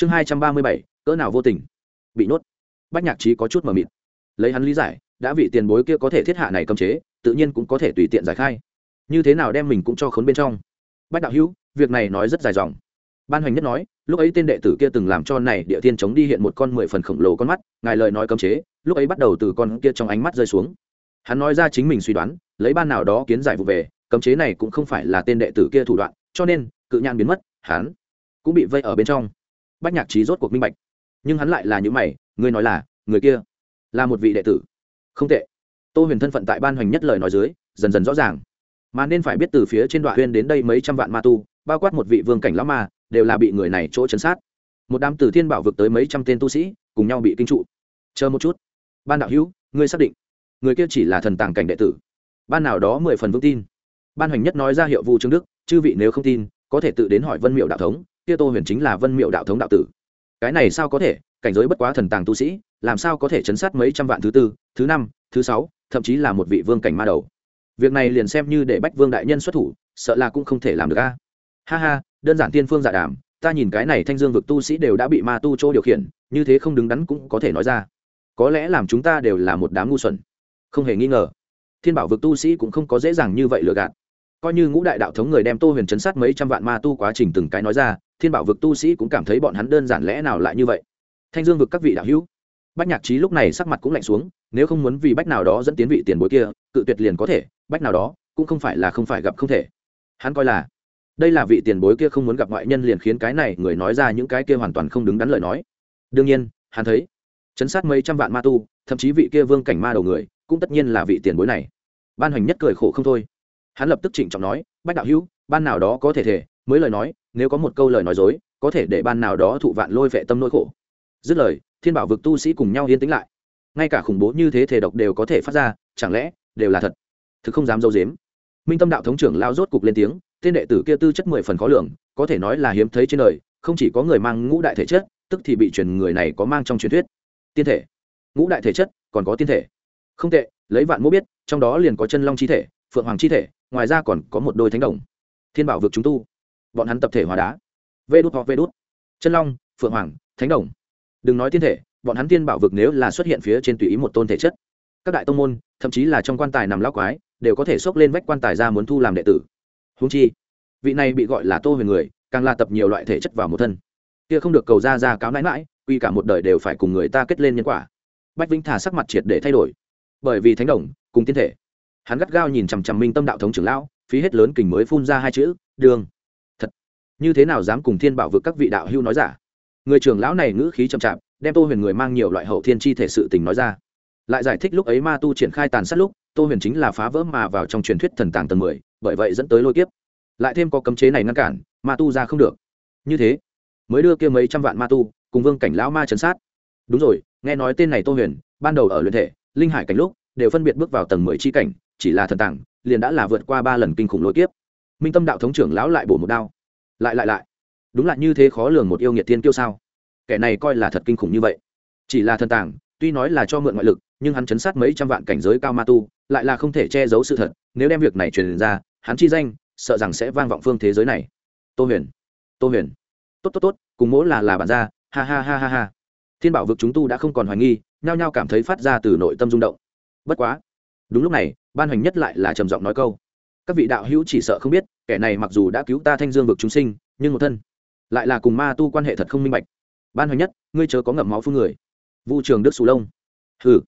chương hai trăm ba mươi bảy, cỡ nào vô tình? Bị nhốt. Bách nhạc trí có chút mờ mịt. Lấy hắn lý giải, đã vị tiền bối kia có thể thiết hạ này cấm chế, tự nhiên cũng có thể tùy tiện giải khai. Như thế nào đem mình cũng cho khốn bên trong? Bách đạo hữu, việc này nói rất dài dòng. Ban hoành nhất nói, lúc ấy tên đệ tử kia từng làm cho này địa thiên chống đi hiện một con mười phần khổng lồ con mắt, ngài lời nói cấm chế, lúc ấy bắt đầu từ con kia trong ánh mắt rơi xuống. Hắn nói ra chính mình suy đoán, lấy ban nào đó kiến giải vụ về, cấm chế này cũng không phải là tên đệ tử kia thủ đoạn, cho nên, cự nhãn biến mất, hắn cũng bị vây ở bên trong bách nhạc trí rốt cuộc minh bạch. Nhưng hắn lại là những mày, ngươi nói là, người kia là một vị đệ tử. Không tệ. Tô huyền thân phận tại ban hoành nhất lời nói dưới, dần dần rõ ràng. Mà nên phải biết từ phía trên đoạn huyên đến đây mấy trăm vạn ma tu, bao quát một vị vương cảnh lão ma, đều là bị người này chỗ chấn sát. Một đám tử thiên bảo vực tới mấy trăm tên tu sĩ, cùng nhau bị kinh trụ. Chờ một chút. Ban đạo hữu, ngươi xác định. Người kia chỉ là thần tàng cảnh đệ tử. Ban nào đó mười phần vững tin. Ban hoành nhất nói ra hiệu vu trương đức, chư vị nếu không tin, có thể tự đến hỏi vân miệu đạo thống kia tô huyền chính là vân miệu đạo thống đạo tử. Cái này sao có thể? Cảnh giới bất quá thần tàng tu sĩ, làm sao có thể chấn sát mấy trăm vạn thứ tư, thứ năm, thứ sáu, thậm chí là một vị vương cảnh ma đầu. Việc này liền xem như để bách vương đại nhân xuất thủ, sợ là cũng không thể làm được a. Ha ha, đơn giản tiên phương giả đàm, ta nhìn cái này thanh dương vực tu sĩ đều đã bị ma tu chỗ điều khiển, như thế không đứng đắn cũng có thể nói ra. Có lẽ làm chúng ta đều là một đám ngu xuẩn. Không hề nghi ngờ. Thiên bảo vực tu sĩ cũng không có dễ dàng như vậy lừa gạt. Coi như ngũ đại đạo thống người đem tô huyền chấn sát mấy trăm vạn ma tu quá trình từng cái nói ra thiên bảo vực tu sĩ cũng cảm thấy bọn hắn đơn giản lẽ nào lại như vậy. Thanh dương vực các vị đạo hữu, bách nhạc trí lúc này sắc mặt cũng lạnh xuống, nếu không muốn vì bách nào đó dẫn tiến vị tiền bối kia, cự tuyệt liền có thể, bách nào đó cũng không phải là không phải gặp không thể. Hắn coi là, đây là vị tiền bối kia không muốn gặp ngoại nhân liền khiến cái này người nói ra những cái kia hoàn toàn không đứng đắn lời nói. Đương nhiên, hắn thấy, chấn sát mấy trăm vạn ma tu, thậm chí vị kia vương cảnh ma đầu người, cũng tất nhiên là vị tiền bối này. Ban hoành nhất cười khổ không thôi. Hắn lập tức trịnh trọng nói, bách đạo hữu, ban nào đó có thể thể, mới lời nói nếu có một câu lời nói dối, có thể để ban nào đó thụ vạn lôi vệ tâm nỗi khổ. Dứt lời, thiên bảo vực tu sĩ cùng nhau yên tĩnh lại. Ngay cả khủng bố như thế thể độc đều có thể phát ra, chẳng lẽ đều là thật? Thực không dám dâu dếm. Minh tâm đạo thống trưởng lao rốt cục lên tiếng, tên đệ tử kia tư chất mười phần khó lường, có thể nói là hiếm thấy trên đời, không chỉ có người mang ngũ đại thể chất, tức thì bị truyền người này có mang trong truyền thuyết. Tiên thể. Ngũ đại thể chất, còn có tiên thể. Không tệ, lấy vạn mô biết, trong đó liền có chân long chi thể, phượng hoàng chi thể, ngoài ra còn có một đôi thánh đồng. Thiên bảo vực chúng tu bọn hắn tập thể hóa đá. Vê đút hoặc vê đút. Chân long, phượng hoàng, thánh đồng. Đừng nói Thiên thể, bọn hắn tiên bảo vực nếu là xuất hiện phía trên tùy ý một tôn thể chất, các đại tông môn, thậm chí là trong quan tài nằm lao quái, đều có thể xốc lên vách quan tài ra muốn thu làm đệ tử. Húng chi, vị này bị gọi là tô huyền người, càng là tập nhiều loại thể chất vào một thân. Kia không được cầu ra ra cáo nãi mãi quy cả một đời đều phải cùng người ta kết lên nhân quả. Bách vĩnh thà sắc mặt triệt để thay đổi. Bởi vì thánh đồng, cùng tiên thể. Hắn gắt gao nhìn chằm chằm minh tâm đạo thống trưởng lão, phí hết lớn kình mới phun ra hai chữ, đường như thế nào dám cùng thiên bảo vực các vị đạo hưu nói giả? Người trưởng lão này ngữ khí chậm chạp, đem tô huyền người mang nhiều loại hậu thiên chi thể sự tình nói ra. Lại giải thích lúc ấy ma tu triển khai tàn sát lúc, tô huyền chính là phá vỡ mà vào trong truyền thuyết thần tàng tầng mười, bởi vậy dẫn tới lôi kiếp. Lại thêm có cấm chế này ngăn cản, ma tu ra không được. Như thế, mới đưa kia mấy trăm vạn ma tu cùng vương cảnh lão ma chấn sát. Đúng rồi, nghe nói tên này tô huyền, ban đầu ở luyện thể, linh hải cảnh lúc, đều phân biệt bước vào tầng mười chi cảnh, chỉ là thần tàng, liền đã là vượt qua ba lần kinh khủng lôi kiếp. Minh tâm đạo thống trưởng lão lại bổ một đao lại lại lại. Đúng là như thế khó lường một yêu nghiệt thiên kiêu sao? Kẻ này coi là thật kinh khủng như vậy. Chỉ là thần tàng, tuy nói là cho mượn ngoại lực, nhưng hắn chấn sát mấy trăm vạn cảnh giới cao ma tu, lại là không thể che giấu sự thật, nếu đem việc này truyền ra, hắn chi danh, sợ rằng sẽ vang vọng phương thế giới này. Tô huyền tô huyền. Tốt tốt tốt, cùng mỗi là là bản gia ha ha ha ha ha. Thiên bảo vực chúng tu đã không còn hoài nghi, nhao nhao cảm thấy phát ra từ nội tâm rung động. Bất quá. Đúng lúc này, ban hoành nhất lại là trầm giọng nói câu. Các vị đạo hữu chỉ sợ không biết kẻ này mặc dù đã cứu ta thanh dương vực chúng sinh, nhưng một thân lại là cùng ma tu quan hệ thật không minh bạch. Ban hoành nhất, ngươi chớ có ngậm máu phương người. Vu trường đức sù lông. Hừ.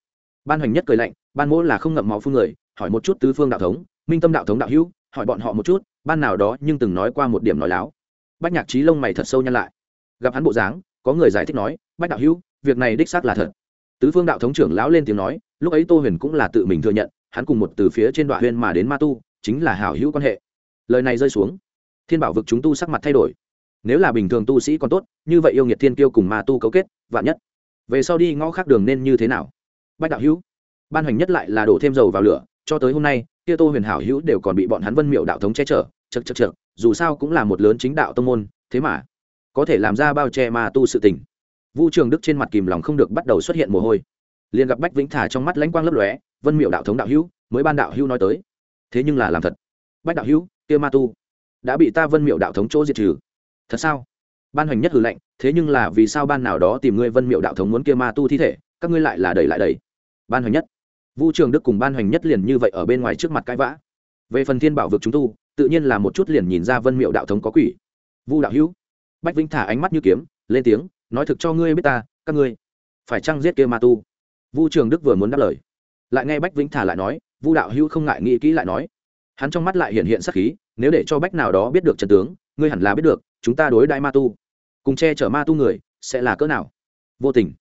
Ban hoành nhất cười lạnh, ban mỗ là không ngậm máu phương người, hỏi một chút tứ phương đạo thống, minh tâm đạo thống đạo hữu, hỏi bọn họ một chút, ban nào đó nhưng từng nói qua một điểm nói láo. Bách nhạc trí lông mày thật sâu nhăn lại. Gặp hắn bộ dáng, có người giải thích nói, bách đạo hữu, việc này đích xác là thật. Tứ phương đạo thống trưởng lão lên tiếng nói, lúc ấy tô huyền cũng là tự mình thừa nhận, hắn cùng một từ phía trên đoạn huyền mà đến ma tu, chính là hảo hữu quan hệ lời này rơi xuống. Thiên bảo vực chúng tu sắc mặt thay đổi. Nếu là bình thường tu sĩ còn tốt, như vậy yêu nghiệt thiên kiêu cùng ma tu cấu kết, vạn nhất. Về sau đi ngõ khác đường nên như thế nào? Bách đạo hữu, ban hành nhất lại là đổ thêm dầu vào lửa, cho tới hôm nay, kia tô huyền hảo hữu đều còn bị bọn hắn vân miệu đạo thống che chở chật chật chật dù sao cũng là một lớn chính đạo tông môn, thế mà có thể làm ra bao che ma tu sự tình. Vu trường đức trên mặt kìm lòng không được bắt đầu xuất hiện mồ hôi. Liền gặp bách vĩnh thả trong mắt lãnh quang lấp lóe, vân miệu đạo thống đạo hữu, mới ban đạo hữu nói tới. Thế nhưng là làm thật. Bách đạo hữu kia ma tu đã bị ta vân miệu đạo thống chỗ diệt trừ. Thật sao? Ban hoành nhất hử lệnh thế nhưng là vì sao ban nào đó tìm ngươi vân miệu đạo thống muốn kia ma tu thi thể, các ngươi lại là đẩy lại đẩy. Ban hoành nhất. Vu trường đức cùng ban hoành nhất liền như vậy ở bên ngoài trước mặt cãi vã. Về phần thiên bảo vực chúng tu, tự nhiên là một chút liền nhìn ra vân miệu đạo thống có quỷ. Vu đạo hữu. Bách vĩnh thả ánh mắt như kiếm, lên tiếng, nói thực cho ngươi biết ta, các ngươi phải chăng giết kia ma tu? Vu trường đức vừa muốn đáp lời, lại nghe bách vĩnh thả lại nói, vu đạo hữu không ngại nghĩ kỹ lại nói hắn trong mắt lại hiện hiện sắc khí, nếu để cho bách nào đó biết được trận tướng, ngươi hẳn là biết được, chúng ta đối đại ma tu. Cùng che chở ma tu người, sẽ là cỡ nào? Vô tình.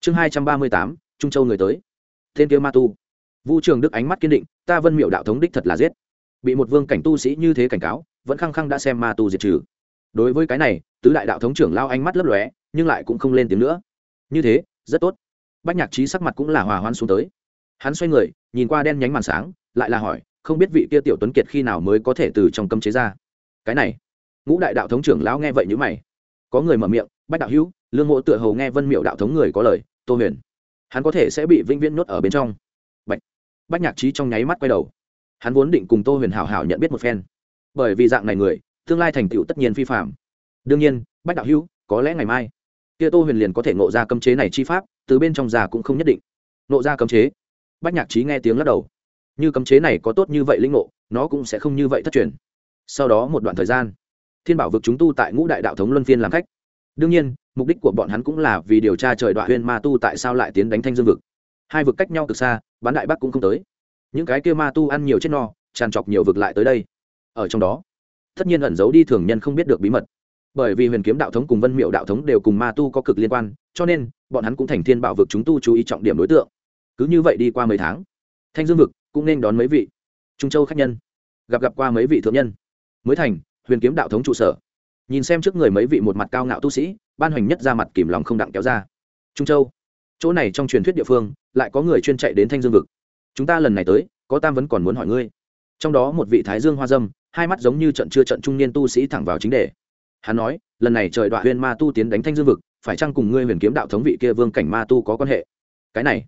Chương hai trăm ba mươi tám, trung châu người tới. Tên kia ma tu. Vu trường đức ánh mắt kiên định, ta vân miệu đạo thống đích thật là giết. Bị một vương cảnh tu sĩ như thế cảnh cáo, vẫn khăng khăng đã xem ma tu diệt trừ. Đối với cái này, tứ đại đạo thống trưởng lao ánh mắt lấp lóe, nhưng lại cũng không lên tiếng nữa. Như thế, rất tốt. Bách nhạc trí sắc mặt cũng là hòa hoan xuống tới. Hắn xoay người, nhìn qua đen nhánh màn sáng, lại là hỏi không biết vị kia tiểu tuấn kiệt khi nào mới có thể từ trong cấm chế ra. Cái này ngũ đại đạo thống trưởng lão nghe vậy như mày. Có người mở miệng bách đạo hữu lương mộ tựa hầu nghe vân miệu đạo thống người có lời tô huyền. Hắn có thể sẽ bị vĩnh viễn nhốt ở bên trong. Bạch, bách nhạc trí trong nháy mắt quay đầu. Hắn vốn định cùng tô huyền hảo hảo nhận biết một phen. Bởi vì dạng này người tương lai thành tựu tất nhiên phi phạm đương nhiên bách đạo hữu có lẽ ngày mai kia tô huyền liền có thể ngộ ra cấm chế này chi pháp từ bên trong già cũng không nhất định. Ngộ ra cấm chế. Bách nhạc trí nghe tiếng lắc đầu như cấm chế này có tốt như vậy linh ngộ, nó cũng sẽ không như vậy thất truyền. Sau đó một đoạn thời gian, thiên bảo vực chúng tu tại ngũ đại đạo thống luân phiên làm khách. Đương nhiên, mục đích của bọn hắn cũng là vì điều tra trời đoạn huyên ma tu tại sao lại tiến đánh thanh dương vực. Hai vực cách nhau cực xa, bán đại bắc cũng không tới. Những cái kia ma tu ăn nhiều chết no, tràn trọc nhiều vực lại tới đây. Ở trong đó, tất nhiên ẩn giấu đi thường nhân không biết được bí mật. Bởi vì huyền kiếm đạo thống cùng vân miệu đạo thống đều cùng ma tu có cực liên quan, cho nên, bọn hắn cũng thành thiên bảo vực chúng tu chú ý trọng điểm đối tượng. Cứ như vậy đi qua mấy tháng, thanh dương vực cũng nên đón mấy vị trung châu khách nhân, gặp gặp qua mấy vị thượng nhân. Mới thành, huyền kiếm đạo thống trụ sở. Nhìn xem trước người mấy vị một mặt cao ngạo tu sĩ, ban hoành nhất ra mặt kìm lòng không đặng kéo ra. Trung châu, chỗ này trong truyền thuyết địa phương, lại có người chuyên chạy đến thanh dương vực. Chúng ta lần này tới, có tam vấn còn muốn hỏi ngươi. Trong đó một vị thái dương hoa dâm, hai mắt giống như trận chưa trận trung niên tu sĩ thẳng vào chính đề. Hắn nói, lần này trời đoạn huyền ma tu tiến đánh thanh dương vực, phải chăng cùng ngươi huyền kiếm đạo thống vị kia vương cảnh ma tu có quan hệ? Cái này,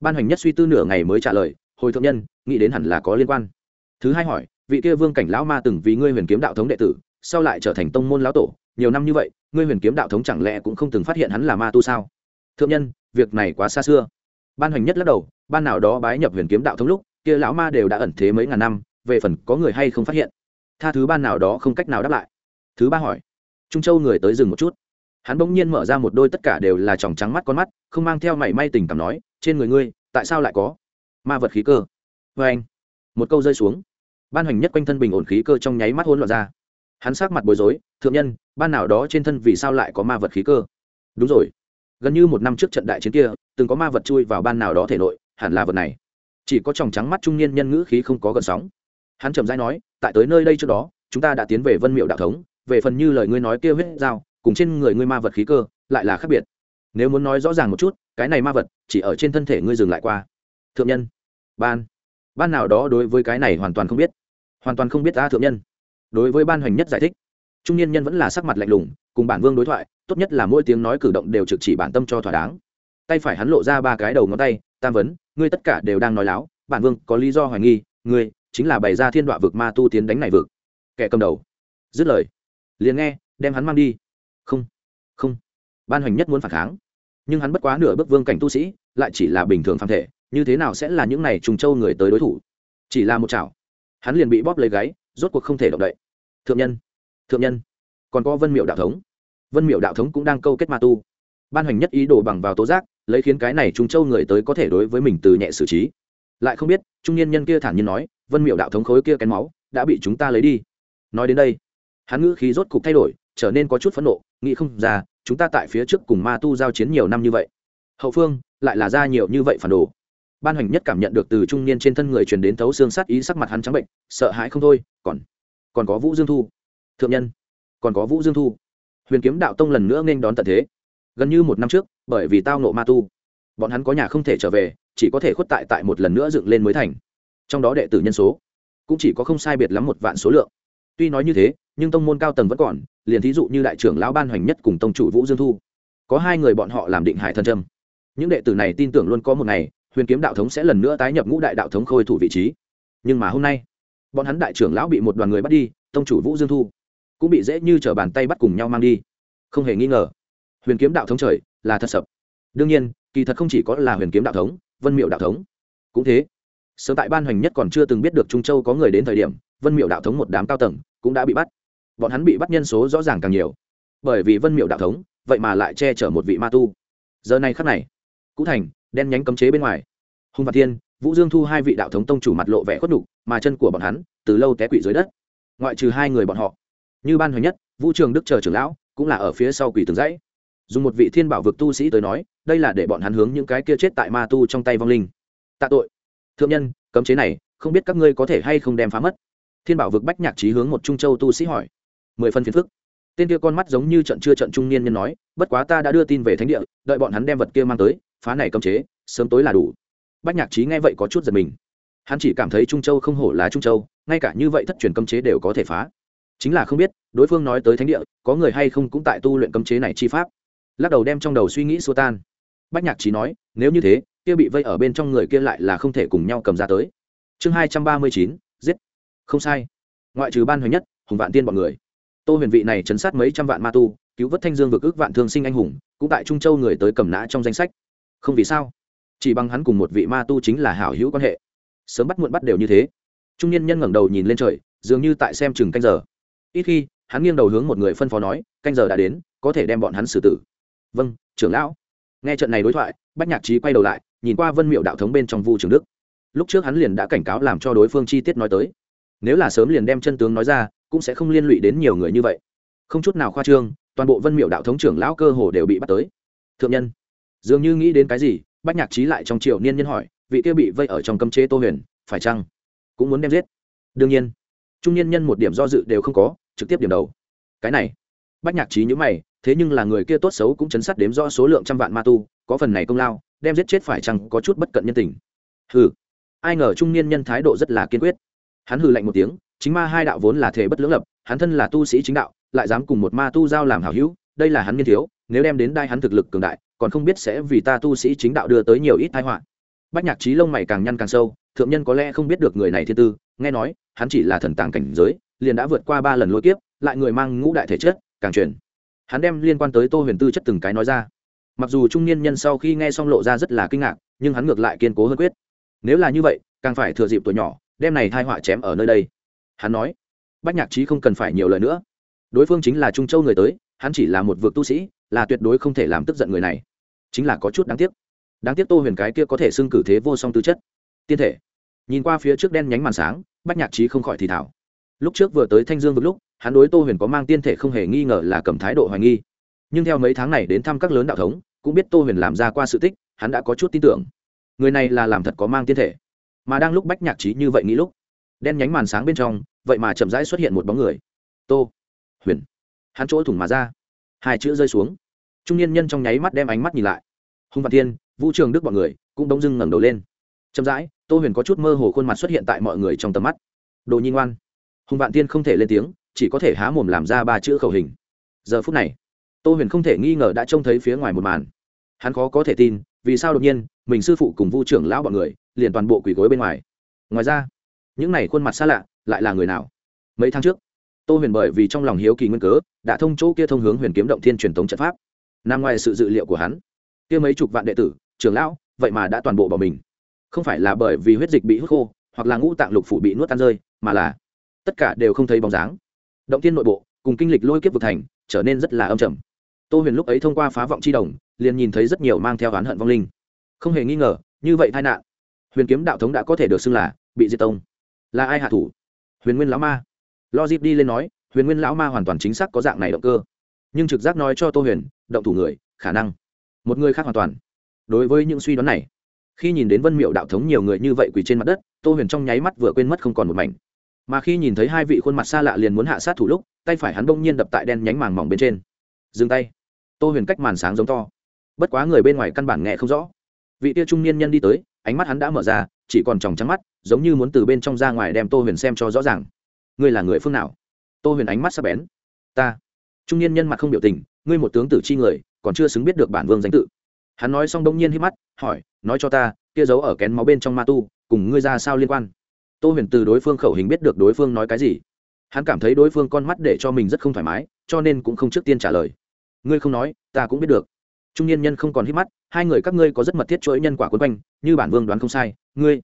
ban hoành nhất suy tư nửa ngày mới trả lời, hồi thượng nhân nghĩ đến hẳn là có liên quan. Thứ hai hỏi, vị kia vương cảnh lão ma từng vì ngươi huyền kiếm đạo thống đệ tử, sau lại trở thành tông môn lão tổ, nhiều năm như vậy, ngươi huyền kiếm đạo thống chẳng lẽ cũng không từng phát hiện hắn là ma tu sao? Thượng nhân, việc này quá xa xưa. Ban hoành nhất lắc đầu, ban nào đó bái nhập huyền kiếm đạo thống lúc, kia lão ma đều đã ẩn thế mấy ngàn năm, về phần có người hay không phát hiện? Tha thứ ban nào đó không cách nào đáp lại. Thứ ba hỏi, trung châu người tới dừng một chút. Hắn bỗng nhiên mở ra một đôi tất cả đều là tròng trắng mắt con mắt, không mang theo mảy may tình cảm nói, trên người ngươi, tại sao lại có ma vật khí cơ? Vê anh, một câu rơi xuống. Ban hoành nhất quanh thân bình ổn khí cơ trong nháy mắt hỗn loạn ra. Hắn sát mặt bối rối, thượng nhân, ban nào đó trên thân vì sao lại có ma vật khí cơ? Đúng rồi. Gần như một năm trước trận đại chiến kia, từng có ma vật chui vào ban nào đó thể nội, hẳn là vật này. Chỉ có tròng trắng mắt trung niên nhân ngữ khí không có gần sóng. Hắn chậm rãi nói, tại tới nơi đây trước đó, chúng ta đã tiến về vân miệu đạo thống, về phần như lời ngươi nói kia huyết dao cùng trên người ngươi ma vật khí cơ, lại là khác biệt. Nếu muốn nói rõ ràng một chút, cái này ma vật chỉ ở trên thân thể ngươi dừng lại qua. Thượng nhân, ban ban nào đó đối với cái này hoàn toàn không biết, hoàn toàn không biết ta thượng nhân. Đối với ban hoành nhất giải thích, trung niên nhân vẫn là sắc mặt lạnh lùng, cùng bản vương đối thoại, tốt nhất là mỗi tiếng nói cử động đều trực chỉ bản tâm cho thỏa đáng. Tay phải hắn lộ ra ba cái đầu ngón tay, tam vấn, ngươi tất cả đều đang nói láo, bản vương có lý do hoài nghi, ngươi chính là bày ra thiên đoạ vực ma tu tiến đánh này vực. Kẻ cầm đầu. Dứt lời. Liền nghe, đem hắn mang đi. Không không. Ban hoành nhất muốn phản kháng. Nhưng hắn bất quá nửa bước vương cảnh tu sĩ, lại chỉ là bình thường phạm thể như thế nào sẽ là những này trùng châu người tới đối thủ? Chỉ là một chảo. Hắn liền bị bóp lấy gáy, rốt cuộc không thể động đậy. Thượng nhân thượng nhân. Còn có vân miệu đạo thống. Vân miệu đạo thống cũng đang câu kết ma tu. Ban hành nhất ý đồ bằng vào tố giác, lấy khiến cái này trùng châu người tới có thể đối với mình từ nhẹ xử trí. Lại không biết, trung niên nhân kia thản nhiên nói, vân miệu đạo thống khối kia kén máu, đã bị chúng ta lấy đi. Nói đến đây, hắn ngữ khí rốt cục thay đổi, trở nên có chút phẫn nộ, nghĩ không ra, chúng ta tại phía trước cùng ma tu giao chiến nhiều năm như vậy. Hậu phương, lại là ra nhiều như vậy phản đồ ban hành nhất cảm nhận được từ trung niên trên thân người truyền đến thấu xương sát ý sắc mặt hắn trắng bệnh, sợ hãi không thôi, còn còn có vũ dương thu. Thượng nhân, còn có vũ dương thu. Huyền kiếm đạo tông lần nữa nghênh đón tận thế. Gần như một năm trước, bởi vì tao nộ ma tu, bọn hắn có nhà không thể trở về, chỉ có thể khuất tại tại một lần nữa dựng lên mới thành. Trong đó đệ tử nhân số cũng chỉ có không sai biệt lắm một vạn số lượng. Tuy nói như thế, nhưng tông môn cao tầng vẫn còn, liền thí dụ như đại trưởng lão ban hoành nhất cùng tông chủ vũ dương thu. Có hai người bọn họ làm định hải thân trâm. Những đệ tử này tin tưởng luôn có một ngày huyền kiếm đạo thống sẽ lần nữa tái nhập ngũ đại đạo thống khôi thủ vị trí. Nhưng mà hôm nay, bọn hắn đại trưởng lão bị một đoàn người bắt đi, tông chủ vũ dương thu cũng bị dễ như t r ở bàn tay bắt cùng nhau mang đi. Không hề nghi ngờ, huyền kiếm đạo thống trời là thật sập. Đương nhiên, kỳ thật không chỉ có là huyền kiếm đạo thống, vân miệu đạo thống cũng thế. Sớm tại ban hoành nhất còn chưa từng biết được trung châu có người đến thời điểm, vân miệu đạo thống một đám cao tầng cũng đã bị bắt. Bọn hắn bị bắt nhân số rõ ràng càng nhiều. Bởi vì vân miệu đạo thống vậy mà lại che chở một vị ma tu. Giờ này khắc này, cũ thành đen nhánh cấm chế bên ngoài. Hùng và thiên, vũ dương thu hai vị đạo thống tông chủ mặt lộ vẻ khuất nhục, mà chân của bọn hắn từ lâu té quỵ dưới đất. Ngoại trừ hai người bọn họ, như ban hồi nhất, vũ trường đức chờ trưởng lão cũng là ở phía sau quỷ tường dãy. Dùng một vị thiên bảo vực tu sĩ tới nói, đây là để bọn hắn hướng những cái kia chết tại ma tu trong tay vong linh. Tạ tội. Thượng nhân, cấm chế này, không biết các ngươi có thể hay không đem phá mất. Thiên bảo vực bách nhạc trí hướng một trung châu tu sĩ hỏi. Mười phân phiền phức. Tên kia con mắt giống như trận chưa trận trung niên nhân nói, bất quá ta đã đưa tin về thánh địa, đợi bọn hắn đem vật kia mang tới phá này cấm chế, sớm tối là đủ. Bách nhạc trí nghe vậy có chút giật mình. Hắn chỉ cảm thấy trung châu không hổ là trung châu, ngay cả như vậy thất truyền cấm chế đều có thể phá. Chính là không biết, đối phương nói tới thánh địa, có người hay không cũng tại tu luyện cấm chế này chi pháp. Lắc đầu đem trong đầu suy nghĩ xua tan. Bách nhạc trí nói, nếu như thế, kia bị vây ở bên trong người kia lại là không thể cùng nhau cầm ra tới. Chương hai trăm ba mươi chín, giết. Không sai. Ngoại trừ ban hoành nhất, hùng vạn tiên bọn người. Tô huyền vị này chấn sát mấy trăm vạn ma tu, cứu vớt thanh dương vực ước vạn thương sinh anh hùng, cũng tại trung châu người tới cầm nã trong danh sách không vì sao. Chỉ bằng hắn cùng một vị ma tu chính là hảo hữu quan hệ. Sớm bắt muộn bắt đều như thế. Trung niên nhân ngẩng đầu nhìn lên trời, dường như tại xem chừng canh giờ. Ít khi, hắn nghiêng đầu hướng một người phân phó nói, canh giờ đã đến, có thể đem bọn hắn xử tử. Vâng trưởng lão. Nghe trận này đối thoại, bách nhạc trí quay đầu lại, nhìn qua vân miệu đạo thống bên trong vu trường đức. Lúc trước hắn liền đã cảnh cáo làm cho đối phương chi tiết nói tới. Nếu là sớm liền đem chân tướng nói ra, cũng sẽ không liên lụy đến nhiều người như vậy. Không chút nào khoa trương, toàn bộ vân miệu đạo thống trưởng lão cơ hồ đều bị bắt tới. Thượng nhân dường như nghĩ đến cái gì, bách nhạc trí lại trong triều niên nhân hỏi, vị kia bị vây ở trong cấm chế tô huyền, phải chăng cũng muốn đem giết? Đương nhiên. Trung niên nhân một điểm do dự đều không có, trực tiếp điểm đầu. Cái này. Bách nhạc trí nhữ mày, thế nhưng là người kia tốt xấu cũng chấn sát đếm rõ số lượng trăm vạn ma tu, có phần này công lao, đem giết chết phải chăng có chút bất cận nhân tình. Hừ. Ai ngờ trung niên nhân thái độ rất là kiên quyết. Hắn hừ lạnh một tiếng, chính ma hai đạo vốn là thể bất lưỡng lập, hắn thân là tu sĩ chính đạo, lại dám cùng một ma tu giao làm hảo hữu, đây là hắn nghiên thiếu, nếu đem đến đai hắn thực lực cường đại còn không biết sẽ vì ta tu sĩ chính đạo đưa tới nhiều ít tai họa. Bách nhạc trí lông mày càng nhăn càng sâu, thượng nhân có lẽ không biết được người này thiên tư, nghe nói, hắn chỉ là thần tàng cảnh giới, liền đã vượt qua ba lần lôi kiếp, lại người mang ngũ đại thể chất, càng truyền. Hắn đem liên quan tới tô huyền tư chất từng cái nói ra. Mặc dù trung niên nhân sau khi nghe xong lộ ra rất là kinh ngạc, nhưng hắn ngược lại kiên cố hơn quyết. Nếu là như vậy, càng phải thừa dịp tuổi nhỏ, đem này thai họa chém ở nơi đây. Hắn nói, bách nhạc trí không cần phải nhiều lời nữa. Đối phương chính là trung châu người tới, hắn chỉ là một vực tu sĩ, là tuyệt đối không thể làm tức giận người này chính là có chút đáng tiếc. Đáng tiếc tô huyền cái kia có thể xưng cử thế vô song tư chất. Tiên thể. Nhìn qua phía trước đen nhánh màn sáng, bách nhạc trí không khỏi thì thảo lúc trước vừa tới thanh dương vực lúc, hắn đối tô huyền có mang tiên thể không hề nghi ngờ là cầm thái độ hoài nghi. Nhưng theo mấy tháng này đến thăm các lớn đạo thống, cũng biết tô huyền làm ra qua sự tích, hắn đã có chút tin tưởng. Người này là làm thật có mang tiên thể. Mà đang lúc bách nhạc trí như vậy nghĩ lúc, đen nhánh màn sáng bên trong, vậy mà chậm rãi xuất hiện một bóng người. Tô huyền. Hắn chỗ thủng mà ra. Hai chữ rơi xuống trung niên nhân trong nháy mắt đem ánh mắt nhìn lại. Hùng văn thiên vũ trường đức b ọ n người cũng đống dưng ngẩng đầu lên. Chậm rãi, tô huyền có chút mơ hồ khuôn mặt xuất hiện tại mọi người trong tầm mắt. Đồ nhi ngoan. Hùng vạn tiên không thể lên tiếng, chỉ có thể há mồm làm ra ba chữ khẩu hình. Giờ phút này, tô huyền không thể nghi ngờ đã trông thấy phía ngoài một màn. Hắn khó có thể tin, vì sao đột nhiên, mình sư phụ cùng vu trưởng lão bọn người liền toàn bộ quỳ gối bên ngoài. Ngoài ra, những này khuôn mặt xa lạ lại là người nào? Mấy tháng trước, tô huyền bởi vì trong lòng hiếu kỳ nguyên cớ, đã thông chỗ kia thông hướng huyền kiếm động thiên truyền thống trận pháp nằm ngoài sự dự liệu của hắn. Kia mấy chục vạn đệ tử, trưởng lão, vậy mà đã toàn bộ bỏ mình. Không phải là bởi vì huyết dịch bị hút khô, hoặc là ngũ tạng lục phủ bị nuốt tan rơi, mà là tất cả đều không thấy bóng dáng. Động thiên nội bộ, cùng kinh lịch lôi kiếp vực thành, trở nên rất là âm trầm. Tô huyền lúc ấy thông qua phá vọng c h i đồng, liền nhìn thấy rất nhiều mang theo oán hận vong linh. Không hề nghi ngờ, như vậy tai nạn, huyền kiếm đạo thống đã có thể được xưng là bị diệt tông. Là ai hạ thủ? Huyền nguyên lão ma. Logic đi lên nói, huyền nguyên lão ma hoàn toàn chính xác có dạng này động cơ nhưng trực giác nói cho tô huyền, động thủ người, khả năng. Một người khác hoàn toàn. Đối với những suy đoán này, khi nhìn đến vân miệu đạo thống nhiều người như vậy quỳ trên mặt đất, tô huyền trong nháy mắt vừa quên mất không còn một mảnh. Mà khi nhìn thấy hai vị khuôn mặt xa lạ liền muốn hạ sát thủ lúc, tay phải hắn bỗng nhiên đập tại đen nhánh màng mỏng bên trên. Dừng tay. Tô huyền cách màn sáng giống to. Bất quá người bên ngoài căn bản nghe không rõ. Vị tia trung niên nhân đi tới, ánh mắt hắn đã mở ra, chỉ còn tròng trắng mắt, giống như muốn từ bên trong ra ngoài đem tô huyền xem cho rõ ràng. Ngươi là người phương nào? Tô huyền ánh mắt sắp bén. Ta trung niên nhân mặt không biểu tình, ngươi một tướng tử chi người, còn chưa xứng biết được bản vương danh tự. Hắn nói xong đông nhiên hít mắt, hỏi, nói cho ta, kia giấu ở kén máu bên trong ma tu, cùng ngươi ra sao liên quan? Tô huyền từ đối phương khẩu hình biết được đối phương nói cái gì. Hắn cảm thấy đối phương con mắt để cho mình rất không thoải mái, cho nên cũng không trước tiên trả lời. Ngươi không nói, ta cũng biết được. Trung niên nhân không còn hít mắt, hai người các ngươi có rất mật thiết chuỗi nhân quả quấn quanh, như bản vương đoán không sai, ngươi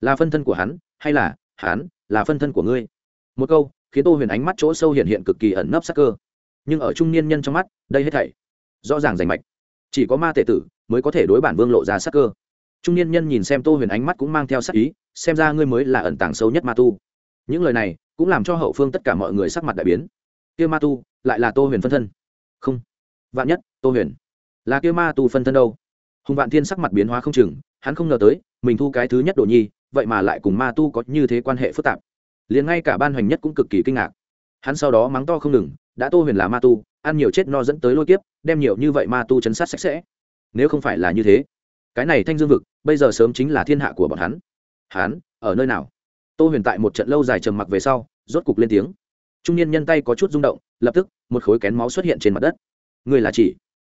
là phân thân của hắn, hay là hắn là phân thân của ngươi? Một câu, khiến tô huyền ánh mắt chỗ sâu hiện hiện cực kỳ ẩn nấp sắc cơ nhưng ở trung niên nhân trong mắt, đây hết thảy, rõ ràng rành mạch. Chỉ có ma tệ tử mới có thể đối bản vương lộ ra sắc cơ. Trung niên nhân nhìn xem tô huyền ánh mắt cũng mang theo sắc ý, xem ra ngươi mới là ẩn tàng sâu nhất ma tu. Những lời này cũng làm cho hậu phương tất cả mọi người sắc mặt đại biến. Kia ma tu lại là tô huyền phân thân. Không. Vạn nhất, tô huyền là kia ma tu phân thân đâu? Hùng vạn thiên sắc mặt biến hóa không chừng, hắn không ngờ tới, mình thu cái thứ nhất đồ nhi, vậy mà lại cùng ma tu có như thế quan hệ phức tạp. Liền ngay cả ban hoành nhất cũng cực kỳ kinh ngạc. Hắn sau đó mắng to không ngừng đã tô huyền là ma tu, ăn nhiều chết no dẫn tới lôi kiếp, đem nhiều như vậy ma tu chấn sát sạch sẽ. Nếu không phải là như thế, cái này thanh dương vực, bây giờ sớm chính là thiên hạ của bọn hắn. Hắn, ở nơi nào? Tô huyền tại một trận lâu dài trầm mặc về sau, rốt cục lên tiếng. Trung niên nhân tay có chút rung động, lập tức, một khối kén máu xuất hiện trên mặt đất. Người là chỉ?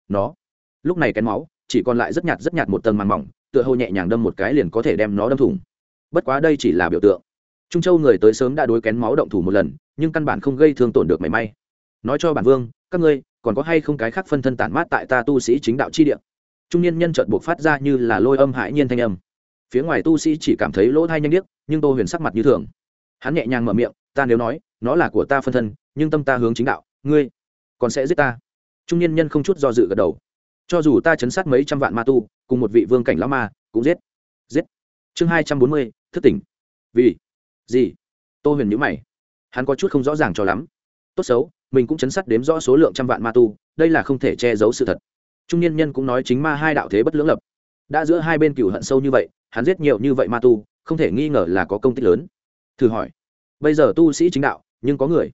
Nó. Lúc này kén máu, chỉ còn lại rất nhạt rất nhạt một tầng màng mỏng, tựa hồ nhẹ nhàng đâm một cái liền có thể đem nó đâm thủng. Bất quá đây chỉ là biểu tượng. Trung châu người tới sớm đã đối kén máu động thủ một lần, nhưng căn bản không gây thương tổn được mảy may nói cho bản vương, các ngươi, còn có hay không cái khác phân thân tản mát tại ta tu sĩ chính đạo chi địa? Trung niên nhân trợt buộc phát ra như là lôi âm hãi nhiên thanh âm. Phía ngoài tu sĩ chỉ cảm thấy lỗ thai nhanh điếc, nhưng tô huyền sắc mặt như thường. Hắn nhẹ nhàng mở miệng, ta nếu nói, nó là của ta phân thân, nhưng tâm ta hướng chính đạo, ngươi còn sẽ giết ta? Trung niên nhân không chút do dự gật đầu. Cho dù ta chấn sát mấy trăm vạn ma tu, cùng một vị vương cảnh lão ma, cũng giết giết. Chương hai trăm bốn mươi, thức tỉnh. Vì gì? Tô huyền nhữ mày. Hắn có chút không rõ ràng cho lắm. Tốt xấu mình cũng chấn sát đếm rõ số lượng trăm vạn ma tu, đây là không thể che giấu sự thật. Trung niên nhân cũng nói chính ma hai đạo thế bất lưỡng lập. Đã giữa hai bên cựu hận sâu như vậy, hắn giết nhiều như vậy ma tu, không thể nghi ngờ là có công tích lớn. Thử hỏi, bây giờ tu sĩ chính đạo, nhưng có người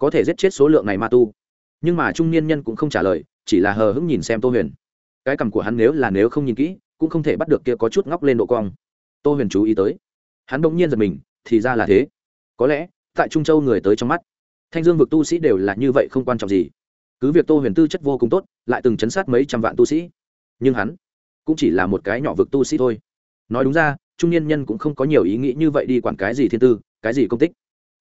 có thể giết chết số lượng này ma tu? Nhưng mà trung niên nhân cũng không trả lời, chỉ là hờ hững nhìn xem tô huyền. Cái cằm của hắn nếu là nếu không nhìn kỹ, cũng không thể bắt được kia có chút ngóc lên độ cong. Tô huyền chú ý tới. Hắn bỗng nhiên giật mình, thì ra là thế. Có lẽ, tại trung châu người tới trong mắt thanh dương vực tu sĩ đều là như vậy không quan trọng gì. Cứ việc tô huyền tư chất vô cùng tốt, lại từng chấn sát mấy trăm vạn tu sĩ. Nhưng hắn cũng chỉ là một cái nhỏ vực tu sĩ thôi. Nói đúng ra, trung niên nhân cũng không có nhiều ý nghĩ như vậy đi quản cái gì thiên tư, cái gì công tích.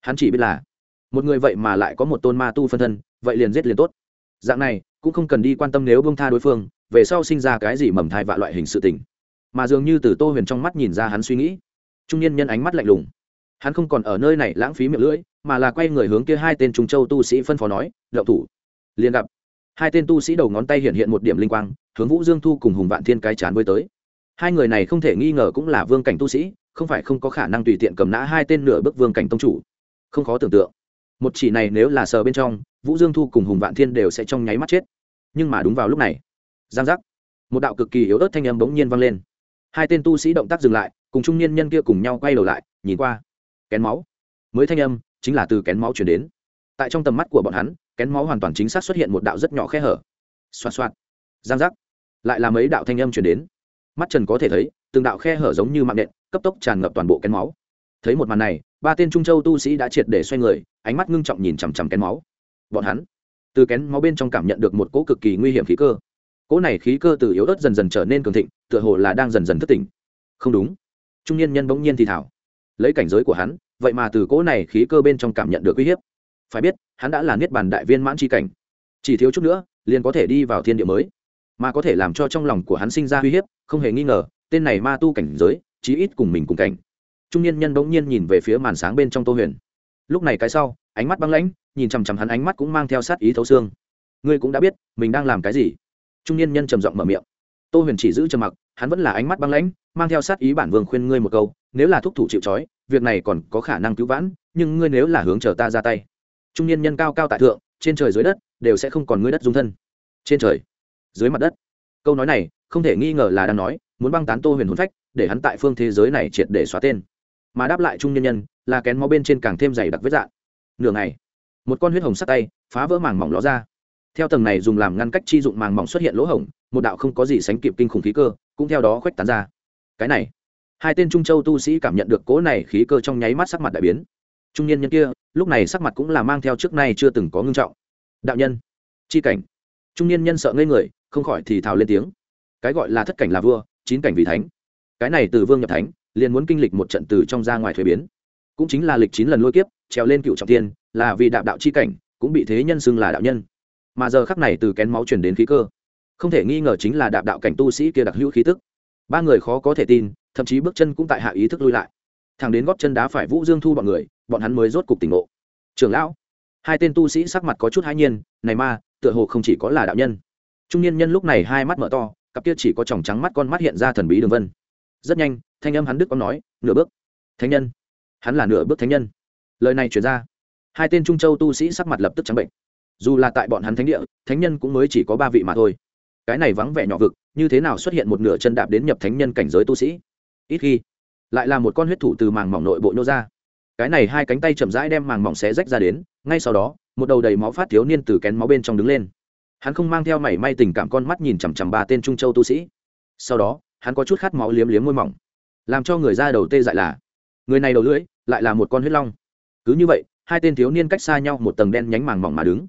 Hắn chỉ biết là một người vậy mà lại có một tôn ma tu phân thân, vậy liền giết liền tốt. Dạng này, cũng không cần đi quan tâm nếu bông tha đối phương, về sau sinh ra cái gì mầm thai vạ loại hình sự tình. Mà dường như từ tô huyền trong mắt nhìn ra hắn suy nghĩ, trung niên nhân ánh mắt lạnh lùng. Hắn không còn ở nơi này lãng phí miệng lưỡi mà là quay người hướng kia hai tên trung châu tu sĩ phân phó nói đậu thủ. Liền gặp, hai tên tu sĩ đầu ngón tay hiện hiện một điểm linh quang, hướng vũ dương thu cùng hùng vạn thiên cái chán với tới. Hai người này không thể nghi ngờ cũng là vương cảnh tu sĩ, không phải không có khả năng tùy tiện cầm nã hai tên nửa bước vương cảnh tông chủ. Không khó tưởng tượng, một chỉ này nếu là sờ bên trong, vũ dương thu cùng hùng vạn thiên đều sẽ trong nháy mắt chết. Nhưng mà đúng vào lúc này, giang giác, một đạo cực kỳ yếu ớt thanh âm bỗng nhiên vang lên. Hai tên tu sĩ động tác dừng lại, cùng trung niên nhân kia cùng nhau quay đầu lại, nhìn qua, kén máu. Mới thanh âm chính là từ kén máu chuyển đến. Tại trong tầm mắt của bọn hắn, kén máu hoàn toàn chính xác xuất hiện một đạo rất nhỏ khe hở. Xoạt xoạt. Giang giác. Lại là mấy đạo thanh âm chuyển đến. Mắt trần có thể thấy, từng đạo khe hở giống như mạng nện, cấp tốc tràn ngập toàn bộ kén máu. Thấy một màn này, ba tên trung châu tu sĩ đã triệt để xoay người, ánh mắt ngưng trọng nhìn chằm chằm kén máu. Bọn hắn, từ kén máu bên trong cảm nhận được một cỗ cực kỳ nguy hiểm khí cơ. Cỗ này khí cơ từ yếu ớt dần dần trở nên cường thịnh, tựa hồ là đang dần dần thất tỉnh. Không đúng. Trung niên nhân bỗng nhiên thì thảo lấy cảnh giới của hắn, vậy mà từ cỗ này khí cơ bên trong cảm nhận được uy hiếp. Phải biết, hắn đã là niết bàn đại viên mãn c cảnh. Chỉ thiếu chút nữa, liền có thể đi vào thiên địa mới. Mà có thể làm cho trong lòng của hắn sinh ra uy hiếp, không hề nghi ngờ, tên này ma tu cảnh giới, chí ít cùng mình cùng cảnh. Trung niên nhân bỗng nhiên nhìn về phía màn sáng bên trong tô huyền. Lúc này cái sau, ánh mắt băng lãnh, nhìn chằm chằm hắn ánh mắt cũng mang theo sát ý thấu xương. Ngươi cũng đã biết, mình đang làm cái gì. Trung niên nhân trầm giọng mở miệng. Tô huyền chỉ giữ trầm mặc, hắn vẫn là ánh mắt băng lãnh mang theo sát ý bản vương khuyên ngươi một câu, nếu là thúc thủ chịu trói, việc này còn có khả năng cứu vãn, nhưng ngươi nếu là hướng chờ ta ra tay, trung niên nhân cao cao tại thượng, trên trời dưới đất, đều sẽ không còn ngươi đất dung thân. Trên trời, dưới mặt đất. Câu nói này, không thể nghi ngờ là đang nói, muốn băng tán tô huyền hồn phách, để hắn tại phương thế giới này triệt để xóa tên. Mà đáp lại trung nhân nhân, là kén máu bên trên càng thêm dày đặc vết dạng nửa ngày, một con huyết hồng sắt tay phá vỡ màng mỏng ló ra. Theo tầng này dùng làm ngăn cách chi dụng màng mỏng xuất hiện lỗ hổng, một đạo không có gì sánh kịp kinh khủng khí cơ, cũng theo đó khuếch tán ra cái này. Hai tên trung châu tu sĩ cảm nhận được cố này khí cơ trong nháy mắt sắc mặt đại biến. Trung niên nhân kia, lúc này sắc mặt cũng là mang theo trước nay chưa từng có ngưng trọng. Đạo nhân, chi cảnh. Trung niên nhân sợ ngây người, không khỏi thì thào lên tiếng. Cái gọi là thất cảnh là vua, chín cảnh vì thánh. Cái này từ vương nhập thánh, liền muốn kinh lịch một trận từ trong ra ngoài thuế biến. Cũng chính là lịch chín lần lôi kiếp, trèo lên cựu trọng tiên là vì đạo đạo chi cảnh, cũng bị thế nhân xưng là đạo nhân. Mà giờ khắc này từ kén máu chuyển đến khí cơ. Không thể nghi ngờ chính là đạp đạo cảnh tu sĩ kia đặc hữu khí tức ba người khó có thể tin, thậm chí bước chân cũng tại hạ ý thức lui lại. Thằng đến góp chân đá phải vũ dương thu bọn người, bọn hắn mới rốt cục tỉnh ngộ. Trưởng lão. Hai tên tu sĩ sắc mặt có chút hãi nhiên, này ma, tựa hồ không chỉ có là đạo nhân. Trung niên nhân lúc này hai mắt mở to, cặp kia chỉ có tròng trắng mắt con mắt hiện ra thần bí đường vân. Rất nhanh, thanh âm hắn đức có nói, nửa bước. Thánh nhân. Hắn là nửa bước thánh nhân. Lời này chuyển ra, hai tên trung châu tu sĩ sắc mặt lập tức trắng bệnh. Dù là tại bọn hắn thánh địa, thánh nhân cũng mới chỉ có ba vị mà thôi. Cái này vắng vẻ nhỏ vực như thế nào xuất hiện một nửa chân đạp đến nhập thánh nhân cảnh giới tu sĩ? Ít khi, lại là một con huyết thủ từ màng mỏng nội bộ nhô ra. Cái này hai cánh tay chậm rãi đem màng mỏng xé rách ra đến, ngay sau đó, một đầu đầy máu phát thiếu niên từ kén máu bên trong đứng lên. Hắn không mang theo mảy may tình cảm con mắt nhìn chằm chằm ba tên trung châu tu sĩ. Sau đó, hắn có chút khát máu liếm liếm môi mỏng, làm cho người ra đầu tê dại là, người này đầu lưỡi lại là một con huyết long. Cứ như vậy, hai tên thiếu niên cách xa nhau một tầng đen nhánh màng mỏng mà đứng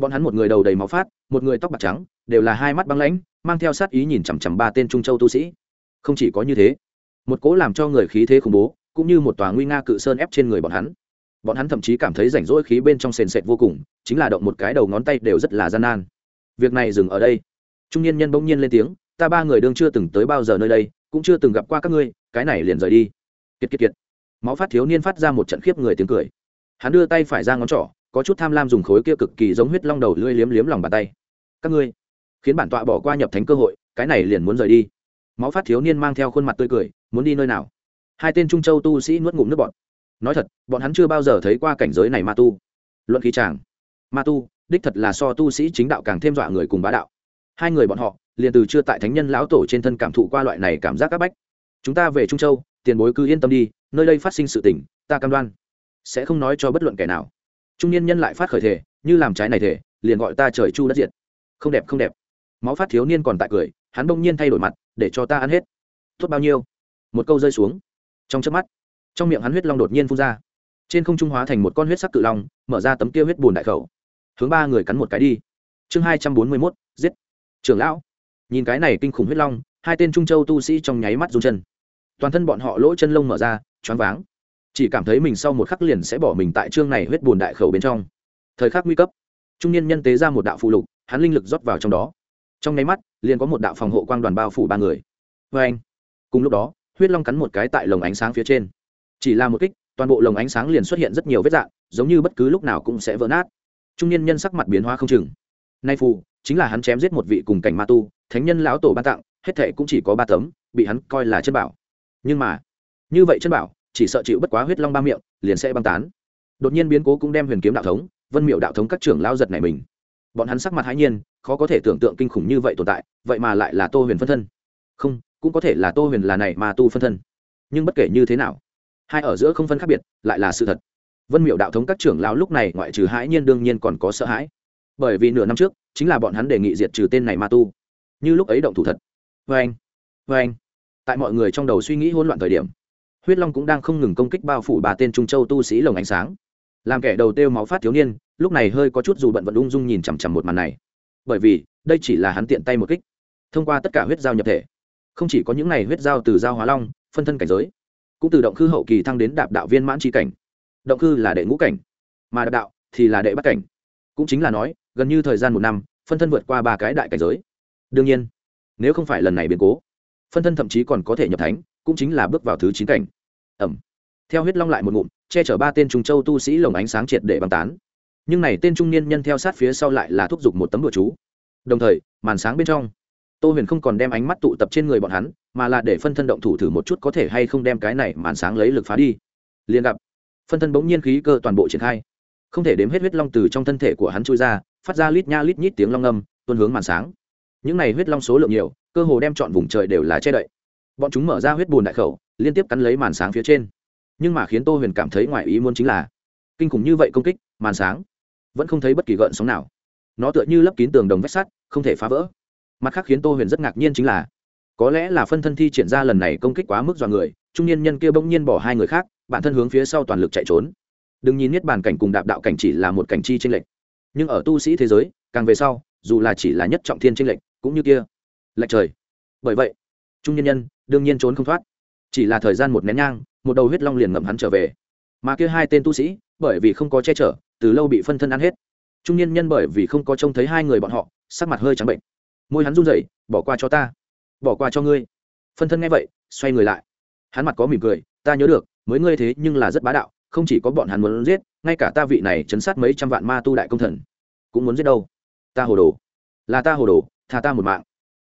bọn hắn một người đầu đầy máu phát, một người tóc bạc trắng, đều là hai mắt băng lãnh, mang theo sát ý nhìn chằm chằm ba tên trung châu tu sĩ. Không chỉ có như thế, một cố làm cho người khí thế khủng bố, cũng như một tòa nguy nga cự sơn ép trên người bọn hắn. Bọn hắn thậm chí cảm thấy rảnh rỗi khí bên trong sền sệt vô cùng, chính là động một cái đầu ngón tay đều rất là gian nan. Việc này dừng ở đây. Trung niên nhân bỗng nhiên lên tiếng, ta ba người đương chưa từng tới bao giờ nơi đây, cũng chưa từng gặp qua các ngươi, cái này liền rời đi. Kiệt kiệt kiệt. Máu phát thiếu niên phát ra một trận khiếp người tiếng cười. Hắn đưa tay phải ra ngón trỏ có chút tham lam dùng khối kia cực kỳ giống huyết long đầu lưỡi liếm liếm lòng bàn tay. Các ngươi, khiến bản tọa bỏ qua nhập thánh cơ hội, cái này liền muốn rời đi. Máu phát thiếu niên mang theo khuôn mặt tươi cười, muốn đi nơi nào? Hai tên trung châu tu sĩ nuốt ngụm nước bọt. Nói thật, bọn hắn chưa bao giờ thấy qua cảnh giới này ma tu. Luận khí chàng, ma tu, đích thật là so tu sĩ chính đạo càng thêm dọa người cùng bá đạo. Hai người bọn họ, liền từ chưa tại thánh nhân lão tổ trên thân cảm thụ qua loại này cảm giác áp bách. Chúng ta về trung châu, tiền bối cứ yên tâm đi, nơi đây phát sinh sự tình, ta cam đoan, sẽ không nói cho bất luận kẻ nào trung niên nhân lại phát khởi thể, như làm trái này thể, liền gọi ta trời chu đất diệt. Không đẹp không đẹp. Máu phát thiếu niên còn tại cười, hắn bỗng nhiên thay đổi mặt, để cho ta ăn hết. Tốt bao nhiêu? Một câu rơi xuống. Trong chớp mắt, trong miệng hắn huyết long đột nhiên phun ra. Trên không trung hóa thành một con huyết sắc cự long, mở ra tấm kia huyết bùn đại khẩu. Hướng ba người cắn một cái đi. Chương hai trăm bốn mươi mốt, giết. Trưởng lão. Nhìn cái này kinh khủng huyết long, hai tên trung châu tu sĩ trong nháy mắt run chân. Toàn thân bọn họ lỗ chân lông mở ra, choáng váng chỉ cảm thấy mình sau một khắc liền sẽ bỏ mình tại chương này huyết bùn đại khẩu bên trong. Thời khắc nguy cấp, trung niên nhân tế ra một đạo phụ lục, hắn linh lực rót vào trong đó. Trong nháy mắt, liền có một đạo phòng hộ quang đoàn bao phủ ba người. Vê anh, cùng lúc đó, huyết long cắn một cái tại lồng ánh sáng phía trên. Chỉ là một kích, toàn bộ lồng ánh sáng liền xuất hiện rất nhiều vết dạng, giống như bất cứ lúc nào cũng sẽ vỡ nát. Trung niên nhân sắc mặt biến hóa không chừng. Nay phù, chính là hắn chém giết một vị cùng cảnh ma tu, thánh nhân lão tổ ban tặng, hết thệ cũng chỉ có ba tấm, bị hắn coi là chân bảo. Nhưng mà, như vậy chân bảo chỉ sợ chịu bất quá huyết long ba miệng, liền sẽ băng tán. Đột nhiên biến cố cũng đem huyền kiếm đạo thống, vân miệu đạo thống các trưởng lao giật này mình. Bọn hắn sắc mặt hãi nhiên, khó có thể tưởng tượng kinh khủng như vậy tồn tại, vậy mà lại là tô huyền phân thân. Không, cũng có thể là tô huyền là này mà tu phân thân. Nhưng bất kể như thế nào, hai ở giữa không phân khác biệt, lại là sự thật. Vân miệu đạo thống các trưởng lao lúc này ngoại trừ hãi nhiên đương nhiên còn có sợ hãi. Bởi vì nửa năm trước, chính là bọn hắn đề nghị diệt trừ tên này ma tu. Như lúc ấy động thủ thật. Vê anh vê anh tại mọi người trong đầu suy nghĩ hỗn loạn thời điểm huyết long cũng đang không ngừng công kích bao phủ bà tên trung châu tu sĩ lồng ánh sáng. Làm kẻ đầu têu máu phát thiếu niên, lúc này hơi có chút dù bận vận ung dung nhìn chằm chằm một màn này. Bởi vì, đây chỉ là hắn tiện tay một kích. Thông qua tất cả huyết giao nhập thể, không chỉ có những này huyết giao từ giao hóa long, phân thân cảnh giới, cũng từ động khư hậu kỳ thăng đến đạp đạo viên mãn tri cảnh. Động khư là đệ ngũ cảnh, mà đạp đạo thì là đệ bắt cảnh. Cũng chính là nói, gần như thời gian một năm, phân thân vượt qua ba cái đại cảnh giới. Đương nhiên, nếu không phải lần này biến cố, phân thân thậm chí còn có thể nhập thánh cũng chính là bước vào thứ chín cảnh. Ẩm. Theo huyết long lại một ngụm, che chở ba tên trung châu tu sĩ lồng ánh sáng triệt để băng tán. Nhưng này tên trung niên nhân theo sát phía sau lại là thúc giục một tấm bừa chú. Đồng thời, màn sáng bên trong, tô huyền không còn đem ánh mắt tụ tập trên người bọn hắn, mà là để phân thân động thủ thử một chút có thể hay không đem cái này màn sáng lấy lực phá đi. Liền gặp, phân thân bỗng nhiên khí cơ toàn bộ triển khai. Không thể đếm hết huyết long từ trong thân thể của hắn trôi ra, phát ra lít nha lít nhít tiếng long âm, tuôn hướng màn sáng. Những này huyết long số lượng nhiều, cơ hồ đem chọn vùng trời đều là che đậy bọn chúng mở ra huyết bùn đại khẩu, liên tiếp cắn lấy màn sáng phía trên. Nhưng mà khiến tô huyền cảm thấy ngoài ý muốn chính là, kinh khủng như vậy công kích, màn sáng vẫn không thấy bất kỳ gợn sóng nào. Nó tựa như lấp kín tường đồng vách sắt, không thể phá vỡ. Mặt khác khiến tô huyền rất ngạc nhiên chính là, có lẽ là phân thân thi triển ra lần này công kích quá mức dọa người, trung niên nhân kia bỗng nhiên bỏ hai người khác, bản thân hướng phía sau toàn lực chạy trốn. Đừng nhìn niết bàn cảnh cùng đạp đạo cảnh chỉ là một cảnh chi tranh lệch, nhưng ở tu sĩ thế giới, càng về sau, dù là chỉ là nhất trọng thiên tranh lệch, cũng như kia. Lệch trời. Bởi vậy trung nhân nhân, đương nhiên trốn không thoát. Chỉ là thời gian một nén nhang, một đầu huyết long liền ngậm hắn trở về. Mà kia hai tên tu sĩ, bởi vì không có che chở, từ lâu bị phân thân ăn hết. Trung nhân nhân bởi vì không có trông thấy hai người bọn họ, sắc mặt hơi trắng bệnh. Môi hắn run rẩy, bỏ qua cho ta. Bỏ qua cho ngươi. Phân thân nghe vậy, xoay người lại. Hắn mặt có mỉm cười, ta nhớ được, mới ngươi thế nhưng là rất bá đạo, không chỉ có bọn hắn muốn giết, ngay cả ta vị này chấn sát mấy trăm vạn ma tu đại công thần, cũng muốn giết đâu. Ta hồ đồ. Là ta hồ đồ, tha ta một mạng.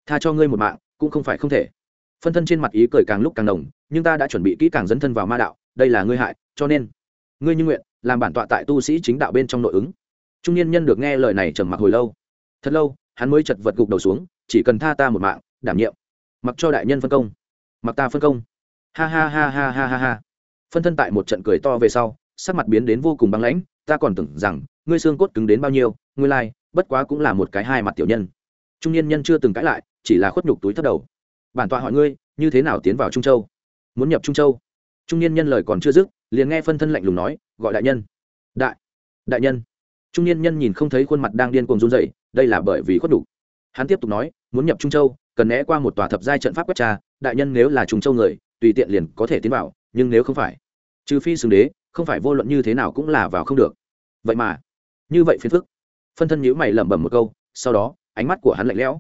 Tha cho ngươi một mạng, cũng không phải không thể phân thân trên mặt ý cười càng lúc càng đồng nhưng ta đã chuẩn bị kỹ càng dấn thân vào ma đạo đây là ngươi hại cho nên ngươi như nguyện làm bản tọa tại tu sĩ chính đạo bên trong nội ứng. Trung niên nhân được nghe lời này trầm mặc hồi lâu. Thật lâu hắn mới chật vật gục đầu xuống chỉ cần tha ta một mạng đảm nhiệm. Mặc cho đại nhân phân công. Mặc ta phân công. Ha ha ha ha ha ha ha. Phân thân tại một trận cười to về sau sắc mặt biến đến vô cùng băng lãnh ta còn tưởng rằng ngươi xương cốt cứng đến bao nhiêu ngươi lai、like, bất quá cũng là một cái hai mặt tiểu nhân. Trung niên nhân chưa từng cãi lại chỉ là khuất nhục túi thất đầu bản tọa hỏi ngươi, như thế nào tiến vào trung châu? Muốn nhập trung châu? Trung niên nhân lời còn chưa dứt, liền nghe phân thân lạnh lùng nói, gọi đại nhân. Đại đại nhân. Trung niên nhân nhìn không thấy khuôn mặt đang điên cuồng run dậy đây là bởi vì khuất đủ. Hắn tiếp tục nói, muốn nhập trung châu, cần né qua một tòa thập giai trận pháp quét tra, đại nhân nếu là trung châu người, tùy tiện liền có thể tiến vào, nhưng nếu không phải, trừ phi xưng đế, không phải vô luận như thế nào cũng là vào không được. Vậy mà, như vậy phiền phức. Phân thân nhữ mày lẩm bẩm một câu, sau đó, ánh mắt của hắn lạnh lẽo.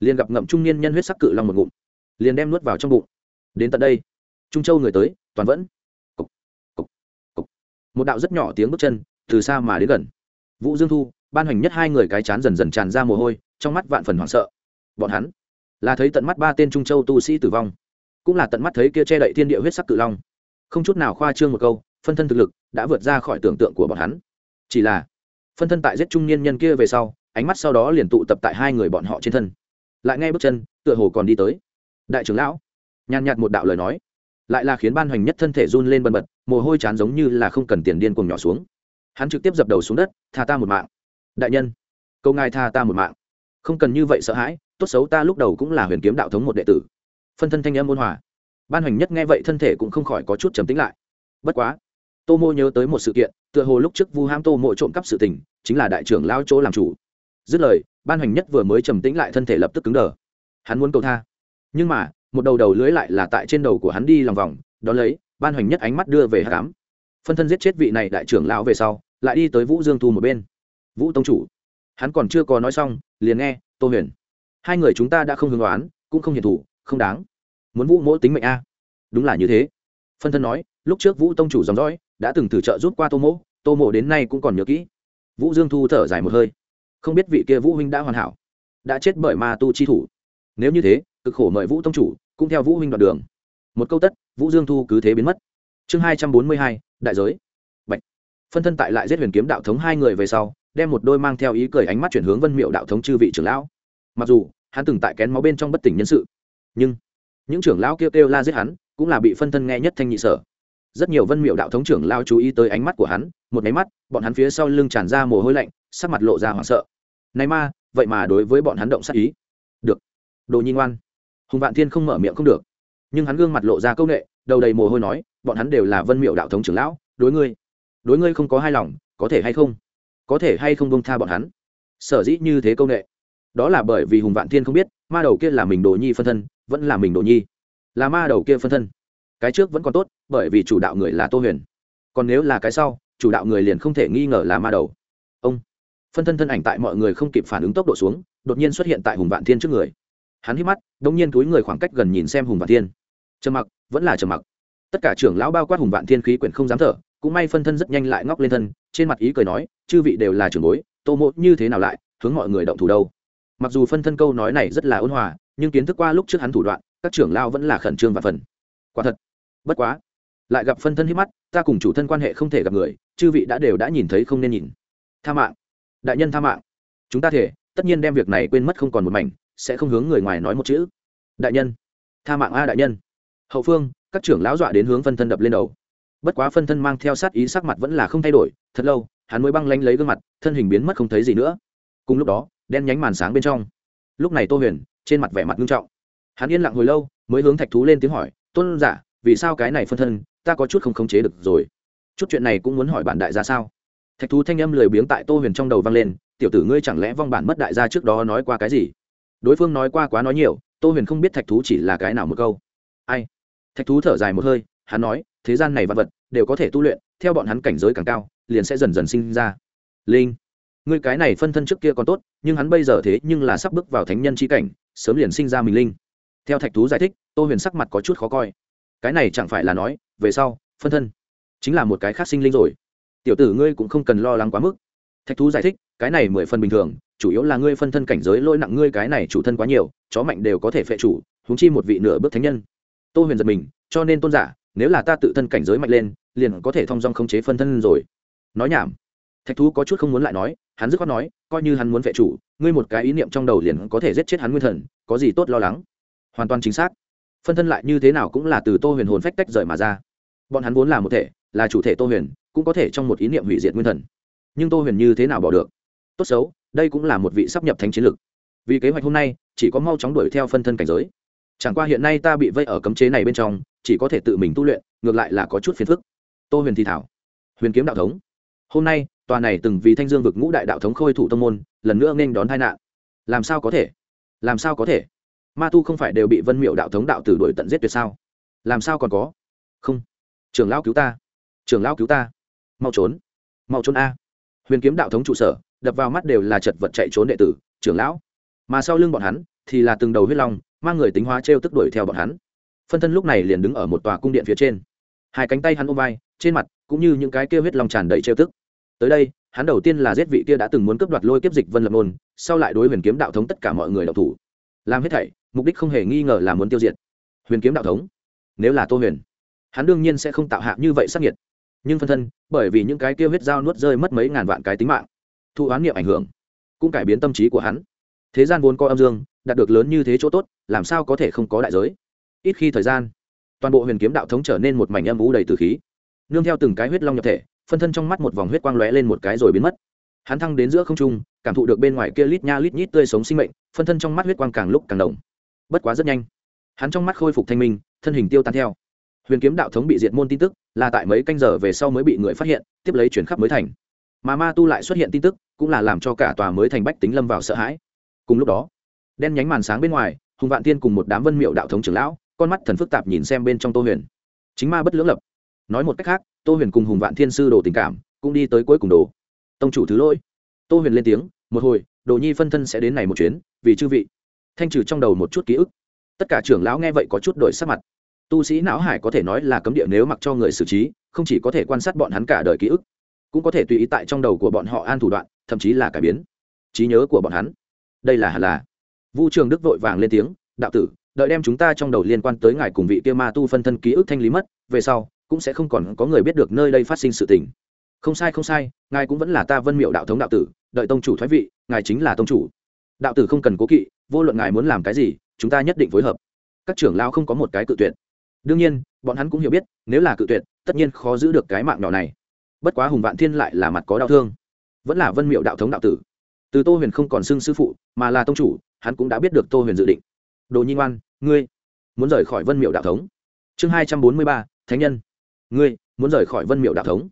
Liền gặp ngậm trung niên nhân huyết sắc cự long một ngụm liền đem nuốt vào trong bụng. Đến tận đây trung châu người tới toàn vẫn. Cục, cục, cục. một đạo rất nhỏ tiếng bước chân từ xa mà đến gần. Vũ dương thu ban hành nhất hai người cái chán dần dần tràn ra mồ hôi trong mắt vạn phần hoảng sợ. Bọn hắn là thấy tận mắt ba tên trung châu tu sĩ tử vong cũng là tận mắt thấy kia che đậy thiên địa huyết sắc cự long. Không chút nào khoa trương một câu phân thân thực lực đã vượt ra khỏi tưởng tượng của bọn hắn. Chỉ là phân thân tại giết trung niên nhân kia về sau ánh mắt sau đó liền tụ tập tại hai người bọn họ trên thân. Lại ngay bước chân tựa hồ còn đi tới đại trưởng lão, nhàn nhạt một đạo lời nói, lại là khiến ban hoành nhất thân thể run lên bần bật, mồ hôi chán giống như là không cần tiền điên cuồng nhỏ xuống. Hắn trực tiếp dập đầu xuống đất, tha ta một mạng. Đại nhân câu ngài tha ta một mạng. Không cần như vậy sợ hãi, tốt xấu ta lúc đầu cũng là huyền kiếm đạo thống một đệ tử. Phân thân thanh âm ôn hòa. Ban hoành nhất nghe vậy thân thể cũng không khỏi có chút trầm tính lại. Bất quá, tô mô nhớ tới một sự kiện, tựa hồ lúc trước vu ham tô mộ trộm cắp sự tình, chính là đại trưởng lao chỗ làm chủ. Dứt lời, ban hoành nhất vừa mới trầm tĩnh lại thân thể lập tức cứng đờ. Hắn muốn cầu tha nhưng mà, một đầu đầu lưới lại là tại trên đầu của hắn đi lòng vòng đ ó lấy, ban hoành nhất ánh mắt đưa về hạ cám. Phân thân giết chết vị này đại trưởng lão về sau, lại đi tới vũ dương thu một bên. Vũ tông chủ. Hắn còn chưa có nói xong, liền nghe, tô huyền, hai người chúng ta đã không hướng đoán, cũng không hiền thủ, không đáng. Muốn vũ mỗ tính mệnh a. Đúng là như thế. Phân thân nói, lúc trước vũ tông chủ dòng dõi, đã từng thử trợ giúp qua tô mỗ tô mỗ đến nay cũng còn nhớ kỹ. Vũ dương thu thở dài một hơi. Không biết vị kia vũ huynh đã hoàn hảo, đã chết bởi ma tu chi thủ. Nếu như thế cực khổ mời vũ tông chủ, cũng theo vũ huynh đoạn đường. Một câu tất, vũ dương thu cứ thế biến mất. Chương hai trăm bốn mươi hai, đại giới. Bạch. phân thân tại lại giết huyền kiếm đạo thống hai người về sau, đem một đôi mang theo ý cười ánh mắt chuyển hướng vân miệu đạo thống chư vị trưởng lão. Mặc dù, hắn từng tại kén máu bên trong bất tỉnh nhân sự, nhưng những trưởng lão kêu kêu la giết hắn, cũng là bị phân thân nghe nhất thanh nhị sở. Rất nhiều vân miệu đạo thống trưởng lao chú ý tới ánh mắt của hắn, một máy mắt, bọn hắn phía sau lưng tràn ra mồ hôi lạnh, sắc mặt lộ ra hoảng sợ. Này ma, vậy mà đối với bọn hắn động sát ý. Được. Đồ nhi ngoan hùng vạn thiên không mở miệng không được. Nhưng hắn gương mặt lộ ra công nghệ, đầu đầy mồ hôi nói, bọn hắn đều là vân miệu đạo thống trưởng lão, đối ngươi đối ngươi không có hai lòng, có thể hay không? Có thể hay không bông tha bọn hắn? Sở dĩ như thế công nghệ. Đó là bởi vì hùng vạn thiên không biết, ma đầu kia là mình đồ nhi phân thân, vẫn là mình đồ nhi. Là ma đầu kia phân thân. Cái trước vẫn còn tốt, bởi vì chủ đạo người là tô huyền. Còn nếu là cái sau, chủ đạo người liền không thể nghi ngờ là ma đầu. Ông. Phân thân thân ảnh tại mọi người không kịp phản ứng tốc độ xuống, đột nhiên xuất hiện tại hùng vạn thiên trước người hắn hít mắt đ ỗ n g nhiên túi người khoảng cách gần nhìn xem hùng vạn thiên. Trầm mặc, vẫn là trầm mặc. Tất cả trưởng lão bao quát hùng vạn thiên khí quyển không dám thở, cũng may phân thân rất nhanh lại ngóc lên thân, trên mặt ý cười nói, chư vị đều là trưởng bối, tô mộ như thế nào lại, hướng mọi người động thủ đâu? Mặc dù phân thân câu nói này rất là ôn hòa, nhưng kiến thức qua lúc trước hắn thủ đoạn, các trưởng lao vẫn là khẩn trương và phần. Quả thật, bất quá, lại gặp phân thân hít mắt, ta cùng chủ thân quan hệ không thể gặp người, chư vị đã đều đã nhìn thấy không nên nhìn. Tha mạng. Đại nhân tha mạng. Chúng ta thể, tất nhiên đem việc này quên mất không còn một mảnh sẽ không hướng người ngoài nói một chữ. Đại nhân, tha mạng a đại nhân. Hậu phương, các trưởng lão dọa đến hướng phân thân đập lên đầu. Bất quá phân thân mang theo sát ý sắc mặt vẫn là không thay đổi, thật lâu, hắn mới băng lanh lấy gương mặt, thân hình biến mất không thấy gì nữa. Cùng lúc đó, đen nhánh màn sáng bên trong. Lúc này tô huyền, trên mặt vẻ mặt nghiêm trọng. Hắn yên lặng hồi lâu, mới hướng thạch thú lên tiếng hỏi, tôn giả, vì sao cái này phân thân, ta có chút không khống chế được rồi? Chút chuyện này cũng muốn hỏi bản đại gia sao? Thạch thú thanh âm lười biếng tại tô huyền trong đầu vang lên, tiểu tử ngươi chẳng lẽ vong bản mất đại gia trước đó nói qua cái gì? Đối phương nói qua quá nói nhiều, tô huyền không biết thạch thú chỉ là cái nào một câu. Ai? Thạch thú thở dài một hơi, hắn nói, thế gian này vật vật đều có thể tu luyện, theo bọn hắn cảnh giới càng cao, liền sẽ dần dần sinh ra. Linh. Ngươi cái này phân thân trước kia còn tốt, nhưng hắn bây giờ thế nhưng là sắp bước vào thánh nhân trí cảnh, sớm liền sinh ra mình linh. Theo thạch thú giải thích, tô huyền sắc mặt có chút khó coi. Cái này chẳng phải là nói, về sau, phân thân chính là một cái khác sinh linh rồi. Tiểu tử ngươi cũng không cần lo lắng quá mức. Thạch thú giải thích, cái này mười phần bình thường chủ yếu là ngươi phân thân cảnh giới lỗi nặng ngươi cái này chủ thân quá nhiều, chó mạnh đều có thể phệ chủ húng chi một vị nửa bước thánh nhân. Tô huyền giật mình, cho nên tôn giả, nếu là ta tự thân cảnh giới mạnh lên, liền có thể thong dong khống chế phân thân rồi. Nói nhảm. Thạch thú có chút không muốn lại nói, hắn dứt khoát nói, coi như hắn muốn phệ chủ, ngươi một cái ý niệm trong đầu liền có thể giết chết hắn nguyên thần, có gì tốt lo lắng? Hoàn toàn chính xác. Phân thân lại như thế nào cũng là từ tô huyền hồn phách tách rời mà ra. Bọn hắn vốn là một thể, là chủ thể tô huyền, cũng có thể trong một ý niệm hủy diệt nguyên thần. Nhưng tô huyền như thế nào bỏ được? Tốt xấu đây cũng là một vị sắp nhập thánh chiến lực vì kế hoạch hôm nay, chỉ có mau chóng đuổi theo phân thân cảnh giới. Chẳng qua hiện nay ta bị vây ở cấm chế này bên trong, chỉ có thể tự mình tu luyện, ngược lại là có chút phiền phức. Tô huyền thì thảo. Huyền kiếm đạo thống. Hôm nay, tòa này từng vì thanh dương vực ngũ đại đạo thống khôi thủ tông môn, lần nữa nên đón tai nạn. Làm sao có thể? Làm sao có thể? Ma tu không phải đều bị vân miệu đạo thống đạo tử đuổi tận giết tuyệt sao? Làm sao còn có? Không. Trưởng lão cứu ta. Trưởng lão cứu ta. Mau trốn. Mau trốn a. Huyền kiếm đạo thống trụ sở đập vào mắt đều là chật vật chạy trốn đệ tử trưởng lão. Mà sau lưng bọn hắn thì là từng đầu huyết long mang người tính hóa t r e o tức đuổi theo bọn hắn. Phân thân lúc này liền đứng ở một tòa cung điện phía trên. Hai cánh tay hắn ôm vai trên mặt cũng như những cái kia huyết long tràn đầy trêu tức. Tới đây hắn đầu tiên là giết vị kia đã từng muốn cướp đoạt lôi kiếp dịch vân lập môn, sau lại đối huyền kiếm đạo thống tất cả mọi người đạo thủ. Làm hết thảy mục đích không hề nghi ngờ là muốn tiêu diệt huyền kiếm đạo thống. Nếu là tô huyền hắn đương nhiên sẽ không tạo hạ như vậy sắc nhiệt nhưng phân thân bởi vì những cái kia huyết dao nuốt rơi mất mấy ngàn vạn cái tính mạng thụ oán niệm ảnh hưởng, cũng cải biến tâm trí của hắn. Thế gian vốn có âm dương, đạt được lớn như thế chỗ tốt, làm sao có thể không có đại giới? Ít khi thời gian, toàn bộ huyền kiếm đạo thống trở nên một mảnh âm vũ đầy từ khí. Nương theo từng cái huyết long nhập thể, phân thân trong mắt một vòng huyết quang lóe lên một cái rồi biến mất. Hắn thăng đến giữa không trung, cảm thụ được bên ngoài kia lít nha lít nhít tươi sống sinh mệnh, phân thân trong mắt huyết quang càng lúc càng đồng bất quá rất nhanh, hắn trong mắt khôi phục thanh minh, thân hình tiêu tan theo. Huyền kiếm đạo thống bị diệt môn tin tức, là tại mấy canh giờ về sau mới bị người phát hiện, tiếp lấy chuyển khắp mới thành. Mà ma tu lại xuất hiện tin tức cũng là làm cho cả tòa mới thành bách tính lâm vào sợ hãi. Cùng lúc đó, đen nhánh màn sáng bên ngoài, hùng vạn tiên cùng một đám vân miệu đạo thống trưởng lão, con mắt thần phức tạp nhìn xem bên trong tô huyền. Chính ma bất lưỡng lập. Nói một cách khác, tô huyền cùng hùng vạn thiên sư đồ tình cảm, cũng đi tới cuối cùng đồ. Tông chủ thứ lỗi. Tô huyền lên tiếng, một hồi, đồ nhi phân thân sẽ đến này một chuyến, vì chư vị. Thanh trừ trong đầu một chút ký ức. Tất cả trưởng lão nghe vậy có chút đổi sắc mặt. Tu sĩ não hải có thể nói là cấm địa nếu mặc cho người xử trí, không chỉ có thể quan sát bọn hắn cả đời ký ức, cũng có thể tùy ý tại trong đầu của bọn họ an thủ đoạn thậm chí là cải biến. Trí nhớ của bọn hắn. Đây là hẳn là. Vu trường đức vội vàng lên tiếng, đạo tử, đợi đem chúng ta trong đầu liên quan tới ngài cùng vị kia ma tu phân thân ký ức thanh lý mất, về sau, cũng sẽ không còn có người biết được nơi đây phát sinh sự tình. Không sai không sai, ngài cũng vẫn là ta vân miệu đạo thống đạo tử, đợi tông chủ thoái vị, ngài chính là tông chủ. Đạo tử không cần cố kỵ, vô luận ngài muốn làm cái gì, chúng ta nhất định phối hợp. Các trưởng lao không có một cái cự tuyệt. Đương nhiên, bọn hắn cũng hiểu biết, nếu là cự tuyệt, tất nhiên khó giữ được cái mạng nhỏ này. Bất quá hùng vạn thiên lại là mặt có đau thương vẫn là vân miệu đạo thống đạo tử. Từ tô huyền không còn xưng sư phụ, mà là tông chủ, hắn cũng đã biết được tô huyền dự định. Đồ nhi ngoan, ngươi muốn rời khỏi vân miệu đạo thống? Chương hai trăm bốn mươi ba, thánh nhân. Ngươi muốn rời khỏi vân miệu đạo thống?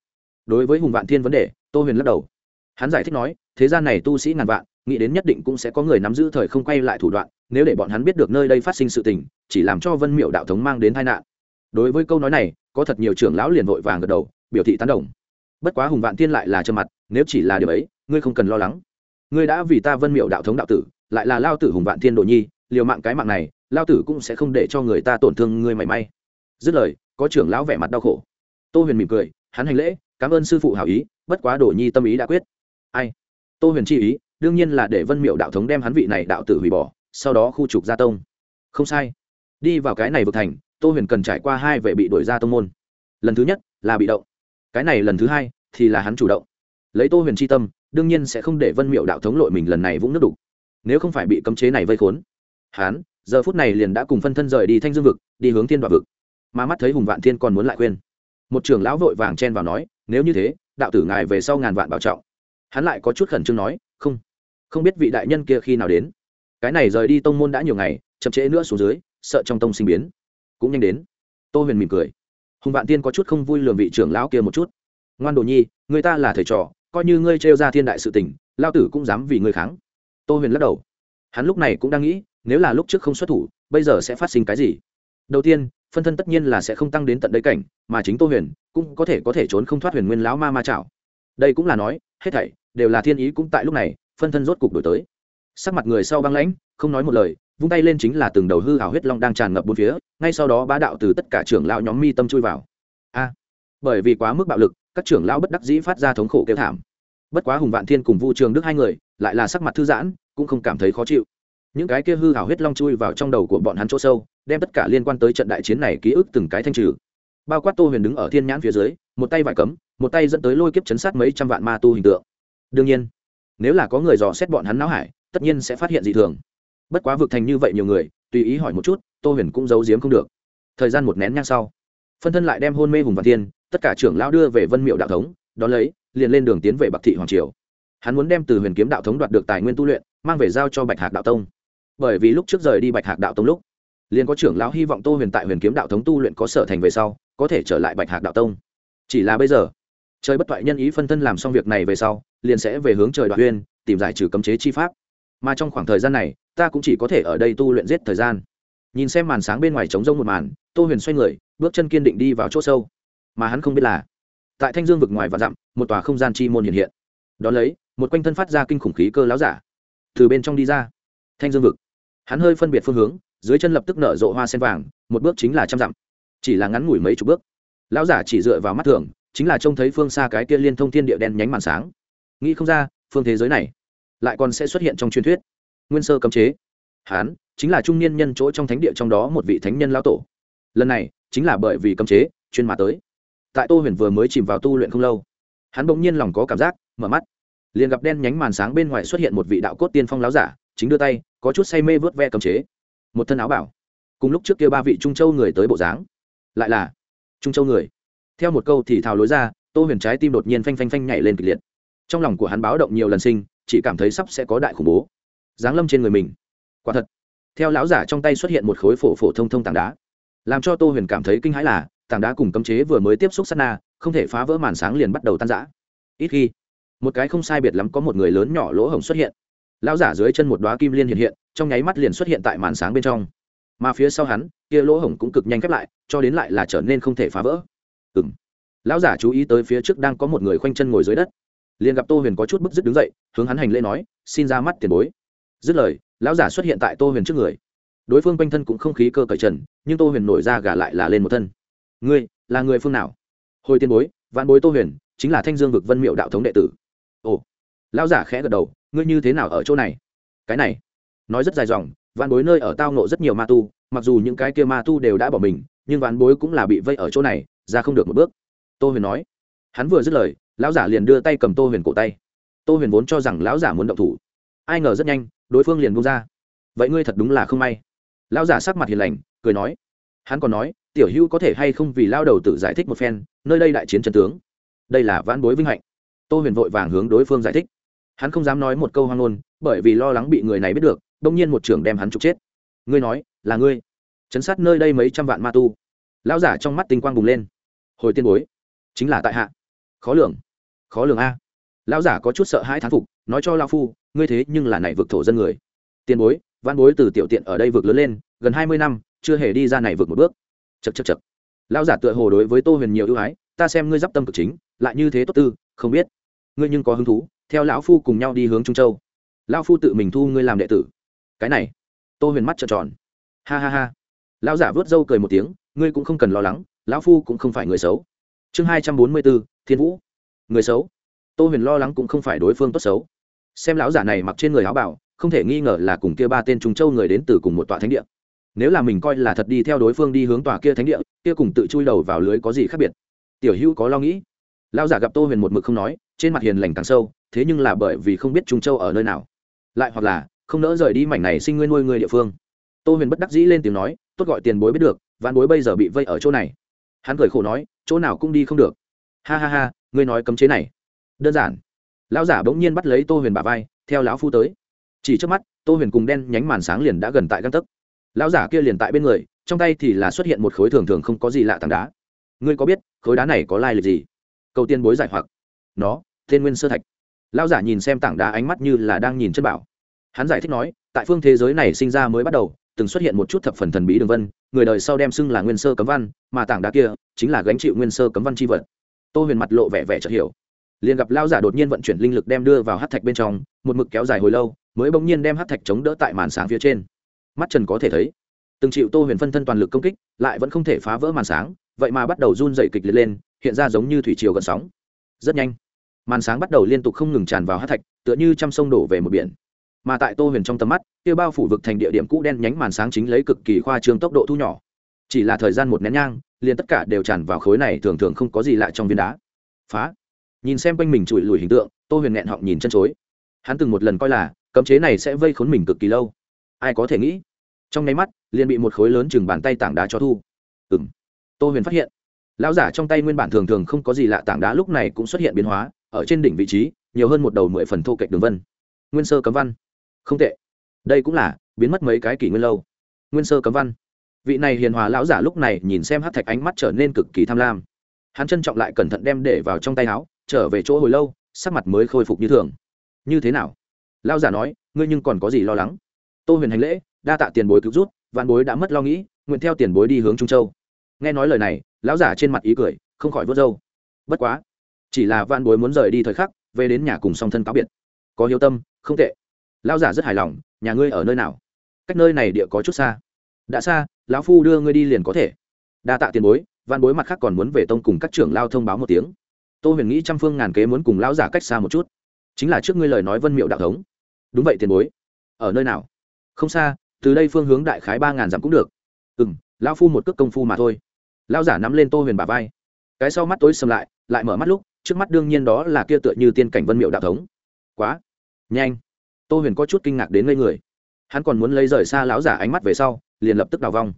Đối với hùng vạn thiên vấn đề, tô huyền lắc đầu. Hắn giải thích nói, thế gian này tu sĩ ngàn vạn, nghĩ đến nhất định cũng sẽ có người nắm giữ thời không quay lại thủ đoạn, nếu để bọn hắn biết được nơi đây phát sinh sự tình, chỉ làm cho vân miệu đạo thống mang đến tai nạn. Đối với câu nói này, có thật nhiều trưởng lão liền vội vàng gật đầu, biểu thị tán đồng. Bất quá hùng vạn tiên lại là trơ mặt nếu chỉ là điều ấy, ngươi không cần lo lắng. Ngươi đã vì ta vân miệu đạo thống đạo tử, lại là lao tử hùng vạn thiên đồ nhi, liều mạng cái mạng này, lao tử cũng sẽ không để cho người ta tổn thương ngươi mảy may. Dứt lời, có trưởng lão vẻ mặt đau khổ. Tô huyền mỉm cười, hắn hành lễ, cảm ơn sư phụ hảo ý, bất quá đồ nhi tâm ý đã quyết. Ai? Tô huyền chi ý, đương nhiên là để vân miệu đạo thống đem hắn vị này đạo tử hủy bỏ, sau đó khu trục gia tông. Không sai. Đi vào cái này vực thành, tô huyền cần trải qua hai vệ bị đổi ra tông môn. Lần thứ nhất là bị động. Cái này lần thứ hai thì là hắn chủ động lấy tô huyền c h i tâm, đương nhiên sẽ không để vân miệu đạo thống lội mình lần này vũng nước đục. Nếu không phải bị cấm chế này vây khốn, hắn, giờ phút này liền đã cùng phân thân rời đi thanh dương vực, đi hướng thiên đoạn vực. Mà mắt thấy hùng vạn thiên còn muốn lại khuyên, một trưởng lão vội vàng chen vào nói, nếu như thế, đạo tử ngài về sau ngàn vạn bảo trọng. Hắn lại có chút khẩn trương nói, không không biết vị đại nhân kia khi nào đến. Cái này rời đi tông môn đã nhiều ngày, chậm trễ nữa xuống dưới, sợ trong tông sinh biến. Cũng nhanh đến, tô huyền mỉm cười. Hùng vạn tiên có chút không vui lường vị trưởng lão kia một chút. Ngoan đồ nhi, người ta là thầy trò coi như ngươi trêu ra thiên đại sự tình, lao tử cũng dám vì ngươi kháng. Tô huyền lắc đầu. Hắn lúc này cũng đang nghĩ, nếu là lúc trước không xuất thủ, bây giờ sẽ phát sinh cái gì? Đầu tiên, phân thân tất nhiên là sẽ không tăng đến tận đây cảnh, mà chính tô huyền cũng có thể có thể trốn không thoát huyền nguyên lão ma ma chảo. Đây cũng là nói, hết thảy đều là thiên ý cũng tại lúc này, phân thân rốt cục đổi tới. Sắc mặt người sau băng lãnh, không nói một lời, vung tay lên chính là từng đầu hư hào huyết long đang tràn ngập bốn phía, ngay sau đó bá đạo từ tất cả trưởng lão nhóm mi tâm chui vào. A, bởi vì quá mức bạo lực các trưởng lão bất đắc dĩ phát ra thống khổ kêu thảm. Bất quá hùng vạn thiên cùng vu trường đức hai người, lại là sắc mặt thư giãn, cũng không cảm thấy khó chịu. Những cái kia hư hào huyết long chui vào trong đầu của bọn hắn chỗ sâu, đem tất cả liên quan tới trận đại chiến này ký ức từng cái thanh trừ. Bao quát tô huyền đứng ở thiên nhãn phía dưới, một tay vải cấm, một tay dẫn tới lôi kiếp chấn sát mấy trăm vạn ma tu hình tượng. Đương nhiên, nếu là có người dò xét bọn hắn não hải, tất nhiên sẽ phát hiện dị thường. Bất quá vực thành như vậy nhiều người, tùy ý hỏi một chút, tô huyền cũng giấu giếm không được. Thời gian một nén nhang sau, phân thân lại đem hôn mê hùng vạn thiên tất cả trưởng lão đưa về vân miệu đạo thống, đón lấy, liền lên đường tiến về bạc thị hoàng triều. Hắn muốn đem từ huyền kiếm đạo thống đoạt được tài nguyên tu luyện, mang về giao cho bạch hạc đạo tông. Bởi vì lúc trước rời đi bạch hạc đạo tông lúc, liền có trưởng lão hy vọng tô huyền tại huyền kiếm đạo thống tu luyện có sở thành về sau, có thể trở lại bạch hạc đạo tông. Chỉ là bây giờ, trời bất toại nhân ý phân thân làm xong việc này về sau, liền sẽ về hướng trời đoạn huyên tìm giải trừ cấm chế chi pháp. Mà trong khoảng thời gian này, ta cũng chỉ có thể ở đây tu luyện giết thời gian. Nhìn xem màn sáng bên ngoài trống rông một màn, tô huyền xoay người, bước chân kiên định đi vào chỗ sâu mà hắn không biết là tại thanh dương vực ngoài và dặm, một tòa không gian chi môn hiện hiện. Đ ó lấy, một quanh thân phát ra kinh khủng khí cơ láo giả. Từ bên trong đi ra, thanh dương vực. Hắn hơi phân biệt phương hướng, dưới chân lập tức nở rộ hoa sen vàng, một bước chính là trăm dặm. Chỉ là ngắn ngủi mấy chục bước. Lão giả chỉ dựa vào mắt thường, chính là trông thấy phương xa cái kia liên thông thiên địa đen nhánh màn sáng. Nghĩ không ra, phương thế giới này lại còn sẽ xuất hiện trong truyền thuyết. Nguyên sơ cấm chế. Hán chính là trung niên nhân chỗ trong thánh địa trong đó một vị thánh nhân lao tổ. Lần này chính là bởi vì cấm chế chuyên mà tới tại tô huyền vừa mới chìm vào tu luyện không lâu. Hắn bỗng nhiên lòng có cảm giác, mở mắt. Liền gặp đen nhánh màn sáng bên ngoài xuất hiện một vị đạo cốt tiên phong láo giả, chính đưa tay, có chút say mê vớt ve cấm chế. Một thân áo bảo. Cùng lúc trước kia ba vị trung châu người tới bộ dáng. Lại là trung châu người. Theo một câu thì thào lối ra, tô huyền trái tim đột nhiên phanh phanh phanh nhảy lên kịch liệt. Trong lòng của hắn báo động nhiều lần sinh, chỉ cảm thấy sắp sẽ có đại khủng bố. Giáng lâm trên người mình. Quả thật, theo lão giả trong tay xuất hiện một khối phổ phổ thông thông tảng đá. Làm cho tô huyền cảm thấy kinh hãi là tảng đá cùng cấm chế vừa mới tiếp xúc sát na, không thể phá vỡ màn sáng liền bắt đầu tan rã. Ít khi, một cái không sai biệt lắm có một người lớn nhỏ lỗ hổng xuất hiện. Lão giả dưới chân một đoá kim liên hiện hiện, trong nháy mắt liền xuất hiện tại màn sáng bên trong. Mà phía sau hắn, kia lỗ hổng cũng cực nhanh khép lại, cho đến lại là trở nên không thể phá vỡ. Ừng lão giả chú ý tới phía trước đang có một người khoanh chân ngồi dưới đất. Liền gặp tô huyền có chút bức dứt đứng dậy, hướng hắn hành lễ nói, xin ra mắt tiền bối. Dứt lời, lão giả xuất hiện tại tô huyền trước người. Đối phương quanh thân cũng không khí cơ cởi trần, nhưng tô huyền nổi ra gả lại là lên một thân ngươi, là người phương nào? Hồi tiền bối văn bối tô huyền, chính là thanh dương vực vân miệu đạo thống đệ tử. Ồ, lão giả khẽ gật đầu, ngươi như thế nào ở chỗ này? Cái này, nói rất dài dòng văn bối nơi ở tao nộ rất nhiều ma tu, mặc dù những cái kia ma tu đều đã bỏ mình, nhưng văn bối cũng là bị vây ở chỗ này, ra không được một bước. Tô huyền nói. Hắn vừa dứt lời, lão giả liền đưa tay cầm tô huyền cổ tay. Tô huyền vốn cho rằng lão giả muốn động thủ. Ai ngờ rất nhanh, đối phương liền bung ra. Vậy ngươi thật đúng là không may. Lão giả sắc mặt hiền lành, cười nói hắn còn nói, tiểu hữu có thể hay không vì lao đầu tự giải thích một phen, nơi đây đại chiến trần tướng. Đây là vãn bối vinh hạnh. Tô huyền vội vàng hướng đối phương giải thích. Hắn không dám nói một câu hoang ngôn, bởi vì lo lắng bị người này biết được đông nhiên một trưởng đem hắn trục chết. Ngươi nói, là ngươi? Chấn sát nơi đây mấy trăm vạn ma tu. Lão giả trong mắt tinh quang bùng lên. Hồi tiên bối, chính là tại hạ. Khó lường khó lường a. Lão giả có chút sợ hãi thán phục, nói cho lao phu, ngươi thế nhưng là này vực thổ dân người. Tiền bối văn bối từ tiểu tiện ở đây vực lớn lên, gần hai mươi năm chưa hề đi ra này vượt một bước. Chật chật chật lão giả tựa hồ đối với tô huyền nhiều ưu ái, ta xem ngươi d i p tâm cực chính, lại như thế tốt tư, không biết. Ngươi nhưng có hứng thú, theo lão phu cùng nhau đi hướng trung châu. Lão phu tự mình thu ngươi làm đệ tử. Cái này. Tô huyền mắt trợn tròn. Ha ha ha. Lão giả vớt râu cười một tiếng, ngươi cũng không cần lo lắng, lão phu cũng không phải người xấu. Chương hai trăm bốn mươi bốn thiên vũ. Người xấu. Tô huyền lo lắng cũng không phải đối phương tốt xấu. Xem lão giả này mặc trên người áo bảo không thể nghi ngờ là cùng kia ba tên trung châu người đến từ cùng một tòa thánh địa nếu là mình coi là thật đi theo đối phương đi hướng tòa kia thánh địa, kia cùng tự chui đầu vào lưới có gì khác biệt? Tiểu hữu có lo nghĩ? Lão giả gặp tô huyền một mực không nói, trên mặt hiền lành càng sâu, thế nhưng là bởi vì không biết trung châu ở nơi nào. Lại hoặc là, không nỡ rời đi mảnh này sinh nguyên nuôi người địa phương. Tô huyền bất đắc dĩ lên tiếng nói, tốt gọi tiền bối biết được, vạn bối bây giờ bị vây ở chỗ này. Hắn cười khổ nói, chỗ nào cũng đi không được. Ha ha ha, ngươi nói cấm chế này. Đơn giản. Lão giả bỗng nhiên bắt lấy tô huyền bà vai, theo lão phu tới. Chỉ trước mắt, tô huyền cùng đen nhánh màn sáng liền đã gần tại găng tấc lão giả kia liền tại bên người, trong tay thì là xuất hiện một khối thường thường không có gì lạ tảng đá. Ngươi có biết, khối đá này có lai lịch gì? Cầu tiên bối giải hoặc. Nó, thiên nguyên sơ thạch. Lão giả nhìn xem tảng đá ánh mắt như là đang nhìn chân bảo. Hắn giải thích nói, tại phương thế giới này sinh ra mới bắt đầu, từng xuất hiện một chút thập phần thần bí đường vân, người đời sau đem xưng là nguyên sơ cấm văn, mà tảng đá kia chính là gánh chịu nguyên sơ cấm văn c h i vật. Tô huyền mặt lộ vẻ vẻ chợt hiểu. Liền gặp lao giả đột nhiên vận chuyển linh lực đem đưa vào hát thạch bên trong, một mực kéo dài hồi lâu, mới bỗng nhiên đem hát thạch chống đỡ tại màn sáng phía trên mắt trần có thể thấy. Từng chịu tô huyền phân thân toàn lực công kích, lại vẫn không thể phá vỡ màn sáng, vậy mà bắt đầu run dậy kịch liệt lên, hiện ra giống như thủy triều gần sóng. Rất nhanh, màn sáng bắt đầu liên tục không ngừng tràn vào hát thạch, tựa như t r ă m sông đổ về một biển. Mà tại tô huyền trong tầm mắt, kia bao phủ vực thành địa điểm cũ đen nhánh màn sáng chính lấy cực kỳ khoa trương tốc độ thu nhỏ. Chỉ là thời gian một nén nhang, liền tất cả đều tràn vào khối này thường thường không có gì lạ trong viên đá. Phá! Nhìn xem quanh mình chùi lùi hình tượng, tô huyền nghẹn họng nhìn chân chối. Hắn từng một lần coi là, cấm chế này sẽ vây khốn mình cực kỳ lâu ai có thể nghĩ. Trong nháy mắt, liền bị một khối lớn chừng bàn tay tảng đá cho thu. Ừ m tô huyền phát hiện, lão giả trong tay nguyên bản thường thường không có gì lạ tảng đá lúc này cũng xuất hiện biến hóa, ở trên đỉnh vị trí, nhiều hơn một đầu mười phần thô kệch đường vân. Nguyên sơ cấm văn. Không tệ. Đây cũng là, biến mất mấy cái kỷ nguyên lâu. Nguyên sơ cấm văn. Vị này hiền hòa lão giả lúc này nhìn xem hát thạch ánh mắt trở nên cực kỳ tham lam. Hắn trân trọng lại cẩn thận đem để vào trong tay áo, trở về chỗ hồi lâu, sắc mặt mới khôi phục như thường. Như thế nào? Lao giả nói, ngươi nhưng còn có gì lo lắng? Tô huyền hành lễ, đa tạ tiền bối cứu rút văn bối đã mất lo nghĩ, nguyện theo tiền bối đi hướng trung châu. Nghe nói lời này, lão giả trên mặt ý cười, không khỏi vớt râu. Bất quá, chỉ là văn bối muốn rời đi thời khắc, về đến nhà cùng song thân cáo biệt. Có hiếu tâm, không tệ. Lão giả rất hài lòng, nhà ngươi ở nơi nào? Cách nơi này địa có chút xa. Đã xa, lão phu đưa ngươi đi liền có thể. Đa tạ tiền bối văn bối mặt khác còn muốn về tông cùng các trưởng lao thông báo một tiếng. Tô huyền nghĩ trăm phương ngàn kế muốn cùng lão giả cách xa một chút. Chính là trước ngươi lời nói vân miệu đạo thống. Đúng vậy tiền bối. Ở nơi nào? Không xa, từ đây phương hướng đại khái ba ngàn dặm cũng được. Ừ m lão phu một cước công phu mà thôi. Lão giả nắm lên tô huyền bà vai. Cái sau mắt tối sầm lại lại mở mắt lúc, trước mắt đương nhiên đó là kia tựa như tiên cảnh vân miệu đạo thống. Quá, nhanh. Tô huyền có chút kinh ngạc đến ngây người. Hắn còn muốn lấy rời xa lão giả ánh mắt về sau, liền lập tức đào vong.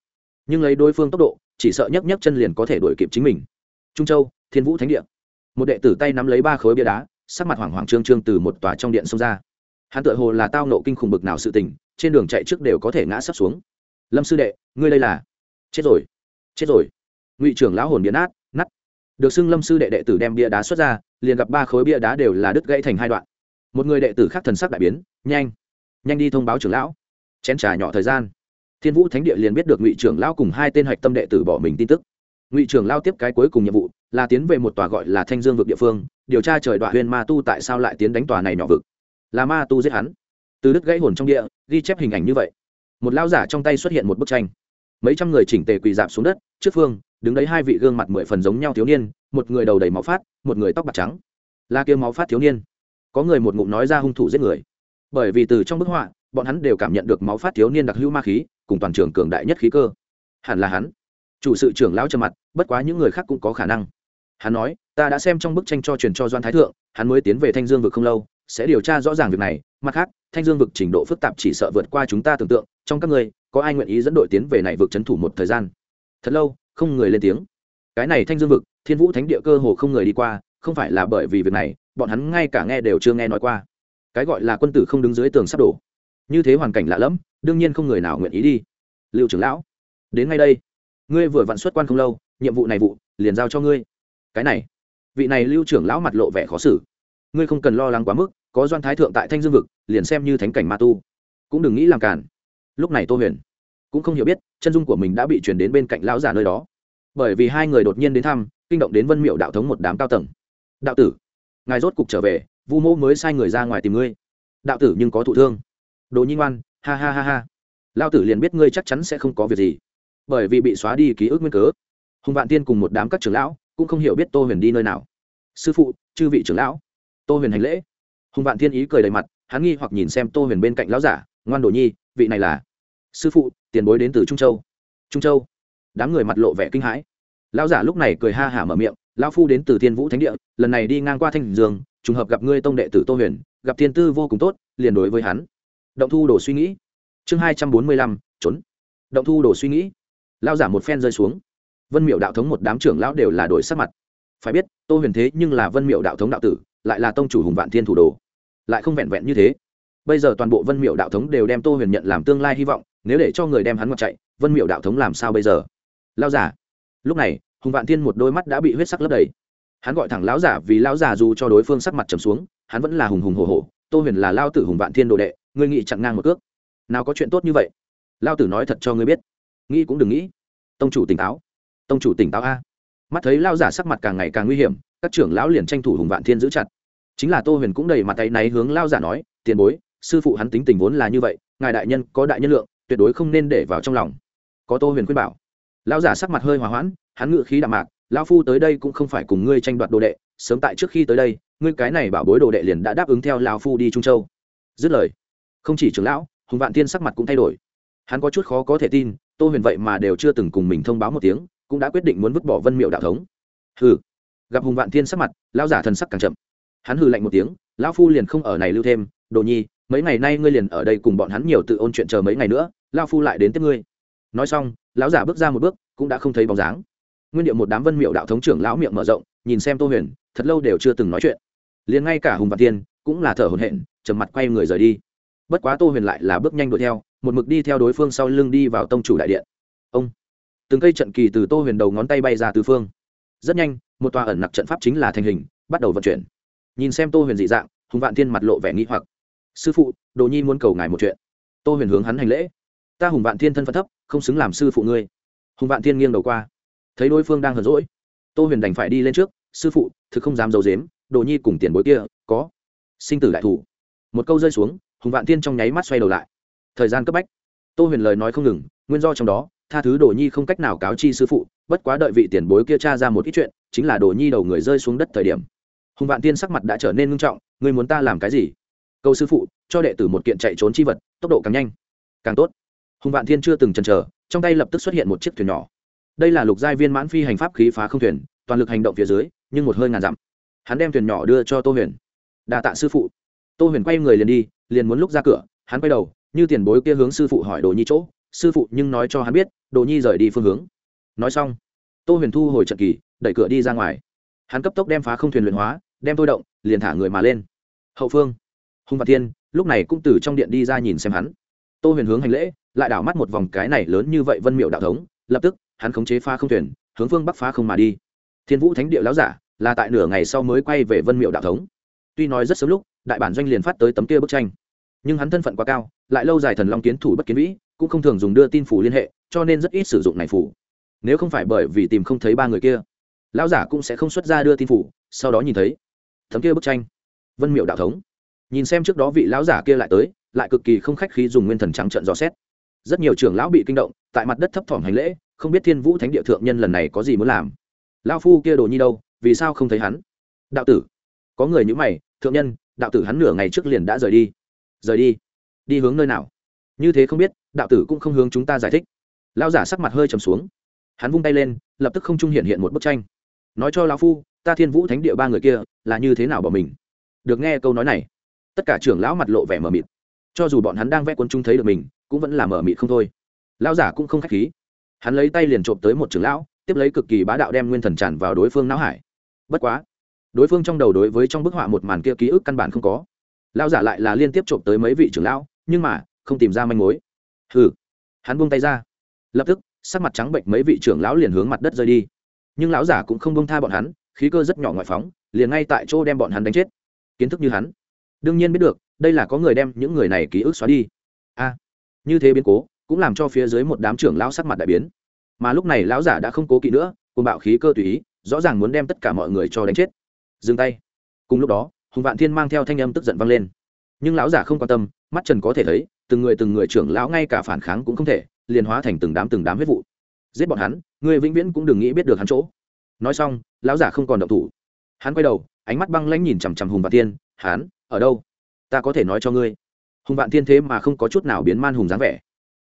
Nhưng lấy đối phương tốc độ, chỉ sợ nhấc nhấc chân liền có thể đuổi kịp chính mình. Trung châu, thiên vũ thánh địa. Một đệ tử tay nắm lấy ba khối bia đá, sắc mặt hoảng hoảng trương trương từ một tòa trong điện xông ra. Hắn tự hồ là tao nộ kinh khủng bực nào sự tình trên đường chạy trước đều có thể ngã sắp xuống. Lâm sư đệ, ngươi đây là? Chết rồi chết rồi. Ngụy trưởng lão hồn biến át nắt được xưng lâm sư đệ đệ tử đem bia đá xuất ra, liền gặp ba khối bia đá đều là đứt gãy thành hai đoạn. Một người đệ tử khác thần sắc đại biến, nhanh nhanh đi thông báo trưởng lão. Chén trà nhỏ thời gian. Thiên vũ thánh địa liền biết được ngụy trưởng lão cùng hai tên hạch tâm đệ tử bỏ mình tin tức. Ngụy trưởng lao tiếp cái cuối cùng nhiệm vụ, là tiến về một tòa gọi là thanh dương vực địa phương, điều tra trời đoạn huyền ma tu tại sao lại tiến đánh tòa này nhỏ vực. Là ma tu giết hắn từ đứt gãy hồn trong địa, ghi chép hình ảnh như vậy. Một lao giả trong tay xuất hiện một bức tranh. Mấy trăm người chỉnh tề quỳ dạp xuống đất, trước phương, đứng đấy hai vị gương mặt mười phần giống nhau thiếu niên, một người đầu đầy máu phát, một người tóc bạc trắng. Là kia máu phát thiếu niên. Có người một ngụm nói ra hung thủ giết người. Bởi vì từ trong bức họa, bọn hắn đều cảm nhận được máu phát thiếu niên đặc hữu ma khí, cùng toàn trường cường đại nhất khí cơ. Hẳn là hắn. Chủ sự trưởng lão trầm mặt, bất quá những người khác cũng có khả năng. Hắn nói, ta đã xem trong bức tranh cho truyền cho doan thái thượng, hắn mới tiến về thanh dương vực không lâu, sẽ điều tra rõ ràng việc này mặt khác, thanh dương vực trình độ phức tạp chỉ sợ vượt qua chúng ta tưởng tượng, trong các người có ai nguyện ý dẫn đội tiến về này vực c h ấ n thủ một thời gian? Thật lâu, không người lên tiếng. Cái này thanh dương vực, thiên vũ thánh địa cơ hồ không người đi qua, không phải là bởi vì việc này, bọn hắn ngay cả nghe đều chưa nghe nói qua. Cái gọi là quân tử không đứng dưới tường sắp đổ. Như thế hoàn cảnh lạ lẫm, đương nhiên không người nào nguyện ý đi. Liệu trưởng lão, đến ngay đây. Ngươi vừa vặn xuất quan không lâu, nhiệm vụ này vụ, liền giao cho ngươi. Cái này, vị này lưu trưởng lão mặt lộ vẻ khó xử. Ngươi không cần lo lắng quá mức, có doan thái thượng tại thanh dương vực liền xem như thánh cảnh ma tu. Cũng đừng nghĩ làm cản lúc này tô huyền cũng không hiểu biết, chân dung của mình đã bị chuyển đến bên cạnh lão giả nơi đó. Bởi vì hai người đột nhiên đến thăm, kinh động đến vân miệu đạo thống một đám cao tầng. Đạo tử, ngài rốt cục trở về, vu mô mới sai người ra ngoài tìm ngươi. Đạo tử nhưng có thụ thương. Đồ nhi ngoan, ha ha ha ha. Lao tử liền biết ngươi chắc chắn sẽ không có việc gì. Bởi vì bị xóa đi ký ức nguyên cớ. Hùng vạn tiên cùng một đám các trưởng lão cũng không hiểu biết tô huyền đi nơi nào. Sư phụ, chư vị trưởng lão. Tô huyền hành lễ. Hùng vạn tiên ý cười đầy mặt hắn nghi hoặc nhìn xem tô huyền bên cạnh lão giả, ngoan đồ nhi, vị này là sư phụ, tiền bối đến từ trung châu. Trung châu? Đám người mặt lộ vẻ kinh hãi. Lão giả lúc này cười ha hả mở miệng, lão phu đến từ thiên vũ thánh địa, lần này đi ngang qua thanh dương, trùng hợp gặp ngươi tông đệ tử tô huyền, gặp thiên tư vô cùng tốt, liền đối với hắn. Động thu đồ suy nghĩ. Chương hai trăm bốn mươi lăm, trốn. Động thu đồ suy nghĩ. Lão giả một phen rơi xuống. Vân miệu đạo thống một đám trưởng lão đều là đổi sắc mặt. Phải biết, tô huyền thế nhưng là vân miệu đạo thống đạo tử, lại là tông chủ hùng vạn thiên thủ đồ lại không vẹn vẹn như thế. Bây giờ toàn bộ vân miệu đạo thống đều đem tô huyền nhận làm tương lai hy vọng, nếu để cho người đem hắn ngoặt chạy, vân miệu đạo thống làm sao bây giờ? Lao giả lúc này, hùng vạn thiên một đôi mắt đã bị huyết sắc lấp đầy. Hắn gọi thẳng lão giả vì lão giả dù cho đối phương sắc mặt trầm xuống, hắn vẫn là hùng hùng hồ hồ tô huyền là lao tử hùng vạn thiên đồ đệ, ngươi nghĩ chặn ngang một cước. Nào có chuyện tốt như vậy? Lao tử nói thật cho ngươi biết. Nghĩ cũng đừng nghĩ. Tông chủ tỉnh táo. Tông chủ tỉnh táo a. Mắt thấy lao giả sắc mặt càng ngày càng nguy hiểm, các trưởng lão liền tranh thủ hùng vạn thiên giữ chặt chính là tô huyền cũng đầy mặt tay náy hướng lao giả nói, tiền bối, sư phụ hắn tính tình vốn là như vậy, ngài đại nhân có đại nhân lượng, tuyệt đối không nên để vào trong lòng. Có tô huyền khuyên bảo. Lao giả sắc mặt hơi hòa hoãn, hắn ngự khí đạm mạc lao phu tới đây cũng không phải cùng ngươi tranh đoạt đồ đệ, sớm tại trước khi tới đây, ngươi cái này bảo bối đồ đệ liền đã đáp ứng theo lao phu đi trung châu. Dứt lời, không chỉ trưởng lão, hùng vạn tiên sắc mặt cũng thay đổi. Hắn có chút khó có thể tin, tô huyền vậy mà đều chưa từng cùng mình thông báo một tiếng, cũng đã quyết định muốn vứt bỏ vân miệu đạo thống. Hừ. Gặp hùng vạn thiên sắc mặt, lão giả thần sắc càng chậm hắn hừ lạnh một tiếng, lão phu liền không ở này lưu thêm, đồ nhi, mấy ngày nay ngươi liền ở đây cùng bọn hắn nhiều tự ôn chuyện chờ mấy ngày nữa, lão phu lại đến tiếp ngươi. Nói xong, lão giả bước ra một bước, cũng đã không thấy bóng dáng. Nguyên điệu một đám vân miệu đạo thống trưởng lão miệng mở rộng, nhìn xem tô huyền, thật lâu đều chưa từng nói chuyện. Liền ngay cả hùng và thiên cũng là thở hổn hển, trầm mặt quay người rời đi. Bất quá tô huyền lại là bước nhanh đuổi theo, một mực đi theo đối phương sau lưng đi vào tông chủ đại điện. Ông! Từng cây trận kỳ từ tô huyền đầu ngón tay bay ra từ phương. Rất nhanh, một tòa ẩn nặc trận pháp chính là thành hình, bắt đầu vận chuyển nhìn xem tô huyền dị dạng, hùng vạn thiên mặt lộ vẻ nghĩ hoặc. Sư phụ, đồ nhi muốn cầu ngài một chuyện. Tô huyền hướng hắn hành lễ. Ta hùng vạn thiên thân phận thấp, không xứng làm sư phụ ngươi. Hùng vạn thiên nghiêng đầu qua. Thấy đối phương đang hờn rỗi tô huyền đành phải đi lên trước. Sư phụ, thực không dám d i ấ u dếm đồ nhi cùng tiền bối kia, có sinh tử đại thủ. Một câu rơi xuống, hùng vạn thiên trong nháy mắt xoay đầu lại. Thời gian cấp bách. Tô huyền lời nói không ngừng, nguyên do trong đó, tha thứ đồ nhi không cách nào cáo chi sư phụ, bất quá đợi vị tiền bối kia tra ra một ít chuyện, chính là đồ nhi đầu người rơi xuống đất thời điểm hùng vạn tiên sắc mặt đã trở nên ngưng trọng, ngươi muốn ta làm cái gì? Câu sư phụ, cho đệ tử một kiện chạy trốn chi vật, tốc độ càng nhanh. Càng tốt. Hùng vạn thiên chưa từng chần chờ, trong tay lập tức xuất hiện một chiếc thuyền nhỏ. Đây là lục giai viên mãn phi hành pháp khí phá không thuyền, toàn lực hành động phía dưới, nhưng một hơi ngàn dặm. Hắn đem thuyền nhỏ đưa cho tô huyền. Đà tạ sư phụ. Tô huyền quay người liền đi, liền muốn lúc ra cửa, hắn quay đầu, như tiền bối kia hướng sư phụ hỏi đồ nhi chỗ. Sư phụ, nhưng nói cho hắn biết, đồ nhi rời đi phương hướng. Nói xong, tô huyền thu hồi trận kỳ, đẩy cửa đi ra ngoài. Hắn cấp tốc đem phá không thuyền luyện hóa đem thôi động, liền thả người mà lên. Hậu phương, hùng vạn thiên, lúc này cũng từ trong điện đi ra nhìn xem hắn. Tô huyền hướng hành lễ, lại đảo mắt một vòng cái này lớn như vậy vân miệu đạo thống, lập tức, hắn khống chế phá không thuyền, hướng phương bắc phá không mà đi. Thiên vũ thánh địa láo giả, là tại nửa ngày sau mới quay về vân miệu đạo thống. Tuy nói rất sớm lúc, đại bản doanh liền phát tới tấm kia bức tranh. Nhưng hắn thân phận quá cao, lại lâu dài thần long kiến thủ bất kiến vĩ, cũng không thường dùng đưa tin phủ liên hệ, cho nên rất ít sử dụng này phủ. Nếu không phải bởi vì tìm không thấy ba người kia, lão giả cũng sẽ không xuất ra đưa tin phủ, sau đó nhìn thấy thấm kia bức tranh. Vân miệu đạo thống. Nhìn xem trước đó vị lão giả kia lại tới, lại cực kỳ không khách khí dùng nguyên thần trắng trận dò xét. Rất nhiều trưởng lão bị kinh động, tại mặt đất thấp thỏm hành lễ, không biết thiên vũ thánh địa thượng nhân lần này có gì muốn làm. Lao phu kia đồ nhi đâu, vì sao không thấy hắn? Đạo tử. Có người nhữ mày, thượng nhân, đạo tử hắn nửa ngày trước liền đã rời đi. Rời đi? Đi hướng nơi nào? Như thế không biết, đạo tử cũng không hướng chúng ta giải thích. Lao giả sắc mặt hơi trầm xuống. Hắn vung tay lên, lập tức không trung hiện hiện một bức tranh. Nói cho lão phu ta thiên vũ thánh địa ba người kia là như thế nào bỏ mình? Được nghe câu nói này, tất cả trưởng lão mặt lộ vẻ mờ mịt. Cho dù bọn hắn đang vẽ quân chúng thấy được mình, cũng vẫn là mờ mịt không thôi. Lão giả cũng không k h á c h khí. Hắn lấy tay liền trộm tới một trưởng lão, tiếp lấy cực kỳ bá đạo đem nguyên thần tràn vào đối phương não hải. Bất quá, đối phương trong đầu đối với trong bức họa một màn kia ký ức căn bản không có. Lão giả lại là liên tiếp trộm tới mấy vị trưởng lão, nhưng mà, không tìm ra manh mối. Hừ. Hắn buông tay ra. Lập tức, sắc mặt trắng bệnh mấy vị trưởng lão liền hướng mặt đất rơi đi. Nhưng lão giả cũng không buông tha bọn hắn khí cơ rất nhỏ ngoại phóng, liền ngay tại chỗ đem bọn hắn đánh chết. Kiến thức như hắn. Đương nhiên biết được, đây là có người đem những người này ký ức xóa đi. A, như thế biến cố, cũng làm cho phía dưới một đám trưởng lão sắc mặt đại biến. Mà lúc này lão giả đã không cố kỵ nữa cùng bạo khí cơ tùy ý, rõ ràng muốn đem tất cả mọi người cho đánh chết. Dừng tay. Cùng lúc đó, hùng vạn thiên mang theo thanh âm tức giận vang lên. Nhưng lão giả không quan tâm, mắt trần có thể thấy, từng người từng người trưởng lão ngay cả phản kháng cũng không thể, liền hóa thành từng đám từng đám huyết vụ. Giết bọn hắn, người vĩnh viễn cũng đừng nghĩ biết được hắn chỗ nói xong, lão giả không còn động thủ. Hắn quay đầu, ánh mắt băng lãnh nhìn chằm chằm hùng vạn thiên hắn ở đâu? Ta có thể nói cho ngươi. Hùng vạn thiên thế mà không có chút nào biến man hùng dáng vẻ.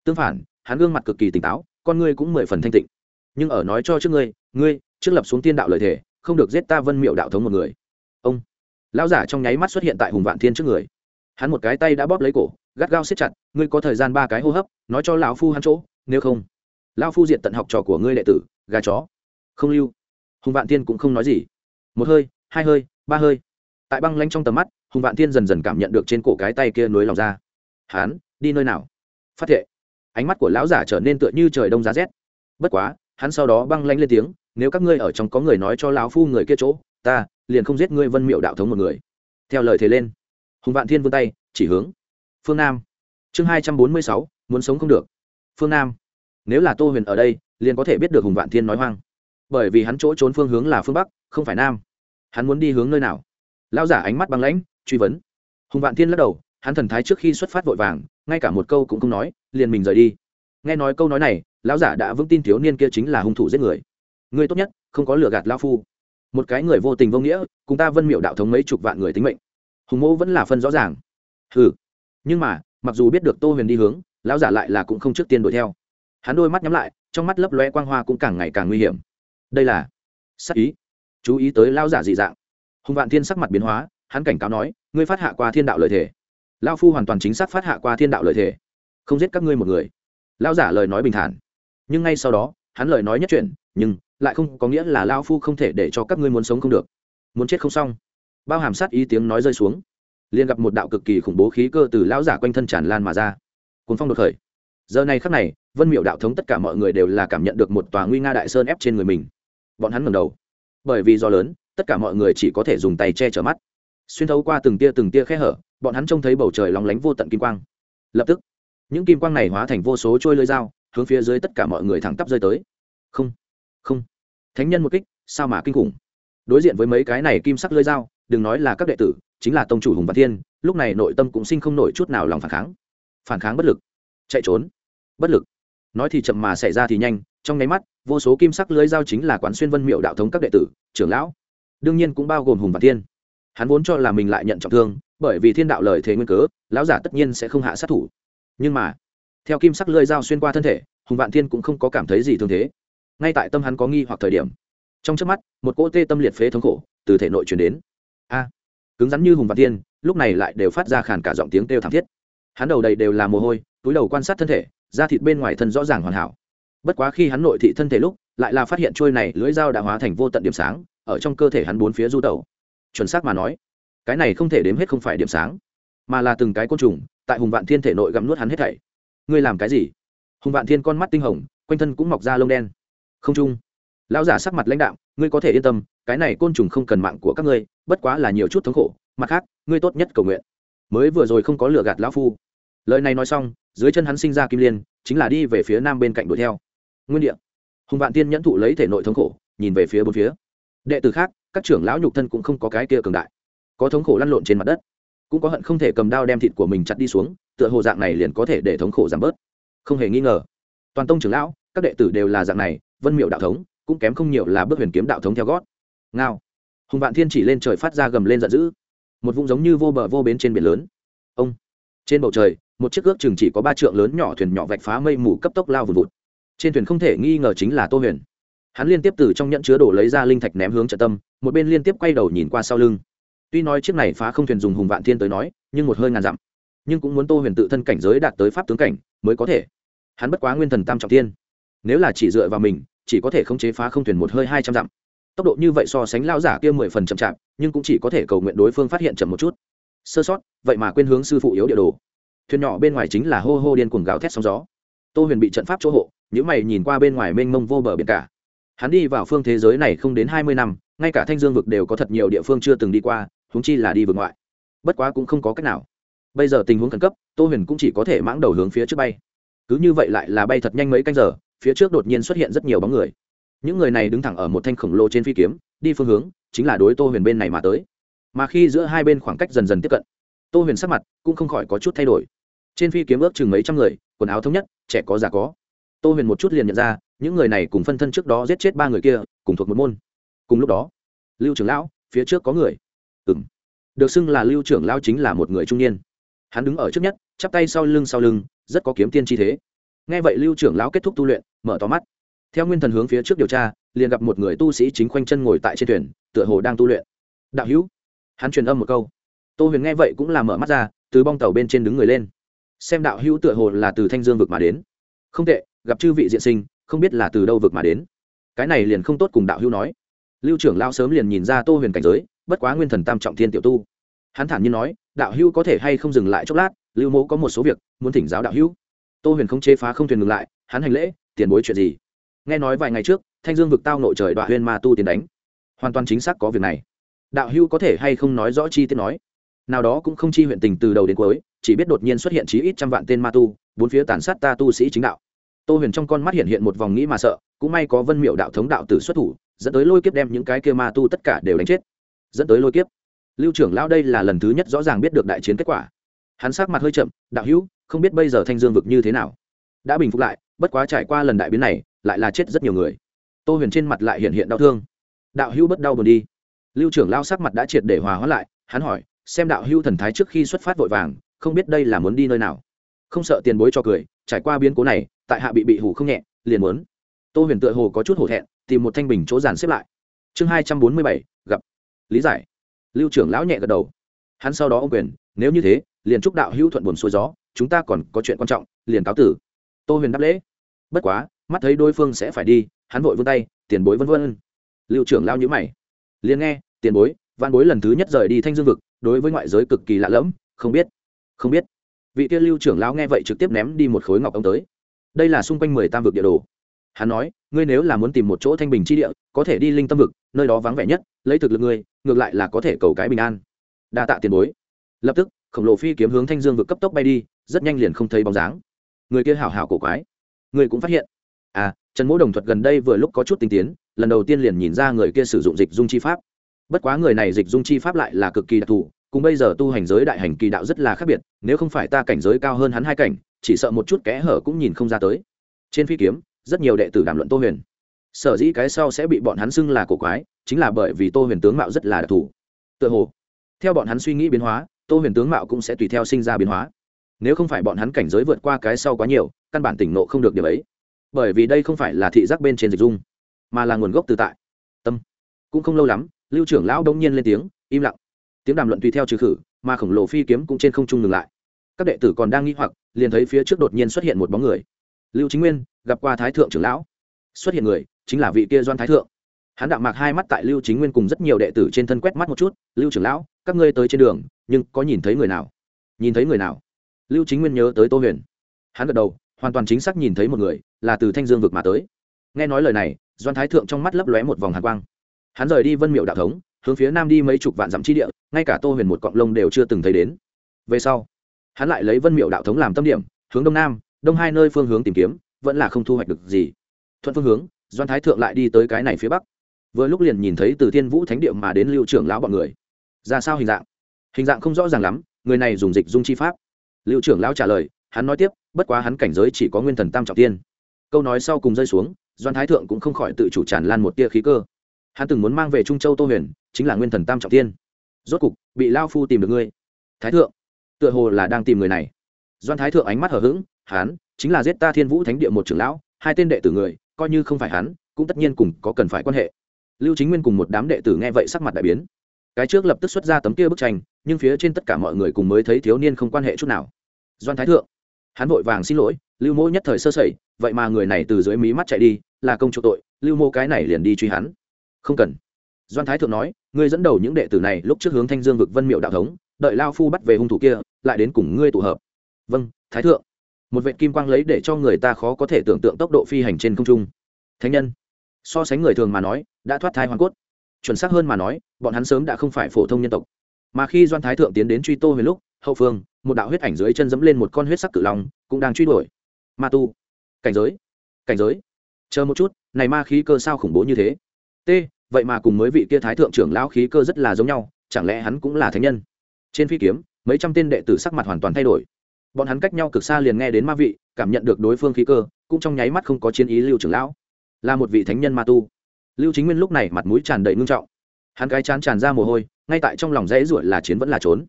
Tương phản, hắn gương mặt cực kỳ tỉnh táo, con ngươi cũng mười phần thanh tịnh. Nhưng ở nói cho trước ngươi ngươi, trước lập xuống tiên đạo lợi thể không được giết ta vân miệu đạo thống một người. Ông. Lão giả trong nháy mắt xuất hiện tại hùng vạn thiên trước người. Hắn một cái tay đã bóp lấy cổ, gắt gao siết chặt, ngươi có thời gian ba cái hô hấp, nói cho lão phu hắn chỗ, nếu không, lão phu diện tận học trò của ngươi đệ tử, gà chó, không lưu hùng vạn thiên cũng không nói gì. Một hơi hai hơi ba hơi. Tại băng lanh trong tầm mắt hùng vạn thiên dần dần cảm nhận được trên cổ cái tay kia nối lòng ra. Hán, đi nơi nào? Phát thệ. Ánh mắt của lão giả trở nên tựa như trời đông giá rét. Bất quá hắn sau đó băng lanh lên tiếng nếu các ngươi ở trong có người nói cho lão phu người kia chỗ ta liền không giết ngươi vân miệu đạo thống một người. Theo lời thế lên hùng vạn thiên vươn tay chỉ hướng phương nam. Chương hai trăm bốn mươi sáu muốn sống không được. Phương nam. Nếu là tô huyền ở đây liền có thể biết được hùng vạn thiên nói hoang bởi vì hắn chỗ trốn phương hướng là phương bắc, không phải nam. Hắn muốn đi hướng nơi nào? Lao giả ánh mắt băng lãnh, truy vấn. Hùng vạn thiên lắc đầu, hắn thần thái trước khi xuất phát vội vàng, ngay cả một câu cũng không nói, liền mình rời đi. Nghe nói câu nói này, lão giả đã vững tin thiếu niên kia chính là hung thủ giết người. Người tốt nhất, không có lừa gạt lao phu. Một cái người vô tình vô nghĩa, cùng ta vân miệu đạo thống mấy chục vạn người tính mệnh. Hùng mẫu vẫn là phân rõ ràng. Ừ nhưng mà, mặc dù biết được tô huyền đi hướng, lão giả lại là cũng không trước tiên đuổi theo. Hắn đôi mắt nhắm lại, trong mắt lấp lóe quang hoa cũng càng ngày càng nguy hiểm đây là sắc ý, chú ý tới lao giả dị dạng. Hùng vạn thiên sắc mặt biến hóa, hắn cảnh cáo nói, ngươi phát hạ qua thiên đạo lợi thể lao phu hoàn toàn chính xác phát hạ qua thiên đạo lợi thể không giết các ngươi một người. Lao giả lời nói bình thản. Nhưng ngay sau đó, hắn lời nói nhất chuyển, nhưng lại không có nghĩa là lao phu không thể để cho các ngươi muốn sống không được. Muốn chết không xong. Bao hàm sát ý tiếng nói rơi xuống, liền gặp một đạo cực kỳ khủng bố khí cơ từ lão giả quanh thân tràn lan mà ra. Cuốn phong đột khởi. Giờ này khắc này, vân miệu đạo thống tất cả mọi người đều là cảm nhận được một tòa nguy nga đại sơn ép trên người mình bọn hắn ngầm đầu. Bởi vì do lớn, tất cả mọi người chỉ có thể dùng tay che chở mắt. Xuyên thấu qua từng tia từng tia khe hở, bọn hắn trông thấy bầu trời lóng lánh vô tận kim quang. Lập tức, những kim quang này hóa thành vô số trôi lưỡi dao, hướng phía dưới tất cả mọi người thẳng tắp rơi tới. Không không. Thánh nhân một kích, sao mà kinh khủng? Đối diện với mấy cái này kim sắc lưỡi dao, đừng nói là các đệ tử, chính là tông chủ hùng văn thiên, lúc này nội tâm cũng sinh không nổi chút nào lòng phản kháng. Phản kháng bất lực. Chạy trốn. Bất lực. Nói thì chậm mà xảy ra thì nhanh, trong nháy mắt vô số kim sắc lưới dao chính là quán xuyên vân miệu đạo thống các đệ tử, trưởng lão. Đương nhiên cũng bao gồm hùng và thiên. Hắn vốn cho là mình lại nhận trọng thương, bởi vì thiên đạo lời thế nguyên cớ, lão giả tất nhiên sẽ không hạ sát thủ. Nhưng mà, theo kim sắc lưỡi dao xuyên qua thân thể, hùng vạn thiên cũng không có cảm thấy gì thương thế. Ngay tại tâm hắn có nghi hoặc thời điểm, trong trước mắt, một cỗ tê tâm liệt phế thống khổ từ thể nội truyền đến. A! Cứng rắn như hùng vạn thiên, lúc này lại đều phát ra khàn cả giọng tiếng kêu thảm thiết. Hắn đầu đầy đều là mồ hôi, túi đầu quan sát thân thể, da thịt bên ngoài thân rõ ràng hoàn hảo bất quá khi hắn nội thị thân thể lúc, lại là phát hiện trôi này lưỡi dao đã hóa thành vô tận điểm sáng, ở trong cơ thể hắn bốn phía du tẩu. Chuẩn xác mà nói, cái này không thể đếm hết không phải điểm sáng, mà là từng cái côn trùng, tại hùng vạn thiên thể nội gặm nuốt hắn hết thảy. Ngươi làm cái gì? Hùng vạn thiên con mắt tinh hồng, quanh thân cũng mọc ra lông đen. Không trung, lão giả sắc mặt lãnh đạo ngươi có thể yên tâm, cái này côn trùng không cần mạng của các ngươi, bất quá là nhiều chút thống khổ, mặt khác, ngươi tốt nhất cầu nguyện. Mới vừa rồi không có lừa gạt lão phu. Lời này nói xong, dưới chân hắn sinh ra kim liên, chính là đi về phía nam bên cạnh đuổi theo nguyên địa. Hùng vạn tiên nhẫn thụ lấy thể nội thống khổ, nhìn về phía bốn phía. Đệ tử khác, các trưởng lão nhục thân cũng không có cái kia cường đại. Có thống khổ lăn lộn trên mặt đất, cũng có hận không thể cầm đao đem thịt của mình chặt đi xuống, tựa hồ dạng này liền có thể để thống khổ giảm bớt. Không hề nghi ngờ, toàn tông trưởng lão, các đệ tử đều là dạng này, vân miệu đạo thống, cũng kém không nhiều là bước huyền kiếm đạo thống theo gót. Ngao. Hùng vạn thiên chỉ lên trời phát ra gầm lên giận dữ. Một vùng giống như vô bờ vô bến trên biển lớn. Ông. Trên bầu trời, một chiếc ước chừng chỉ có ba trượng lớn nhỏ thuyền nhỏ vạch phá mây mù cấp tốc lao vùn vụt trên thuyền không thể nghi ngờ chính là tô huyền. Hắn liên tiếp từ trong nhẫn chứa đổ lấy ra linh thạch ném hướng trận tâm, một bên liên tiếp quay đầu nhìn qua sau lưng. Tuy nói chiếc này phá không thuyền dùng hùng vạn thiên tới nói, nhưng một hơi ngàn dặm. Nhưng cũng muốn tô huyền tự thân cảnh giới đạt tới pháp tướng cảnh, mới có thể. Hắn bất quá nguyên thần tam trọng tiên nếu là chỉ dựa vào mình, chỉ có thể khống chế phá không thuyền một hơi hai trăm dặm. Tốc độ như vậy so sánh lao giả kia mười phần chậm chạp, nhưng cũng chỉ có thể cầu nguyện đối phương phát hiện chậm một chút. Sơ sót, vậy mà quên hướng sư phụ yếu địa đồ. Thuyền nhỏ bên ngoài chính là hô hô điên cuồng gào thét sóng gió. Tô huyền bị trận pháp chỗ hộ những mày nhìn qua bên ngoài mênh mông vô bờ biển cả. Hắn đi vào phương thế giới này không đến hai mươi năm, ngay cả thanh dương vực đều có thật nhiều địa phương chưa từng đi qua húng chi là đi vực ngoại. Bất quá cũng không có cách nào. Bây giờ tình huống khẩn cấp, tô huyền cũng chỉ có thể mãng đầu hướng phía trước bay. Cứ như vậy lại là bay thật nhanh mấy canh giờ, phía trước đột nhiên xuất hiện rất nhiều bóng người. Những người này đứng thẳng ở một thanh khổng lồ trên phi kiếm, đi phương hướng, chính là đối tô huyền bên này mà tới. Mà khi giữa hai bên khoảng cách dần dần tiếp cận, tô huyền sắc mặt cũng không khỏi có chút thay đổi. Trên phi kiếm ước chừng mấy trăm người, quần áo thống nhất, trẻ có già có tô huyền một chút liền nhận ra, những người này cùng phân thân trước đó giết chết ba người kia, cùng thuộc một môn. Cùng lúc đó, lưu trưởng lão, phía trước có người. Ừ m được xưng là lưu trưởng lão chính là một người trung niên. Hắn đứng ở trước nhất, chắp tay sau lưng sau lưng, rất có kiếm tiên chi thế. Nghe vậy lưu trưởng lão kết thúc tu luyện, mở to mắt. Theo nguyên thần hướng phía trước điều tra, liền gặp một người tu sĩ chính khoanh chân ngồi tại trên thuyền, tựa hồ đang tu luyện. Đạo hữu, hắn truyền âm một câu. Tô huyền nghe vậy cũng là mở mắt ra, từ bong tàu bên trên đứng người lên. Xem đạo hữu tựa hồ là từ thanh dương vực mà đến. Không tệ gặp chư vị diện sinh, không biết là từ đâu vực mà đến. Cái này liền không tốt cùng đạo hữu nói. Lưu trưởng lao sớm liền nhìn ra tô huyền cảnh giới, bất quá nguyên thần tam trọng thiên tiểu tu. Hắn thản nhiên nói, đạo hữu có thể hay không dừng lại chốc lát, lưu mẫu có một số việc, muốn thỉnh giáo đạo hữu. Tô huyền không chế phá không thuyền ngừng lại, hắn hành lễ, tiền bối chuyện gì? Nghe nói vài ngày trước, thanh dương vực tao nội trời đoạn huyên ma tu tiền đánh. Hoàn toàn chính xác có việc này. Đạo hữu có thể hay không nói rõ chi tiết nói? Nào đó cũng không chi huyện tình từ đầu đến cuối, chỉ biết đột nhiên xuất hiện chí ít trăm vạn tên ma tu, bốn phía tàn sát ta tu sĩ chính đạo tô huyền trong con mắt hiện hiện một vòng nghĩ mà sợ, cũng may có vân miệu đạo thống đạo tử xuất thủ, dẫn tới lôi kiếp đem những cái kia ma tu tất cả đều đánh chết. Dẫn tới lôi kiếp. Lưu trưởng lão đây là lần thứ nhất rõ ràng biết được đại chiến kết quả. Hắn sắc mặt hơi chậm, đạo hữu, không biết bây giờ thanh dương vực như thế nào? Đã bình phục lại, bất quá trải qua lần đại biến này, lại là chết rất nhiều người. Tô huyền trên mặt lại hiện hiện đau thương. Đạo hữu bất đau buồn đi. Lưu trưởng lao sắc mặt đã triệt để hòa hóa lại, hắn hỏi, xem đạo hữu thần thái trước khi xuất phát vội vàng, không biết đây là muốn đi nơi nào? Không sợ tiền bối cho cười trải qua biến cố này, tại hạ bị bị hủ không nhẹ, liền muốn. Tô huyền tựa hồ có chút hổ thẹn, tìm một thanh bình chỗ dàn xếp lại. Chương hai trăm bốn mươi bảy, gặp. Lý giải. Lưu trưởng lão nhẹ gật đầu. Hắn sau đó ô quyền, nếu như thế, liền chúc đạo hữu thuận buồn xuôi gió, chúng ta còn có chuyện quan trọng, liền cáo tử. Tô huyền đáp lễ. Bất quá, mắt thấy đối phương sẽ phải đi, hắn vội vươn tay, tiền bối vân vân. Lưu trưởng lao nhữ mày. Liền nghe, tiền bối văn bối lần thứ nhất rời đi thanh dương vực, đối với ngoại giới cực kỳ lạ lẫm, không biết. Không biết vị kia lưu trưởng lão nghe vậy trực tiếp ném đi một khối ngọc ông tới. Đây là xung quanh mười tam vực địa đồ. Hắn nói, ngươi nếu là muốn tìm một chỗ thanh bình chi địa, có thể đi linh tâm vực, nơi đó vắng vẻ nhất, lấy thực lực ngươi, ngược lại là có thể cầu cái bình an. Đa tạ tiền bối. Lập tức, khổng lồ phi kiếm hướng thanh dương vực cấp tốc bay đi, rất nhanh liền không thấy bóng dáng. Người kia hảo hảo cổ quái. Người cũng phát hiện. À trần mỗ đồng thuật gần đây vừa lúc có chút tinh tiến, lần đầu tiên liền nhìn ra người kia sử dụng dịch dung chi pháp. Bất quá người này dịch dung chi pháp lại là cực kỳ đặc thù cùng bây giờ tu hành giới đại hành kỳ đạo rất là khác biệt, nếu không phải ta cảnh giới cao hơn hắn hai cảnh, chỉ sợ một chút kẽ hở cũng nhìn không ra tới. Trên phi kiếm, rất nhiều đệ tử đàm luận tô huyền. Sở dĩ cái sau sẽ bị bọn hắn xưng là cổ quái, chính là bởi vì tô huyền tướng mạo rất là đặc thù. Tựa hồ, theo bọn hắn suy nghĩ biến hóa, tô huyền tướng mạo cũng sẽ tùy theo sinh ra biến hóa. Nếu không phải bọn hắn cảnh giới vượt qua cái sau quá nhiều, căn bản tỉnh nộ không được điểm ấy. Bởi vì đây không phải là thị giác bên trên dịch dung, mà là nguồn gốc từ tại tâm. Cũng không lâu lắm, lưu trưởng lão đông nhiên lên tiếng, im lặng tiếng đàm luận tùy theo trừ khử, mà khổng lồ phi kiếm cũng trên không trung ngừng lại. Các đệ tử còn đang nghĩ hoặc, liền thấy phía trước đột nhiên xuất hiện một bóng người. Lưu chính nguyên, gặp qua thái thượng trưởng lão. Xuất hiện người, chính là vị kia doan thái thượng. Hắn đạo mạc hai mắt tại lưu chính nguyên cùng rất nhiều đệ tử trên thân quét mắt một chút, lưu trưởng lão, các ngươi tới trên đường, nhưng có nhìn thấy người nào? Nhìn thấy người nào? Lưu chính nguyên nhớ tới tô huyền. Hắn gật đầu, hoàn toàn chính xác nhìn thấy một người, là từ thanh dương vực mà tới. Nghe nói lời này, doan thái thượng trong mắt lấp lóe một vòng hàn quang. Hắn rời đi vân miệu đạo thống hướng phía nam đi mấy chục vạn dặm chi địa, ngay cả tô huyền một cọng lông đều chưa từng thấy đến. Về sau, hắn lại lấy vân miệu đạo thống làm tâm điểm, hướng đông nam, đông hai nơi phương hướng tìm kiếm, vẫn là không thu hoạch được gì. Thuận phương hướng doan thái thượng lại đi tới cái này phía bắc. Vừa lúc liền nhìn thấy từ thiên vũ thánh địa mà đến lưu trưởng lão bọn người. Ra sao hình dạng? Hình dạng không rõ ràng lắm, người này dùng dịch dung chi pháp. Lưu trưởng lão trả lời, hắn nói tiếp, bất quá hắn cảnh giới chỉ có nguyên thần tam trọng tiên. Câu nói sau cùng rơi xuống doan thái thượng cũng không khỏi tự chủ tràn lan một tia khí cơ hắn từng muốn mang về trung châu tô huyền, chính là nguyên thần tam trọng tiên rốt cục, bị lao phu tìm được ngươi. Thái thượng. Tựa hồ là đang tìm người này. Doan thái thượng ánh mắt hở h ữ g hắn chính là giết ta thiên vũ thánh địa một trưởng lão, hai tên đệ tử người, coi như không phải hắn, cũng tất nhiên cùng có cần phải quan hệ. Lưu chính nguyên cùng một đám đệ tử nghe vậy sắc mặt đại biến. Cái trước lập tức xuất ra tấm kia bức tranh, nhưng phía trên tất cả mọi người cùng mới thấy thiếu niên không quan hệ chút nào. Doan thái thượng. Hắn vội vàng xin lỗi, lưu Mỗ nhất thời sơ sẩy, vậy mà người này từ dưới mí mắt chạy đi, là công chỗ tội, lưu mô cái này liền đi truy hắn không cần. Doan thái thượng nói, ngươi dẫn đầu những đệ tử này lúc trước hướng thanh dương vực vân miệu đạo thống, đợi lao phu bắt về hung thủ kia, lại đến cùng ngươi tụ hợp. Vâng thái thượng. Một vệ kim quang lấy để cho người ta khó có thể tưởng tượng tốc độ phi hành trên không trung. Thánh nhân. So sánh người thường mà nói, đã thoát thai hoàn cốt. Chuẩn xác hơn mà nói, bọn hắn sớm đã không phải phổ thông nhân tộc. Mà khi doan thái thượng tiến đến truy tô huyền lúc, hậu phương, một đạo huyết ảnh dưới chân dẫm lên một con huyết sắc cự long, cũng đang truy đuổi. Ma tu. Cảnh giới. Cảnh giới. Chờ một chút, này ma khí cơ sao khủng bố như thế? T vậy mà cùng mới vị kia thái thượng trưởng lão khí cơ rất là giống nhau, chẳng lẽ hắn cũng là thánh nhân? Trên phi kiếm, mấy trăm tên đệ tử sắc mặt hoàn toàn thay đổi. Bọn hắn cách nhau cực xa liền nghe đến ma vị, cảm nhận được đối phương khí cơ, cũng trong nháy mắt không có chiến ý lưu trưởng lão. Là một vị thánh nhân ma tu. Lưu chính nguyên lúc này mặt mũi tràn đầy ngưng trọng. Hắn cái chán tràn ra mồ hôi, ngay tại trong lòng rẽ ruột là chiến vẫn là trốn.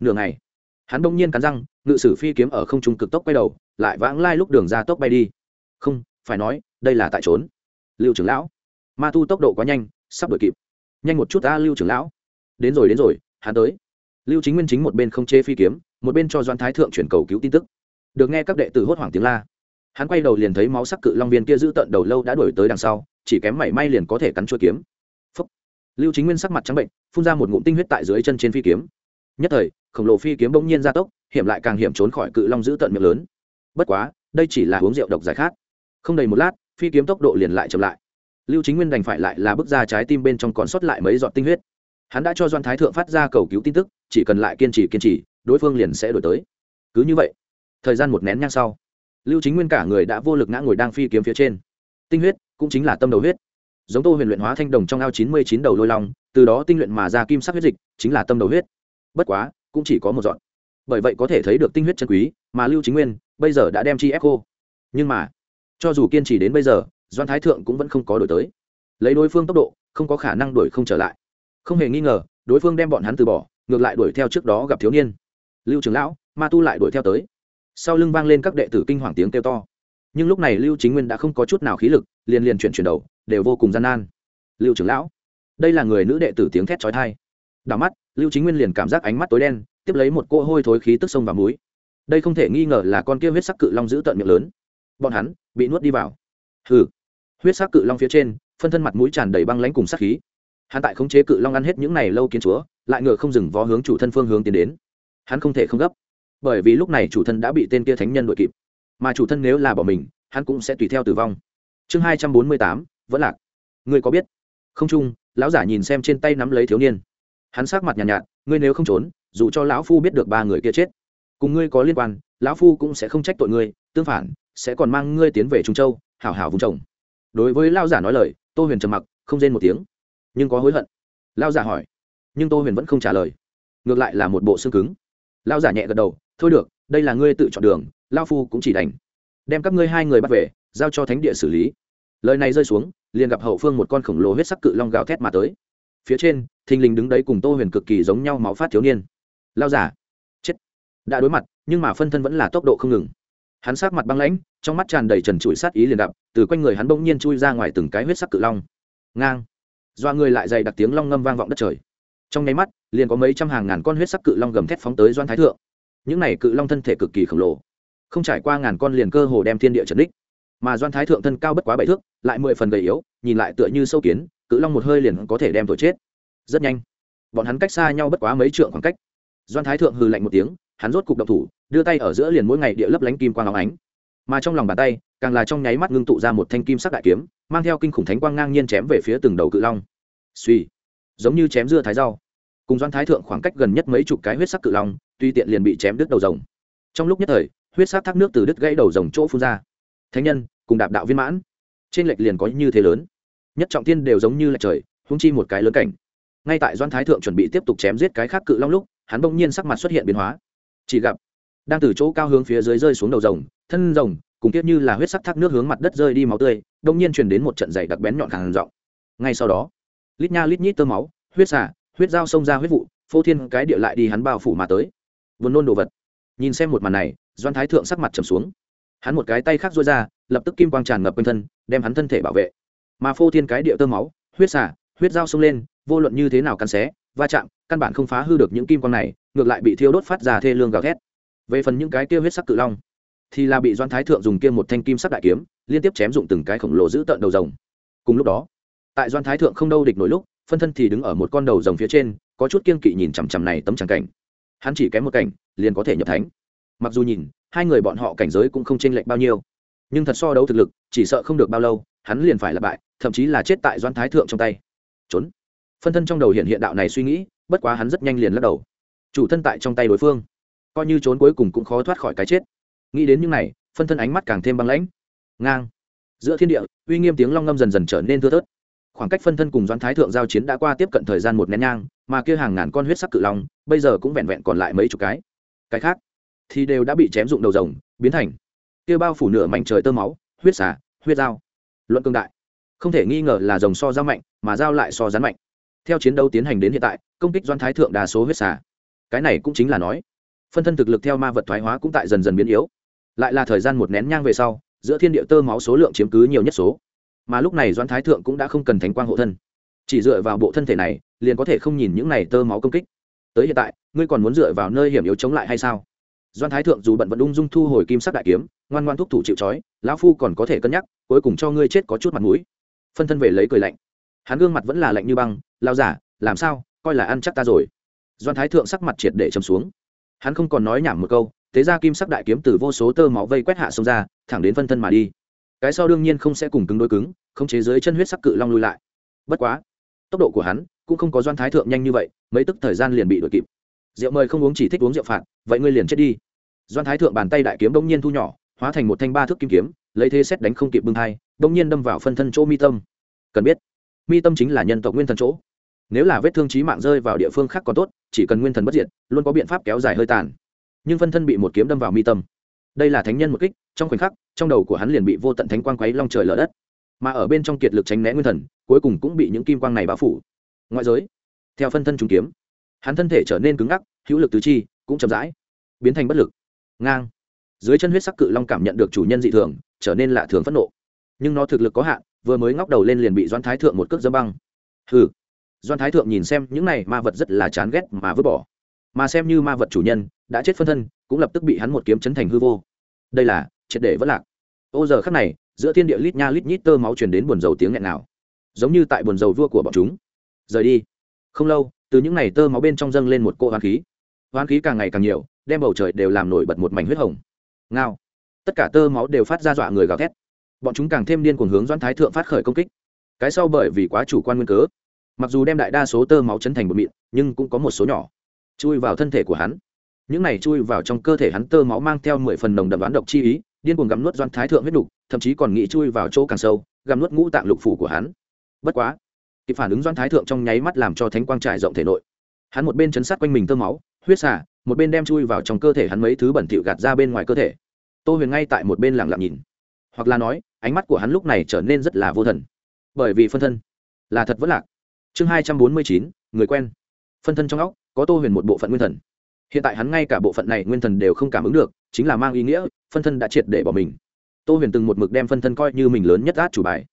Nửa ngày, hắn đông nhiên cắn răng, ngự sử phi kiếm ở không trung cực tốc quay đầu, lại vãng lai lúc đường ra tốc bay đi. Không, phải nói, đây là tại trốn. Lưu trưởng lão, ma tu tốc độ quá nhanh sắp đổi kịp. Nhanh một chút ta, lưu trưởng lão. Đến rồi đến rồi, hắn tới. Lưu chính nguyên chính một bên không chê phi kiếm, một bên cho doan thái thượng chuyển cầu cứu tin tức. Được nghe các đệ tử hốt hoảng tiếng la. Hắn quay đầu liền thấy máu sắc cự long viên kia giữ tận đầu lâu đã đuổi tới đằng sau, chỉ kém mảy may liền có thể cắn chuôi kiếm. Phúc. lưu chính nguyên sắc mặt trắng bệnh, phun ra một ngụm tinh huyết tại dưới chân trên phi kiếm. Nhất thời, khổng lồ phi kiếm bỗng nhiên ra tốc, hiểm lại càng hiểm trốn khỏi cự long giữ tận miệng lớn. Bất quá, đây chỉ là uống rượu độc giải khát. Không đầy một lát, phi kiếm tốc độ liền lại chậm lại lưu chính nguyên đành phải lại là bước ra trái tim bên trong còn sót lại mấy giọt tinh huyết. Hắn đã cho doan thái thượng phát ra cầu cứu tin tức, chỉ cần lại kiên trì kiên trì, đối phương liền sẽ đổi tới. Cứ như vậy, thời gian một nén nhang sau, lưu chính nguyên cả người đã vô lực ngã ngồi đang phi kiếm phía trên. Tinh huyết cũng chính là tâm đầu huyết. Giống tô huyền luyện hóa thanh đồng trong ao chín mươi chín đầu lôi long, từ đó tinh luyện mà ra kim sắc huyết dịch, chính là tâm đầu huyết. Bất quá, cũng chỉ có một dọn bởi vậy có thể thấy được tinh huyết chân quý mà lưu chính nguyên bây giờ đã đem chi ép cô. nhưng mà, cho dù kiên trì đến bây giờ doan thái thượng cũng vẫn không có đổi tới. Lấy đối phương tốc độ, không có khả năng đuổi không trở lại. Không hề nghi ngờ, đối phương đem bọn hắn từ bỏ, ngược lại đuổi theo trước đó gặp thiếu niên. Lưu trưởng lão, ma tu lại đuổi theo tới. Sau lưng vang lên các đệ tử kinh hoàng tiếng kêu to. Nhưng lúc này lưu chính nguyên đã không có chút nào khí lực, liền liền chuyển chuyển đầu, đều vô cùng gian nan. Lưu trưởng lão, đây là người nữ đệ tử tiếng thét trói thai đảo mắt, lưu chính nguyên liền cảm giác ánh mắt tối đen, tiếp lấy một cô hôi thối khí tức sông vào múi đây không thể nghi ngờ là con kia huyết sắc cự long giữ tận miệng lớn. Bọn hắn bị nuốt đi vào. Hừ huyết sắc cự long phía trên phân thân mặt mũi tràn đầy băng lãnh cùng sắc khí. Hắn tại khống chế cự long ăn hết những này lâu kiến chúa lại ngựa không dừng vó hướng chủ thân phương hướng tiến đến. Hắn không thể không gấp. Bởi vì lúc này chủ thân đã bị tên kia thánh nhân đội kịp. Mà chủ thân nếu là bỏ mình hắn cũng sẽ tùy theo tử vong. Chương hai trăm bốn mươi tám vẫn lạc. Ngươi có biết? Không trung lão giả nhìn xem trên tay nắm lấy thiếu niên. Hắn sát mặt nhàn nhạt, nhạt ngươi nếu không trốn dù cho lão phu biết được ba người kia chết cùng ngươi có liên quan lão phu cũng sẽ không trách tội ngươi tương phản sẽ còn mang ngươi tiến về trung châu hảo hảo vùng trồng đối với lao giả nói lời, tô huyền trầm mặc, không rên một tiếng. Nhưng có hối hận. Lao giả hỏi. Nhưng tô huyền vẫn không trả lời. Ngược lại là một bộ xương cứng. Lao giả nhẹ gật đầu, thôi được, đây là ngươi tự chọn đường lao phu cũng chỉ đành. Đem các ngươi hai người bắt về, giao cho thánh địa xử lý. Lời này rơi xuống, liền gặp hậu phương một con khổng lồ huyết sắc cự long gào thét mà tới. Phía trên, thình lình đứng đấy cùng tô huyền cực kỳ giống nhau máu phát thiếu niên. Lao giả, chết. Đã đối mặt, nhưng mà phân thân vẫn là tốc độ không ngừng hắn sát mặt băng lãnh, trong mắt tràn đầy trần trụi sát ý liền đập từ quanh người hắn bỗng nhiên chui ra ngoài từng cái huyết sắc cự long. Ngang. Doa người lại dày đặc tiếng long ngâm vang vọng đất trời. Trong nháy mắt, liền có mấy trăm hàng ngàn con huyết sắc cự long gầm thét phóng tới doan thái thượng. Những này cự long thân thể cực kỳ khổng lồ. Không trải qua ngàn con liền cơ hồ đem thiên địa trật đích. Mà doan thái thượng thân cao bất quá bảy thước, lại mười phần gầy yếu, nhìn lại tựa như sâu kiến, cự long một hơi liền có thể đem thổi chết. Rất nhanh. Bọn hắn cách xa nhau bất quá mấy trượng khoảng cách. Doan thái thượng hừ lạnh một tiếng hắn rốt cục động thủ, đưa tay ở giữa liền mỗi ngày địa lấp lánh kim quang óng ánh. Mà trong lòng bàn tay, càng là trong nháy mắt ngưng tụ ra một thanh kim sắc đại kiếm, mang theo kinh khủng thánh quang ngang nhiên chém về phía từng đầu cự long. Suy giống như chém dưa thái rau. Cùng doan thái thượng khoảng cách gần nhất mấy chục cái huyết sắc cự long, tuy tiện liền bị chém đứt đầu rồng. Trong lúc nhất thời, huyết sắc thác nước từ đứt gãy đầu rồng chỗ phun ra. Thánh nhân, cùng đạp đạo viên mãn. Trên lệch liền có như thế lớn. Nhất trọng tiên đều giống như lệch trời húng chi một cái lớn cảnh. Ngay tại doan thái thượng chuẩn bị tiếp tục chém giết cái khác cự long lúc, hắn bỗng nhiên sắc mặt xuất hiện biến hóa chỉ gặp, đang từ chỗ cao hướng phía dưới rơi xuống đầu rồng, thân rồng, cùng kiết như là huyết sắc thác nước hướng mặt đất rơi đi máu tươi, đông nhiên truyền đến một trận dày đặc bén nhọn hàng rộng ngay sau đó, lít nha lít nhít tơ máu, huyết xả, huyết dao xông ra huyết vụ, phô thiên cái địa lại đi hắn bao phủ mà tới. Vốn nôn đồ vật. Nhìn xem một màn này doan thái thượng sắc mặt trầm xuống. Hắn một cái tay khác rối ra, lập tức kim quang tràn ngập quanh thân, đem hắn thân thể bảo vệ. Mà phô thiên cái địa tơ máu, huyết xả, huyết dao xông lên, vô luận như thế nào cắn xé va chạm, căn bản không phá hư được những kim quang này, ngược lại bị thiêu đốt phát ra thê lương gào thét. Về phần những cái kia huyết sắc cự long, thì là bị doan thái thượng dùng kia một thanh kim sắc đại kiếm, liên tiếp chém dụng từng cái khổng lồ giữ tợn đầu rồng. Cùng lúc đó, tại doan thái thượng không đâu địch nổi lúc, phân thân thì đứng ở một con đầu rồng phía trên, có chút kiên kỵ nhìn chằm chằm này tấm tràng cảnh. Hắn chỉ kém một cảnh, liền có thể nhập thánh. Mặc dù nhìn, hai người bọn họ cảnh giới cũng không chênh lệch bao nhiêu, nhưng thật so đấu thực lực, chỉ sợ không được bao lâu, hắn liền phải là bại, thậm chí là chết tại doan thái thượng trong tay. Trốn phân thân trong đầu hiện hiện đạo này suy nghĩ, bất quá hắn rất nhanh liền lắc đầu. Chủ thân tại trong tay đối phương, coi như trốn cuối cùng cũng khó thoát khỏi cái chết. Nghĩ đến những này, phân thân ánh mắt càng thêm băng lãnh. Ngang. Giữa thiên địa, uy nghiêm tiếng long ngâm dần dần trở nên thưa thớt. Khoảng cách phân thân cùng doãn thái thượng giao chiến đã qua tiếp cận thời gian một nén nhang, mà kia hàng ngàn con huyết sắc cự long, bây giờ cũng vẹn vẹn còn lại mấy chục cái. Cái khác thì đều đã bị chém dụng đầu rồng, biến thành kia bao phủ nửa mảnh trời tơ máu, huyết xà, huyết dao. Luận cương đại, không thể nghi ngờ là rồng so dao mạnh, mà dao lại so rắn mạnh theo chiến đấu tiến hành đến hiện tại, công kích doan thái thượng đa số huyết xả cái này cũng chính là nói, phân thân thực lực theo ma vật thoái hóa cũng tại dần dần biến yếu. Lại là thời gian một nén nhang về sau, giữa thiên địa tơ máu số lượng chiếm cứ nhiều nhất số. Mà lúc này doan thái thượng cũng đã không cần thánh quang hộ thân. Chỉ dựa vào bộ thân thể này, liền có thể không nhìn những này tơ máu công kích. Tới hiện tại, ngươi còn muốn dựa vào nơi hiểm yếu chống lại hay sao? Doan thái thượng dù bận vẫn ung dung thu hồi kim sắc đại kiếm, ngoan ngoan thúc thủ chịu trói, lão phu còn có thể cân nhắc, cuối cùng cho ngươi chết có chút mặt mũi. Phân thân về lấy cười lạnh hắn gương mặt vẫn là lạnh như băng lao giả, làm sao? Coi là ăn chắc ta rồi. Doan thái thượng sắc mặt triệt để chấm xuống. Hắn không còn nói nhảm một câu, thế ra kim sắc đại kiếm từ vô số tơ máu vây quét hạ sông ra, thẳng đến phân thân mà đi. Cái sau đương nhiên không sẽ cùng cứng đối cứng không chế dưới chân huyết sắc cự long lui lại. Bất quá, tốc độ của hắn cũng không có doan thái thượng nhanh như vậy, mấy tức thời gian liền bị đuổi kịp. Rượu mời không uống chỉ thích uống rượu phạt, vậy ngươi liền chết đi. Doan thái thượng bàn tay đại kiếm đông nhiên thu nhỏ, hóa thành một thanh ba thước kim kiếm, lấy thế xét đánh không kịp bưng thai đông nhiên đâm vào phân thân chỗ mi tâm. Cần biết mi tâm chính là nhân tộc nguyên thần chỗ. Nếu là vết thương trí mạng rơi vào địa phương khác còn tốt, chỉ cần nguyên thần bất diệt, luôn có biện pháp kéo dài hơi tàn. Nhưng phân thân bị một kiếm đâm vào mi tâm. Đây là thánh nhân một kích, trong khoảnh khắc, trong đầu của hắn liền bị vô tận thánh quang quấy long trời lở đất. Mà ở bên trong kiệt lực tránh né nguyên thần, cuối cùng cũng bị những kim quang này bao phủ. Ngoại giới, theo phân thân trúng kiếm, hắn thân thể trở nên cứng ngắc, hữu lực tứ chi, cũng chậm rãi, biến thành bất lực. Ngang. Dưới chân huyết sắc cự long cảm nhận được chủ nhân dị thường, trở nên lạ thường phẫn nộ. Nhưng nó thực lực có hạn vừa mới ngóc đầu lên liền bị doan thái thượng một cước dâm băng. Hừ. Doan thái thượng nhìn xem những này ma vật rất là chán ghét mà vứt bỏ. Mà xem như ma vật chủ nhân, đã chết phân thân, cũng lập tức bị hắn một kiếm chấn thành hư vô. Đây là triệt để vất lạc. Ô, giờ khắc này, giữa thiên địa lít nha lít nhít tơ máu truyền đến buồn dầu tiếng nghẹn nào giống như tại buồn dầu vua của bọn chúng. Rời đi. Không lâu, từ những ngày tơ máu bên trong dâng lên một cỗ hoán khí. Hoán khí càng ngày càng nhiều, đem bầu trời đều làm nổi bật một mảnh huyết hồng. Ngao. Tất cả tơ máu đều phát ra dọa người gào thét bọn chúng càng thêm điên cuồng hướng doãn thái thượng phát khởi công kích. Cái sau bởi vì quá chủ quan nguyên cớ, mặc dù đem đại đa số tơ máu chấn thành bột mịn, nhưng cũng có một số nhỏ chui vào thân thể của hắn. Những này chui vào trong cơ thể hắn tơ máu mang theo mười phần nồng đậm đoán độc chi ý, điên cuồng gặm nuốt doan thái thượng huyết đục, thậm chí còn nghĩ chui vào chỗ càng sâu, gặm nuốt ngũ tạng lục phủ của hắn. Bất quá, kịp phản ứng doan thái thượng trong nháy mắt làm cho thánh quang trải rộng thể nội. Hắn một bên chấn sát quanh mình tơ máu, huyết xả, một bên đem chui vào trong cơ thể hắn mấy thứ bẩn thỉu gạt ra bên ngoài cơ thể. Tô huyền ngay tại một bên lặng lặng nhìn hoặc là nói, ánh mắt của hắn lúc này trở nên rất là vô thần. Bởi vì phân thân là thật vất lạc. Chương hai trăm bốn mươi chín, người quen. Phân thân trong óc, có tô huyền một bộ phận nguyên thần. Hiện tại hắn ngay cả bộ phận này nguyên thần đều không cảm ứng được, chính là mang ý nghĩa, phân thân đã triệt để bỏ mình. Tô huyền từng một mực đem phân thân coi như mình lớn nhất át chủ bài.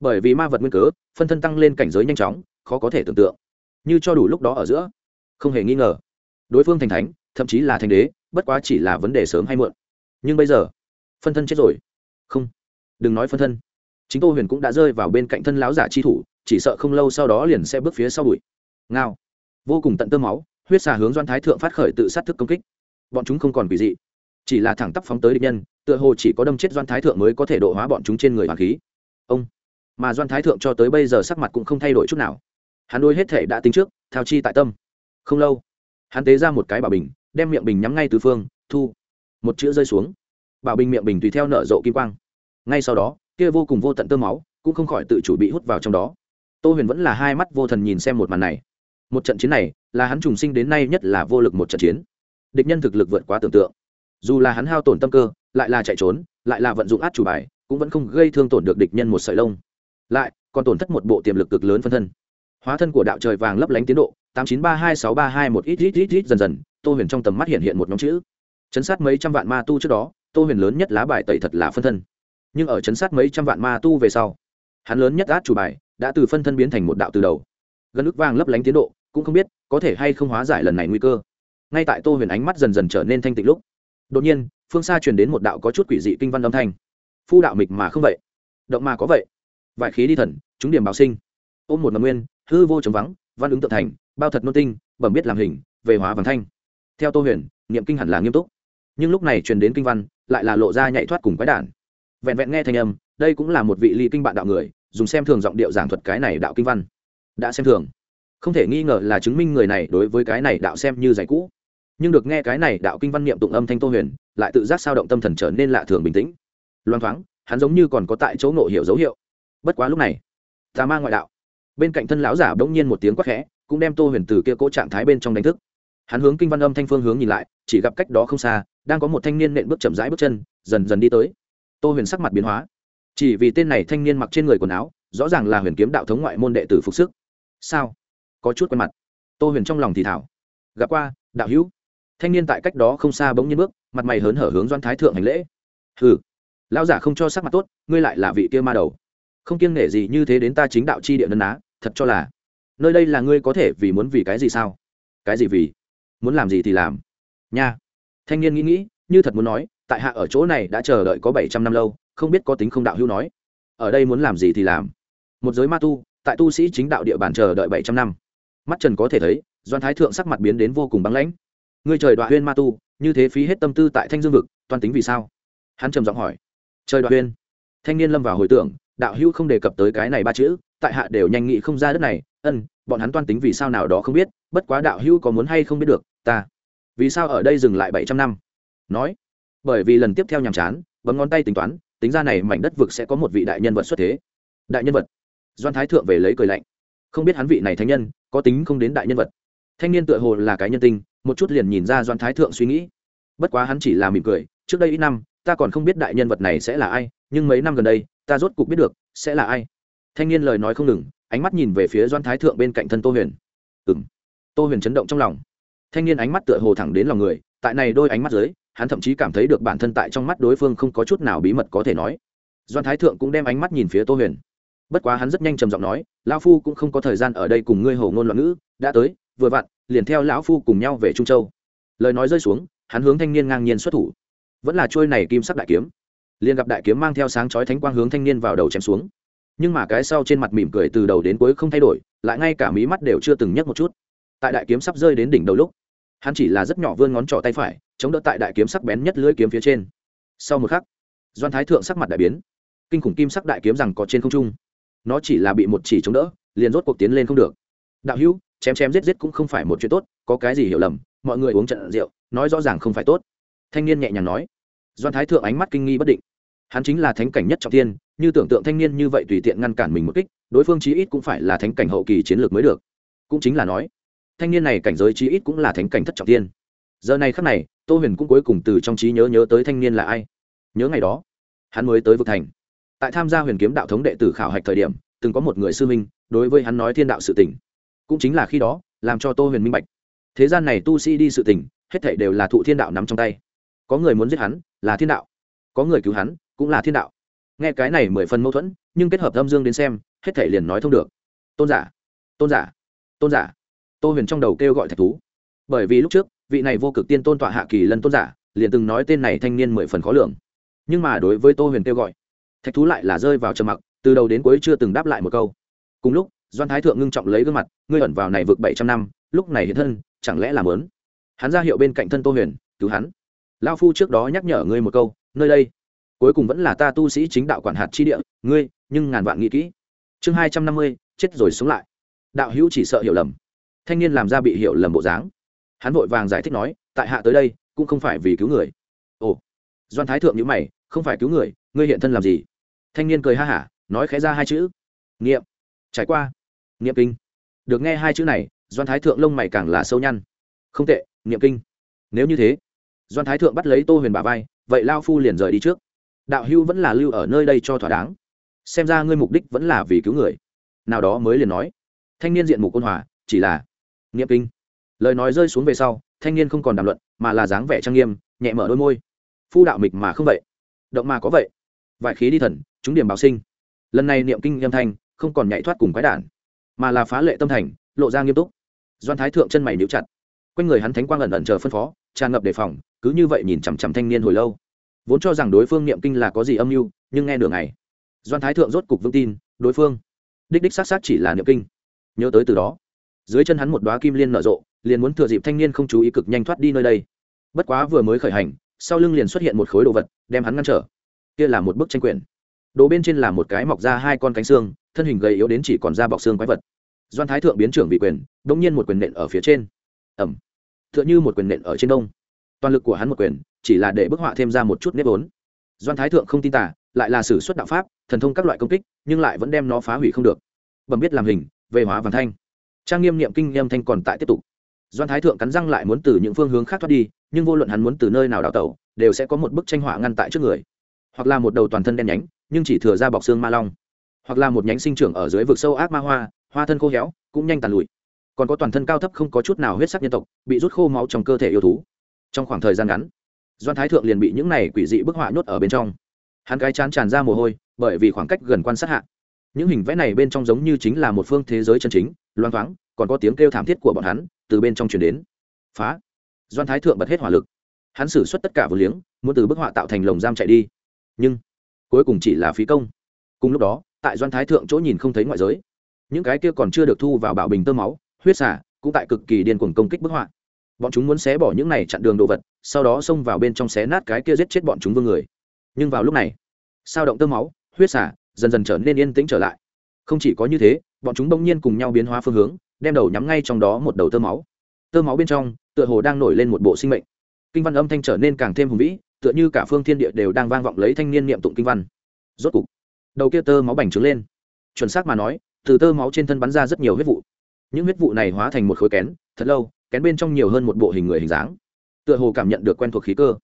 Bởi vì ma vật nguyên cớ, phân thân tăng lên cảnh giới nhanh chóng, khó có thể tưởng tượng. Như cho đủ lúc đó ở giữa, không hề nghi ngờ. Đối phương thành thánh, thậm chí là thành đế, bất quá chỉ là vấn đề sớm hay muộn. Nhưng bây giờ, phân thân chết rồi không. Đừng nói phân thân. Chính tô huyền cũng đã rơi vào bên cạnh thân láo giả chi thủ, chỉ sợ không lâu sau đó liền sẽ bước phía sau bụi ngao. Vô cùng tận tơ máu, huyết xà hướng doan thái thượng phát khởi tự sát thức công kích. Bọn chúng không còn quỷ dị. Chỉ là thẳng tắp phóng tới địch nhân, tựa hồ chỉ có đâm chết doan thái thượng mới có thể độ hóa bọn chúng trên người hoàng khí. Ông. Mà doan thái thượng cho tới bây giờ sắc mặt cũng không thay đổi chút nào. Hắn đôi hết thể đã tính trước theo chi tại tâm. Không lâu, hắn tế ra một cái bảo bình, đem miệng bình nhắm ngay từ phương, thu. Một chữ rơi xuống. Bảo bình miệng bình tùy theo nở rộ kim quang ngay sau đó, kia vô cùng vô tận tơ máu cũng không khỏi tự chủ bị hút vào trong đó. Tô huyền vẫn là hai mắt vô thần nhìn xem một màn này. Một trận chiến này, là hắn trùng sinh đến nay nhất là vô lực một trận chiến. Địch nhân thực lực vượt quá tưởng tượng. Dù là hắn hao tổn tâm cơ, lại là chạy trốn, lại là vận dụng át chủ bài, cũng vẫn không gây thương tổn được địch nhân một sợi lông. Lại, còn tổn thất một bộ tiềm lực cực lớn phân thân. Hóa thân của đạo trời vàng lấp lánh tiến độ, tám chín ba hai sáu ba hai một ít ít ít ít dần dần, tô huyền trong tầm mắt hiện hiện một nhóm chữ. Chấn sát mấy trăm vạn ma tu trước đó, tô huyền lớn nhất lá bài tẩy thật là phân thân nhưng ở chấn sát mấy trăm vạn ma tu về sau, hắn lớn nhất át chủ bài đã từ phân thân biến thành một đạo từ đầu. Gần ức vàng lấp lánh tiến độ, cũng không biết có thể hay không hóa giải lần này nguy cơ. Ngay tại tô huyền ánh mắt dần dần trở nên thanh tịnh lúc, đột nhiên, phương xa truyền đến một đạo có chút quỷ dị kinh văn âm thanh. Phu đạo mịch mà không vậy? Động mà có vậy? Vải khí đi thần, chúng điểm bảo sinh. Ôm một ngầm nguyên, hư vô chống vắng, văn ứng tự thành, bao thật nôn tinh, bẩm biết làm hình, về hóa vàng thanh. Theo tô huyền, niệm kinh hẳn là nghiêm túc. Nhưng lúc này truyền đến kinh văn, lại là lộ ra nhạy thoát cùng quái đản vẹn vẹn nghe thanh âm, đây cũng là một vị ly kinh bạn đạo người, dùng xem thường giọng điệu giảng thuật cái này đạo kinh văn. Đã xem thường. Không thể nghi ngờ là chứng minh người này đối với cái này đạo xem như giải cũ. Nhưng được nghe cái này đạo kinh văn niệm tụng âm thanh tô huyền, lại tự giác sao động tâm thần trở nên lạ thường bình tĩnh. Loan thoáng, hắn giống như còn có tại chỗ nộ hiểu dấu hiệu. Bất quá lúc này, tà ma ngoại đạo. Bên cạnh thân lão giả bỗng nhiên một tiếng quát khẽ, cũng đem tô huyền từ kia cố trạng thái bên trong đánh thức. Hắn hướng kinh văn âm thanh phương hướng nhìn lại, chỉ gặp cách đó không xa, đang có một thanh niên nện bước chậm rãi bước chân, dần dần đi tới tô huyền sắc mặt biến hóa. Chỉ vì tên này thanh niên mặc trên người quần áo, rõ ràng là huyền kiếm đạo thống ngoại môn đệ tử phục sức. Sao? Có chút quen mặt. Tô huyền trong lòng thì thảo gặp qua, đạo hữu. Thanh niên tại cách đó không xa bỗng nhiên bước, mặt mày hớn hở hướng doan thái thượng hành lễ. Hừ, lão giả không cho sắc mặt tốt, ngươi lại là vị kia ma đầu. Không kiêng nể gì như thế đến ta chính đạo chi địa nân á thật cho là, nơi đây là ngươi có thể vì muốn vì cái gì sao? Cái gì vì? Muốn làm gì thì làm. Nha. Thanh niên nghĩ nghĩ, như thật muốn nói tại hạ ở chỗ này đã chờ đợi có bảy trăm năm lâu, không biết có tính không đạo hữu nói. Ở đây muốn làm gì thì làm. Một giới ma tu, tại tu sĩ chính đạo địa bàn chờ đợi bảy trăm năm. Mắt trần có thể thấy, doan thái thượng sắc mặt biến đến vô cùng băng lãnh. Ngươi trời đoạn huyên ma tu, như thế phí hết tâm tư tại thanh dương vực toan tính vì sao? Hắn trầm giọng hỏi. Trời đoạn huyên. Thanh niên lâm vào hồi tưởng, đạo hữu không đề cập tới cái này ba chữ, tại hạ đều nhanh nghĩ không ra đất này. Ân, bọn hắn toan tính vì sao nào đó không biết, bất quá đạo hữu có muốn hay không biết được, ta. Vì sao ở đây dừng lại bảy trăm năm? Nói bởi vì lần tiếp theo nhàm chán, bấm ngón tay tính toán, tính ra này mảnh đất vực sẽ có một vị đại nhân vật xuất thế. Đại nhân vật. Doan thái thượng về lấy cười lạnh. Không biết hắn vị này thánh nhân, có tính không đến đại nhân vật. Thanh niên tựa hồ là cái nhân tinh, một chút liền nhìn ra doan thái thượng suy nghĩ. Bất quá hắn chỉ là mỉm cười, trước đây ít năm, ta còn không biết đại nhân vật này sẽ là ai, nhưng mấy năm gần đây, ta rốt cục biết được, sẽ là ai. Thanh niên lời nói không ngừng, ánh mắt nhìn về phía doan thái thượng bên cạnh thân tô huyền. Ừ m tô huyền chấn động trong lòng. Thanh niên ánh mắt tựa hồ thẳng đến lòng người, tại này đôi ánh mắt dưới hắn thậm chí cảm thấy được bản thân tại trong mắt đối phương không có chút nào bí mật có thể nói. Doan thái thượng cũng đem ánh mắt nhìn phía tô huyền. Bất quá hắn rất nhanh trầm giọng nói, lão phu cũng không có thời gian ở đây cùng ngươi hầu ngôn loạn ngữ, đã tới, vừa vặn, liền theo lão phu cùng nhau về trung châu. Lời nói rơi xuống, hắn hướng thanh niên ngang nhiên xuất thủ. Vẫn là trôi này kim sắc đại kiếm. Liền gặp đại kiếm mang theo sáng chói thánh quang hướng thanh niên vào đầu chém xuống. Nhưng mà cái sau trên mặt mỉm cười từ đầu đến cuối không thay đổi, lại ngay cả mí mắt đều chưa từng nhấc một chút. Tại đại kiếm sắp rơi đến đỉnh đầu lúc, hắn chỉ là rất nhỏ vươn ngón trỏ tay phải chống đỡ tại đại kiếm sắc bén nhất lưỡi kiếm phía trên. Sau một khắc, doan thái thượng sắc mặt đại biến. Kinh khủng kim sắc đại kiếm rằng có trên không trung. Nó chỉ là bị một chỉ chống đỡ, liền rốt cuộc tiến lên không được. Đạo hữu, chém chém giết giết cũng không phải một chuyện tốt, có cái gì hiểu lầm, mọi người uống trận rượu, nói rõ ràng không phải tốt. Thanh niên nhẹ nhàng nói. Doan thái thượng ánh mắt kinh nghi bất định. Hắn chính là thánh cảnh nhất trọng tiên, như tưởng tượng thanh niên như vậy tùy tiện ngăn cản mình một kích, đối phương chí ít cũng phải là thánh cảnh hậu kỳ chiến lược mới được. Cũng chính là nói, thanh niên này cảnh giới chí ít cũng là thánh cảnh thất trọng tiên giờ này khắc này, tô huyền cũng cuối cùng từ trong trí nhớ nhớ tới thanh niên là ai. Nhớ ngày đó, hắn mới tới vực thành. Tại tham gia huyền kiếm đạo thống đệ tử khảo hạch thời điểm, từng có một người sư minh đối với hắn nói thiên đạo sự tỉnh cũng chính là khi đó, làm cho tô huyền minh bạch. Thế gian này tu sĩ đi sự tỉnh hết thảy đều là thụ thiên đạo nắm trong tay. Có người muốn giết hắn, là thiên đạo. Có người cứu hắn, cũng là thiên đạo. Nghe cái này mười phần mâu thuẫn, nhưng kết hợp âm dương đến xem, hết thảy liền nói thông được. Tôn giả tôn giả tôn giả. Tô huyền trong đầu kêu gọi thạch thú. Bởi vì lúc trước vị này vô cực tiên tôn tọa hạ kỳ lân tôn giả, liền từng nói tên này thanh niên mười phần khó lường. Nhưng mà đối với tô huyền kêu gọi, thạch thú lại là rơi vào trầm mặc, từ đầu đến cuối chưa từng đáp lại một câu. Cùng lúc, doan thái thượng ngưng trọng lấy gương mặt, ngươi ẩn vào này vượt bảy trăm năm, lúc này hiện thân, chẳng lẽ làm lớn? Hắn ra hiệu bên cạnh thân tô huyền, cứu hắn. Lao phu trước đó nhắc nhở ngươi một câu, nơi đây, cuối cùng vẫn là ta tu sĩ chính đạo quản hạt chi địa, ngươi, nhưng ngàn vạn nghĩ kỹ. Chương hai trăm năm mươi, chết rồi sống lại. Đạo hữu chỉ sợ hiểu lầm. Thanh niên làm ra bị hiểu lầm bộ dáng hắn vội vàng giải thích nói, tại hạ tới đây, cũng không phải vì cứu người. Ồ. Doan thái thượng nhữ mày, không phải cứu người, ngươi hiện thân làm gì? Thanh niên cười ha hả, nói khẽ ra hai chữ. Nghiệm. Trải qua. Nghiệm kinh. Được nghe hai chữ này, doan thái thượng lông mày càng là sâu nhăn. Không tệ, nghiệm kinh. Nếu như thế. Doan thái thượng bắt lấy tô huyền bà vai, vậy lao phu liền rời đi trước. Đạo hưu vẫn là lưu ở nơi đây cho thỏa đáng. Xem ra ngươi mục đích vẫn là vì cứu người. Nào đó mới liền nói. Thanh niên diện mục ôn hòa, chỉ là, nghiệm kinh lời nói rơi xuống về sau, thanh niên không còn đàm luận, mà là dáng vẻ trang nghiêm, nhẹ mở đôi môi. Phu đạo mịch mà không vậy? Động mà có vậy? Vải khí đi thần, chúng điểm báo sinh. Lần này niệm kinh âm thanh, không còn nhảy thoát cùng quái đản, mà là phá lệ tâm thành, lộ ra nghiêm túc. Doan thái thượng chân mày níu chặt. Quanh người hắn thánh quang ẩn ẩn chờ phân phó, tràn ngập đề phòng, cứ như vậy nhìn chằm chằm thanh niên hồi lâu. Vốn cho rằng đối phương niệm kinh là có gì âm mưu, nhưng nghe nửa ngày doan thái thượng rốt cục vững tin, đối phương đích đích xác xác chỉ là niệm kinh. Nhớ tới từ đó dưới chân hắn một đoá kim liên nở rộ, liền muốn thừa dịp thanh niên không chú ý cực nhanh thoát đi nơi đây. Bất quá vừa mới khởi hành, sau lưng liền xuất hiện một khối đồ vật, đem hắn ngăn trở. Kia là một bức tranh quyển. Đồ bên trên là một cái mọc ra hai con cánh xương, thân hình gầy yếu đến chỉ còn da bọc xương quái vật. Doan thái thượng biến trưởng vị quyền đ ỗ n g nhiên một quyền nện ở phía trên. Ẩm t h ư ợ n h ư một quyền nện ở trên đông. Toàn lực của hắn một quyền, chỉ là để bức họa thêm ra một chút nếp vốn. Doan thái thượng không tin tả lại là sử suất đạo pháp, thần thông các loại công kích, nhưng lại vẫn đem nó phá hủy không được. Bẩm biết làm hình, về hóa vàng thanh trang nghiêm niệm kinh nghiêm thanh còn tại tiếp tục. Doan thái thượng cắn răng lại muốn từ những phương hướng khác thoát đi, nhưng vô luận hắn muốn từ nơi nào đào tẩu, đều sẽ có một bức tranh họa ngăn tại trước người. Hoặc là một đầu toàn thân đen nhánh, nhưng chỉ thừa ra bọc xương ma long. Hoặc là một nhánh sinh trưởng ở dưới vực sâu ác ma hoa hoa thân khô héo, cũng nhanh tàn lụi. Còn có toàn thân cao thấp không có chút nào huyết sắc nhân tộc, bị rút khô máu trong cơ thể yêu thú. Trong khoảng thời gian ngắn, doan thái thượng liền bị những này quỷ dị bức họa nhốt ở bên trong. Hắn cái chán tràn ra mồ hôi, bởi vì khoảng cách gần quan sát hạ những hình vẽ này bên trong giống như chính là một phương thế giới chân chính, loang thoáng, còn có tiếng kêu thảm thiết của bọn hắn từ bên trong truyền đến. Phá! Doan thái thượng bật hết hỏa lực. Hắn xử suất tất cả vừa liếng, muốn từ bức họa tạo thành lồng giam chạy đi. Nhưng, cuối cùng chỉ là phí công. Cùng lúc đó, tại doan thái thượng chỗ nhìn không thấy ngoại giới. Những cái kia còn chưa được thu vào bảo bình tơ máu, huyết xả cũng tại cực kỳ điên cuồng công kích bức họa. Bọn chúng muốn xé bỏ những này chặn đường đồ vật, sau đó xông vào bên trong xé nát cái kia giết chết bọn chúng vương người. Nhưng vào lúc này, sao động tơ máu, huyết xả dần dần trở nên yên tĩnh trở lại. Không chỉ có như thế, bọn chúng bỗng nhiên cùng nhau biến hóa phương hướng, đem đầu nhắm ngay trong đó một đầu tơ máu. Tơ máu bên trong, tựa hồ đang nổi lên một bộ sinh mệnh. Kinh văn âm thanh trở nên càng thêm hùng vĩ, tựa như cả phương thiên địa đều đang vang vọng lấy thanh niên niệm tụng kinh văn. Rốt cục, đầu kia tơ máu bành trướng lên. Chuẩn xác mà nói, từ tơ máu trên thân bắn ra rất nhiều huyết vụ. Những huyết vụ này hóa thành một khối kén, thật lâu, kén bên trong nhiều hơn một bộ hình người hình dáng. Tựa hồ cảm nhận được quen thuộc khí cơ.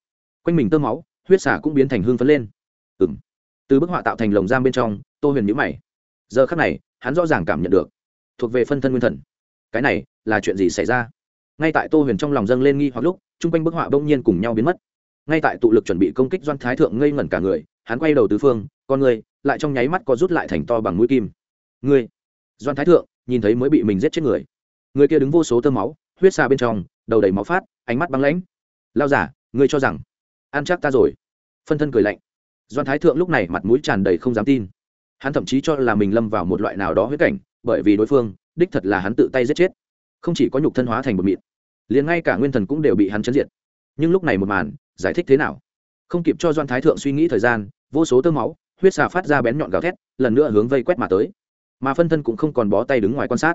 Quanh mình tơ máu, huyết xả cũng biến thành hương phấn lên. Ừng từ bức họa tạo thành lồng giam bên trong, tô huyền nhữ mày. Giờ khắc này, hắn rõ ràng cảm nhận được, thuộc về phân thân nguyên thần. Cái này là chuyện gì xảy ra? Ngay tại tô huyền trong lòng dâng lên nghi hoặc lúc, chung quanh bức họa bỗng nhiên cùng nhau biến mất. Ngay tại tụ lực chuẩn bị công kích doan thái thượng ngây ngẩn cả người, hắn quay đầu tứ phương, con người, lại trong nháy mắt có rút lại thành to bằng mũi kim. Người, doan thái thượng, nhìn thấy mới bị mình giết chết người. Người kia đứng vô số tơ máu, huyết xa bên trong, đầu đầy máu phát, ánh mắt băng lãnh. Lao giả ngươi cho rằng, ăn chắc ta rồi. Phân thân cười lạnh doan thái thượng lúc này mặt mũi tràn đầy không dám tin. Hắn thậm chí cho là mình lâm vào một loại nào đó huyết cảnh, bởi vì đối phương, đích thật là hắn tự tay giết chết. Không chỉ có nhục thân hóa thành một mịn, liền ngay cả nguyên thần cũng đều bị hắn chấn diệt. Nhưng lúc này một màn, giải thích thế nào? Không kịp cho doan thái thượng suy nghĩ thời gian, vô số tơ máu, huyết xà phát ra bén nhọn gào thét, lần nữa hướng vây quét mà tới. Mà phân thân cũng không còn bó tay đứng ngoài quan sát.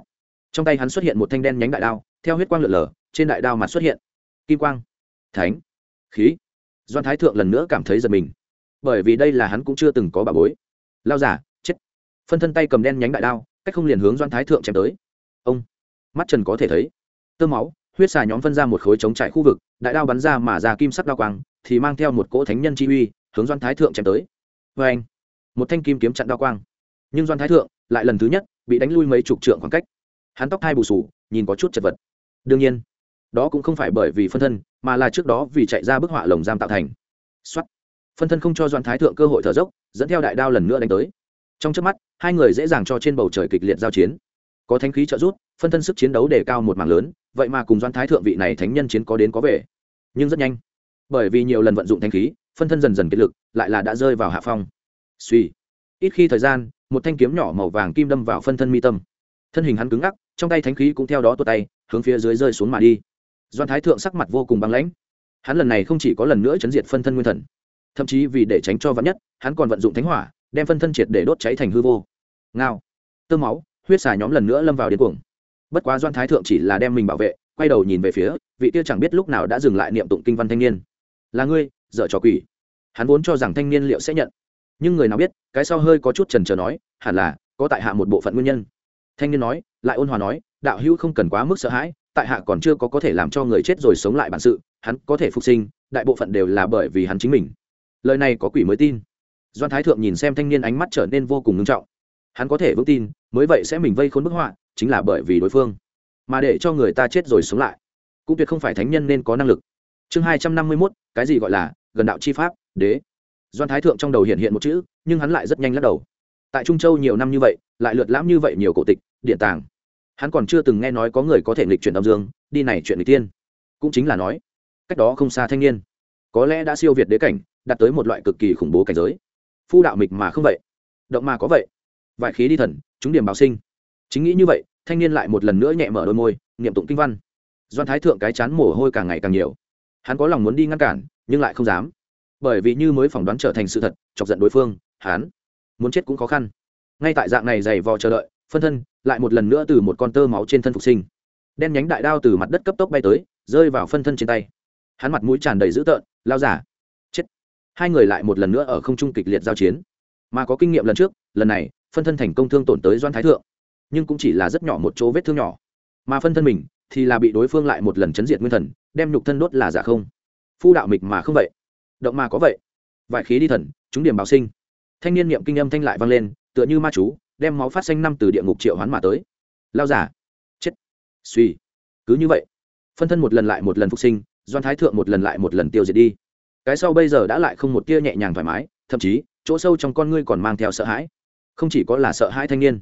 Trong tay hắn xuất hiện một thanh đen nhánh đại đao, theo huyết quang lượn lờ, trên đại đao mặt xuất hiện. Kim quang, thánh, khí. Doan thái thượng lần nữa cảm thấy giật mình bởi vì đây là hắn cũng chưa từng có bà bối. Lao giả, chết. Phân thân tay cầm đen nhánh đại đao, cách không liền hướng doan thái thượng chém tới. Ông, mắt trần có thể thấy. Tơ máu, huyết xà nhóm phân ra một khối chống trải khu vực, đại đao bắn ra mà ra kim sắc đao quang, thì mang theo một cỗ thánh nhân chi uy, hướng doan thái thượng chém tới. Vê anh, một thanh kim kiếm chặn đao quang. Nhưng doan thái thượng lại lần thứ nhất bị đánh lui mấy chục trượng khoảng cách. Hắn tóc hai bù sù nhìn có chút chật vật. Đương nhiên, đó cũng không phải bởi vì phân thân, mà là trước đó vì chạy ra bức họa lồng giam tạo thành. Xuất phân thân không cho doan thái thượng cơ hội thở dốc, dẫn theo đại đao lần nữa đánh tới. Trong trước mắt, hai người dễ dàng cho trên bầu trời kịch liệt giao chiến. Có thanh khí trợ rút phân thân sức chiến đấu đề cao một mảng lớn, vậy mà cùng doan thái thượng vị này thánh nhân chiến có đến có về. Nhưng rất nhanh, bởi vì nhiều lần vận dụng thanh khí, phân thân dần dần kết lực, lại là đã rơi vào hạ phong. Suy, ít khi thời gian, một thanh kiếm nhỏ màu vàng kim đâm vào phân thân mi tâm. Thân hình hắn cứng ngắc, trong tay thánh khí cũng theo đó tuột tay, hướng phía dưới rơi xuống mà đi. Doan thái thượng sắc mặt vô cùng băng lãnh. Hắn lần này không chỉ có lần nữa chấn diệt phân thân nguyên thần thậm chí vì để tránh cho vắn nhất, hắn còn vận dụng thánh hỏa, đem phân thân triệt để đốt cháy thành hư vô. Ngao. Tơ máu, huyết xà nhóm lần nữa lâm vào điên cuồng. Bất quá doan thái thượng chỉ là đem mình bảo vệ, quay đầu nhìn về phía, vị tiêu chẳng biết lúc nào đã dừng lại niệm tụng kinh văn thanh niên. Là ngươi, dở trò quỷ. Hắn vốn cho rằng thanh niên liệu sẽ nhận. Nhưng người nào biết, cái sau hơi có chút trần trờ nói, hẳn là, có tại hạ một bộ phận nguyên nhân. Thanh niên nói, lại ôn hòa nói, đạo hữu không cần quá mức sợ hãi, tại hạ còn chưa có có thể làm cho người chết rồi sống lại bản sự, hắn có thể phục sinh, đại bộ phận đều là bởi vì hắn chính mình lời này có quỷ mới tin. Doan thái thượng nhìn xem thanh niên ánh mắt trở nên vô cùng ngưng trọng. Hắn có thể vững tin, mới vậy sẽ mình vây khốn bức họa, chính là bởi vì đối phương. Mà để cho người ta chết rồi sống lại, cũng tuyệt không phải thánh nhân nên có năng lực. Chương hai trăm năm mươi mốt, cái gì gọi là gần đạo chi pháp, đế. Doan thái thượng trong đầu hiện hiện một chữ, nhưng hắn lại rất nhanh lắc đầu. Tại trung châu nhiều năm như vậy, lại lượt lãm như vậy nhiều cổ tịch, điện tàng. Hắn còn chưa từng nghe nói có người có thể nghịch chuyển âm dương, đi này chuyện người tiên. Cũng chính là nói, cách đó không xa thanh niên. Có lẽ đã siêu việt đế cảnh đạt tới một loại cực kỳ khủng bố cảnh giới. Phu đạo mịch mà không vậy. Động mà có vậy. Vải khí đi thần, chúng điểm báo sinh. Chính nghĩ như vậy, thanh niên lại một lần nữa nhẹ mở đôi môi, niệm tụng kinh văn. Doan thái thượng cái chán mồ hôi càng ngày càng nhiều. Hắn có lòng muốn đi ngăn cản, nhưng lại không dám. Bởi vì như mới phỏng đoán trở thành sự thật, chọc giận đối phương, hắn muốn chết cũng khó khăn. Ngay tại dạng này dày vò chờ đợi, phân thân lại một lần nữa từ một con tơ máu trên thân phục sinh. Đen nhánh đại đao từ mặt đất cấp tốc bay tới, rơi vào phân thân trên tay. Hắn mặt mũi tràn đầy dữ tợn, lao giả hai người lại một lần nữa ở không trung kịch liệt giao chiến. Mà có kinh nghiệm lần trước, lần này, phân thân thành công thương tổn tới doan thái thượng. Nhưng cũng chỉ là rất nhỏ một chỗ vết thương nhỏ. Mà phân thân mình, thì là bị đối phương lại một lần chấn diệt nguyên thần, đem nhục thân đốt là giả không. Phu đạo mịch mà không vậy. Động mà có vậy. Vải khí đi thần, chúng điểm báo sinh. Thanh niên niệm kinh âm thanh lại vang lên, tựa như ma chú, đem máu phát xanh năm từ địa ngục triệu hoán mà tới. Lao giả. Chết. Suy. Cứ như vậy. Phân thân một lần lại một lần phục sinh doan thái thượng một lần lại một lần tiêu diệt đi cái sau bây giờ đã lại không một tia nhẹ nhàng thoải mái, thậm chí, chỗ sâu trong con ngươi còn mang theo sợ hãi. Không chỉ có là sợ hãi thanh niên,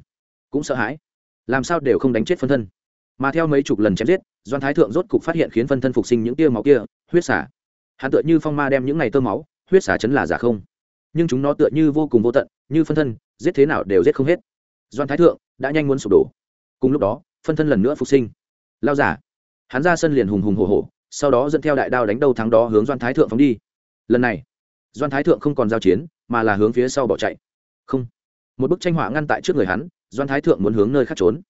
cũng sợ hãi. Làm sao đều không đánh chết phân thân. Mà theo mấy chục lần chém giết, doan thái thượng rốt cục phát hiện khiến phân thân phục sinh những tia máu kia, huyết xả. Hắn tựa như phong ma đem những này tơ máu, huyết xả chấn là giả không. Nhưng chúng nó tựa như vô cùng vô tận, như phân thân, giết thế nào đều giết không hết. Doan thái thượng đã nhanh muốn sụp đổ. Cùng lúc đó, phân thân lần nữa phục sinh. Lao giả. Hắn ra sân liền hùng hùng hồ hồ sau đó dẫn theo đại đao đánh đầu thắng đó hướng doan thái thượng phóng đi lần này, doan thái thượng không còn giao chiến, mà là hướng phía sau bỏ chạy. Không. Một bức tranh họa ngăn tại trước người hắn, doan thái thượng muốn hướng nơi khác trốn.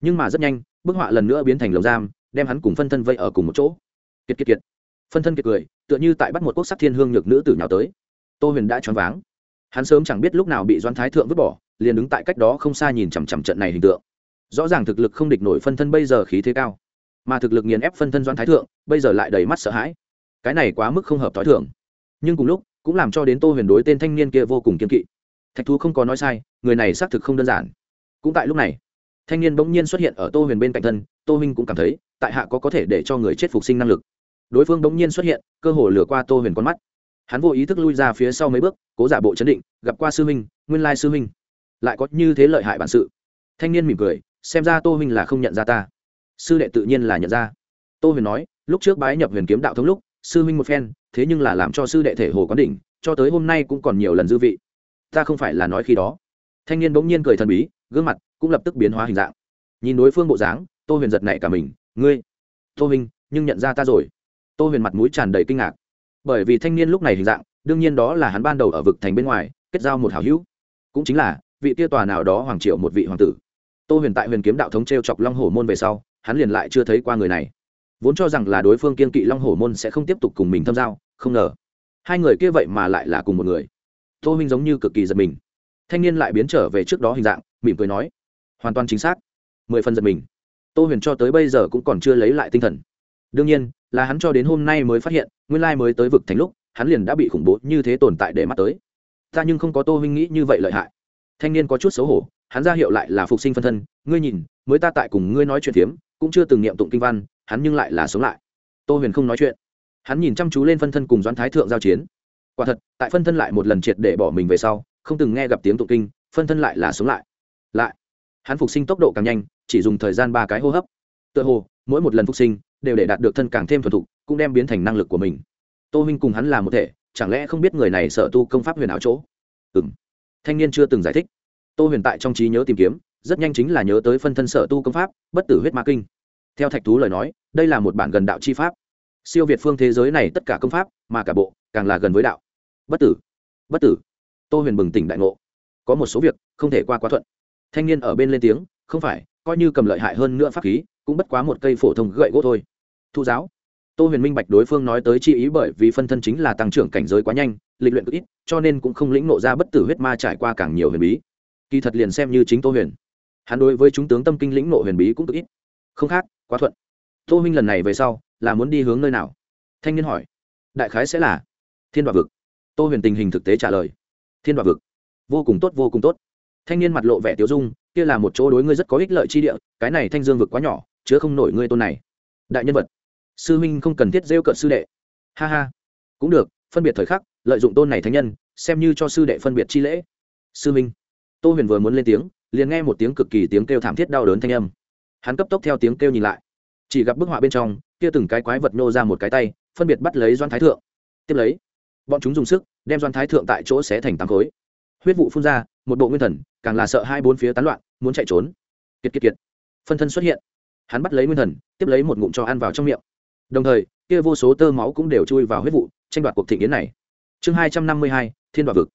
Nhưng mà rất nhanh, bức họa lần nữa biến thành lồng giam, đem hắn cùng phân thân vây ở cùng một chỗ. Kiệt kiệt kiệt. Phân thân kiệt cười, tựa như tại bắt một quốc sắc thiên hương nhược nữ tử nhào tới. Tô huyền đã choáng váng. Hắn sớm chẳng biết lúc nào bị doan thái thượng vứt bỏ, liền đứng tại cách đó không xa nhìn chằm chằm trận này hình tượng. Rõ ràng thực lực không địch nổi phân thân bây giờ khí thế cao, mà thực lực nghiền ép phân thân doan thái thượng, bây giờ lại đầy mắt sợ hãi. Cái này quá mức không hợp t h o i thưởng nhưng cùng lúc cũng làm cho đến tô huyền đối tên thanh niên kia vô cùng kiên kỵ. Thạch thú không có nói sai, người này xác thực không đơn giản. Cũng tại lúc này, thanh niên bỗng nhiên xuất hiện ở tô huyền bên cạnh thân, tô huynh cũng cảm thấy, tại hạ có có thể để cho người chết phục sinh năng lực. Đối phương bỗng nhiên xuất hiện, cơ hồ lừa qua tô huyền con mắt. Hắn vô ý thức lui ra phía sau mấy bước, cố giả bộ chấn định, gặp qua sư huynh, nguyên lai sư huynh. Lại có như thế lợi hại bản sự. Thanh niên mỉm cười, xem ra tô huynh là không nhận ra ta. Sư đệ tự nhiên là nhận ra. Tô huyền nói, lúc trước bái nhập huyền kiếm đạo thống lúc, sư huynh một phen thế nhưng là làm cho sư đệ thể hồ quán đỉnh, cho tới hôm nay cũng còn nhiều lần dư vị. Ta không phải là nói khi đó. Thanh niên bỗng nhiên cười thần bí, gương mặt cũng lập tức biến hóa hình dạng. Nhìn đối phương bộ dáng, tô huyền giật nảy cả mình, ngươi, tô huynh, nhưng nhận ra ta rồi. Tô huyền mặt mũi tràn đầy kinh ngạc. Bởi vì thanh niên lúc này hình dạng, đương nhiên đó là hắn ban đầu ở vực thành bên ngoài, kết giao một hảo hữu. Cũng chính là, vị tia tòa nào đó hoàng triệu một vị hoàng tử. Tô huyền tại huyền kiếm đạo thống t r e o chọc long hổ môn về sau, hắn liền lại chưa thấy qua người này. Vốn cho rằng là đối phương kiên kỵ long hổ môn sẽ không tiếp tục cùng mình thâm giao không ngờ. Hai người kia vậy mà lại là cùng một người. Tô minh giống như cực kỳ giật mình. Thanh niên lại biến trở về trước đó hình dạng, mỉm cười nói, hoàn toàn chính xác. Mười phần giật mình. Tô huyền cho tới bây giờ cũng còn chưa lấy lại tinh thần. Đương nhiên, là hắn cho đến hôm nay mới phát hiện, nguyên lai mới tới vực thành lúc, hắn liền đã bị khủng bố như thế tồn tại để mắt tới. Ta nhưng không có tô huynh nghĩ như vậy lợi hại. Thanh niên có chút xấu hổ, hắn ra hiệu lại là phục sinh phân thân, ngươi nhìn, mới ta tại cùng ngươi nói chuyện phiếm, cũng chưa từng niệm tụng kinh văn, hắn nhưng lại là sống lại. Tô huyền không nói chuyện hắn nhìn chăm chú lên phân thân cùng doãn thái thượng giao chiến. Quả thật, tại phân thân lại một lần triệt để bỏ mình về sau, không từng nghe gặp tiếng tụng kinh, phân thân lại là sống lại. Lại, hắn phục sinh tốc độ càng nhanh, chỉ dùng thời gian ba cái hô hấp. Tựa hồ, mỗi một lần phục sinh đều để đạt được thân càng thêm thuần thục, cũng đem biến thành năng lực của mình. Tô huynh cùng hắn là một thể, chẳng lẽ không biết người này sợ tu công pháp huyền ảo chỗ? Ừ m thanh niên chưa từng giải thích. Tô huyền tại trong trí nhớ tìm kiếm, rất nhanh chính là nhớ tới phân thân sở tu công pháp, bất tử huyết ma kinh. Theo thạch thú lời nói, đây là một bản gần đạo chi pháp siêu việt phương thế giới này tất cả công pháp, mà cả bộ, càng là gần với đạo. Bất tử bất tử. Tô huyền bừng tỉnh đại ngộ. Có một số việc, không thể qua quá thuận. Thanh niên ở bên lên tiếng, không phải, coi như cầm lợi hại hơn nữa pháp khí, cũng bất quá một cây phổ thông gậy gỗ thôi. Thu giáo. Tô huyền minh bạch đối phương nói tới chi ý bởi vì phân thân chính là tăng trưởng cảnh giới quá nhanh, lịch luyện cực ít, cho nên cũng không lĩnh nộ ra bất tử huyết ma trải qua càng nhiều huyền bí. Kỳ thật liền xem như chính tô huyền. Hắn đối với chúng tướng tâm kinh lĩnh nộ huyền bí cũng cực ít. Không khác, quá thuận. Tô huynh lần này về sau là muốn đi hướng nơi nào? Thanh niên hỏi. Đại khái sẽ là, thiên đoạ vực. Tô huyền tình hình thực tế trả lời. Thiên đoạ vực. Vô cùng tốt, vô cùng tốt. Thanh niên mặt lộ vẻ tiêu dung, kia là một chỗ đối ngươi rất có ích lợi chi địa, cái này thanh dương vực quá nhỏ, chứa không nổi ngươi tôn này. Đại nhân vật. Sư minh không cần thiết rêu cợt sư đệ. Ha ha. Cũng được, phân biệt thời khắc, lợi dụng tôn này thánh nhân, xem như cho sư đệ phân biệt chi lễ. Sư minh tô huyền vừa muốn lên tiếng, liền nghe một tiếng cực kỳ tiếng kêu thảm thiết đau đớn thanh âm. Hắn cấp tốc theo tiếng kêu nhìn lại. Chỉ gặp bức họa bên trong kia từng cái quái vật nô ra một cái tay, phân biệt bắt lấy doan thái thượng. Tiếp lấy, bọn chúng dùng sức, đem doan thái thượng tại chỗ xé thành tám khối. Huyết vụ phun ra, một bộ nguyên thần, càng là sợ hai bốn phía tán loạn, muốn chạy trốn. Kiệt kiệt kiệt. Phân thân xuất hiện. Hắn bắt lấy nguyên thần, tiếp lấy một ngụm cho ăn vào trong miệng. Đồng thời, kia vô số tơ máu cũng đều chui vào huyết vụ, tranh đoạt cuộc thị yến này. Chương hai trăm năm mươi hai, thiên đoạt vực.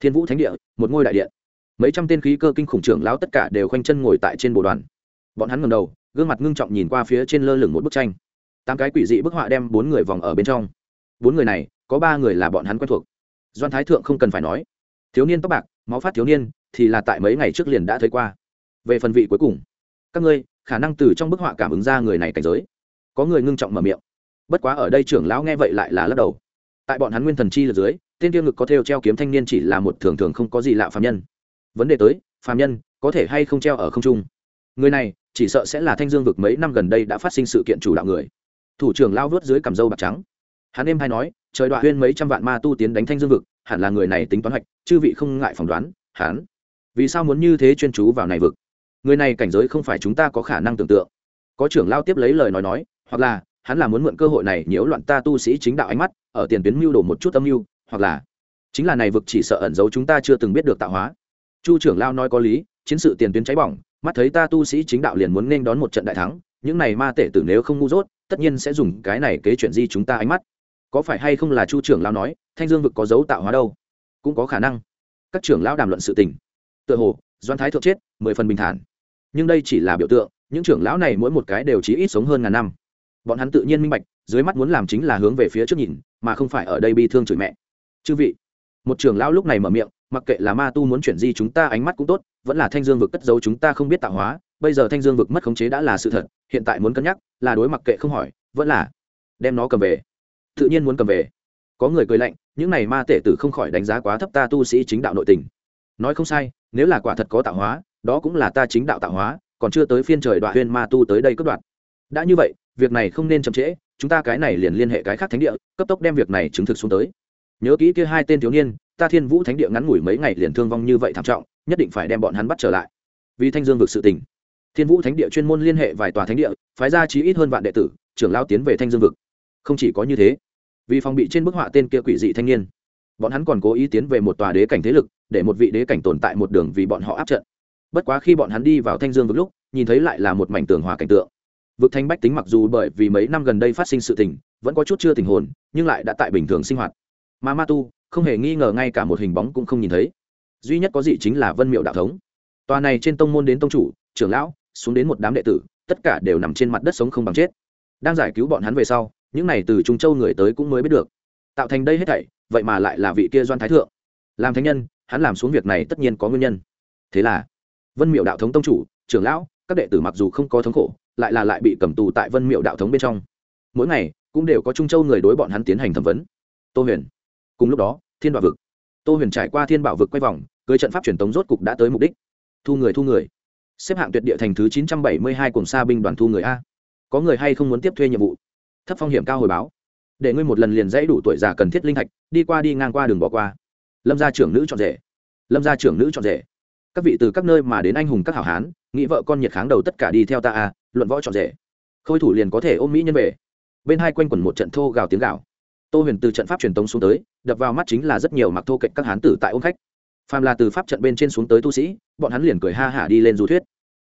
Thiên vũ thánh địa, một ngôi đại điện. Mấy trăm tên khí cơ kinh khủng trưởng lão tất cả đều khoanh chân ngồi tại trên bộ đoàn. Bọn hắn ngầm đầu, gương mặt ngưng trọng nhìn qua phía trên lơ lửng một bức tranh tám cái quỷ dị bức họa đem bốn người vòng ở bên trong. Bốn người này, có ba người là bọn hắn quen thuộc. Doan thái thượng không cần phải nói. Thiếu niên tóc bạc, máu phát thiếu niên, thì là tại mấy ngày trước liền đã thấy qua. Về phần vị cuối cùng, các ngươi, khả năng từ trong bức họa cảm ứng ra người này cảnh giới. Có người ngưng trọng mở miệng. Bất quá ở đây trưởng lão nghe vậy lại là lắc đầu. Tại bọn hắn nguyên thần chi lượt dưới, tên tiêu ngực có theo treo kiếm thanh niên chỉ là một thường thường không có gì lạ phạm nhân. Vấn đề tới phạm nhân, có thể hay không treo ở không trung? Người này, chỉ sợ sẽ là thanh dương vực mấy năm gần đây đã phát sinh sự kiện chủ đạo người thủ trưởng lao vớt dưới cằm dâu bạc trắng. Hắn em hay nói, trời đoạn huyên mấy trăm vạn ma tu tiến đánh thanh dương vực, hẳn là người này tính toán hoạch, chư vị không ngại phỏng đoán, hắn. Vì sao muốn như thế chuyên chú vào này vực? Người này cảnh giới không phải chúng ta có khả năng tưởng tượng. Có trưởng lao tiếp lấy lời nói nói, hoặc là, hắn là muốn mượn cơ hội này nhiễu loạn ta tu sĩ chính đạo ánh mắt, ở tiền tuyến mưu đồ một chút âm mưu, hoặc là, chính là này vực chỉ sợ ẩn giấu chúng ta chưa từng biết được tạo hóa. Chu trưởng lao nói có lý, chiến sự tiền tuyến cháy bỏng, mắt thấy ta tu sĩ chính đạo liền muốn nên đón một trận đại thắng, những này ma tể tử nếu không ngu dốt tất nhiên sẽ dùng cái này kế chuyện di chúng ta ánh mắt. Có phải hay không là chu trưởng lão nói, thanh dương vực có dấu tạo hóa đâu? Cũng có khả năng. Các trưởng lão đàm luận sự tình. Tựa hồ doan thái thượng chết, mười phần bình thản. Nhưng đây chỉ là biểu tượng, những trưởng lão này mỗi một cái đều chỉ ít sống hơn ngàn năm. Bọn hắn tự nhiên minh bạch, dưới mắt muốn làm chính là hướng về phía trước nhìn, mà không phải ở đây bi thương chửi mẹ. Chư vị, một trưởng lão lúc này mở miệng, mặc kệ là ma tu muốn chuyển di chúng ta ánh mắt cũng tốt, vẫn là thanh dương vực cất giấu chúng ta không biết tạo hóa bây giờ thanh dương vực mất khống chế đã là sự thật, hiện tại muốn cân nhắc, là đối mặc kệ không hỏi, vẫn là đem nó cầm về. Tự nhiên muốn cầm về. Có người cười lạnh, những này ma tể tử không khỏi đánh giá quá thấp ta tu sĩ chính đạo nội tình. Nói không sai, nếu là quả thật có tạo hóa, đó cũng là ta chính đạo tạo hóa, còn chưa tới phiên trời đoạn huyên ma tu tới đây cất đoạn đã như vậy, việc này không nên chậm trễ, chúng ta cái này liền liên hệ cái khác thánh địa, cấp tốc đem việc này chứng thực xuống tới. Nhớ kỹ kia hai tên thiếu niên, ta thiên vũ thánh địa ngắn ngủi mấy ngày liền thương vong như vậy thảm trọng, nhất định phải đem bọn hắn bắt trở lại. Vì thanh dương vực sự tình thiên vũ thánh địa chuyên môn liên hệ vài tòa thánh địa, phái ra chí ít hơn vạn đệ tử, trưởng lao tiến về thanh dương vực. Không chỉ có như thế, vì phòng bị trên bức họa tên kia quỷ dị thanh niên, bọn hắn còn cố ý tiến về một tòa đế cảnh thế lực, để một vị đế cảnh tồn tại một đường vì bọn họ áp trận. Bất quá khi bọn hắn đi vào thanh dương vực lúc, nhìn thấy lại là một mảnh tường hòa cảnh tượng. Vực thanh bách tính mặc dù bởi vì mấy năm gần đây phát sinh sự tình, vẫn có chút chưa tình hồn, nhưng lại đã tại bình thường sinh hoạt. Mà ma tu, không hề nghi ngờ ngay cả một hình bóng cũng không nhìn thấy. Duy nhất có gì chính là vân miệu đạo thống. Tòa này trên tông môn đến tông chủ, trưởng lão xuống đến một đám đệ tử, tất cả đều nằm trên mặt đất sống không bằng chết. Đang giải cứu bọn hắn về sau, những này từ trung châu người tới cũng mới biết được. Tạo thành đây hết thảy, vậy mà lại là vị kia doan thái thượng. Làm thánh nhân, hắn làm xuống việc này tất nhiên có nguyên nhân. Thế là, vân miệu đạo thống tông chủ, trưởng lão, các đệ tử mặc dù không có thống khổ, lại là lại bị cầm tù tại vân miệu đạo thống bên trong. Mỗi ngày, cũng đều có trung châu người đối bọn hắn tiến hành thẩm vấn. Tô huyền. Cùng lúc đó, thiên bảo vực. Tô huyền trải qua thiên bảo vực quay vòng, cưới trận pháp truyền tống rốt cục đã tới mục đích. Thu người thu người xếp hạng tuyệt địa thành thứ chín trăm bảy mươi hai cùng xa binh đoàn thu người a. Có người hay không muốn tiếp thuê nhiệm vụ? Thấp phong hiểm cao hồi báo. Để ngươi một lần liền dãy đủ tuổi già cần thiết linh thạch, đi qua đi ngang qua đường bỏ qua. Lâm gia trưởng nữ chọn rể. Lâm gia trưởng nữ chọn rể. Các vị từ các nơi mà đến anh hùng các hảo hán, nghĩ vợ con nhiệt kháng đầu tất cả đi theo ta a, luận võ chọn rể. Khôi thủ liền có thể ôm mỹ nhân về. Bên hai quanh quẩn một trận thô gào tiếng gào. Tô huyền từ trận pháp truyền tống xuống tới, đập vào mắt chính là rất nhiều mặc thô kệch các hán tử tại ôm khách phàm là từ pháp trận bên trên xuống tới tu sĩ, bọn hắn liền cười ha hả đi lên du thuyết.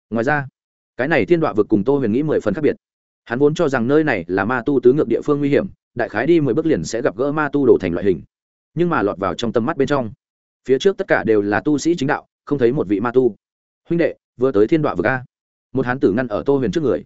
Ngoài ra, cái này thiên đọa vực cùng tô huyền nghĩ mười phần khác biệt. Hắn vốn cho rằng nơi này là ma tu tứ ngược địa phương nguy hiểm, đại khái đi mười bước liền sẽ gặp gỡ ma tu đổ thành loại hình. Nhưng mà lọt vào trong tầm mắt bên trong, phía trước tất cả đều là tu sĩ chính đạo, không thấy một vị ma tu. Huynh đệ, vừa tới thiên đọa vực a. Một hán tử ngăn ở tô huyền trước người.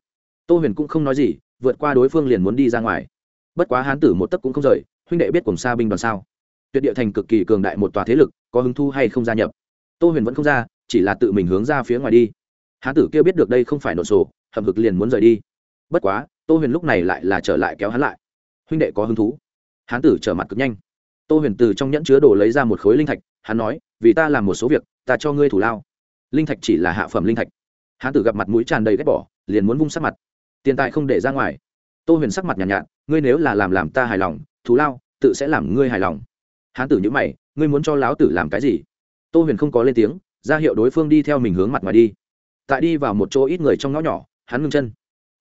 Tô huyền cũng không nói gì, vượt qua đối phương liền muốn đi ra ngoài. Bất quá hán tử một tấc cũng không rời, huynh đệ biết cùng xa binh đoàn sao? Tuyệt địa thành cực kỳ cường đại một tòa thế lực có hứng thu hay không gia nhập. Tô huyền vẫn không ra chỉ là tự mình hướng ra phía ngoài đi. Hán tử kia biết được đây không phải nộn sổ hầm hực liền muốn rời đi. Bất quá tô huyền lúc này lại là trở lại kéo hắn lại. Huynh đệ có hứng thú? Hán tử trở mặt cực nhanh. Tô huyền từ trong nhẫn chứa đồ lấy ra một khối linh thạch hắn nói vì ta làm một số việc ta cho ngươi thủ lao. Linh thạch chỉ là hạ phẩm linh thạch. Hán tử gặp mặt mũi tràn đầy ghét bỏ liền muốn vung sắc mặt. Tiền tài không để ra ngoài. Tô huyền sắc mặt nhàn nhạt, nhạt ngươi nếu là làm làm ta hài lòng thù lao tự sẽ làm ngươi hài lòng. Hán tử nhữ mày ngươi muốn cho lão tử làm cái gì? Tô huyền không có lên tiếng, ra hiệu đối phương đi theo mình hướng mặt ngoài đi. Tại đi vào một chỗ ít người trong ngõ nhỏ, hắn ngưng chân.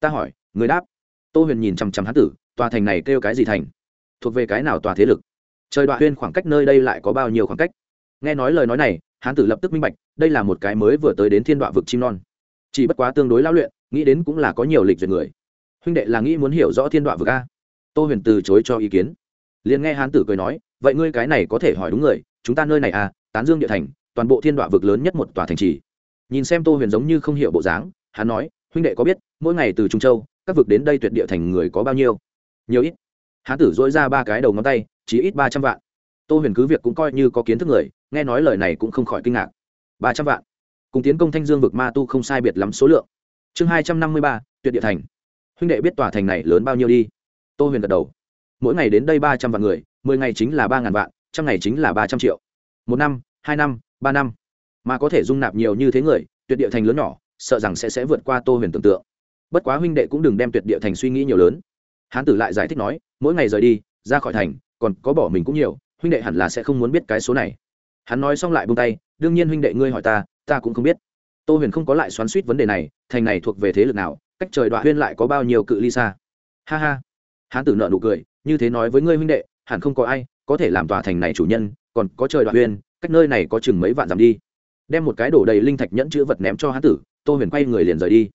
Ta hỏi, người đáp. Tô huyền nhìn chằm chằm hắn tử, tòa thành này kêu cái gì thành? Thuộc về cái nào tòa thế lực? Trời đoạn huyên khoảng cách nơi đây lại có bao nhiêu khoảng cách? Nghe nói lời nói này hán tử lập tức minh bạch, đây là một cái mới vừa tới đến thiên đoạn vực chim non. Chỉ bất quá tương đối lao luyện, nghĩ đến cũng là có nhiều lịch duyệt người. Huynh đệ là nghĩ muốn hiểu rõ thiên đoạn vực a? Tô huyền từ chối cho ý kiến. Liền nghe hán tử cười nói vậy ngươi cái này có thể hỏi đúng người, chúng ta nơi này à tán dương địa thành, toàn bộ thiên đoạ vực lớn nhất một tòa thành trì. Nhìn xem tô huyền giống như không hiểu bộ dáng, hắn nói, huynh đệ có biết, mỗi ngày từ trung châu, các vực đến đây tuyệt địa thành người có bao nhiêu? Nhiều ít. Hán tử dỗi ra ba cái đầu ngón tay, chỉ ít ba trăm vạn. Tô huyền cứ việc cũng coi như có kiến thức người, nghe nói lời này cũng không khỏi kinh ngạc. Ba trăm vạn. Cùng tiến công thanh dương vực ma tu không sai biệt lắm số lượng. Chương hai trăm năm mươi ba, tuyệt địa thành. Huynh đệ biết tòa thành này lớn bao nhiêu đi? Tô huyền gật đầu. Mỗi ngày đến đây ba trăm vạn người mười ngày chính là ba ngàn vạn, trăm ngày chính là ba trăm triệu. Một năm, hai năm, ba năm. Mà có thể dung nạp nhiều như thế người, tuyệt địa thành lớn nhỏ, sợ rằng sẽ sẽ vượt qua tô huyền tưởng tượng. Bất quá huynh đệ cũng đừng đem tuyệt địa thành suy nghĩ nhiều lớn. Hán tử lại giải thích nói, mỗi ngày rời đi, ra khỏi thành, còn có bỏ mình cũng nhiều, huynh đệ hẳn là sẽ không muốn biết cái số này. Hắn nói xong lại buông tay, đương nhiên huynh đệ ngươi hỏi ta ta cũng không biết. Tô huyền không có lại xoắn suýt vấn đề này, thành này thuộc về thế lực nào, cách trời đoạn huyên lại có bao nhiêu cự ly xa. Ha ha. Hán tử nợ nụ cười, như thế nói với ngươi huynh đệ hẳn không có ai có thể làm tòa thành này chủ nhân, còn có trời đoạn huyên cách nơi này có chừng mấy vạn dặm đi. Đem một cái đổ đầy linh thạch nhẫn chữ vật ném cho hán tử, tô huyền quay người liền rời đi.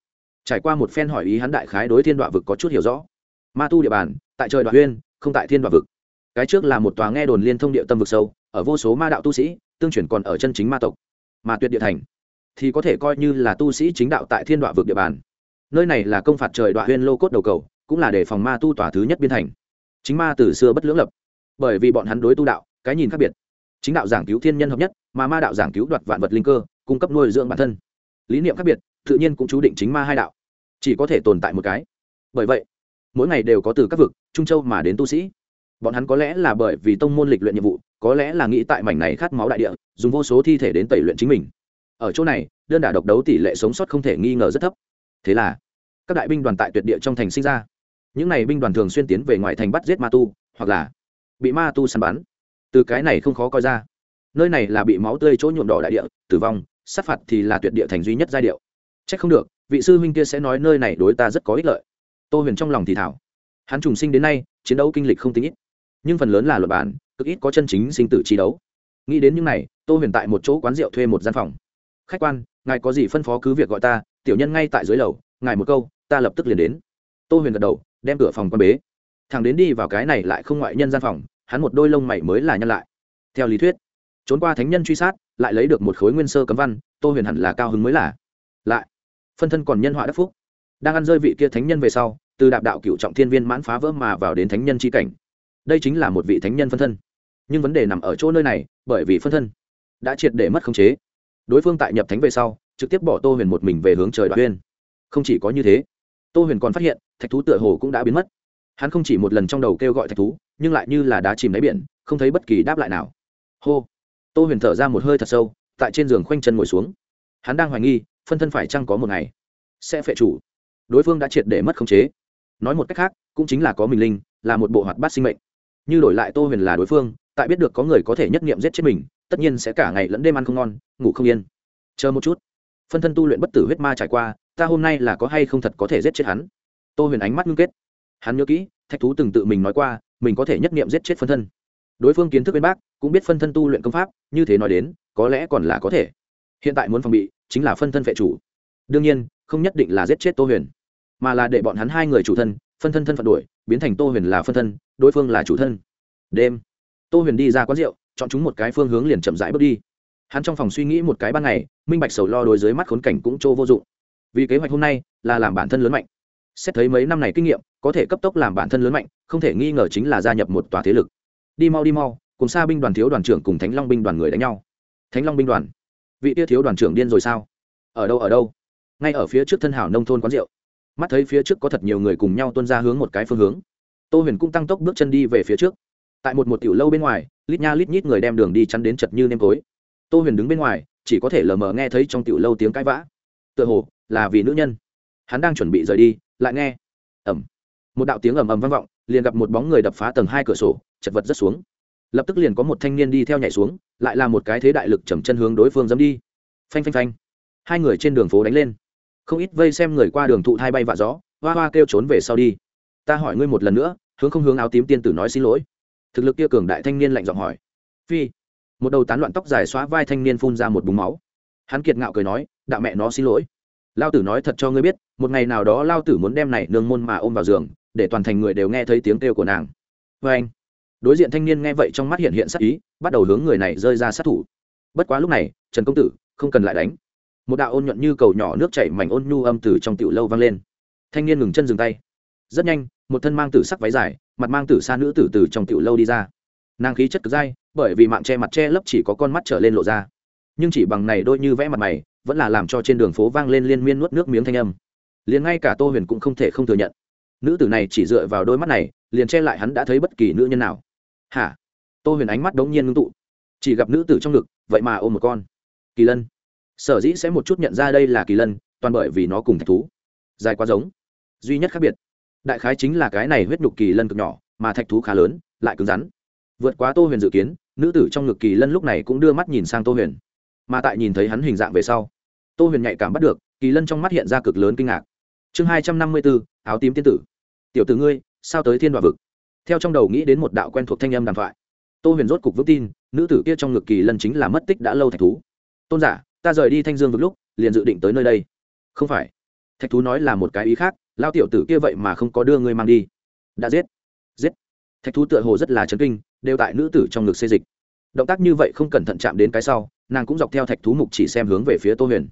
Trải qua một phen hỏi ý hắn đại khái đối thiên đoạn vực có chút hiểu rõ. Ma tu địa bàn, tại trời đoạn huyên không tại thiên đoạn vực. Cái trước là một tòa nghe đồn liên thông địa tâm vực sâu, ở vô số ma đạo tu sĩ, tương truyền còn ở chân chính ma tộc. Mà tuyệt địa thành, thì có thể coi như là tu sĩ chính đạo tại thiên đoạn vực địa bàn. Nơi này là công phạt trời đoạn huyên lô cốt đầu cầu, cũng là để phòng ma tu tòa thứ nhất biên thành. Chính ma từ xưa bất lưỡng lập bởi vì bọn hắn đối tu đạo, cái nhìn khác biệt. Chính đạo giảng cứu thiên nhân hợp nhất, mà ma đạo giảng cứu đoạt vạn vật linh cơ, cung cấp nuôi dưỡng bản thân. Lý niệm khác biệt, tự nhiên cũng chú định chính ma hai đạo. Chỉ có thể tồn tại một cái. Bởi vậy, mỗi ngày đều có từ các vực, trung châu mà đến tu sĩ. Bọn hắn có lẽ là bởi vì tông môn lịch luyện nhiệm vụ, có lẽ là nghĩ tại mảnh này khát máu đại địa, dùng vô số thi thể đến tẩy luyện chính mình. Ở chỗ này, đơn đả độc đấu tỷ lệ sống sót không thể nghi ngờ rất thấp. Thế là, các đại binh đoàn tại tuyệt địa trong thành sinh ra. Những n à y binh đoàn thường xuyên tiến về ngoài thành bắt giết ma tu, hoặc là bị ma tu săn bắn. Từ cái này không khó coi ra. Nơi này là bị máu tươi chỗ nhuộm đỏ đại địa, tử vong, sát phạt thì là tuyệt địa thành duy nhất giai điệu. C h ắ c không được, vị sư huynh kia sẽ nói nơi này đối ta rất có ích lợi. Tô huyền trong lòng thì thảo. Hắn trùng sinh đến nay, chiến đấu kinh lịch không tính ít. Nhưng phần lớn là luật bản, cực ít có chân chính sinh tử chi đấu. Nghĩ đến những này, tô huyền tại một chỗ quán rượu thuê một gian phòng. Khách quan, ngài có gì phân phó cứ việc gọi ta, tiểu nhân ngay tại dưới lầu, ngài một câu, ta lập tức liền đến. Tô huyền gật đầu, đem cửa phòng quan bế thằng đến đi vào cái này lại không ngoại nhân gian phòng, hắn một đôi lông mày mới là nhân lại. Theo lý thuyết, trốn qua thánh nhân truy sát, lại lấy được một khối nguyên sơ cấm văn, tô huyền hẳn là cao hứng mới là. Lại, phân thân còn nhân họa đắc phúc. Đang ăn rơi vị kia thánh nhân về sau, từ đạp đạo cựu trọng thiên viên mãn phá vỡ mà vào đến thánh nhân c h i cảnh. Đây chính là một vị thánh nhân phân thân. Nhưng vấn đề nằm ở chỗ nơi này, bởi vì phân thân đã triệt để mất khống chế. Đối phương tại nhập thánh về sau, trực tiếp bỏ tô huyền một mình về hướng trời đoạn huyên không chỉ có như thế, tô huyền còn phát hiện, thạch thú tựa hồ cũng đã biến mất hắn không chỉ một lần trong đầu kêu gọi thạch thú, nhưng lại như là đá chìm đáy biển, không thấy bất kỳ đáp lại nào. Hô. Tô huyền thở ra một hơi thật sâu, tại trên giường khoanh chân ngồi xuống. Hắn đang hoài nghi, phân thân phải chăng có một ngày sẽ phệ chủ. Đối phương đã triệt để mất khống chế. Nói một cách khác, cũng chính là có mình linh, là một bộ hoạt bát sinh mệnh. Như đổi lại tô huyền là đối phương, tại biết được có người có thể nhất nghiệm giết chết mình, tất nhiên sẽ cả ngày lẫn đêm ăn không ngon, ngủ không yên. Chờ một chút. Phân thân tu luyện bất tử huyết ma trải qua, ta hôm nay là có hay không thật có thể giết chết hắn? Tô huyền ánh mắt ngưng kết hắn nhớ kỹ, thạch thú từng tự mình nói qua, mình có thể nhất nghiệm giết chết phân thân. Đối phương kiến thức bên bác, cũng biết phân thân tu luyện công pháp, như thế nói đến, có lẽ còn là có thể. Hiện tại muốn phòng bị, chính là phân thân vệ chủ. Đương nhiên, không nhất định là giết chết tô huyền, mà là để bọn hắn hai người chủ thân, phân thân thân phận đuổi, biến thành tô huyền là phân thân, đối phương là chủ thân. Đêm, tô huyền đi ra quán rượu, chọn chúng một cái phương hướng liền chậm rãi bước đi. Hắn trong phòng suy nghĩ một cái ban ngày, minh bạch sầu lo đối dưới mắt khốn cảnh cũng trô vô dụng. Vì kế hoạch hôm nay là làm bản thân lớn mạnh. Xét thấy mấy năm này kinh nghiệm có thể cấp tốc làm bản thân lớn mạnh, không thể nghi ngờ chính là gia nhập một tòa thế lực. Đi mau đi mau, cùng xa binh đoàn thiếu đoàn trưởng cùng thánh long binh đoàn người đánh nhau. Thánh long binh đoàn, vị tia thiếu đoàn trưởng điên rồi sao? Ở đâu ở đâu? Ngay ở phía trước thân hảo nông thôn quán rượu. Mắt thấy phía trước có thật nhiều người cùng nhau tuân ra hướng một cái phương hướng. Tô huyền cũng tăng tốc bước chân đi về phía trước. Tại một một tiểu lâu bên ngoài, lít nha lít nhít người đem đường đi chắn đến chật như nêm tối tô huyền đứng bên ngoài, chỉ có thể lờ mờ nghe thấy trong tiểu lâu tiếng cãi vã. Tựa hồ là vì nữ nhân. Hắn đang chuẩn bị rời đi, lại nghe. Ẩm một đạo tiếng ầm ầm vang vọng, liền gặp một bóng người đập phá tầng hai cửa sổ, chật vật rất xuống. Lập tức liền có một thanh niên đi theo nhảy xuống, lại là một cái thế đại lực chầm chân hướng đối phương dẫm đi. Phanh phanh phanh. Hai người trên đường phố đánh lên. Không ít vây xem người qua đường thụ thai bay vạ gió, hoa hoa kêu trốn về sau đi. Ta hỏi ngươi một lần nữa, hướng không hướng áo tím tiên tử nói xin lỗi. Thực lực kia cường đại thanh niên lạnh giọng hỏi. Phi. Một đầu tán loạn tóc dài xóa vai thanh niên phun ra một búng máu. Hắn kiệt ngạo cười nói đạo mẹ nó xin lỗi. Lao tử nói thật cho ngươi biết, một ngày nào đó lao tử muốn đem này nương môn mà ôm vào giường để toàn thành người đều nghe thấy tiếng kêu của nàng. Vê anh, đối diện thanh niên nghe vậy trong mắt hiện hiện sát ý, bắt đầu hướng người này rơi ra sát thủ. Bất quá lúc này, trần công tử không cần lại đánh. Một đạo ôn nhuận như cầu nhỏ nước chảy mảnh ôn nhu âm từ trong tiểu lâu vang lên. Thanh niên ngừng chân dừng tay. Rất nhanh, một thân mang tử sắc váy dài, mặt mang tử xa nữ tử từ trong tiểu lâu đi ra. Nàng khí chất cực dai, bởi vì mạng che mặt che lấp chỉ có con mắt trở lên lộ ra. Nhưng chỉ bằng này đôi như vẽ mặt mày, vẫn là làm cho trên đường phố vang lên liên miên nuốt nước miếng thanh âm. Liền ngay cả tô huyền cũng không thể không thừa nhận nữ tử này chỉ dựa vào đôi mắt này, liền che lại hắn đã thấy bất kỳ nữ nhân nào. Hả? Tô huyền ánh mắt đống nhiên ngưng tụ. Chỉ gặp nữ tử trong ngực, vậy mà ôm một con. Kỳ lân. Sở dĩ sẽ một chút nhận ra đây là kỳ lân, toàn bởi vì nó cùng thạch thú. Dài quá giống. Duy nhất khác biệt. Đại khái chính là cái này huyết nhục kỳ lân cực nhỏ, mà thạch thú khá lớn, lại cứng rắn. Vượt quá tô huyền dự kiến, nữ tử trong ngực kỳ lân lúc này cũng đưa mắt nhìn sang tô huyền. Mà tại nhìn thấy hắn hình dạng về sau, tô huyền nhạy cảm bắt được, kỳ lân trong mắt hiện ra cực lớn kinh ngạc. Chương hai trăm năm mươi bốn, áo tím tiên tử tiểu tử ngươi, sao tới thiên đoạ vực? Theo trong đầu nghĩ đến một đạo quen thuộc thanh âm đàm thoại. Tô huyền rốt cục vững tin, nữ tử kia trong ngực kỳ lần chính là mất tích đã lâu thạch thú. Tôn giả, ta rời đi thanh dương vực lúc, liền dự định tới nơi đây. Không phải. Thạch thú nói là một cái ý khác lao tiểu tử kia vậy mà không có đưa ngươi mang đi. Đã giết. Giết. Thạch thú tựa hồ rất là chấn kinh, đều tại nữ tử trong ngực xê dịch. Động tác như vậy không cẩn thận chạm đến cái sau, nàng cũng dọc theo thạch thú mục chỉ xem hướng về phía tô huyền.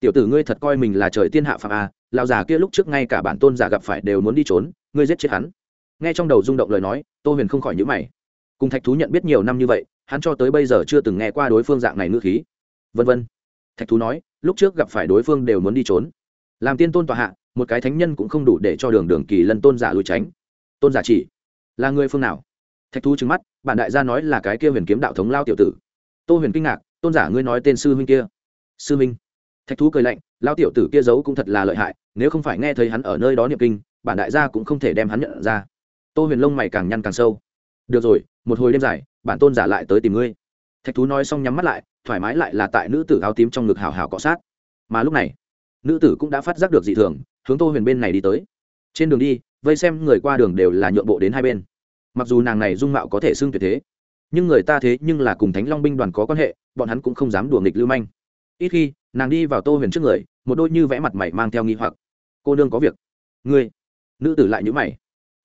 Tiểu tử ngươi thật coi mình là trời tiên hạ phạm a à, Lão già kia lúc trước ngay cả bản tôn giả gặp phải đều muốn đi trốn, ngươi giết chết hắn. Nghe trong đầu rung động lời nói, tô huyền không khỏi nhữ mày. Cùng thạch thú nhận biết nhiều năm như vậy, hắn cho tới bây giờ chưa từng nghe qua đối phương dạng này ngữ khí. Vân vân. Thạch thú nói, lúc trước gặp phải đối phương đều muốn đi trốn. Làm tiên tôn tòa hạ, một cái thánh nhân cũng không đủ để cho đường đường kỳ lân tôn giả lùi tránh. Tôn giả chỉ, là người phương nào? Thạch thú trừng mắt, bản đại gia nói là cái kia huyền kiếm đạo thống lao tiểu tử. Tô huyền kinh ngạc, tôn giả ngươi nói tên sư huynh kia. Sư huynh thạch thú cười lạnh, lao tiểu tử kia giấu cũng thật là lợi hại nếu không phải nghe thấy hắn ở nơi đó niệm kinh, bản đại gia cũng không thể đem hắn nhận ra. Tô huyền lông mày càng nhăn càng sâu. Được rồi, một hồi đêm dài, bản tôn giả lại tới tìm ngươi. Thạch thú nói xong nhắm mắt lại, thoải mái lại là tại nữ tử áo tím trong ngực hào hào cọ sát. Mà lúc này, nữ tử cũng đã phát giác được dị thường, hướng tô huyền bên này đi tới. Trên đường đi, vây xem người qua đường đều là nhượng bộ đến hai bên. Mặc dù nàng này dung mạo có thể xưng tuyệt thế, nhưng người ta thế nhưng là cùng thánh long binh đoàn có quan hệ, bọn hắn cũng không dám đùa nghịch lưu manh. Ít khi nàng đi vào tô huyền trước người một đôi như vẽ mặt mày mang theo nghi hoặc cô nương có việc ngươi nữ tử lại nhữ mày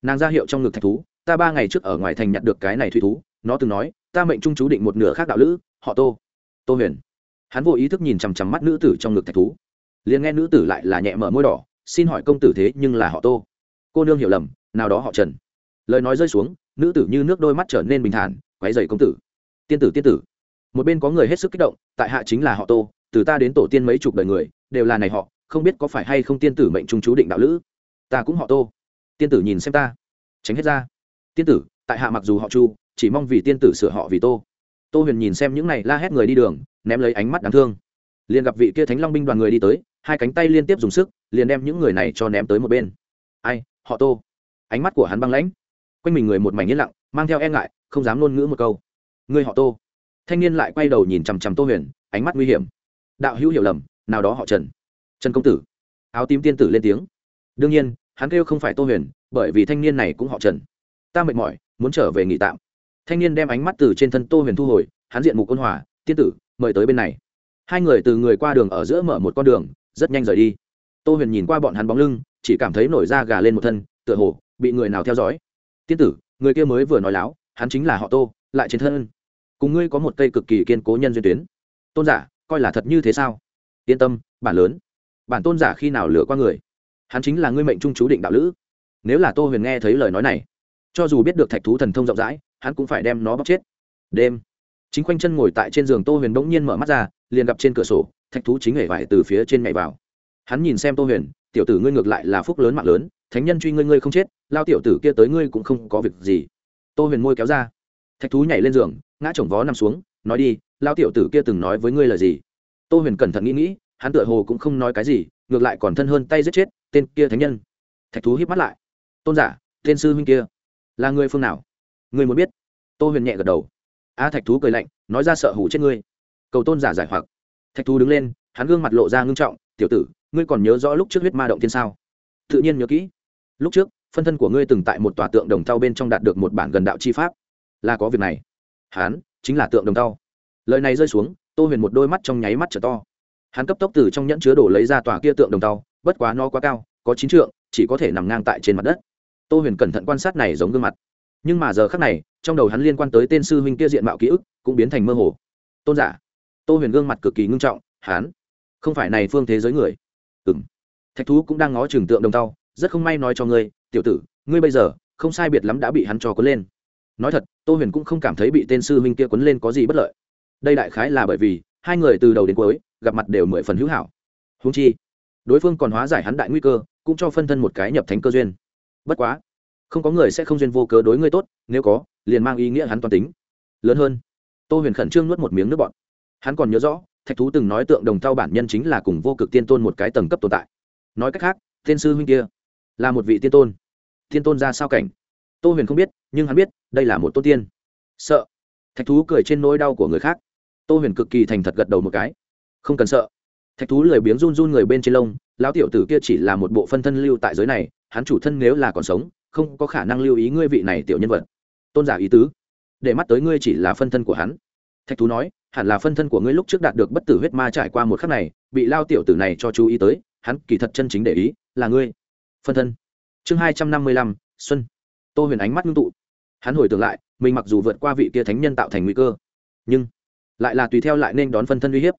nàng ra hiệu trong ngực thạch thú ta ba ngày trước ở ngoài thành nhặt được cái này thủy thú nó từng nói ta mệnh trung chú định một nửa khác đạo lữ họ tô tô huyền hắn vô ý thức nhìn chằm chằm mắt nữ tử trong ngực thạch thú liền nghe nữ tử lại là nhẹ mở môi đỏ xin hỏi công tử thế nhưng là họ tô cô nương hiểu lầm nào đó họ trần lời nói rơi xuống nữ tử như nước đôi mắt trở nên bình thản quáy dày công tử tiên tử tiên tử một bên có người hết sức kích động tại hạ chính là họ tô từ ta đến tổ tiên mấy chục đời người, đều là này họ, không biết có phải hay không tiên tử mệnh trung chú định đạo lữ. Ta cũng họ tô. Tiên tử nhìn xem ta. Tránh hết ra. Tiên tử, tại hạ mặc dù họ chu, chỉ mong vì tiên tử sửa họ vì tô. Tô huyền nhìn xem những này la hét người đi đường, ném lấy ánh mắt đáng thương. Liền gặp vị kia thánh long binh đoàn người đi tới, hai cánh tay liên tiếp dùng sức, liền đem những người này cho ném tới một bên. Ai, họ tô? Ánh mắt của hắn băng lãnh. Quanh mình người một mảnh yên lặng, mang theo e ngại, không dám ngôn ngữ một câu. Người họ tô. Thanh niên lại quay đầu nhìn chằm chằm tô huyền, ánh mắt nguy hiểm đạo hữu hiểu lầm, nào đó họ trần. Trần công tử. Áo tím tiên tử lên tiếng. Đương nhiên, hắn kêu không phải tô huyền, bởi vì thanh niên này cũng họ trần. Ta mệt mỏi, muốn trở về nghỉ tạm. Thanh niên đem ánh mắt từ trên thân tô huyền thu hồi, hắn diện mục ôn hòa, tiên tử, mời tới bên này. Hai người từ người qua đường ở giữa mở một con đường, rất nhanh rời đi. Tô huyền nhìn qua bọn hắn bóng lưng, chỉ cảm thấy nổi da gà lên một thân, tựa hồ bị người nào theo dõi. Tiên tử, người kia mới vừa nói láo, hắn chính là họ tô, lại trên thân. Cùng ngươi có một cây cực kỳ kiên cố nhân duyên tuyến. Tôn giả coi là thật như thế sao? Yên tâm, bản lớn. Bản tôn giả khi nào lừa qua người? Hắn chính là ngươi mệnh trung chú định đạo lữ. Nếu là tô huyền nghe thấy lời nói này, cho dù biết được thạch thú thần thông rộng rãi, hắn cũng phải đem nó bóc chết. Đêm, chính khoanh chân ngồi tại trên giường tô huyền bỗng nhiên mở mắt ra, liền gặp trên cửa sổ, thạch thú chính hể vải từ phía trên mẹ vào. Hắn nhìn xem tô huyền, tiểu tử ngươi ngược lại là phúc lớn mạng lớn, thánh nhân truy ngươi ngươi không chết, lao tiểu tử kia tới ngươi cũng không có việc gì. Tô huyền môi kéo ra. Thạch thú nhảy lên giường, ngã chồng vó nằm xuống nói đi lao tiểu tử kia từng nói với ngươi là gì? Tô huyền cẩn thận nghĩ nghĩ, hắn tựa hồ cũng không nói cái gì, ngược lại còn thân hơn tay giết chết, tên kia thánh nhân. Thạch thú hít mắt lại. Tôn giả, tên sư huynh kia, là người phương nào? Người muốn biết? Tô huyền nhẹ gật đầu. A, thạch thú cười lạnh, nói ra sợ hủ chết ngươi. Cầu tôn giả giải hoặc. Thạch thú đứng lên, hắn gương mặt lộ ra ngưng trọng, tiểu tử, ngươi còn nhớ rõ lúc trước huyết ma động thiên sao? Tự nhiên nhớ kỹ. Lúc trước, phân thân của ngươi từng tại một tòa tượng đồng thau bên trong đạt được một bản gần đạo chi pháp. Là có việc này. Hắn chính là tượng đồng tao. Lời này rơi xuống, tô huyền một đôi mắt trong nháy mắt trở to. Hắn cấp tốc từ trong nhẫn chứa đổ lấy ra tòa kia tượng đồng tao, bất quá nó quá cao, có chín trượng, chỉ có thể nằm ngang tại trên mặt đất. Tô huyền cẩn thận quan sát này giống gương mặt. Nhưng mà giờ khác này, trong đầu hắn liên quan tới tên sư huynh kia diện mạo ký ức, cũng biến thành mơ hồ. Tôn giả. Tô huyền gương mặt cực kỳ ngưng trọng, hắn. Không phải này phương thế giới người. Ừ m thạch thú cũng đang ngó trừng tượng đồng tàu rất không may nói cho ngươi, tiểu tử, ngươi bây giờ, không sai biệt lắm đã bị hắn cho quấn lên nói thật, tô huyền cũng không cảm thấy bị tên sư huynh kia quấn lên có gì bất lợi. Đây đại khái là bởi vì, hai người từ đầu đến cuối, gặp mặt đều mười phần hữu hảo. Húng chi, đối phương còn hóa giải hắn đại nguy cơ, cũng cho phân thân một cái nhập thánh cơ duyên. Bất quá, không có người sẽ không duyên vô cớ đối ngươi tốt, nếu có, liền mang ý nghĩa hắn toàn tính. Lớn hơn, tô huyền khẩn trương nuốt một miếng nước bọn hắn còn nhớ rõ, thạch thú từng nói tượng đồng thao bản nhân chính là cùng vô cực tiên tôn một cái tầng cấp tồn tại. Nói cách khác, tiên sư huynh kia là một vị tiên tôn. Tiên tôn ra sao cảnh? Tô huyền không biết nhưng hắn biết, đây là một tôn tiên. Sợ. Thạch thú cười trên nỗi đau của người khác. Tô huyền cực kỳ thành thật gật đầu một cái. Không cần sợ. Thạch thú lười biếng run run người bên trên lông, lão tiểu tử kia chỉ là một bộ phân thân lưu tại giới này, hắn chủ thân nếu là còn sống, không có khả năng lưu ý ngươi vị này tiểu nhân vật. Tôn giả ý tứ. Để mắt tới ngươi chỉ là phân thân của hắn. Thạch thú nói, hẳn là phân thân của ngươi lúc trước đạt được bất tử huyết ma trải qua một khắc này, bị lao tiểu tử này cho chú ý tới, hắn kỳ thật chân chính để ý là ngươi. Phân thân. Chương hai trăm năm mươi lăm, xuân tô huyền ánh mắt ngưng tụ. Hắn hồi tưởng lại, mình mặc dù vượt qua vị kia thánh nhân tạo thành nguy cơ, nhưng lại là tùy theo lại nên đón phân thân uy hiếp.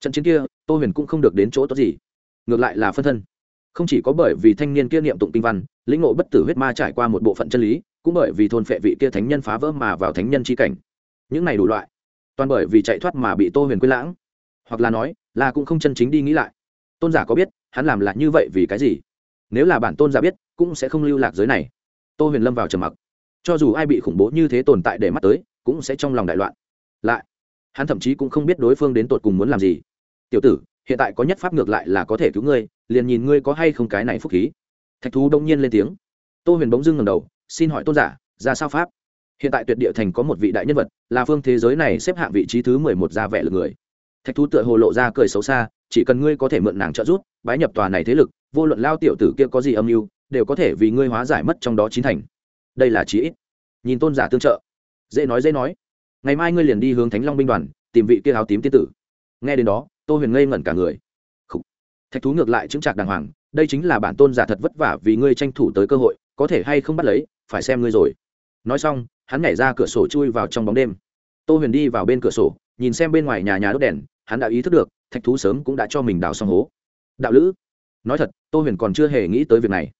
Trận chiến kia, tô huyền cũng không được đến chỗ tốt gì. Ngược lại là phân thân. Không chỉ có bởi vì thanh niên kia niệm tụng kinh văn, lĩnh ngộ bất tử huyết ma trải qua một bộ phận chân lý, cũng bởi vì thôn phệ vị kia thánh nhân phá vỡ mà vào thánh nhân c h i cảnh. Những này đủ loại, toàn bởi vì chạy thoát mà bị tô huyền quên lãng. Hoặc là nói, là cũng không chân chính đi nghĩ lại. Tôn giả có biết, hắn làm là như vậy vì cái gì? Nếu là bản tôn giả biết, cũng sẽ không lưu lạc giới này tô huyền lâm vào trầm mặc. Cho dù ai bị khủng bố như thế tồn tại để mắt tới, cũng sẽ trong lòng đại loạn. Lại, hắn thậm chí cũng không biết đối phương đến tột cùng muốn làm gì. Tiểu tử, hiện tại có nhất pháp ngược lại là có thể cứu ngươi, liền nhìn ngươi có hay không cái này phúc khí. Thạch thú đông nhiên lên tiếng. Tô huyền bỗng dưng ngầm đầu, xin hỏi tôn giả, ra sao pháp? Hiện tại tuyệt địa thành có một vị đại nhân vật, là phương thế giới này xếp hạng vị trí thứ mười một ra vẻ lực người. Thạch thú tựa hồ lộ ra cười xấu xa, chỉ cần ngươi có thể mượn nàng trợ giúp, bái nhập tòa này thế lực, vô luận lao tiểu tử kia có gì âm mưu đều có thể vì ngươi hóa giải mất trong đó chín thành. Đây là chí ít. Nhìn tôn giả tương trợ. Dễ nói dễ nói. Ngày mai ngươi liền đi hướng thánh long binh đoàn, tìm vị kia áo tím tiên tử. Nghe đến đó, tô huyền ngây ngẩn cả người. Khủ. thạch thú ngược lại chứng trạc đàng hoàng, đây chính là bản tôn giả thật vất vả vì ngươi tranh thủ tới cơ hội, có thể hay không bắt lấy, phải xem ngươi rồi. Nói xong, hắn nhảy ra cửa sổ chui vào trong bóng đêm. Tô huyền đi vào bên cửa sổ, nhìn xem bên ngoài nhà nhà đốt đèn, hắn đã ý thức được, thạch thú sớm cũng đã cho mình đào xong hố. Đạo lữ. Nói thật, tô huyền còn chưa hề nghĩ tới việc này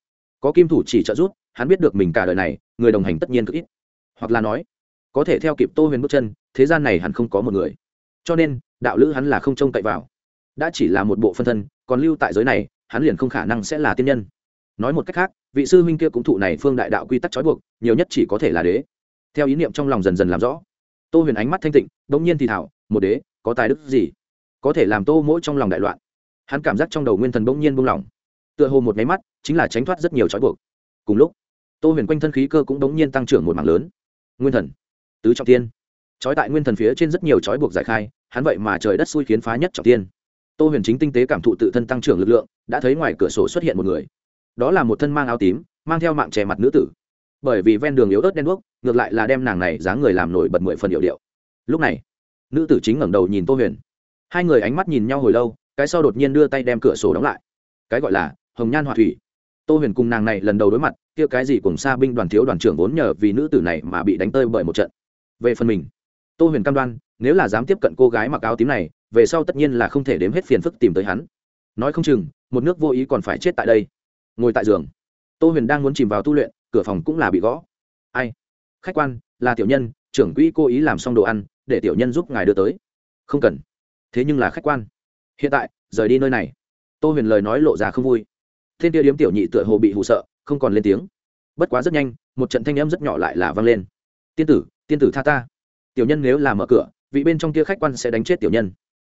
có kim thủ chỉ trợ giúp, hắn biết được mình cả đời này, người đồng hành tất nhiên cực ít. Hoặc là nói, có thể theo kịp tô huyền bước chân, thế gian này hẳn không có một người. Cho nên, đạo lữ hắn là không trông cậy vào. Đã chỉ là một bộ phân thân, còn lưu tại giới này, hắn liền không khả năng sẽ là tiên nhân. Nói một cách khác, vị sư huynh kia cũng thụ này phương đại đạo quy tắc trói buộc, nhiều nhất chỉ có thể là đế. Theo ý niệm trong lòng dần dần làm rõ, tô huyền ánh mắt thanh tịnh đ ỗ n g nhiên thì thảo, một đế, có tài đức gì? Có thể làm tô mỗi trong lòng đại loạn. Hắn cảm giác trong đầu nguyên thần bỗng nhiên buông lỏng tựa hồ một máy mắt, chính là tránh thoát rất nhiều trói buộc. Cùng lúc, tô huyền quanh thân khí cơ cũng đống nhiên tăng trưởng một mảng lớn. Nguyên thần, tứ trọng tiên. Trói tại nguyên thần phía trên rất nhiều trói buộc giải khai, hắn vậy mà trời đất xui khiến phá nhất trọng tiên. Tô huyền chính tinh tế cảm thụ tự thân tăng trưởng lực lượng, đã thấy ngoài cửa sổ xuất hiện một người. Đó là một thân mang áo tím, mang theo mạng trẻ mặt nữ tử. Bởi vì ven đường yếu ớt đen đuốc, ngược lại là đem nàng này dáng người làm nổi bật mười phần hiệu điệu. Lúc này, nữ tử chính ngẩng đầu nhìn tô huyền. Hai người ánh mắt nhìn nhau hồi lâu, cái sau đột nhiên đưa tay đem cửa sổ đóng lại. Cái gọi là hồng nhan họa thủy. Tô huyền cùng nàng này lần đầu đối mặt, kia cái gì cùng xa binh đoàn thiếu đoàn trưởng vốn nhờ vì nữ tử này mà bị đánh tơi bởi một trận. Về phần mình, tô huyền cam đoan, nếu là dám tiếp cận cô gái mặc áo tím này, về sau tất nhiên là không thể đếm hết phiền phức tìm tới hắn. Nói không chừng, một nước vô ý còn phải chết tại đây. Ngồi tại giường, tô huyền đang muốn chìm vào tu luyện, cửa phòng cũng là bị gõ. Ai? Khách quan, là tiểu nhân, trưởng quỹ cố ý làm xong đồ ăn, để tiểu nhân giúp ngài đưa tới. Không cần. Thế nhưng là khách quan. Hiện tại, rời đi nơi này. Tô huyền lời nói lộ ra không vui thiên kia điếm tiểu nhị tựa hồ bị hụ sợ, không còn lên tiếng. Bất quá rất nhanh, một trận thanh âm rất nhỏ lại là vang lên. Tiên tử tiên tử tha ta. Tiểu nhân nếu là mở cửa, vị bên trong kia khách quan sẽ đánh chết tiểu nhân.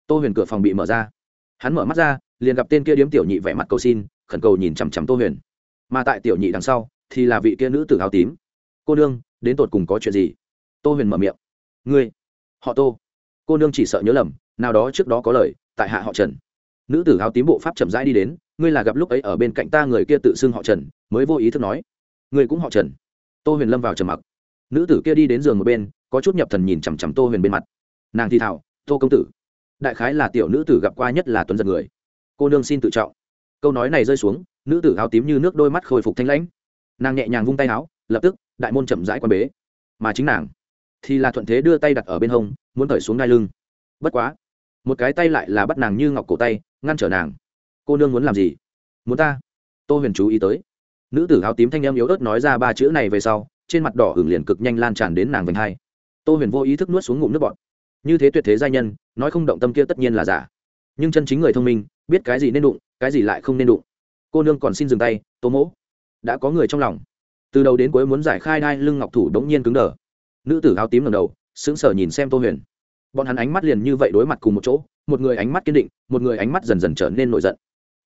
Tô huyền cửa phòng bị mở ra. Hắn mở mắt ra, liền gặp tên kia điếm tiểu nhị vẻ mặt cầu xin, khẩn cầu nhìn chằm chằm tô huyền. Mà tại tiểu nhị đằng sau, thì là vị kia nữ tử áo tím. Cô nương, đến tột cùng có chuyện gì? Tô huyền mở miệng. Ngươi, họ tô. Cô nương chỉ sợ nhớ lầm, nào đó trước đó có lời, tại hạ họ trần. Nữ tử áo tím bộ pháp chậm rãi đi đến ngươi là gặp lúc ấy ở bên cạnh ta người kia tự xưng họ trần, mới vô ý thức nói. Ngươi cũng họ trần. Tô huyền lâm vào trầm mặc. Nữ tử kia đi đến giường một bên, có chút nhập thần nhìn chằm chằm tô huyền bên mặt. Nàng thi thảo tô công tử, đại khái là tiểu nữ tử gặp qua nhất là tuấn giật người. Cô nương xin tự trọng. Câu nói này rơi xuống, nữ tử áo tím như nước đôi mắt khôi phục thanh lãnh. Nàng nhẹ nhàng vung tay áo, lập tức, đại môn chậm rãi quan bế. Mà chính nàng thì là thuận thế đưa tay đặt ở bên hông, muốn cởi xuống ngai lưng. Bất quá, một cái tay lại là bắt nàng như ngọc cổ tay, ngăn trở nàng cô nương muốn làm gì? Muốn ta? Tô huyền chú ý tới. Nữ tử áo tím thanh em yếu ớt nói ra ba chữ này về sau, trên mặt đỏ hưởng liền cực nhanh lan tràn đến nàng vành hai. Tô huyền vô ý thức nuốt xuống ngụm nước bọt. Như thế tuyệt thế giai nhân, nói không động tâm kia tất nhiên là giả. Nhưng chân chính người thông minh, biết cái gì nên đụng, cái gì lại không nên đụng. Cô nương còn xin dừng tay, tô mỗ. Đã có người trong lòng. Từ đầu đến cuối muốn giải khai đai lưng ngọc thủ đống nhiên cứng đờ. Nữ tử áo tím ngầm đầu, sững sờ nhìn xem tô huyền. Bọn hắn ánh mắt liền như vậy đối mặt cùng một chỗ, một người ánh mắt kiên định, một người ánh mắt dần dần trở nên nổi giận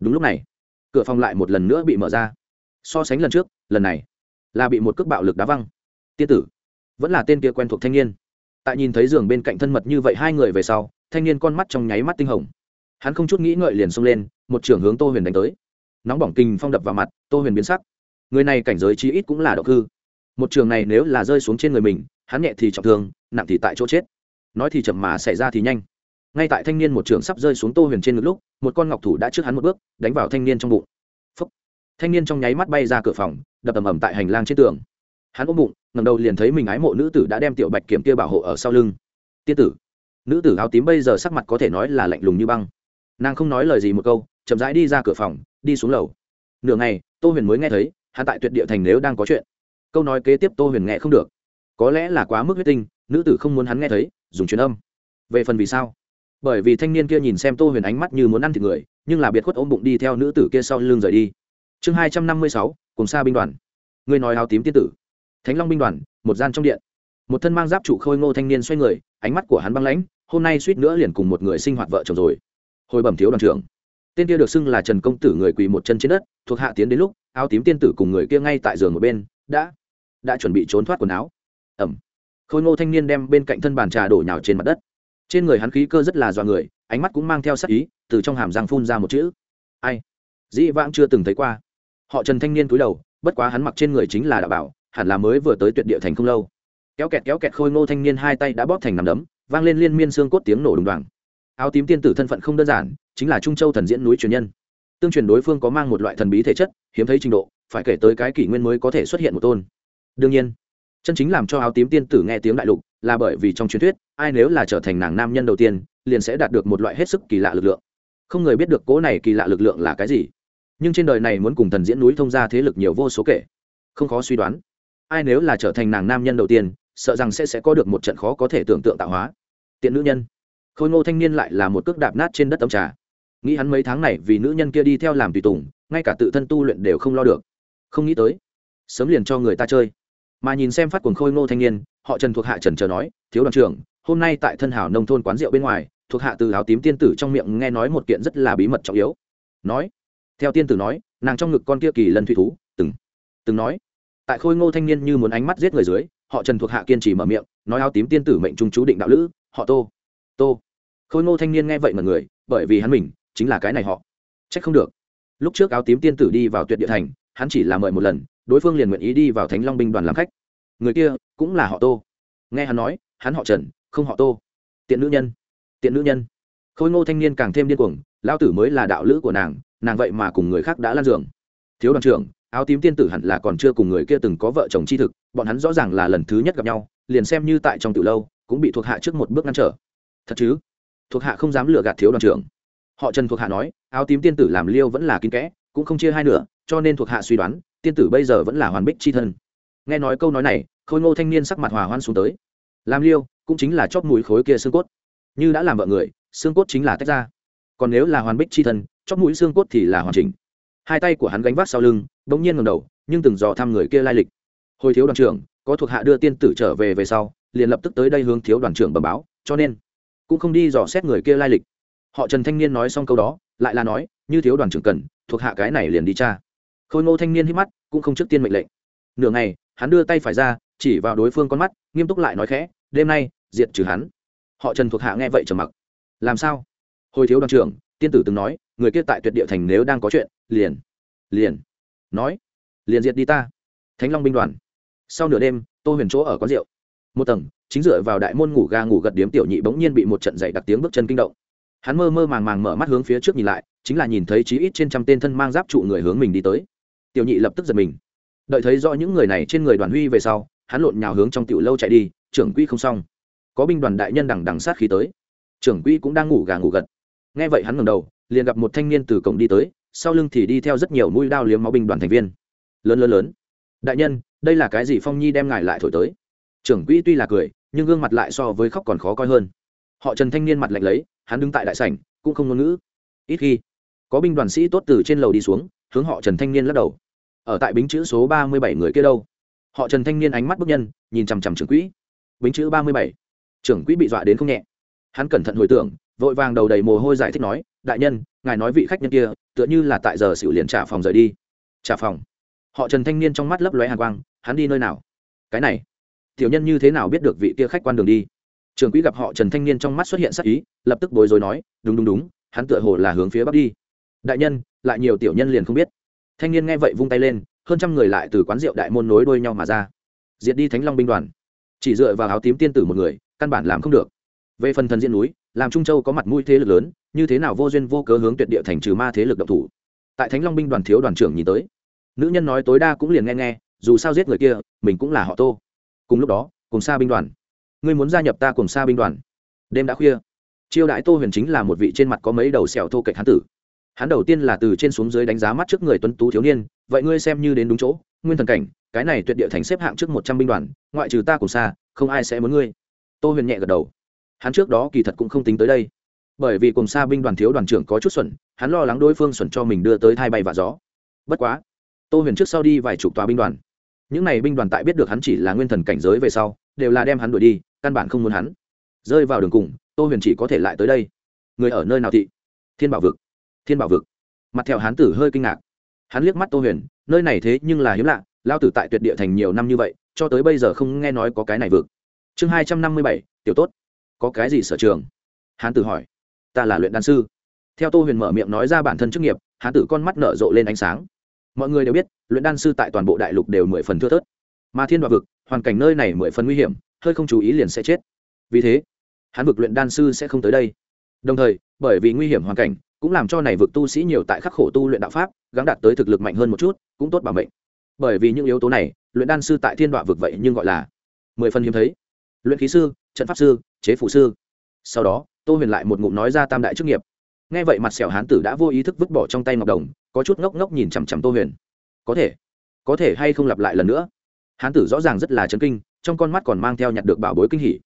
đúng lúc này, cửa phòng lại một lần nữa bị mở ra. So sánh lần trước, lần này là bị một cước bạo lực đá văng. Tiên tử, vẫn là tên kia quen thuộc thanh niên. Tại nhìn thấy giường bên cạnh thân mật như vậy hai người về sau, thanh niên con mắt trong nháy mắt tinh hồng. Hắn không chút nghĩ ngợi liền xông lên, một trưởng hướng tô huyền đánh tới. Nóng bỏng kinh phong đập vào mặt, tô huyền biến sắc. Người này cảnh giới chí ít cũng là độc hư. Một trường này nếu là rơi xuống trên người mình, hắn nhẹ thì trọng thương, nặng thì tại chỗ chết. Nói thì chậm mà xảy ra thì nhanh ngay tại thanh niên một trường sắp rơi xuống tô huyền trên ngực lúc, một con ngọc thủ đã trước hắn một bước, đánh vào thanh niên trong bụng. Phúc. thanh niên trong nháy mắt bay ra cửa phòng, đập ầm ầm tại hành lang trên tường. Hắn ôm bụng ngầm đầu liền thấy mình ái mộ nữ tử đã đem tiểu bạch kiểm kia bảo hộ ở sau lưng. Tiên tử. Nữ tử áo tím bây giờ sắc mặt có thể nói là lạnh lùng như băng. Nàng không nói lời gì một câu, chậm rãi đi ra cửa phòng, đi xuống lầu. Nửa ngày, tô huyền mới nghe thấy, hắn tại tuyệt địa thành nếu đang có chuyện. Câu nói kế tiếp tô huyền nghe không được. Có lẽ là quá mức huyết tinh, nữ tử không muốn hắn nghe thấy, dùng truyền âm. Về phần vì sao? Bởi vì thanh niên kia nhìn xem tô huyền ánh mắt như muốn ăn thịt người, nhưng là biệt khuất ôm bụng đi theo nữ tử kia sau lưng rời đi. Chương hai trăm năm mươi sáu, cùng xa binh đoàn. Người nói áo tím tiên tử. Thánh long binh đoàn, một gian trong điện. Một thân mang giáp trụ khôi ngô thanh niên xoay người, ánh mắt của hắn băng lãnh, hôm nay suýt nữa liền cùng một người sinh hoạt vợ chồng rồi. Hồi bẩm thiếu đoàn trưởng. Tên kia được xưng là trần công tử người quỳ một chân trên đất, thuộc hạ tiến đến lúc, áo tím tiên tử cùng người kia ngay tại giường một bên, đã đã chuẩn bị trốn thoát quần áo. Ẩm. Khôi ngô thanh niên đem bên cạnh thân bàn trà đổ nhào trên mặt đất trên người hắn khí cơ rất là dọa người, ánh mắt cũng mang theo sắc ý, từ trong hàm răng phun ra một chữ. Ai? Dĩ vãng chưa từng thấy qua. Họ trần thanh niên cúi đầu, bất quá hắn mặc trên người chính là đạo bảo, hẳn là mới vừa tới tuyệt địa thành không lâu. Kéo kẹt kéo kẹt khôi ngô thanh niên hai tay đã bóp thành nằm đấm, vang lên liên miên xương cốt tiếng nổ đùng đoàng. Áo tím tiên tử thân phận không đơn giản, chính là trung châu thần diễn núi truyền nhân. Tương truyền đối phương có mang một loại thần bí thể chất, hiếm thấy trình độ, phải kể tới cái kỷ nguyên mới có thể xuất hiện một tôn. Đương nhiên, chân chính làm cho áo tím tiên tử nghe tiếng đại lục là bởi vì trong truyền thuyết ai nếu là trở thành nàng nam nhân đầu tiên, liền sẽ đạt được một loại hết sức kỳ lạ lực lượng. Không người biết được cố này kỳ lạ lực lượng là cái gì. Nhưng trên đời này muốn cùng thần diễn núi thông ra thế lực nhiều vô số kể. Không khó suy đoán. Ai nếu là trở thành nàng nam nhân đầu tiên, sợ rằng sẽ sẽ có được một trận khó có thể tưởng tượng tạo hóa. Tiện nữ nhân. Khôi ngô thanh niên lại là một cước đạp nát trên đất ấm trà. Nghĩ hắn mấy tháng này vì nữ nhân kia đi theo làm tùy tùng, ngay cả tự thân tu luyện đều không lo được. Không nghĩ tới, sớm liền cho người ta chơi. Mà nhìn xem phát cuồng khôi ngô thanh niên, họ trần thuộc hạ trần chờ nói, thiếu đoàn trưởng hôm nay tại thân hảo nông thôn quán rượu bên ngoài, thuộc hạ từ áo tím tiên tử trong miệng nghe nói một kiện rất là bí mật trọng yếu. Nói, theo tiên tử nói, nàng trong ngực con kia kỳ lần thủy thú, từng từng nói. Tại khôi ngô thanh niên như muốn ánh mắt giết người dưới, họ trần thuộc hạ kiên trì mở miệng, nói áo tím tiên tử mệnh trung chú định đạo lữ, họ tô. Tô. Khôi ngô thanh niên nghe vậy mà người, bởi vì hắn mình, chính là cái này họ. Trách không được. Lúc trước áo tím tiên tử đi vào tuyệt địa thành, hắn chỉ là mời một lần, đối phương liền nguyện ý đi vào thánh long binh đoàn làm khách. Người kia cũng là họ tô. Nghe hắn nói, hắn họ trần không họ tô. Tiện nữ nhân. Tiện nữ nhân. Khôi ngô thanh niên càng thêm điên cuồng lao tử mới là đạo lữ của nàng nàng vậy mà cùng người khác đã lan giường. Thiếu đoàn trưởng, áo tím tiên tử hẳn là còn chưa cùng người kia từng có vợ chồng chi thực, bọn hắn rõ ràng là lần thứ nhất gặp nhau, liền xem như tại trong từ lâu, cũng bị thuộc hạ trước một bước ngăn trở. Thật chứ? Thuộc hạ không dám lừa gạt thiếu đoàn trưởng. Họ trần thuộc hạ nói, áo tím tiên tử làm liêu vẫn là kín kẽ, cũng không chia hai nửa, cho nên thuộc hạ suy đoán, tiên tử bây giờ vẫn là hoàn bích c h i thân. Nghe nói câu nói này, khôi ngô thanh niên sắc mặt hòa hoan xuống tới. Làm liêu cũng chính là chóp mũi khối kia xương cốt. Như đã làm vợ người, xương cốt chính là tách ra. Còn nếu là hoàn bích c h i thân, chóp mũi xương cốt thì là hoàn chỉnh. Hai tay của hắn gánh vác sau lưng đ ỗ n g nhiên ngầm đầu, nhưng từng dò thăm người kia lai lịch. Hồi thiếu đoàn trưởng, có thuộc hạ đưa tiên tử trở về về sau, liền lập tức tới đây hướng thiếu đoàn trưởng bẩm báo, cho nên cũng không đi dò xét người kia lai lịch. Họ trần thanh niên nói xong câu đó, lại là nói, như thiếu đoàn trưởng cần, thuộc hạ cái này liền đi cha khôi ngô thanh niên hít mắt, cũng không trước tiên mệnh lệnh. Nửa ngày, hắn đưa tay phải ra, chỉ vào đối phương con mắt, nghiêm túc lại nói khẽ đêm nay, diệt trừ hắn. Họ trần thuộc hạ nghe vậy trầm mặc. Làm sao? Hồi thiếu đoàn trưởng, tiên tử từng nói, người kia tại tuyệt địa thành nếu đang có chuyện, liền liền. Nói, liền diệt đi ta. Thánh long binh đoàn. Sau nửa đêm, tô huyền chỗ ở quán rượu. Một tầng, chính dựa vào đại môn ngủ ga ngủ gật điếm tiểu nhị bỗng nhiên bị một trận dậy đặc tiếng bước chân kinh động. Hắn mơ mơ màng màng mở mắt hướng phía trước nhìn lại, chính là nhìn thấy chí ít trên trăm tên thân mang giáp trụ người hướng mình đi tới. Tiểu nhị lập tức giật mình. Đợi thấy rõ những người này trên người đoàn huy về sau, hắn lộn nhào hướng trong tiểu lâu chạy đi trưởng quỹ không xong. Có binh đoàn đại nhân đằng đằng sát khí tới. Trưởng quỹ cũng đang ngủ gà ngủ gật. Nghe vậy hắn ngầm đầu, liền gặp một thanh niên từ cổng đi tới, sau lưng thì đi theo rất nhiều mũi đao liếm máu binh đoàn thành viên. Lớn lớn lớn. Đại nhân, đây là cái gì phong nhi đem ngài lại thổi tới? Trưởng quỹ tuy là cười, nhưng gương mặt lại so với khóc còn khó coi hơn. Họ trần thanh niên mặt lạnh lấy, hắn đứng tại đại sảnh, cũng không ngôn ngữ. Ít khi, có binh đoàn sĩ tốt từ trên lầu đi xuống, hướng họ trần thanh niên lắc đầu. Ở tại bính chữ số ba mươi bảy người kia đâu? Họ trần thanh niên ánh mắt bức nhân, nhìn chằm chằm trưởng quỹ bính chữ ba mươi bảy. Trưởng quỹ bị dọa đến không nhẹ. Hắn cẩn thận hồi tưởng, vội vàng đầu đầy mồ hôi giải thích nói, đại nhân, ngài nói vị khách nhân kia, tựa như là tại giờ xỉu liền trả phòng rời đi. Trả phòng? Họ trần thanh niên trong mắt lấp lóe hàng quang, hắn đi nơi nào? Cái này. Tiểu nhân như thế nào biết được vị kia khách quan đường đi? Trưởng quỹ gặp họ trần thanh niên trong mắt xuất hiện sắc ý, lập tức bối rối nói, đúng đúng đúng, hắn tựa hồ là hướng phía bắc đi. Đại nhân, lại nhiều tiểu nhân liền không biết. Thanh niên nghe vậy vung tay lên, hơn trăm người lại từ quán rượu đại môn nối đuôi nhau mà ra. Diệt đi thánh long binh đoàn chỉ dựa vào áo tím tiên tử một người, căn bản làm không được. Về phần thần diện núi, làm trung châu có mặt mũi thế lực lớn, như thế nào vô duyên vô cớ hướng tuyệt địa thành trừ ma thế lực động thủ? Tại thánh long binh đoàn thiếu đoàn trưởng nhìn tới, nữ nhân nói tối đa cũng liền nghe nghe, dù sao giết người kia, mình cũng là họ tô. Cùng lúc đó, cùng xa binh đoàn. Ngươi muốn gia nhập ta cùng xa binh đoàn? Đêm đã khuya. Chiêu đại tô huyền chính là một vị trên mặt có mấy đầu sẹo thô kệch hán tử. Hắn đầu tiên là từ trên xuống dưới đánh giá mắt trước người tuấn tú thiếu niên, vậy ngươi xem như đến đúng chỗ, nguyên thần cảnh cái này tuyệt địa thành xếp hạng trước một trăm binh đoàn, ngoại trừ ta cùng xa không ai sẽ muốn ngươi. Tô huyền nhẹ gật đầu. Hắn trước đó kỳ thật cũng không tính tới đây. Bởi vì cùng xa binh đoàn thiếu đoàn trưởng có chút xuẩn, hắn lo lắng đối phương xuẩn cho mình đưa tới thai bay và gió. Bất quá, tô huyền trước sau đi vài chục tòa binh đoàn. Những n à y binh đoàn tại biết được hắn chỉ là nguyên thần cảnh giới về sau, đều là đem hắn đuổi đi, căn bản không muốn hắn. Rơi vào đường cùng, tô huyền chỉ có thể lại tới đây. Người ở nơi nào thị? Thiên bảo vực. Thiên bảo vực. Mặt theo hán tử hơi kinh ngạc. Hắn liếc mắt tô huyền, nơi này thế nhưng là hiếm lạ lao tử tại tuyệt địa thành nhiều năm như vậy, cho tới bây giờ không nghe nói có cái này vực. Chương hai trăm năm mươi bảy, tiểu tốt. Có cái gì sở trường? Hán tử hỏi. Ta là luyện đan sư. Theo tô huyền mở miệng nói ra bản thân chức nghiệp, hán tử con mắt nở rộ lên ánh sáng. Mọi người đều biết, luyện đan sư tại toàn bộ đại lục đều mười phần thưa thớt. Mà thiên đoạ vực, hoàn cảnh nơi này mười phần nguy hiểm, hơi không chú ý liền sẽ chết. Vì thế hắn vực luyện đan sư sẽ không tới đây. Đồng thời, bởi vì nguy hiểm hoàn cảnh, cũng làm cho này vực tu sĩ nhiều tại khắc khổ tu luyện đạo pháp gắn đạt tới thực lực mạnh hơn một chút, cũng tốt bảo mệnh bởi vì những yếu tố này, luyện đan sư tại thiên đoạ vực vậy nhưng gọi là mười phần hiếm thấy. Luyện khí sư, trận pháp sư, chế phủ sư. Sau đó, tô huyền lại một ngụm nói ra tam đại chức nghiệp. Nghe vậy mặt sẹo hán tử đã vô ý thức vứt bỏ trong tay ngọc đồng, có chút ngốc ngốc nhìn chằm chằm tô huyền. Có thể có thể hay không lặp lại lần nữa? Hán tử rõ ràng rất là chấn kinh, trong con mắt còn mang theo nhặt được bảo bối kinh hỉ.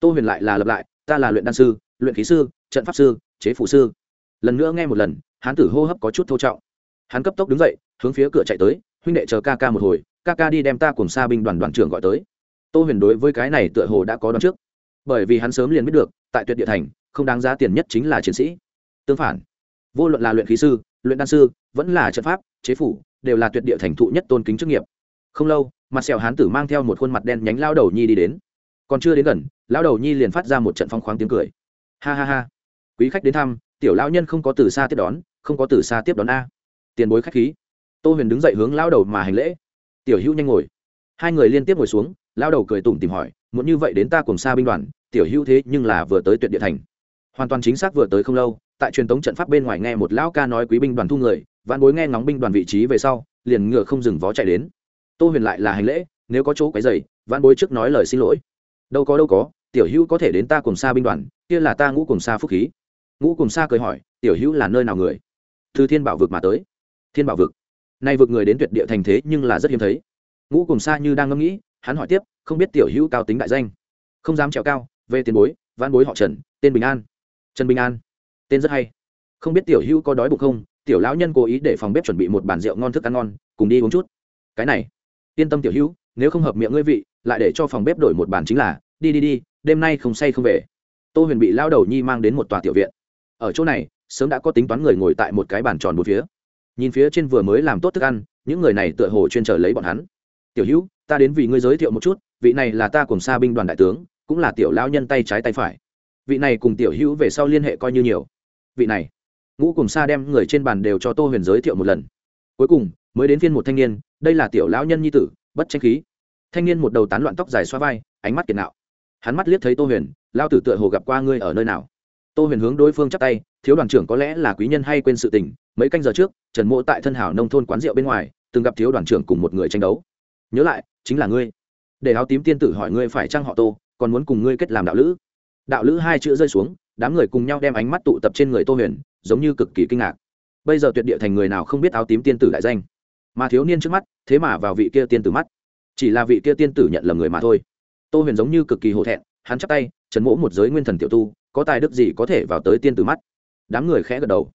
Tô huyền lại là lặp lại, ta là luyện đan sư, luyện khí sư, trận pháp sư, chế phủ sư. Lần nữa nghe một lần, hán tử hô hấp có chút thô trọng. Hắn cấp tốc đứng dậy, hướng phía cửa chạy tới huynh đệ chờ ca ca một hồi, ca ca đi đem ta cùng xa binh đoàn đoàn trưởng gọi tới. Tô huyền đối với cái này tựa hồ đã có đón trước. Bởi vì hắn sớm liền biết được, tại tuyệt địa thành, không đáng giá tiền nhất chính là chiến sĩ. Tương phản, vô luận là luyện khí sư, luyện đan sư, vẫn là trận pháp, chế phủ, đều là tuyệt địa thành thụ nhất tôn kính chức nghiệp. Không lâu, mặt sẹo hán tử mang theo một khuôn mặt đen nhánh lao đầu nhi đi đến. Còn chưa đến gần lao đầu nhi liền phát ra một trận phong khoáng tiếng cười. Ha ha ha. Quý khách đến thăm, tiểu lao nhân không có từ xa tiếp đón, không có từ xa tiếp đón a. Tiền bối khách khí tô huyền đứng dậy hướng lao đầu mà hành lễ. Tiểu hữu nhanh ngồi. Hai người liên tiếp ngồi xuống lao đầu cười tủm tìm hỏi, muốn như vậy đến ta cùng xa binh đoàn, tiểu hữu thế nhưng là vừa tới tuyệt địa thành. Hoàn toàn chính xác vừa tới không lâu, tại truyền thống trận pháp bên ngoài nghe một lão ca nói quý binh đoàn thu người vạn bối nghe ngóng binh đoàn vị trí về sau, liền ngựa không dừng vó chạy đến. Tô huyền lại là hành lễ, nếu có chỗ quấy dày vạn bối trước nói lời xin lỗi. Đâu có đâu có, tiểu hữu có thể đến ta cùng xa binh đoàn, kia là ta ngũ cùng xa phúc khí. Ngũ cùng xa cười hỏi, tiểu hữu là nơi nào người? Thư thiên bảo vực mà tới. Thiên bảo vực? Nay vực người đến tuyệt địa thành thế nhưng là rất hiếm thấy. Ngũ cùng xa như đang ngẫm nghĩ, hắn hỏi tiếp, không biết tiểu hữu cao tính đại danh. Không dám trèo cao, về tiền bối văn bối họ trần, tên bình an. Trần bình an, tên rất hay. Không biết tiểu hữu có đói bụng không? Tiểu lão nhân cố ý để phòng bếp chuẩn bị một bàn rượu ngon thức ăn ngon, cùng đi uống chút. Cái này, yên tâm tiểu hữu, nếu không hợp miệng ngươi vị, lại để cho phòng bếp đổi một bàn chính là, đi đi đi, đêm nay không say không về. Tô huyền bị lao đầu nhi mang đến một tòa tiểu viện. Ở chỗ này, sớm đã có tính toán người ngồi tại một cái bàn tròn một phía nhìn phía trên vừa mới làm tốt thức ăn, những người này tựa hồ chuyên trở lấy bọn hắn. Tiểu hữu, ta đến vì ngươi giới thiệu một chút, vị này là ta cùng xa binh đoàn đại tướng, cũng là tiểu lão nhân tay trái tay phải. Vị này cùng tiểu hữu về sau liên hệ coi như nhiều. Vị này. Ngũ cùng xa đem người trên bàn đều cho tô huyền giới thiệu một lần. Cuối cùng, mới đến phiên một thanh niên, đây là tiểu lão nhân nhi tử, bất tranh khí. Thanh niên một đầu tán loạn tóc dài xoa vai, ánh mắt kiệt nạo. Hắn mắt liếc thấy tô huyền, lao tử tựa hồ gặp qua ngươi ở nơi nào. Tô huyền hướng đối phương chắc tay, thiếu đoàn trưởng có lẽ là quý nhân hay quên sự tình mấy canh giờ trước, trần Mỗ tại thân hảo nông thôn quán rượu bên ngoài, từng gặp thiếu đoàn trưởng cùng một người tranh đấu. Nhớ lại, chính là ngươi. Để áo tím tiên tử hỏi ngươi phải trang họ tô, còn muốn cùng ngươi kết làm đạo lữ. Đạo lữ hai chữ rơi xuống, đám người cùng nhau đem ánh mắt tụ tập trên người tô huyền, giống như cực kỳ kinh ngạc. Bây giờ tuyệt địa thành người nào không biết áo tím tiên tử đại danh? Mà thiếu niên trước mắt, thế mà vào vị kia tiên tử mắt. Chỉ là vị kia tiên tử nhận lầm người mà thôi. Tô huyền giống như cực kỳ hổ thẹn, hắn chắp tay, trần mỗ một giới nguyên thần tiểu tu, có tài đức gì có thể vào tới tiên tử mắt? Đám người khẽ gật đầu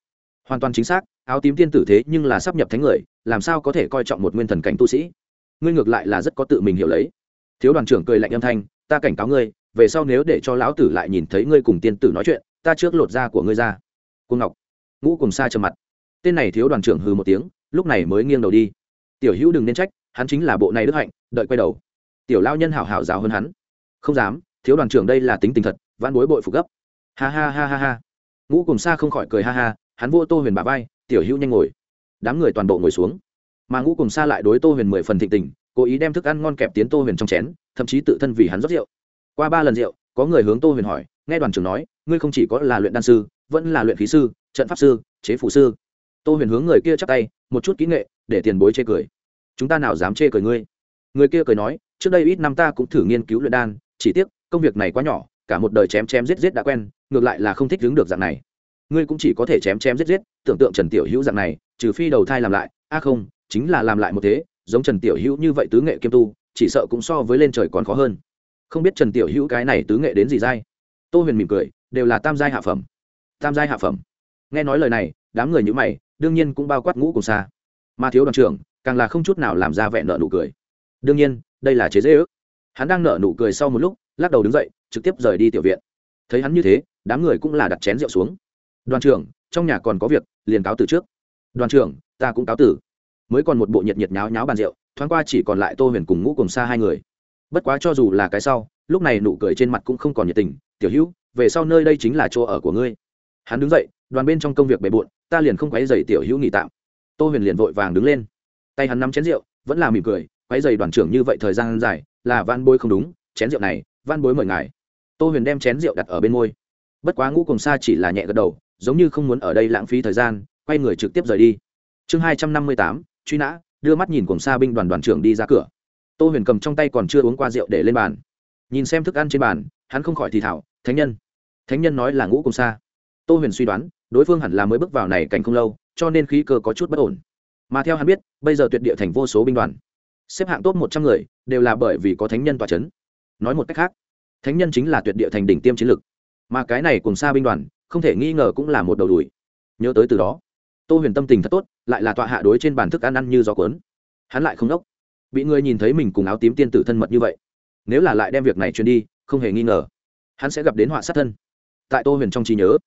hoàn toàn chính xác, áo tím tiên tử thế nhưng là sắp nhập thánh người, làm sao có thể coi trọng một nguyên thần cảnh tu sĩ? Ngươi ngược lại là rất có tự mình hiểu lấy. Thiếu đoàn trưởng cười lạnh âm thanh, ta cảnh cáo ngươi, về sau nếu để cho lão tử lại nhìn thấy ngươi cùng tiên tử nói chuyện, ta trước lột da của ngươi ra. Cung ngọc. Ngũ cùng xa trầm mặt. Tên này thiếu đoàn trưởng hừ một tiếng, lúc này mới nghiêng đầu đi. Tiểu hữu đừng nên trách, hắn chính là bộ này đức hạnh, đợi quay đầu. Tiểu lao nhân hảo hảo giáo hơn hắn. Không dám, thiếu đoàn trưởng đây là tính tình thật văn bối bội phục gấp. Ha ha ha ha ha. Ngũ cùng xa không khỏi cười ha ha hắn vô tô huyền bà vai, tiểu hữu nhanh ngồi. Đám người toàn bộ ngồi xuống. Mà ngũ cùng xa lại đối tô huyền mười phần thịnh tình, cố ý đem thức ăn ngon kẹp tiến tô huyền trong chén, thậm chí tự thân vì hắn rót rượu. Qua ba lần rượu, có người hướng tô huyền hỏi, nghe đoàn trưởng nói, ngươi không chỉ có là luyện đan sư, vẫn là luyện khí sư, trận pháp sư, chế phủ sư. Tô huyền hướng người kia chắp tay, một chút kỹ nghệ, để tiền bối chê cười. Chúng ta nào dám chê cười ngươi? Người kia cười nói, trước đây ít năm ta cũng thử nghiên cứu luyện đan, chỉ tiếc, công việc này quá nhỏ, cả một đời chém chém giết giết đã quen, ngược lại là không thích đứng được dạng này ngươi cũng chỉ có thể chém chém giết giết, tưởng tượng trần tiểu hữu dạng này, trừ phi đầu thai làm lại, a à không, chính là làm lại một thế, giống trần tiểu hữu như vậy tứ nghệ kiêm tu, chỉ sợ cũng so với lên trời còn khó hơn. Không biết trần tiểu hữu cái này tứ nghệ đến gì dai. Tô huyền mỉm cười, đều là tam giai hạ phẩm. Tam giai hạ phẩm. Nghe nói lời này, đám người như mày, đương nhiên cũng bao quát ngũ cùng xa. Mà thiếu đoàn trưởng, càng là không chút nào làm ra vẻ nợ nụ cười. Đương nhiên, đây là chế dễ ước. Hắn đang nợ nụ cười sau một lúc, lắc đầu đứng dậy, trực tiếp rời đi tiểu viện. Thấy hắn như thế, đám người cũng là đặt chén rượu xuống đoàn trưởng, trong nhà còn có việc, liền cáo từ trước. Đoàn trưởng, ta cũng cáo tử mới còn một bộ nhiệt nhiệt nháo nháo bàn rượu, thoáng qua chỉ còn lại tô huyền cùng ngũ cùng xa hai người. Bất quá cho dù là cái sau, lúc này nụ cười trên mặt cũng không còn nhiệt tình, tiểu hữu, về sau nơi đây chính là chỗ ở của ngươi. Hắn đứng dậy, đoàn bên trong công việc bề bộn, ta liền không quấy dày tiểu hữu nghỉ tạm. Tô huyền liền vội vàng đứng lên. Tay hắn nắm chén rượu, vẫn là mỉm cười, quấy dày đoàn trưởng như vậy thời gian dài, là van bối không đúng, chén rượu này, van bối mời ngài. Tô huyền đem chén rượu đặt ở bên môi. Bất quá ngũ cùng xa chỉ là nhẹ gật đầu giống như không muốn ở đây lãng phí thời gian, quay người trực tiếp rời đi. Chương hai trăm năm mươi tám, truy nã, đưa mắt nhìn cùng xa binh đoàn đoàn trưởng đi ra cửa. Tô huyền cầm trong tay còn chưa uống qua rượu để lên bàn. Nhìn xem thức ăn trên bàn, hắn không khỏi thì thảo thánh nhân thánh nhân nói là ngũ cùng xa tô huyền suy đoán, đối phương hẳn là mới bước vào này cảnh không lâu, cho nên khí cơ có chút bất ổn. Mà theo hắn biết, bây giờ tuyệt địa thành vô số binh đoàn, xếp hạng top một trăm người, đều là bởi vì có thánh nhân tòa c h ấ n nói một cách khác, thánh nhân chính là tuyệt địa thành đỉnh tiêm chiến lực. Mà cái này cùng xa binh đoàn không thể nghi ngờ cũng là một đầu đùi. Nhớ tới từ đó, tô huyền tâm tình thật tốt, lại là tọa hạ đối trên bàn thức ăn ăn như gió cuốn. Hắn lại không đốc. Bị người nhìn thấy mình cùng áo tím tiên tử thân mật như vậy, nếu là lại đem việc này truyền đi, không hề nghi ngờ, hắn sẽ gặp đến họa sát thân. Tại tô huyền trong trí nhớ,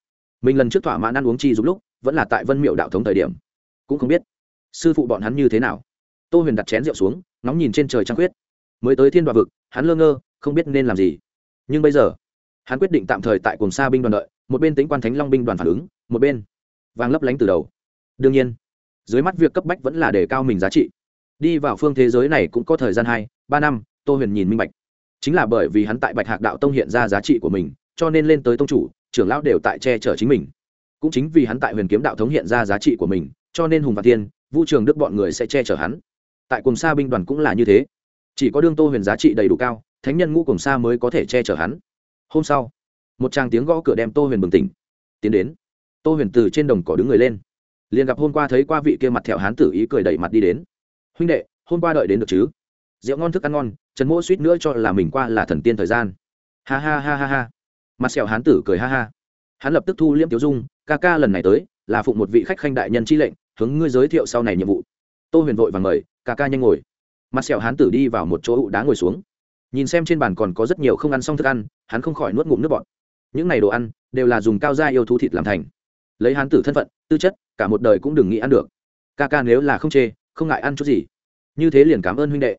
mình lần trước thỏa mãn ăn uống chi giúp lúc, vẫn là tại vân miệu đạo thống thời điểm. Cũng không biết, sư phụ bọn hắn như thế nào. Tô huyền đặt chén rượu xuống, ngóng nhìn trên trời trăng khuyết. Mới tới thiên đoạ vực, hắn lơ ngơ, không biết nên làm gì. Nhưng bây giờ, hắn quyết định tạm thời tại cùng xa binh đoàn đợi một bên tính quan thánh long binh đoàn phản ứng, một bên vàng lấp lánh từ đầu. Đương nhiên, dưới mắt việc cấp bách vẫn là để cao mình giá trị. Đi vào phương thế giới này cũng có thời gian hai, ba năm, tô huyền nhìn minh bạch. Chính là bởi vì hắn tại bạch hạc đạo tông hiện ra giá trị của mình, cho nên lên tới tông chủ, trưởng lão đều tại che chở chính mình. Cũng chính vì hắn tại huyền kiếm đạo thống hiện ra giá trị của mình, cho nên hùng và tiên, vũ trường đức bọn người sẽ che chở hắn. Tại cùng xa binh đoàn cũng là như thế. Chỉ có đương tô huyền giá trị đầy đủ cao, thánh nhân ngũ cùng xa mới có thể che chở hắn. Hôm sau một tràng tiếng gõ cửa đem tô huyền bừng tỉnh tiến đến tô huyền từ trên đồng cỏ đứng người lên liền gặp hôm qua thấy qua vị kia mặt thẹo hán tử ý cười đẩy mặt đi đến huynh đệ hôm qua đợi đến được chứ rượu ngon thức ăn ngon trần mỗ suýt nữa cho là mình qua là thần tiên thời gian ha ha ha ha ha mặt sẹo hán tử cười ha ha hắn lập tức thu liễm tiểu dung ca ca lần này tới là phụng một vị khách khanh đại nhân chi lệnh hướng ngươi giới thiệu sau này nhiệm vụ tô huyền vội vàng mời ca ca nhanh ngồi mặt sẹo hán tử đi vào một chỗ ụ đá ngồi xuống nhìn xem trên bàn còn có rất nhiều không ăn xong thức ăn hắn không khỏi nuốt ngụm nước bọt những này đồ ăn đều là dùng cao gia yêu thú thịt làm thành. Lấy hán tử thân phận, tư chất, cả một đời cũng đừng nghĩ ăn được. Ca ca nếu là không chê, không ngại ăn chút gì. Như thế liền cảm ơn huynh đệ.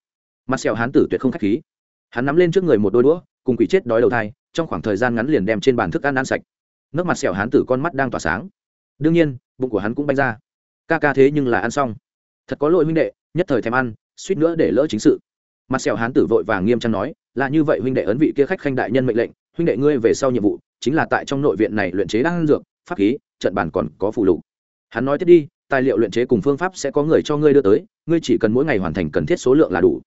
Mặt sẹo hán tử tuyệt không k h á c h khí. Hắn nắm lên trước người một đôi đũa, cùng quỷ chết đói đầu thai, trong khoảng thời gian ngắn liền đem trên bàn thức ăn ăn sạch. Nước mặt sẹo hán tử con mắt đang tỏa sáng. Đương nhiên, bụng của hắn cũng banh ra. Ca ca thế nhưng là ăn xong. Thật có lỗi huynh đệ, nhất thời thèm ăn, suýt nữa để lỡ chính sự. Mặt sẹo hán tử vội vàng nghiêm trang nói, là như vậy huynh đệ ấn vị kia khách khanh đại nhân mệnh lệnh huynh đệ ngươi về sau nhiệm vụ chính là tại trong nội viện này luyện chế đan dược, pháp khí, trận bản còn có phụ lục. Hắn nói tiếp đi, tài liệu luyện chế cùng phương pháp sẽ có người cho ngươi đưa tới, ngươi chỉ cần mỗi ngày hoàn thành cần thiết số lượng là đủ.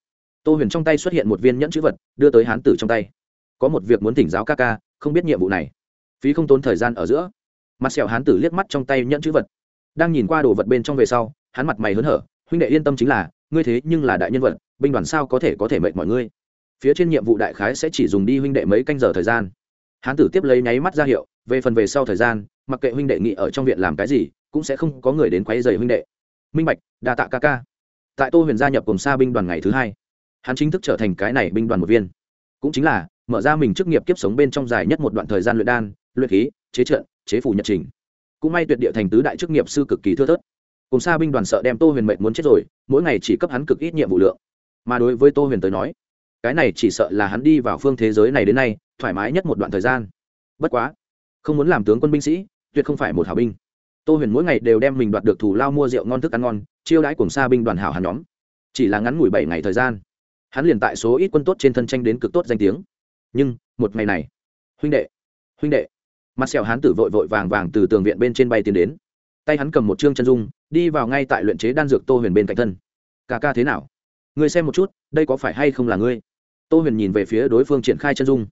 Tô huyền trong tay xuất hiện một viên nhẫn chữ vật, đưa tới hán tử trong tay. Có một việc muốn thỉnh giáo ca ca, không biết nhiệm vụ này. Phí không tốn thời gian ở giữa. Mặt sẹo hán tử liếc mắt trong tay nhẫn chữ vật. Đang nhìn qua đồ vật bên trong về sau, hắn mặt mày hớn hở, huynh đệ yên tâm chính là, ngươi thế nhưng là đại nhân vật, binh đoàn sao có thể có thể mệt mọi ngươi phía trên nhiệm vụ đại khái sẽ chỉ dùng đi huynh đệ mấy canh giờ thời gian. Hán tử tiếp lấy nháy mắt ra hiệu, về phần về sau thời gian, mặc kệ huynh đệ nghị ở trong viện làm cái gì, cũng sẽ không có người đến quấy rầy huynh đệ. Minh bạch, đa tạ ca ca. Tại tô huyền gia nhập cùng xa binh đoàn ngày thứ hai, hắn chính thức trở thành cái này binh đoàn một viên. Cũng chính là, mở ra mình chức nghiệp kiếp sống bên trong dài nhất một đoạn thời gian luyện đan, luyện khí, chế trợ chế phủ nhật trình. Cũng may tuyệt địa thành tứ đại chức nghiệp sư cực kỳ thưa thớt. Cùng xa binh đoàn sợ đem tô huyền mệnh muốn chết rồi, mỗi ngày chỉ cấp hắn cực ít nhiệm vụ lượng. Mà đối với tô huyền tới nói cái này chỉ sợ là hắn đi vào phương thế giới này đến nay, thoải mái nhất một đoạn thời gian. Bất quá, không muốn làm tướng quân binh sĩ, tuyệt không phải một hảo binh. Tô huyền mỗi ngày đều đem mình đoạt được thủ lao mua rượu ngon thức ăn ngon, chiêu đãi cùng xa binh đoàn hảo hàn nhóm. Chỉ là ngắn ngủi bảy ngày thời gian, hắn liền tại số ít quân tốt trên thân tranh đến cực tốt danh tiếng. Nhưng, một ngày này, huynh đệ huynh đệ, mặt sẹo hắn tử vội vội vàng vàng từ tường viện bên trên bay tiến đến. Tay hắn cầm một chương chân dung, đi vào ngay tại luyện chế đan dược tô huyền bên cạnh thân. Cả ca thế nào? Người xem một chút, đây có phải hay không là ngươi? Tô huyền nhìn về phía đối phương triển khai chân dung.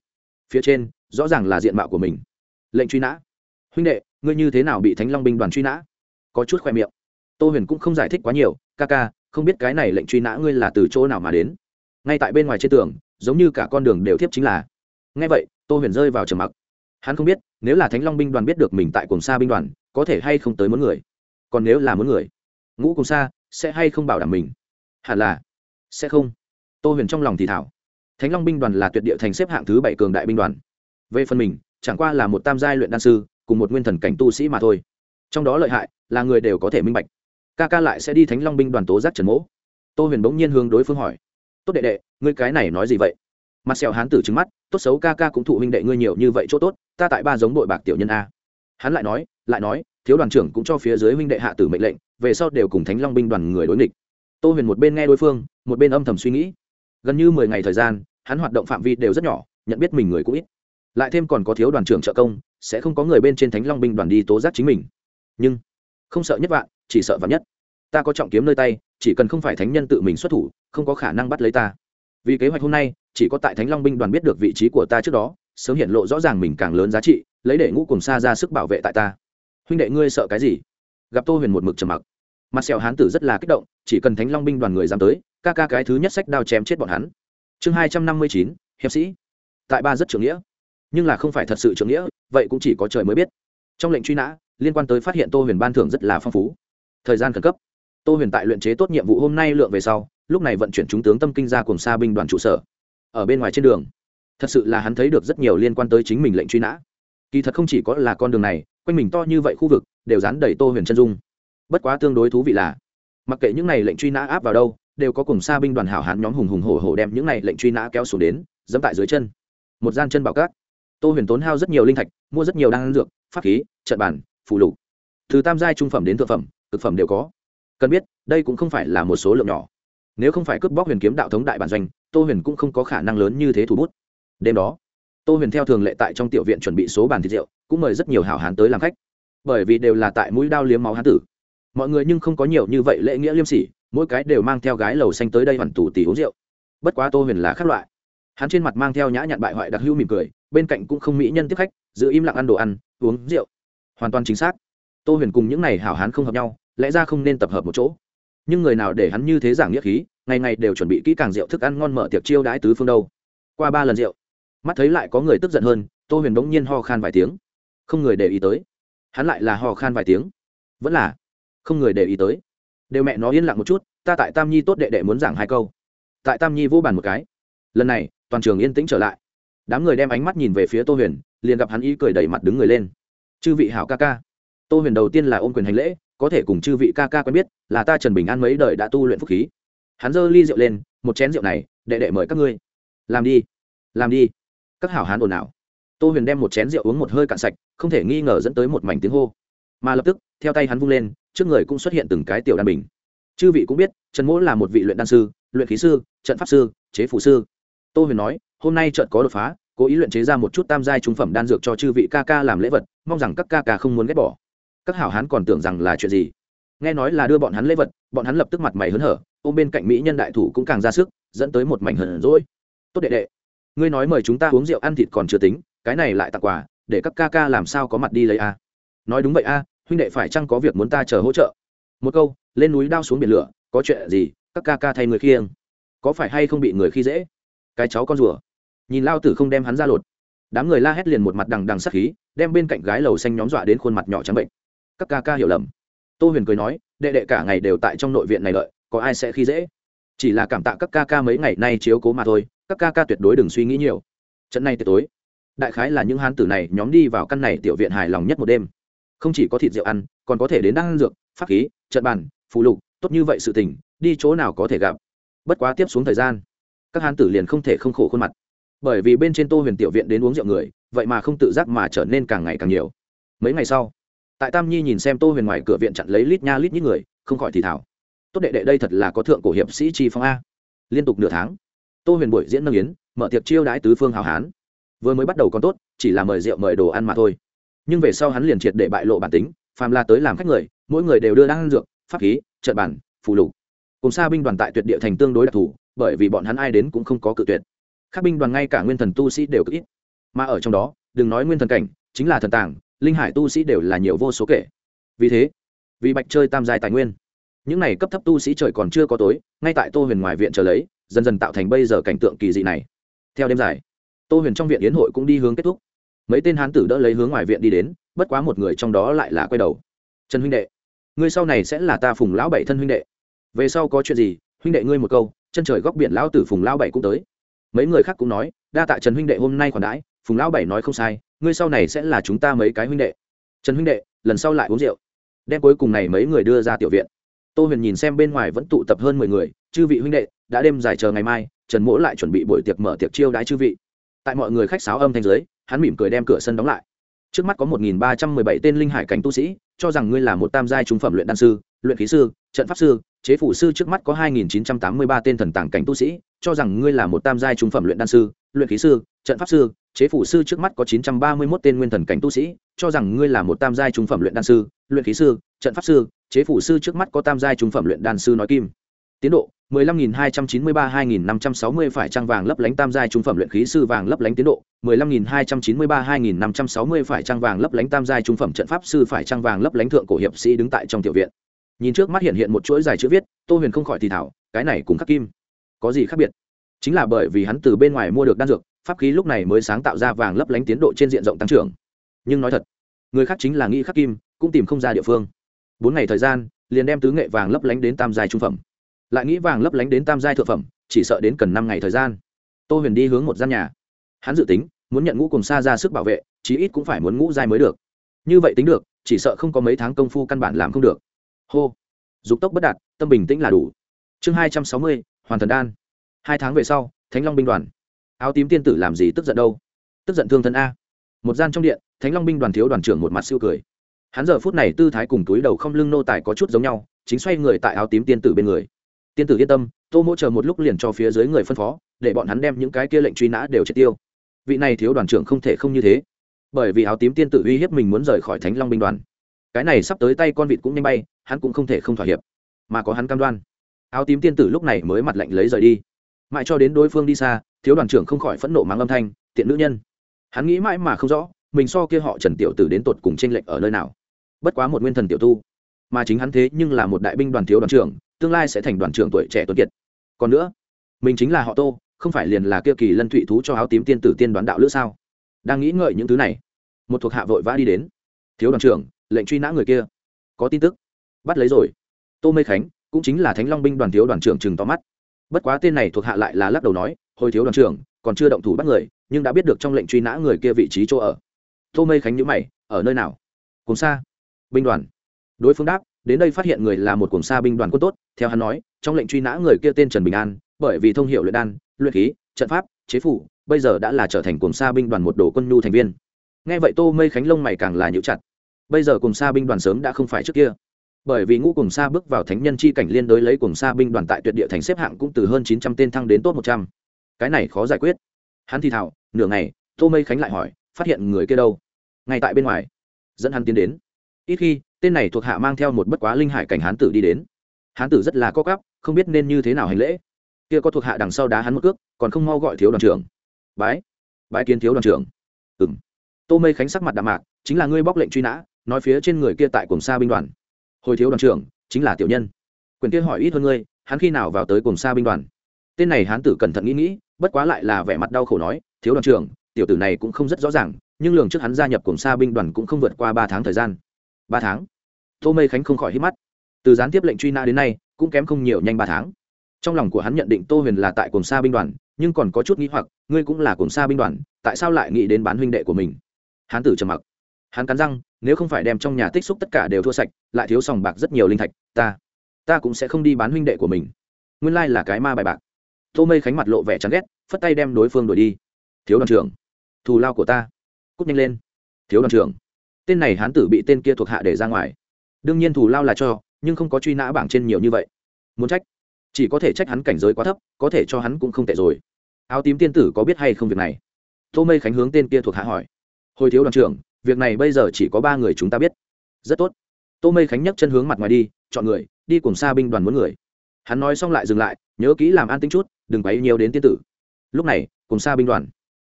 Phía trên, rõ ràng là diện mạo của mình. Lệnh truy nã. Huynh đệ, ngươi như thế nào bị thánh long binh đoàn truy nã? Có chút khoe miệng. Tô huyền cũng không giải thích quá nhiều, ca ca, không biết cái này lệnh truy nã ngươi là từ chỗ nào mà đến? Ngay tại bên ngoài trên tường, giống như cả con đường đều thiếp chính là. Ngay vậy, tô huyền rơi vào trầm mặc. Hắn không biết, nếu là thánh long binh đoàn biết được mình tại cùng xa binh đoàn, có thể hay không tới muốn người. Còn nếu là muốn người, ngũ cùng xa, sẽ hay không bảo đảm mình? Hẳn là, sẽ không. Tô huyền trong lòng thì thảo thánh long binh đoàn là tuyệt địa thành xếp hạng thứ bảy cường đại binh đoàn. Về phần mình, chẳng qua là một tam giai luyện đan sư, cùng một nguyên thần cảnh tu sĩ mà thôi. Trong đó lợi hại là người đều có thể minh bạch. Ca ca lại sẽ đi thánh long binh đoàn tố giác trần mỗ. Tô huyền bỗng nhiên hướng đối phương hỏi. Tốt đệ đệ, ngươi cái này nói gì vậy? Mặt sẹo hán tử trứng mắt, tốt xấu ca ca cũng thụ huynh đệ ngươi nhiều như vậy chỗ tốt, ta tại ba giống đội bạc tiểu nhân a. Hắn lại nói lại nói, thiếu đoàn trưởng cũng cho phía dưới huynh đệ hạ tử mệnh lệnh, về sau đều cùng thánh long binh đoàn người đối nghịch. Tô huyền một bên nghe đối phương, một bên âm thầm suy nghĩ gần như mười ngày thời gian, hắn hoạt động phạm vi đều rất nhỏ, nhận biết mình người cũng ít. Lại thêm còn có thiếu đoàn trưởng trợ công, sẽ không có người bên trên thánh long binh đoàn đi tố giác chính mình. Nhưng, không sợ nhất vạn, chỉ sợ vạn nhất. Ta có trọng kiếm nơi tay, chỉ cần không phải thánh nhân tự mình xuất thủ, không có khả năng bắt lấy ta. Vì kế hoạch hôm nay, chỉ có tại thánh long binh đoàn biết được vị trí của ta trước đó, sớm hiện lộ rõ ràng mình càng lớn giá trị, lấy để ngũ cùng xa ra sức bảo vệ tại ta. Huynh đệ ngươi sợ cái gì? Gặp tô huyền một mực trầm mặc. Mặt sẹo hán tử rất là kích động, chỉ cần thánh long binh đoàn người dám tới ca ca cái thứ nhất sách đao chém chết bọn hắn. Chương hai trăm năm mươi chín, hiệp sĩ. Tại ba rất trưởng nghĩa. Nhưng là không phải thật sự trưởng nghĩa, vậy cũng chỉ có trời mới biết. Trong lệnh truy nã, liên quan tới phát hiện tô huyền ban thưởng rất là phong phú. Thời gian khẩn cấp. Tô huyền tại luyện chế tốt nhiệm vụ hôm nay lượng về sau, lúc này vận chuyển chúng tướng tâm kinh ra cùng xa binh đoàn trụ sở. Ở bên ngoài trên đường, thật sự là hắn thấy được rất nhiều liên quan tới chính mình lệnh truy nã. Kỳ thật không chỉ có là con đường này, quanh mình to như vậy khu vực, đều dán đầy tô huyền chân dung. Bất quá tương đối thú vị là, mặc kệ những này lệnh truy nã áp vào đâu đều có cùng xa binh đoàn hảo hán nhóm hùng hùng hổ hổ đem những này lệnh truy nã kéo xuống đến, dẫm tại dưới chân. Một gian chân bảo cát. Tô huyền tốn hao rất nhiều linh thạch, mua rất nhiều đan dược, pháp khí, trận bản phụ lục. Từ tam giai trung phẩm đến thượng phẩm thực phẩm đều có. Cần biết, đây cũng không phải là một số lượng nhỏ. Nếu không phải cướp bóc huyền kiếm đạo thống đại bản doanh, tô huyền cũng không có khả năng lớn như thế thủ bút. Đêm đó, tô huyền theo thường lệ tại trong tiểu viện chuẩn bị số bàn thịt rượu, cũng mời rất nhiều hảo hán tới làm khách. Bởi vì đều là tại mũi đao liếm máu hán tử. Mọi người nhưng không có nhiều như vậy lễ nghĩa liêm sỉ mỗi cái đều mang theo gái lầu xanh tới đây hoàn tủ tỉ uống rượu. Bất quá tô huyền là khác loại. Hắn trên mặt mang theo nhã nhặn bại hoại đặc hữu mỉm cười, bên cạnh cũng không mỹ nhân tiếp khách, giữ im lặng ăn đồ ăn, uống rượu. Hoàn toàn chính xác. Tô huyền cùng những n à y hảo hán không hợp nhau, lẽ ra không nên tập hợp một chỗ. Nhưng người nào để hắn như thế giảng nghĩa khí, ngày ngày đều chuẩn bị kỹ càng rượu thức ăn ngon mở tiệc chiêu đãi tứ phương đâu. Qua ba lần rượu, mắt thấy lại có người tức giận hơn, tô huyền bỗng nhiên ho khan vài tiếng. Không người để ý tới. Hắn lại là ho khan vài tiếng. Vẫn là không người để ý tới đều mẹ nó yên lặng một chút, ta tại tam nhi tốt đệ đệ muốn giảng hai câu. Tại tam nhi vô bàn một cái. Lần này, toàn trường yên tĩnh trở lại. Đám người đem ánh mắt nhìn về phía tô huyền, liền gặp hắn ý cười đẩy mặt đứng người lên. Chư vị hảo ca ca. Tô huyền đầu tiên là ôm quyền hành lễ, có thể cùng chư vị ca ca quen biết, là ta trần bình an mấy đời đã tu luyện phúc khí. Hắn giơ ly rượu lên, một chén rượu này, đệ đệ mời các ngươi. Làm đi làm đi. Các hảo hán ồn ào. Tô huyền đem một chén rượu uống một hơi cạn sạch, không thể nghi ngờ dẫn tới một mảnh tiếng hô mà lập tức, theo tay hắn vung lên, trước người cũng xuất hiện từng cái tiểu đan bình. Chư vị cũng biết, trần mỗ là một vị luyện đan sư, luyện khí sư, trận pháp sư, chế phụ sư. Tô huyền nói, hôm nay trận có đột phá, cố ý luyện chế ra một chút tam giai trung phẩm đan dược cho chư vị ca ca làm lễ vật, mong rằng các ca ca không muốn ghét bỏ. Các hảo hán còn tưởng rằng là chuyện gì? Nghe nói là đưa bọn hắn lễ vật, bọn hắn lập tức mặt mày hớn hở, ôm bên cạnh mỹ nhân đại thủ cũng càng ra sức, dẫn tới một mảnh hờn rỗi tốt đệ đệ, ngươi nói mời chúng ta uống rượu ăn thịt còn chưa tính, cái này lại tặng quà, để các ca ca làm sao có mặt đi lấy a? Nói đúng vậy a huynh đệ phải chăng có việc muốn ta chờ hỗ trợ? Một câu, lên núi đao xuống biển lửa, có chuyện gì, các ca ca thay người khiêng. Có phải hay không bị người khi dễ? Cái cháu con rùa. Nhìn lao tử không đem hắn ra lột. Đám người la hét liền một mặt đằng đằng sắc khí, đem bên cạnh gái lầu xanh nhóm dọa đến khuôn mặt nhỏ trắng bệnh. Các ca ca hiểu lầm. Tô huyền cười nói, đệ đệ cả ngày đều tại trong nội viện này lợi có ai sẽ khi dễ? Chỉ là cảm tạ các ca ca mấy ngày nay chiếu cố mà thôi, các ca ca tuyệt đối đừng suy nghĩ nhiều. Trận này tuyệt tối. Đại khái là những hán tử này nhóm đi vào căn này tiểu viện hài lòng nhất một đêm không chỉ có thịt rượu ăn, còn có thể đến đan dược, pháp khí, trận bàn, phù lục, tốt như vậy sự tình, đi chỗ nào có thể gặp. Bất quá tiếp xuống thời gian, các hán tử liền không thể không khổ khuôn mặt. Bởi vì bên trên tô huyền tiểu viện đến uống rượu người, vậy mà không tự giác mà trở nên càng ngày càng nhiều. Mấy ngày sau, tại tam nhi nhìn xem tô huyền ngoài cửa viện chặn lấy lít nha lít những người, không khỏi thì thảo tốt đệ đệ đây thật là có thượng cổ hiệp sĩ chi phong a. Liên tục nửa tháng, tô huyền buổi diễn nâng yến, mở tiệc chiêu đãi tứ phương hào hán. Vừa mới bắt đầu còn tốt, chỉ là mời rượu mời đồ ăn mà thôi nhưng về sau hắn liền triệt để bại lộ bản tính, phàm la tới làm khách người, mỗi người đều đưa đan dược, pháp khí, trận bản, phù lục. Cùng xa binh đoàn tại tuyệt địa thành tương đối đặc thù, bởi vì bọn hắn ai đến cũng không có cự tuyệt. Các binh đoàn ngay cả nguyên thần tu sĩ đều cực ít. Mà ở trong đó, đừng nói nguyên thần cảnh, chính là thần tàng, linh hải tu sĩ đều là nhiều vô số kể. Vì thế, vì bạch chơi tam giai tài nguyên, những này cấp thấp tu sĩ trời còn chưa có tối, ngay tại tô huyền ngoài viện chờ lấy, dần dần tạo thành bây giờ cảnh tượng kỳ dị này. Theo đêm dài, tô huyền trong viện yến hội cũng đi hướng kết thúc mấy tên hán tử đỡ lấy hướng ngoài viện đi đến, bất quá một người trong đó lại là quay đầu. Trần huynh đệ, ngươi sau này sẽ là ta phùng lão bảy thân huynh đệ. Về sau có chuyện gì, huynh đệ ngươi một câu, chân trời góc biển lão tử phùng lão bảy cũng tới. Mấy người khác cũng nói, đa tạ trần huynh đệ hôm nay còn đãi, phùng lão bảy nói không sai, ngươi sau này sẽ là chúng ta mấy cái huynh đệ. Trần huynh đệ, lần sau lại uống rượu. Đem cuối cùng này mấy người đưa ra tiểu viện. Tô huyền nhìn xem bên ngoài vẫn tụ tập hơn mười người, chư vị huynh đệ, đã đêm dài chờ ngày mai, trần mỗ lại chuẩn bị buổi tiệc mở tiệc chiêu đãi chư vị. Tại mọi người khách sáo âm thanh giới hắn mỉm cười đem cửa sân đóng lại. Trước mắt có một nghìn ba trăm mười bảy tên linh hải cảnh tu sĩ, cho rằng ngươi là một tam giai trung phẩm luyện đan sư, luyện khí sư, trận pháp sư, chế phủ sư, trước mắt có hai nghìn chín trăm tám mươi ba tên thần tàng cảnh tu sĩ, cho rằng ngươi là một tam giai trung phẩm luyện đan sư, luyện khí sư, trận pháp sư, chế phủ sư, trước mắt có chín trăm ba mươi mốt tên nguyên thần cảnh tu sĩ, cho rằng ngươi là một tam giai trung phẩm luyện đan sư, luyện khí sư, trận pháp sư, chế phủ sư, trước mắt có tam giai trung phẩm luyện đan sư nói kim tiến độ 15.293.2560 phải trang vàng lấp lánh tam giai trung phẩm luyện khí sư vàng lấp lánh tiến độ 15.293.2560 phải trang vàng lấp lánh tam giai trung phẩm trận pháp sư phải trang vàng lấp lánh thượng cổ hiệp sĩ đứng tại trong tiểu viện. Nhìn trước mắt hiện hiện một chuỗi dài chữ viết, tô huyền không khỏi thì thảo cái này cùng khắc kim có gì khác biệt? Chính là bởi vì hắn từ bên ngoài mua được đan dược, pháp khí lúc này mới sáng tạo ra vàng lấp lánh tiến độ trên diện rộng tăng trưởng. Nhưng nói thật, người khác chính là nghĩ khắc kim, cũng tìm không ra địa phương. Bốn ngày thời gian, liền đem tứ nghệ vàng lấp lánh đến tam giai trung phẩm lại nghĩ vàng lấp lánh đến tam giai thượng phẩm, chỉ sợ đến cần năm ngày thời gian. Tô huyền đi hướng một gian nhà. Hắn dự tính, muốn nhận ngũ cùng xa ra sức bảo vệ, chí ít cũng phải muốn ngũ giai mới được. Như vậy tính được, chỉ sợ không có mấy tháng công phu căn bản làm không được. Hô. Dục tốc bất đạt, tâm bình tĩnh là đủ. Chương hai trăm sáu mươi, hoàn thần đan. Hai tháng về sau, thánh long binh đoàn. Áo tím tiên tử làm gì tức giận đâu? Tức giận thương thân a. Một gian trong điện, thánh long binh đoàn thiếu đoàn trưởng một mặt siêu cười. Hắn giờ phút này tư thái cùng túi đầu không lưng nô tài có chút giống nhau, chính xoay người tại áo tím tiên tử bên người tiên tử yên tâm, tô mỗ chờ một lúc liền cho phía dưới người phân phó, để bọn hắn đem những cái kia lệnh truy nã đều triệt tiêu. Vị này thiếu đoàn trưởng không thể không như thế. Bởi vì áo tím tiên tử uy hiếp mình muốn rời khỏi thánh long binh đoàn. Cái này sắp tới tay con vịt cũng nhanh bay, hắn cũng không thể không thỏa hiệp. Mà có hắn cam đoan. Áo tím tiên tử lúc này mới mặt lạnh lấy rời đi. Mãi cho đến đối phương đi xa, thiếu đoàn trưởng không khỏi phẫn nộ mắng âm thanh, tiện nữ nhân. Hắn nghĩ mãi mà không rõ, mình so kia họ trần tiểu tử đến tột cùng tranh lệch ở nơi nào. Bất quá một nguyên thần tiểu tu. Mà chính hắn thế nhưng là một đại binh đoàn thiếu đoàn trưởng tương lai sẽ thành đoàn trưởng tuổi trẻ tuấn kiệt. Còn nữa, mình chính là họ tô, không phải liền là kia kỳ lân thụy thú cho áo tím tiên tử tiên đoán đạo lữ sao? Đang nghĩ ngợi những thứ này, một thuộc hạ vội vã đi đến. Thiếu đoàn trưởng, lệnh truy nã người kia. Có tin tức. Bắt lấy rồi. Tô mê khánh, cũng chính là thánh long binh đoàn thiếu đoàn trưởng chừng to mắt. Bất quá tên này thuộc hạ lại là lắc đầu nói, hồi thiếu đoàn trưởng, còn chưa động thủ bắt người, nhưng đã biết được trong lệnh truy nã người kia vị trí chỗ ở. Tô mê khánh nhữ mày, ở nơi nào? Cùng xa. Binh đoàn. Đối phương đáp đến đây phát hiện người là một cuồng sa binh đoàn quân tốt, theo hắn nói, trong lệnh truy nã người kia tên trần bình an, bởi vì thông hiệu luyện đan, luyện khí, trận pháp, chế phủ, bây giờ đã là trở thành cuồng sa binh đoàn một đồ quân nhu thành viên. Nghe vậy tô mây khánh lông mày càng là nhũ chặt. Bây giờ cùng sa binh đoàn sớm đã không phải trước kia. Bởi vì ngũ cùng sa bước vào thánh nhân chi cảnh liên đối lấy cùng sa binh đoàn tại tuyệt địa thành xếp hạng cũng từ hơn chín trăm tên thăng đến tốt một trăm. Cái này khó giải quyết. Hắn thì thảo nửa ngày, tô mây khánh lại hỏi, phát hiện người kia đâu? Ngay tại bên ngoài. Dẫn hắn tiến đến ít khi, tên này thuộc hạ mang theo một bất quá linh hải cảnh hán tử đi đến. Hán tử rất là co cắp không biết nên như thế nào hành lễ. Kia có thuộc hạ đằng sau đá hắn một cước, còn không mau gọi thiếu đoàn trưởng. Bái bái kiến thiếu đoàn trưởng. Ừ m tô mây khánh sắc mặt đạm mạc, chính là ngươi bóc lệnh truy nã, nói phía trên người kia tại cùng xa binh đoàn. Hồi thiếu đoàn trưởng, chính là tiểu nhân. Quyền kia hỏi ít hơn ngươi, hắn khi nào vào tới cùng xa binh đoàn? Tên này hán tử cẩn thận nghĩ nghĩ, bất quá lại là vẻ mặt đau khổ nói, thiếu đoàn trưởng, tiểu tử này cũng không rất rõ ràng, nhưng lường trước hắn gia nhập cùng xa binh đoàn cũng không vượt qua ba tháng thời gian ba tháng. Tô mây khánh không khỏi hít mắt. Từ gián tiếp lệnh truy nã đến nay, cũng kém không nhiều nhanh ba tháng. Trong lòng của hắn nhận định tô huyền là tại cồn sa binh đoàn, nhưng còn có chút nghĩ hoặc, ngươi cũng là cồn sa binh đoàn, tại sao lại nghĩ đến bán huynh đệ của mình? Hán tử trầm mặc. Hắn cắn răng, nếu không phải đem trong nhà tích xúc tất cả đều thua sạch, lại thiếu sòng bạc rất nhiều linh thạch, ta ta cũng sẽ không đi bán huynh đệ của mình. Nguyên lai là cái ma bài bạc. Tô mây khánh mặt lộ vẻ chán ghét, phất tay đem đối phương đuổi đi. Thiếu đoàn trưởng, thù lao của ta. Cút nhanh lên. Thiếu đoàn trưởng tên này hán tử bị tên kia thuộc hạ để ra ngoài. Đương nhiên thù lao là cho, nhưng không có truy nã bảng trên nhiều như vậy. Muốn trách? Chỉ có thể trách hắn cảnh giới quá thấp, có thể cho hắn cũng không tệ rồi. Áo tím tiên tử có biết hay không việc này? Tô mây khánh hướng tên kia thuộc hạ hỏi. Hồi thiếu đoàn trưởng, việc này bây giờ chỉ có ba người chúng ta biết. Rất tốt. Tô mây khánh nhấc chân hướng mặt ngoài đi, chọn người, đi cùng xa binh đoàn muốn người. Hắn nói xong lại dừng lại, nhớ kỹ làm an tính chút, đừng quấy nhiều đến tiên tử. Lúc này, cùng xa binh đoàn.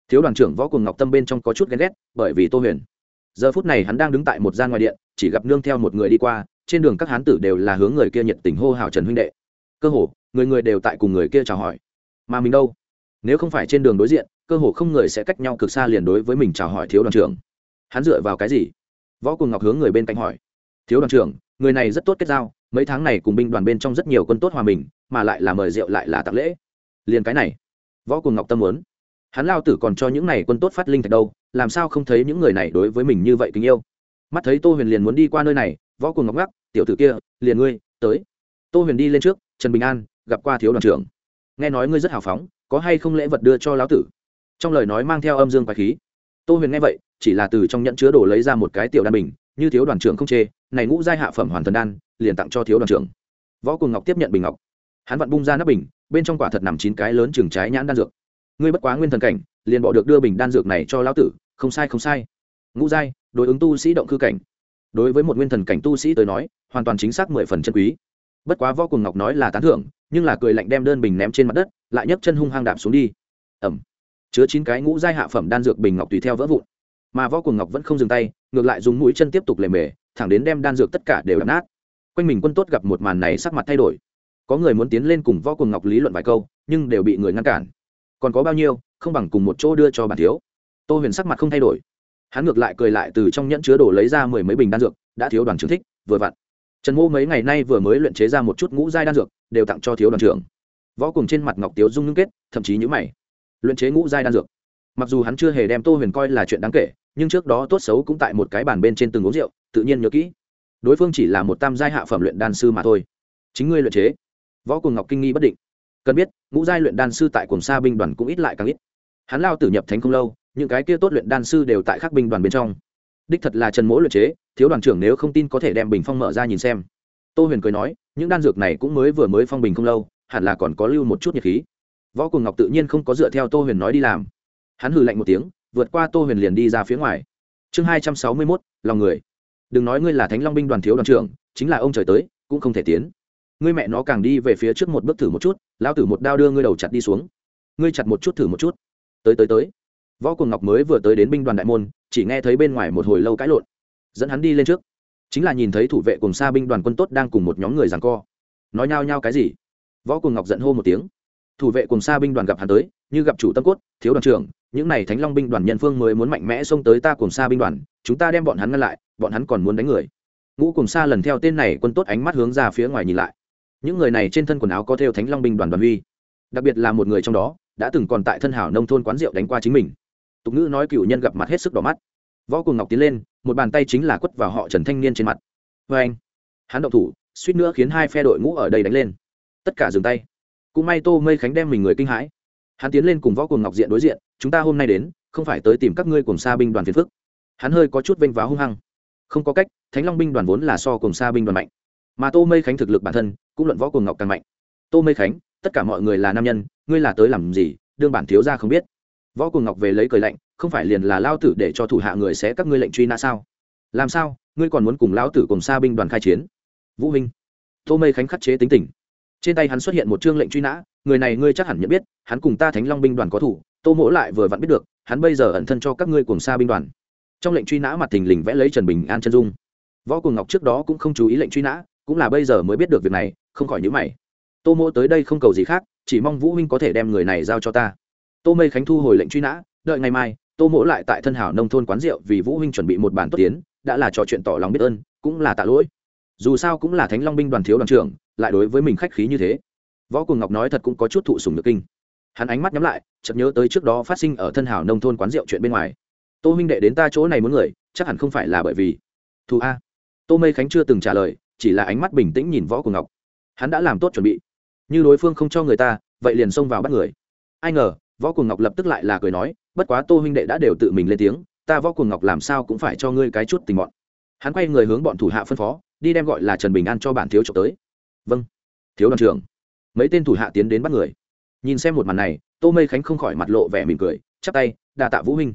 Thiếu đoàn trưởng võ cùng ngọc tâm bên trong có chút ghen ghét, bởi vì tô huyền giờ phút này hắn đang đứng tại một gian ngoài điện, chỉ gặp nương theo một người đi qua, trên đường các hán tử đều là hướng người kia nhiệt tình hô hào trần huynh đệ. Cơ hồ, người người đều tại cùng người kia chào hỏi. Mà mình đâu? Nếu không phải trên đường đối diện, cơ hồ không người sẽ cách nhau cực xa liền đối với mình chào hỏi thiếu đoàn trưởng. Hắn dựa vào cái gì? Võ cùng ngọc hướng người bên cạnh hỏi. Thiếu đoàn trưởng, người này rất tốt kết giao, mấy tháng này cùng binh đoàn bên trong rất nhiều quân tốt hòa mình, mà lại là mời rượu lại là tặng lễ. Liền cái này. Võ cùng ngọc tâm muốn. Hắn lao tử còn cho những này quân tốt phát linh thạch đâu? Làm sao không thấy những người này đối với mình như vậy kính yêu? Mắt thấy tô huyền liền muốn đi qua nơi này, võ cùng ngọc ngắc, tiểu tử kia, liền ngươi, tới. Tô huyền đi lên trước, trần bình an, gặp qua thiếu đoàn trưởng. Nghe nói ngươi rất hào phóng, có hay không lễ vật đưa cho lão tử? Trong lời nói mang theo âm dương quái khí. Tô huyền nghe vậy, chỉ là từ trong nhẫn chứa đồ lấy ra một cái tiểu đan bình, như thiếu đoàn trưởng không chê, này ngũ giai hạ phẩm hoàn thần đan, liền tặng cho thiếu đoàn trưởng. Võ cùng ngọc tiếp nhận bình ngọc. Hắn vặn bung ra nắp bình, bên trong quả thật nằm chín cái lớn chừng trái nhãn đan dược. Ngươi bất quá nguyên thần cảnh liền bỏ được đưa bình đan dược này cho lão tử, không sai không sai. Ngũ giai, đối ứng tu sĩ động cư cảnh. Đối với một nguyên thần cảnh tu sĩ tới nói, hoàn toàn chính xác mười phần chân quý. Bất quá võ cùng ngọc nói là tán thưởng, nhưng là cười lạnh đem đơn bình ném trên mặt đất, lại nhấc chân hung hăng đạp xuống đi. Ẩm chứa chín cái ngũ giai hạ phẩm đan dược bình ngọc tùy theo vỡ vụn. Mà võ cùng ngọc vẫn không dừng tay, ngược lại dùng mũi chân tiếp tục lề mề, thẳng đến đem đan dược tất cả đều đập nát. Quanh mình quân tốt gặp một màn này sắc mặt thay đổi. Có người muốn tiến lên cùng võ cùng ngọc lý luận vài câu, nhưng đều bị người ngăn cản. Còn có bao nhiêu không bằng cùng một chỗ đưa cho bản thiếu. Tô huyền sắc mặt không thay đổi. Hắn ngược lại cười lại từ trong nhẫn chứa đồ lấy ra mười mấy bình đan dược, đã thiếu đoàn trưởng thích, vừa vặn. Trần mô mấy ngày nay vừa mới luyện chế ra một chút ngũ giai đan dược, đều tặng cho thiếu đoàn trưởng. Võ cùng trên mặt ngọc tiếu dung ngưng kết, thậm chí nhữ mày. Luyện chế ngũ giai đan dược. Mặc dù hắn chưa hề đem tô huyền coi là chuyện đáng kể, nhưng trước đó tốt xấu cũng tại một cái bàn bên trên từng uống rượu, tự nhiên nhớ kỹ. Đối phương chỉ là một tam giai hạ phẩm luyện đan sư mà thôi. Chính ngươi luyện chế. Võ cùng ngọc kinh nghi bất định. Cần biết, ngũ giai luyện đan sư tại cùng sa binh đoàn cũng ít lại càng ít hắn lao tử nhập thánh không lâu, những cái kia tốt luyện đan sư đều tại khắc binh đoàn bên trong. Đích thật là trần mỗ luyện chế, thiếu đoàn trưởng nếu không tin có thể đem bình phong mở ra nhìn xem. Tô huyền cười nói, những đan dược này cũng mới vừa mới phong bình không lâu, hẳn là còn có lưu một chút nhiệt khí. Võ cùng ngọc tự nhiên không có dựa theo tô huyền nói đi làm. Hắn hừ lạnh một tiếng, vượt qua tô huyền liền đi ra phía ngoài. Chương hai trăm sáu mươi mốt, lòng người. Đừng nói ngươi là thánh long binh đoàn thiếu đoàn trưởng, chính là ông trời tới, cũng không thể tiến. Ngươi mẹ nó càng đi về phía trước một bước thử một chút lao tử một đao đưa ngươi đầu chặt đi xuống. Ngươi chặt một chút thử một chút tới tới tới. Võ cùng ngọc mới vừa tới đến binh đoàn đại môn, chỉ nghe thấy bên ngoài một hồi lâu cãi lộn, dẫn hắn đi lên trước. Chính là nhìn thấy thủ vệ cùng xa binh đoàn quân tốt đang cùng một nhóm người rằng co. Nói nhao nhao cái gì? Võ cùng ngọc giận hô một tiếng. Thủ vệ cùng xa binh đoàn gặp hắn tới, như gặp chủ tâm cốt, thiếu đoàn trưởng, những n à y thánh long binh đoàn nhân phương mới muốn mạnh mẽ xông tới ta cùng xa binh đoàn, chúng ta đem bọn hắn ngăn lại, bọn hắn còn muốn đánh người. Ngũ cùng xa lần theo tên này quân tốt ánh mắt hướng ra phía ngoài nhìn lại. Những người này trên thân quần áo có theo thánh long binh đoàn đoàn huy, đặc biệt là một người trong đó đã từng còn tại thân hảo nông thôn quán rượu đánh qua chính mình. Tục ngữ nói cựu nhân gặp mặt hết sức đỏ mắt. Võ cùng ngọc tiến lên, một bàn tay chính là quất vào họ trần thanh niên trên mặt. Vê anh. Hắn động thủ, suýt nữa khiến hai phe đội ngũ ở đây đánh lên. Tất cả dừng tay. Cũng may tô mây khánh đem mình người kinh hãi. Hắn tiến lên cùng võ cùng ngọc diện đối diện, chúng ta hôm nay đến, không phải tới tìm các ngươi cùng xa binh đoàn phiền phức. Hắn hơi có chút vênh váo hung hăng. Không có cách, thánh long binh đoàn vốn là so cùng xa binh đoàn mạnh. Mà tô mây khánh thực lực bản thân, cũng luận võ cùng ngọc càng mạnh. Tô mây khánh tất cả mọi người là nam nhân, ngươi là tới làm gì, đương bản thiếu ra không biết. Võ cùng ngọc về lấy cười lạnh, không phải liền là lao tử để cho thủ hạ người sẽ các ngươi lệnh truy nã sao? Làm sao, ngươi còn muốn cùng lão tử cùng xa binh đoàn khai chiến? Vũ minh tô mây khánh khắc chế tính tình. Trên tay hắn xuất hiện một chương lệnh truy nã, người này ngươi chắc hẳn nhận biết, hắn cùng ta thánh long binh đoàn có thủ, tô mỗ lại vừa vặn biết được, hắn bây giờ ẩn thân cho các ngươi cùng xa binh đoàn. Trong lệnh truy nã mặt thình lình vẽ lấy trần bình, an chân dung. Võ cùng ngọc trước đó cũng không chú ý lệnh truy nã, cũng là bây giờ mới biết được việc này, không khỏi nhữ mày tô mỗ tới đây không cầu gì khác, chỉ mong vũ huynh có thể đem người này giao cho ta. Tô mây khánh thu hồi lệnh truy nã, đợi ngày mai, tô mỗ lại tại thân hảo nông thôn quán rượu vì vũ huynh chuẩn bị một bản tốt tiến, đã là trò chuyện tỏ lòng biết ơn, cũng là tạ lỗi. Dù sao cũng là thánh long binh đoàn thiếu đoàn trưởng, lại đối với mình khách khí như thế. Võ cùng ngọc nói thật cũng có chút thụ sùng được kinh. Hắn ánh mắt nhắm lại, chợt nhớ tới trước đó phát sinh ở thân hảo nông thôn quán rượu chuyện bên ngoài. Tô huynh đệ đến ta chỗ này muốn người, chắc hẳn không phải là bởi vì thù a. Tô mây khánh chưa từng trả lời, chỉ là ánh mắt bình tĩnh nhìn võ cùng ngọc. Hắn đã làm tốt chuẩn bị như đối phương không cho người ta, vậy liền xông vào bắt người. Ai ngờ, võ cùng ngọc lập tức lại là cười nói, bất quá tô huynh đệ đã đều tự mình lên tiếng, ta võ cùng ngọc làm sao cũng phải cho ngươi cái chút tình bọn. Hắn quay người hướng bọn thủ hạ phân phó, đi đem gọi là trần bình an cho bản thiếu trộm tới. Vâng thiếu đoàn trưởng. Mấy tên thủ hạ tiến đến bắt người. Nhìn xem một màn này, tô mây khánh không khỏi mặt lộ vẻ mỉm cười, chắp tay, đa tạ vũ huynh.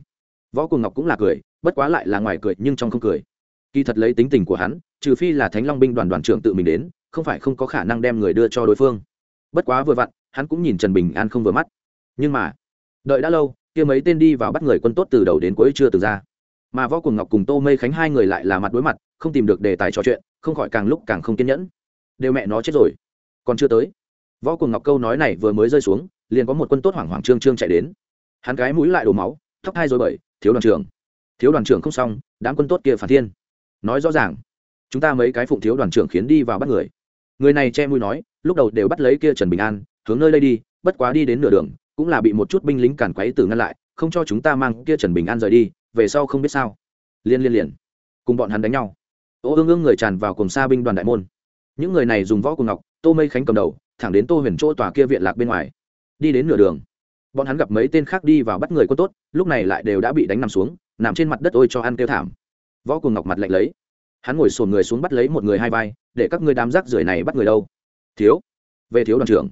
Võ cùng ngọc cũng là cười, bất quá lại là ngoài cười nhưng trong không cười. Kỳ thật lấy tính tình của hắn, trừ phi là thánh long binh đoàn đoàn trưởng tự mình đến, không phải không có khả năng đem người đưa cho đối phương bất quá vừa vặn, hắn cũng nhìn trần bình an không vừa mắt. Nhưng mà, đợi đã lâu, kia mấy tên đi vào bắt người quân tốt từ đầu đến cuối chưa từng ra. Mà võ cùng ngọc cùng tô mây khánh hai người lại là mặt đối mặt, không tìm được đề tài trò chuyện, không khỏi càng lúc càng không kiên nhẫn. Đều mẹ nó chết rồi. Còn chưa tới. Võ cùng ngọc câu nói này vừa mới rơi xuống, liền có một quân tốt hoảng hoảng trương trương chạy đến. Hắn cái mũi lại đổ máu, tóc hai rồi bởi thiếu đoàn trưởng, thiếu đoàn trưởng không xong, đám quân tốt kia phản thiên. Nói rõ ràng, chúng ta mấy cái phụng thiếu đoàn trưởng khiến đi vào bắt người. Người này che mũi nói lúc đầu đều bắt lấy kia trần bình an, hướng nơi đây đi, bất quá đi đến nửa đường, cũng là bị một chút binh lính cản quấy từ ngăn lại, không cho chúng ta mang kia trần bình an rời đi, về sau không biết sao. Liên liên liền, cùng bọn hắn đánh nhau. Ô ương ương người tràn vào cùng xa binh đoàn đại môn. Những người này dùng võ cùng ngọc, tô mây khánh cầm đầu, thẳng đến tô huyền chỗ tòa kia viện lạc bên ngoài. Đi đến nửa đường, bọn hắn gặp mấy tên khác đi vào bắt người quân tốt, lúc này lại đều đã bị đánh nằm xuống, nằm trên mặt đất ôi cho ăn kêu thảm. Võ cùng ngọc mặt lạnh lấy. Hắn ngồi sồn người xuống bắt lấy một người hai vai, để các ngươi đám rác rưởi này bắt người đâu? Thiếu, về thiếu đoàn trưởng.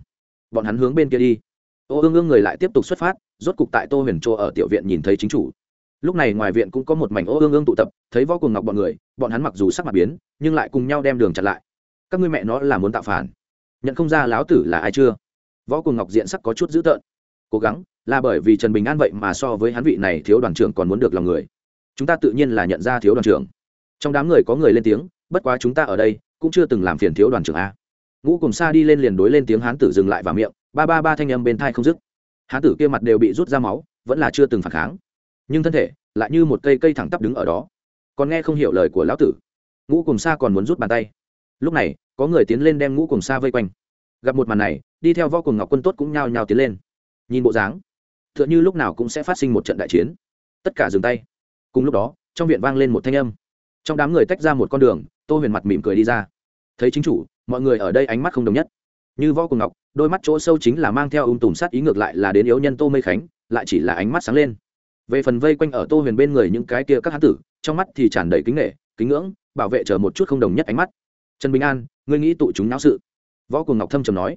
Bọn hắn hướng bên kia đi. Ô ương ương người lại tiếp tục xuất phát, rốt cục tại tô huyền chỗ ở tiểu viện nhìn thấy chính chủ. Lúc này ngoài viện cũng có một mảnh ô ương ương tụ tập, thấy võ cùng ngọc bọn người, bọn hắn mặc dù sắc mặt biến, nhưng lại cùng nhau đem đường chặn lại. Các ngươi mẹ nó là muốn tạo phản. Nhận không ra láo tử là ai chưa? Võ cùng ngọc diện sắc có chút dữ tợn. Cố gắng, là bởi vì trần bình an vậy mà so với hắn vị này thiếu đoàn trưởng còn muốn được lòng người. Chúng ta tự nhiên là nhận ra thiếu đoàn trưởng. Trong đám người có người lên tiếng, bất quá chúng ta ở đây cũng chưa từng làm phiền thiếu đoàn trưởng a ngũ cùng xa đi lên liền đối lên tiếng hán tử dừng lại vào miệng, ba ba ba thanh âm bên thai không dứt. Hán tử kia mặt đều bị rút ra máu, vẫn là chưa từng phản kháng. Nhưng thân thể lại như một cây cây thẳng tắp đứng ở đó. Còn nghe không hiểu lời của lão tử. Ngũ cùng xa còn muốn rút bàn tay. Lúc này, có người tiến lên đem ngũ cùng xa vây quanh. Gặp một màn này, đi theo võ cùng ngọc quân tốt cũng nhao nhao tiến lên. Nhìn bộ dáng t h ư ợ n h ư lúc nào cũng sẽ phát sinh một trận đại chiến. Tất cả dừng tay. Cùng lúc đó, trong viện vang lên một thanh âm. Trong đám người tách ra một con đường, tô huyền mặt mỉm cười đi ra thấy chính chủ, mọi người ở đây ánh mắt không đồng nhất. Như võ cùng ngọc, đôi mắt chỗ sâu chính là mang theo ung tùm sát ý ngược lại là đến yếu nhân tô mây khánh, lại chỉ là ánh mắt sáng lên. Về phần vây quanh ở tô huyền bên người những cái kia các hán tử, trong mắt thì tràn đầy kính nghệ kính ngưỡng, bảo vệ chờ một chút không đồng nhất ánh mắt. Trần bình an, ngươi nghĩ tụ chúng náo sự? Võ cùng ngọc thâm trầm nói.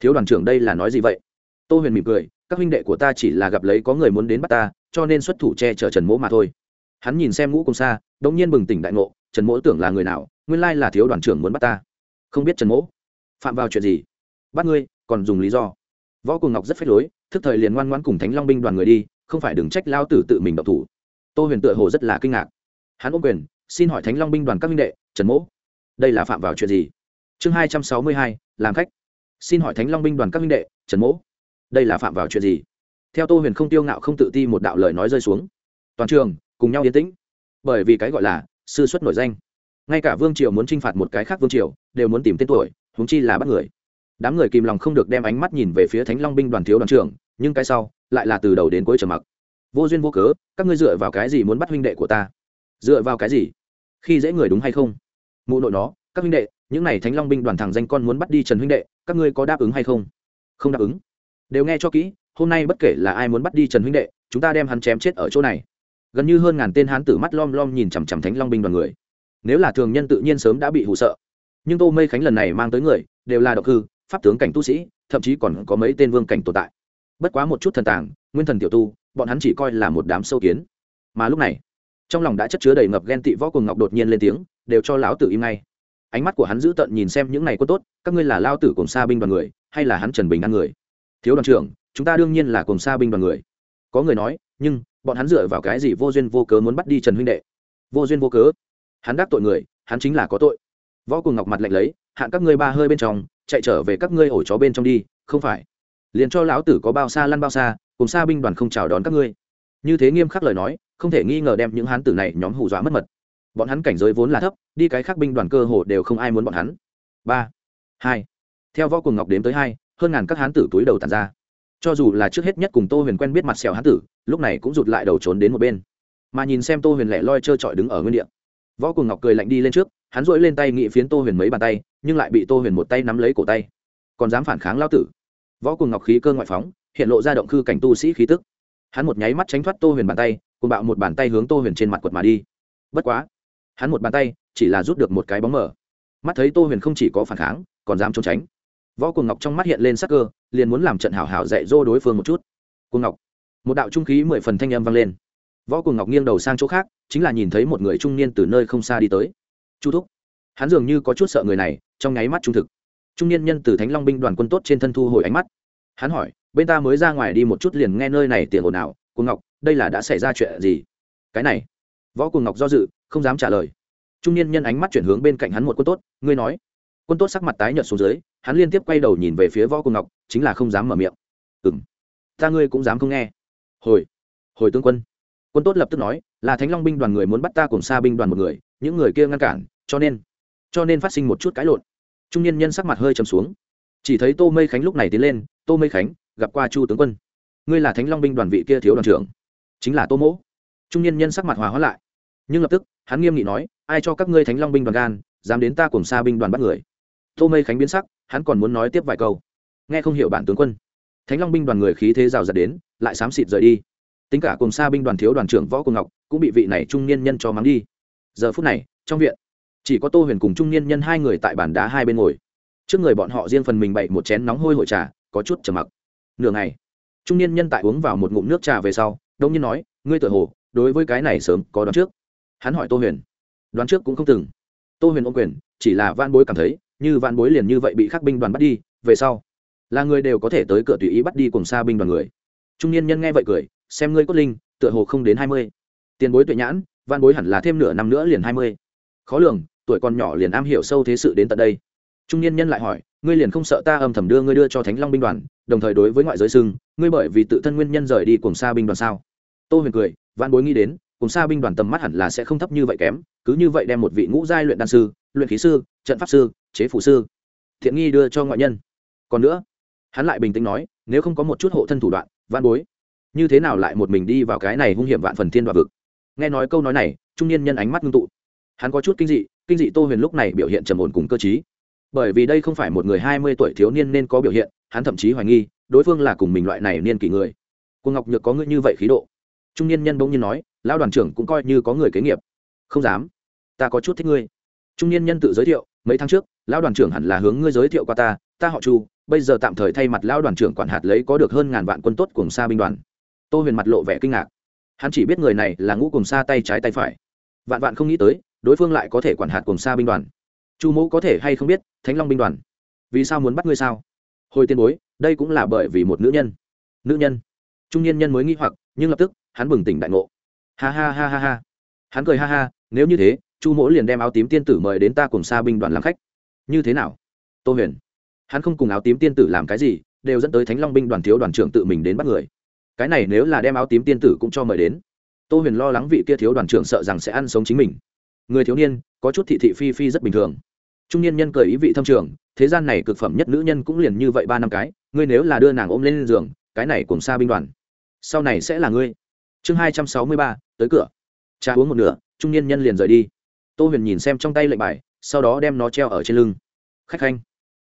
Thiếu đoàn trưởng đây là nói gì vậy? Tô huyền mỉm cười, các huynh đệ của ta chỉ là gặp lấy có người muốn đến bắt ta, cho nên xuất thủ che chở trần mỗ mà thôi. Hắn nhìn xem ngũ cùng xa đ ỗ n g nhiên bừng tỉnh đại ngộ, trần mỗ tưởng là người nào, nguyên lai là thiếu đoàn trưởng muốn bắt ta không biết trần mỗ. Phạm vào chuyện gì? Bắt ngươi, còn dùng lý do. Võ cùng ngọc rất phách lối, thức thời liền ngoan ngoãn cùng thánh long binh đoàn người đi, không phải đừng trách lao tử tự mình độc thủ. Tô huyền tựa hồ rất là kinh ngạc. Hắn ôm quyền, xin hỏi thánh long binh đoàn các minh đệ, trần mỗ, đây là phạm vào chuyện gì? Chương hai trăm sáu mươi hai, làm khách. Xin hỏi thánh long binh đoàn các minh đệ, trần mỗ, đây là phạm vào chuyện gì? Theo tô huyền không tiêu ngạo không tự ti một đạo lời nói rơi xuống. Toàn trường, cùng nhau yên tĩnh. Bởi vì cái gọi là, sư xuất nổi danh ngay cả vương triều muốn t r i n h phạt một cái khác vương triều, đều muốn tìm tên tuổi húng chi là bắt người. Đám người kìm lòng không được đem ánh mắt nhìn về phía thánh long binh đoàn thiếu đoàn trưởng, nhưng cái sau, lại là từ đầu đến cuối trầm mặc. Vô duyên vô cớ, các ngươi dựa vào cái gì muốn bắt huynh đệ của ta? Dựa vào cái gì? Khi dễ người đúng hay không? Mụ nội nó, các huynh đệ, những n à y thánh long binh đoàn thẳng danh con muốn bắt đi trần huynh đệ, các ngươi có đáp ứng hay không? Không đáp ứng. Đều nghe cho kỹ, hôm nay bất kể là ai muốn bắt đi trần huynh đệ, chúng ta đem hắn chém chết ở chỗ này. Gần như hơn ngàn tên hán tử mắt lom lom nhìn chằm chằm thánh long binh đoàn người nếu là thường nhân tự nhiên sớm đã bị hụ sợ. Nhưng tô mây khánh lần này mang tới người, đều là độc hư, pháp tướng cảnh tu sĩ, thậm chí còn có mấy tên vương cảnh tồn tại. Bất quá một chút thần tàng, nguyên thần tiểu tu, bọn hắn chỉ coi là một đám sâu kiến. Mà lúc này, trong lòng đã chất chứa đầy ngập ghen tị võ cùng ngọc đột nhiên lên tiếng, đều cho lão tử im ngay. Ánh mắt của hắn giữ tận nhìn xem những này có tốt, các ngươi là lao tử cùng xa binh đoàn người, hay là hắn trần bình ăn người? Thiếu đoàn trưởng, chúng ta đương nhiên là cùng xa binh đoàn người. Có người nói, nhưng, bọn hắn dựa vào cái gì vô duyên vô cớ muốn bắt đi trần huynh đệ? Vô duyên vô cớ? Hắn đắc tội người, hắn chính là có tội. Võ cùng ngọc mặt lạnh lấy, hạn các ngươi ba hơi bên trong, chạy trở về các ngươi ổ chó bên trong đi, không phải. Liền cho lão tử có bao xa lăn bao xa, cùng xa binh đoàn không chào đón các ngươi. Như thế nghiêm khắc lời nói, không thể nghi ngờ đem những hán tử này nhóm hù dọa mất mật. Bọn hắn cảnh giới vốn là thấp, đi cái khác binh đoàn cơ hồ đều không ai muốn bọn hắn. Ba, hai. Theo võ cùng ngọc đếm tới hai, hơn ngàn các hán tử túi đầu tàn ra. Cho dù là trước hết nhất cùng tô huyền quen biết mặt sẹo hán tử, lúc này cũng rụt lại đầu trốn đến một bên. Mà nhìn xem tô huyền lẻ loi trơ trọi đứng ở nguyên địa võ cùng ngọc cười lạnh đi lên trước, hắn dội lên tay nghị phiến tô huyền mấy bàn tay, nhưng lại bị tô huyền một tay nắm lấy cổ tay. Còn dám phản kháng lao tử? Võ cùng ngọc khí cơ ngoại phóng, hiện lộ ra động khư cảnh tu sĩ khí tức. Hắn một nháy mắt tránh thoát tô huyền bàn tay cùng bạo một bàn tay hướng tô huyền trên mặt quật mà đi. Bất quá, hắn một bàn tay chỉ là rút được một cái bóng mở mắt thấy tô huyền không chỉ có phản kháng, còn dám trốn tránh. Võ cùng ngọc trong mắt hiện lên sắc cơ, liền muốn làm trận hảo hảo dạy dỗ đối phương một chút. Cùng ngọc. Một đạo trung khí mười phần thanh âm vang lên. Võ cùng ngọc nghiêng đầu sang chỗ khác chính là nhìn thấy một người trung niên từ nơi không xa đi tới. Chu thúc. Hắn dường như có chút sợ người này, trong nháy mắt trung thực. Trung niên nhân từ thánh long binh đoàn quân tốt trên thân thu hồi ánh mắt. Hắn hỏi, bên ta mới ra ngoài đi một chút liền nghe nơi này tiền ồn ào, cuồng ngọc, đây là đã xảy ra chuyện gì? Cái này. Võ cuồng ngọc do dự, không dám trả lời. Trung niên nhân ánh mắt chuyển hướng bên cạnh hắn một quân tốt, ngươi nói. Quân tốt sắc mặt tái nhợt xuống dưới, hắn liên tiếp quay đầu nhìn về phía võ cuồng ngọc, chính là không dám mở miệng. Ừ m ta ngươi cũng dám không nghe. Hồi hồi tướng quân quân tốt lập tức nói, là thánh long binh đoàn người muốn bắt ta cùng xa binh đoàn một người, những người kia ngăn cản, cho nên cho nên phát sinh một chút cãi lộn. Trung niên nhân sắc mặt hơi trầm xuống. Chỉ thấy tô mây khánh lúc này tiến lên, tô mây khánh, gặp qua chu tướng quân. Ngươi là thánh long binh đoàn vị kia thiếu đoàn trưởng, chính là tô mỗ. Trung niên nhân sắc mặt hòa hóa lại. Nhưng lập tức, hắn nghiêm nghị nói, ai cho các ngươi thánh long binh đoàn gan, dám đến ta cùng xa binh đoàn bắt người? Tô mây khánh biến sắc, hắn còn muốn nói tiếp vài câu. Nghe không hiểu bản tướng quân. Thánh long binh đoàn người khí thế rào rạt đến, lại xám xịt rời đi tính cả cùng xa binh đoàn thiếu đoàn trưởng võ cường ngọc cũng bị vị này trung niên nhân cho mắng đi. Giờ phút này, trong viện, chỉ có tô huyền cùng trung niên nhân hai người tại bàn đá hai bên ngồi. Trước người bọn họ riêng phần mình bậy một chén nóng hôi hội trà, có chút trầm mặc. Nửa ngày, trung niên nhân tại uống vào một ngụm nước trà về sau, đông nhiên nói, ngươi tự hồ, đối với cái này sớm có đoán trước. Hắn hỏi tô huyền. Đoán trước cũng không từng. Tô huyền ôm quyền, chỉ là van bối cảm thấy, như van bối liền như vậy bị khắc binh đoàn bắt đi, về sau, là người đều có thể tới cửa tùy ý bắt đi cùng xa binh đoàn người. Trung niên nhân nghe vậy cười xem ngươi cốt linh, tựa hồ không đến hai mươi. Tiền bối tuệ nhãn văn bối hẳn là thêm nửa năm nữa liền hai mươi. Khó lường, tuổi còn nhỏ liền am hiểu sâu thế sự đến tận đây. Trung niên nhân lại hỏi, ngươi liền không sợ ta âm thầm đưa ngươi đưa cho thánh long binh đoàn, đồng thời đối với ngoại giới sưng ngươi bởi vì tự thân nguyên nhân rời đi cùng xa binh đoàn sao? Tô huyền cười văn bối nghĩ đến cùng xa binh đoàn tầm mắt hẳn là sẽ không thấp như vậy kém, cứ như vậy đem một vị ngũ giai luyện đan sư, luyện khí sư, trận pháp sư, chế phủ sư, thiện nghi đưa cho ngoại nhân. Còn nữa, hắn lại bình tĩnh nói, nếu không có một chút hộ thân thủ đoạn văn bối như thế nào lại một mình đi vào cái này hung hiểm vạn phần thiên đoạn vực? Nghe nói câu nói này, trung niên nhân ánh mắt ngưng tụ. Hắn có chút kinh dị kinh dị tô huyền lúc này biểu hiện trầm ổn cùng cơ t bởi vì đây không phải một người hai mươi tuổi thiếu niên nên có biểu hiện, hắn thậm chí hoài nghi, đối phương là cùng mình loại này niên kỷ người. Cô ngọc nhược có ngươi như vậy khí độ? Trung niên nhân bỗng nhiên nói, lão đoàn trưởng cũng coi như có người kế nghiệp. Không dám. Ta có chút thích ngươi. Trung niên nhân tự giới thiệu, mấy tháng trước, lão đoàn trưởng hẳn là hướng ngươi giới thiệu qua ta ta họ chu, bây giờ tạm thời thay mặt lão đoàn trưởng quản hạt lấy có được hơn ngàn vạn quân tốt cùng xa binh đoàn tô huyền mặt lộ vẻ kinh ngạc. Hắn chỉ biết người này là ngũ cùng xa tay trái tay phải. Vạn vạn không nghĩ tới, đối phương lại có thể quản hạt cùng xa binh đoàn. Chu mẫu có thể hay không biết, thánh long binh đoàn? Vì sao muốn bắt ngươi sao? Hồi tiên bối, đây cũng là bởi vì một nữ nhân. Nữ nhân? Trung niên nhân mới nghĩ hoặc, nhưng lập tức, hắn bừng tỉnh đại ngộ. Ha ha ha ha ha. Hắn cười ha ha, nếu như thế, chu mỗ liền đem áo tím tiên tử mời đến ta cùng xa binh đoàn làm khách. Như thế nào? Tô huyền. Hắn không cùng áo tím tiên tử làm cái gì, đều dẫn tới thánh long binh đoàn thiếu đoàn trưởng tự mình đến bắt người cái này nếu là đem áo tím tiên tử cũng cho mời đến. Tô huyền lo lắng vị kia thiếu đoàn trưởng sợ rằng sẽ ăn sống chính mình. Người thiếu niên, có chút thị thị phi phi rất bình thường. Trung niên nhân cười ý vị thâm trường, thế gian này cực phẩm nhất nữ nhân cũng liền như vậy ba năm cái, ngươi nếu là đưa nàng ôm lên giường, cái này cùng xa binh đoàn. Sau này sẽ là ngươi. Chương hai trăm sáu mươi ba, tới cửa. Cha uống một nửa, trung niên nhân liền rời đi. Tô huyền nhìn xem trong tay lệnh bài, sau đó đem nó treo ở trên lưng. Khách khanh.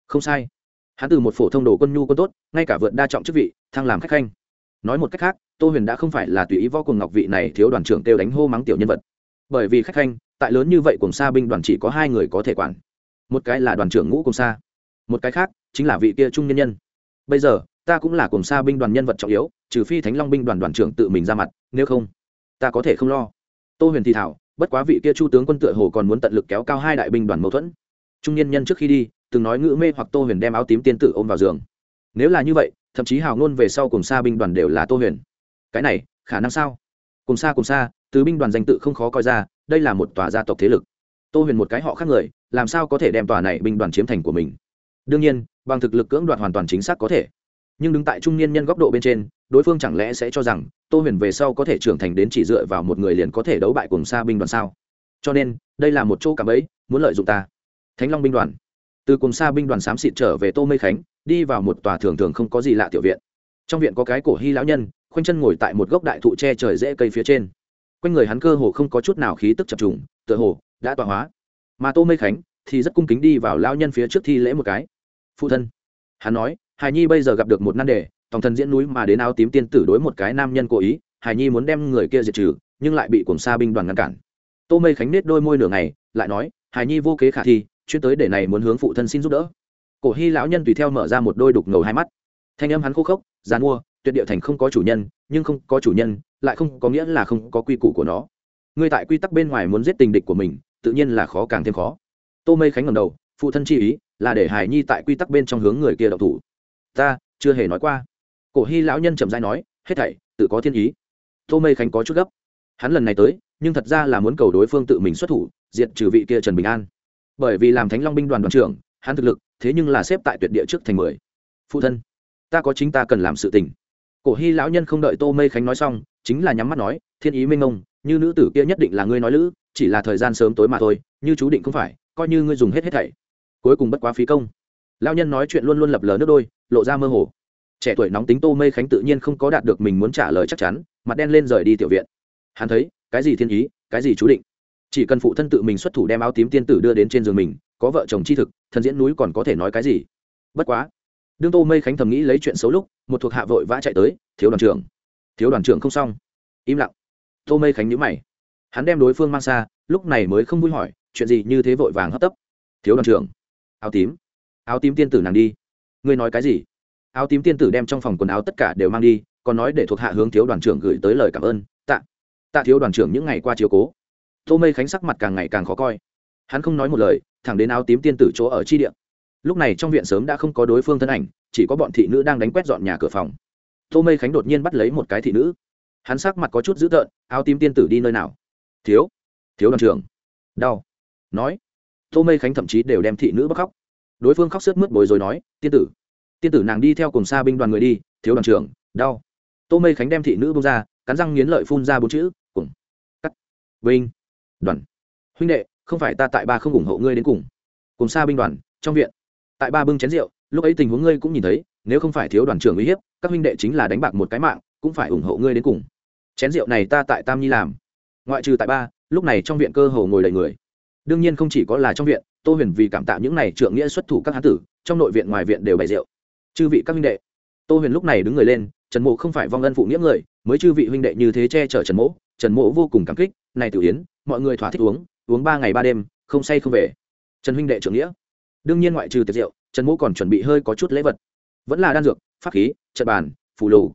Không sai. Hắn từ một phổ thông đồ quân nhu quân tốt, ngay cả vượt đa trọng chức vị, thăng làm khách khanh nói một cách khác, tô huyền đã không phải là tùy ý võ cùng ngọc vị này thiếu đoàn trưởng kêu đánh hô mắng tiểu nhân vật. Bởi vì khách khanh, tại lớn như vậy cùng xa binh đoàn chỉ có hai người có thể quản. Một cái là đoàn trưởng ngũ cùng xa một cái khác chính là vị kia trung nhân nhân. Bây giờ, ta cũng là cùng xa binh đoàn nhân vật trọng yếu, trừ phi thánh long binh đoàn đoàn trưởng tự mình ra mặt, nếu không, ta có thể không lo. Tô huyền thì thảo, bất quá vị kia chu tướng quân tựa hồ còn muốn tận lực kéo cao hai đại binh đoàn mâu thuẫn. Trung nhân nhân trước khi đi, từng nói ngữ mê hoặc tô huyền đem áo tím tiên tử ôm vào giường. Nếu là như vậy thậm chí hào ngôn về sau cùng xa binh đoàn đều là tô huyền. Cái này, khả năng sao? Cùng xa cùng xa tứ binh đoàn danh tự không khó coi ra, đây là một tòa gia tộc thế lực. Tô huyền một cái họ khác người, làm sao có thể đem tòa này binh đoàn chiếm thành của mình? Đương nhiên, bằng thực lực cưỡng đoạt hoàn toàn chính xác có thể. Nhưng đứng tại trung niên nhân góc độ bên trên, đối phương chẳng lẽ sẽ cho rằng tô huyền về sau có thể trưởng thành đến chỉ dựa vào một người liền có thể đấu bại cùng xa binh đoàn sao? Cho nên, đây là một chỗ cảm ấy muốn lợi dụng ta. Thánh long binh đoàn từ cùng xa binh đoàn xám xịt trở về tô mây khánh, đi vào một tòa thường thường không có gì lạ tiểu viện. Trong viện có cái cổ hy lão nhân, khoanh chân ngồi tại một gốc đại thụ che trời rễ cây phía trên. Quanh người hắn cơ hồ không có chút nào khí tức chập trùng, tựa hồ đã tọa hóa. Mà tô mây khánh thì rất cung kính đi vào lão nhân phía trước thi lễ một cái. Phụ thân, hắn nói hài nhi bây giờ gặp được một nan đề, tòng thần diễn núi mà đến áo tím tiên tử đối một cái nam nhân cố ý hài nhi muốn đem người kia diệt trừ, nhưng lại bị cùng xa binh đoàn ngăn cản. Tô mây khánh nết đôi môi nửa ngày, lại nói hài nhi vô kế khả thi chuyên tới để này muốn hướng phụ thân xin giúp đỡ. Cổ hy lão nhân tùy theo mở ra một đôi đục ngầu hai mắt. Thanh âm hắn khô khốc dàn mua, tuyệt địa thành không có chủ nhân, nhưng không có chủ nhân, lại không có nghĩa là không có quy củ của nó. Ngươi tại quy tắc bên ngoài muốn giết tình địch của mình, tự nhiên là khó càng thêm khó. Tô mây khánh ngầm đầu, phụ thân chi ý là để hải nhi tại quy tắc bên trong hướng người kia độc thủ. Ta, chưa hề nói qua. Cổ hy lão nhân chậm dai nói, hết thảy, tự có thiên ý. Tô mây khánh có chút gấp. Hắn lần này tới, nhưng thật ra là muốn cầu đối phương tự mình xuất thủ, diệt trừ vị kia trần bình an bởi vì làm thánh long binh đoàn đoàn trưởng, hắn thực lực, thế nhưng là xếp tại tuyệt địa trước thành mười. Phụ thân, ta có chính ta cần làm sự tình. Cổ hy lão nhân không đợi tô mây khánh nói xong, chính là nhắm mắt nói, thiên ý minh ông, như nữ tử kia nhất định là ngươi nói lữ, chỉ là thời gian sớm tối mà thôi, như chú định không phải, coi như ngươi dùng hết hết thảy. Cuối cùng bất quá phí công. Lão nhân nói chuyện luôn luôn lập lờ nước đôi, lộ ra mơ hồ. Trẻ tuổi nóng tính tô mây khánh tự nhiên không có đạt được mình muốn trả lời chắc chắn, mặt đen lên rời đi tiểu viện. Hắn thấy, cái gì thiên ý, cái gì chú định? Chỉ cần phụ thân tự mình xuất thủ đem áo tím tiên tử đưa đến trên giường mình, có vợ chồng chi thực, thần diễn núi còn có thể nói cái gì? Bất quá, đương tô mây khánh thầm nghĩ lấy chuyện xấu lúc, một thuộc hạ vội vã chạy tới, thiếu đoàn trưởng, thiếu đoàn trưởng không xong. Im lặng. Tô mây khánh nhíu mày. Hắn đem đối phương mang xa, lúc này mới không vui hỏi, chuyện gì như thế vội vàng hấp tấp? Thiếu đoàn trưởng, áo tím áo tím tiên tử nàng đi. Ngươi nói cái gì? Áo tím tiên tử đem trong phòng quần áo tất cả đều mang đi, còn nói để thuộc hạ hướng thiếu đoàn trưởng gửi tới lời cảm ơn. Tạ tạ thiếu đoàn trưởng những ngày qua chiều cố tô mây khánh sắc mặt càng ngày càng khó coi. Hắn không nói một lời, thẳng đến áo tím tiên tử chỗ ở chi điện lúc này trong viện sớm đã không có đối phương thân ảnh, chỉ có bọn thị nữ đang đánh quét dọn nhà cửa phòng. Tô mây khánh đột nhiên bắt lấy một cái thị nữ. Hắn sắc mặt có chút dữ tợn, áo tím tiên tử đi nơi nào? Thiếu thiếu đoàn trưởng. Đau. Nói. Tô mây khánh thậm chí đều đem thị nữ bắt khóc. Đối phương khóc sướt mướt bồi rồi nói, tiên tử. Tiên tử nàng đi theo cùng xa binh đoàn người đi, thiếu đoàn trưởng, đau. Tô mây khánh đem thị nữ bông ra, cắn răng nghiến lợi phun ra bốn chữ, cùng. Cắt. Binh đoàn. Huynh đệ, không phải ta tại ba không ủng hộ ngươi đến cùng. Cùng xa binh đoàn, trong viện. Tại ba bưng chén rượu, lúc ấy tình huống ngươi cũng nhìn thấy, nếu không phải thiếu đoàn trưởng uy hiếp, các huynh đệ chính là đánh bạc một cái mạng, cũng phải ủng hộ ngươi đến cùng. Chén rượu này ta tại tam nhi làm. Ngoại trừ tại ba, lúc này trong viện cơ hồ ngồi đầy người. Đương nhiên không chỉ có là trong viện, tô huyền vì cảm tạ những này trượng nghĩa xuất thủ các hán tử, trong nội viện ngoài viện đều bày rượu. Chư vị các huynh đệ, tô huyền lúc này đứng người lên, trần mộ không phải vong ân phụ nghĩa người, mới chư vị huynh đệ như thế che chở trần mộ trần mộ vô cùng cảm kích, này tự yến mọi người thỏa thích uống uống ba ngày ba đêm, không say không về. Trần huynh đệ trưởng nghĩa. Đương nhiên ngoại trừ tiệc rượu, trần Mỗ còn chuẩn bị hơi có chút lễ vật. Vẫn là đan dược, pháp khí, trận bàn, phù lù.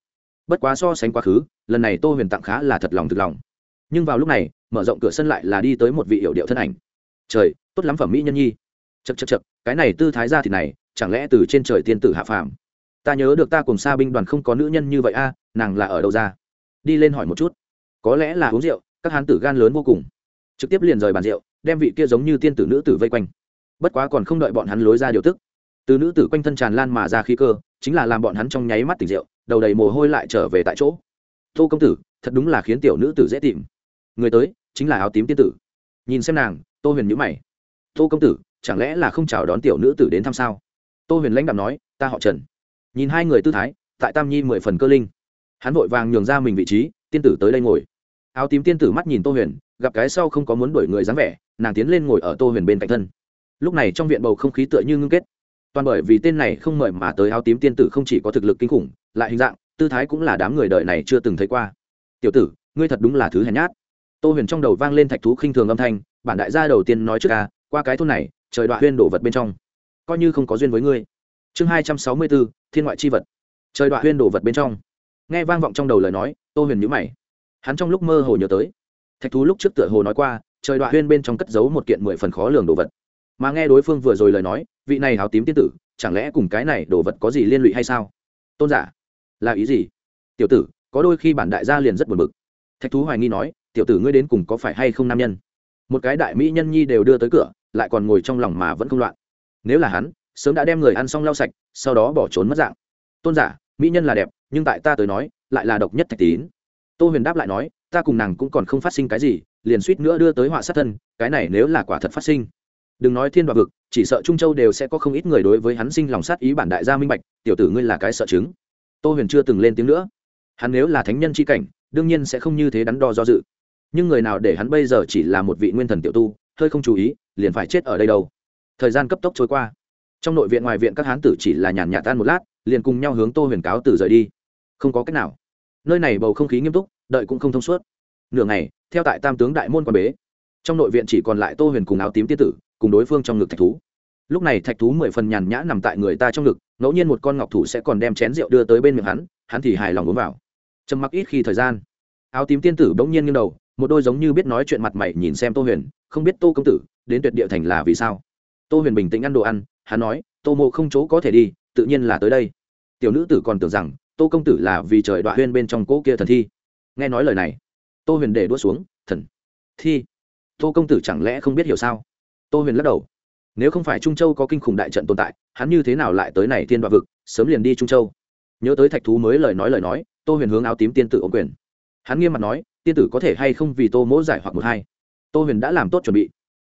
Bất quá so sánh quá khứ, lần này tô huyền tặng khá là thật lòng thực lòng. Nhưng vào lúc này, mở rộng cửa sân lại là đi tới một vị hiệu điệu thân ảnh. Trời, tốt lắm phẩm mỹ nhân nhi. Chật chật chật cái này tư thái ra thì này, chẳng lẽ từ trên trời tiên tử hạ phàm? Ta nhớ được ta cùng xa binh đoàn không có nữ nhân như vậy a, nàng là ở đâu ra? Đi lên hỏi một chút. Có lẽ là uống rượu, các hán tử gan lớn vô cùng trực tiếp liền rời bàn rượu, đem vị kia giống như tiên tử nữ tử vây quanh. Bất quá còn không đợi bọn hắn lối ra điều tức, từ nữ tử quanh thân tràn lan mà ra khí cơ, chính là làm bọn hắn trong nháy mắt tỉnh rượu, đầu đầy mồ hôi lại trở về tại chỗ. Tô công tử, thật đúng là khiến tiểu nữ tử dễ tìm. Người tới, chính là áo tím tiên tử. Nhìn xem nàng, tô huyền nhữ mày. Tô công tử, chẳng lẽ là không chào đón tiểu nữ tử đến thăm sao? Tô huyền lãnh đạo nói, ta họ trần. Nhìn hai người tư thái, tại tam nhi mười phần cơ linh. Hắn vội vàng nhường ra mình vị trí, tiên tử tới đây ngồi. Áo tím tiên tử mắt nhìn tô huyền gặp cái sau không có muốn đuổi người dáng vẻ, nàng tiến lên ngồi ở tô huyền bên cạnh thân. Lúc này trong viện bầu không khí tựa như ngưng kết. Toàn bởi vì tên này không mời mà tới áo tím tiên tử không chỉ có thực lực kinh khủng, lại hình dạng, tư thái cũng là đám người đời này chưa từng thấy qua. Tiểu tử, ngươi thật đúng là thứ hèn nhát. Tô huyền trong đầu vang lên thạch thú khinh thường âm thanh, bản đại gia đầu tiên nói trước ca qua cái thôn này, trời đoạn huyên đổ vật bên trong. Coi như không có duyên với ngươi. Chương hai trăm sáu mươi bốn, thiên ngoại c h i vật. Trời đoạn huyên đổ vật bên trong. Nghe vang vọng trong đầu lời nói, tô huyền nhữ mày. Hắn trong lúc mơ hồ nhớ tới thạch thú lúc trước tựa hồ nói qua, trời đoạn huyên bên trong cất giấu một kiện mười phần khó lường đồ vật. Mà nghe đối phương vừa rồi lời nói, vị này háo tím tiên tử, chẳng lẽ cùng cái này đồ vật có gì liên lụy hay sao? Tôn giả, là ý gì? Tiểu tử, có đôi khi bản đại gia liền rất buồn bực. Thạch thú hoài nghi nói, tiểu tử ngươi đến cùng có phải hay không nam nhân? Một cái đại mỹ nhân nhi đều đưa tới cửa, lại còn ngồi trong lòng mà vẫn không loạn. Nếu là hắn, sớm đã đem người ăn xong lau sạch, sau đó bỏ trốn mất dạng. Tôn giả, mỹ nhân là đẹp, nhưng tại ta tới nói, lại là độc nhất thạch tín. Tô huyền đáp lại nói ta cùng nàng cũng còn không phát sinh cái gì, liền suýt nữa đưa tới họa sát thân, cái này nếu là quả thật phát sinh. Đừng nói thiên đoạt vực, chỉ sợ trung châu đều sẽ có không ít người đối với hắn sinh lòng sát ý bản đại gia minh bạch, tiểu tử ngươi là cái sợ chứng. Tô huyền chưa từng lên tiếng nữa. Hắn nếu là thánh nhân c h i cảnh, đương nhiên sẽ không như thế đắn đo do dự. Nhưng người nào để hắn bây giờ chỉ là một vị nguyên thần tiểu tu, hơi không chú ý, liền phải chết ở đây đâu. Thời gian cấp tốc trôi qua. Trong nội viện ngoài viện các hán tử chỉ là nhàn nhạt tan một lát, liền cùng nhau hướng tô huyền cáo từ rời đi. Không có cách nào. Nơi này bầu không khí nghiêm túc đợi cũng không thông suốt. Nửa ngày, theo tại tam tướng đại môn quan bế, trong nội viện chỉ còn lại tô huyền cùng áo tím tiên tử, cùng đối phương trong ngực thạch thú. Lúc này thạch thú mười phần nhàn nhã nằm tại người ta trong ngực, ngẫu nhiên một con ngọc thủ sẽ còn đem chén rượu đưa tới bên miệng hắn hắn thì hài lòng uống vào. Trầm mặc ít khi thời gian, áo tím tiên tử bỗng nhiên nghiêng đầu, một đôi giống như biết nói chuyện mặt mày nhìn xem tô huyền, không biết tô công tử, đến tuyệt địa thành là vì sao? Tô huyền bình tĩnh ăn đồ ăn, hắn nói, tô mộ không chỗ có thể đi, tự nhiên là tới đây. Tiểu nữ tử còn tưởng rằng, tô công tử là vì trời đoạn huyên bên trong cỗ kia thần thi nghe nói lời này, tô huyền để đua xuống, thần, thi, tô công tử chẳng lẽ không biết hiểu sao? Tô huyền lắc đầu, nếu không phải trung châu có kinh khủng đại trận tồn tại, hắn như thế nào lại tới này thiên đoạn vực, sớm liền đi trung châu? Nhớ tới thạch thú mới lời nói lời nói, tô huyền hướng áo tím tiên tử ô quyền. Hắn nghiêm mặt nói, tiên tử có thể hay không vì tô mỗ giải hoặc một hai? Tô huyền đã làm tốt chuẩn bị.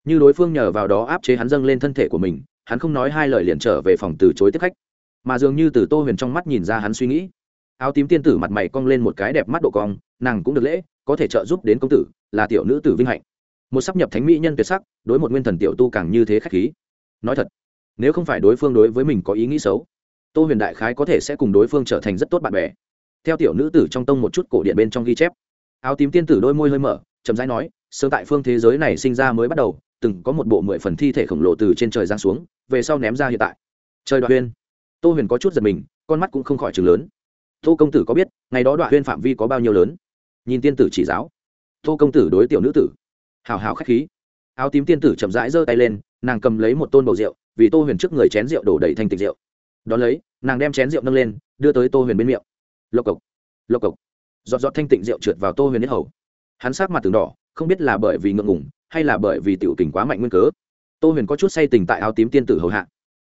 Như đối phương nhờ vào đó áp chế hắn dâng lên thân thể của mình, hắn không nói hai lời liền trở về phòng từ chối tiếp khách. Mà dường như từ tô huyền trong mắt nhìn ra hắn suy nghĩ áo tím tiên tử mặt mày cong lên một cái đẹp mắt độ cong, nàng cũng được lễ, có thể trợ giúp đến công tử, là tiểu nữ tử vinh hạnh. Một sắp nhập thánh mỹ nhân tuyệt sắc, đối một nguyên thần tiểu tu càng như thế khách khí. Nói thật, nếu không phải đối phương đối với mình có ý nghĩ xấu, tô huyền đại khái có thể sẽ cùng đối phương trở thành rất tốt bạn bè. Theo tiểu nữ tử trong tông một chút cổ điện bên trong ghi chép, áo tím tiên tử đôi môi hơi mở, chậm rãi nói, sớm tại phương thế giới này sinh ra mới bắt đầu, từng có một bộ mười phần thi thể khổng lồ từ trên trời giáng xuống, về sau ném ra hiện tại. Trời đoạn huyền, tô huyền có chút giật mình, con mắt cũng không khỏi chừng lớn tô công tử có biết, ngày đó đoạn huyên phạm vi có bao nhiêu lớn? Nhìn tiên tử chỉ giáo. Tô công tử đối tiểu nữ tử. Hào hào k h á c h khí. Áo tím tiên tử chậm rãi giơ tay lên, nàng cầm lấy một tôn bầu rượu, vì tô huyền trước người chén rượu đổ đầy thành tịch rượu. Đón lấy, nàng đem chén rượu nâng lên, đưa tới tô huyền bên miệng. Lộc cộc lộc cộc. Giọt giọt thanh tịnh rượu trượt vào tô huyền nhất hầu. Hắn sát mặt từng đỏ, không biết là bởi vì ngượng ngủng hay là bởi vì tiểu tình quá mạnh nguyên cớ. Tô huyền có chút say tình tại áo tím tiên tử hầu hạ.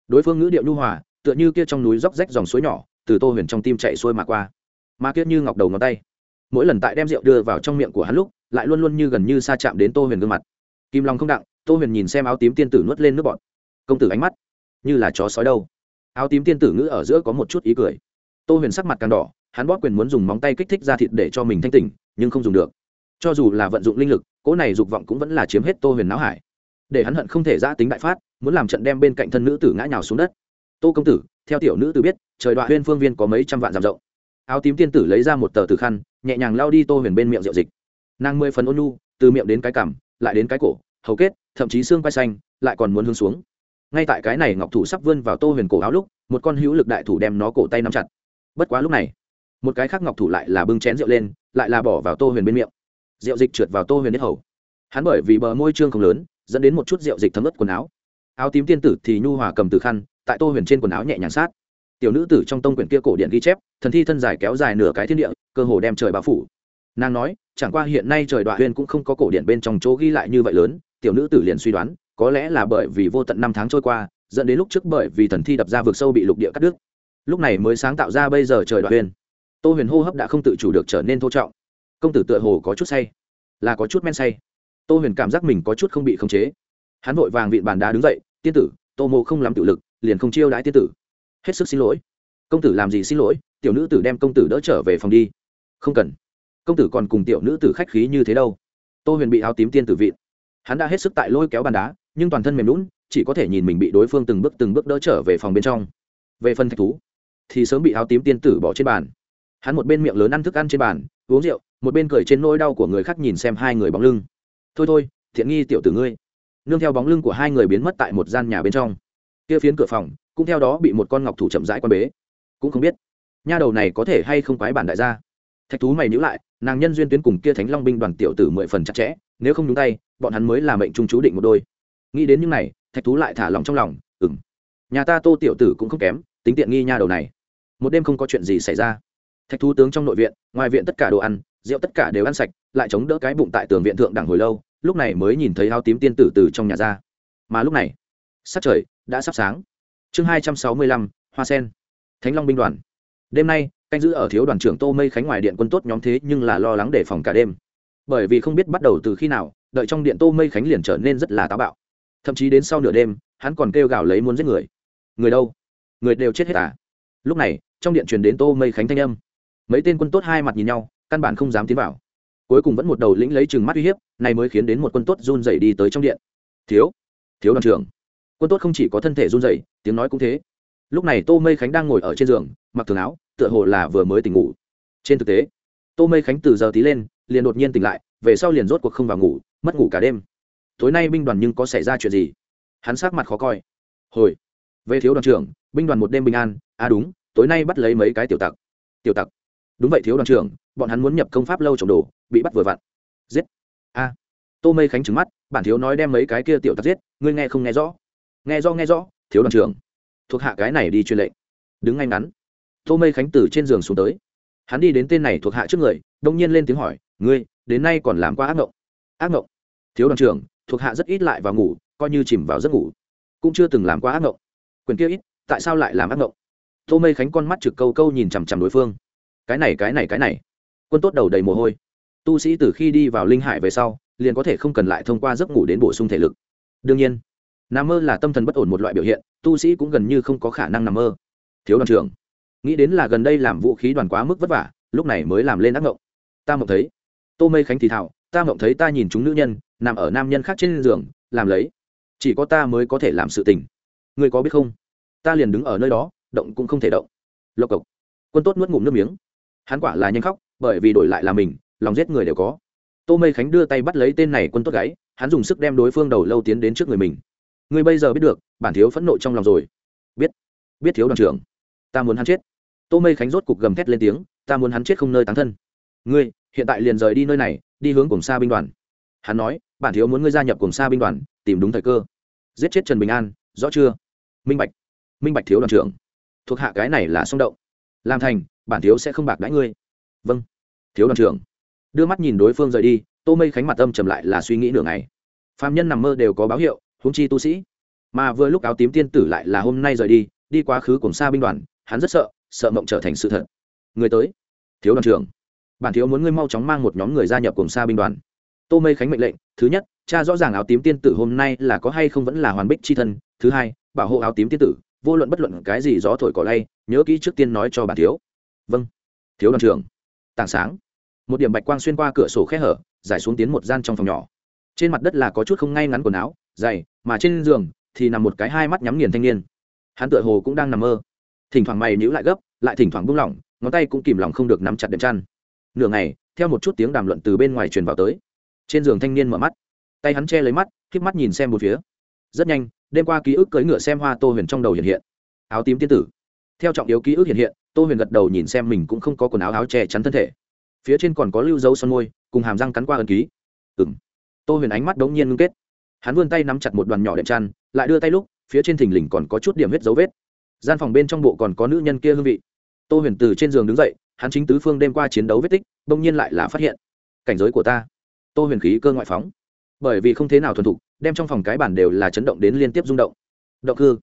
Đối phương ngữ điệu nhu hòa, tựa như kia trong núi róc rách dòng suối nhỏ từ tô huyền trong tim chạy xuôi mà qua. Mà kiết như ngọc đầu ngón tay, mỗi lần tại đem rượu đưa vào trong miệng của hắn lúc, lại luôn luôn như gần như xa chạm đến tô huyền gương mặt. Kim long không đặng, tô huyền nhìn xem áo tím tiên tử nuốt lên nước bọt. Công tử ánh mắt như là chó sói đâu. Áo tím tiên tử ngữ ở giữa có một chút ý cười. Tô huyền sắc mặt càng đỏ, hắn bóp quyền muốn dùng móng tay kích thích ra thịt để cho mình thanh tỉnh, nhưng không dùng được. Cho dù là vận dụng linh lực, cỗ này dục vọng cũng vẫn là chiếm hết tô huyền não hải. Để hắn hận không thể giã tính đại phát, muốn làm trận đem bên cạnh thân nữ tử ngã nhào xuống đất. Tô công tử, theo tiểu nữ tử biết trời đoạn huyên phương viên có mấy trăm vạn dặm rộng. Áo tím tiên tử lấy ra một tờ từ khăn, nhẹ nhàng lao đi tô huyền bên miệng rượu dịch. Nàng mười phần ôn nhu, từ miệng đến cái cằm, lại đến cái cổ, hầu kết, thậm chí xương quay xanh, lại còn muốn hướng xuống. Ngay tại cái này ngọc thủ sắp vươn vào tô huyền cổ áo lúc, một con hữu lực đại thủ đem nó cổ tay nắm chặt. Bất quá lúc này, một cái khác ngọc thủ lại là bưng chén rượu lên, lại là bỏ vào tô huyền bên miệng. Rượu dịch trượt vào tô huyền nhất hầu. Hắn bởi vì bờ môi trương không lớn, dẫn đến một chút rượu dịch thấm ướt quần áo. Áo tím tiên tử thì nhu hòa cầm từ khăn, tại tô huyền trên quần áo nhẹ nhàng sát tiểu nữ tử trong tông quyển kia cổ điện ghi chép, thần thi thân dài kéo dài nửa cái thiên địa, cơ hồ đem trời bao phủ. Nàng nói, chẳng qua hiện nay trời đoạn huyền cũng không có cổ điện bên trong chỗ ghi lại như vậy lớn, tiểu nữ tử liền suy đoán, có lẽ là bởi vì vô tận năm tháng trôi qua, dẫn đến lúc trước bởi vì thần thi đập ra vực sâu bị lục địa cắt đứt. Lúc này mới sáng tạo ra bây giờ trời đoạn huyền. Tô huyền hô hấp đã không tự chủ được trở nên thô trọng. Công tử tựa hồ có chút say. Là có chút men say. Tô huyền cảm giác mình có chút không bị khống chế. Hắn vội vàng vịn bàn đá đứng dậy, tiên tử, tô mô không làm tự lực, liền không chiêu đãi tiên tử hết sức xin lỗi. Công tử làm gì xin lỗi, tiểu nữ tử đem công tử đỡ trở về phòng đi. Không cần. Công tử còn cùng tiểu nữ tử khách khí như thế đâu. Tô huyền bị áo tím tiên tử vịn. Hắn đã hết sức tại lôi kéo bàn đá, nhưng toàn thân mềm lún chỉ có thể nhìn mình bị đối phương từng bước từng bước đỡ trở về phòng bên trong. Về phần thạch thú, thì sớm bị áo tím tiên tử bỏ trên bàn. Hắn một bên miệng lớn ăn thức ăn trên bàn, uống rượu, một bên cười trên nỗi đau của người khác nhìn xem hai người bóng lưng. Thôi thôi, thiện nghi tiểu tử ngươi. Nương theo bóng lưng của hai người biến mất tại một gian nhà bên trong. Kia phiến cửa phòng cũng theo đó bị một con ngọc thủ chậm rãi quan bế. Cũng không biết, nha đầu này có thể hay không quái bản đại gia. Thạch thú mày nhữ lại, nàng nhân duyên tuyến cùng kia thánh long binh đoàn tiểu tử mười phần chặt chẽ, nếu không nhúng tay, bọn hắn mới là mệnh trung chú định một đôi. Nghĩ đến những này, thạch thú lại thả lòng trong lòng ừng nhà ta tô tiểu tử cũng không kém, tính tiện nghi nha đầu này. Một đêm không có chuyện gì xảy ra. Thạch thú tướng trong nội viện, ngoài viện tất cả đồ ăn, rượu tất cả đều ăn sạch, lại chống đỡ cái bụng tại tường viện thượng đẳng hồi lâu, lúc này mới nhìn thấy áo tím tiên tử từ trong nhà ra. Mà lúc này, sắc trời đã sắp sáng chương hai trăm sáu mươi lăm, hoa sen. Thánh long binh đoàn. Đêm nay, canh giữ ở thiếu đoàn trưởng tô mây khánh ngoài điện quân tốt nhóm thế nhưng là lo lắng đề phòng cả đêm. Bởi vì không biết bắt đầu từ khi nào, đợi trong điện tô mây khánh liền trở nên rất là táo bạo. Thậm chí đến sau nửa đêm, hắn còn kêu gào lấy muốn giết người. Người đâu? Người đều chết hết à? Lúc này, trong điện truyền đến tô mây khánh thanh âm. Mấy tên quân tốt hai mặt nhìn nhau, căn bản không dám tiến vào. Cuối cùng vẫn một đầu lĩnh lấy chừng mắt uy hiếp, này mới khiến đến một quân tốt run rẩy đi tới trong điện. Thiếu thiếu đoàn trưởng quân tốt không chỉ có thân thể run rẩy, tiếng nói cũng thế. Lúc này tô mây khánh đang ngồi ở trên giường mặc thường áo tựa hồ là vừa mới tỉnh ngủ. Trên thực tế tô mây khánh từ giờ tí lên liền đột nhiên tỉnh lại về sau liền rốt cuộc không vào ngủ mất ngủ cả đêm. Tối nay binh đoàn nhưng có xảy ra chuyện gì? Hắn sát mặt khó coi. Hồi về thiếu đoàn trưởng binh đoàn một đêm bình an à đúng tối nay bắt lấy mấy cái tiểu tặc. Tiểu tặc. Đúng vậy thiếu đoàn trưởng bọn hắn muốn nhập công pháp lâu trồng đồ bị bắt vừa vặn. Giết. A. Tô mây khánh trứng mắt bản thiếu nói đem mấy cái kia tiểu tặc giết ngươi nghe không nghe rõ? Nghe rõ nghe rõ, thiếu đoàn trưởng. Thuộc hạ cái này đi truyền lệnh. Đứng ngay ngắn. Tô mây khánh từ trên giường xuống tới. Hắn đi đến tên này thuộc hạ trước người, đông nhiên lên tiếng hỏi, ngươi, đến nay còn làm qua ác mộng ác mộng thiếu đoàn trưởng, thuộc hạ rất ít lại vào ngủ, coi như chìm vào giấc ngủ, cũng chưa từng làm qua ác mộng quyền kia ít, tại sao lại làm ác mộng tô mây khánh con mắt trực câu câu nhìn chằm chằm đối phương. Cái này cái này cái này. Quân tốt đầu đầy mồ hôi. Tu sĩ từ khi đi vào linh hải về sau, liền có thể không cần lại thông qua giấc ngủ đến bổ sung thể lực. Đương nhiên nằm mơ là tâm thần bất ổn một loại biểu hiện, tu sĩ cũng gần như không có khả năng nằm mơ. Thiếu đoàn trưởng, nghĩ đến là gần đây làm vũ khí đoàn quá mức vất vả, lúc này mới làm lên ác mộng ta mộng thấy, tô mây khánh thì thảo ta mộng thấy ta nhìn chúng nữ nhân, nằm ở nam nhân khác trên giường, làm lấy. Chỉ có ta mới có thể làm sự tình. Ngươi có biết không? Ta liền đứng ở nơi đó, động cũng không thể động. Lộc cộc. Quân tốt nuốt ngụm nước miếng. Hắn quả là nhanh khóc, bởi vì đổi lại là mình, lòng giết người đều có. Tô mây khánh đưa tay bắt lấy tên này quân tốt gáy hắn dùng sức đem đối phương đầu lâu tiến đến trước người mình ngươi bây giờ biết được, bản thiếu phẫn nộ trong lòng rồi. Biết biết thiếu đoàn trưởng. Ta muốn hắn chết. Tô mây khánh rốt cục gầm thét lên tiếng, ta muốn hắn chết không nơi tán thân. Ngươi, hiện tại liền rời đi nơi này, đi hướng cùng xa binh đoàn. Hắn nói, bản thiếu muốn ngươi gia nhập cùng xa binh đoàn, tìm đúng thời cơ. Giết chết trần bình an, rõ chưa? Minh bạch. Minh bạch thiếu đoàn trưởng. Thuộc hạ cái này là song động. Làm thành, bản thiếu sẽ không bạc đãi ngươi. Vâng. Thiếu đoàn trưởng. Đưa mắt nhìn đối phương rời đi, tô mây khánh mặt âm trầm lại là suy nghĩ nửa ngày. Phạm nhân nằm mơ đều có báo hiệu huống chi tu sĩ. Mà vừa lúc áo tím tiên tử lại là hôm nay rời đi đi quá khứ cùng xa binh đoàn, hắn rất sợ sợ mộng trở thành sự thật. Người tới. Thiếu đoàn trưởng. Bản thiếu muốn ngươi mau chóng mang một nhóm người gia nhập cùng xa binh đoàn. Tô mây khánh mệnh lệnh, thứ nhất, cha rõ ràng áo tím tiên tử hôm nay là có hay không vẫn là hoàn bích c h i thân. Thứ hai, bảo hộ áo tím tiên tử, vô luận bất luận cái gì gió thổi cỏ lay, nhớ kỹ trước tiên nói cho bản thiếu. Vâng. Thiếu đoàn trưởng. Tảng sáng. Một điểm bạch quang xuyên qua cửa sổ khe hở, giải xuống tiến một gian trong phòng nhỏ. Trên mặt đất là có chút không ngay ngắn quần áo dày mà trên giường thì nằm một cái hai mắt nhắm nghiền thanh niên. Hắn tựa hồ cũng đang nằm mơ. Thỉnh thoảng mày nhữ lại gấp, lại thỉnh thoảng buông lỏng, ngón tay cũng kìm lòng không được nắm chặt đệm chăn. Nửa ngày, theo một chút tiếng đàm luận từ bên ngoài truyền vào tới, trên giường thanh niên mở mắt. Tay hắn che lấy mắt k mắt nhìn xem một phía. Rất nhanh, đêm qua ký ức cưỡi ngựa xem hoa tô huyền trong đầu hiện hiện. Áo tím tiên tử. Theo trọng yếu ký ức hiện hiện, tô huyền gật đầu nhìn xem mình cũng không có quần áo áo che chắn thân thể. Phía trên còn có lưu dấu son môi, cùng hàm răng cắn qua ẩn ký. Ừng tô huyền ánh mắt đống nhiên ngưng kết hắn vươn tay nắm chặt một đoàn nhỏ đệm chăn, lại đưa tay lúc, phía trên thình lình còn có chút điểm huyết dấu vết. Gian phòng bên trong bộ còn có nữ nhân kia hương vị. Tô huyền từ trên giường đứng dậy, hắn chính tứ phương đêm qua chiến đấu vết tích, bỗng nhiên lại là phát hiện. Cảnh giới của ta. Tô huyền khí cơ ngoại phóng. Bởi vì không thế nào thuần thục, đem trong phòng cái bản đều là chấn động đến liên tiếp rung động. Động hư.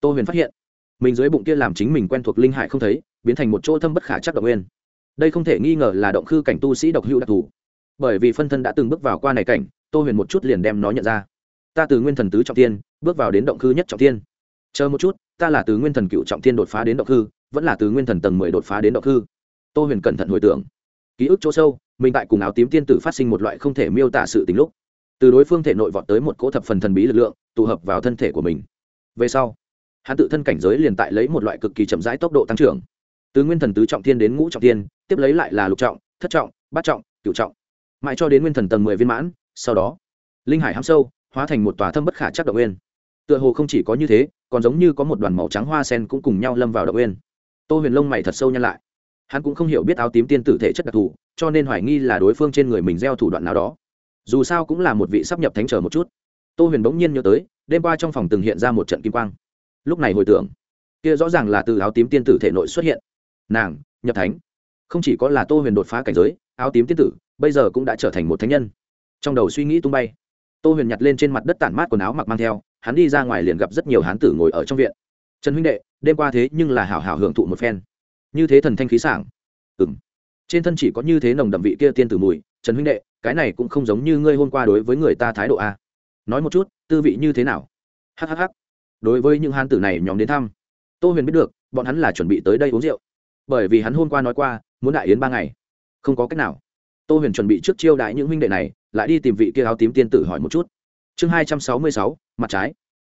Tô huyền phát hiện, mình dưới bụng kia làm chính mình quen thuộc linh hải không thấy, biến thành một chỗ thâm bất khả chắc động nguyên. Đây không thể nghi ngờ là động khư cảnh tu sĩ độc hữu đặc thù. Bởi vì phân thân đã từng bước vào qua này cảnh, tô huyền một chút liền đem nó nhận ra ta từ nguyên thần tứ trọng tiên bước vào đến động khư nhất trọng tiên chờ một chút, ta là từ nguyên thần cựu trọng tiên đột phá đến động khư, vẫn là từ nguyên thần tầng mười đột phá đến động khư. Tô huyền cẩn thận hồi tưởng. Ký ức chỗ sâu, mình tại cùng áo tím tiên tử phát sinh một loại không thể miêu tả sự tính lúc. Từ đối phương thể nội vọt tới một cỗ thập phần thần bí lực lượng, tụ hợp vào thân thể của mình. Về sau, hắn tự thân cảnh giới liền tại lấy một loại cực kỳ chậm rãi tốc độ tăng trưởng. Từ nguyên thần tứ trọng thiên đến ngũ trọng thiên, tiếp lấy lại là lục trọng, thất trọng, bát trọng, cửu trọng. Mãi cho đến nguyên thần tầng mười viên mãn, sau đó, linh hải hám sâu hóa thành một tòa thâm bất khả chắc động nguyên tựa hồ không chỉ có như thế, còn giống như có một đoàn màu trắng hoa sen cũng cùng nhau lâm vào động nguyên tô huyền lông mày thật sâu nhăn lại. Hắn cũng không hiểu biết áo tím tiên tử thể chất đặc thù, cho nên hoài nghi là đối phương trên người mình gieo thủ đoạn nào đó. Dù sao cũng là một vị sắp nhập thánh trở một chút. Tô huyền bỗng nhiên nhớ tới, đêm qua trong phòng từng hiện ra một trận kim quang. Lúc này hồi tưởng, kia rõ ràng là từ áo tím tiên tử thể nội xuất hiện. Nàng, nhập thánh. Không chỉ có là tô huyền đột phá cảnh giới, áo tím tiên tử, bây giờ cũng đã trở thành một thánh nhân. Trong đầu suy nghĩ tung bay tô huyền nhặt lên trên mặt đất tản mát quần áo mặc mang theo, hắn đi ra ngoài liền gặp rất nhiều hán tử ngồi ở trong viện. Trần huynh đệ, đêm qua thế nhưng là hảo hảo hưởng thụ một phen. Như thế thần thanh khí sảng. Ừng trên thân chỉ có như thế nồng đậm vị kia tiên tử mùi. Trần huynh đệ, cái này cũng không giống như ngươi hôm qua đối với người ta thái độ a. Nói một chút, tư vị như thế nào? Hhh đối với những hán tử này nhóm đến thăm. Tô huyền biết được, bọn hắn là chuẩn bị tới đây uống rượu. Bởi vì hắn hôm qua nói qua, muốn đại yến ba ngày. Không có cách nào. Tô huyền chuẩn bị trước chiêu đại những huynh đệ này lại đi tìm vị kia áo tím tiên tử hỏi một chút. Chương hai trăm sáu mươi sáu, mặt trái.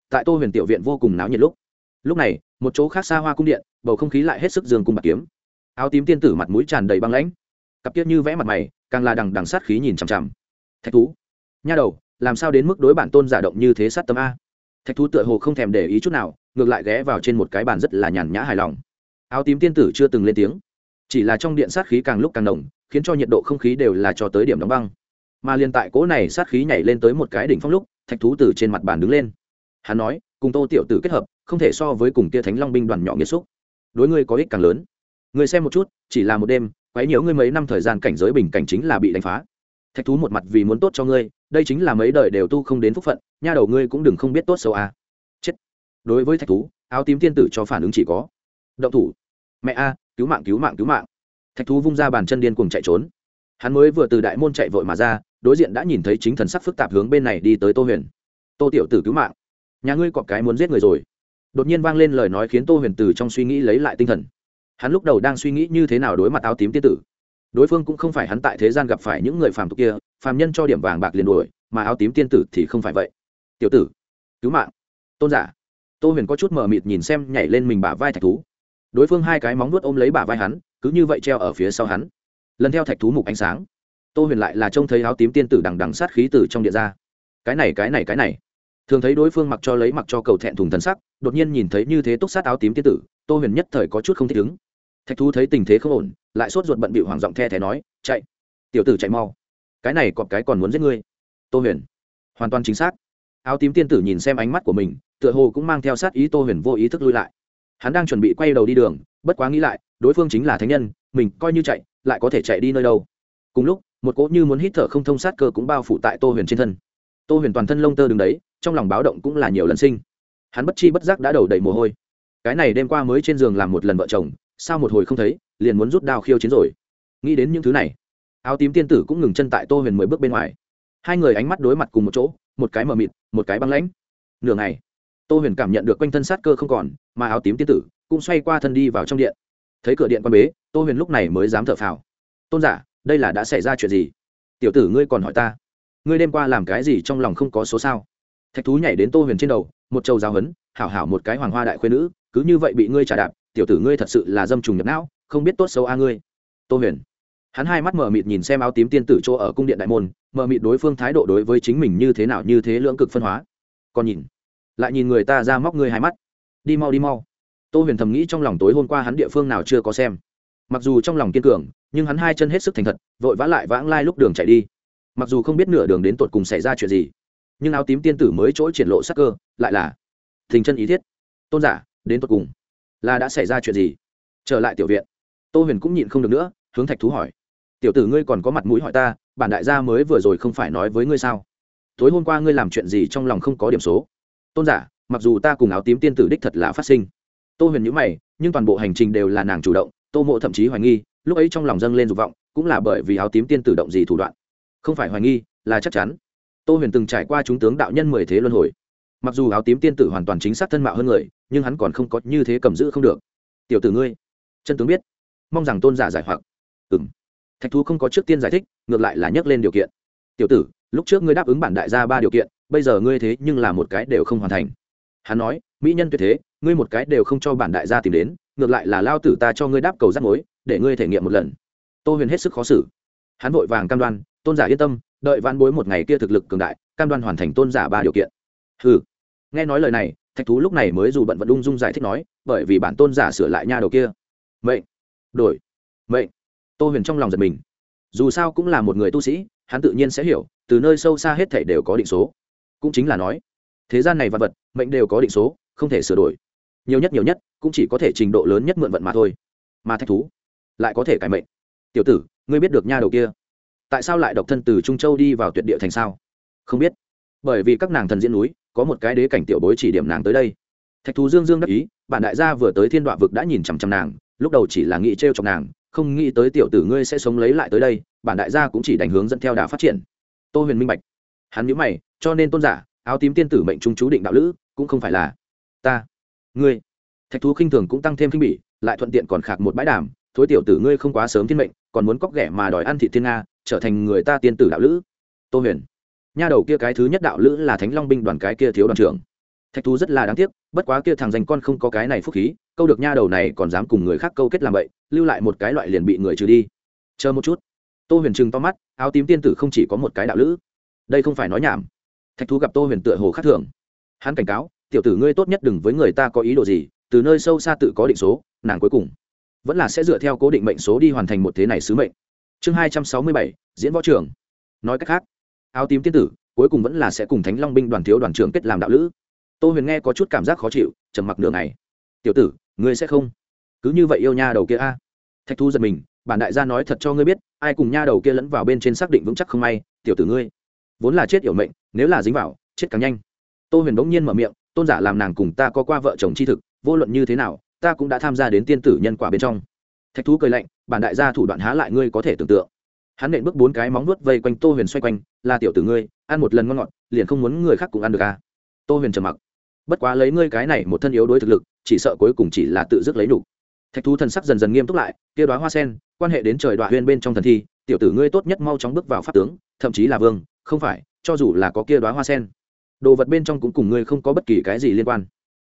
Tại tô huyền tiểu viện vô cùng náo nhiệt lúc. Lúc này, một chỗ khác xa hoa cung điện, bầu không khí lại hết sức dương cung bạc kiếm. Áo tím tiên tử mặt mũi tràn đầy băng lãnh. Cặp kiếp như vẽ mặt mày, càng là đằng đằng sát khí nhìn chằm chằm. Thạch thú. Nha đầu, làm sao đến mức đối bản tôn giả động như thế sát tâm a? Thạch thú tựa hồ không thèm để ý chút nào, ngược lại ghé vào trên một cái bàn rất là nhàn nhã hài lòng. Áo tím tiên tử chưa từng lên tiếng. Chỉ là trong điện sát khí càng lúc càng nồng, khiến cho nhiệt độ không khí đều là cho tới điểm đóng băng mà liền tại cỗ này sát khí nhảy lên tới một cái đỉnh phong lúc, thạch thú từ trên mặt bàn đứng lên. Hắn nói, cùng tô tiểu tử kết hợp, không thể so với cùng kia thánh long binh đoàn nhỏ nghĩa xúc. Đối ngươi có ích càng lớn. Người xem một chút, chỉ là một đêm, quấy nhiễu ngươi mấy năm thời gian cảnh giới bình cảnh chính là bị đánh phá. Thạch thú một mặt vì muốn tốt cho ngươi, đây chính là mấy đời đều tu không đến phúc phận, nha đầu ngươi cũng đừng không biết tốt xấu à. chết. Đối với thạch thú, áo tím tiên tử cho phản ứng chỉ có. Động thủ. Mẹ a, cứu mạng cứu mạng cứu mạng. Thạch thú vung ra bàn chân điên cuồng chạy trốn. Hắn mới vừa từ đại môn chạy vội mà ra đối diện đã nhìn thấy chính thần sắc phức tạp hướng bên này đi tới tô huyền. Tô tiểu tử cứu mạng, nhà ngươi cọp cái muốn giết người rồi. Đột nhiên vang lên lời nói khiến tô huyền từ trong suy nghĩ lấy lại tinh thần. Hắn lúc đầu đang suy nghĩ như thế nào đối mặt áo tím tiên tử. Đối phương cũng không phải hắn tại thế gian gặp phải những người phàm tục kia, phàm nhân cho điểm vàng bạc liền đuổi, mà áo tím tiên tử thì không phải vậy. Tiểu tử, cứu mạng. Tôn giả. Tô huyền có chút mờ mịt nhìn xem nhảy lên mình bả vai thạch thú. Đối phương hai cái móng nuốt ôm lấy bả vai hắn, cứ như vậy treo ở phía sau hắn. Lần theo thạch thú mục ánh sáng tô huyền lại là trông thấy áo tím tiên tử đằng đằng sát khí tử trong điện ra. Cái này cái này cái này. Thường thấy đối phương mặc cho lấy mặc cho cầu thẹn thùng thần sắc, đột nhiên nhìn thấy như thế túc sát áo tím tiên tử, tô huyền nhất thời có chút không thích ứng. Thạch thú thấy tình thế không ổn, lại sốt ruột bận bị hoàng giọng the thé nói, chạy, tiểu tử chạy mau. Cái này cọp cái còn muốn giết ngươi. Tô huyền. Hoàn toàn chính xác. Áo tím tiên tử nhìn xem ánh mắt của mình, tựa hồ cũng mang theo sát ý tô huyền vô ý thức lui lại. Hắn đang chuẩn bị quay đầu đi đường, bất quá nghĩ lại, đối phương chính là thánh nhân, mình coi như chạy, lại có thể chạy đi nơi đâu. Cùng lúc một cỗ như muốn hít thở không thông sát cơ cũng bao phủ tại tô huyền trên thân. Tô huyền toàn thân lông tơ đứng đấy, trong lòng báo động cũng là nhiều lần sinh. Hắn bất chi bất giác đã đầu đầy mồ hôi. Cái này đêm qua mới trên giường làm một lần vợ chồng, sao một hồi không thấy, liền muốn rút đao khiêu chiến rồi. Nghĩ đến những thứ này, áo tím tiên tử cũng ngừng chân tại tô huyền mười bước bên ngoài. Hai người ánh mắt đối mặt cùng một chỗ, một cái mờ mịt, một cái băng lãnh. Nửa ngày, tô huyền cảm nhận được quanh thân sát cơ không còn, mà áo tím tiên tử cũng xoay qua thân đi vào trong điện. Thấy cửa điện quan bế, tô huyền lúc này mới dám thở phào. Tôn giả đây là đã xảy ra chuyện gì? Tiểu tử ngươi còn hỏi ta. Ngươi đêm qua làm cái gì trong lòng không có số sao? Thạch thú nhảy đến tô huyền trên đầu, một trâu giáo hấn hảo hảo một cái hoàng hoa đại khuyên nữ, cứ như vậy bị ngươi trả đạp, tiểu tử ngươi thật sự là dâm trùng nhập não, không biết tốt xấu a ngươi. Tô huyền. Hắn hai mắt mờ mịt nhìn xem áo tím tiên tử chỗ ở cung điện đại môn, mờ mịt đối phương thái độ đối với chính mình như thế nào như thế lưỡng cực phân hóa. Còn nhìn, lại nhìn người ta ra móc ngươi hai mắt. Đi mau đi mau. Tô huyền thầm nghĩ trong lòng tối hôm qua hắn địa phương nào chưa có xem mặc dù trong lòng kiên cường, nhưng hắn hai chân hết sức thành thật, vội vã lại vãng lai lúc đường chạy đi. Mặc dù không biết nửa đường đến tột cùng xảy ra chuyện gì, nhưng áo tím tiên tử mới chỗ triển lộ sắc cơ, lại là thình chân ý thiết. Tôn giả, đến tột cùng là đã xảy ra chuyện gì? Trở lại tiểu viện, tô huyền cũng nhịn không được nữa, hướng thạch thú hỏi. Tiểu tử ngươi còn có mặt mũi hỏi ta, bản đại gia mới vừa rồi không phải nói với ngươi sao? Tối hôm qua ngươi làm chuyện gì trong lòng không có điểm số? Tôn giả, mặc dù ta cùng áo tím tiên tử đích thật là phát sinh. Tô huyền nhữ mày, nhưng toàn bộ hành trình đều là nàng chủ động tô mộ thậm chí hoài nghi, lúc ấy trong lòng dâng lên dục vọng, cũng là bởi vì áo tím tiên tử động gì thủ đoạn. Không phải hoài nghi, là chắc chắn. Tô huyền từng trải qua chúng tướng đạo nhân mười thế luân hồi. Mặc dù áo tím tiên tử hoàn toàn chính xác thân mạo hơn người, nhưng hắn còn không có như thế cầm giữ không được. Tiểu tử ngươi, chân tướng biết, mong rằng tôn giả giải hoặc. Ừng thạch thú không có trước tiên giải thích, ngược lại là nhắc lên điều kiện. Tiểu tử, lúc trước ngươi đáp ứng bản đại gia ba điều kiện, bây giờ ngươi thế nhưng là một cái đều không hoàn thành. Hắn nói, mỹ nhân tuyệt thế, ngươi một cái đều không cho bản đại gia tìm đến ngược lại là lao tử ta cho ngươi đáp cầu rắc mối, để ngươi thể nghiệm một lần. Tô huyền hết sức khó xử. Hắn vội vàng cam đoan, tôn giả yên tâm, đợi văn bối một ngày kia thực lực cường đại, cam đoan hoàn thành tôn giả ba điều kiện. Ừ nghe nói lời này, thạch thú lúc này mới dù bận vận ung dung giải thích nói, bởi vì bản tôn giả sửa lại nha đầu kia. Mệnh. Đổi. Mệnh. Tô huyền trong lòng giật mình. Dù sao cũng là một người tu sĩ, hắn tự nhiên sẽ hiểu, từ nơi sâu xa hết thể đều có định số. Cũng chính là nói, thế gian này vật vật, mệnh đều có định số, không thể sửa đổi nhiều nhất nhiều nhất, cũng chỉ có thể trình độ lớn nhất mượn vận mà thôi. Mà thạch thú, lại có thể cải mệnh. Tiểu tử, ngươi biết được nha đầu kia. Tại sao lại độc thân từ trung châu đi vào tuyệt địa thành sao? Không biết. Bởi vì các nàng thần diễn núi, có một cái đế cảnh tiểu bối chỉ điểm nàng tới đây. Thạch thú dương dương đắc ý, bản đại gia vừa tới thiên đoạ vực đã nhìn chằm chằm nàng, lúc đầu chỉ là nghĩ t r e o chọc nàng, không nghĩ tới tiểu tử ngươi sẽ sống lấy lại tới đây, bản đại gia cũng chỉ đánh hướng dẫn theo đà phát triển. Tô huyền minh bạch. Hắn nhữ mày, cho nên tôn giả, áo tím tiên tử mệnh trung chú định đạo lữ, cũng không phải là ta ngươi, thạch thú khinh thường cũng tăng thêm khinh bỉ, lại thuận tiện còn khạc một bãi đàm, thối tiểu tử ngươi không quá sớm thiên mệnh, còn muốn cóc ghẻ mà đòi ăn thị thiên nga, trở thành người ta tiên tử đạo lữ. Tô huyền, nha đầu kia cái thứ nhất đạo lữ là thánh long binh đoàn cái kia thiếu đoàn trưởng. Thạch thú rất là đáng tiếc, bất quá kia thằng dành con không có cái này phúc khí, câu được nha đầu này còn dám cùng người khác câu kết làm vậy, lưu lại một cái loại liền bị người trừ đi. Chờ một chút. Tô huyền trừng to mắt, áo tím tiên tử không chỉ có một cái đạo lữ. Đây không phải nói nhảm. Thạch thú gặp tô huyền tựa hồ khác thường. Hắn cảnh cáo tiểu tử ngươi tốt nhất đừng với người ta có ý đồ gì, từ nơi sâu xa tự có định số, nàng cuối cùng vẫn là sẽ dựa theo cố định mệnh số đi hoàn thành một thế này sứ mệnh. Chương hai trăm sáu mươi bảy, diễn võ trưởng nói cách khác, áo tím tiên tử cuối cùng vẫn là sẽ cùng thánh long binh đoàn thiếu đoàn trưởng kết làm đạo lữ. Tô huyền nghe có chút cảm giác khó chịu, trầm mặc nửa ngày. Tiểu tử, ngươi sẽ không? Cứ như vậy yêu nha đầu kia a. Thạch thu giật mình, bản đại gia nói thật cho ngươi biết, ai cùng nha đầu kia lẫn vào bên trên xác định vững chắc không may, tiểu tử ngươi vốn là chết yểu mệnh, nếu là dính vào, chết càng nhanh. Tô huyền bỗng nhiên mở miệng tôn giả làm nàng cùng ta có qua vợ chồng chi thực, vô luận như thế nào, ta cũng đã tham gia đến tiên tử nhân quả bên trong thạch thú cười lạnh, bản đại gia thủ đoạn há lại ngươi có thể tưởng tượng hắn nện bước bốn cái móng nuốt vây quanh tô huyền xoay quanh, là tiểu tử ngươi, ăn một lần ngon ngọt, liền không muốn người khác cũng ăn được à. tô huyền trầm mặc bất quá lấy ngươi cái này một thân yếu đối thực lực, chỉ sợ cuối cùng chỉ là tự dứt lấy đủ. thạch thú thần sắc dần dần nghiêm túc lại, kia đoá hoa sen, quan hệ đến trời đoạn huyên bên trong thần thi, tiểu tử ngươi tốt nhất mau chóng bước vào pháp tướng, thậm chí là vương, không phải, cho dù là có kia đoá hoa sen đồ vật bên trong cũng cùng ngươi không có bất kỳ cái gì liên quan.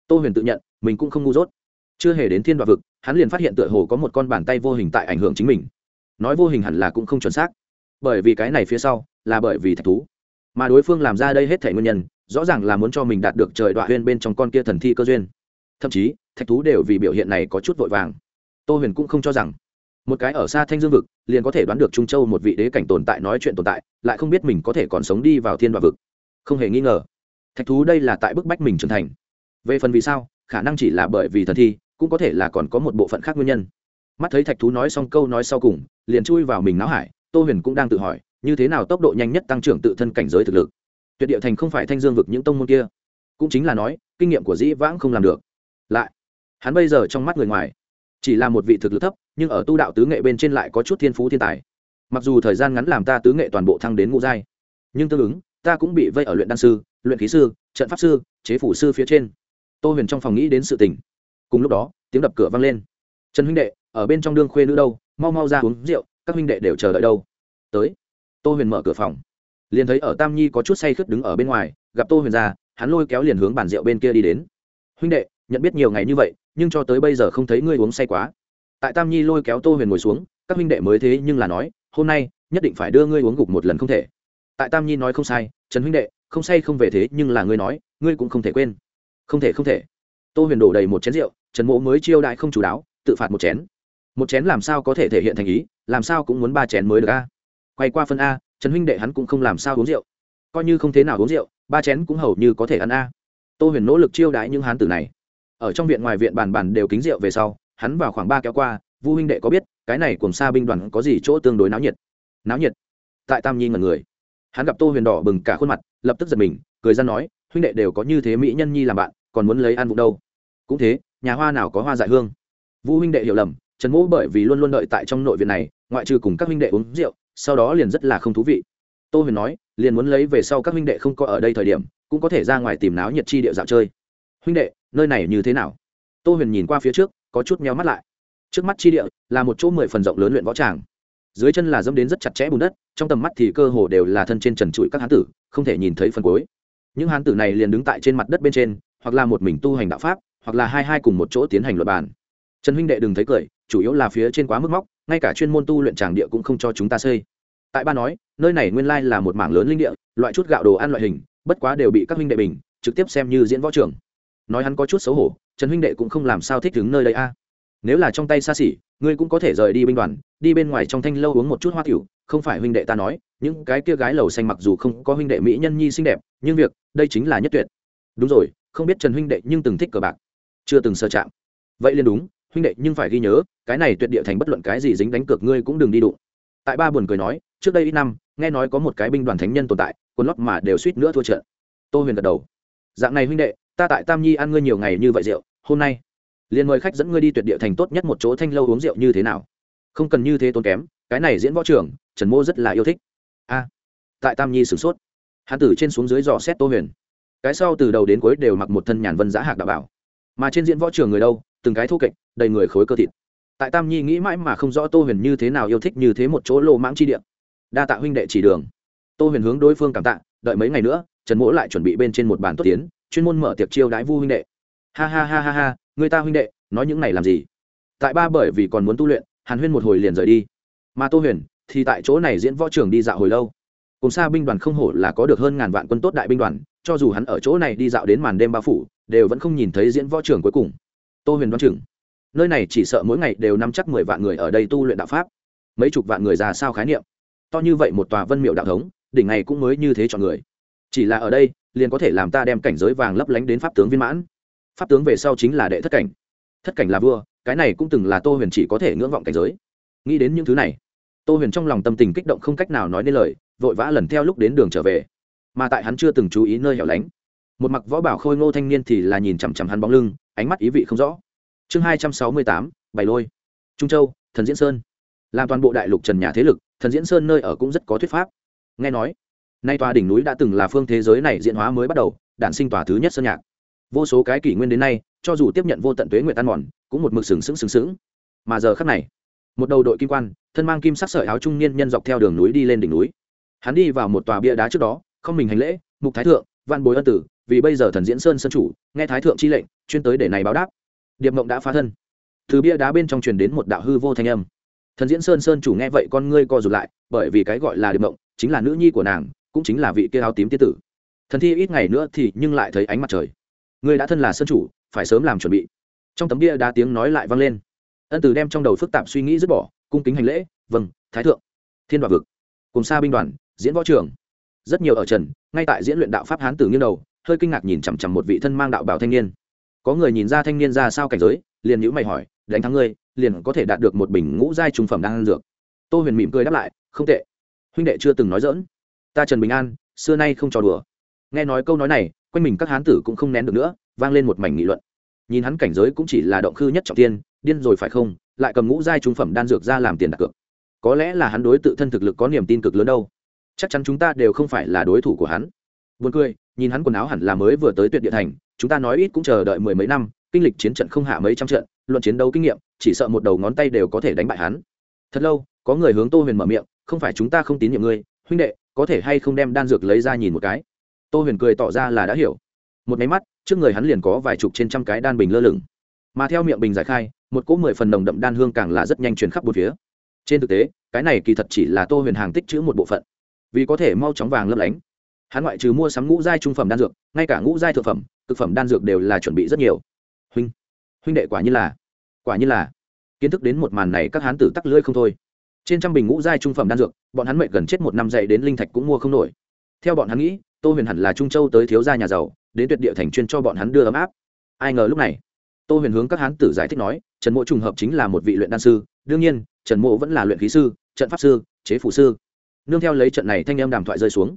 Tô huyền tự nhận, mình cũng không ngu dốt. Chưa hề đến thiên đoạt vực, hắn liền phát hiện tựa hồ có một con bàn tay vô hình tại ảnh hưởng chính mình. Nói vô hình hẳn là cũng không chuẩn xác. Bởi vì cái này phía sau, là bởi vì thạch thú. Mà đối phương làm ra đây hết thể nguyên nhân, rõ ràng là muốn cho mình đạt được trời đoạn huyên bên trong con kia thần thi cơ duyên. Thậm chí, thạch thú đều vì biểu hiện này có chút vội vàng. Tô huyền cũng không cho rằng, một cái ở xa thanh dương vực, liền có thể đoán được trung châu một vị đế cảnh tồn tại nói chuyện tồn tại, lại không biết mình có thể còn sống đi vào thiên đoạn vực. Không hề nghi ngờ thạch thú đây là tại bức bách mình trưởng thành. Về phần vì sao, khả năng chỉ là bởi vì thần thi, cũng có thể là còn có một bộ phận khác nguyên nhân. Mắt thấy thạch thú nói xong câu nói sau cùng, liền chui vào mình não hải, tô huyền cũng đang tự hỏi, như thế nào tốc độ nhanh nhất tăng trưởng tự thân cảnh giới thực lực. Tuyệt địa thành không phải thanh dương vực những tông môn kia. Cũng chính là nói, kinh nghiệm của dĩ vãng không làm được. Lại, hắn bây giờ trong mắt người ngoài, chỉ là một vị thực lực thấp, nhưng ở tu đạo tứ nghệ bên trên lại có chút thiên phú thiên tài. Mặc dù thời gian ngắn làm ta tứ nghệ toàn bộ thăng đến ngũ giai, nhưng tương ứng ta cũng bị vây ở luyện đan sư, luyện khí sư, trận pháp sư, chế phủ sư phía trên. Tô huyền trong phòng nghĩ đến sự tình. Cùng lúc đó, tiếng đập cửa vang lên. Trần huynh đệ, ở bên trong đương khuê nữ đâu, mau mau ra uống rượu, các huynh đệ đều chờ đợi đâu. Tới. Tô huyền mở cửa phòng. Liền thấy ở tam nhi có chút say khướt đứng ở bên ngoài, gặp tô huyền ra, hắn lôi kéo liền hướng bàn rượu bên kia đi đến. Huynh đệ, nhận biết nhiều ngày như vậy, nhưng cho tới bây giờ không thấy ngươi uống say quá. Tại tam nhi lôi kéo tô huyền ngồi xuống, các huynh đệ mới thế nhưng là nói, hôm nay, nhất định phải đưa ngươi uống gục một lần không thể tại tam nhi nói không sai, trần huynh đệ, không say không về thế, nhưng là ngươi nói, ngươi cũng không thể quên. Không thể không thể. Tô huyền đổ đầy một chén rượu, trần mỗ mới chiêu đại không chú đáo, tự phạt một chén. Một chén làm sao có thể thể hiện thành ý, làm sao cũng muốn ba chén mới được a. Quay qua phân a, trần huynh đệ hắn cũng không làm sao uống rượu. Coi như không thế nào uống rượu, ba chén cũng hầu như có thể ăn a. Tô huyền nỗ lực chiêu đãi những hán tử này. Ở trong viện ngoài viện bàn bàn đều kính rượu về sau, hắn vào khoảng ba kéo qua, vu huynh đệ có biết, cái này cùng xa binh đoàn có gì chỗ tương đối náo nhiệt? Náo nhiệt? Tại tam nhi ngần người hắn gặp tô huyền đỏ bừng cả khuôn mặt, lập tức giật mình, cười ra nói, huynh đệ đều có như thế mỹ nhân nhi làm bạn, còn muốn lấy ăn vụ đâu? Cũng thế, nhà hoa nào có hoa dại hương? Vũ huynh đệ hiểu lầm, trần mũ bởi vì luôn luôn đợi tại trong nội viện này, ngoại trừ cùng các huynh đệ uống rượu, sau đó liền rất là không thú vị. Tô huyền nói, liền muốn lấy về sau các huynh đệ không có ở đây thời điểm, cũng có thể ra ngoài tìm náo nhiệt chi địa dạo chơi. Huynh đệ, nơi này như thế nào? Tô huyền nhìn qua phía trước, có chút meo mắt lại. Trước mắt chi địa là một chỗ mười phần rộng lớn luyện võ tràng dưới chân là dẫm đến rất chặt chẽ bùn đất, trong tầm mắt thì cơ hồ đều là thân trên trần trụi các hán tử, không thể nhìn thấy phần cuối. Những hán tử này liền đứng tại trên mặt đất bên trên, hoặc là một mình tu hành đạo pháp, hoặc là hai hai cùng một chỗ tiến hành luật bàn. Trần huynh đệ đừng thấy cười, chủ yếu là phía trên quá mức móc, ngay cả chuyên môn tu luyện tràng địa cũng không cho chúng ta xây. Tại ba nói, nơi này nguyên lai là một mảng lớn linh địa, loại chút gạo đồ ăn loại hình, bất quá đều bị các huynh đệ bình, trực tiếp xem như diễn võ trưởng. nói hắn có chút xấu hổ, trần huynh đệ cũng không làm sao thích đứng nơi đây a nếu là trong tay xa xỉ, ngươi cũng có thể rời đi binh đoàn, đi bên ngoài trong thanh lâu uống một chút hoa tiểu không phải huynh đệ ta nói, những cái kia gái lầu xanh mặc dù không có huynh đệ mỹ nhân nhi xinh đẹp, nhưng việc, đây chính là nhất tuyệt. Đúng rồi, không biết trần huynh đệ nhưng từng thích cờ bạc. Chưa từng sơ chạm. Vậy liền đúng, huynh đệ nhưng phải ghi nhớ, cái này tuyệt địa thành bất luận cái gì dính đánh cược ngươi cũng đừng đi đụng. Tại ba buồn cười nói, trước đây ít năm, nghe nói có một cái binh đoàn thánh nhân tồn tại quân lót mà đều suýt nữa thua trận. Tô huyền gật đầu. Dạng này huynh đệ, ta tại tam nhi ăn ngươi nhiều ngày như vậy rượu, hôm nay liền mời khách dẫn ngươi đi tuyệt địa thành tốt nhất một chỗ thanh lâu uống rượu như thế nào? Không cần như thế tốn kém, cái này diễn võ trưởng trần mô rất là yêu thích. A, tại tam nhi sửng sốt. Hán tử trên xuống dưới dò xét tô huyền. Cái sau từ đầu đến cuối đều mặc một thân nhàn vân giã hạc đạo bảo. Mà trên diễn võ trường người đâu, từng cái thô kệch, đầy người khối cơ thịt. Tại tam nhi nghĩ mãi mà không rõ tô huyền như thế nào yêu thích như thế một chỗ lô mãng chi điện đa tạ huynh đệ chỉ đường. Tô huyền hướng đối phương cảm tạ, đợi mấy ngày nữa, trần mỗ lại chuẩn bị bên trên một bàn tốt tiến, chuyên môn mở tiệc chiêu đãi vu huynh đệ ha ha ha ha ha, người ta huynh đệ, nói những này làm gì? Tại ba bởi vì còn muốn tu luyện, hàn huyên một hồi liền rời đi. Mà tô huyền thì tại chỗ này diễn võ trường đi dạo hồi lâu. Cùng xa binh đoàn không hổ là có được hơn ngàn vạn quân tốt đại binh đoàn, cho dù hắn ở chỗ này đi dạo đến màn đêm bao phủ, đều vẫn không nhìn thấy diễn võ trường cuối cùng. Tô huyền đoán chừng, nơi này chỉ sợ mỗi ngày đều nắm chắc mười vạn người ở đây tu luyện đạo pháp. Mấy chục vạn người già sao khái niệm? To như vậy một tòa vân miệu đạo thống, đỉnh này cũng mới như thế chọn người. Chỉ là ở đây, liền có thể làm ta đem cảnh giới vàng lấp lánh đến pháp tướng viên mãn pháp tướng về sau chính là đệ thất cảnh. Thất cảnh là vua, cái này cũng từng là tô huyền chỉ có thể ngưỡng vọng cảnh giới. Nghĩ đến những thứ này, tô huyền trong lòng tâm tình kích động không cách nào nói nên lời, vội vã lần theo lúc đến đường trở về. Mà tại hắn chưa từng chú ý nơi hẻo lánh, một mặc võ bảo khôi ngô thanh niên thì là nhìn chằm chằm hắn bóng lưng, ánh mắt ý vị không rõ. Chương hai trăm sáu mươi tám, bảy lôi. Trung châu, thần diễn sơn. Làm toàn bộ đại lục trần nhà thế lực, thần diễn sơn nơi ở cũng rất có thuyết pháp. Nghe nói, nay tòa đỉnh núi đã từng là phương thế giới này diễn hóa mới bắt đầu, đản sinh tòa thứ nhất sơn nhạc vô số cái kỷ nguyên đến nay, cho dù tiếp nhận vô tận tuế nguyện tan mòn, cũng một mực sừng sững sừng sững. Mà giờ khắc này, một đầu đội kim quan, thân mang kim sắc sợi áo trung niên nhân dọc theo đường núi đi lên đỉnh núi. Hắn đi vào một tòa bia đá trước đó, không mình hành lễ, mục thái thượng văn bối ân tử, vì bây giờ thần diễn sơn sơn chủ, nghe thái thượng chi lệnh, chuyên tới để này báo đáp. Điệp mộng đã phá thân. Từ bia đá bên trong truyền đến một đạo hư vô thanh âm. Thần diễn sơn sơn chủ nghe vậy con ngươi co rụt lại, bởi vì cái gọi là điệp mộng, chính là nữ nhi của nàng, cũng chính là vị kia áo tím tiết tử. Thần thi ít ngày nữa thì nhưng lại thấy ánh mặt trời ngươi đã thân là sơn chủ, phải sớm làm chuẩn bị. Trong tấm bia đá tiếng nói lại vang lên. Ân tử đem trong đầu phức tạp suy nghĩ dứt bỏ, cung kính hành lễ vâng thái thượng. Thiên đoạt vực. Cùng xa binh đoàn, diễn võ trường. Rất nhiều ở trần, ngay tại diễn luyện đạo pháp hán tử nghiêng đầu, hơi kinh ngạc nhìn chằm chằm một vị thân mang đạo bảo thanh niên. Có người nhìn ra thanh niên ra sao cảnh giới, liền nhữ mày hỏi, đánh thắng ngươi, liền có thể đạt được một bình ngũ giai trung phẩm đang ăn dược. Tô huyền mỉm cười đáp lại, không tệ. Huynh đệ chưa từng nói dỡn ta trần bình an, xưa nay không trò đùa. Nghe nói câu nói này quanh mình các hán tử cũng không nén được nữa, vang lên một mảnh nghị luận. Nhìn hắn cảnh giới cũng chỉ là động khư nhất trọng tiên, điên rồi phải không? Lại cầm ngũ giai trung phẩm đan dược ra làm tiền đặt cược. Có lẽ là hắn đối tự thân thực lực có niềm tin cực lớn đâu. Chắc chắn chúng ta đều không phải là đối thủ của hắn. Buồn cười, nhìn hắn quần áo hẳn là mới vừa tới tuyệt địa thành, chúng ta nói ít cũng chờ đợi mười mấy năm, kinh lịch chiến trận không hạ mấy trăm trận, luận chiến đấu kinh nghiệm, chỉ sợ một đầu ngón tay đều có thể đánh bại hắn. Thật lâu, có người hướng tô huyền mở miệng, không phải chúng ta không tín nhiệm ngươi, huynh đệ, có thể hay không đem đan dược lấy ra nhìn một cái? Tô huyền cười tỏ ra là đã hiểu. Một máy mắt, trước người hắn liền có vài chục trên trăm cái đan bình lơ lửng. Mà theo miệng bình giải khai, một cỗ mười phần nồng đậm đan hương càng là rất nhanh chuyển khắp một phía. Trên thực tế, cái này kỳ thật chỉ là tô huyền hàng tích chữ một bộ phận. Vì có thể mau chóng vàng lấp lánh. Hắn ngoại trừ mua sắm ngũ giai trung phẩm đan dược, ngay cả ngũ giai thực phẩm thực phẩm đan dược đều là chuẩn bị rất nhiều. Huynh huynh đệ quả như là, quả như là. Kiến thức đến một màn này các hán tử tắc lưỡi không thôi. Trên trăm bình ngũ giai trung phẩm đan dược, bọn hắn mệnh gần chết một năm dậy đến linh thạch cũng mua không nổi theo bọn hắn nghĩ, tô huyền hẳn là trung châu tới thiếu gia nhà giàu, đến tuyệt địa thành chuyên cho bọn hắn đưa ấm áp. Ai ngờ lúc này, tô huyền hướng các hán tử giải thích nói, trần mộ trùng hợp chính là một vị luyện đan sư, đương nhiên, trần mộ vẫn là luyện khí sư, trận pháp sư, chế phủ sư. Nương theo lấy trận này thanh em đàm thoại rơi xuống,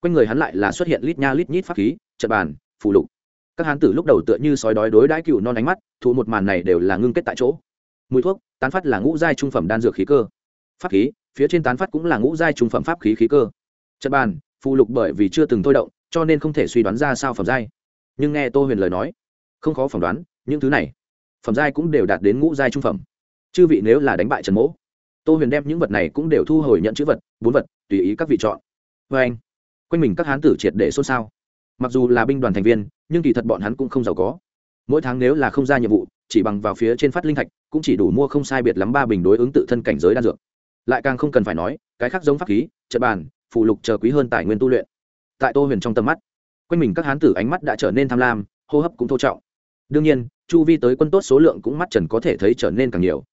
quanh người hắn lại là xuất hiện lít nha lít nhít pháp khí, trận bàn phụ lục. Các hán tử lúc đầu tựa như sói đói đối đãi cựu non ánh mắt thụ một màn này đều là ngưng kết tại chỗ. Mùi thuốc, tán phát là ngũ giai trung phẩm đan dược khí cơ. Pháp khí, phía trên tán phát cũng là ngũ giai trung phẩm pháp khí khí cơ. Trận bàn phụ lục bởi vì chưa từng thôi động, cho nên không thể suy đoán ra sao phẩm giai. Nhưng nghe tô huyền lời nói, không khó phỏng đoán, những thứ này, phẩm giai cũng đều đạt đến ngũ giai trung phẩm. Chư vị nếu là đánh bại trần mỗ, tô huyền đem những vật này cũng đều thu hồi nhận chữ vật, bốn vật, tùy ý các vị chọn. Vê anh, quanh mình các hán tử triệt để xôn xao. Mặc dù là binh đoàn thành viên, nhưng kỳ thật bọn hắn cũng không giàu có. Mỗi tháng nếu là không ra nhiệm vụ, chỉ bằng vào phía trên phát linh thạch, cũng chỉ đủ mua không sai biệt lắm ba bình đối ứng tự thân cảnh giới đan dược. Lại càng không cần phải nói, cái khác giống pháp khí, trận bàn phụ lục chờ quý hơn tài nguyên tu luyện. Tại tô huyền trong tầm mắt, quanh mình các hán tử ánh mắt đã trở nên tham lam, hô hấp cũng thô trọng. Đương nhiên, chu vi tới quân tốt số lượng cũng mắt trần có thể thấy trở nên càng nhiều.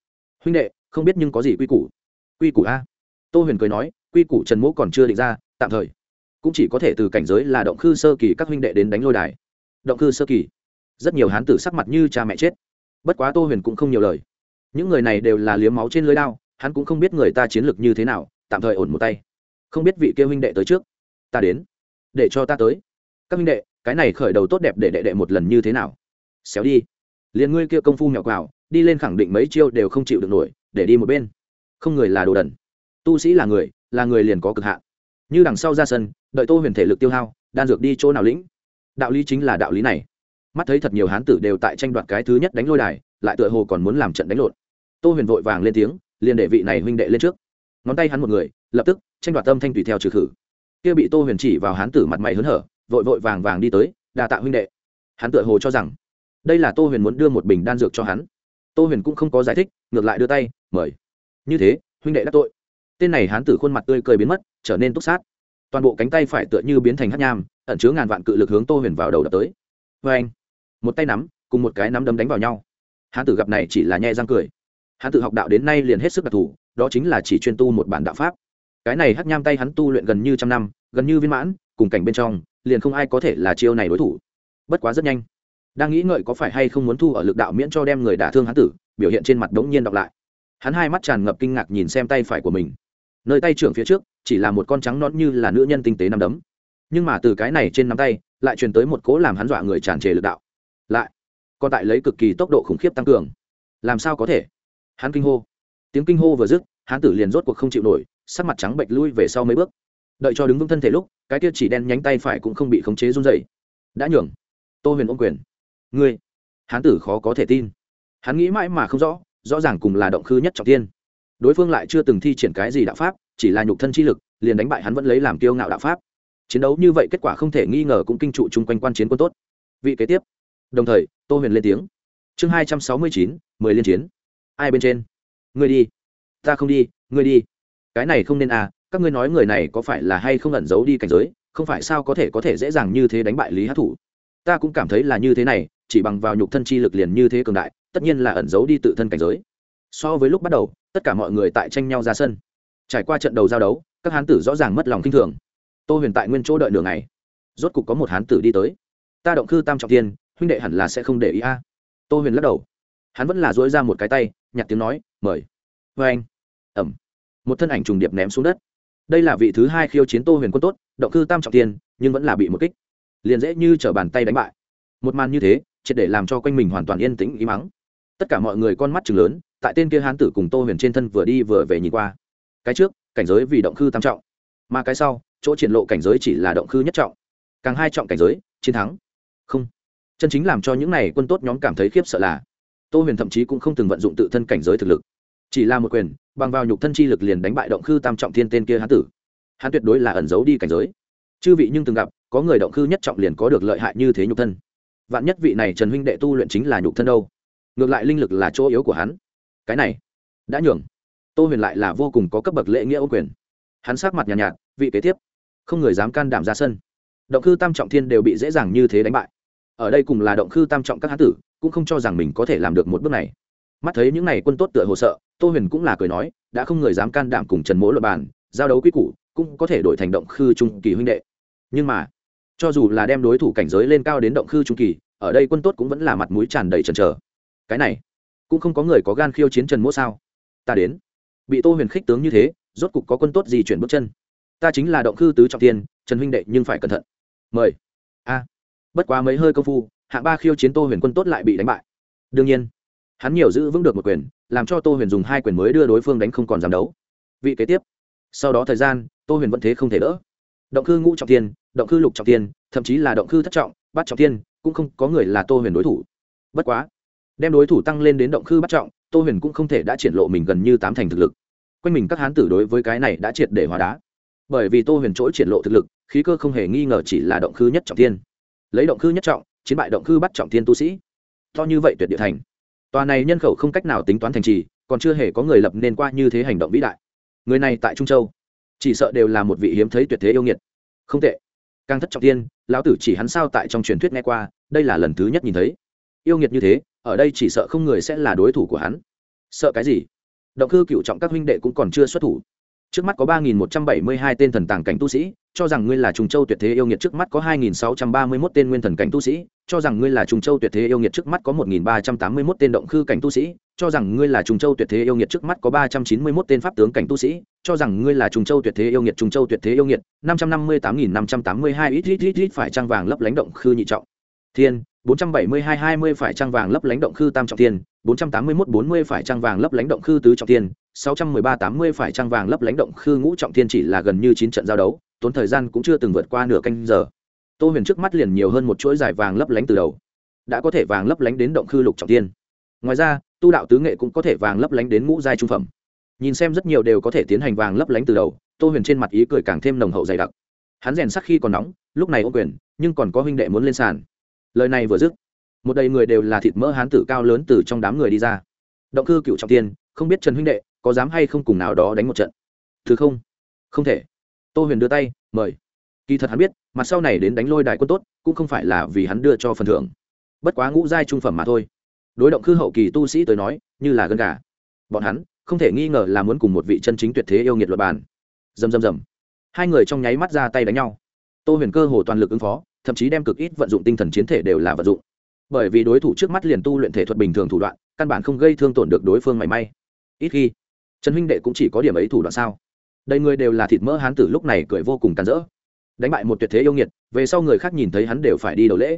Huynh đệ, không biết nhưng có gì quy củ? Quy củ a? Tô huyền cười nói, quy củ trần mỗ còn chưa định ra, tạm thời. Cũng chỉ có thể từ cảnh giới là động khư sơ kỳ các huynh đệ đến đánh lôi đài. Động khư sơ kỳ. Rất nhiều hán tử sắc mặt như cha mẹ chết. Bất quá tô huyền cũng không nhiều lời. Những người này đều là liếm máu trên lưới đao, hắn cũng không biết người ta chiến lược như thế nào, tạm thời ổn một tay không biết vị kia huynh đệ tới trước. Ta đến, để cho ta tới. Các huynh đệ, cái này khởi đầu tốt đẹp để đệ đệ một lần như thế nào? Xéo đi. Liền ngươi kia công phu mèo quào, đi lên khẳng định mấy chiêu đều không chịu được nổi, để đi một bên. Không người là đồ đần. Tu sĩ là người là người liền có cực hạn. Như đằng sau ra sân, đợi tô huyền thể lực tiêu hao, đan dược đi chỗ nào lĩnh? Đạo lý chính là đạo lý này. Mắt thấy thật nhiều hán tử đều tại tranh đoạt cái thứ nhất đánh lôi đài, lại tựa hồ còn muốn làm trận đánh lộn. Tô huyền vội vàng lên tiếng, liền để vị này huynh đệ lên trước ngón tay hắn một người, lập tức, tranh đoạt tâm thanh tùy theo trừ khử. Kia bị tô huyền chỉ vào hán tử mặt mày hớn hở, vội vội vàng vàng đi tới đà tạ huynh đệ. Hắn tựa hồ cho rằng, đây là tô huyền muốn đưa một bình đan dược cho hắn. Tô huyền cũng không có giải thích, ngược lại đưa tay, mời. Như thế, huynh đệ đắc tội. Tên này hán tử khuôn mặt tươi cười biến mất, trở nên túc sát. Toàn bộ cánh tay phải tựa như biến thành hát nham, ẩn chứa ngàn vạn cự lực hướng tô huyền vào đầu đập tới. Vê anh một tay nắm, cùng một cái nắm đấm đánh vào nhau. Hán tử gặp này chỉ là nhẹ răng cười. Hán tử học đạo đến nay liền hết sức đặc thù đó chính là chỉ chuyên tu một bản đạo pháp. Cái này hắc nham tay hắn tu luyện gần như trăm năm, gần như viên mãn, cùng cảnh bên trong, liền không ai có thể là chiêu này đối thủ. Bất quá rất nhanh. Đang nghĩ ngợi có phải hay không muốn thu ở lực đạo miễn cho đem người đả thương hắn tử, biểu hiện trên mặt đống nhiên đọc lại. Hắn hai mắt tràn ngập kinh ngạc nhìn xem tay phải của mình. Nơi tay trưởng phía trước, chỉ là một con trắng nón như là nữ nhân tinh tế nằm đấm. Nhưng mà từ cái này trên nắm tay, lại truyền tới một cố làm hắn dọa người tràn trề lực đạo. Lại, còn tại lấy cực kỳ tốc độ khủng khiếp tăng cường. Làm sao có thể? Hắn kinh hô tiếng kinh hô vừa dứt, hán tử liền rốt cuộc không chịu nổi, sắc mặt trắng bệch lui về sau mấy bước. Đợi cho đứng vững thân thể lúc, cái kia chỉ đen nhánh tay phải cũng không bị khống chế run dày đã nhường. Tô huyền ôm quyền. Ngươi. Hán tử khó có thể tin. Hắn nghĩ mãi mà không rõ rõ ràng cùng là động khư nhất trọng tiên đối phương lại chưa từng thi triển cái gì đạo pháp, chỉ là nhục thân chi lực, liền đánh bại hắn vẫn lấy làm kiêu ngạo đạo pháp. Chiến đấu như vậy kết quả không thể nghi ngờ cũng kinh trụ chung quanh quan chiến quân tốt. Vị kế tiếp. Đồng thời, tô huyền lên tiếng. Chương hai trăm sáu mươi chín, mười liên chiến. Ai bên trên? Ngươi đi. Ta không đi, ngươi đi. Cái này không nên à các ngươi nói người này có phải là hay không ẩn giấu đi cảnh giới, không phải sao có thể có thể dễ dàng như thế đánh bại lý hát thủ. Ta cũng cảm thấy là như thế này, chỉ bằng vào nhục thân chi lực liền như thế cường đại, tất nhiên là ẩn giấu đi tự thân cảnh giới. So với lúc bắt đầu, tất cả mọi người tại tranh nhau ra sân. Trải qua trận đầu giao đấu, các hán tử rõ ràng mất lòng k i n h thường. Tô huyền tại nguyên chỗ đợi nửa ngày. Rốt cục có một hán tử đi tới. Ta động cư tam trọng tiên huynh đệ hẳn là sẽ không để ý a. Tô huyền lắc đầu hắn vẫn là dối ra một cái tay nhặt tiếng nói mời. Vê anh. Ẩm. Một thân ảnh trùng điệp ném xuống đất. Đây là vị thứ hai khiêu chiến tô huyền quân tốt động cư tam trọng tiền, nhưng vẫn là bị một kích. Liền dễ như t bàn tay đánh bại. Một màn như thế triệt để làm cho quanh mình hoàn toàn yên tĩnh ý mắng tất cả mọi người con mắt chừng lớn tại tên kia hán tử cùng tô huyền trên thân vừa đi vừa về nhìn qua. Cái trước cảnh giới vì động cư tam trọng. Mà cái sau chỗ triển lộ cảnh giới chỉ là động cư nhất trọng. Càng hai trọng cảnh giới chiến thắng. Không. Chân chính làm cho những này quân tốt nhóm cảm thấy khiếp sợ là tô huyền thậm chí cũng không từng vận dụng tự thân cảnh giới thực lực. Chỉ là một quyền bằng vào nhục thân chi lực liền đánh bại động khư tam trọng thiên tên kia hán tử. Hắn tuyệt đối là ẩn giấu đi cảnh giới. Chư vị nhưng từng gặp có người động khư nhất trọng liền có được lợi hại như thế nhục thân. Vạn nhất vị này trần huynh đệ tu luyện chính là nhục thân đâu? Ngược lại linh lực là chỗ yếu của hắn. Cái này đã nhường. Tô huyền lại là vô cùng có cấp bậc lễ nghĩa ô quyền. Hắn sát mặt nhàn nhạt, nhạt vị kế tiếp. Không người dám can đảm ra sân. Động khư tam trọng thiên đều bị dễ dàng như thế đánh bại. Ở đây cùng là động khư tam trọng các hán tử cũng không cho rằng mình có thể làm được một bước này. Mắt thấy những n à y quân tốt tựa hồ sợ, tô huyền cũng là cười nói, đã không người dám can đảm cùng trần mỗ luật bàn, giao đấu quy củ, cũng có thể đổi thành động khư trung kỳ huynh đệ. Nhưng mà, cho dù là đem đối thủ cảnh giới lên cao đến động khư trung kỳ, ở đây quân tốt cũng vẫn là mặt mũi tràn đầy trần trờ cái này, cũng không có người có gan khiêu chiến trần mỗ sao? Ta đến. Bị tô huyền khích tướng như thế, rốt cục có quân tốt gì chuyển bước chân. Ta chính là động khư tứ trọng tiên, trần huynh đệ nhưng phải cẩn thận. Mời. A. Bất quá mấy hơi công phu hạng ba khiêu chiến tô huyền quân tốt lại bị đánh bại. Đương nhiên, hắn nhiều giữ vững được một quyền, làm cho tô huyền dùng hai quyền mới đưa đối phương đánh không còn dám đấu. Vị kế tiếp, sau đó thời gian, tô huyền vẫn thế không thể đỡ. Động cư ngũ trọng tiên động cư lục trọng tiên thậm chí là động cư thất trọng bắt trọng tiên cũng không có người là tô huyền đối thủ. Bất quá, đem đối thủ tăng lên đến động cư bắt trọng, tô huyền cũng không thể đã triển lộ mình gần như tám thành thực lực. Quanh mình các hán tử đối với cái này đã triệt để hóa đá. Bởi vì tô huyền chỗ triển lộ thực lực, khí cơ không hề nghi ngờ chỉ là động cư nhất trọng tiên lấy động cư nhất trọng chiến bại động khư bắt trọng thiên tu sĩ. To như vậy tuyệt địa thành. Tòa này nhân khẩu không cách nào tính toán thành trì, còn chưa hề có người lập nên qua như thế hành động vĩ đại. Người này tại trung châu, chỉ sợ đều là một vị hiếm thấy tuyệt thế yêu nghiệt. Không tệ. Càng thất trọng tiên lão tử chỉ hắn sao tại trong truyền thuyết nghe qua, đây là lần thứ nhất nhìn thấy. Yêu nghiệt như thế, ở đây chỉ sợ không người sẽ là đối thủ của hắn. Sợ cái gì? Động cư cựu trọng các huynh đệ cũng còn chưa xuất thủ trước mắt có ba nghìn một trăm bảy mươi hai tên thần tàng cảnh tu sĩ, cho rằng ngươi là trùng châu tuyệt thế yêu nghiệt trước mắt có hai nghìn sáu trăm ba mươi mốt tên nguyên thần cảnh tu sĩ, cho rằng ngươi là trùng châu tuyệt thế yêu nghiệt trước mắt có một nghìn ba trăm tám mươi mốt tên động khư cảnh tu sĩ, cho rằng ngươi là trùng châu tuyệt thế yêu nghiệt trước mắt có ba trăm chín mươi mốt tên pháp tướng cảnh tu sĩ, cho rằng ngươi là trùng châu tuyệt thế yêu nghiệt, trùng châu tuyệt thế yêu nghiệt, năm trăm năm mươi tám nghìn năm trăm tám mươi hai ít ít ít ít phải trang vàng lấp lánh động khư nhị trọng. Thiên, bốn trăm bảy mươi hai hai mươi phải trang vàng lấp lánh động khư tam trọng thiên, bốn trăm tám mươi mốt bốn mươi phải trang vàng lấp lánh động khư tứ trọng thiên sáu trăm mười ba tám mươi phải trang vàng lấp lánh động khư ngũ trọng thiên chỉ là gần như chín trận giao đấu tốn thời gian cũng chưa từng vượt qua nửa canh giờ. Tô huyền trước mắt liền nhiều hơn một chuỗi dài vàng lấp lánh từ đầu đã có thể vàng lấp lánh đến động khư lục trọng thiên. Ngoài ra tu đạo tứ nghệ cũng có thể vàng lấp lánh đến ngũ giai trung phẩm. Nhìn xem rất nhiều đều có thể tiến hành vàng lấp lánh từ đầu tô huyền trên mặt ý cười càng thêm nồng hậu dày đặc. Hắn rèn sắc khi còn nóng lúc này ô quyền nhưng còn có huynh đệ muốn lên sàn. Lời này vừa dứt một đầy người đều là thịt mỡ hán tử cao lớn từ trong đám người đi ra. Động cư cựu trọng thiên, không biết trần huynh đệ có dám hay không cùng nào đó đánh một trận? Thứ không? Không thể. Tô huyền đưa tay, mời. Kỳ thật hắn biết mặt sau này đến đánh lôi đại quân tốt, cũng không phải là vì hắn đưa cho phần thưởng. Bất quá ngũ giai trung phẩm mà thôi. Đối động khư hậu kỳ tu sĩ tới nói, như là gân gà. Bọn hắn, không thể nghi ngờ là muốn cùng một vị chân chính tuyệt thế yêu nghiệt luật bàn. Dầm dầm dầm hai người trong nháy mắt ra tay đánh nhau. Tô huyền cơ hồ toàn lực ứng phó, thậm chí đem cực ít vận dụng tinh thần chiến thể đều là vận dụng. Bởi vì đối thủ trước mắt liền tu luyện thể thuật bình thường thủ đoạn, căn bản không gây thương tổn được đối phương mảy may. Ít khi trần huynh đệ cũng chỉ có điểm ấy thủ đoạn sao? Đây người đều là thịt mỡ hán tử lúc này cười vô cùng càn rỡ. Đánh bại một tuyệt thế yêu nghiệt, về sau người khác nhìn thấy hắn đều phải đi đầu lễ.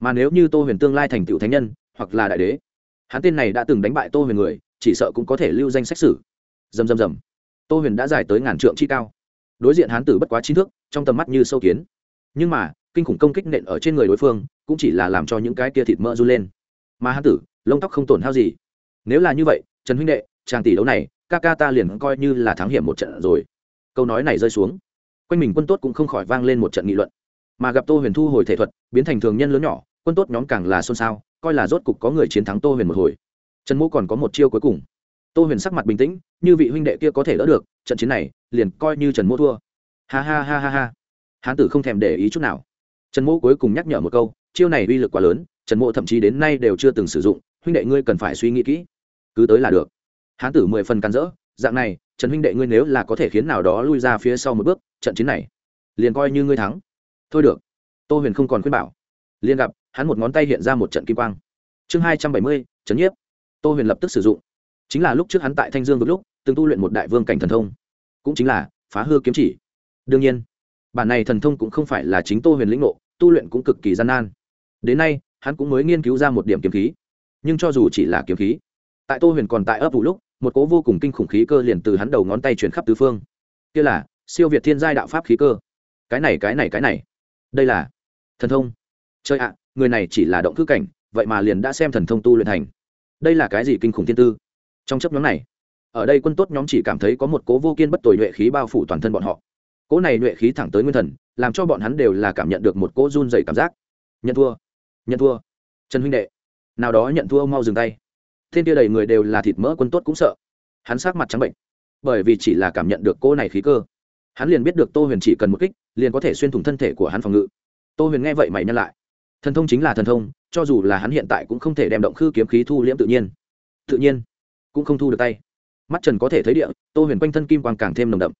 Mà nếu như tô huyền tương lai thành tựu thánh nhân, hoặc là đại đế, hắn tên này đã từng đánh bại tô huyền người, chỉ sợ cũng có thể lưu danh sách sử. Dầm dầm dầm. tô huyền đã dài tới ngàn trượng chi cao. Đối diện hán tử bất quá trí thước trong tầm mắt như sâu kiến. Nhưng mà, kinh khủng công kích nện ở trên người đối phương, cũng chỉ là làm cho những cái kia thịt mỡ run lên. Mà hán tử, lông tóc không tổn hao gì. Nếu là như vậy, trần huynh đệ tràng tỷ đấu này ca ca ta liền coi như là thắng hiểm một trận rồi. Câu nói này rơi xuống. Quanh mình quân tốt cũng không khỏi vang lên một trận nghị luận. Mà gặp tô huyền thu hồi thể thuật, biến thành thường nhân lớn nhỏ, quân tốt nhóm càng là xôn xao, coi là rốt cục có người chiến thắng tô huyền một hồi. Trần mỗ còn có một chiêu cuối cùng. Tô huyền sắc mặt bình tĩnh, như vị huynh đệ kia có thể đỡ được, trận chiến này, liền coi như trần mỗ thua. Ha ha ha ha ha. Hán tử không thèm để ý chút nào. Trần mỗ cuối cùng nhắc nhở một câu, chiêu này uy lực quá lớn, trần mỗ thậm chí đến nay đều chưa từng sử dụng, huynh đệ ngươi cần phải suy nghĩ kỹ. Cứ tới là được hán tử mười phần cắn rỡ, dạng này, trần huynh đệ ngươi nếu là có thể khiến nào đó lui ra phía sau một bước, trận chiến này liền coi như ngươi thắng. Thôi được. Tô huyền không còn khuyên bảo. Liền gặp, hắn một ngón tay hiện ra một trận kim quang. Chương hai trăm bảy mươi, trấn nhiếp. Tô huyền lập tức sử dụng. Chính là lúc trước hắn tại thanh dương vực lúc, từng tu luyện một đại vương cảnh thần thông. Cũng chính là, phá hư kiếm chỉ. Đương nhiên, bản này thần thông cũng không phải là chính tô huyền lĩnh ngộ, tu luyện cũng cực kỳ gian nan. Đến nay, hắn cũng mới nghiên cứu ra một điểm kiếm khí. Nhưng cho dù chỉ là kiếm khí tại tô huyền còn tại ấp vụ lúc, một cố vô cùng kinh khủng khí cơ liền từ hắn đầu ngón tay chuyển khắp tứ phương. Kia là, siêu việt thiên giai đạo pháp khí cơ. Cái này cái này cái này. Đây là thần thông. Chơi ạ, người này chỉ là động thư cảnh, vậy mà liền đã xem thần thông tu luyện thành. Đây là cái gì kinh khủng thiên tư? Trong chấp nhóm này, ở đây quân tốt nhóm chỉ cảm thấy có một cố vô kiên bất tồi nhuệ khí bao phủ toàn thân bọn họ. Cố này nhuệ khí thẳng tới nguyên thần, làm cho bọn hắn đều là cảm nhận được một cỗ run dày cảm giác. Nhận thua nhận thua. Trần huynh đệ, nào đó nhận thua mau dừng tay thiên kia đầy người đều là thịt mỡ quân tốt cũng sợ. Hắn sát mặt trắng bệnh, bởi vì chỉ là cảm nhận được cô này khí cơ. Hắn liền biết được tô huyền chỉ cần một kích, liền có thể xuyên thủng thân thể của hắn phòng ngự. Tô huyền nghe vậy mày nhân lại. Thần thông chính là thần thông, cho dù là hắn hiện tại cũng không thể đem động khư kiếm khí thu liễm tự nhiên. Tự nhiên, cũng không thu được tay. Mắt trần có thể thấy địa, tô huyền quanh thân kim quang càng thêm nồng đậm.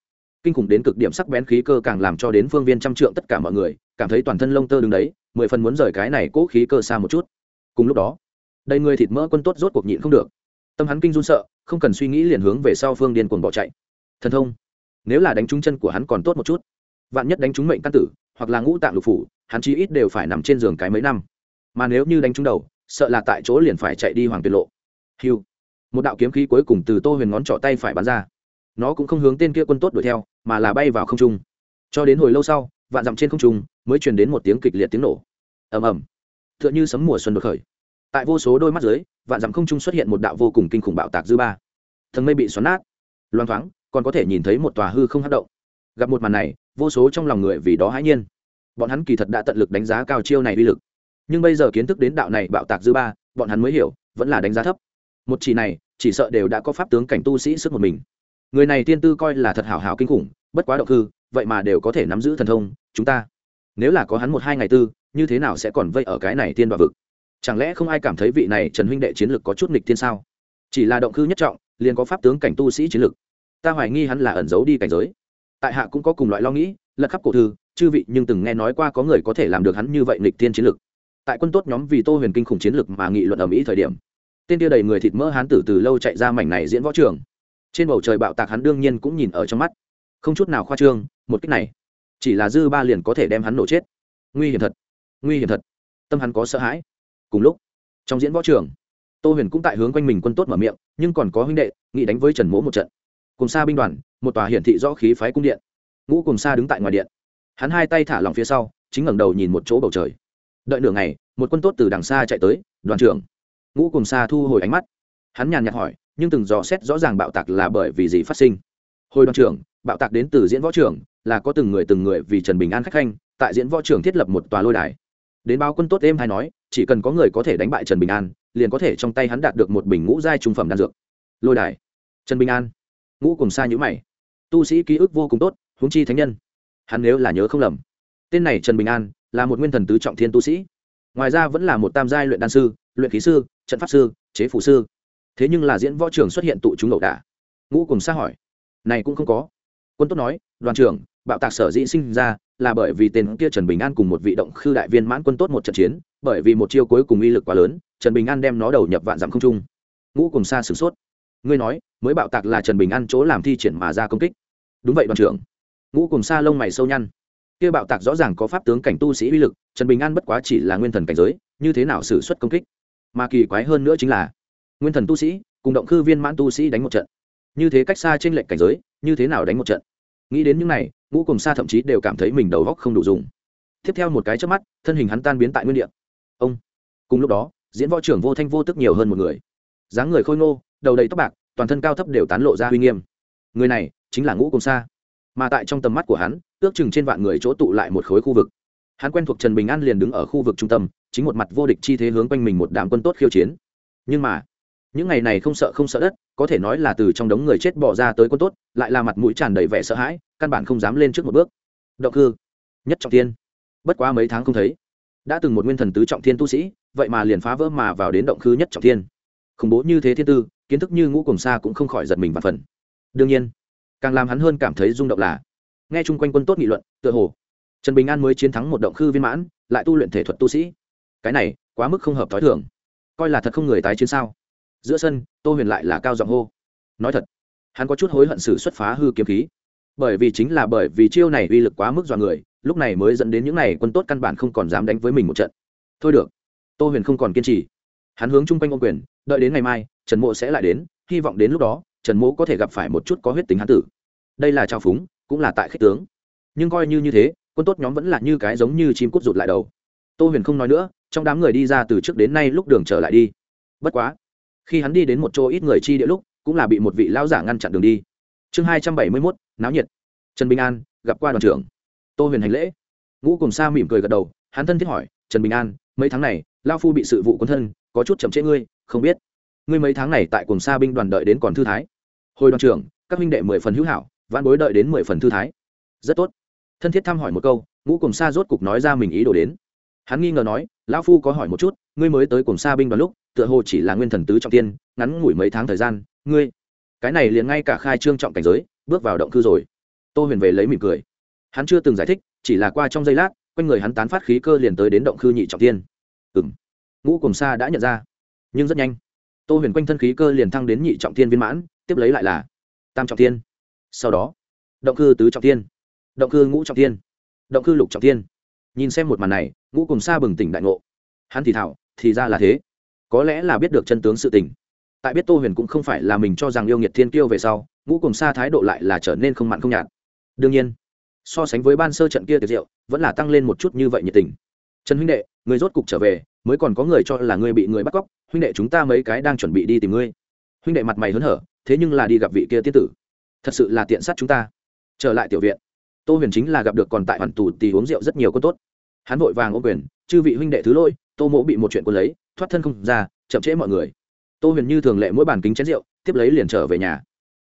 Kinh khủng đến cực điểm sắc bén khí cơ càng làm cho đến phương viên trăm trượng tất cả mọi người, cảm thấy toàn thân lông tơ đứng đấy, mười phần muốn rời cái này cố khí cơ xa một chút. Cùng lúc đó đầy người thịt mỡ quân tốt rốt cuộc nhịn không được. Tâm hắn kinh run sợ, không cần suy nghĩ liền hướng về sau phương điên cuồng bỏ chạy. Thần thông, nếu là đánh trúng chân của hắn còn tốt một chút. Vạn nhất đánh trúng mệnh căn tử, hoặc là ngũ tạng lục phủ, hắn chí ít đều phải nằm trên giường cái mấy năm. Mà nếu như đánh trúng đầu, sợ là tại chỗ liền phải chạy đi hoàng tuyệt lộ. Hiu một đạo kiếm khí cuối cùng từ tô huyền ngón trỏ tay phải bắn ra. Nó cũng không hướng tên kia quân tốt đuổi theo, mà là bay vào không trung. Cho đến hồi lâu sau, vạn dặm trên không trung mới truyền đến một tiếng kịch liệt tiếng nổ. Ầm ầm. T h ư ợ n h ư sấm mùa xuân đột khởi tại vô số đôi mắt dưới, vạn dặm không trung xuất hiện một đạo vô cùng kinh khủng bạo tạc dư ba. Thần mây bị xoắn nát. Loang thoáng, còn có thể nhìn thấy một tòa hư không hát động. Gặp một màn này, vô số trong lòng người vì đó hãi nhiên. Bọn hắn kỳ thật đã tận lực đánh giá cao chiêu này uy lực. Nhưng bây giờ kiến thức đến đạo này bạo tạc dư ba, bọn hắn mới hiểu, vẫn là đánh giá thấp. Một chỉ này, chỉ sợ đều đã có pháp tướng cảnh tu sĩ sức một mình. Người này tiên tư coi là thật hảo hảo kinh khủng, bất quá động hư, vậy mà đều có thể nắm giữ thần thông, chúng ta. Nếu là có hắn một hai ngày tư, như thế nào sẽ còn vây ở cái này tiên đoạ vực? Chẳng lẽ không ai cảm thấy vị này trần huynh đệ chiến lược có chút nghịch thiên sao? Chỉ là động cư nhất trọng, liền có pháp tướng cảnh tu sĩ chiến lược. Ta hoài nghi hắn là ẩn giấu đi cảnh giới. Tại hạ cũng có cùng loại lo nghĩ, lật khắp cổ thư, chư vị nhưng từng nghe nói qua có người có thể làm được hắn như vậy nghịch thiên chiến lược. Tại quân tốt nhóm vì tô huyền kinh khủng chiến lược mà nghị luận ở mỹ thời điểm, tên tia đầy người thịt mỡ hán tử từ lâu chạy ra mảnh này diễn võ trường. Trên bầu trời bạo tạc hắn đương nhiên cũng nhìn ở trong mắt. Không chút nào khoa trương, một cách này, chỉ là dư ba liền có thể đem hắn nổ chết. Nguy hiểm thật, nguy hiểm thật. Tâm hắn có sợ hãi cùng lúc, trong diễn võ trường, tô huyền cũng tại hướng quanh mình quân tốt mở miệng, nhưng còn có huynh đệ nghị đánh với trần mỗ một trận. Cùng xa binh đoàn, một tòa hiển thị rõ khí phái cung điện. Ngũ cùng xa đứng tại ngoài điện. Hắn hai tay thả lòng phía sau, chính ngẩng đầu nhìn một chỗ bầu trời. Đợi nửa ngày, một quân tốt từ đằng xa chạy tới, đoàn trưởng. Ngũ cùng xa thu hồi ánh mắt. Hắn nhàn nhạt hỏi, nhưng từng dò xét rõ ràng bạo tạc là bởi vì gì phát sinh. Hồi đoàn trưởng, bạo tạc đến từ diễn võ trưởng là có từng người từng người vì trần bình an khách khanh, tại diễn võ trưởng thiết lập một tòa lôi đài. Đến báo quân tốt êm hay nói chỉ cần có người có thể đánh bại trần bình an, liền có thể trong tay hắn đạt được một bình ngũ giai trung phẩm đan dược. Lôi đài. Trần bình an. Ngũ cùng xa nhữ mày. Tu sĩ ký ức vô cùng tốt, huống chi thánh nhân. Hắn nếu là nhớ không lầm, tên này trần bình an là một nguyên thần tứ trọng thiên tu sĩ. Ngoài ra vẫn là một tam giai luyện đan sư, luyện khí sư, trận pháp sư, chế phủ sư. Thế nhưng là diễn võ trường xuất hiện tụ chúng ẩu đả. Ngũ cùng xa hỏi. Này cũng không có. Quân tốt nói, đoàn trưởng, bạo tạc sở dĩ sinh ra là bởi vì tên kia trần bình an cùng một vị động khư đại viên mãn quân tốt một trận chiến, bởi vì một chiêu cuối cùng uy lực quá lớn, trần bình an đem nó đầu nhập vạn dặm không trung. Ngũ cùng xa sử sốt. Ngươi nói, mới bạo tạc là trần bình an chỗ làm thi triển mà ra công kích. Đúng vậy đoàn trưởng. Ngũ cùng xa lông mày sâu nhăn. Kia bạo tạc rõ ràng có pháp tướng cảnh tu sĩ uy lực, trần bình an bất quá chỉ là nguyên thần cảnh giới, như thế nào sử xuất công kích? Mà kỳ quái hơn nữa chính là, nguyên thần tu sĩ cùng động khư viên mãn tu sĩ đánh một trận. Như thế cách xa trên lệch cảnh giới, như thế nào đánh một trận? Nghĩ đến những này ngũ cùng xa thậm chí đều cảm thấy mình đầu góc không đủ dùng. Tiếp theo một cái trước mắt, thân hình hắn tan biến tại nguyên địa. Ông! Cùng lúc đó, diễn võ trưởng vô thanh vô tức nhiều hơn một người. Dáng người khôi ngô, đầu đầy tóc bạc, toàn thân cao thấp đều tán lộ ra uy nghiêm. Người này chính là ngũ cùng xa mà tại trong tầm mắt của hắn, ước chừng trên vạn người chỗ tụ lại một khối khu vực. Hắn quen thuộc trần bình an liền đứng ở khu vực trung tâm, chính một mặt vô địch chi thế hướng quanh mình một đám quân tốt khiêu chiến. Nhưng mà những ngày này không sợ không sợ đất, có thể nói là từ trong đống người chết bỏ ra tới quân tốt, lại là mặt mũi tràn đầy vẻ sợ hãi, căn bản không dám lên trước một bước. Động cư nhất trọng thiên. Bất quá mấy tháng không thấy. Đã từng một nguyên thần tứ trọng thiên tu sĩ, vậy mà liền phá vỡ mà vào đến động khư nhất trọng thiên. Khủng bố như thế thiên tư, kiến thức như ngũ cùng xa cũng không khỏi giật mình và phần. Đương nhiên, càng làm hắn hơn cảm thấy rung động là, nghe chung quanh quân tốt nghị luận, tựa hồ, trần bình an mới chiến thắng một động khư viên mãn, lại tu luyện thể thuật tu sĩ. Cái này, quá mức không hợp t h ó i thường. Coi là thật không người tái chiến sao? Giữa sân, tô huyền lại là cao giọng hô. Nói thật, hắn có chút hối hận sự xuất phá hư kiếm khí. Bởi vì chính là bởi vì chiêu này uy lực quá mức dọa người, lúc này mới dẫn đến những n à y quân tốt căn bản không còn dám đánh với mình một trận. Thôi được, tô huyền không còn kiên trì. Hắn hướng chung quanh ô quyền, đợi đến ngày mai, trần mộ sẽ lại đến, hy vọng đến lúc đó, trần mộ có thể gặp phải một chút có huyết tính hán tử. Đây là trao phúng, cũng là tại khích tướng. Nhưng coi như như thế, quân tốt nhóm vẫn là như cái giống như chim cút rụt lại đầu. Tô huyền không nói nữa, trong đám người đi ra từ trước đến nay lúc đường trở lại đi. Bất quá khi hắn đi đến một chỗ ít người chi địa lúc, cũng là bị một vị lão giả ngăn chặn đường đi. Chương hai trăm bảy mươi mốt, náo nhiệt. Trần bình an, gặp qua đoàn trưởng. Tô huyền hành lễ. Ngũ cùng sa mỉm cười gật đầu, hắn thân thiết hỏi, trần bình an, mấy tháng này lao phu bị sự vụ quân thân, có chút chậm trễ ngươi, không biết. Ngươi mấy tháng này tại cùng sa binh đoàn đợi đến còn thư thái. Hồi đoàn trưởng, các huynh đệ mười phần hữu hảo văn bối đợi đến mười phần thư thái. Rất tốt. Thân thiết thăm hỏi một câu, ngũ cùng sa rốt cục nói ra mình ý đồ đến. Hắn nghi ngờ nói, lão phu có hỏi một chút, ngươi mới tới cùng sa binh đoàn lúc tựa hồ chỉ là nguyên thần tứ trọng tiên, ngắn ngủi mấy tháng thời gian, ngươi, cái này liền ngay cả khai trương trọng cảnh giới, bước vào động cư rồi. Tô huyền về lấy mỉm cười. Hắn chưa từng giải thích, chỉ là qua trong giây lát, quanh người hắn tán phát khí cơ liền tới đến động cư nhị trọng tiên. Ừ m ngũ cùng sa đã nhận ra. Nhưng rất nhanh, tô huyền quanh thân khí cơ liền thăng đến nhị trọng tiên viên mãn, tiếp lấy lại là tam trọng tiên. Sau đó, động cư tứ trọng tiên, động cư ngũ trọng tiên, động cư lục trọng tiên. Nhìn xem một màn này, ngũ cùng xa bừng tỉnh đại ngộ. Hắn thì thảo, thì ra là thế có lẽ là biết được chân tướng sự tình. Tại biết tô huyền cũng không phải là mình cho rằng yêu nghiệt thiên kiêu về sau, ngũ cùng xa thái độ lại là trở nên không mặn không nhạt. Đương nhiên, so sánh với ban sơ trận kia tiệc rượu, vẫn là tăng lên một chút như vậy nhiệt tình. Trần huynh đệ, người rốt cục trở về, mới còn có người cho là ngươi bị người bắt cóc, huynh đệ chúng ta mấy cái đang chuẩn bị đi tìm ngươi. Huynh đệ mặt mày hớn hở, thế nhưng là đi gặp vị kia tiết tử. Thật sự là tiện sát chúng ta. Trở lại tiểu viện, tô huyền chính là gặp được còn tại hoàn tù tì uống rượu rất nhiều có tốt. Hắn vội vàng ô quyền, chư vị huynh đệ thứ lỗi, tô mỗ bị một chuyện quân lấy thoát thân không ra chậm trễ mọi người tô huyền như thường lệ mỗi bàn kính chén rượu tiếp lấy liền trở về nhà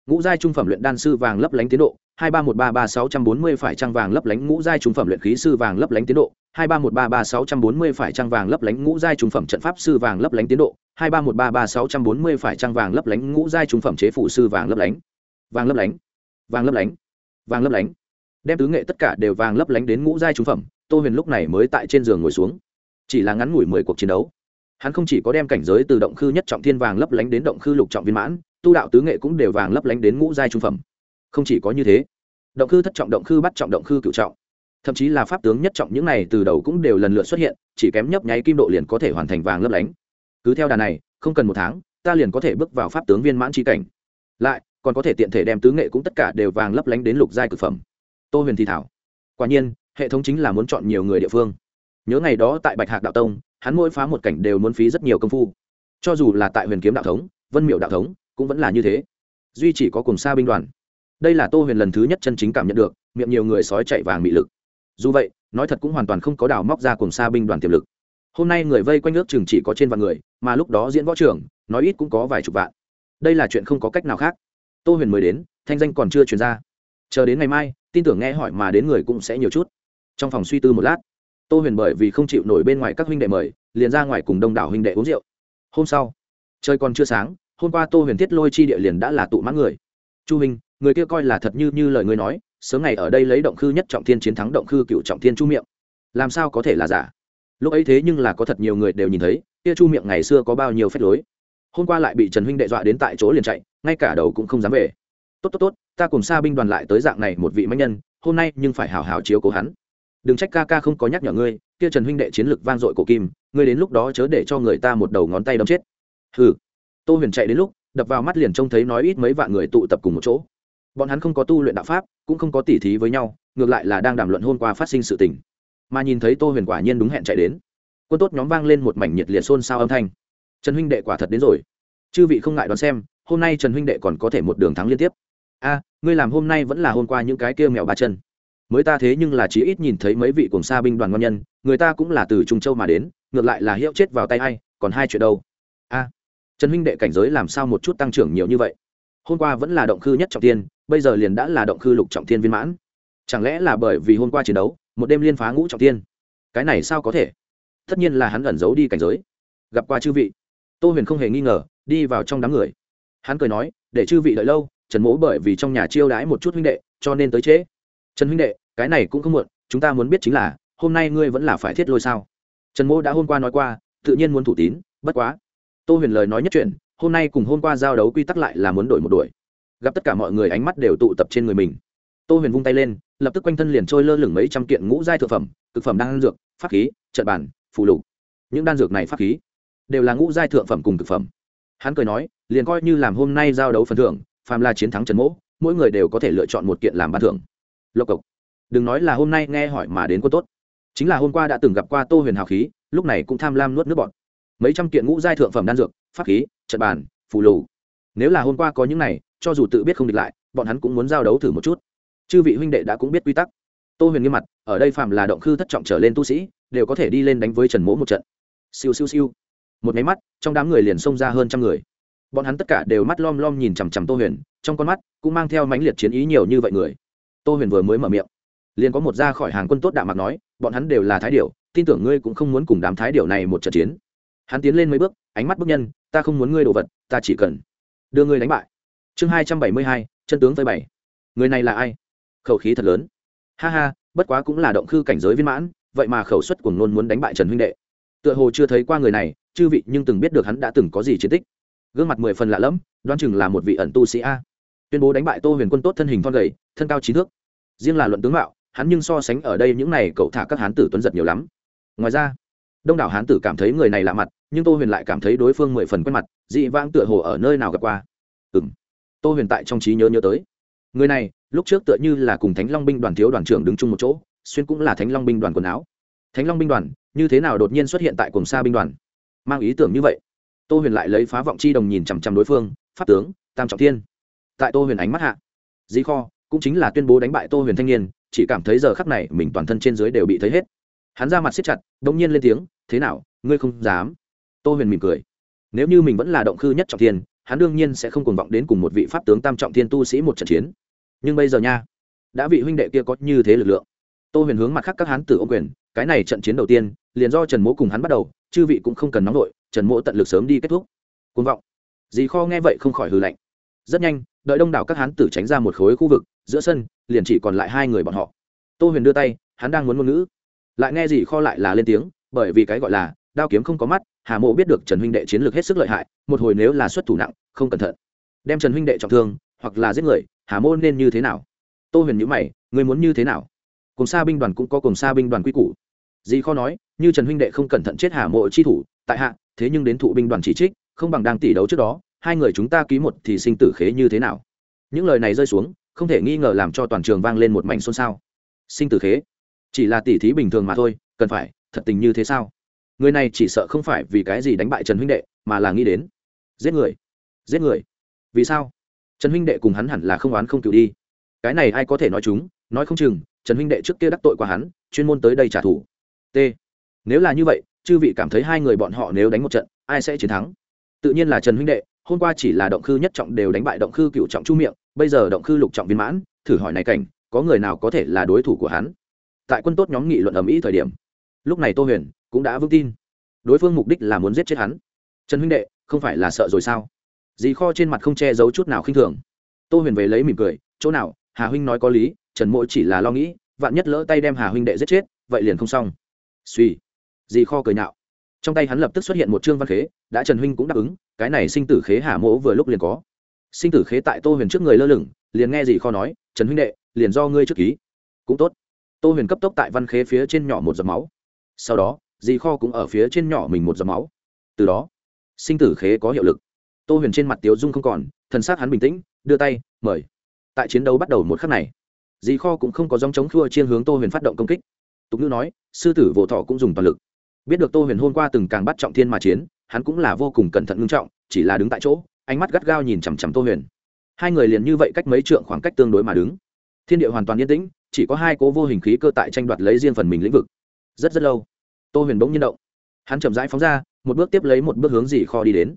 ngũ giai trung phẩm luyện đan sư vàng lấp lánh tiến độ hai ba một ba ba sáu trăm bốn mươi phải trăng vàng lấp lánh ngũ giai trung phẩm luyện khí sư vàng lấp lánh tiến độ hai ba một ba ba sáu trăm bốn mươi phải trăng vàng lấp lánh ngũ giai trung phẩm trận pháp sư vàng lấp lánh tiến độ hai ba một ba ba sáu trăm bốn mươi phải trăng vàng lấp lánh ngũ giai trung phẩm chế phụ sư vàng lấp lánh vàng lấp lánh vàng lấp lánh vàng lấp lánh đem tứ nghệ tất cả đều vàng lấp lánh đến ngũ giai trung phẩm tô huyền lúc này mới tại trên giường ngồi xuống chỉ là ngắn ngủi mười cuộc chiến đấu hắn không chỉ có đem cảnh giới từ động khư nhất trọng thiên vàng lấp lánh đến động khư lục trọng viên mãn, tu đạo tứ nghệ cũng đều vàng lấp lánh đến ngũ giai trung phẩm. Không chỉ có như thế, động khư thất trọng, động khư bắt trọng, động khư cựu trọng, thậm chí là pháp tướng nhất trọng những này từ đầu cũng đều lần lượt xuất hiện, chỉ kém nhấp nháy kim độ liền có thể hoàn thành vàng lấp lánh. Cứ theo đà này, không cần một tháng, ta liền có thể bước vào pháp tướng viên mãn tri cảnh. Lại, còn có thể tiện thể đem tứ nghệ cũng tất cả đều vàng lấp lánh đến lục giai cực phẩm. Tô huyền thì thảo. Quả nhiên, hệ thống chính là muốn chọn nhiều người địa phương. Nhớ ngày đó tại bạch hạc đạo tông hắn mỗi phá một cảnh đều muốn phí rất nhiều công phu. Cho dù là tại huyền kiếm đạo thống, vân miệu đạo thống, cũng vẫn là như thế. Duy chỉ có cùng xa binh đoàn. Đây là tô huyền lần thứ nhất chân chính cảm nhận được, miệng nhiều người sói chạy vàng bị lực. Dù vậy, nói thật cũng hoàn toàn không có đào móc ra cùng xa binh đoàn tiềm lực. Hôm nay người vây quanh nước chừng chỉ có trên vạn người, mà lúc đó diễn võ trưởng, nói ít cũng có vài chục vạn. Đây là chuyện không có cách nào khác. Tô huyền mới đến, thanh danh còn chưa truyền ra. Chờ đến ngày mai, tin tưởng nghe hỏi mà đến người cũng sẽ nhiều chút. Trong phòng suy tư một lát tô huyền bởi vì không chịu nổi bên ngoài các huynh đệ mời, liền ra ngoài cùng đông đảo huynh đệ uống rượu. Hôm sau, trời còn chưa sáng, hôm qua tô huyền thiết lôi chi địa liền đã là tụ mãn người. Chu huynh, người kia coi là thật như như lời ngươi nói, sớm ngày ở đây lấy động khư nhất trọng thiên chiến thắng động khư cựu trọng thiên chu miệng. Làm sao có thể là giả? Lúc ấy thế nhưng là có thật nhiều người đều nhìn thấy, kia chu miệng ngày xưa có bao nhiêu phép lối. Hôm qua lại bị trần huynh đệ dọa đến tại chỗ liền chạy, ngay cả đầu cũng không dám về. Tốt tốt tốt, ta cùng xa binh đoàn lại tới dạng này một vị mạnh nhân, hôm nay nhưng phải hào hào chiếu cố hắn đừng trách ca ca không có nhắc nhở ngươi, kia trần huynh đệ chiến lược vang dội cổ kim, ngươi đến lúc đó chớ để cho người ta một đầu ngón tay đâm chết. Hừ. Tô huyền chạy đến lúc, đập vào mắt liền trông thấy nói ít mấy vạn người tụ tập cùng một chỗ. Bọn hắn không có tu luyện đạo pháp, cũng không có tỉ thí với nhau, ngược lại là đang đàm luận hôm qua phát sinh sự tình. Mà nhìn thấy tô huyền quả nhiên đúng hẹn chạy đến. Quân tốt nhóm vang lên một mảnh nhiệt liệt xôn xao âm thanh. Trần huynh đệ quả thật đến rồi. Chư vị không ngại đoán xem, hôm nay trần huynh đệ còn có thể một đường thắng liên tiếp. A, ngươi làm hôm nay vẫn là hôm qua những cái kia mèo ba chân mới ta thế nhưng là chỉ ít nhìn thấy mấy vị cùng xa binh đoàn ngon nhân, người ta cũng là từ trung châu mà đến, ngược lại là hiệu chết vào tay hay còn hai chuyện đâu. A, trần huynh đệ cảnh giới làm sao một chút tăng trưởng nhiều như vậy? Hôm qua vẫn là động khư nhất trọng tiên bây giờ liền đã là động khư lục trọng tiên viên mãn. Chẳng lẽ là bởi vì hôm qua chiến đấu, một đêm liên phá ngũ trọng tiên cái này sao có thể? Tất nhiên là hắn ẩn giấu đi cảnh giới. Gặp qua chư vị. Tô huyền không hề nghi ngờ, đi vào trong đám người. Hắn cười nói, để chư vị đợi lâu, trần mỗ bởi vì trong nhà chiêu đãi một chút huynh đệ, cho nên tới trễ. Trần huynh đệ cái này cũng không muộn, chúng ta muốn biết chính là, hôm nay ngươi vẫn là phải thiết lôi sao? Trần mỗ đã hôm qua nói qua, tự nhiên muốn thủ tín, bất quá. Tô huyền lời nói nhất chuyện, hôm nay cùng hôm qua giao đấu quy tắc lại là muốn đổi một đuổi. Gặp tất cả mọi người ánh mắt đều tụ tập trên người mình. Tô huyền vung tay lên, lập tức quanh thân liền trôi lơ lửng mấy trăm kiện ngũ giai thực phẩm thực phẩm đan dược, pháp khí, trận bản phù lục. Những đan dược này pháp khí đều là ngũ giai thượng phẩm cùng thực phẩm. Hắn cười nói, liền coi như làm hôm nay giao đấu phần thưởng, phàm là chiến thắng trần mỗ, mỗi người đều có thể lựa chọn một kiện làm ban thưởng. Lộc cộc đừng nói là hôm nay nghe hỏi mà đến quân tốt. Chính là hôm qua đã từng gặp qua tô huyền hào khí, lúc này cũng tham lam nuốt nước bọt. Mấy trăm kiện ngũ giai thượng phẩm đan dược, pháp khí, trận bàn, phù lù. Nếu là hôm qua có những này, cho dù tự biết không địch lại, bọn hắn cũng muốn giao đấu thử một chút. Chư vị huynh đệ đã cũng biết quy tắc. Tô huyền nghiêm mặt, ở đây phạm là động khư thất trọng trở lên tu sĩ, đều có thể đi lên đánh với trần mỗ một trận. Siêu siêu siêu. Một máy mắt, trong đám người liền xông ra hơn trăm người. Bọn hắn tất cả đều mắt lom lom nhìn chằm chằm tô huyền, trong con mắt cũng mang theo mãnh liệt chiến ý nhiều như vậy người. Tô huyền vừa mới mở miệng liền có một ra khỏi hàng quân tốt đạm mặt nói, bọn hắn đều là thái điệu tin tưởng ngươi cũng không muốn cùng đám thái điệu này một trận chiến. Hắn tiến lên mấy bước, ánh mắt bước nhân, ta không muốn ngươi đồ vật, ta chỉ cần đưa ngươi đánh bại. Chương hai trăm bảy mươi hai, chân tướng phơi bảy người này là ai? Khẩu khí thật lớn. Ha ha, bất quá cũng là động khư cảnh giới viên mãn, vậy mà khẩu suất của ngôn muốn đánh bại trần huynh đệ. Tựa hồ chưa thấy qua người này, chư vị nhưng từng biết được hắn đã từng có gì chiến tích. Gương mặt mười phần lạ lẫm, đoán chừng là một vị ẩn tu sĩ a. Tuyên bố đánh bại tô huyền quân tốt thân hình thon gầy, thân cao trí thước. Riêng là luận tướng mạo hắn nhưng so sánh ở đây những này cậu thả các hán tử tuấn giật nhiều lắm. Ngoài ra, đông đảo hán tử cảm thấy người này lạ mặt, nhưng tô huyền lại cảm thấy đối phương mười phần quen mặt, dị vãng tựa hồ ở nơi nào gặp qua. Ừ m tô huyền tại trong trí nhớ nhớ tới. Người này, lúc trước tựa như là cùng thánh long binh đoàn thiếu đoàn trưởng đứng chung một chỗ, xuyên cũng là thánh long binh đoàn quần áo. Thánh long binh đoàn, như thế nào đột nhiên xuất hiện tại cùng xa binh đoàn? Mang ý tưởng như vậy. Tô huyền lại lấy phá vọng chi đồng nhìn chằm chằm đối phương, pháp tướng, tam trọng thiên. Tại tô huyền ánh mắt hạ dĩ kho cũng chính là tuyên bố đánh bại tô huyền thanh niên chỉ cảm thấy giờ khắc này mình toàn thân trên dưới đều bị thấy hết. Hắn ra mặt siết chặt đ ỗ n g nhiên lên tiếng, thế nào, ngươi không dám? Tô huyền mỉm cười. Nếu như mình vẫn là động khư nhất trọng thiên, hắn đương nhiên sẽ không cuồng vọng đến cùng một vị pháp tướng tam trọng thiên tu sĩ một trận chiến. Nhưng bây giờ nha, đã vị huynh đệ kia có như thế lực lượng. Tô huyền hướng mặt khác các hán tử ô quyền, cái này trận chiến đầu tiên, liền do trần mỗ cùng hắn bắt đầu, chư vị cũng không cần nóng nổi trần mỗ tận lực sớm đi kết thúc. Côn vọng. Dì kho nghe vậy không khỏi hư lạnh. Rất nhanh đợi đông đảo các hán tử tránh ra một khối khu vực, giữa sân, liền chỉ còn lại hai người bọn họ. Tô huyền đưa tay, hắn đang muốn ngôn ngữ. Lại nghe gì kho lại là lên tiếng, bởi vì cái gọi là, đao kiếm không có mắt, hà mộ biết được trần huynh đệ chiến lược hết sức lợi hại, một hồi nếu là xuất thủ nặng, không cẩn thận. Đem trần huynh đệ trọng thương, hoặc là giết người, hà mô nên như thế nào? Tô huyền nhữ mày, người muốn như thế nào? Cùng xa binh đoàn cũng có cùng xa binh đoàn quy củ. Dì kho nói, như trần huynh đệ không cẩn thận chết hà mộ chi thủ, tại hạ, thế nhưng đến thụ binh đoàn chỉ trích, không bằng đang tỷ đấu trước đó hai người chúng ta ký một thì sinh tử khế như thế nào? Những lời này rơi xuống, không thể nghi ngờ làm cho toàn trường vang lên một mảnh xôn xao. Sinh tử khế? Chỉ là tỷ thí bình thường mà thôi, cần phải, thật tình như thế sao? Người này chỉ sợ không phải vì cái gì đánh bại trần huynh đệ, mà là nghĩ đến giết người giết người. Vì sao? Trần huynh đệ cùng hắn hẳn là không oán không cựu đi. Cái này ai có thể nói chúng? Nói không chừng, trần huynh đệ trước kia đắc tội qua hắn, chuyên môn tới đây trả thù. T. Nếu là như vậy, chư vị cảm thấy hai người bọn họ nếu đánh một trận, ai sẽ chiến thắng? Tự nhiên là trần huynh đệ hôm qua chỉ là động khư nhất trọng đều đánh bại động khư cựu trọng chu miệng, bây giờ động khư lục trọng viên mãn, thử hỏi này cảnh, có người nào có thể là đối thủ của hắn? Tại quân tốt nhóm nghị luận ầm ĩ thời điểm, lúc này tô huyền cũng đã vững tin. Đối phương mục đích là muốn giết chết hắn. Trần huynh đệ, không phải là sợ rồi sao? Dì kho trên mặt không che giấu chút nào khinh thường. Tô huyền về lấy mỉm cười, chỗ nào, hà huynh nói có lý, trần mỗi chỉ là lo nghĩ, vạn nhất lỡ tay đem hà huynh đệ giết chết, vậy liền không xong. Suy dì kho cười nhạo trong tay hắn lập tức xuất hiện một trương văn khế, đã trần huynh cũng đáp ứng, cái này sinh tử khế hà mỗ vừa lúc liền có. Sinh tử khế tại tô huyền trước người lơ lửng, liền nghe gì kho nói, trần huynh đệ, liền do ngươi trước ký. Cũng tốt. Tô huyền cấp tốc tại văn khế phía trên nhỏ một giọt máu. Sau đó, dì kho cũng ở phía trên nhỏ mình một giọt máu. Từ đó, sinh tử khế có hiệu lực. Tô huyền trên mặt tiếu dung không còn, thần s hắn bình tĩnh, đưa tay, mời. Tại chiến đấu bắt đầu một khắc này, dì kho cũng không có dòng chống khua chiên hướng tô huyền phát động công kích. Tục ngữ nói, sư tử vỗ thọ cũng dùng toàn lực biết được tô huyền hôm qua từng càng bắt trọng thiên mà chiến, hắn cũng là vô cùng cẩn thận ngưng trọng, chỉ là đứng tại chỗ, ánh mắt gắt gao nhìn chằm chằm tô huyền. Hai người liền như vậy cách mấy trượng khoảng cách tương đối mà đứng. Thiên địa hoàn toàn yên tĩnh, chỉ có hai cố vô hình khí cơ tại tranh đoạt lấy riêng phần mình lĩnh vực. Rất rất lâu, tô huyền bỗng nhiên động. Hắn chậm rãi phóng ra, một bước tiếp lấy một bước hướng dì kho đi đến.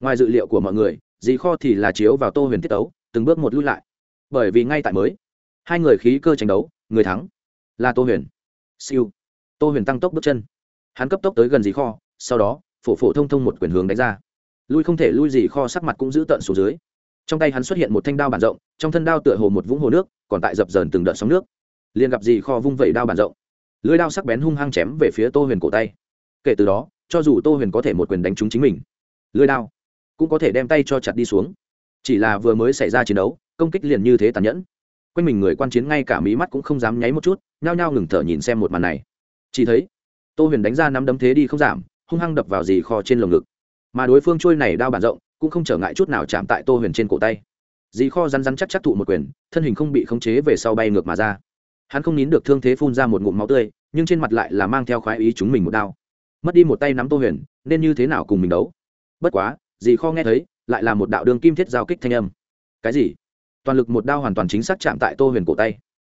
Ngoài dự liệu của mọi người, dì kho thì là chiếu vào tô huyền tiết tấu, từng bước một lui lại. Bởi vì ngay tại mới, hai người khí cơ tranh đấu, người thắng là tô huyền. Siêu. Tô huyền tăng tốc bước chân hắn cấp tốc tới gần dì kho, sau đó, phổ phổ thông thông một quyền hướng đánh ra. Lui không thể lui dì kho sắc mặt cũng giữ tận xuống dưới. Trong tay hắn xuất hiện một thanh đao bản rộng, trong thân đao tựa hồ một vũng hồ nước, còn tại dập dờn từng đợt sóng nước. Liền gặp dì kho vung vẩy đao bản rộng. Lưới đao sắc bén hung hăng chém về phía tô huyền cổ tay. Kể từ đó, cho dù tô huyền có thể một quyền đánh trúng chính mình lưới đao cũng có thể đem tay cho chặt đi xuống. Chỉ là vừa mới xảy ra chiến đấu, công kích liền như thế tàn nhẫn. Quanh mình người quan chiến ngay cả mí mắt cũng không dám nháy một chút, nhao nhao ngừng thở nhìn xem một màn này. Chỉ thấy tô huyền đánh ra năm đấm thế đi không giảm, hung hăng đập vào dì kho trên lồng ngực. Mà đối phương trôi này đao bản rộng, cũng không trở ngại chút nào chạm tại tô huyền trên cổ tay. Dì kho rắn rắn chắc chắc thụ một quyền, thân hình không bị khống chế về sau bay ngược mà ra. Hắn không nín được thương thế phun ra một ngụm máu tươi, nhưng trên mặt lại là mang theo khoái ý chúng mình một đao. Mất đi một tay nắm tô huyền, nên như thế nào cùng mình đấu? Bất quá, dì kho nghe thấy, lại là một đạo đường kim thiết giao kích thanh âm. Cái gì? Toàn lực một đao hoàn toàn chính xác chạm tại tô huyền cổ tay.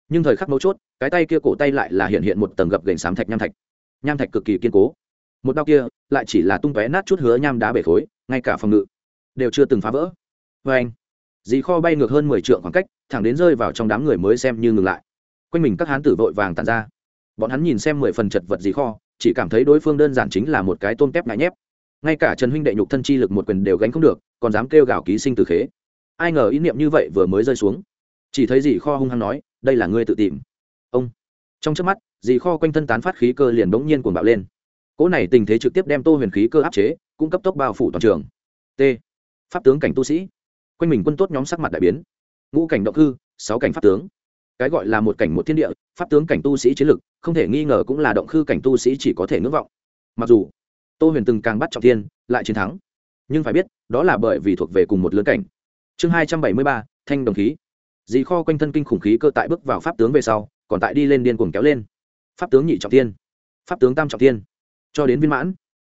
Nhưng thời khắc mấu chốt, cái tay kia cổ tay lại là hiện hiện một tầng gập gành sám thạch nham thạch nham thạch cực kỳ kiên cố. Một đao kia lại chỉ là tung tóe nát chút hứa nham đá bể khối, ngay cả phòng ngự đều chưa từng phá vỡ. Vê anh, dì kho bay ngược hơn mười trượng khoảng cách, thẳng đến rơi vào trong đám người mới xem như ngừng lại. Quanh mình các hán tử vội vàng tàn ra. Bọn hắn nhìn xem mười phần chật vật dì kho, chỉ cảm thấy đối phương đơn giản chính là một cái tôm tép ngại nhép. Ngay cả trần huynh đệ nhục thân chi lực một quyền đều gánh không được, còn dám kêu gào ký sinh từ khế. Ai ngờ ý niệm như vậy vừa mới rơi xuống. Chỉ thấy dì kho hung hăng nói, đây là ngươi tự tìm. Ông, trong trước mắt dì kho quanh thân tán phát khí cơ liền bỗng nhiên cuồng bạo lên. Cỗ này tình thế trực tiếp đem tô huyền khí cơ áp chế cung cấp tốc bao phủ toàn trường. T. Pháp tướng cảnh tu sĩ. Quanh mình quân tốt nhóm sắc mặt đại biến. Ngũ cảnh động hư, sáu cảnh pháp tướng. Cái gọi là một cảnh một thiên địa, pháp tướng cảnh tu sĩ chiến lực, không thể nghi ngờ cũng là động hư cảnh tu sĩ chỉ có thể ngưỡng vọng. Mặc dù, tô huyền từng càng bắt trọng thiên, lại chiến thắng. Nhưng phải biết, đó là bởi vì thuộc về cùng một lớn cảnh. Chương hai trăm bảy mươi ba, thanh đồng khí. Dì kho quanh thân kinh khủng khí cơ tại bước vào pháp tướng về sau, còn tại đi lên điên cuồng kéo lên pháp tướng nhị trọng thiên, pháp tướng tam trọng thiên, cho đến viên mãn.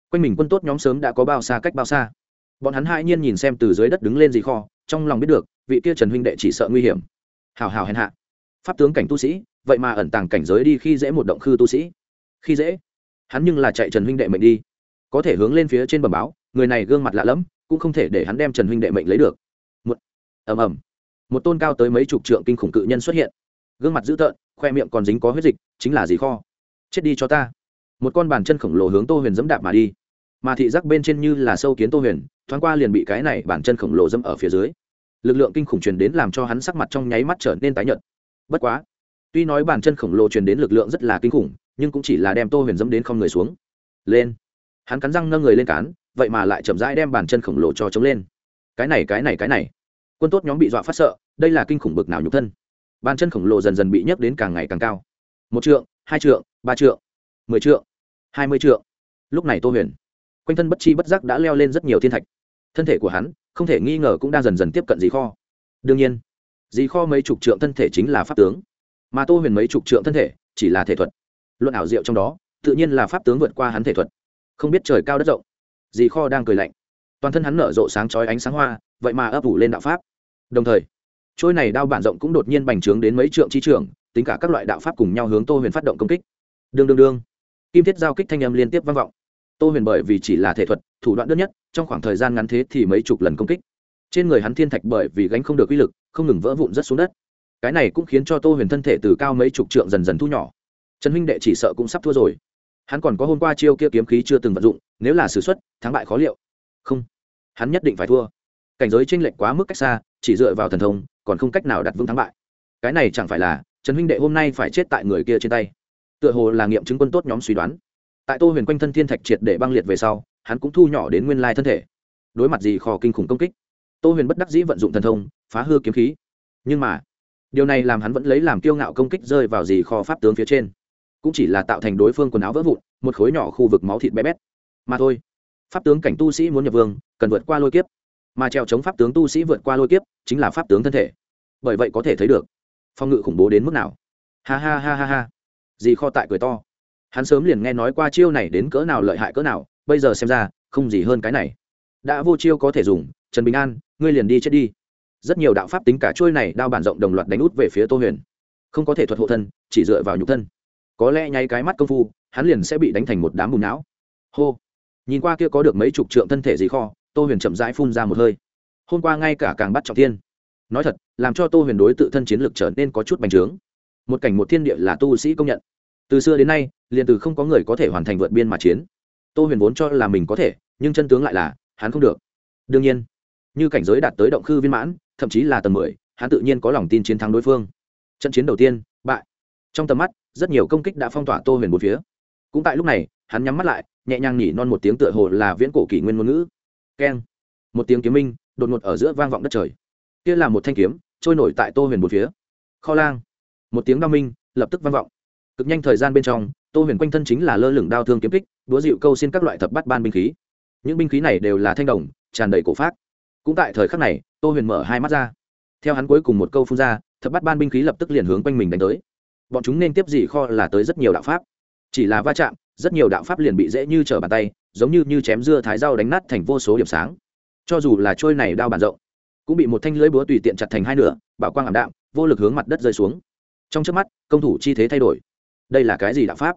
Quanh mình quân tốt nhóm sớm đã có bao xa cách bao xa. Bọn hắn hai nhiên nhìn xem từ dưới đất đứng lên gì kho, trong lòng biết được, vị kia trần huynh đệ chỉ sợ nguy hiểm. Hào hào hèn hạ. Pháp tướng cảnh tu sĩ, vậy mà ẩn tàng cảnh giới đi khi dễ một động khư tu sĩ. Khi dễ, hắn nhưng là chạy trần huynh đệ mệnh đi. Có thể hướng lên phía trên bờ báo, người này gương mặt lạ lẫm, cũng không thể để hắn đem trần huynh đệ mệnh lấy được. Một, ầm ầm. Một tôn cao tới mấy chục trượng kinh khủng cự nhân xuất hiện. Gương mặt dữ tợn khoe miệng còn dính có huyết dịch, chính là gì kho? Chết đi cho ta. Một con bàn chân khổng lồ hướng tô huyền dẫm đạp mà đi. Mà thị giác bên trên như là sâu kiến tô huyền, thoáng qua liền bị cái này bàn chân khổng lồ dẫm ở phía dưới. Lực lượng kinh khủng truyền đến làm cho hắn sắc mặt trong nháy mắt trở nên tái nhợt. Bất quá, tuy nói bàn chân khổng lồ truyền đến lực lượng rất là kinh khủng, nhưng cũng chỉ là đem tô huyền dẫm đến không người xuống. Lên. Hắn cắn răng nâng người lên cán, vậy mà lại chậm rãi đem bàn chân khổng lồ cho chống lên. Cái này cái này cái này. Quân tốt nhóm bị dọa phát sợ, đây là kinh khủng bực nào nhục thân bàn chân khổng lồ dần dần bị nhấc đến càng ngày càng cao. Một trượng, hai trượng, ba trượng, mười trượng, hai mươi trượng. Lúc này tô huyền, quanh thân bất chi bất giác đã leo lên rất nhiều thiên thạch. Thân thể của hắn, không thể nghi ngờ cũng đang dần dần tiếp cận dì kho. Đương nhiên, dì kho mấy chục trượng thân thể chính là pháp tướng. Mà tô huyền mấy chục trượng thân thể, chỉ là thể thuật. Luận ảo diệu trong đó, tự nhiên là pháp tướng vượt qua hắn thể thuật. Không biết trời cao đất rộng, dì kho đang cười lạnh. Toàn thân hắn nở rộ sáng chói ánh sáng hoa, vậy mà ấp ủ lên đạo pháp. Đồng thời trôi này đao bản rộng cũng đột nhiên bành trướng đến mấy trượng chi trường, tính cả các loại đạo pháp cùng nhau hướng tô huyền phát động công kích. Đương đương đương. Kim thiết giao kích thanh âm liên tiếp vang vọng. Tô huyền bởi vì chỉ là thể thuật, thủ đoạn đơn nhất, trong khoảng thời gian ngắn thế thì mấy chục lần công kích. Trên người hắn thiên thạch bởi vì gánh không được uy lực, không ngừng vỡ vụn rất xuống đất. Cái này cũng khiến cho tô huyền thân thể từ cao mấy chục trượng dần dần thu nhỏ. Trần huynh đệ chỉ sợ cũng sắp thua rồi. Hắn còn có hôm qua chiêu kia kiếm khí chưa từng vận dụng, nếu là s ử x u ấ t thắng bại khó liệu. Không. Hắn nhất định phải thua. Cảnh giới tranh lệch quá mức cách xa, chỉ dựa vào thần thông còn không cách nào đặt vững thắng bại. Cái này chẳng phải là, trần huynh đệ hôm nay phải chết tại người kia trên tay. Tựa hồ là nghiệm chứng quân tốt nhóm suy đoán. Tại tô huyền quanh thân thiên thạch triệt để băng liệt về sau, hắn cũng thu nhỏ đến nguyên lai thân thể. Đối mặt gì khò kinh khủng công kích, tô huyền bất đắc dĩ vận dụng thần thông, phá hư kiếm khí. Nhưng mà, điều này làm hắn vẫn lấy làm kiêu ngạo công kích rơi vào gì kho pháp tướng phía trên. Cũng chỉ là tạo thành đối phương quần áo vỡ vụn, một khối nhỏ khu vực máu thịt bé bét. Mà thôi, pháp tướng cảnh tu sĩ muốn nhập vương, cần vượt qua lôi kiếp mà treo chống pháp tướng tu sĩ vượt qua lôi kiếp, chính là pháp tướng thân thể. Bởi vậy có thể thấy được, phong ngự khủng bố đến mức nào. Ha ha ha ha ha. Dì kho tại cười to. Hắn sớm liền nghe nói qua chiêu này đến cỡ nào lợi hại cỡ nào, bây giờ xem ra, không gì hơn cái này. Đã vô chiêu có thể dùng, trần bình an, ngươi liền đi chết đi. Rất nhiều đạo pháp tính cả trôi này đao bản rộng đồng loạt đánh út về phía tô huyền. Không có thể thuật hộ thân, chỉ dựa vào nhục thân. Có lẽ nháy cái mắt công phu, hắn liền sẽ bị đánh thành một đám bùn não. Hô. Nhìn qua kia có được mấy chục trượng thân thể gì kho tô huyền chậm rãi phun ra một hơi. Hôm qua ngay cả càng bắt trọng thiên. Nói thật, làm cho tô huyền đối tự thân chiến lược trở nên có chút bành trướng. Một cảnh một thiên địa là tu sĩ công nhận. Từ xưa đến nay, liền từ không có người có thể hoàn thành vượt biên mà chiến. Tô huyền vốn cho là mình có thể, nhưng chân tướng lại là, hắn không được. Đương nhiên, như cảnh giới đạt tới động khư viên mãn, thậm chí là tầng mười, hắn tự nhiên có lòng tin chiến thắng đối phương. Trận chiến đầu tiên, bại. Trong tầm mắt, rất nhiều công kích đã phong tỏa tô huyền một phía. Cũng tại lúc này, hắn nhắm mắt lại, nhẹ nhàng nhỉ non một tiếng tựa hồ là viễn cổ kỷ nguyên ngôn ngữ keng. Một tiếng kiếm minh, đột ngột ở giữa vang vọng đất trời. Kia là một thanh kiếm, trôi nổi tại tô huyền một phía. Kho lang. Một tiếng đao minh, lập tức vang vọng. Cực nhanh thời gian bên trong, tô huyền quanh thân chính là lơ lửng đao thương kiếm kích đúa dịu câu xin các loại thập bắt ban binh khí. Những binh khí này đều là thanh đồng, tràn đầy cổ phát cũng tại thời khắc này, tô huyền mở hai mắt ra. Theo hắn cuối cùng một câu phun ra, thập bắt ban binh khí lập tức liền hướng quanh mình đánh tới. Bọn chúng nên tiếp gì kho là tới rất nhiều đạo pháp. Chỉ là va chạm, rất nhiều đạo pháp liền bị dễ như trở bàn tay giống như như chém dưa thái dao đánh nát thành vô số điểm sáng. Cho dù là trôi này đao bàn rộng, cũng bị một thanh lưới búa tùy tiện chặt thành hai nửa, bảo quang ảm đạm, vô lực hướng mặt đất rơi xuống. Trong trước mắt, công thủ chi thế thay đổi. Đây là cái gì đạo pháp?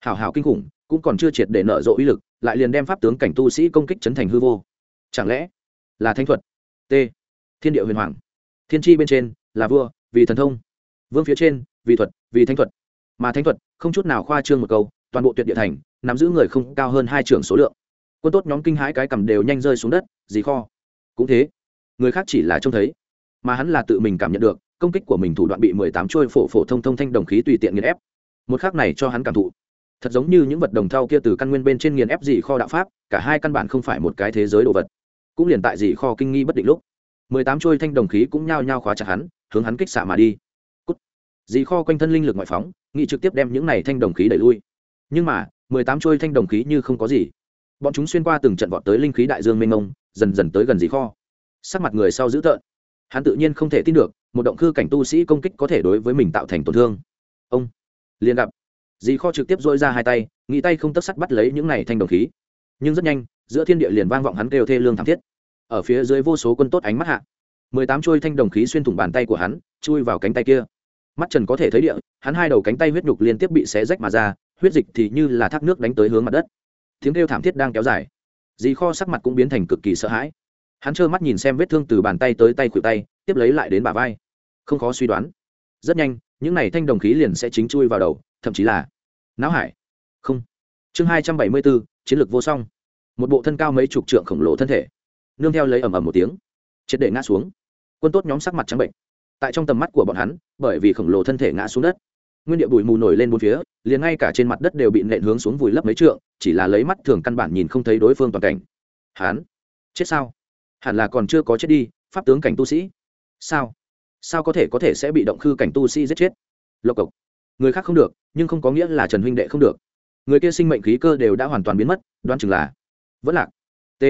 Hảo hảo kinh khủng, cũng còn chưa triệt để nở rộ uy lực, lại liền đem pháp tướng cảnh tu sĩ công kích chấn thành hư vô. Chẳng lẽ là thanh thuật? T. Thiên địa huyền hoàng. Thiên tri bên trên, là vua, vì thần thông. Vương phía trên, vì thuật, vì thanh thuật. Mà thanh thuật, không chút nào khoa trương một câu, toàn bộ tuyệt địa thành nắm giữ người không cao hơn hai trưởng số lượng. Quân tốt nhóm kinh hãi cái cầm đều nhanh rơi xuống đất dì kho. Cũng thế, người khác chỉ là trông thấy, mà hắn là tự mình cảm nhận được, công kích của mình thủ đoạn bị mười tám trôi phổ phổ thông thông thanh đồng khí tùy tiện nghiền ép. Một khác này cho hắn cảm thụ, thật giống như những vật đồng thau kia từ căn nguyên bên trên nghiền ép dì kho đạo pháp, cả hai căn bản không phải một cái thế giới đồ vật. Cũng liền tại dì kho kinh nghi bất định lúc, mười tám trôi thanh đồng khí cũng nhao nhao khóa chặt hắn, hướng hắn kích xạ mà đi. Cút. dì kho quanh thân linh lực ngoại phóng nghị trực tiếp đem những này thanh đồng khí đẩy lui. Nhưng mà mười tám trôi thanh đồng khí như không có gì. Bọn chúng xuyên qua từng trận vọt tới linh khí đại dương mênh mông, dần dần tới gần dì kho. Sắc mặt người sau dữ tợn. Hắn tự nhiên không thể tin được, một động cư cảnh tu sĩ công kích có thể đối với mình tạo thành tổn thương. Ông liền gặp dì kho trực tiếp dôi ra hai tay, nghĩ tay không tất sắt bắt lấy những này thanh đồng khí. Nhưng rất nhanh, giữa thiên địa liền vang vọng hắn kêu thê lương thảm thiết. Ở phía dưới vô số quân tốt ánh mắt hạ, mười tám trôi thanh đồng khí xuyên thủng bàn tay của hắn, chui vào cánh tay kia. Mắt trần có thể thấy địa, hắn hai đầu cánh tay huyết nhục liên tiếp bị xé rách mà ra huyết dịch thì như là thác nước đánh tới hướng mặt đất. Tiếng kêu thảm thiết đang kéo dài. Dì kho sắc mặt cũng biến thành cực kỳ sợ hãi. Hắn trơ mắt nhìn xem vết thương từ bàn tay tới tay khuỷu tay, tiếp lấy lại đến bả vai. Không khó suy đoán. Rất nhanh, những này thanh đồng khí liền sẽ chính chui vào đầu, thậm chí là não hải. Không. Chương hai trăm bảy mươi bốn, chiến lược vô song. Một bộ thân cao mấy chục trượng khổng lồ thân thể. Nương theo lấy ầm ầm một tiếng, triệt để ngã xuống. Quân tốt nhóm sắc mặt trắng bệnh. Tại trong tầm mắt của bọn hắn, bởi vì khổng lồ thân thể ngã xuống đất nguyên địa bụi mù nổi lên bốn phía liền ngay cả trên mặt đất đều bị nện hướng xuống vùi lấp mấy trượng chỉ là lấy mắt thường căn bản nhìn không thấy đối phương toàn cảnh. Hán, chết sao? Hẳn là còn chưa có chết đi pháp tướng cảnh tu sĩ. Sao? Sao có thể có thể sẽ bị động khư cảnh tu sĩ giết chết? Lộc cộc. Người khác không được nhưng không có nghĩa là trần huynh đệ không được. Người kia sinh mệnh khí cơ đều đã hoàn toàn biến mất đoan chừng là vẫn lạc. T.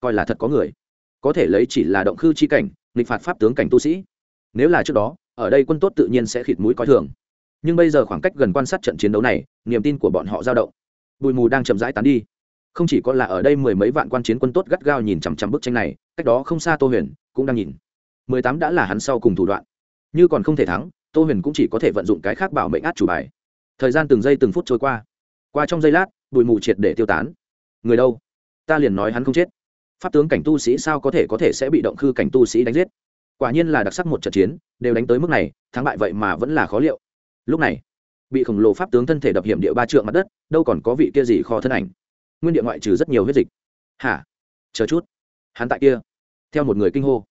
Coi là thật có người. Có thể lấy chỉ là động khư chi cảnh nghịch phạt pháp tướng cảnh tu sĩ. Nếu là trước đó ở đây quân tốt tự nhiên sẽ khịt mũi coi thường nhưng bây giờ khoảng cách gần quan sát trận chiến đấu này, niềm tin của bọn họ dao động. Bụi mù đang chậm rãi tán đi. Không chỉ có là ở đây mười mấy vạn quan chiến quân tốt gắt gao nhìn chằm chằm bức tranh này, cách đó không xa tô huyền cũng đang nhìn. Mười tám đã là hắn sau cùng thủ đoạn. Như còn không thể thắng, tô huyền cũng chỉ có thể vận dụng cái khác bảo mệnh át chủ bài. Thời gian từng giây từng phút trôi qua. Qua trong giây lát, bụi mù triệt để tiêu tán. Người đâu? Ta liền nói hắn không chết. Pháp tướng cảnh tu sĩ sao có thể có thể sẽ bị động khư cảnh tu sĩ đánh giết? Quả nhiên là đặc sắc một trận chiến, đều đánh tới mức này, thắng bại vậy mà vẫn là khó liệu lúc này, bị khổng lồ pháp tướng thân thể đập hiểm địa ba trượng mặt đất, đâu còn có vị kia gì kho thân ảnh. Nguyên địa ngoại trừ rất nhiều huyết dịch. Hả? Chờ chút. Hắn tại kia. Theo một người kinh hô.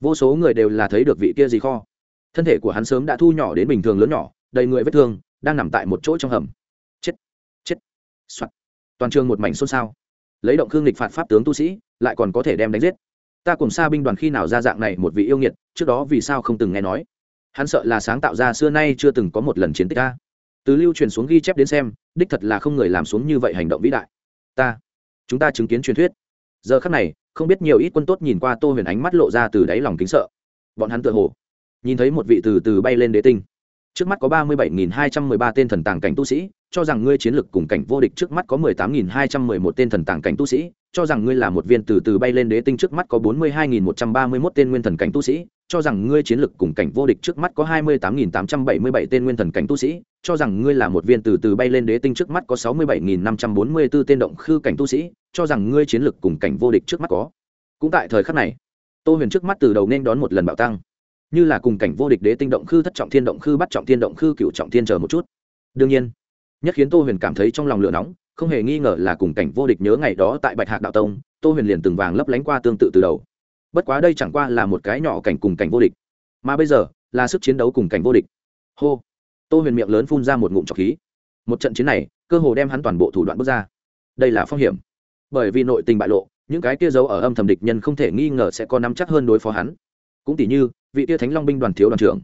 Vô số người đều là thấy được vị kia gì kho. Thân thể của hắn sớm đã thu nhỏ đến bình thường lớn nhỏ, đầy người vết thương, đang nằm tại một chỗ trong hầm. Chết. Chết. Soạt. Toàn trường một mảnh xôn xao. Lấy động khương lịch phạt pháp tướng tu sĩ, lại còn có thể đem đánh giết. Ta cùng xa binh đoàn khi nào ra dạng này một vị yêu nghiệt, trước đó vì sao không từng nghe nói? Hắn sợ là sáng tạo ra xưa nay chưa từng có một lần chiến tích ta. Từ lưu truyền xuống ghi chép đến xem, đích thật là không người làm xuống như vậy hành động vĩ đại. Ta, chúng ta chứng kiến truyền thuyết. Giờ khắc này, không biết nhiều ít quân tốt nhìn qua tô huyền ánh mắt lộ ra từ đáy lòng kính sợ. Bọn hắn tự hồ, nhìn thấy một vị từ từ bay lên đế tinh. Trước mắt có ba mươi bảy nghìn hai trăm mười ba tên thần tàng cảnh tu sĩ, cho rằng ngươi chiến lực cùng cảnh vô địch trước mắt có mười tám nghìn hai trăm mười một tên thần tàng cảnh tu sĩ, cho rằng ngươi là một viên từ từ bay lên đế tinh trước mắt có bốn mươi hai nghìn một trăm ba mươi mốt tên nguyên thần cảnh tu sĩ cho rằng ngươi chiến lực cùng cảnh vô địch trước mắt có hai mươi tám nghìn tám trăm bảy mươi bảy tên nguyên thần cảnh tu sĩ, cho rằng ngươi là một viên từ từ bay lên đế tinh trước mắt có sáu mươi bảy nghìn năm trăm bốn mươi b ố tên động khư cảnh tu sĩ, cho rằng ngươi chiến lực cùng cảnh vô địch trước mắt có. Cũng tại thời khắc này, tô huyền trước mắt từ đầu nên đón một lần bạo tăng. Như là cùng cảnh vô địch đế tinh động khư, thất trọng thiên động khư, bắt trọng thiên động khư cửu trọng thiên chờ một chút. Đương nhiên, nhất khiến tô huyền cảm thấy trong lòng lửa nóng, không hề nghi ngờ là cùng cảnh vô địch nhớ ngày đó tại bạch hạc đạo tông, tô huyền liền từng vàng lấp lánh qua tương tự từ đầu bất quá đây chẳng qua là một cái nhỏ cảnh cùng cảnh vô địch. Mà bây giờ, là sức chiến đấu cùng cảnh vô địch. Hô. Tô huyền miệng lớn phun ra một ngụm trọc khí. Một trận chiến này, cơ hồ đem hắn toàn bộ thủ đoạn bước ra. Đây là phong hiểm. Bởi vì nội tình bại lộ, những cái kia giấu ở âm thầm địch nhân không thể nghi ngờ sẽ có nắm chắc hơn đối phó hắn. Cũng tỷ như, vị tia thánh long binh đoàn thiếu đoàn trưởng.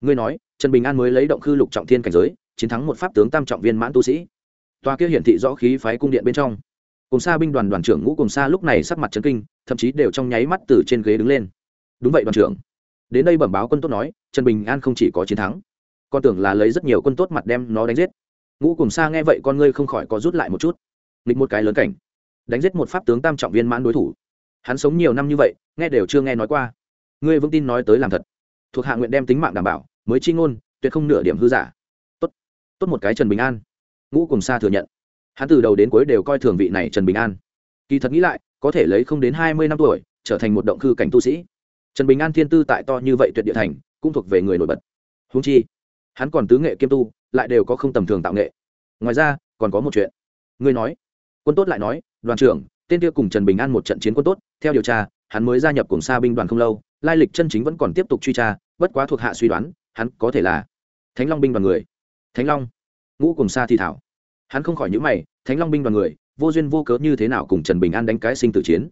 Ngươi nói, trần bình an mới lấy động khư lục trọng thiên cảnh giới, chiến thắng một pháp tướng tam trọng viên mãn tu sĩ. Tòa kia hiển thị rõ khí phái cung điện bên trong cùng xa binh đoàn đoàn trưởng ngũ cùng xa lúc này sắc mặt chấn kinh, thậm chí đều trong nháy mắt từ trên ghế đứng lên. Đúng vậy đoàn trưởng. Đến đây bẩm báo quân tốt nói, trần bình an không chỉ có chiến thắng con tưởng là lấy rất nhiều quân tốt mặt đem nó đánh giết. Ngũ cùng xa nghe vậy con ngươi không khỏi có rút lại một chút. Nghịch một cái lớn cảnh. Đánh giết một pháp tướng tam trọng viên mãn đối thủ. Hắn sống nhiều năm như vậy, nghe đều chưa nghe nói qua. Ngươi vững tin nói tới làm thật. Thuộc hạ nguyện đem tính mạng đảm bảo, mới chi ngôn, tuyệt không nửa điểm hư giả. Tốt. Tốt một cái trần bình an. Ngũ cùng xa thừa nhận hắn từ đầu đến cuối đều coi thường vị này trần bình an. Kỳ thật nghĩ lại, có thể lấy không đến hai mươi năm tuổi, trở thành một động cư cảnh tu sĩ. Trần bình an thiên tư tại to như vậy tuyệt địa thành, cũng thuộc về người nổi bật. Húng chi, hắn còn tứ nghệ kiêm tu, lại đều có không tầm thường tạo nghệ. Ngoài ra, còn có một chuyện. Ngươi nói, quân tốt lại nói, đoàn trưởng, tên kia cùng trần bình an một trận chiến quân tốt, theo điều tra, hắn mới gia nhập cùng xa binh đoàn không lâu, lai lịch chân chính vẫn còn tiếp tục truy tra, bất quá thuộc hạ suy đoán, hắn có thể là thánh long binh đoàn người. Thánh long, ngũ cùng xa thì thảo hắn không khỏi những mày, thánh long binh đoàn người, vô duyên vô cớ như thế nào cùng trần bình an đánh cái sinh tử chiến?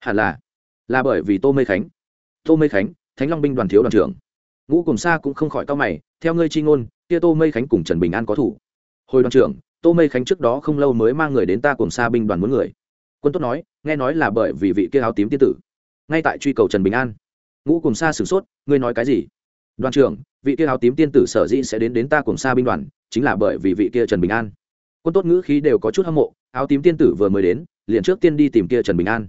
Hẳn là là bởi vì tô mây khánh. Tô mây khánh, thánh long binh đoàn thiếu đoàn trưởng. Ngũ cùng xa cũng không khỏi cao mày, theo ngươi chi ngôn, kia tô mây khánh cùng trần bình an có thủ. Hồi đoàn trưởng, tô mây khánh trước đó không lâu mới mang người đến ta cùng xa binh đoàn muốn người. Quân tốt nói, nghe nói là bởi vì vị kia áo tím tiên tử. Ngay tại truy cầu trần bình an. Ngũ cùng xa sửng sốt, ngươi nói cái gì? Đoàn trưởng, vị kia áo tím tiên tử sở dĩ sẽ đến đến ta cùng xa binh đoàn, chính là bởi vì vị kia trần bình an quân tốt ngữ khí đều có chút hâm mộ, áo tím tiên tử vừa mới đến, liền trước tiên đi tìm kia trần bình an.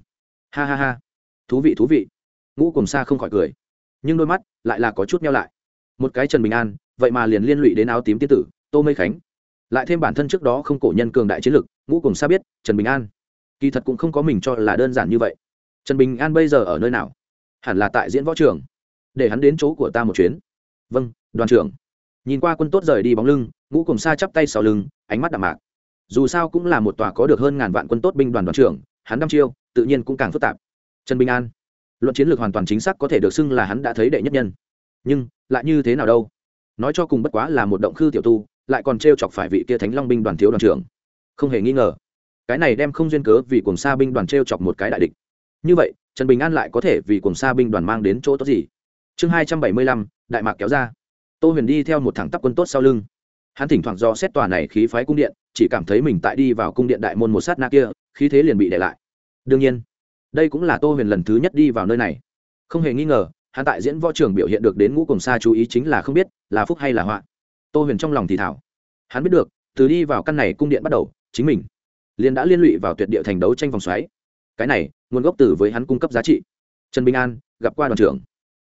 Ha ha ha. Thú vị thú vị. Ngũ cùng xa không khỏi cười. Nhưng đôi mắt lại là có chút nhau lại. Một cái trần bình an, vậy mà liền liên lụy đến áo tím tiên tử, tô mây khánh. Lại thêm bản thân trước đó không cổ nhân cường đại chiến lực, ngũ cùng xa biết, trần bình an. Kỳ thật cũng không có mình cho là đơn giản như vậy. Trần bình an bây giờ ở nơi nào? Hẳn là tại diễn võ trường. Để hắn đến chỗ của ta một chuyến. Vâng đoàn trưởng nhìn qua quân tốt rời đi bóng lưng, ngũ cùng xa chắp tay sau lưng, ánh mắt đạm mạc. Dù sao cũng là một tòa có được hơn ngàn vạn quân tốt binh đoàn đoàn trưởng, hắn đăm chiêu, tự nhiên cũng càng phức tạp. Trần bình an. Luận chiến lược hoàn toàn chính xác có thể được xưng là hắn đã thấy đệ nhất nhân. Nhưng, lại như thế nào đâu? Nói cho cùng bất quá là một động khư tiểu tu, lại còn t chọc phải vị kia thánh long binh đoàn thiếu đoàn trưởng. Không hề nghi ngờ. Cái này đem không duyên cớ vì cùng xa binh đoàn t chọc một cái đại địch. Như vậy, trần bình an lại có thể vì cùng xa binh đoàn mang đến chỗ tốt gì? Chương hai trăm bảy mươi lăm, đại mạc kéo ra tô huyền đi theo một thẳng tắp quân tốt sau lưng. Hắn thỉnh thoảng do xét tòa này khí phái cung điện, chỉ cảm thấy mình tại đi vào cung điện đại môn một sát na kia, khí thế liền bị để lại. Đương nhiên, đây cũng là tô huyền lần thứ nhất đi vào nơi này. Không hề nghi ngờ, hắn tại diễn võ trường biểu hiện được đến ngũ cùng xa chú ý chính là không biết là phúc hay là họa. Tô huyền trong lòng thì thảo. Hắn biết được, từ đi vào căn này cung điện bắt đầu, chính mình liền đã liên lụy vào tuyệt địa thành đấu tranh vòng xoáy. Cái này, nguồn gốc từ với hắn cung cấp giá trị. Trần bình an, gặp qua đoàn trưởng.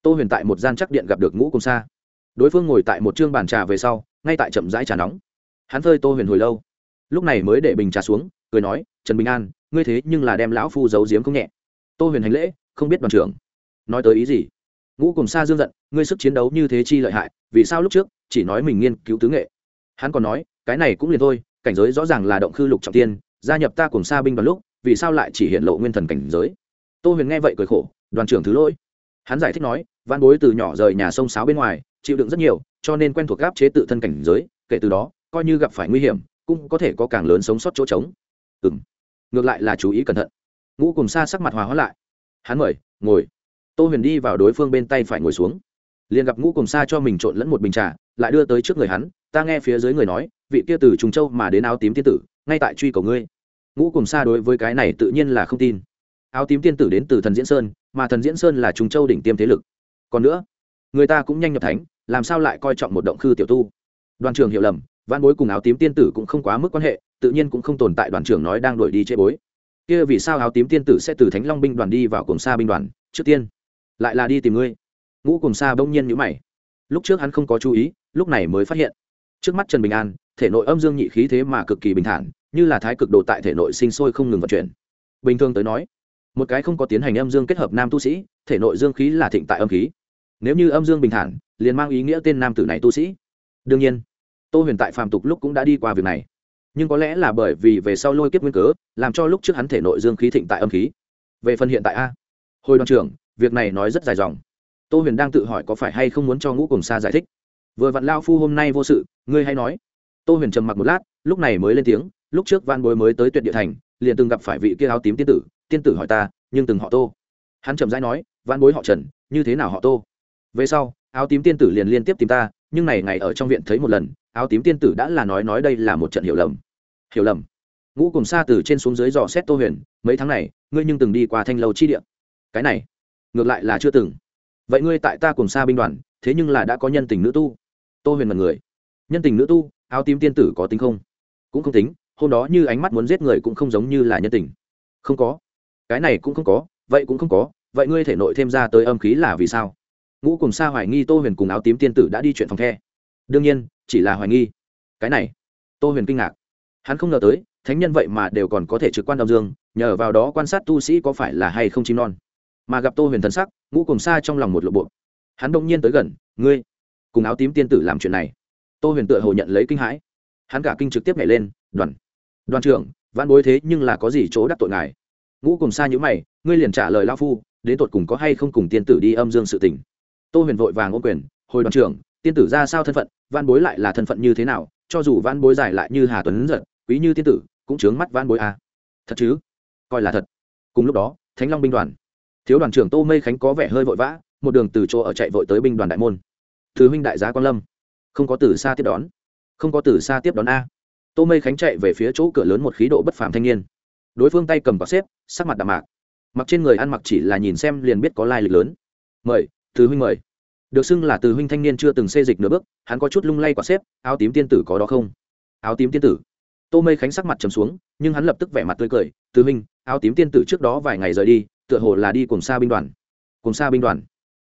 Tô huyền tại một gian chắc điện gặp được ngũ cùng xa đối phương ngồi tại một chương bàn trà về sau, ngay tại chậm rãi trà nóng. Hắn phơi tô huyền hồi lâu. Lúc này mới để bình trà xuống, cười nói, trần bình an, ngươi thế nhưng là đem lão phu giấu giếm không nhẹ. Tô huyền hành lễ, không biết đoàn trưởng. Nói tới ý gì? Ngũ cùng xa dương giận, ngươi sức chiến đấu như thế chi lợi hại, vì sao lúc trước chỉ nói mình nghiên cứu tứ nghệ? Hắn còn nói, cái này cũng liền thôi, cảnh giới rõ ràng là động khư lục trọng tiên, gia nhập ta cùng xa binh đoàn lúc, vì sao lại chỉ hiện lộ nguyên thần cảnh giới? Tô huyền nghe vậy cười khổ, đoàn trưởng thứ lỗi. Hắn giải thích nói văn bối từ nhỏ rời nhà sông sáo bên ngoài chịu đựng rất nhiều, cho nên quen thuộc gáp chế tự thân cảnh giới, kể từ đó, coi như gặp phải nguy hiểm, cũng có thể có càng lớn sống sót chỗ trống. Ừ m ngược lại là chú ý cẩn thận. Ngũ cùng xa sắc mặt hòa hóa lại. Hắn mời, ngồi. Tô huyền đi vào đối phương bên tay phải ngồi xuống. Liền gặp ngũ cùng xa cho mình trộn lẫn một bình trà, lại đưa tới trước người hắn, ta nghe phía dưới người nói, vị kia từ trùng châu mà đến áo tím tiên tử, ngay tại truy cầu ngươi. Ngũ cùng xa đối với cái này tự nhiên là không tin. Áo tím tiên tử đến từ thần diễn sơn, mà thần diễn sơn là trùng châu đỉnh tiêm thế lực. Còn nữa, người ta cũng nhanh nhập thánh làm sao lại coi trọng một động khư tiểu tu? Đoàn trường hiểu lầm văn bối cùng áo tím tiên tử cũng không quá mức quan hệ, tự nhiên cũng không tồn tại đoàn trưởng nói đang đổi đi chế bối. Kia vì sao áo tím tiên tử sẽ từ thánh long binh đoàn đi vào cùng xa binh đoàn? Trước tiên, lại là đi tìm ngươi. Ngũ cùng xa bỗng nhiên nhữ mày. Lúc trước hắn không có chú ý, lúc này mới phát hiện. Trước mắt trần bình an, thể nội âm dương nhị khí thế mà cực kỳ bình thản, như là thái cực độ tại thể nội sinh sôi không ngừng vận chuyển. Bình thường tới nói, một cái không có tiến hành âm dương kết hợp nam tu sĩ, thể nội dương khí là thịnh tại âm khí nếu như âm dương bình thản, liền mang ý nghĩa tên nam tử này tu sĩ. Đương nhiên, tô huyền tại phàm tục lúc cũng đã đi qua việc này. Nhưng có lẽ là bởi vì về sau lôi kiếp nguyên cớ, làm cho lúc trước hắn thể nội dương khí thịnh tại âm khí. Về phần hiện tại a, hồi đoàn trưởng, việc này nói rất dài dòng. Tô huyền đang tự hỏi có phải hay không muốn cho ngũ cùng xa giải thích. Vừa vặn lao phu hôm nay vô sự, ngươi hay nói. Tô huyền trầm mặc một lát, lúc này mới lên tiếng, lúc trước van bối mới tới tuyệt địa thành, liền từng gặp phải vị kia áo tím tiên tử tiên tử hỏi ta, nhưng từng họ tô. Hắn trầm rãi nói van bối họ trần, như thế nào họ tô? Về sau, áo tím tiên tử liền liên tiếp tìm ta, nhưng này ngày ở trong viện thấy một lần, áo tím tiên tử đã là nói nói đây là một trận hiểu lầm. Hiểu lầm. Ngũ cùng xa từ trên xuống dưới dò xét tô huyền, mấy tháng này, ngươi nhưng từng đi qua thanh lâu chi địa. Cái này, ngược lại là chưa từng. Vậy ngươi tại ta cùng xa binh đoàn, thế nhưng là đã có nhân tình nữ tu. Tô huyền mật người. Nhân tình nữ tu, áo tím tiên tử có tính không? Cũng không tính, hôm đó như ánh mắt muốn giết người cũng không giống như là nhân tình. Không có. Cái này cũng không có, vậy cũng không có, vậy ngươi thể nội thêm ra tới âm khí là vì sao? Ngũ cùng xa hoài nghi tô huyền cùng áo tím tiên tử đã đi chuyện phòng the. đương nhiên, chỉ là hoài nghi. cái này, tô huyền kinh ngạc. hắn không ngờ tới, thánh nhân vậy mà đều còn có thể trực quan âm dương, nhờ vào đó quan sát tu sĩ có phải là hay không chim non. mà gặp tô huyền thần sắc, ngũ cùng xa trong lòng một lộ bộ. hắn đông nhiên tới gần, ngươi, cùng áo tím tiên tử làm chuyện này. tô huyền tựa hồ nhận lấy kinh hãi. hắn cả kinh trực tiếp nhảy lên, đoàn đoàn trưởng văn bối thế nhưng là có gì chỗ đắc tội ngài? ngũ cùng xa nhữ mày, ngươi liền trả lời lao phu, đến tột cùng có hay không cùng tiên tử đi âm dương sự tình? Tô huyền vội vàng ô quyền, hồi đoàn trưởng, tiên tử ra sao thân phận văn bối lại là thân phận như thế nào? Cho dù văn bối giải lại như hà tuấn giật quý như tiên tử, cũng chướng mắt văn bối à. thật chứ? Coi là thật. Cùng lúc đó, thánh long binh đoàn. Thiếu đoàn trưởng tô mây khánh có vẻ hơi vội vã, một đường từ chỗ ở chạy vội tới binh đoàn đại môn. Thứ huynh đại giá quan lâm, không có từ xa tiếp đón. Không có từ xa tiếp đón a. Tô mây khánh chạy về phía chỗ cửa lớn một khí độ bất phàm thanh niên. Đối phương tay cầm quả xếp, sắc mặt đạm mạc. Mặc trên người ăn mặc chỉ là nhìn xem liền biết có lai lịch lớn. Mời thứ huynh mời. Được xưng là từ huynh thanh niên chưa từng xê dịch nửa bước, hắn có chút lung lay quả xếp, áo tím tiên tử có đó không? Áo tím tiên tử. Tô mây khánh sắc mặt trầm xuống, nhưng hắn lập tức vẻ mặt tươi cười, từ huynh, áo tím tiên tử trước đó vài ngày rời đi, tựa hồ là đi cùng xa binh đoàn. Cùng xa binh đoàn?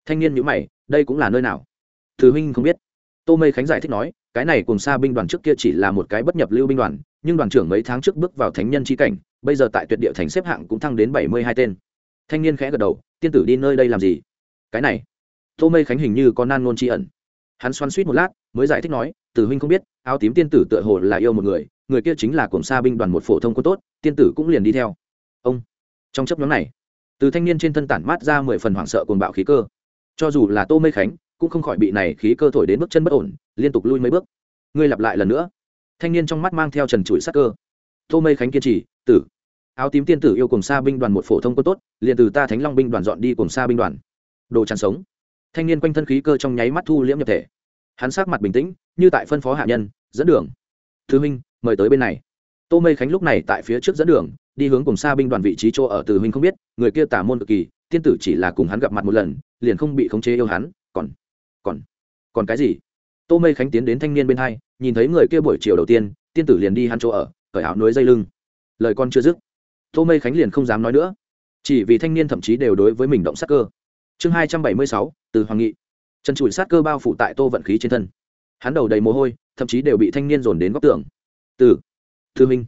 Thanh niên nhữ mày, đây cũng là nơi nào? Từ huynh không biết. Tô mây khánh giải thích nói, cái này cùng xa binh đoàn trước kia chỉ là một cái bất nhập lưu binh đoàn, nhưng đoàn trưởng mấy tháng trước bước vào thánh nhân chi cảnh, bây giờ tại tuyệt địa thành xếp hạng cũng thăng đến bảy mươi hai tên. Thanh niên khẽ gật đầu, tiên tử đi nơi đây làm gì? Cái này tô mây khánh hình như có nan ngôn tri ẩn. Hắn xoắn suýt một lát, mới giải thích nói, tử huynh không biết, áo tím tiên tử tựa hồ là yêu một người người kia chính là cùng xa binh đoàn một phổ thông quân tốt, tiên tử cũng liền đi theo. Ông. Trong chấp nhóm này, từ thanh niên trên thân tản mát ra mười phần hoảng sợ cồn bạo khí cơ. Cho dù là tô mây khánh, cũng không khỏi bị này khí cơ thổi đến bước chân bất ổn, liên tục lui mấy bước. Ngươi lặp lại lần nữa. Thanh niên trong mắt mang theo trần trụi sắc cơ. Tô mây khánh kiên trì, tử. Áo tím tiên tử yêu cùng xa binh đoàn một phổ thông quân tốt, liền từ ta thánh long binh đoàn dọn đi cùng xa binh đoàn. Đồ chăn sống thanh niên quanh thân khí cơ trong nháy mắt thu liễm nhập thể. Hắn sát mặt bình tĩnh, như tại phân phó hạ nhân, dẫn đường. Thứ minh mời tới bên này. Tô mây khánh lúc này tại phía trước dẫn đường, đi hướng cùng xa binh đoàn vị trí chỗ ở từ huynh không biết, người kia tả môn cực kỳ, tiên tử chỉ là cùng hắn gặp mặt một lần, liền không bị khống chế yêu hắn, còn còn còn cái gì? Tô mây khánh tiến đến thanh niên bên hai, nhìn thấy người kia buổi chiều đầu tiên tiên tử liền đi hắn chỗ ở, cởi áo núi dây lưng. Lời con chưa dứt, tô mây khánh liền không dám nói nữa. Chỉ vì thanh niên thậm chí đều đối với mình động sắc cơ chương hai trăm bảy mươi sáu, từ hoàng nghị. Trần trụi sát cơ bao phủ tại tô vận khí trên thân. Hắn đầu đầy mồ hôi, thậm chí đều bị thanh niên dồn đến góc tường. Từ, thư minh.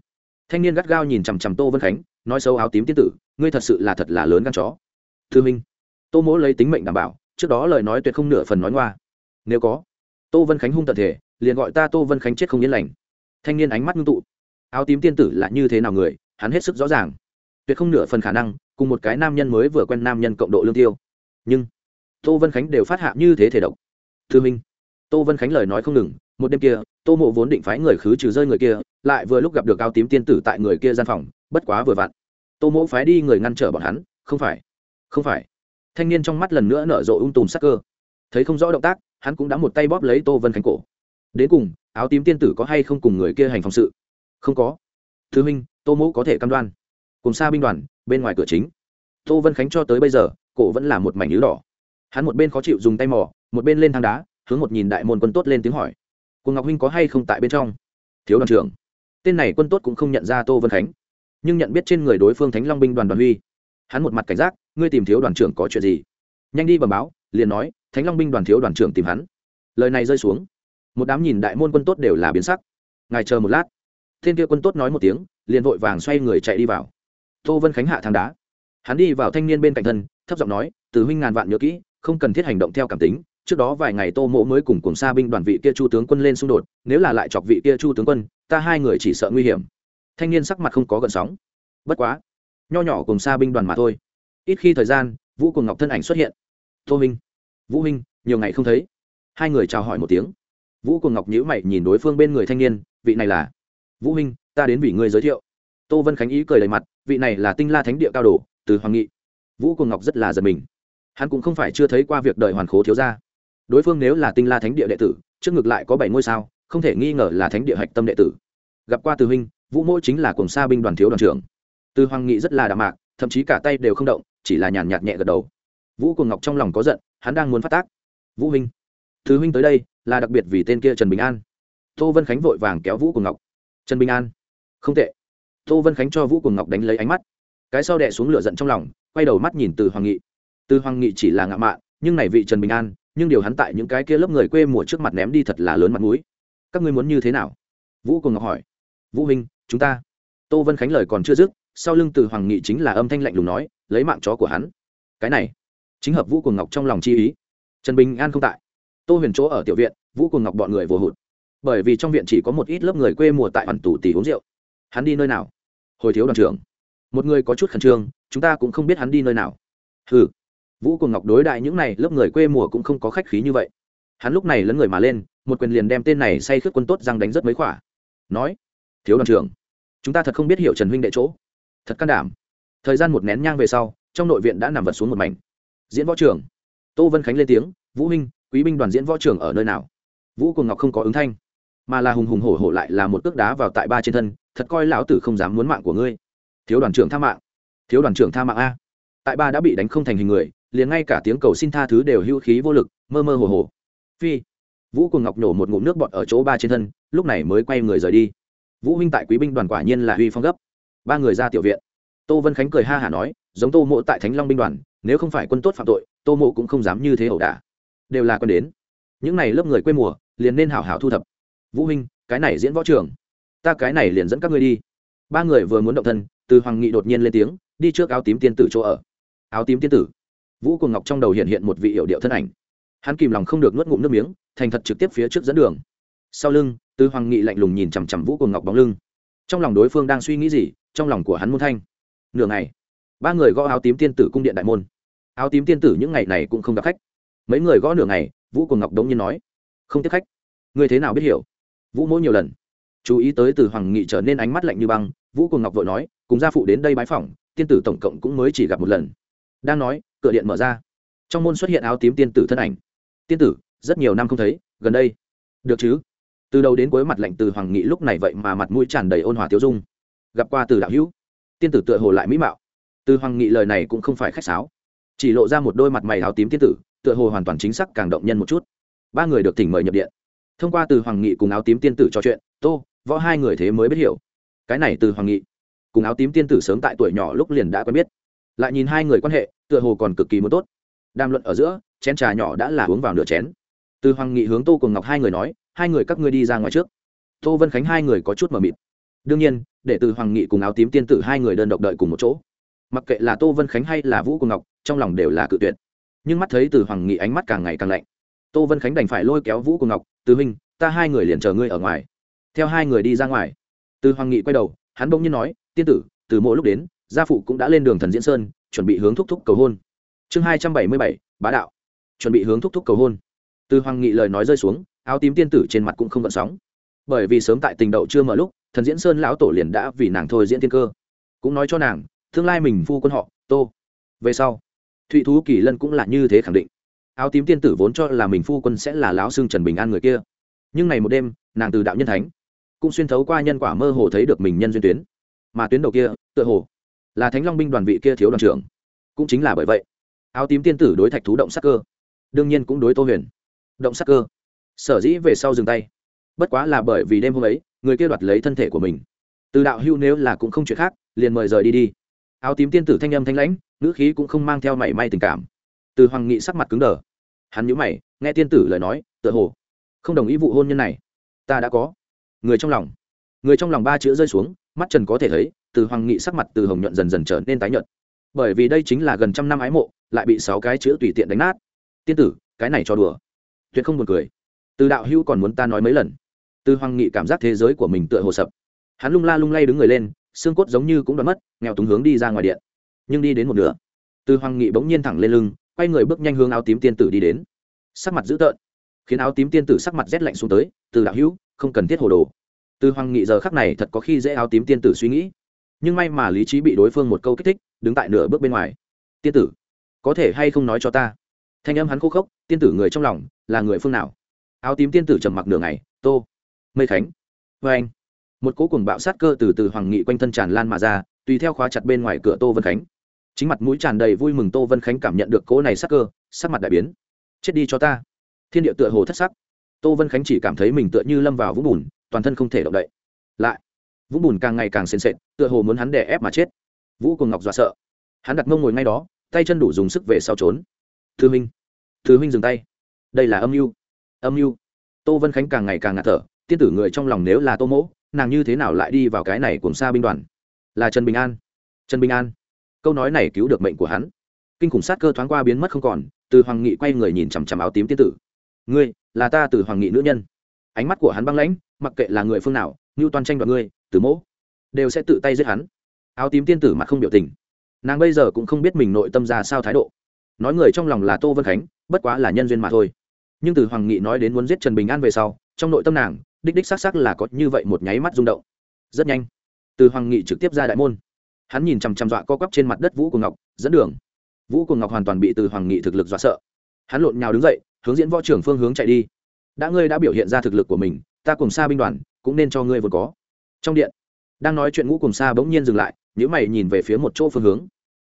Thanh niên gắt gao nhìn chằm chằm tô vân khánh, nói xấu áo tím tiên tử, ngươi thật sự là thật là lớn gan chó. Thư minh. Tô mỗ lấy tính mệnh đảm bảo, trước đó lời nói tuyệt không nửa phần nói ngoa. Nếu có, tô vân khánh hung tận thể, liền gọi ta tô vân khánh chết không yên lành. Thanh niên ánh mắt ngưng tụ. Áo tím tiên tử là như thế nào người, hắn hết sức rõ ràng. Tuyệt không nửa phần khả năng, cùng một cái nam nhân mới vừa quen nam nhân cộng độ lương tiêu nhưng, tô vân khánh đều phát hạ như thế thể độc. Thư minh, tô vân khánh lời nói không ngừng, một đêm kia, tô mộ vốn định phái người khứ trừ rơi người kia, lại vừa lúc gặp được áo tím tiên tử tại người kia gian phòng, bất quá vừa vặn. Tô mộ phái đi người ngăn trở bọn hắn, không phải không phải. Thanh niên trong mắt lần nữa nở rộ ung tùm sắc cơ. Thấy không rõ động tác, hắn cũng đã một tay bóp lấy tô vân khánh cổ. Đến cùng, áo tím tiên tử có hay không cùng người kia hành phòng sự? Không có. Thứ minh, tô mộ có thể cam đoan. Cùng xa binh đoàn, bên ngoài cửa chính. Tô vân khánh cho tới bây giờ cổ vẫn là một mảnh nhứ đỏ. Hắn một bên khó chịu dùng tay mò, một bên lên thang đá, hướng một nhìn đại môn quân tốt lên tiếng hỏi. Quân ngọc huynh có hay không tại bên trong? Thiếu đoàn trưởng. Tên này quân tốt cũng không nhận ra tô vân khánh, nhưng nhận biết trên người đối phương thánh long binh đoàn đoàn huy. Hắn một mặt cảnh giác, ngươi tìm thiếu đoàn trưởng có chuyện gì? Nhanh đi bẩm báo, liền nói, thánh long binh đoàn thiếu đoàn trưởng tìm hắn. Lời này rơi xuống, một đám nhìn đại môn quân tốt đều là biến sắc. Ngài chờ một lát. Thiên kia quân tốt nói một tiếng, liền vội vàng xoay người chạy đi vào. Tô vân khánh hạ thang đá. Hắn đi vào thanh niên bên cạnh thân thấp giọng nói, từ huynh ngàn vạn nhớ kỹ, không cần thiết hành động theo cảm tính. Trước đó vài ngày tô mộ mới cùng cùng xa binh đoàn vị kia chu tướng quân lên xung đột, nếu là lại chọc vị kia chu tướng quân, ta hai người chỉ sợ nguy hiểm. Thanh niên sắc mặt không có gợn sóng. Bất quá, nho nhỏ cùng xa binh đoàn mà thôi. Ít khi thời gian, vũ cùng ngọc thân ảnh xuất hiện. Tô minh vũ minh nhiều ngày không thấy. Hai người chào hỏi một tiếng. Vũ cùng ngọc nhữ mày nhìn đối phương bên người thanh niên, vị này là? Vũ minh ta đến vì ngươi giới thiệu. Tô vân khánh ý cười đầy mặt, vị này là tinh la thánh địa cao đồ, từ hoàng nghị vũ cùng ngọc rất là giật mình. Hắn cũng không phải chưa thấy qua việc đợi hoàn khố thiếu ra đối phương nếu là tinh la thánh địa đệ tử, trước ngược lại có bảy ngôi sao, không thể nghi ngờ là thánh địa hạch tâm đệ tử. Gặp qua từ huynh, vũ mỗi chính là cùng xa binh đoàn thiếu đoàn trưởng. Từ hoàng nghị rất là đạm mạc, thậm chí cả tay đều không động, chỉ là nhàn nhạt nhẹ gật đầu. Vũ cùng ngọc trong lòng có giận, hắn đang muốn phát tác. Vũ huynh thứ huynh tới đây là đặc biệt vì tên kia trần bình an. Tô vân khánh vội vàng kéo vũ cùng ngọc. Trần bình an? Không tệ. Tô vân khánh cho vũ cùng ngọc đánh lấy ánh mắt cái sau đẻ xuống lửa giận trong lòng, quay đầu mắt nhìn từ hoàng nghị. Từ hoàng nghị chỉ là ngạo mạn, nhưng này vị trần bình an, nhưng điều hắn tại những cái kia lớp người quê mùa trước mặt ném đi thật là lớn mặt mũi. Các ngươi muốn như thế nào? Vũ cùng ngọc hỏi. Vũ huynh, chúng ta. Tô vân khánh lời còn chưa dứt, sau lưng từ hoàng nghị chính là âm thanh lạnh lùng nói, lấy mạng chó của hắn. Cái này, chính hợp vũ cùng ngọc trong lòng chi ý. Trần bình an không tại. Tô huyền chỗ ở tiểu viện, vũ cùng ngọc bọn người vừa hụt. Bởi vì trong viện chỉ có một ít lớp người quê mùa tại hoàn tủ tỷ uống rượu. Hắn đi nơi nào? Hồi thiếu đoàn trưởng một người có chút khẩn trương, chúng ta cũng không biết hắn đi nơi nào. Ừ vũ cùng ngọc đối đại những này lớp người quê mùa cũng không có khách khí như vậy. Hắn lúc này lấn người mà lên, một quyền liền đem tên này say khước quân tốt răng đánh rất mấy khỏa. Nói, thiếu đoàn trưởng, chúng ta thật không biết hiểu trần huynh đệ chỗ. Thật can đảm. Thời gian một nén nhang về sau, trong nội viện đã nằm vật xuống một mảnh. Diễn võ trưởng. Tô vân khánh lên tiếng, vũ huynh, quý binh đoàn diễn võ trưởng ở nơi nào? Vũ cùng ngọc không có ứng thanh, mà là hùng hùng hổ hổ lại là một cước đá vào tại ba trên thân, thật coi lão tử không dám muốn mạng của ngươi thiếu đoàn trưởng tha mạng. Thiếu đoàn trưởng tha mạng a. Tại ba đã bị đánh không thành hình người, liền ngay cả tiếng cầu xin tha thứ đều hưu khí vô lực, mơ mơ hồ hồ. Phi. Vũ cùng ngọc nổ một ngụm nước bọt ở chỗ ba trên thân, lúc này mới quay người rời đi. Vũ huynh tại quý binh đoàn quả nhiên là huy phong gấp. Ba người ra tiểu viện. Tô vân khánh cười ha hả nói, giống tô mộ tại thánh long binh đoàn, nếu không phải quân tốt phạm tội, tô mộ cũng không dám như thế ẩu đả. Đều là quân đến. Những này lớp người quê mùa, liền nên hảo hảo thu thập. Vũ huynh, cái này diễn võ trường ta cái này liền dẫn các ngươi đi. Ba người vừa muốn động thân từ hoàng nghị đột nhiên lên tiếng, đi trước áo tím tiên tử chỗ ở. Áo tím tiên tử. Vũ cùng ngọc trong đầu hiện hiện một vị hiệu điệu thân ảnh. Hắn kìm lòng không được nuốt ngụm nước miếng, thành thật trực tiếp phía trước dẫn đường. Sau lưng, từ hoàng nghị lạnh lùng nhìn chằm chằm vũ cùng ngọc bóng lưng. Trong lòng đối phương đang suy nghĩ gì, trong lòng của hắn môn thanh. Nửa ngày, ba người gõ áo tím tiên tử cung điện đại môn. Áo tím tiên tử những ngày này cũng không gặp khách. Mấy người gõ nửa ngày, vũ cùng ngọc đống nhiên nói, không tiếp khách. Người thế nào biết hiểu? Vũ mỗi nhiều lần. Chú ý tới từ hoàng nghị trở nên ánh mắt lạnh như băng, vũ cùng ngọc vội nói cùng gia phụ đến đây bái phỏng, tiên tử tổng cộng cũng mới chỉ gặp một lần. Đang nói, cửa điện mở ra. Trong môn xuất hiện áo tím tiên tử thân ảnh. Tiên tử, rất nhiều năm không thấy, gần đây. Được chứ? Từ đầu đến cuối mặt lạnh từ hoàng nghị lúc này vậy mà mặt mũi tràn đầy ôn hòa tiêu dung. Gặp qua từ đạo hữu. Tiên tử tựa hồ lại mỹ mạo. Từ hoàng nghị lời này cũng không phải khách sáo. Chỉ lộ ra một đôi mặt mày áo tím tiên tử, tựa hồ hoàn toàn chính xác càng động nhân một chút. Ba người được thỉnh mời nhập điện. Thông qua từ hoàng nghị cùng áo tím tiên tử trò chuyện, tô, võ hai người thế mới biết hiểu. Cái này từ hoàng nghị cùng áo tím tiên tử sớm tại tuổi nhỏ lúc liền đã quen biết. Lại nhìn hai người quan hệ, tựa hồ còn cực kỳ muốn tốt. Đàm luận ở giữa, chén trà nhỏ đã là uống vào nửa chén. Từ hoàng nghị hướng tô cùng ngọc hai người nói, hai người các ngươi đi ra ngoài trước. Tô vân khánh hai người có chút mờ mịt. Đương nhiên, để từ hoàng nghị cùng áo tím tiên tử hai người đơn độc đợi cùng một chỗ. Mặc kệ là tô vân khánh hay là vũ cùng ngọc, trong lòng đều là cự tuyệt. Nhưng mắt thấy từ hoàng nghị ánh mắt càng ngày càng lạnh, tô vân khánh đành phải lôi kéo vũ cùng ngọc, từ huynh, ta hai người liền chờ ngươi ở ngoài. Theo hai người đi ra ngoài. Từ hoàng nghị quay đầu hắn bỗng nhiên nói, tiên tử, từ mỗi lúc đến, gia phụ cũng đã lên đường thần diễn sơn, chuẩn bị hướng thúc thúc cầu hôn. Chương hai trăm bảy mươi bảy, bá đạo. Chuẩn bị hướng thúc thúc cầu hôn. Từ hoàng nghị lời nói rơi xuống, áo tím tiên tử trên mặt cũng không gợn sóng. Bởi vì sớm tại tình đậu chưa mở lúc, thần diễn sơn lão tổ liền đã vì nàng thôi diễn tiên cơ. Cũng nói cho nàng, tương lai mình phu quân họ, tô. Về sau, thụy thú kỳ lân cũng là như thế khẳng định. Áo tím tiên tử vốn cho là mình phu quân sẽ là lão xương trần bình an người kia. Nhưng ngày một đêm, nàng từ đạo nhân thánh cũng xuyên thấu qua nhân quả mơ hồ thấy được mình nhân duyên tuyến. Mà tuyến đầu kia, tựa hồ là thánh long binh đoàn vị kia thiếu đoàn trưởng. Cũng chính là bởi vậy, áo tím tiên tử đối thạch thú động sắc cơ, đương nhiên cũng đối tô huyền động sắc cơ. Sở dĩ về sau dừng tay, bất quá là bởi vì đêm hôm ấy, người kia đoạt lấy thân thể của mình. Từ đạo hưu nếu là cũng không chuyện khác, liền mời rời đi đi. Áo tím tiên tử thanh âm thanh lãnh, ngữ khí cũng không mang theo mảy may tình cảm. Từ hoàng nghị sắc mặt cứng đờ. Hắn nhíu mày, nghe tiên tử lời nói, tựa hồ không đồng ý vụ hôn nhân này. Ta đã có người trong lòng. Người trong lòng ba chữ rơi xuống, mắt trần có thể thấy, từ hoàng nghị sắc mặt từ hồng nhuận dần dần trở nên tái nhợt. Bởi vì đây chính là gần trăm năm ái mộ, lại bị sáu cái chữ tùy tiện đánh nát. Tiên tử, cái này cho đùa. Tuyệt không buồn cười. Từ đạo hữu còn muốn ta nói mấy lần? Từ hoàng nghị cảm giác thế giới của mình tựa hồ sập. Hắn lung la lung lay đứng người lên, xương cốt giống như cũng đoán mất, nghèo túng hướng đi ra ngoài điện. Nhưng đi đến một nửa, từ hoàng nghị bỗng nhiên thẳng lên lưng, quay người bước nhanh hướng áo tím tiên tử đi đến. Sắc mặt dữ tợn, khiến áo tím tiên tử sắc mặt rét lạnh xuống tới, từ đạo hữu không cần thiết hồ đồ. Từ hoàng nghị giờ khắc này thật có khi dễ áo tím tiên tử suy nghĩ. Nhưng may mà lý trí bị đối phương một câu kích thích, đứng tại nửa bước bên ngoài. Tiên tử, có thể hay không nói cho ta? Thanh âm hắn khô khốc, tiên tử người trong lòng là người phương nào? Áo tím tiên tử trầm mặc nửa ngày, tô, mây khánh vê anh. Một cỗ cùng bạo sát cơ từ từ hoàng nghị quanh thân tràn lan mà ra, tùy theo khóa chặt bên ngoài cửa tô vân khánh. Chính mặt mũi tràn đầy vui mừng tô vân khánh cảm nhận được cỗ này sát cơ, sắc mặt đại biến. Chết đi cho ta. Thiên địa tựa hồ thất sắc tô vân khánh chỉ cảm thấy mình tựa như lâm vào vũng bùn, toàn thân không thể động đậy. Lại, vũng bùn càng ngày càng sền sệt, tựa hồ muốn hắn đè ép mà chết. Vũ cùng ngọc dọa sợ. Hắn đặt mông ngồi ngay đó, tay chân đủ dùng sức về sau trốn. Thư minh thư minh dừng tay. Đây là âm mưu. Âm mưu. Tô vân khánh càng ngày càng ngạt thở, tiên tử người trong lòng nếu là tô mỗ, nàng như thế nào lại đi vào cái này cùng xa binh đoàn? Là trần bình an. Trần bình an. Câu nói này cứu được mệnh của hắn. Kinh khủng sát cơ thoáng qua biến mất không còn, từ hoàng nghị quay người nhìn chằm chằm áo tím tiên tử. Ngươi là ta từ hoàng nghị nữ nhân. Ánh mắt của hắn băng lãnh, mặc kệ là người phương nào, như toàn tranh đoạt ngươi, từ mỗ, đều sẽ tự tay giết hắn. Áo tím tiên tử mặt không biểu tình. Nàng bây giờ cũng không biết mình nội tâm ra sao thái độ. Nói người trong lòng là tô vân khánh, bất quá là nhân duyên mà thôi. Nhưng từ hoàng nghị nói đến muốn giết trần bình an về sau, trong nội tâm nàng, đích đích xác xác là có như vậy một nháy mắt rung động. Rất nhanh, từ hoàng nghị trực tiếp ra đại môn. Hắn nhìn chằm chằm dọa co quắp trên mặt đất vũ của ngọc, dẫn đường. Vũ của ngọc hoàn toàn bị từ hoàng nghị thực lực dọa sợ. Hắn lộn nhào đứng dậy hướng diễn võ trưởng phương hướng chạy đi. Đã ngươi đã biểu hiện ra thực lực của mình, ta cùng xa binh đoàn cũng nên cho ngươi vượt có. Trong điện, đang nói chuyện ngũ cùng xa bỗng nhiên dừng lại nhữ mày nhìn về phía một chỗ phương hướng.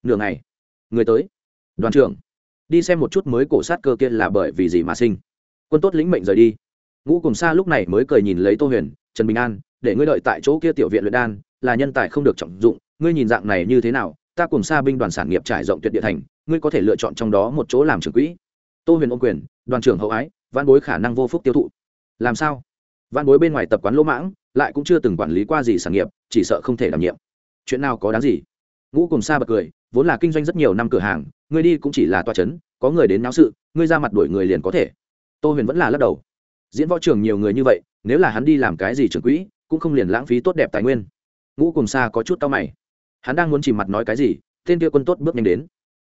Nửa ngày, người tới. Đoàn trưởng, đi xem một chút mới cổ sát cơ kia là bởi vì gì mà sinh. Quân tốt lĩnh mệnh rời đi. Ngũ cùng xa lúc này mới cười nhìn lấy tô huyền, trần bình an, để ngươi đợi tại chỗ kia tiểu viện luyện đan, là nhân tài không được trọng dụng, ngươi nhìn dạng này như thế nào, ta cùng xa binh đoàn sản nghiệp trải rộng tuyệt địa thành, ngươi có thể lựa chọn trong đó một chỗ làm trưởng quỹ tô huyền ôm quyền, đoàn trưởng hậu ái, văn bối khả năng vô phúc tiêu thụ. Làm sao? Văn bối bên ngoài tập quán lỗ mãng, lại cũng chưa từng quản lý qua gì sản nghiệp, chỉ sợ không thể đảm nhiệm. Chuyện nào có đáng gì? Ngũ cùng xa bật cười, vốn là kinh doanh rất nhiều năm cửa hàng, người đi cũng chỉ là toa c h ấ n có người đến náo sự ngươi ra mặt đuổi người liền có thể. Tô huyền vẫn là lắc đầu. Diễn võ trường nhiều người như vậy, nếu là hắn đi làm cái gì trưởng quỹ, cũng không liền lãng phí tốt đẹp tài nguyên. Ngũ cùng xa có chút tao mày. Hắn đang muốn chỉ mặt nói cái gì, tên kia quân tốt bước nhanh đến.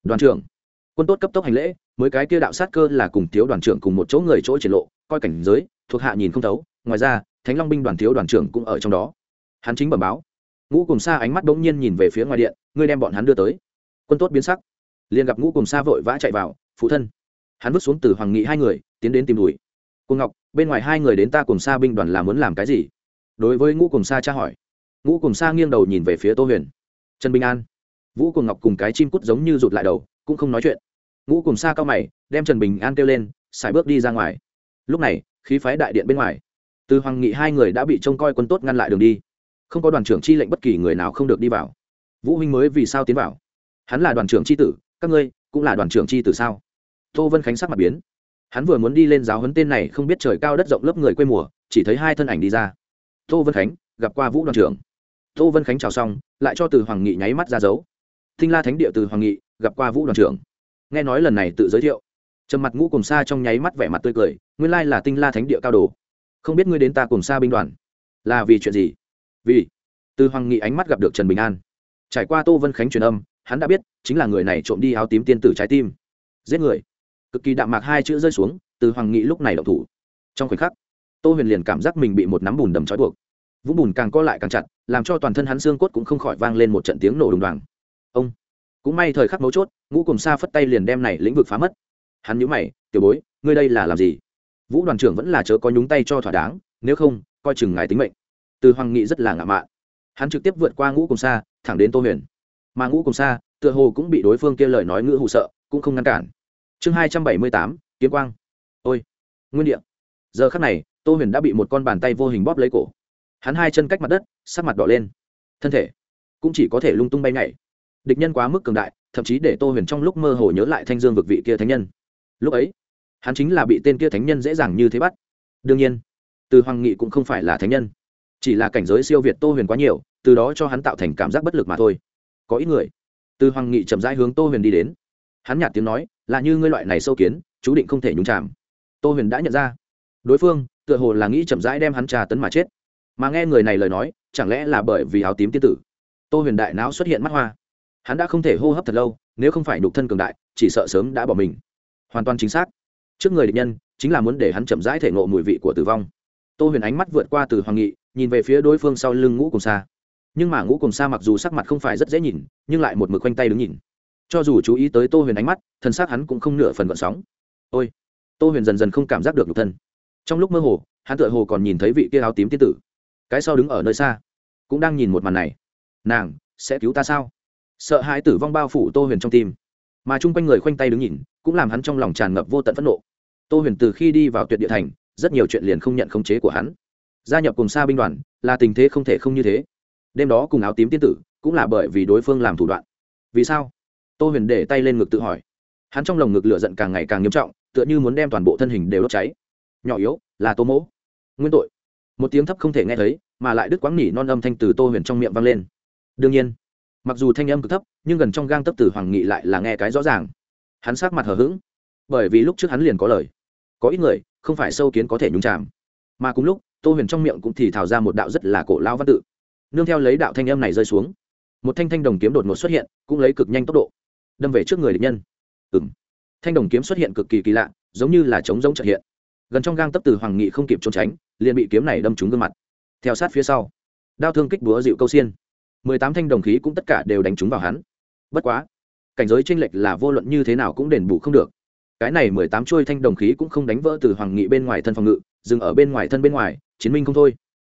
Đoàn trưởng quân tốt cấp tốc hành lễ, mới cái kia đạo sát cơ là cùng thiếu đoàn trưởng cùng một chỗ người chỗ triển lộ, coi cảnh giới, thuộc hạ nhìn không thấu, ngoài ra, thánh long binh đoàn thiếu đoàn trưởng cũng ở trong đó. Hắn chính bẩm báo. Ngũ cùng xa ánh mắt bỗng nhiên nhìn về phía ngoài điện, ngươi đem bọn hắn đưa tới. Quân tốt biến sắc. Liền gặp ngũ cùng xa vội vã chạy vào, phụ thân. Hắn vứt xuống từ hoàng nghị hai người, tiến đến tìm đuổi. cùng ngọc, bên ngoài hai người đến ta cùng xa binh đoàn là muốn làm cái gì? Đối với ngũ cùng xa tra hỏi. Ngũ cùng xa nghiêng đầu nhìn về phía tô huyền. Trần bình an. Vũ cùng ngọc cùng cái chim cút giống như rụt lại đầu, cũng không nói chuyện ngũ cùng xa cao mày, đem trần bình an kêu lên, xài bước đi ra ngoài. Lúc này, khí phái đại điện bên ngoài. Từ hoàng nghị hai người đã bị trông coi quân tốt ngăn lại đường đi. Không có đoàn trưởng chi lệnh bất kỳ người nào không được đi vào. Vũ huynh mới vì sao tiến vào? Hắn là đoàn trưởng chi tử, các ngươi cũng là đoàn trưởng chi tử sao? Tô vân khánh sắc mặt biến. Hắn vừa muốn đi lên giáo huấn tên này không biết trời cao đất rộng lớp người quê mùa, chỉ thấy hai thân ảnh đi ra. Tô vân khánh, gặp qua vũ đoàn trưởng. Tô vân khánh chào xong, lại cho từ hoàng nghị nháy mắt ra dấu. Thinh la thánh địa từ hoàng nghị, gặp qua vũ đoàn trưởng nghe nói lần này tự giới thiệu. Trầm mặt ngũ cùng xa trong nháy mắt vẻ mặt tươi cười, nguyên lai là tinh la thánh địa cao đồ. Không biết ngươi đến ta cùng xa binh đoàn, là vì chuyện gì? Vì, từ hoàng nghị ánh mắt gặp được trần bình an. Trải qua tô vân khánh truyền âm, hắn đã biết, chính là người này trộm đi áo tím tiên tử trái tim. Giết người. Cực kỳ đạm mạc hai chữ rơi xuống, từ hoàng nghị lúc này đậu thủ. Trong khoảnh khắc, tô huyền liền cảm giác mình bị một nắm bùn đầm trói buộc. Vũng bùn càng co lại càng chặt, làm cho toàn thân hắn xương cốt cũng không khỏi vang lên một trận tiếng nổ đùng đoàng. Ông cũng may thời khắc mấu chốt, ngũ cùng xa phất tay liền đem này lĩnh vực phá mất. Hắn nhớ mày, tiểu bối, ngươi đây là làm gì? Vũ đoàn trưởng vẫn là chớ có nhúng tay cho thỏa đáng, nếu không, coi chừng ngài tính mệnh. Từ hoàng nghị rất là ngạo mạn. Hắn trực tiếp vượt qua ngũ cùng xa thẳng đến tô huyền. Mà ngũ cùng xa tựa hồ cũng bị đối phương kia lời nói ngữ hụ sợ, cũng không ngăn cản. Chương hai trăm bảy mươi tám, kiếm quang. Ôi, nguyên địa. Giờ khắc này, tô huyền đã bị một con bàn tay vô hình bóp lấy cổ. Hắn hai chân cách mặt đất, sắc mặt đỏ lên. Thân thể cũng chỉ có thể lung tung bay nhảy địch nhân quá mức cường đại, thậm chí để tô huyền trong lúc mơ hồ nhớ lại thanh dương vực vị kia thánh nhân. Lúc ấy, hắn chính là bị tên kia thánh nhân dễ dàng như thế bắt. Đương nhiên, từ hoàng nghị cũng không phải là thánh nhân. Chỉ là cảnh giới siêu việt tô huyền quá nhiều, từ đó cho hắn tạo thành cảm giác bất lực mà thôi. Có ít người, từ hoàng nghị chậm rãi hướng tô huyền đi đến. Hắn nhạt tiếng nói, là như ngươi loại này sâu kiến, chú định không thể nhúng chạm tô huyền đã nhận ra. Đối phương, tựa hồ là nghĩ chậm rãi đem hắn trà tấn mà chết. Mà nghe người này lời nói, chẳng lẽ là bởi vì áo tím tiên tử? Tô huyền đại não xuất hiện mắt hoa hắn đã không thể hô hấp thật lâu, nếu không phải nhục thân cường đại, chỉ sợ sớm đã bỏ mình. Hoàn toàn chính xác. Trước người địch nhân, chính là muốn để hắn chậm rãi thể ngộ mùi vị của tử vong. Tô huyền ánh mắt vượt qua từ hoàng nghị, nhìn về phía đối phương sau lưng ngũ cùng xa nhưng mà ngũ cùng xa mặc dù sắc mặt không phải rất dễ nhìn, nhưng lại một mực quanh tay đứng nhìn. Cho dù chú ý tới tô huyền ánh mắt, thân xác hắn cũng không nửa phần gợn sóng. Ôi! Tô huyền dần dần không cảm giác được nhục thân. Trong lúc mơ hồ, hắn tựa hồ còn nhìn thấy vị kia áo tím tiên tử. Cái sau đứng ở nơi xa, cũng đang nhìn một màn này. Nàng, sẽ cứu ta sao? Sợ hãi tử vong bao phủ tô huyền trong tim. Mà chung quanh người khoanh tay đứng nhìn, cũng làm hắn trong lòng tràn ngập vô tận phẫn nộ. Tô huyền từ khi đi vào tuyệt địa thành, rất nhiều chuyện liền không nhận khống chế của hắn. Gia nhập cùng xa binh đoàn, là tình thế không thể không như thế. Đêm đó cùng áo tím tiên tử, cũng là bởi vì đối phương làm thủ đoạn. Vì sao? Tô huyền để tay lên ngực tự hỏi. Hắn trong lồng ngực lửa giận càng ngày càng nghiêm trọng, tựa như muốn đem toàn bộ thân hình đều đốt cháy. Nhỏ yếu, là tô mỗ. Nguyên tội. Một tiếng thấp không thể nghe thấy, mà lại đứt quãng nỉ non âm thanh từ tô huyền trong miệng vang lên. Đương nhiên mặc dù thanh âm cực thấp, nhưng gần trong gang tấp từ hoàng nghị lại là nghe cái rõ ràng. Hắn sát mặt hờ hững, bởi vì lúc trước hắn liền có lời. Có ít người, không phải sâu kiến có thể nhúng chạm mà cùng lúc, tô huyền trong miệng cũng thì thào ra một đạo rất là cổ lao văn tự. Nương theo lấy đạo thanh âm này rơi xuống, một thanh thanh đồng kiếm đột ngột xuất hiện, cũng lấy cực nhanh tốc độ, đâm về trước người địch nhân. Ừ m thanh đồng kiếm xuất hiện cực kỳ kỳ lạ, giống như là trống giống trợ hiện. Gần trong gang tấp từ hoàng nghị không kịp trốn tránh, liền bị kiếm này đâm trúng gương mặt. Theo sát phía sau, đao thương kích búa dịu câu xiên mười tám thanh đồng khí cũng tất cả đều đánh trúng vào hắn. Bất quá, cảnh giới tranh lệch là vô luận như thế nào cũng đền bù không được. Cái này mười tám trôi thanh đồng khí cũng không đánh vỡ từ hoàng nghị bên ngoài thân phòng ngự, dừng ở bên ngoài thân bên ngoài, chiến minh không thôi.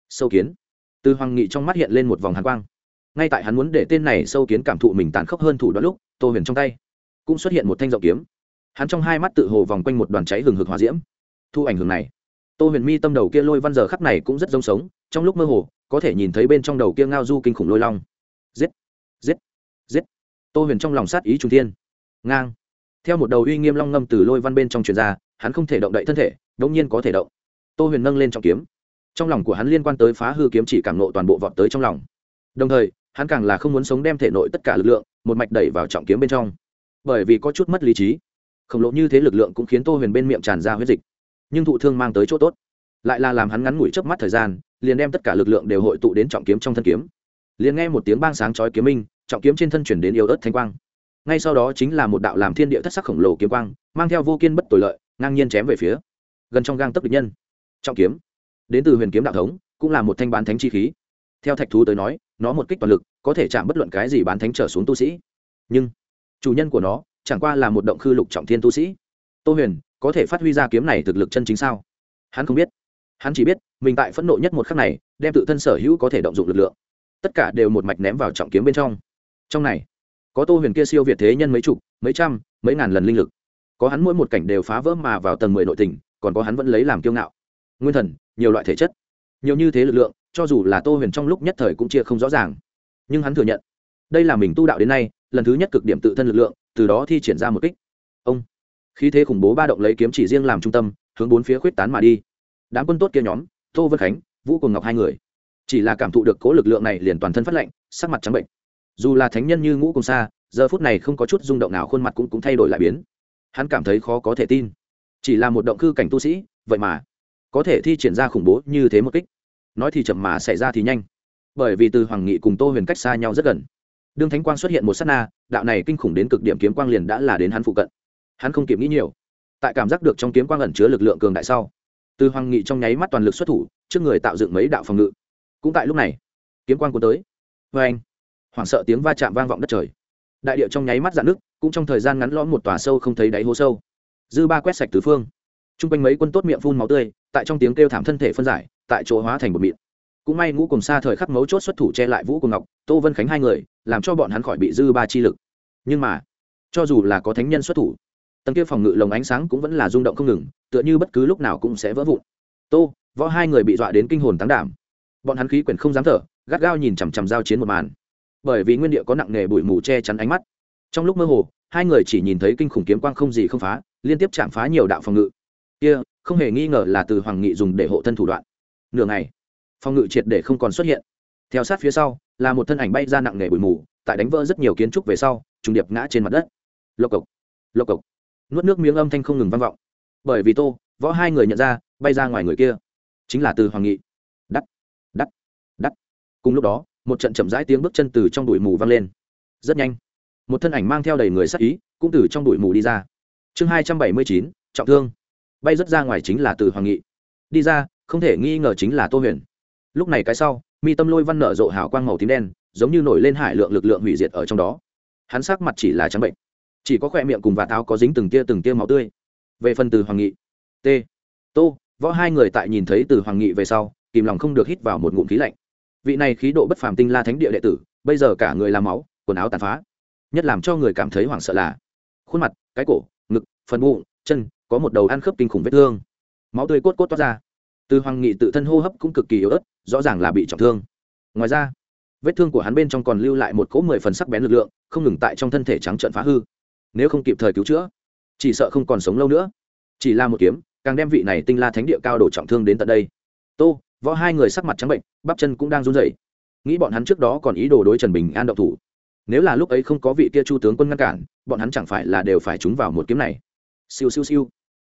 Sâu kiến. Từ hoàng nghị trong mắt hiện lên một vòng hàn quang. Ngay tại hắn muốn để tên này sâu kiến cảm thụ mình tàn khốc hơn thủ đoạn lúc, tô huyền trong tay cũng xuất hiện một thanh rộng kiếm. Hắn trong hai mắt tự hồ vòng quanh một đoàn cháy hừng hực hòa diễm. Thu ảnh hưởng này, tô huyền mi tâm đầu kia lôi văn giờ khắc này cũng rất giống sống, trong lúc mơ hồ có thể nhìn thấy bên trong đầu kia ngao du kinh khủng lôi long. Giết giết giết. Tô huyền trong lòng sát ý trung thiên. Ngang. Theo một đầu uy nghiêm long ngâm từ lôi văn bên trong truyền ra, hắn không thể động đậy thân thể, đống nhiên có thể động. Tô huyền nâng lên trọng kiếm. Trong lòng của hắn liên quan tới phá hư kiếm chỉ cảm nộ toàn bộ vọt tới trong lòng. Đồng thời, hắn càng là không muốn sống đem thể nội tất cả lực lượng, một mạch đẩy vào trọng kiếm bên trong. Bởi vì có chút mất lý trí. Khổng lồ như thế lực lượng cũng khiến tô huyền bên miệng tràn ra huyết dịch. Nhưng thụ thương mang tới chỗ tốt lại là làm hắn ngắn ngủi chớp mắt thời gian, liền đem tất cả lực lượng đều hội tụ đến trọng kiếm trong thân kiếm. Liền nghe một tiếng bang sáng chói kiếm minh, trọng kiếm trên thân chuyển đến yếu ớt thanh quang. Ngay sau đó chính là một đạo làm thiên địa thất sắc khổng lồ kiếm quang, mang theo vô kiên bất tội lợi, ngang nhiên chém về phía gần trong gang tấc địch nhân. Trọng kiếm. Đến từ huyền kiếm đạo thống, cũng là một thanh bán thánh chi khí. Theo thạch thú tới nói, nó một kích toàn lực, có thể chạm bất luận cái gì bán thánh trở xuống tu sĩ. Nhưng, chủ nhân của nó, chẳng qua là một động khư lục trọng thiên tu sĩ. Tô huyền, có thể phát huy ra kiếm này thực lực chân chính sao? Hắn không biết hắn chỉ biết, mình tại phẫn nộ nhất một khắc này, đem tự thân sở hữu có thể động dụng lực lượng, tất cả đều một mạch ném vào trọng kiếm bên trong. Trong này, có tô huyền kia siêu việt thế nhân mấy chục, mấy trăm, mấy ngàn lần linh lực. Có hắn mỗi một cảnh đều phá vỡ mà vào tầng mười nội tình, còn có hắn vẫn lấy làm kiêu ngạo. Nguyên thần, nhiều loại thể chất, nhiều như thế lực lượng, cho dù là tô huyền trong lúc nhất thời cũng chia không rõ ràng. Nhưng hắn thừa nhận, đây là mình tu đạo đến nay, lần thứ nhất cực điểm tự thân lực lượng, từ đó thi triển ra một kích. Ông khi thế khủng bố ba động lấy kiếm chỉ riêng làm trung tâm, hướng bốn phía khuyết tán mà đi đám quân tốt kia nhóm, tô vân khánh, vũ cùng ngọc hai người. Chỉ là cảm thụ được cố lực lượng này liền toàn thân phát lệnh sắc mặt trắng bệnh. Dù là thánh nhân như ngũ cùng xa, giờ phút này không có chút rung động nào khuôn mặt cũng cũng thay đổi lại biến. Hắn cảm thấy khó có thể tin. Chỉ là một động cư cảnh tu sĩ, vậy mà có thể thi triển ra khủng bố như thế một kích. Nói thì chậm mà xảy ra thì nhanh. Bởi vì từ hoàng nghị cùng tô huyền cách xa nhau rất gần. Đương thánh quang xuất hiện một s á t na, đạo này kinh khủng đến cực điểm kiếm quang liền đã là đến hắn phụ cận. Hắn không kịp nghĩ nhiều. Tại cảm giác được trong kiếm quang ẩn chứa lực lượng cường đại sau từ hoàng nghị trong nháy mắt toàn lực xuất thủ, trước người tạo dựng mấy đạo phòng ngự. Cũng tại lúc này, kiếm quan cuốn tới. Vê anh, hoảng sợ tiếng va chạm vang vọng đất trời. Đại địa trong nháy mắt dạn nước cũng trong thời gian ngắn lõm một tòa sâu không thấy đáy hố sâu. Dư ba quét sạch tứ phương. T r u n g quanh mấy quân tốt miệng phun máu tươi, tại trong tiếng kêu thảm thân thể phân giải, tại chỗ hóa thành một mịn. Cũng may ngũ cùng xa thời khắc mấu chốt xuất thủ che lại vũ cùng ngọc, tô vân khánh hai người, làm cho bọn hắn khỏi bị dư ba chi lực. Nhưng mà, cho dù là có thánh nhân xuất thủ tầng kia phòng ngự lồng ánh sáng cũng vẫn là rung động không ngừng, tựa như bất cứ lúc nào cũng sẽ vỡ vụn. Tô, võ hai người bị dọa đến kinh hồn tán đảm. Bọn hắn khí quyển không dám thở, gắt gao nhìn chằm chằm giao chiến một màn. Bởi vì nguyên địa có nặng nề bụi mù che chắn ánh mắt. Trong lúc mơ hồ, hai người chỉ nhìn thấy kinh khủng kiếm quang không gì không phá, liên tiếp chạm phá nhiều đạo phòng ngự. Kia, không hề nghi ngờ là từ hoàng nghị dùng để hộ thân thủ đoạn. Nửa ngày, phòng ngự triệt để không còn xuất hiện. Theo sát phía sau, là một thân ảnh bay ra nặng nề bụi mù, tại đánh vỡ rất nhiều kiến trúc về sau, trùng điệp ngã trên mặt đất. Lộc cộc lộc cộc nuốt nước miếng âm thanh không ngừng vang vọng. Bởi vì tô, võ hai người nhận ra, bay ra ngoài người kia. Chính là từ hoàng nghị. Đắt đắt đắt. Cùng lúc đó, một trận chậm rãi tiếng bước chân từ trong đùi mù vang lên. Rất nhanh, một thân ảnh mang theo đầy người sắc ý, cũng từ trong đùi mù đi ra. Chương hai trăm bảy mươi chín, trọng thương. Bay rất ra ngoài chính là từ hoàng nghị. Đi ra, không thể nghi ngờ chính là tô huyền. Lúc này cái sau, mi tâm lôi văn nở rộ hào quang màu tím đen, giống như nổi lên hải lượng lực lượng hủy diệt ở trong đó. Hắn sắc mặt chỉ là trắng bệnh chỉ có khỏe miệng cùng và táo có dính từng tia từng tia máu tươi. Về phần từ hoàng nghị, t. Tô, võ hai người tại nhìn thấy từ hoàng nghị về sau, kìm lòng không được hít vào một ngụm khí lạnh. Vị này khí độ bất phàm tinh la thánh địa đệ tử, bây giờ cả người làm máu, quần áo tàn phá. Nhất làm cho người cảm thấy hoảng sợ là, khuôn mặt, cái cổ, ngực, phần bụng, chân, có một đầu ăn khớp kinh khủng vết thương. Máu tươi cốt cốt toát ra. Từ hoàng nghị tự thân hô hấp cũng cực kỳ yếu ớt, rõ ràng là bị trọng thương. Ngoài ra, vết thương của hắn bên trong còn lưu lại một cỗ mười phần sắc bén lực lượng, không ngừng tại trong thân thể trắng trợn phá hư nếu không kịp thời cứu chữa, chỉ sợ không còn sống lâu nữa. Chỉ là một kiếm, càng đem vị này tinh la thánh địa cao độ trọng thương đến tận đây. Tô, võ hai người sắc mặt trắng bệnh, bắp chân cũng đang run rẩy. Nghĩ bọn hắn trước đó còn ý đồ đối trần bình an động thủ. Nếu là lúc ấy không có vị kia chu tướng quân ngăn cản, bọn hắn chẳng phải là đều phải trúng vào một kiếm này. Siêu siêu siêu.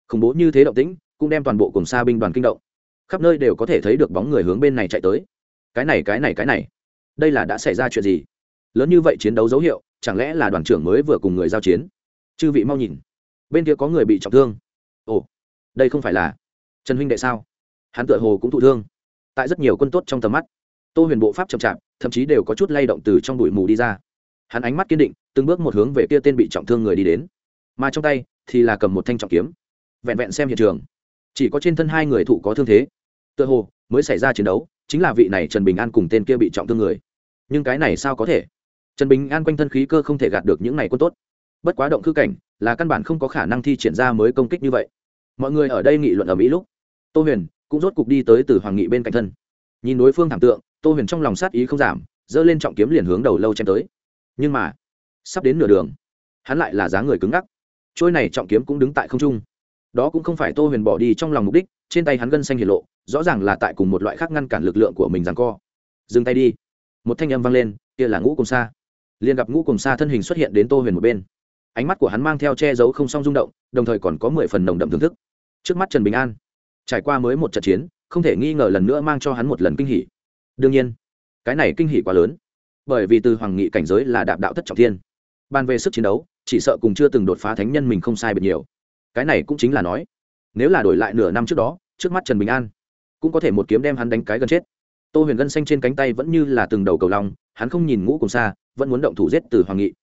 Khủng bố như thế động tĩnh, cũng đem toàn bộ cùng xa binh đoàn kinh động. Khắp nơi đều có thể thấy được bóng người hướng bên này chạy tới. Cái này cái này cái này. Đây là đã xảy ra chuyện gì? Lớn như vậy chiến đấu dấu hiệu chẳng lẽ là đoàn trưởng mới vừa cùng người giao chiến? Chư vị mau nhìn. Bên kia có người bị trọng thương. Ồ, đây không phải là trần huynh đệ sao? Hắn tựa hồ cũng thụ thương. Tại rất nhiều quân tốt trong tầm mắt, tô huyền bộ pháp chậm chạp, thậm chí đều có chút lay động từ trong bụi mù đi ra. Hắn ánh mắt kiên định, từng bước một hướng về kia tên bị trọng thương người đi đến. Mà trong tay thì là cầm một thanh trọng kiếm. Vẹn vẹn xem hiện trường, chỉ có trên thân hai người thụ có thương thế. Tựa hồ mới xảy ra chiến đấu, chính là vị này trần bình an cùng tên kia bị trọng thương người. Nhưng cái này sao có thể? Trần bình an quanh thân khí cơ không thể gạt được những này quân tốt. Bất quá động khư cảnh, là căn bản không có khả năng thi triển ra mới công kích như vậy. Mọi người ở đây nghị luận ở mỹ lúc, tô huyền cũng rốt cục đi tới từ hoàng nghị bên cạnh thân. Nhìn đối phương thảm tượng, tô huyền trong lòng sát ý không giảm, giơ lên trọng kiếm liền hướng đầu lâu chém tới. Nhưng mà, sắp đến nửa đường, hắn lại là dáng người cứng ngắc. Trôi này trọng kiếm cũng đứng tại không trung. Đó cũng không phải tô huyền bỏ đi trong lòng mục đích, trên tay hắn gân xanh hiển lộ, rõ ràng là tại cùng một loại khác ngăn cản lực lượng của mình rằng co. Dừng tay đi. Một thanh âm vang lên, kia là ngũ cùng xa liền gặp ngũ cùng xa thân hình xuất hiện đến tô huyền một bên. Ánh mắt của hắn mang theo che giấu không song rung động, đồng thời còn có mười phần nồng đậm thưởng thức. Trước mắt trần bình an, trải qua mới một trận chiến, không thể nghi ngờ lần nữa mang cho hắn một lần kinh hỉ. Đương nhiên, cái này kinh hỉ quá lớn, bởi vì từ hoàng nghị cảnh giới là đạp đạo thất trọng thiên. Ban về sức chiến đấu, chỉ sợ cùng chưa từng đột phá thánh nhân mình không sai biệt nhiều. Cái này cũng chính là nói, nếu là đổi lại nửa năm trước đó, trước mắt trần bình an, cũng có thể một kiếm đem hắn đánh cái gần chết tô huyền gân xanh trên cánh tay vẫn như là từng đầu cầu long, hắn không nhìn ngũ cùng xa vẫn muốn động thủ giết từ hoàng nghị.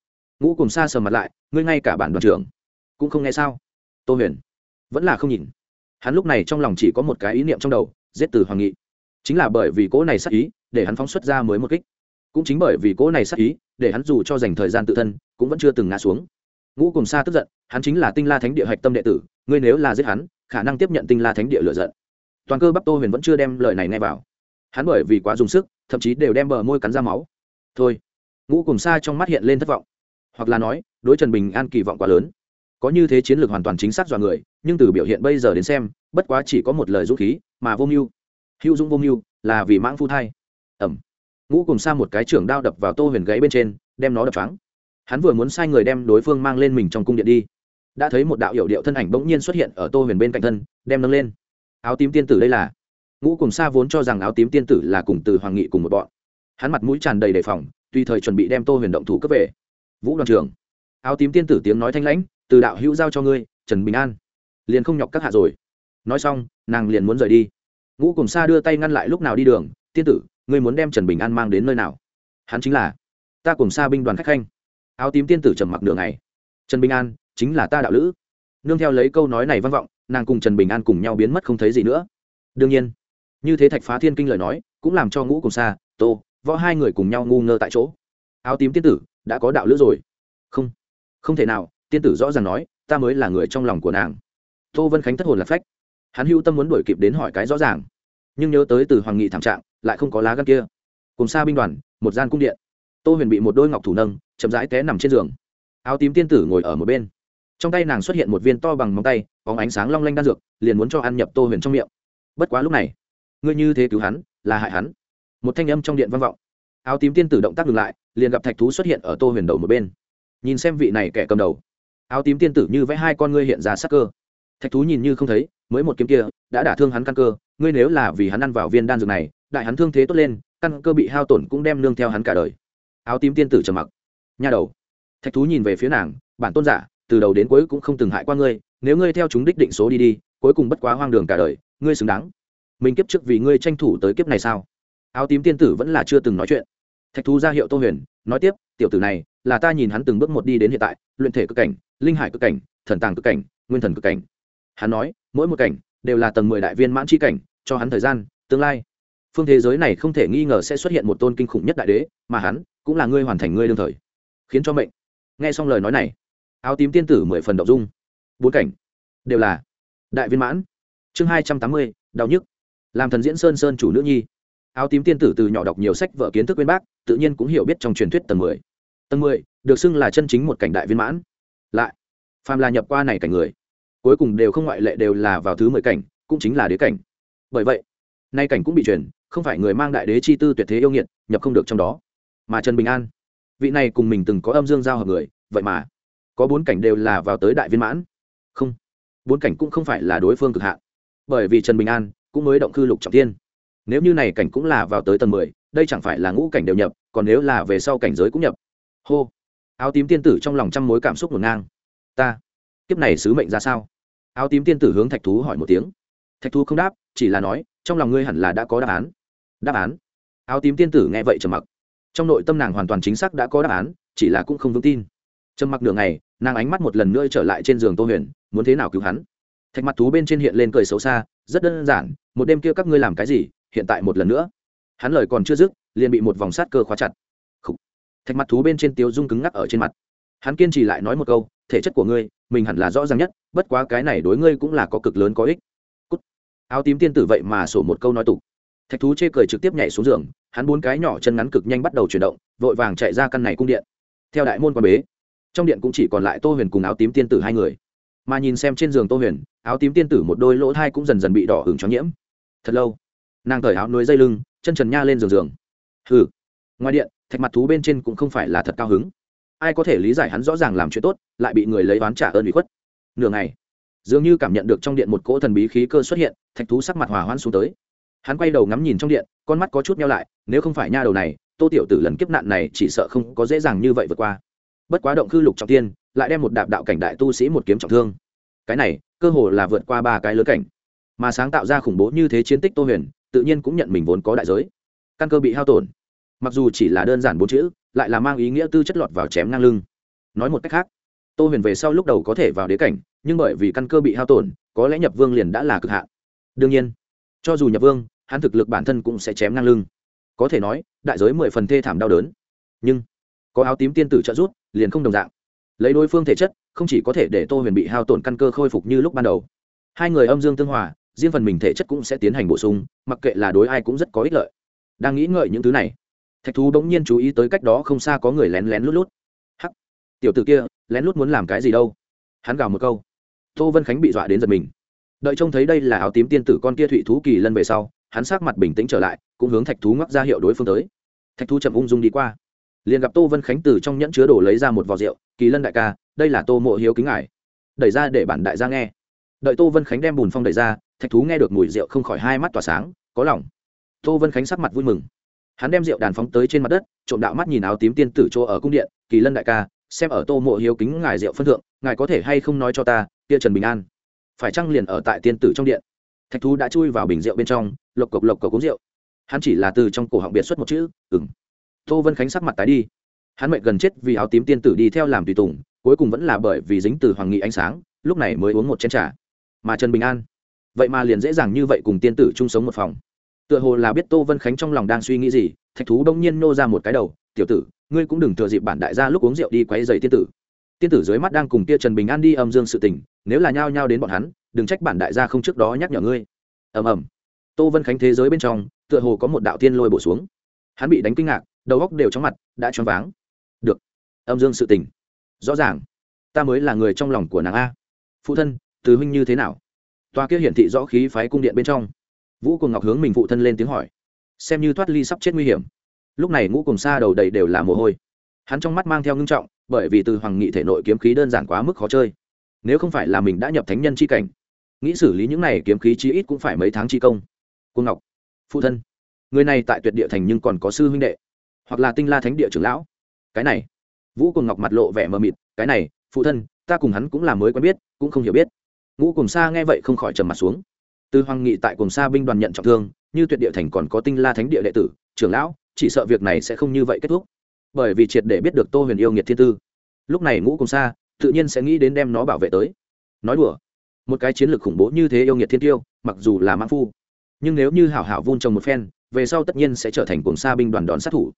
Ngũ cùng xa sờ mặt lại ngươi ngay cả bản đoàn trưởng cũng không nghe sao? Tô huyền vẫn là không nhìn. Hắn lúc này trong lòng chỉ có một cái ý niệm trong đầu giết từ hoàng nghị. Chính là bởi vì cỗ này sắc ý để hắn phóng xuất ra mới một kích. Cũng chính bởi vì cỗ này sắc ý để hắn dù cho dành thời gian tự thân cũng vẫn chưa từng ngã xuống. Ngũ cùng xa tức giận hắn chính là tinh la thánh địa hạch tâm đệ tử ngươi nếu là giết hắn khả năng tiếp nhận tinh la thánh địa lựa giận. Toàn cơ bắc tô huyền vẫn chưa đem lời này nghe vào hắn bởi vì quá dùng sức, thậm chí đều đem bờ môi cắn ra máu. Thôi, ngũ cùng xa trong mắt hiện lên thất vọng. Hoặc là nói, đối trần bình an kỳ vọng quá lớn. Có như thế chiến lược hoàn toàn chính xác dọa người, nhưng từ biểu hiện bây giờ đến xem, bất quá chỉ có một lời dũng khí, mà vô mưu. Hữu dũng vô mưu là vì mãng phu thai. Ẩm. Ngũ cùng xa một cái trưởng đao đập vào tô huyền gáy bên trên, đem nó đập trắng hắn vừa muốn sai người đem đối phương mang lên mình trong cung điện đi. Đã thấy một đạo hiệu điệu thân ảnh bỗng nhiên xuất hiện ở tô huyền bên cạnh thân, đem nâng lên. Áo tím tiên tử đây là ngũ cùng xa vốn cho rằng áo tím tiên tử là cùng từ hoàng nghị cùng một bọn. Hắn mặt mũi tràn đầy đề phòng, tùy thời chuẩn bị đem tô huyền động thủ cấp về. Vũ đoàn trưởng, áo tím tiên tử tiếng nói thanh lãnh, từ đạo hữu giao cho ngươi, trần bình an. Liền không nhọc các hạ rồi. Nói xong, nàng liền muốn rời đi. Ngũ cùng xa đưa tay ngăn lại lúc nào đi đường, tiên tử, ngươi muốn đem trần bình an mang đến nơi nào? Hắn chính là, ta cùng xa binh đoàn khách khanh. Áo tím tiên tử trầm mặc đường này trần bình an, chính là ta đạo lữ. Nương theo lấy câu nói này vang vọng, nàng cùng trần bình an cùng nhau biến mất không thấy gì nữa. Đương nhiên như thế thạch phá thiên kinh lời nói, cũng làm cho ngũ cùng xa tô, võ hai người cùng nhau ngu ngơ tại chỗ. Áo tím tiên tử, đã có đạo lữ rồi. Không không thể nào, tiên tử rõ ràng nói, ta mới là người trong lòng của nàng. Tô vân khánh thất hồn là phách. Hắn hữu tâm muốn đuổi kịp đến hỏi cái rõ ràng. Nhưng nhớ tới từ hoàng nghị thảm trạng, lại không có lá gan kia. Cùng xa binh đoàn, một gian cung điện. Tô huyền bị một đôi ngọc thủ nâng, chậm rãi té nằm trên giường. Áo tím tiên tử ngồi ở một bên. Trong tay nàng xuất hiện một viên to bằng móng tay có ánh sáng long lanh đan dược, liền muốn cho ăn nhập tô huyền trong miệng. Bất quá lúc này ngươi như thế cứu hắn, là hại hắn. Một thanh âm trong điện vang vọng. Áo tím tiên tử động tác ngừng lại, liền gặp thạch thú xuất hiện ở tô huyền đầu một bên. Nhìn xem vị này kẻ cầm đầu. Áo tím tiên tử như vẽ hai con ngươi hiện ra sắc cơ. Thạch thú nhìn như không thấy, mới một kiếm kia, đã đả thương hắn căn cơ. Ngươi nếu là vì hắn ăn vào viên đan dược này, đại hắn thương thế tốt lên, căn cơ bị hao tổn cũng đem nương theo hắn cả đời. Áo tím tiên tử trầm mặc. Nha đầu. Thạch thú nhìn về phía nàng, bản tôn giả, từ đầu đến cuối cũng không từng hại qua ngươi, nếu ngươi theo chúng đích định số đi đi, cuối cùng bất quá hoang đường cả đời, ngươi xứng đáng mình kiếp trước vì ngươi tranh thủ tới kiếp này sao? Áo tím tiên tử vẫn là chưa từng nói chuyện. Thạch thú ra hiệu tô huyền, nói tiếp, tiểu tử này là ta nhìn hắn từng bước một đi đến hiện tại, luyện thể cực cảnh, linh hải cực cảnh, thần tàng cực cảnh, nguyên thần cực cảnh. Hắn nói, mỗi một cảnh đều là tầng mười đại viên mãn c cảnh, cho hắn thời gian, tương lai. Phương thế giới này không thể nghi ngờ sẽ xuất hiện một tôn kinh khủng nhất đại đế, mà hắn cũng là ngươi hoàn thành ngươi đương thời. Khiến cho mệnh. Nghe xong lời nói này, áo tím tiên tử mười phần đậu dung. Bốn cảnh đều là đại viên mãn. Chương hai trăm tám mươi, đau nhức làm thần diễn sơn sơn chủ nữ nhi. Áo tím tiên tử từ nhỏ đọc nhiều sách vở kiến thức bên bác, tự nhiên cũng hiểu biết trong truyền thuyết tầng mười. Tầng mười, được xưng là chân chính một cảnh đại viên mãn. Lại, phàm là nhập qua này cảnh người, cuối cùng đều không ngoại lệ đều là vào thứ mười cảnh, cũng chính là đế cảnh. Bởi vậy, nay cảnh cũng bị truyền, không phải người mang đại đế chi tư tuyệt thế yêu nghiệt, nhập không được trong đó. Mà trần bình an, vị này cùng mình từng có âm dương giao hợp người, vậy mà có bốn cảnh đều là vào tới đại viên mãn. Không, bốn cảnh cũng không phải là đối phương cực hạn. Bởi vì trần bình an cũng mới động cư lục trọng thiên. Nếu như này cảnh cũng là vào tới tầng mười đây chẳng phải là ngũ cảnh đều nhập còn nếu là về sau cảnh giới cũng nhập. Hô. Áo tím tiên tử trong lòng trăm mối cảm xúc ngổn ngang. Ta kiếp này sứ mệnh ra sao? Áo tím tiên tử hướng thạch thú hỏi một tiếng. Thạch thú không đáp chỉ là nói trong lòng ngươi hẳn là đã có đáp án. Đáp án? Áo tím tiên tử nghe vậy trầm mặc. Trong nội tâm nàng hoàn toàn chính xác đã có đáp án chỉ là cũng không vững tin. Trầm mặc đường ngày, nàng ánh mắt một lần nữa trở lại trên giường tô huyền muốn thế nào cứu hắn? Thạch mặt thú bên trên hiện lên cười xấu xa rất đơn giản, một đêm kia các ngươi làm cái gì, hiện tại một lần nữa. Hắn lời còn chưa dứt, liền bị một vòng sát cơ khóa chặt. Khủ. thạch mặt thú bên trên tiêu dung cứng ngắc ở trên mặt. Hắn kiên trì lại nói một câu, thể chất của ngươi, mình hẳn là rõ ràng nhất, bất quá cái này đối ngươi cũng là có cực lớn có ích. Cút. áo tím tiên tử vậy mà sổ một câu nói tục. Thạch thú chê cười trực tiếp nhảy xuống giường, hắn bốn cái nhỏ chân ngắn cực nhanh bắt đầu chuyển động, vội vàng chạy ra căn này cung điện. Theo đại môn quan bế, trong điện cũng chỉ còn lại tô huyền cùng áo tím tiên tử hai người mà nhìn xem trên giường tô huyền, áo tím tiên tử một đôi lỗ thai cũng dần dần bị đỏ hứng cho nhiễm. Thật lâu, nàng cởi áo nuôi dây lưng, chân trần nha lên giường giường. Hừ, ngoài điện, thạch mặt thú bên trên cũng không phải là thật cao hứng. Ai có thể lý giải hắn rõ ràng làm chuyện tốt, lại bị người lấy oán trả ơn bị khuất. Nửa ngày, dường như cảm nhận được trong điện một cỗ thần bí khí cơ xuất hiện, thạch thú sắc mặt hòa hoãn xuống tới. Hắn quay đầu ngắm nhìn trong điện, con mắt có chút nhau lại, nếu không phải nha đầu này, tô tiểu tử lần kiếp nạn này chỉ sợ không có dễ dàng như vậy vượt qua bất quá động khư lục trọng tiên lại đem một đạp đạo cảnh đại tu sĩ một kiếm trọng thương. Cái này, cơ hồ là vượt qua ba cái lớn cảnh. Mà sáng tạo ra khủng bố như thế chiến tích tô huyền, tự nhiên cũng nhận mình vốn có đại giới. Căn cơ bị hao tổn. Mặc dù chỉ là đơn giản bốn chữ, lại là mang ý nghĩa tư chất lọt vào chém ngang lưng. Nói một cách khác, tô huyền về sau lúc đầu có thể vào đế cảnh, nhưng bởi vì căn cơ bị hao tổn, có lẽ nhập vương liền đã là cực hạn. Đương nhiên, cho dù nhập vương, hắn thực lực bản thân cũng sẽ chém ngang lưng. Có thể nói, đại giới mười phần thê thảm đau đớn. Nhưng, có áo tím tiên tử trợ giúp liền không đồng dạng. Lấy đối phương thể chất, không chỉ có thể để tô huyền bị hao tổn căn cơ khôi phục như lúc ban đầu. Hai người âm dương tương hòa, riêng phần mình thể chất cũng sẽ tiến hành bổ sung, mặc kệ là đối ai cũng rất có ích lợi. Đang nghĩ ngợi những thứ này, thạch thú bỗng nhiên chú ý tới cách đó không xa có người lén lén lút lút. Hắc! Tiểu t ử kia, lén lút muốn làm cái gì đâu? Hắn gào một câu. Tô vân khánh bị dọa đến giật mình. Đợi trông thấy đây là áo tím tiên tử con kia thụy thú kỳ lân về sau, hắn sát mặt bình tĩnh trở lại, cũng hướng thạch thú ngóc ra hiệu đối phương tới. Thạch thú chậm ung dung đi qua liền gặp tô vân khánh từ trong nhẫn chứa đổ lấy ra một vò rượu, kỳ lân đại ca, đây là tô mộ hiếu kính ngài. Đẩy ra để bản đại gia nghe. Đợi tô vân khánh đem bùn phong đẩy ra, thạch thú nghe được mùi rượu không khỏi hai mắt tỏa sáng, có lòng. Tô vân khánh sắc mặt vui mừng. Hắn đem rượu đàn phóng tới trên mặt đất, trộm đạo mắt nhìn áo tím tiên tử chỗ ở cung điện, kỳ lân đại ca, xem ở tô mộ hiếu kính ngài rượu phân thượng, ngài có thể hay không nói cho ta tia trần bình an. Phải chăng liền ở tại tiên tử trong điện? Thạch thú đã chui vào bình rượu bên trong, lộc cộc lộc cộc uống rượu. Hắn chỉ là từ trong cổ họng biệt xuất một chữ ừng tô vân khánh sắc mặt tái đi. Hắn mệnh gần chết vì áo tím tiên tử đi theo làm tùy tùng, cuối cùng vẫn là bởi vì dính từ hoàng nghị ánh sáng, lúc này mới uống một chén t r à mà trần bình an, vậy mà liền dễ dàng như vậy cùng tiên tử chung sống một phòng. Tựa hồ là biết tô vân khánh trong lòng đang suy nghĩ gì, thạch thú đông nhiên nô ra một cái đầu, tiểu tử, ngươi cũng đừng thừa dịp bản đại gia lúc uống rượu đi quấy giày tiên tử. Tiên tử dưới mắt đang cùng kia trần bình an đi âm dương sự tình, nếu là nhao nhao đến bọn hắn, đừng trách bản đại gia không trước đó nhắc nhở ngươi. Ầm ầm. Tô vân khánh thế giới bên trong, tựa hồ có một đạo tiên lôi bổ xuống. Hắn bị đánh kinh ngạc đầu góc đều trong mặt, đã choáng váng. Được, âm dương sự tình. Rõ ràng, ta mới là người trong lòng của nàng a. Phụ thân, từ huynh như thế nào? Toa kia hiển thị rõ khí phái cung điện bên trong. Vũ cùng ngọc hướng mình phụ thân lên tiếng hỏi. Xem như thoát ly sắp chết nguy hiểm. Lúc này ngũ cùng xa đầu đầy đều là mồ hôi. Hắn trong mắt mang theo ngưng trọng, bởi vì từ hoàng nghị thể nội kiếm khí đơn giản quá mức khó chơi. Nếu không phải là mình đã nhập thánh nhân c h i cảnh, nghĩ xử lý những này kiếm khí chí ít cũng phải mấy tháng chi công. Cung ngọc, phụ thân, người này tại tuyệt địa thành nhưng còn có sư huynh đệ hoặc là tinh la thánh địa trưởng lão. Cái này vũ cùng ngọc mặt lộ vẻ mờ mịt, cái này, phụ thân, ta cùng hắn cũng là mới quen biết, cũng không hiểu biết. Ngũ cùng xa nghe vậy không khỏi trầm mặt xuống. Từ hoàng nghị tại cùng xa binh đoàn nhận trọng thương, như tuyệt địa thành còn có tinh la thánh địa đệ tử, trưởng lão, chỉ sợ việc này sẽ không như vậy kết thúc. Bởi vì triệt để biết được tô huyền yêu nghiệt thiên tư. Lúc này ngũ cùng xa tự nhiên sẽ nghĩ đến đem nó bảo vệ tới. Nói đùa, một cái chiến lược khủng bố như thế yêu nghiệt thiên tiêu, mặc dù là mãn phu, nhưng nếu như hảo hảo vun trồng một phen, về sau tất nhiên sẽ trở thành cùng xa binh đoàn đón sát thủ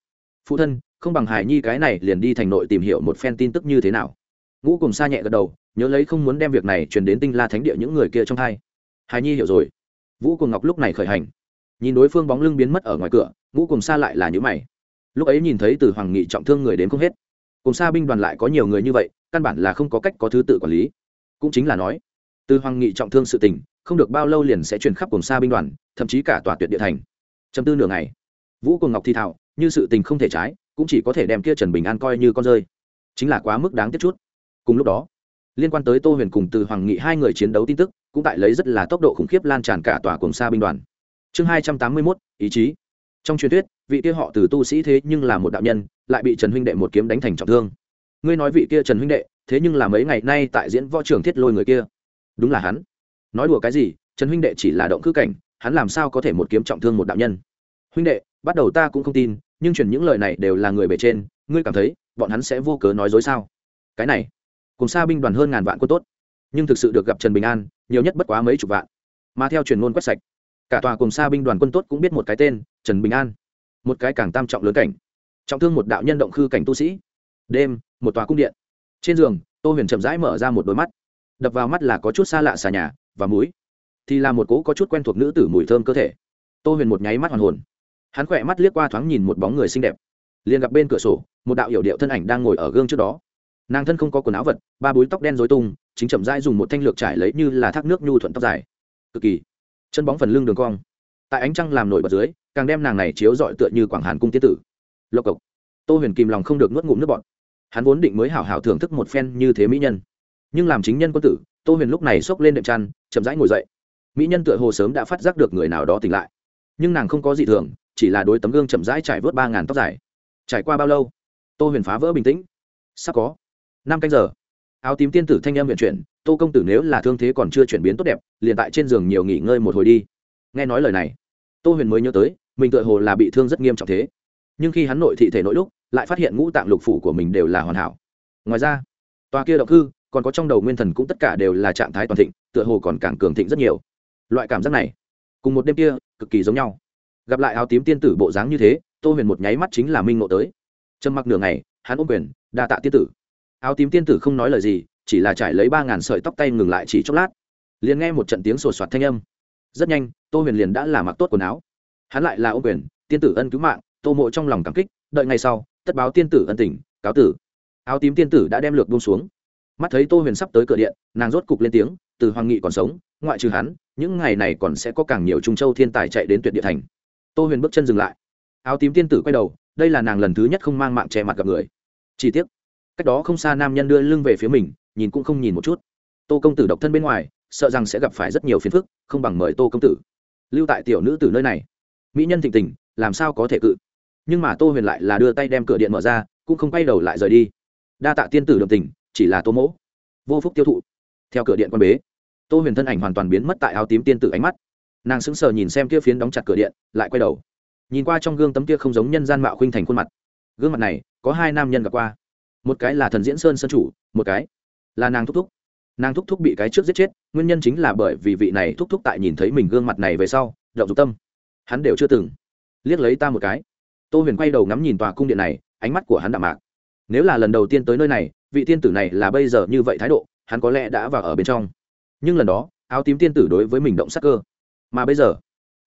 phụ thân, không bằng hải nhi cái này liền đi thành nội tìm hiểu một phen tin tức như thế nào. Ngũ cùng xa nhẹ gật đầu, nhớ lấy không muốn đem việc này truyền đến tinh la thánh địa những người kia trong hai. Hải nhi hiểu rồi. Vũ cùng ngọc lúc này khởi hành. Nhìn đối phương bóng lưng biến mất ở ngoài cửa, ngũ cùng xa lại là những mày. Lúc ấy nhìn thấy từ hoàng nghị trọng thương người đến không hết. Cùng xa binh đoàn lại có nhiều người như vậy, căn bản là không có cách có thứ tự quản lý. Cũng chính là nói, từ hoàng nghị trọng thương sự tình, không được bao lâu liền sẽ truyền khắp cùng xa binh đoàn, thậm chí cả tòa tuyệt địa thành. Chấm tư nửa ngày vũ cùng ngọc thi thảo, như sự tình không thể trái, cũng chỉ có thể đem kia trần bình an coi như con rơi. Chính là quá mức đáng tiếc chút. Cùng lúc đó, liên quan tới tô huyền cùng từ hoàng nghị hai người chiến đấu tin tức, cũng tại lấy rất là tốc độ khủng khiếp lan tràn cả tòa cùng xa binh đoàn. Chương hai trăm tám mươi mốt, ý chí. Trong truyền thuyết, vị kia họ từ tu sĩ thế nhưng là một đạo nhân, lại bị trần huynh đệ một kiếm đánh thành trọng thương. Ngươi nói vị kia trần huynh đệ, thế nhưng là mấy ngày nay tại diễn võ trường thiết lôi người kia. Đúng là hắn. Nói đùa cái gì, trần huynh đệ chỉ là động cư cảnh, hắn làm sao có thể một kiếm trọng thương một đạo nhân? Huynh đệ, bắt đầu ta cũng không tin, nhưng truyền những lời này đều là người bề trên, ngươi cảm thấy, bọn hắn sẽ vô cớ nói dối sao? Cái này, cùng xa binh đoàn hơn ngàn vạn quân tốt. Nhưng thực sự được gặp trần bình an, nhiều nhất bất quá mấy chục vạn. Mà theo truyền ngôn quét sạch, cả tòa cùng xa binh đoàn quân tốt cũng biết một cái tên, trần bình an. Một cái càng tam trọng lớn cảnh. Trọng thương một đạo nhân động khư cảnh tu sĩ. Đêm, một tòa cung điện. Trên giường, tô huyền chậm rãi mở ra một đôi mắt. Đập vào mắt là có chút xa lạ xà nhà và mũi. Thì là một cỗ có chút quen thuộc nữ tử mùi thơm cơ thể. Tô huyền một nháy mắt hoàn hồn hắn khỏe mắt liếc qua thoáng nhìn một bóng người xinh đẹp. Liền gặp bên cửa sổ, một đạo hiểu điệu thân ảnh đang ngồi ở gương trước đó. Nàng thân không có quần áo vật, ba búi tóc đen dối tung, chính chậm rãi dùng một thanh lược trải lấy như là thác nước nhu thuận tóc dài. Cực kỳ. Chân bóng phần lưng đường cong. Tại ánh trăng làm nổi bật dưới, càng đem nàng này chiếu dọi tựa như quảng hàn cung tiết tử. Lộc cộc. Tô huyền kìm lòng không được nuốt ngụm nước bọt. Hắn vốn định mới hảo hảo thưởng thức một phen như thế mỹ nhân. Nhưng làm chính nhân quân tử, tô huyền lúc này xốc lên đệm chăn, chậm rãi ngồi dậy. Mỹ nhân tựa hồ sớm đã phát giác được người nào đó tỉnh lại. Nhưng nàng không có gì thường chỉ là đối tấm gương chậm rãi trải vớt ba ngàn tóc dài. Trải qua bao lâu? Tô huyền phá vỡ bình tĩnh. Sắp có năm canh giờ. Áo tím tiên tử thanh em huyện chuyển, tô công tử nếu là thương thế còn chưa chuyển biến tốt đẹp, liền tại trên giường nhiều nghỉ ngơi một hồi đi. Nghe nói lời này, tô huyền mới nhớ tới, mình tựa hồ là bị thương rất nghiêm trọng thế. Nhưng khi hắn nội thị thể nội lúc, lại phát hiện ngũ tạng lục phủ của mình đều là hoàn hảo. Ngoài ra, tòa kia động cư, còn có trong đầu nguyên thần cũng tất cả đều là trạng thái toàn thịnh, tựa hồ còn càng cường thịnh rất nhiều. Loại cảm giác này, cùng một đêm kia, cực kỳ giống nhau gặp lại áo tím tiên tử bộ dáng như thế, tô huyền một nháy mắt chính là minh ngộ tới. Trầm mặc nửa ngày, hắn ôm quyền, đa tạ tiên tử. Áo tím tiên tử không nói lời gì, chỉ là trải lấy ba ngàn sợi tóc tay ngừng lại chỉ chốc lát. Liền nghe một trận tiếng sột soạt thanh âm. Rất nhanh, tô huyền liền đã là mặc tốt quần áo. Hắn lại là ôm quyền, tiên tử ân cứu mạng, tô mộ trong lòng cảm kích, đợi ngay sau, tất báo tiên tử ân tình, cáo tử. Áo tím tiên tử đã đem lược buông xuống. Mắt thấy tô huyền sắp tới cửa điện, nàng rốt cục lên tiếng, từ hoàng nghị còn sống, ngoại trừ hắn, những ngày này còn sẽ có càng nhiều trung châu thiên tài chạy đến tuyệt địa thành tô huyền bước chân dừng lại. Áo tím tiên tử quay đầu, đây là nàng lần thứ nhất không mang mạng che mặt gặp người. Chi tiết cách đó không xa nam nhân đưa lưng về phía mình, nhìn cũng không nhìn một chút. Tô công tử độc thân bên ngoài, sợ rằng sẽ gặp phải rất nhiều phiền phức, không bằng mời tô công tử. Lưu tại tiểu nữ từ nơi này. Mỹ nhân thịnh tình, làm sao có thể cự? Nhưng mà tô huyền lại là đưa tay đem cửa điện mở ra, cũng không quay đầu lại rời đi. Đa tạ tiên tử đồng tình, chỉ là tô mỗ. Vô phúc tiêu thụ. Theo cửa điện quan bế, tô huyền thân ảnh hoàn toàn biến mất tại áo tím tiên tử ánh mắt nàng sững sờ nhìn xem kia phiến đóng chặt cửa điện, lại quay đầu. Nhìn qua trong gương tấm kia không giống nhân gian mạo khuynh thành khuôn mặt. Gương mặt này, có hai nam nhân gặp qua. Một cái là thần diễn sơn sơn chủ, một cái là nàng thúc thúc. Nàng thúc thúc bị cái trước giết chết, nguyên nhân chính là bởi vì vị này thúc thúc tại nhìn thấy mình gương mặt này về sau, động dục tâm. Hắn đều chưa từng liếc lấy ta một cái. Tô huyền quay đầu ngắm nhìn tòa cung điện này, ánh mắt của hắn đạm mạc. Nếu là lần đầu tiên tới nơi này, vị tiên tử này là bây giờ như vậy thái độ, hắn có lẽ đã vào ở bên trong. Nhưng lần đó, áo tím tiên tử đối với mình động sắc cơ mà bây giờ,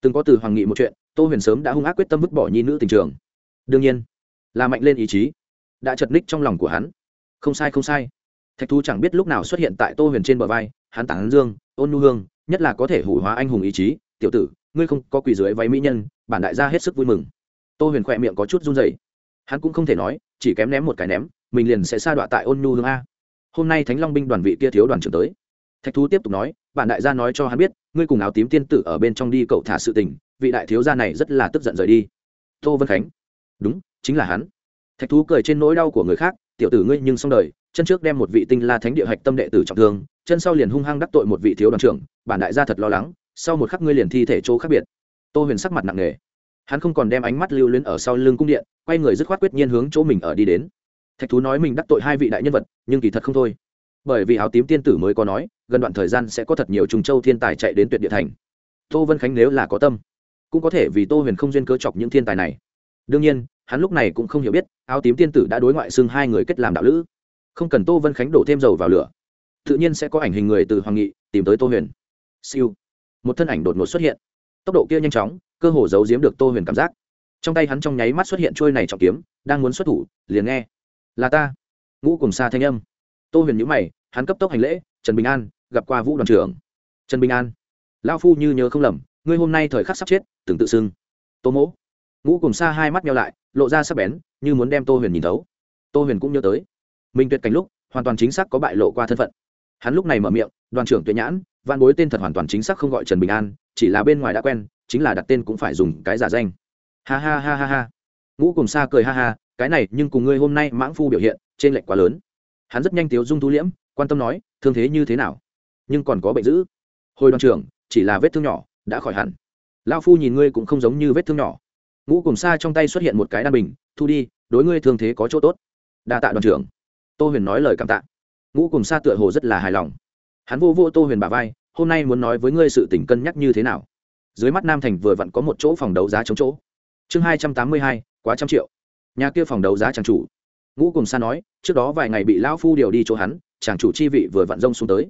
từng có từ hoàng nghị một chuyện, tô huyền sớm đã hung ác quyết tâm vứt bỏ nhi nữ tình trường. Đương nhiên, là mạnh lên ý chí, đã chật ních trong lòng của hắn. Không sai không sai. Thạch thu chẳng biết lúc nào xuất hiện tại tô huyền trên bờ vai, hắn tản dương, ôn nu hương, nhất là có thể hủ hóa anh hùng ý chí. Tiểu tử, ngươi không có quỳ dưới váy mỹ nhân, bản đại gia hết sức vui mừng. Tô huyền khỏe miệng có chút run dày hắn cũng không thể nói, chỉ kém ném một cái ném, mình liền sẽ sa đọa tại ôn nu hương a. Hôm nay thánh long binh đoàn vị kia thiếu đoàn trưởng tới. Thạch thú tiếp tục nói, bản đại gia nói cho hắn biết ngươi cùng áo tím tiên tử ở bên trong đi cậu thả sự tình, vị đại thiếu gia này rất là tức giận rời đi. Tô vân khánh. Đúng, chính là hắn. Thạch thú cười trên nỗi đau của người khác, tiểu tử ngươi nhưng xong đời, chân trước đem một vị tinh la thánh địa hạch tâm đệ tử trọng thương, chân sau liền hung hăng đắc tội một vị thiếu đoàn trưởng, bản đại gia thật lo lắng, sau một khắc ngươi liền thi thể chỗ khác biệt. Tô huyền sắc mặt nặng nề. Hắn không còn đem ánh mắt lưu luyến ở sau lưng cung điện, quay người dứt khoát quyết nhiên hướng chỗ mình ở đi đến. Thạch thú nói mình đắc tội hai vị đại nhân vật, nhưng kỳ thật không thôi. Bởi vì áo tím tiên tử mới có nói gần đoạn thời gian sẽ có thật nhiều trùng châu thiên tài chạy đến tuyệt địa thành. Tô vân khánh nếu là có tâm, cũng có thể vì tô huyền không duyên cơ chọc những thiên tài này. Đương nhiên, hắn lúc này cũng không hiểu biết, áo tím tiên tử đã đối ngoại xưng hai người kết làm đạo lữ. Không cần tô vân khánh đổ thêm dầu vào lửa, tự nhiên sẽ có ảnh hình người từ hoàng nghị tìm tới tô huyền. Siêu. Một thân ảnh đột ngột xuất hiện. Tốc độ kia nhanh chóng, cơ hồ giấu giếm được tô huyền cảm giác. Trong tay hắn trong nháy mắt xuất hiện trôi này trọng kiếm, đang muốn xuất thủ, liền nghe. Là ta. Ngũ cùng xa thanh âm. Tô huyền nhữ mày, hắn cấp tốc hành lễ, trần bình an gặp qua vũ đoàn trưởng. Trần bình an. Lao phu như nhớ không lầm, ngươi hôm nay thời khắc sắp chết, từng tự xưng. Tô mỗ. Ngũ cùng xa hai mắt nhau lại, lộ ra sắc bén, như muốn đem tô huyền nhìn thấu. Tô huyền cũng nhớ tới. Mình tuyệt cảnh lúc, hoàn toàn chính xác có bại lộ qua thân phận. Hắn lúc này mở miệng, đoàn trưởng tuyệt nhãn văn bối tên thật hoàn toàn chính xác không gọi trần bình an, chỉ là bên ngoài đã quen, chính là đặt tên cũng phải dùng cái giả danh. Ha ha ha ha ha. Ngũ cùng xa cười ha ha, cái này, nhưng cùng ngươi hôm nay mãng phu biểu hiện trên lệnh quá lớn. Hắn rất nhanh tiếu dung thu liễm, quan tâm nói, thương thế như thế nào? Nhưng còn có bệnh dữ. Hồi đoàn trưởng, chỉ là vết thương nhỏ, đã khỏi hẳn. Lao phu nhìn ngươi cũng không giống như vết thương nhỏ. Ngũ cùng xa trong tay xuất hiện một cái đan bình, thu đi, đối ngươi thương thế có chỗ tốt. Đa tạ đoàn trưởng. Tô huyền nói lời cảm tạ. Ngũ cùng xa tựa hồ rất là hài lòng. Hắn vô vô tô huyền bà vai, hôm nay muốn nói với ngươi sự tỉnh cân nhắc như thế nào? Dưới mắt nam thành vừa vặn có một chỗ phòng đấu giá chống chỗ. Chương hai trăm tám mươi hai, quá trăm triệu. Nhà kia phòng đấu giá chàng chủ. Ngũ cùng xa nói, trước đó vài ngày bị lão phu điều đi chỗ hắn, chàng chủ chi vị vừa vặn rông xuống tới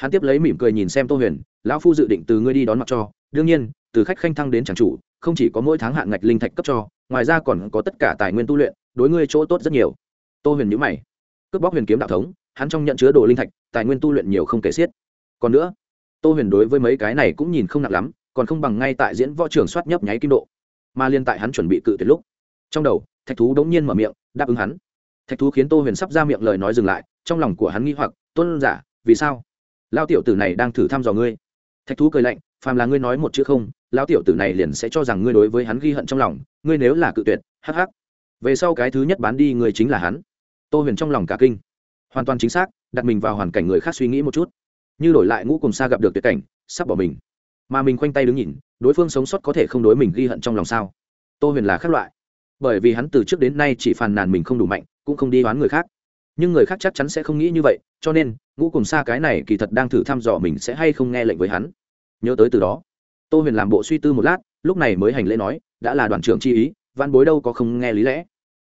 hắn tiếp lấy mỉm cười nhìn xem tô huyền, lão phu dự định từ ngươi đi đón mặc cho, đương nhiên, từ khách khanh thăng đến tràng chủ, không chỉ có mỗi tháng hạn ngạch linh thạch cấp cho, ngoài ra còn có tất cả tài nguyên tu luyện, đối ngươi chỗ tốt rất nhiều. Tô huyền nhữ mày, cướp bóc huyền kiếm đạo thống, hắn trong nhận chứa đồ linh thạch, tài nguyên tu luyện nhiều không kể xiết. Còn nữa, tô huyền đối với mấy cái này cũng nhìn không nặng lắm, còn không bằng ngay tại diễn võ trường soát nhấp nháy kim độ. Mà liên tại hắn chuẩn bị cự tuyệt lúc, trong đầu, thạch thú đống nhiên mở miệng, đáp ứng hắn. Thạch thú khiến tô huyền sắp ra miệng lời nói dừng lại, trong lòng của hắn nghi hoặc, tôn giả, vì sao? Lao tiểu tử này đang thử thăm dò ngươi. Thạch thú cười lạnh, phàm là ngươi nói một chữ không lao tiểu tử này liền sẽ cho rằng ngươi đối với hắn ghi hận trong lòng, ngươi nếu là cự tuyệt, hắc hắc. Về sau cái thứ nhất bán đi ngươi chính là hắn. Tô huyền trong lòng cả kinh. Hoàn toàn chính xác, đặt mình vào hoàn cảnh người khác suy nghĩ một chút. Như đổi lại ngũ cùng xa gặp được tuyệt cảnh, sắp bỏ mình. Mà mình khoanh tay đứng nhìn, đối phương sống sót có thể không đối mình ghi hận trong lòng sao? Tô huyền là khác loại. Bởi vì hắn từ trước đến nay chỉ phàn nàn mình không đủ mạnh, cũng không đi đoán người khác nhưng người khác chắc chắn sẽ không nghĩ như vậy, cho nên, ngũ cùng xa cái này kỳ thật đang thử thăm dò mình sẽ hay không nghe lệnh với hắn. Nhớ tới từ đó, tô huyền làm bộ suy tư một lát, lúc này mới hành lễ nói, đã là đoàn trưởng chi ý, văn bối đâu có không nghe lý lẽ.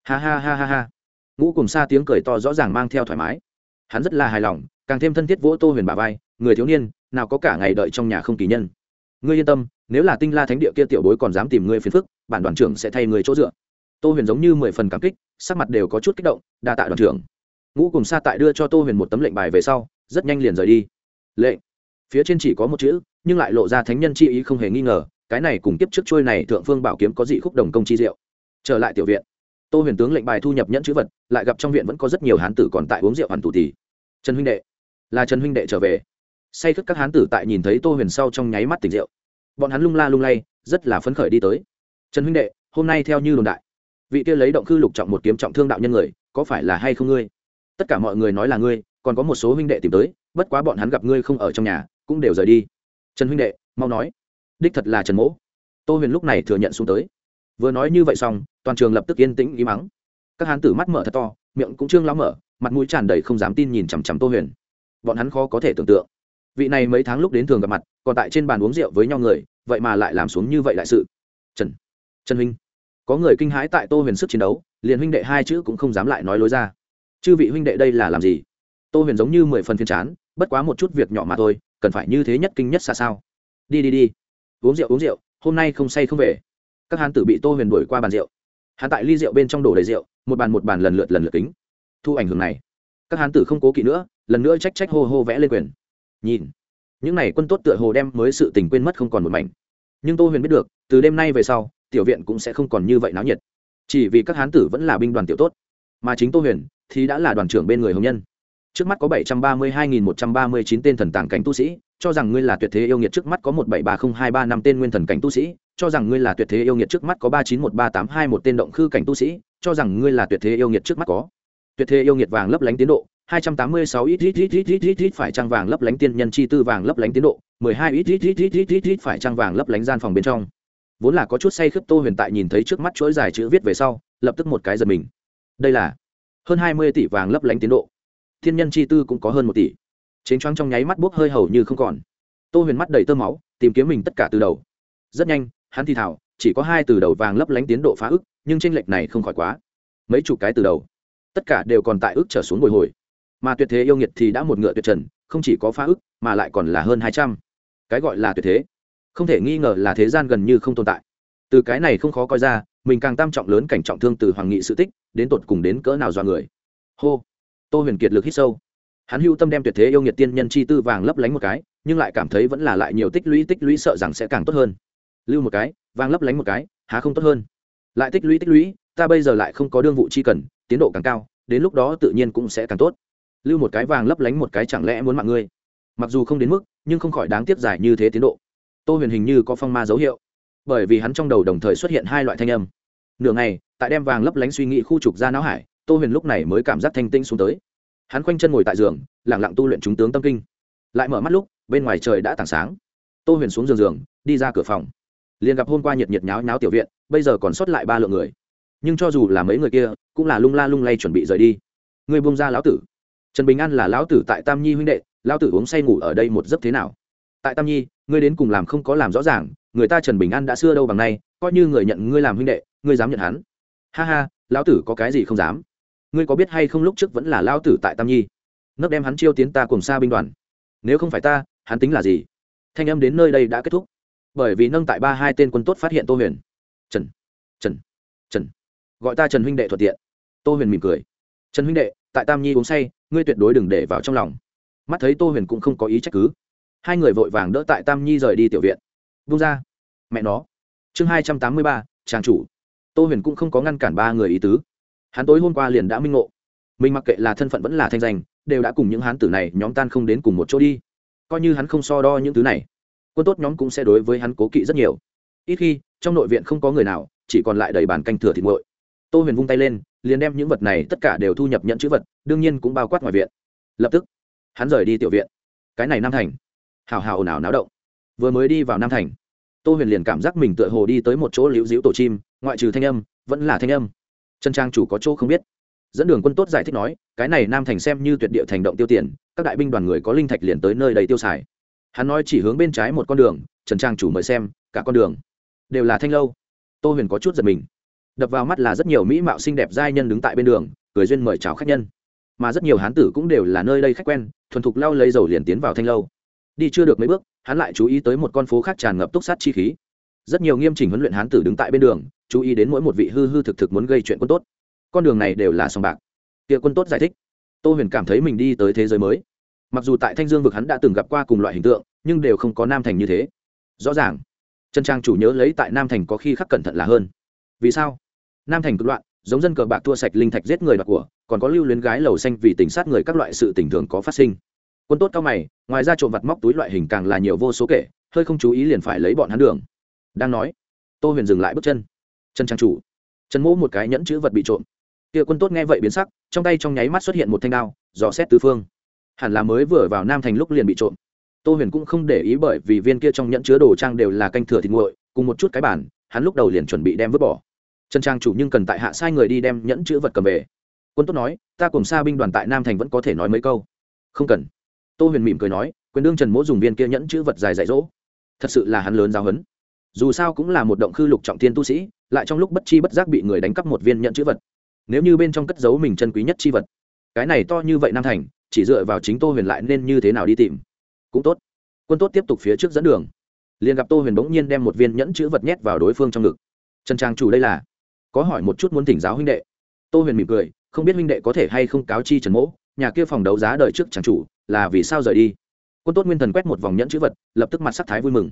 Ha ha ha ha ha. Ngũ cùng xa tiếng cười to rõ ràng mang theo thoải mái. Hắn rất là hài lòng, càng thêm thân thiết vỗ tô huyền bà vai, người thiếu niên, nào có cả ngày đợi trong nhà không kỳ nhân. Ngươi yên tâm, nếu là tinh la thánh địa kia tiểu bối còn dám tìm ngươi phiền phức, bản đoàn trưởng sẽ thay người chỗ dựa. Tô huyền giống như mười phần cảm kích, sắc mặt đều có chút kích động, đa tạ đoàn trưởng ngũ cùng sa tại đưa cho tô huyền một tấm lệnh bài về sau, rất nhanh liền rời đi. Lệnh. Phía trên chỉ có một chữ, nhưng lại lộ ra thánh nhân chi ý không hề nghi ngờ, cái này cùng tiếp trước trôi này thượng phương bảo kiếm có dị khúc đồng công chi diệu. Trở lại tiểu viện, tô huyền tướng lệnh bài thu nhập nhẫn chữ vật, lại gặp trong viện vẫn có rất nhiều hán tử còn tại uống rượu hoàn tù tì trần huynh đệ. Là trần huynh đệ trở về. Say khất các hán tử tại nhìn thấy tô huyền sau trong nháy mắt tỉnh rượu. Bọn hắn lung la lung lay, rất là phấn khởi đi tới. Trần huynh đệ, hôm nay theo như đồn đại, vị kia lấy động cư lục trọng một kiếm trọng thương đạo nhân người, có phải là hay không ngươi? Tất cả mọi người nói là ngươi, còn có một số huynh đệ tìm tới, bất quá bọn hắn gặp ngươi không ở trong nhà, cũng đều rời đi. Trần huynh đệ, mau nói. Đích thật là trần mỗ. Tô huyền lúc này thừa nhận xuống tới. Vừa nói như vậy xong, toàn trường lập tức yên tĩnh ý mắng các hán tử mắt mở thật to, miệng cũng trương láo mở, mặt mũi tràn đầy không dám tin nhìn chằm chằm tô huyền. Bọn hắn khó có thể tưởng tượng. Vị này mấy tháng lúc đến thường gặp mặt, còn tại trên bàn uống rượu với nhau người, vậy mà lại làm xuống như vậy đại sự. Trần. Trần huynh. Có người kinh hãi tại tô huyền sức chiến đấu, liền huynh đệ hai chữ cũng không dám lại nói lối ra chư vị huynh đệ đây là làm gì? Tô huyền giống như mười phần phiên chán, bất quá một chút việc nhỏ mà thôi, cần phải như thế nhất kinh nhất xa sao? Đi đi đi. Uống rượu uống rượu, hôm nay không say không về. Các hán tử bị tô huyền đuổi qua bàn rượu. Hắn tại ly rượu bên trong đổ đầy rượu, một bàn một bàn lần lượt lần lượt kính. Thu ảnh hưởng này. Các hán tử không cố kỵ nữa, lần nữa trách trách hô hô vẽ lên quyền. Nhìn. Những n à y quân tốt tựa hồ đem mới sự tình quên mất không còn một mảnh. Nhưng tô huyền biết được, từ đêm nay về sau, tiểu viện cũng sẽ không còn như vậy náo nhiệt. Chỉ vì các hán tử vẫn là binh đoàn tiểu tốt mà chính tô huyền thì đã là đoàn trưởng bên người hồng nhân trước mắt có bảy trăm ba mươi hai nghìn một trăm ba mươi chín tên thần tàng cảnh tu sĩ cho rằng ngươi là tuyệt thế yêu nghiệt trước mắt có một bảy ba không hai ba năm tên nguyên thần cảnh tu sĩ cho rằng ngươi là tuyệt thế yêu nghiệt trước mắt có ba chín một ba tám hai một tên động khư cảnh tu sĩ cho rằng ngươi là tuyệt thế yêu nghiệt trước mắt có tuyệt thế yêu nghiệt vàng lấp lánh tiến độ hai trăm tám mươi sáu ít ít ít ít ít ít ít phải trang vàng lấp lánh tiên nhân chi tư vàng lấp lánh tiến độ mười hai ít ít ít ít ít ít ít phải trang vàng lấp lánh gian phòng bên trong vốn là có chút say khướp tô huyền tại nhìn thấy trước mắt chuỗi dài chữ viết về sau lập tức một cái giật mình đây là hơn hai mươi tỷ vàng lấp lánh tiến độ. Thiên nhân chi tư cũng có hơn một tỷ. Chến choáng trong nháy mắt bốc hơi hầu như không còn. Tô huyền mắt đầy tơ máu, tìm kiếm mình tất cả từ đầu. Rất nhanh, hắn thì thảo chỉ có hai từ đầu vàng lấp lánh tiến độ phá ức, nhưng tranh lệch này không khỏi quá. Mấy chục cái từ đầu, tất cả đều còn tại ức trở xuống bồi hồi. Mà tuyệt thế yêu nghiệt thì đã một ngựa tuyệt trần, không chỉ có phá ức, mà lại còn là hơn hai trăm. Cái gọi là tuyệt thế. Không thể nghi ngờ là thế gian gần như không tồn tại. Từ cái này không khó coi ra mình càng tam trọng lớn cảnh trọng thương từ hoàng nghị sự tích, đến tột cùng đến cỡ nào do người. Hô. Tô huyền kiệt lực hít sâu. Hắn hưu tâm đem tuyệt thế yêu nghiệt tiên nhân chi tư vàng lấp lánh một cái, nhưng lại cảm thấy vẫn là lại nhiều tích lũy tích lũy sợ rằng sẽ càng tốt hơn. Lưu một cái, vàng lấp lánh một cái, há không tốt hơn. Lại tích lũy tích lũy, ta bây giờ lại không có đương vụ chi cần, tiến độ càng cao, đến lúc đó tự nhiên cũng sẽ càng tốt. Lưu một cái vàng lấp lánh một cái chẳng lẽ muốn mạng ngươi? Mặc dù không đến mức, nhưng không khỏi đáng tiếc giải như thế tiến độ. Tô huyền hình như có phong ma dấu hiệu bởi vì hắn trong đầu đồng thời xuất hiện hai loại thanh âm. Nửa ngày, tại đem vàng lấp lánh suy nghĩ khu trục ra não hải, tô huyền lúc này mới cảm giác thanh tinh xuống tới. Hắn khoanh chân ngồi tại giường lẳng lặng tu luyện chúng tướng tâm kinh. Lại mở mắt lúc, bên ngoài trời đã tảng sáng. Tô huyền xuống giường giường, đi ra cửa phòng. Liền gặp hôm qua nhiệt nhiệt nháo nháo tiểu viện, bây giờ còn sót lại ba lượng người. Nhưng cho dù là mấy người kia, cũng là lung la lung lay chuẩn bị rời đi. Người buông ra lão tử. Trần bình an là lão tử tại tam nhi huynh đệ, lão tử uống say ngủ ở đây một giấc thế nào? Tại tam nhi, ngươi đến cùng làm không có làm rõ ràng người ta trần bình an đã xưa đâu bằng nay, coi như người nhận ngươi làm huynh đệ, ngươi dám nhận hắn. Ha ha, lão tử có cái gì không dám? Ngươi có biết hay không lúc trước vẫn là lão tử tại tam nhi? Nấp đem hắn chiêu tiến ta cùng xa binh đoàn. Nếu không phải ta, hắn tính là gì? Thanh âm đến nơi đây đã kết thúc. Bởi vì nâng tại ba hai tên quân tốt phát hiện tô huyền. Trần trần trần. Gọi ta trần huynh đệ thuận tiện. Tô huyền mỉm cười. Trần huynh đệ, tại tam nhi uống say, ngươi tuyệt đối đừng để vào trong lòng. Mắt thấy tô huyền cũng không có ý trách cứ. Hai người vội vàng đỡ tại tam nhi rời đi tiểu viện bung ra. Mẹ nó. Chương hai trăm tám mươi ba trang chủ. Tô huyền cũng không có ngăn cản ba người ý tứ. Hắn tối hôm qua liền đã minh ngộ. Mình mặc kệ là thân phận vẫn là thanh danh, đều đã cùng những hán tử này nhóm tan không đến cùng một chỗ đi. Coi như hắn không so đo những thứ này, quân tốt nhóm cũng sẽ đối với hắn cố kỵ rất nhiều. Ít khi, trong nội viện không có người nào, chỉ còn lại đầy bàn canh thừa thịt nguội. Tô huyền vung tay lên, liền đem những vật này tất cả đều thu nhập nhận chữ vật, đương nhiên cũng bao quát ngoài viện. Lập tức, hắn rời đi tiểu viện. Cái này nam thành. Hào hào ồn ào náo động vừa mới đi vào nam thành. Tô huyền liền cảm giác mình tựa hồ đi tới một chỗ liễu dĩu tổ chim, ngoại trừ thanh âm, vẫn là thanh âm. Chân trang chủ có chỗ không biết. Dẫn đường quân tốt giải thích nói, cái này nam thành xem như tuyệt địa thành động tiêu tiền, các đại binh đoàn người có linh thạch liền tới nơi đầy tiêu xài. Hắn nói chỉ hướng bên trái một con đường, trần trang chủ mời xem, cả con đường đều là thanh lâu. Tô huyền có chút giật mình. Đập vào mắt là rất nhiều mỹ mạo xinh đẹp giai nhân đứng tại bên đường, cười duyên mời chào khách nhân. Mà rất nhiều hán tử cũng đều là nơi đây khách quen, thuần thục lao lấy dầu liền tiến vào thanh lâu. Đi chưa được mấy bước hắn lại chú ý tới một con phố khác tràn ngập túc sát chi khí. Rất nhiều nghiêm chỉnh huấn luyện hán tử đứng tại bên đường, chú ý đến mỗi một vị hư hư thực thực muốn gây chuyện quân tốt. Con đường này đều là sòng bạc. Kia quân tốt giải thích. Tô huyền cảm thấy mình đi tới thế giới mới. Mặc dù tại thanh dương vực hắn đã từng gặp qua cùng loại hình tượng, nhưng đều không có nam thành như thế. Rõ ràng, trần trang chủ nhớ lấy tại nam thành có khi khắc cẩn thận là hơn. Vì sao? Nam thành cực loạn, giống dân cờ bạc thua sạch linh thạch giết người đoạt của, còn có lưu luyến gái lầu xanh vì tình sát người các loại sự tình thường có phát sinh quân tốt cao mày, ngoài ra trộm vặt móc túi loại hình càng là nhiều vô số kể, hơi không chú ý liền phải lấy bọn hắn đường. Đang nói, tô huyền dừng lại bước chân. Chân trang chủ. Trần mỗ một cái nhẫn chữ vật bị trộm. Kia quân tốt nghe vậy biến sắc, trong tay trong nháy mắt xuất hiện một thanh đao, dò xét tứ phương. Hẳn là mới vừa vào nam thành lúc liền bị trộm. Tô huyền cũng không để ý bởi vì viên kia trong nhẫn chứa đồ trang đều là canh thừa thịt nguội, cùng một chút cái bản hắn lúc đầu liền chuẩn bị đem vứt bỏ. Trần trang chủ nhưng cần tại hạ sai người đi đem nhẫn chữ vật cầm về. Quân tốt nói, ta cùng xa binh đoàn tại nam thành vẫn có thể nói mấy câu. Không cần tô huyền mỉm cười nói, quyền đương trần mỗ dùng viên kia nhẫn chữ vật dài dạy dỗ. Thật sự là hắn lớn giáo hấn dù sao cũng là một động khư lục trọng thiên tu sĩ, lại trong lúc bất chi bất giác bị người đánh cắp một viên nhẫn chữ vật. Nếu như bên trong cất giấu mình chân quý nhất chi vật, cái này to như vậy nam thành, chỉ dựa vào chính tô huyền lại nên như thế nào đi tìm? Cũng tốt. Quân tốt tiếp tục phía trước dẫn đường. Liền gặp tô huyền bỗng nhiên đem một viên nhẫn chữ vật nhét vào đối phương trong ngực. Trần trang chủ đây là, có hỏi một chút muốn thỉnh giáo huynh đệ. Tô huyền mỉm cười, không biết huynh đệ có thể hay không cáo chi trần mỗ nhà kia phòng đấu giá đời trước chẳng chủ, là vì sao rời đi? Quân tốt nguyên thần quét một vòng nhẫn chữ vật, lập tức mặt sắc thái vui mừng.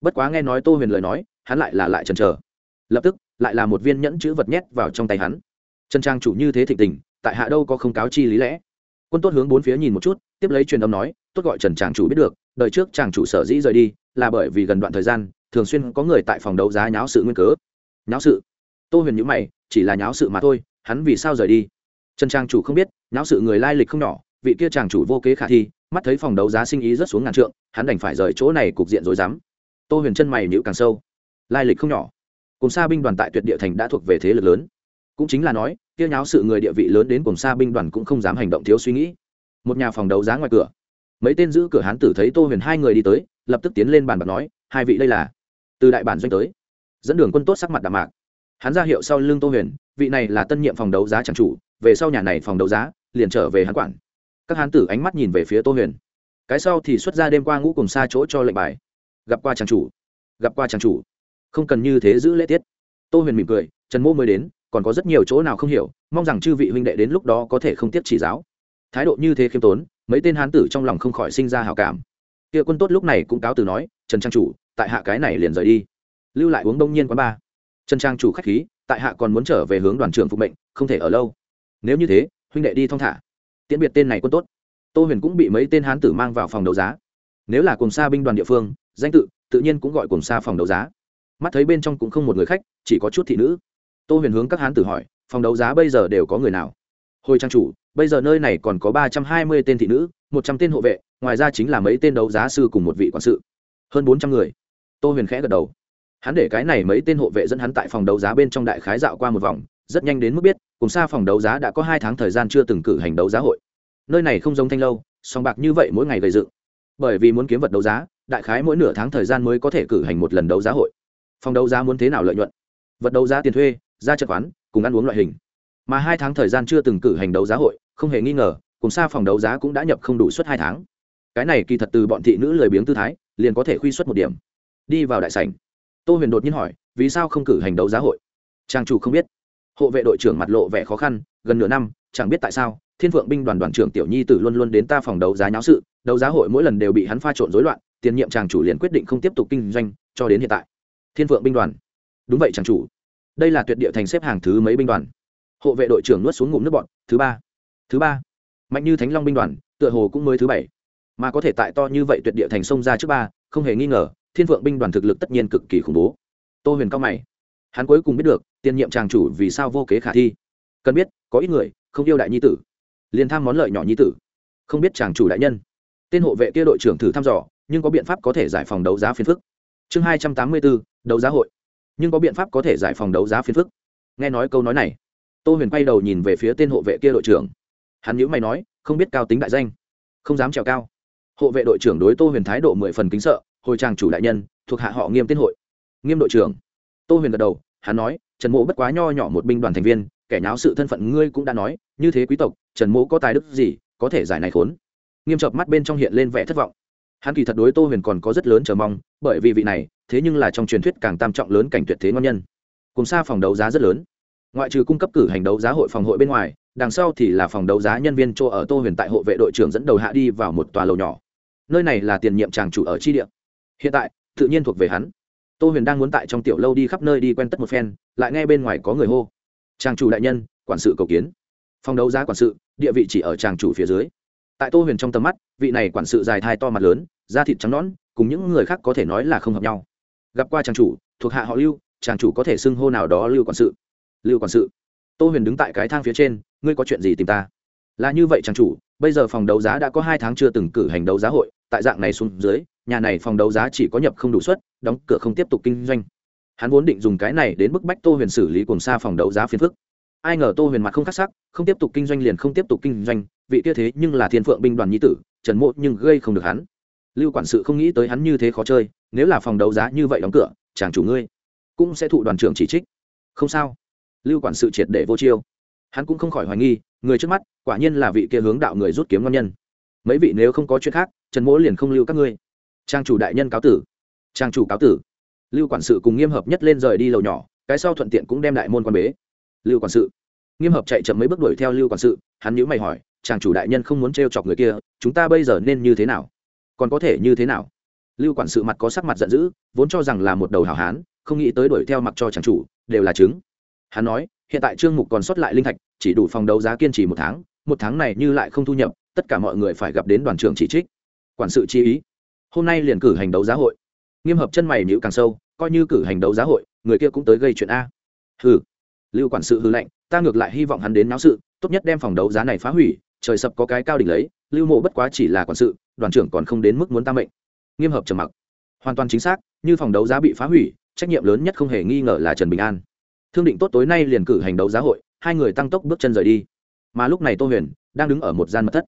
Bất quá nghe nói tô huyền lời nói, hắn lại là lại trần trờ lập tức, lại là một viên nhẫn chữ vật nhét vào trong tay hắn. Trần trang chủ như thế thịnh tình, tại hạ đâu có không cáo chi lý lẽ? Quân tốt hướng bốn phía nhìn một chút, tiếp lấy truyền âm nói, tốt gọi trần tràng chủ biết được, đời trước chàng chủ sở dĩ rời đi, là bởi vì gần đoạn thời gian, thường xuyên có người tại phòng đấu giá nháo sự nguyên cớ. Nháo sự? Tô huyền nhữ mày, chỉ là nháo sự mà thôi, hắn vì sao rời đi? Trần trang chủ không biết nháo sự người lai lịch không nhỏ, vị kia chàng chủ vô kế khả thi, mắt thấy phòng đấu giá sinh ý rất xuống ngàn trượng, hắn đành phải rời chỗ này cục diện rối rắm. Tô huyền chân mày nhữ càng sâu. Lai lịch không nhỏ. Cùng xa binh đoàn tại tuyệt địa thành đã thuộc về thế lực lớn. Cũng chính là nói, kia nháo sự người địa vị lớn đến cùng xa binh đoàn cũng không dám hành động thiếu suy nghĩ. Một nhà phòng đấu giá ngoài cửa. Mấy tên giữ cửa hán tử thấy tô huyền hai người đi tới, lập tức tiến lên bàn bạc nói, hai vị đây là? Từ đại bản doanh tới. Dẫn đường quân tốt sắc mặt đạm mạc. Hắn ra hiệu sau lưng tô huyền, vị này là tân nhiệm phòng đấu giá tràng chủ về sau nhà này phòng đấu giá, liền trở về hắn quản. Các hán tử ánh mắt nhìn về phía tô huyền. Cái sau thì xuất ra đêm qua ngũ cùng xa chỗ cho lệnh bài. Gặp qua trang chủ. Gặp qua trang chủ. Không cần như thế giữ lễ tiết. Tô huyền mỉm cười, trần mô mới đến, còn có rất nhiều chỗ nào không hiểu, mong rằng chư vị huynh đệ đến lúc đó có thể không tiếp chỉ giáo. Thái độ như thế khiêm tốn, mấy tên hán tử trong lòng không khỏi sinh ra hào cảm. Kia quân tốt lúc này cũng cáo từ nói, trần trang chủ, tại hạ cái này liền rời đi. Lưu lại uống đông nhiên quán ba. Trần trang chủ khách khí, tại hạ còn muốn trở về hướng đoàn trưởng phục mệnh, không thể ở lâu nếu như thế, huynh đệ đi thong thả. Tiễn biệt tên này quân tốt. Tô huyền cũng bị mấy tên hán tử mang vào phòng đấu giá. Nếu là cùng xa binh đoàn địa phương, danh tự tự nhiên cũng gọi cùng xa phòng đấu giá. Mắt thấy bên trong cũng không một người khách, chỉ có chút thị nữ. Tô huyền hướng các hán tử hỏi, phòng đấu giá bây giờ đều có người nào? Hồi trang chủ, bây giờ nơi này còn có ba trăm hai mươi tên thị nữ, một trăm tên hộ vệ, ngoài ra chính là mấy tên đấu giá sư cùng một vị quản sự. Hơn bốn trăm người. Tô huyền khẽ gật đầu. Hắn để cái này mấy tên hộ vệ dẫn hắn tại phòng đấu giá bên trong đại khái dạo qua một vòng, rất nhanh đến mức biết cùng xa phòng đấu giá đã có hai tháng thời gian chưa từng cử hành đấu giá hội. Nơi này không giống thanh lâu, song bạc như vậy mỗi ngày gây dựng. Bởi vì muốn kiếm vật đấu giá, đại khái mỗi nửa tháng thời gian mới có thể cử hành một lần đấu giá hội. Phòng đấu giá muốn thế nào lợi nhuận? Vật đấu giá tiền thuê, ra chợ quán, cùng ăn uống loại hình. Mà hai tháng thời gian chưa từng cử hành đấu giá hội, không hề nghi ngờ, cùng xa phòng đấu giá cũng đã nhập không đủ suất hai tháng. Cái này kỳ thật từ bọn thị nữ lười biếng tư thái, liền có thể khuy xuất một điểm. Đi vào đại sảnh. Tô huyền đột nhiên hỏi, vì sao không cử hành đấu giá hội? Trang chủ không biết hộ vệ đội trưởng mặt lộ vẻ khó khăn, gần nửa năm, chẳng biết tại sao, thiên phượng binh đoàn đoàn trưởng tiểu nhi tử luôn luôn đến ta phòng đấu giá nháo sự, đấu giá hội mỗi lần đều bị hắn pha trộn rối loạn, tiền nhiệm tràng chủ liền quyết định không tiếp tục kinh doanh, cho đến hiện tại. Thiên phượng binh đoàn. Đúng vậy tràng chủ. Đây là tuyệt địa thành xếp hàng thứ mấy binh đoàn? Hộ vệ đội trưởng nuốt xuống ngụm nước bọn thứ ba. Thứ ba. Mạnh như thánh long binh đoàn, tựa hồ cũng mới thứ bảy. Mà có thể tại to như vậy tuyệt địa thành sông ra trước ba, không hề nghi ngờ, thiên vượng binh đoàn thực lực tất nhiên cực kỳ khủng bố. Tô huyền cao mày hắn cuối cùng biết được, tiền nhiệm tràng chủ vì sao vô kế khả thi. Cần biết, có ít người, không yêu đại nhi tử. Liền tham món lợi nhỏ nhi tử. Không biết tràng chủ đại nhân. Tên hộ vệ kia đội trưởng thử thăm dò, nhưng có biện pháp có thể giải phòng đấu giá phiền phức. Chương hai trăm tám mươi bốn đấu giá hội. Nhưng có biện pháp có thể giải phòng đấu giá phiền phức. Nghe nói câu nói này, tô huyền quay đầu nhìn về phía tên hộ vệ kia đội trưởng. Hắn nhữ mày nói, không biết cao tính đại danh. Không dám trèo cao. Hộ vệ đội trưởng đối tô huyền thái độ mười phần kính sợ, hồi tràng chủ đại nhân, thuộc hạ họ nghiêm tên hội. Nghiêm đội trưởng. Tô huyền gật đầu hắn nói, trần mộ bất quá nho nhỏ một binh đoàn thành viên, kẻ nháo sự thân phận ngươi cũng đã nói, như thế quý tộc, trần mộ có tài đức gì, có thể giải này khốn. Nghiêm chợp mắt bên trong hiện lên vẻ thất vọng. Hắn kỳ thật đối tô huyền còn có rất lớn chờ mong, bởi vì vị này, thế nhưng là trong truyền thuyết càng tam trọng lớn cảnh tuyệt thế ngon nhân. Cùng xa phòng đấu giá rất lớn. Ngoại trừ cung cấp cử hành đấu giá hội phòng hội bên ngoài, đằng sau thì là phòng đấu giá nhân viên chỗ ở tô huyền tại hộ vệ đội trưởng dẫn đầu hạ đi vào một tòa lầu nhỏ. Nơi này là tiền nhiệm tràng chủ ở chi địa. Hiện tại, tự nhiên thuộc về hắn tô huyền đang muốn tại trong tiểu lâu đi khắp nơi đi quen tất một phen, lại nghe bên ngoài có người hô. Tràng chủ đại nhân, quản sự cầu kiến. Phòng đấu giá quản sự, địa vị chỉ ở tràng chủ phía dưới. Tại tô huyền trong tầm mắt, vị này quản sự dài thai to mặt lớn, da thịt trắng nõn, cùng những người khác có thể nói là không hợp nhau. Gặp qua tràng chủ, thuộc hạ họ lưu tràng chủ có thể xưng hô nào đó lưu quản sự. Lưu quản sự. Tô huyền đứng tại cái thang phía trên, ngươi có chuyện gì tìm ta? Là như vậy trang chủ, bây giờ phòng đấu giá đã có hai tháng chưa từng cử hành đấu giá hội, tại dạng này xuống dưới, nhà này phòng đấu giá chỉ có nhập không đủ suất, đóng cửa không tiếp tục kinh doanh. Hắn vốn định dùng cái này đến bức bách tô huyền xử lý cùng xa phòng đấu giá phiền phức. Ai ngờ tô huyền mặt không khắc sắc, không tiếp tục kinh doanh liền không tiếp tục kinh doanh, vị kia thế nhưng là thiên phượng binh đoàn nhi tử, trần mộ nhưng gây không được hắn. Lưu quản sự không nghĩ tới hắn như thế khó chơi, nếu là phòng đấu giá như vậy đóng cửa, chàng chủ ngươi cũng sẽ thụ đoàn trưởng chỉ trích. Không sao. Lưu quản sự triệt để vô chiêu hắn cũng không khỏi hoài nghi, người trước mắt, quả nhiên là vị kia hướng đạo người rút kiếm ngon nhân. Mấy vị nếu không có chuyện khác, trần mỗ liền không lưu các ngươi. Trang chủ đại nhân cáo tử. Trang chủ cáo tử. Lưu quản sự cùng nghiêm hợp nhất lên rời đi lầu nhỏ, cái sau thuận tiện cũng đem đại môn quan bế. Lưu quản sự. Nghiêm hợp chạy chậm mấy bước đuổi theo lưu quản sự, hắn nhữ mày hỏi chàng chủ đại nhân không muốn t chọc người kia, chúng ta bây giờ nên như thế nào? Còn có thể như thế nào? Lưu quản sự mặt có sắc mặt giận dữ, vốn cho rằng là một đầu hảo hán, không nghĩ tới đuổi theo mặc cho chàng chủ, đều là chứng hắn nói hiện tại trương mục còn sót lại linh thạch, chỉ đủ phòng đấu giá kiên trì một tháng một tháng này như lại không thu nhập, tất cả mọi người phải gặp đến đoàn trưởng chỉ trích. Quản sự chi ý. Hôm nay liền cử hành đấu giá hội. Nghiêm hợp chân mày nhữ càng sâu, coi như cử hành đấu giá hội, người kia cũng tới gây chuyện a. Hừ. Lưu quản sự hư lệnh ta ngược lại hy vọng hắn đến náo sự, tốt nhất đem phòng đấu giá này phá hủy, trời sập có cái cao đỉnh lấy, lưu mộ bất quá chỉ là quản sự, đoàn trưởng còn không đến mức muốn ta mệnh. Nghiêm hợp trầm mặc. Hoàn toàn chính xác, như phòng đấu giá bị phá hủy, trách nhiệm lớn nhất không hề nghi ngờ là trần bình an thương định tốt tối nay liền cử hành đấu giá hội, hai người tăng tốc bước chân rời đi. Mà lúc này tô huyền đang đứng ở một gian mật thất.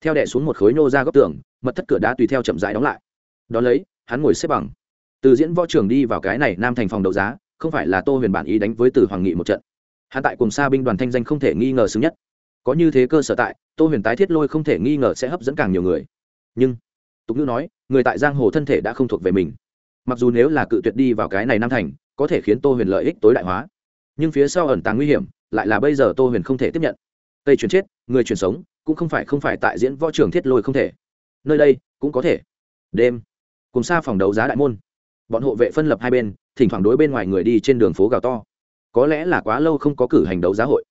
Theo đẻ xuống một khối nô ra góc tường, mật thất cửa đá tùy theo chậm rãi đóng lại. Đ ó lấy, hắn ngồi xếp bằng. Từ diễn võ trường đi vào cái này nam thành phòng đấu giá, không phải là tô huyền bản ý đánh với từ hoàng nghị một trận. Hắn tại cùng xa binh đoàn thanh danh không thể nghi ngờ xứng nhất. Có như thế cơ sở tại, tô huyền tái thiết lôi không thể nghi ngờ sẽ hấp dẫn càng nhiều người. Nhưng, tục ngữ nói, người tại giang hồ thân thể đã không thuộc về mình. Mặc dù nếu là cự tuyệt đi vào cái này nam thành, có thể khiến tô huyền lợi ích tối đại hóa nhưng phía sau ẩn tàng nguy hiểm, lại là bây giờ tô huyền không thể tiếp nhận. Tây chuyển chết, người chuyển sống, cũng không phải không phải tại diễn võ trường thiết lôi không thể. Nơi đây, cũng có thể. Đêm, cùng xa phòng đấu giá đại môn. Bọn hộ vệ phân lập hai bên, thỉnh thoảng đối bên ngoài người đi trên đường phố gào to. Có lẽ là quá lâu không có cử hành đấu giá hội.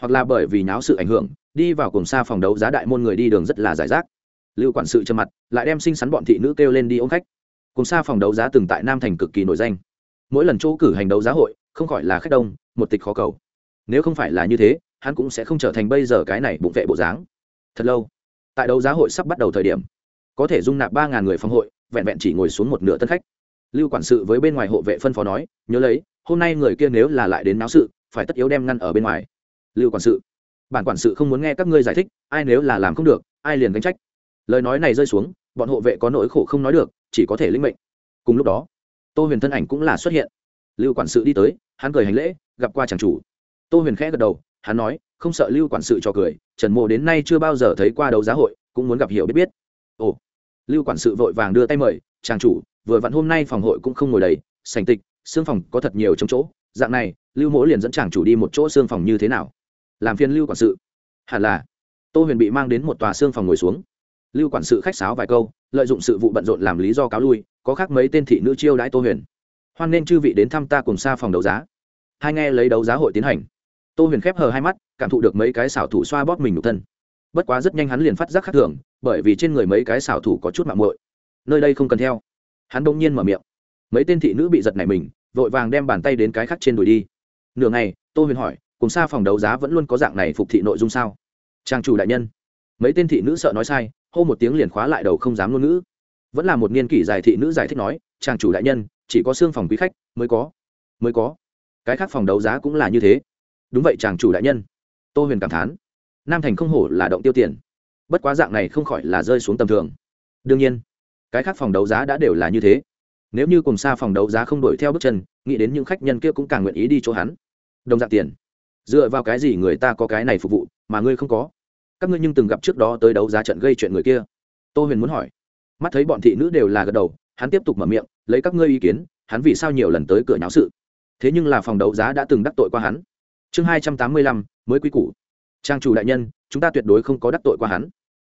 Hoặc là bởi vì náo sự ảnh hưởng, đi vào cùng xa phòng đấu giá đại môn người đi đường rất là giải rác. Lưu quản sự trầm mặt, lại đem xinh xắn bọn thị nữ kêu lên đi ôm khách. Cùng xa phòng đấu giá từng tại nam thành cực kỳ nổi danh. Mỗi lần chỗ cử hành đấu giá hội, không khỏi là khách đông một tịch khó cầu. Nếu không phải là như thế, hắn cũng sẽ không trở thành bây giờ cái này bụng vệ bộ dáng. Thật lâu, tại đấu giá hội sắp bắt đầu thời điểm, có thể dung nạp ba ngàn người phòng hội, vẹn vẹn chỉ ngồi xuống một nửa tân khách. Lưu quản sự với bên ngoài hộ vệ phân phó nói, nhớ lấy, hôm nay người kia nếu là lại đến náo sự, phải tất yếu đem ngăn ở bên ngoài. Lưu quản sự, bản quản sự không muốn nghe các ngươi giải thích, ai nếu là làm không được, ai liền gánh trách. Lời nói này rơi xuống, bọn hộ vệ có nỗi khổ không nói được, chỉ có thể lĩnh mệnh. Cùng lúc đó, tô huyền thân ảnh cũng là xuất hiện. Lưu quản sự đi tới, hắn cười hành lễ gặp qua chàng chủ. Tô huyền khẽ gật đầu, hắn nói, không sợ lưu quản sự cho cười, trần mộ đến nay chưa bao giờ thấy qua đấu giá hội, cũng muốn gặp hiểu biết biết. Ồ, lưu quản sự vội vàng đưa tay mời, chàng chủ, vừa vặn hôm nay phòng hội cũng không ngồi đầy sành tịch, xương phòng có thật nhiều trong chỗ, dạng này, lưu mỗ liền dẫn chàng chủ đi một chỗ xương phòng như thế nào? Làm phiên lưu quản sự. Hẳn là. Tô huyền bị mang đến một tòa xương phòng ngồi xuống. Lưu quản sự khách sáo vài câu, lợi dụng sự vụ bận rộn làm lý do cáo lui, có khác mấy tên thị nữ chiêu đãi tô huyền. Hoan nên chư vị đến thăm ta cùng xa phòng đấu giá hai nghe lấy đấu giá hội tiến hành. Tô huyền khép hờ hai mắt, cảm thụ được mấy cái xảo thủ xoa bóp mình nhục thân. Bất quá rất nhanh hắn liền phát giác khác thường, bởi vì trên người mấy cái xảo thủ có chút mạng muội. Nơi đây không cần theo. Hắn đông nhiên mở miệng. Mấy tên thị nữ bị giật này mình, vội vàng đem bàn tay đến cái khác trên đùi đi. Nửa ngày, tô huyền hỏi, cùng xa phòng đấu giá vẫn luôn có dạng này phục thị nội dung sao? Trang chủ đại nhân. Mấy tên thị nữ sợ nói sai, hô một tiếng liền khóa lại đầu không dám ngôn ngữ. Vẫn là một niên kỷ dài thị nữ giải thích nói, trang chủ đại nhân, chỉ có xương phòng quý khách mới có mới có cái khác phòng đấu giá cũng là như thế. Đúng vậy, chàng chủ đại nhân. Tô huyền cảm thán. Nam thành không hổ là động tiêu tiền. Bất quá dạng này không khỏi là rơi xuống tầm thường. Đương nhiên, cái khác phòng đấu giá đã đều là như thế. Nếu như cùng xa phòng đấu giá không đuổi theo bước chân, nghĩ đến những khách nhân kia cũng càng nguyện ý đi chỗ hắn. Đồng dạng tiền. Dựa vào cái gì người ta có cái này phục vụ, mà ngươi không có? Các ngươi nhưng từng gặp trước đó tới đấu giá trận gây chuyện người kia. Tô huyền muốn hỏi. Mắt thấy bọn thị nữ đều là gật đầu, hắn tiếp tục mở miệng, lấy các ngươi ý kiến, hắn vì sao nhiều lần tới cửa nháo sự? Thế nhưng là phòng đấu giá đã từng đắc tội qua hắn. Chương hai trăm tám mươi lăm, mới quy củ. Trang chủ đại nhân, chúng ta tuyệt đối không có đắc tội qua hắn.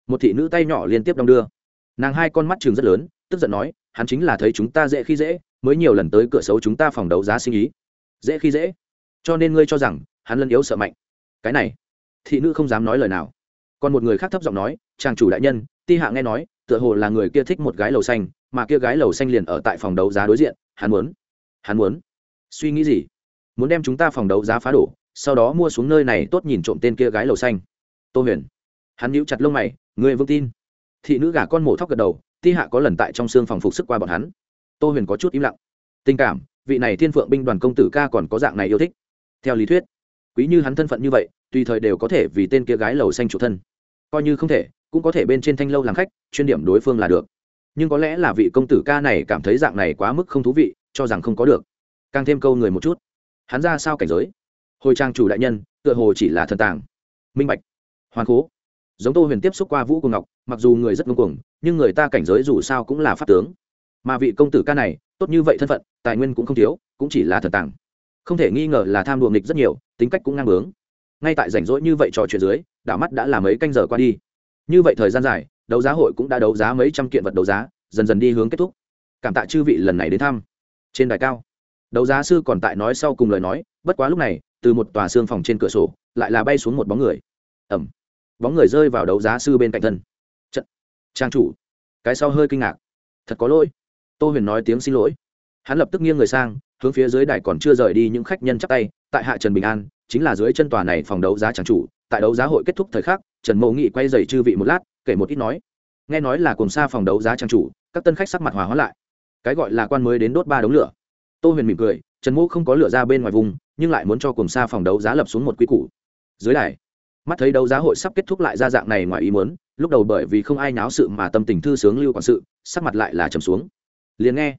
Một thị nữ tay nhỏ liên tiếp đong đưa. Nàng hai con mắt trường rất lớn, tức giận nói, hắn chính là thấy chúng ta dễ khi dễ, mới nhiều lần tới cửa xấu chúng ta phòng đấu giá sinh ý. Dễ khi dễ. Cho nên ngươi cho rằng, hắn lân yếu sợ mạnh. Cái này, thị nữ không dám nói lời nào. Còn một người khác thấp giọng nói chàng chủ đại nhân, ti hạ nghe nói, tựa hồ là người kia thích một gái lầu xanh, mà kia gái lầu xanh liền ở tại phòng đấu giá đối diện, hắn muốn hắn muốn suy nghĩ gì? Muốn đem chúng ta phòng đấu giá phá đổ, sau đó mua xuống nơi này tốt nhìn trộm tên kia gái lầu xanh. Tô huyền. Hắn níu chặt lông mày người vững tin. Thị nữ gà con mổ thóc gật đầu, ti hạ có lần tại trong xương phòng phục sức qua bọn hắn. Tô huyền có chút im lặng. Tình cảm, vị này thiên phượng binh đoàn công tử ca còn có dạng này yêu thích. Theo lý thuyết, quý như hắn thân phận như vậy, tùy thời đều có thể vì tên kia gái lầu xanh chủ thân. Coi như không thể, cũng có thể bên trên thanh lâu làm khách, chuyên điểm đối phương là được. Nhưng có lẽ là vị công tử ca này cảm thấy dạng này quá mức không thú vị, cho rằng không có được càng thêm câu người một chút. Hắn ra sao cảnh giới? Hồi trang chủ đại nhân, tựa hồ chỉ là thần tàng. Minh bạch. Hoàn cố giống tô huyền tiếp xúc qua vũ cùng ngọc, mặc dù người rất ngông cuồng, nhưng người ta cảnh giới dù sao cũng là pháp tướng. Mà vị công tử ca này, tốt như vậy thân phận, tài nguyên cũng không thiếu, cũng chỉ là thần tàng. Không thể nghi ngờ là tham đùa nghịch rất nhiều, tính cách cũng ngang bướng. Ngay tại rảnh rỗi như vậy trò chuyện dưới, đảo mắt đã là mấy canh giờ qua đi. Như vậy thời gian dài, đấu giá hội cũng đã đấu giá mấy trăm kiện vật đấu giá, dần dần đi hướng kết thúc. Cảm tạ chư vị lần này đến thăm. Trên đài cao đấu giá sư còn tại nói sau cùng lời nói, bất quá lúc này, từ một tòa xương phòng trên cửa sổ, lại là bay xuống một bóng người. Ẩm bóng người rơi vào đấu giá sư bên cạnh thân. Trận. Trang chủ. Cái sau hơi kinh ngạc. Thật có lỗi. Tô huyền nói tiếng xin lỗi. Hắn lập tức nghiêng người sang, hướng phía dưới đài còn chưa rời đi những khách nhân chắp tay, tại hạ trần bình an, chính là dưới chân tòa này phòng đấu giá trang chủ, tại đấu giá hội kết thúc thời khắc, trần mộ nghị quay dày chư vị một lát, kể một ít nói. Nghe nói là cùng xa phòng đấu giá trang chủ, các tân khách sắc mặt hòa hóa lại. Cái gọi là quan mới đến đốt ba đống lửa tô huyền mỉm cười, trần Mỗ không có lửa ra bên ngoài vùng, nhưng lại muốn cho cùng xa phòng đấu giá lập xuống một quy củ. Dưới đài, mắt thấy đấu giá hội sắp kết thúc lại ra dạng này ngoài ý muốn, lúc đầu bởi vì không ai náo sự mà tâm tình thư sướng lưu quản sự, sắc mặt lại là trầm xuống. Liền nghe,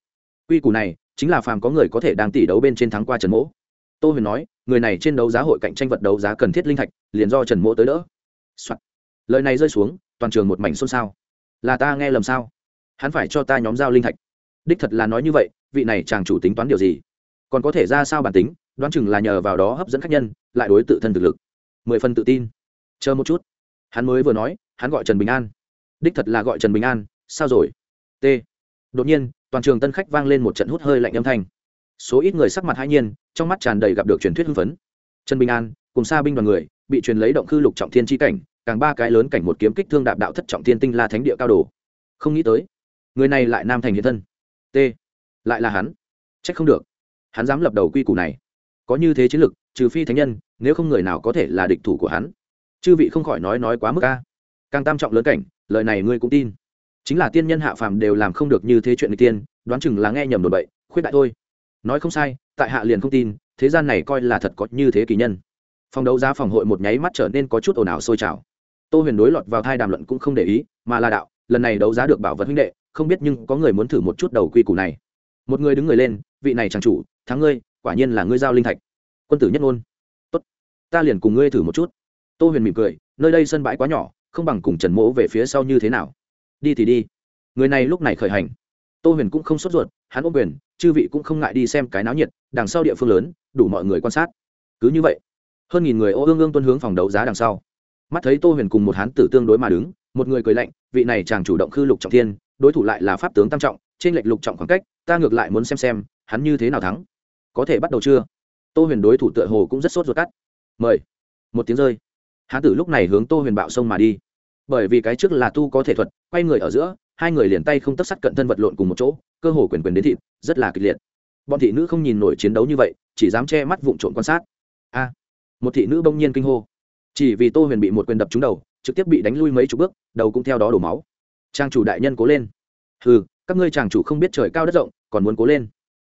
quy củ này chính là phàm có người có thể đang tỷ đấu bên trên thắng qua trần mỗ. Tô huyền nói, người này trên đấu giá hội cạnh tranh vật đấu giá cần thiết linh thạch, liền do trần mỗ tới đỡ、Soạn. lời này rơi xuống, toàn trường một mảnh xôn xao. Là ta nghe lầm sao? Hắn phải cho ta nhóm giao linh thạch. Đích thật là nói như vậy vị này chàng chủ tính toán điều gì? Còn có thể ra sao bản tính, đoán chừng là nhờ vào đó hấp dẫn khách nhân, lại đối tự thân thực lực. Mười phần tự tin. Chờ một chút. Hắn mới vừa nói, hắn gọi trần bình an. Đích thật là gọi trần bình an, sao rồi? T. Đột nhiên, toàn trường tân khách vang lên một trận hút hơi lạnh âm thanh. Số ít người sắc mặt hai nhiên, trong mắt tràn đầy gặp được truyền thuyết hưng phấn. Trần bình an, cùng xa binh đoàn người, bị truyền lấy động khư lục trọng thiên tri cảnh, càng ba cái lớn cảnh một kiếm kích thương đạp đạo thất trọng thiên tinh la thánh địa cao đồ. Không nghĩ tới, người này lại nam thành hiện thân. T lại là hắn. C h ắ c không được. Hắn dám lập đầu quy củ này. Có như thế chiến lực, trừ phi thánh nhân, nếu không người nào có thể là địch thủ của hắn. Chư vị không khỏi nói nói quá mức ca càng tam trọng lớn cảnh, lời này ngươi cũng tin. Chính là tiên nhân hạ phàm đều làm không được như thế chuyện người tiên, đoán chừng là nghe nhầm đồn bậy, khuyết đại thôi. Nói không sai, tại hạ liền không tin, thế gian này coi là thật có như thế kỳ nhân. Phòng đấu giá phòng hội một nháy mắt trở nên có chút ồn ào sôi trào. Tô huyền đối lọt vào thai đàm luận cũng không để ý, mà là đạo, lần này đấu giá được bảo vật huynh đệ, không biết nhưng có người muốn thử một chút đầu quy củ này một người đứng người lên, vị này chàng chủ, thắng ngươi, quả nhiên là ngươi giao linh thạch. Quân tử nhất ngôn. Tốt, ta liền cùng ngươi thử một chút. Tô huyền mỉm cười, nơi đây sân bãi quá nhỏ, không bằng cùng trần mỗ về phía sau như thế nào. Đi thì đi. Người này lúc này khởi hành. Tô huyền cũng không sốt ruột, hắn ôm quyền, chư vị cũng không ngại đi xem cái náo nhiệt, đằng sau địa phương lớn, đủ mọi người quan sát. Cứ như vậy, hơn nghìn người ô ương ương tuân hướng phòng đấu giá đằng sau. Mắt thấy tô huyền cùng một hán tử tương đối mà đứng, một người cười lạnh, vị này chàng chủ động khư lục trọng thiên, đối thủ lại là pháp tướng tam trọng trên lệch lục trọng khoảng cách, ta ngược lại muốn xem xem, hắn như thế nào thắng. Có thể bắt đầu chưa? Tô huyền đối thủ tựa hồ cũng rất sốt ruột cắt. Mời. Một tiếng rơi. Hán tử lúc này hướng tô huyền bạo sông mà đi. Bởi vì cái trước là tu có thể thuật, quay người ở giữa, hai người liền tay không tất sắt cận thân vật lộn cùng một chỗ, cơ hồ quyền quyền đến thịt, rất là kịch liệt. Bọn thị nữ không nhìn nổi chiến đấu như vậy, chỉ dám che mắt vụn trộn quan sát. A. Một thị nữ bỗng nhiên kinh hô. Chỉ vì tô huyền bị một quyền đập trúng đầu, trực tiếp bị đánh lui mấy chục bước, đầu cũng theo đó đổ máu. Trang chủ đại nhân cố lên. Ừ các ngươi chàng chủ không biết trời cao đất rộng, còn muốn cố lên.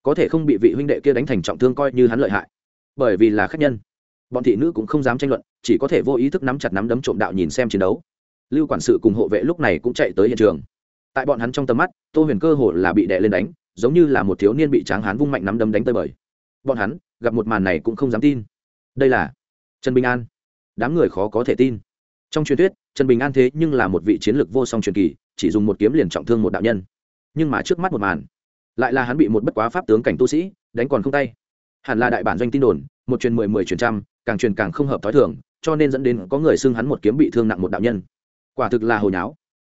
Có thể không bị vị huynh đệ kia đánh thành trọng thương coi như hắn lợi hại. Bởi vì là khách nhân. Bọn thị nữ cũng không dám tranh luận, chỉ có thể vô ý thức nắm chặt nắm đấm trộm đạo nhìn xem chiến đấu. Lưu quản sự cùng hộ vệ lúc này cũng chạy tới hiện trường. Tại bọn hắn trong tầm mắt, tô huyền cơ hồ là bị đè lên đánh, giống như là một thiếu niên bị tráng hán vung mạnh nắm đấm đánh tơi bời. Bọn hắn, gặp một màn này cũng không dám tin. Đây là trần bình an. Đám người khó có thể tin. Trong truyền thuyết, trần bình an thế nhưng là một vị chiến lược vô song truyền kỳ, chỉ dùng một kiếm liền trọng thương một đạo nhân nhưng mà trước mắt một màn, lại là hắn bị một bất quá pháp tướng cảnh tu sĩ đánh còn không tay. Hẳn là đại bản doanh tin đồn, một truyền mười mười truyền trăm, càng truyền càng không hợp t h ó i thường, cho nên dẫn đến có người xưng hắn một kiếm bị thương nặng một đạo nhân. Quả thực là hồi nháo.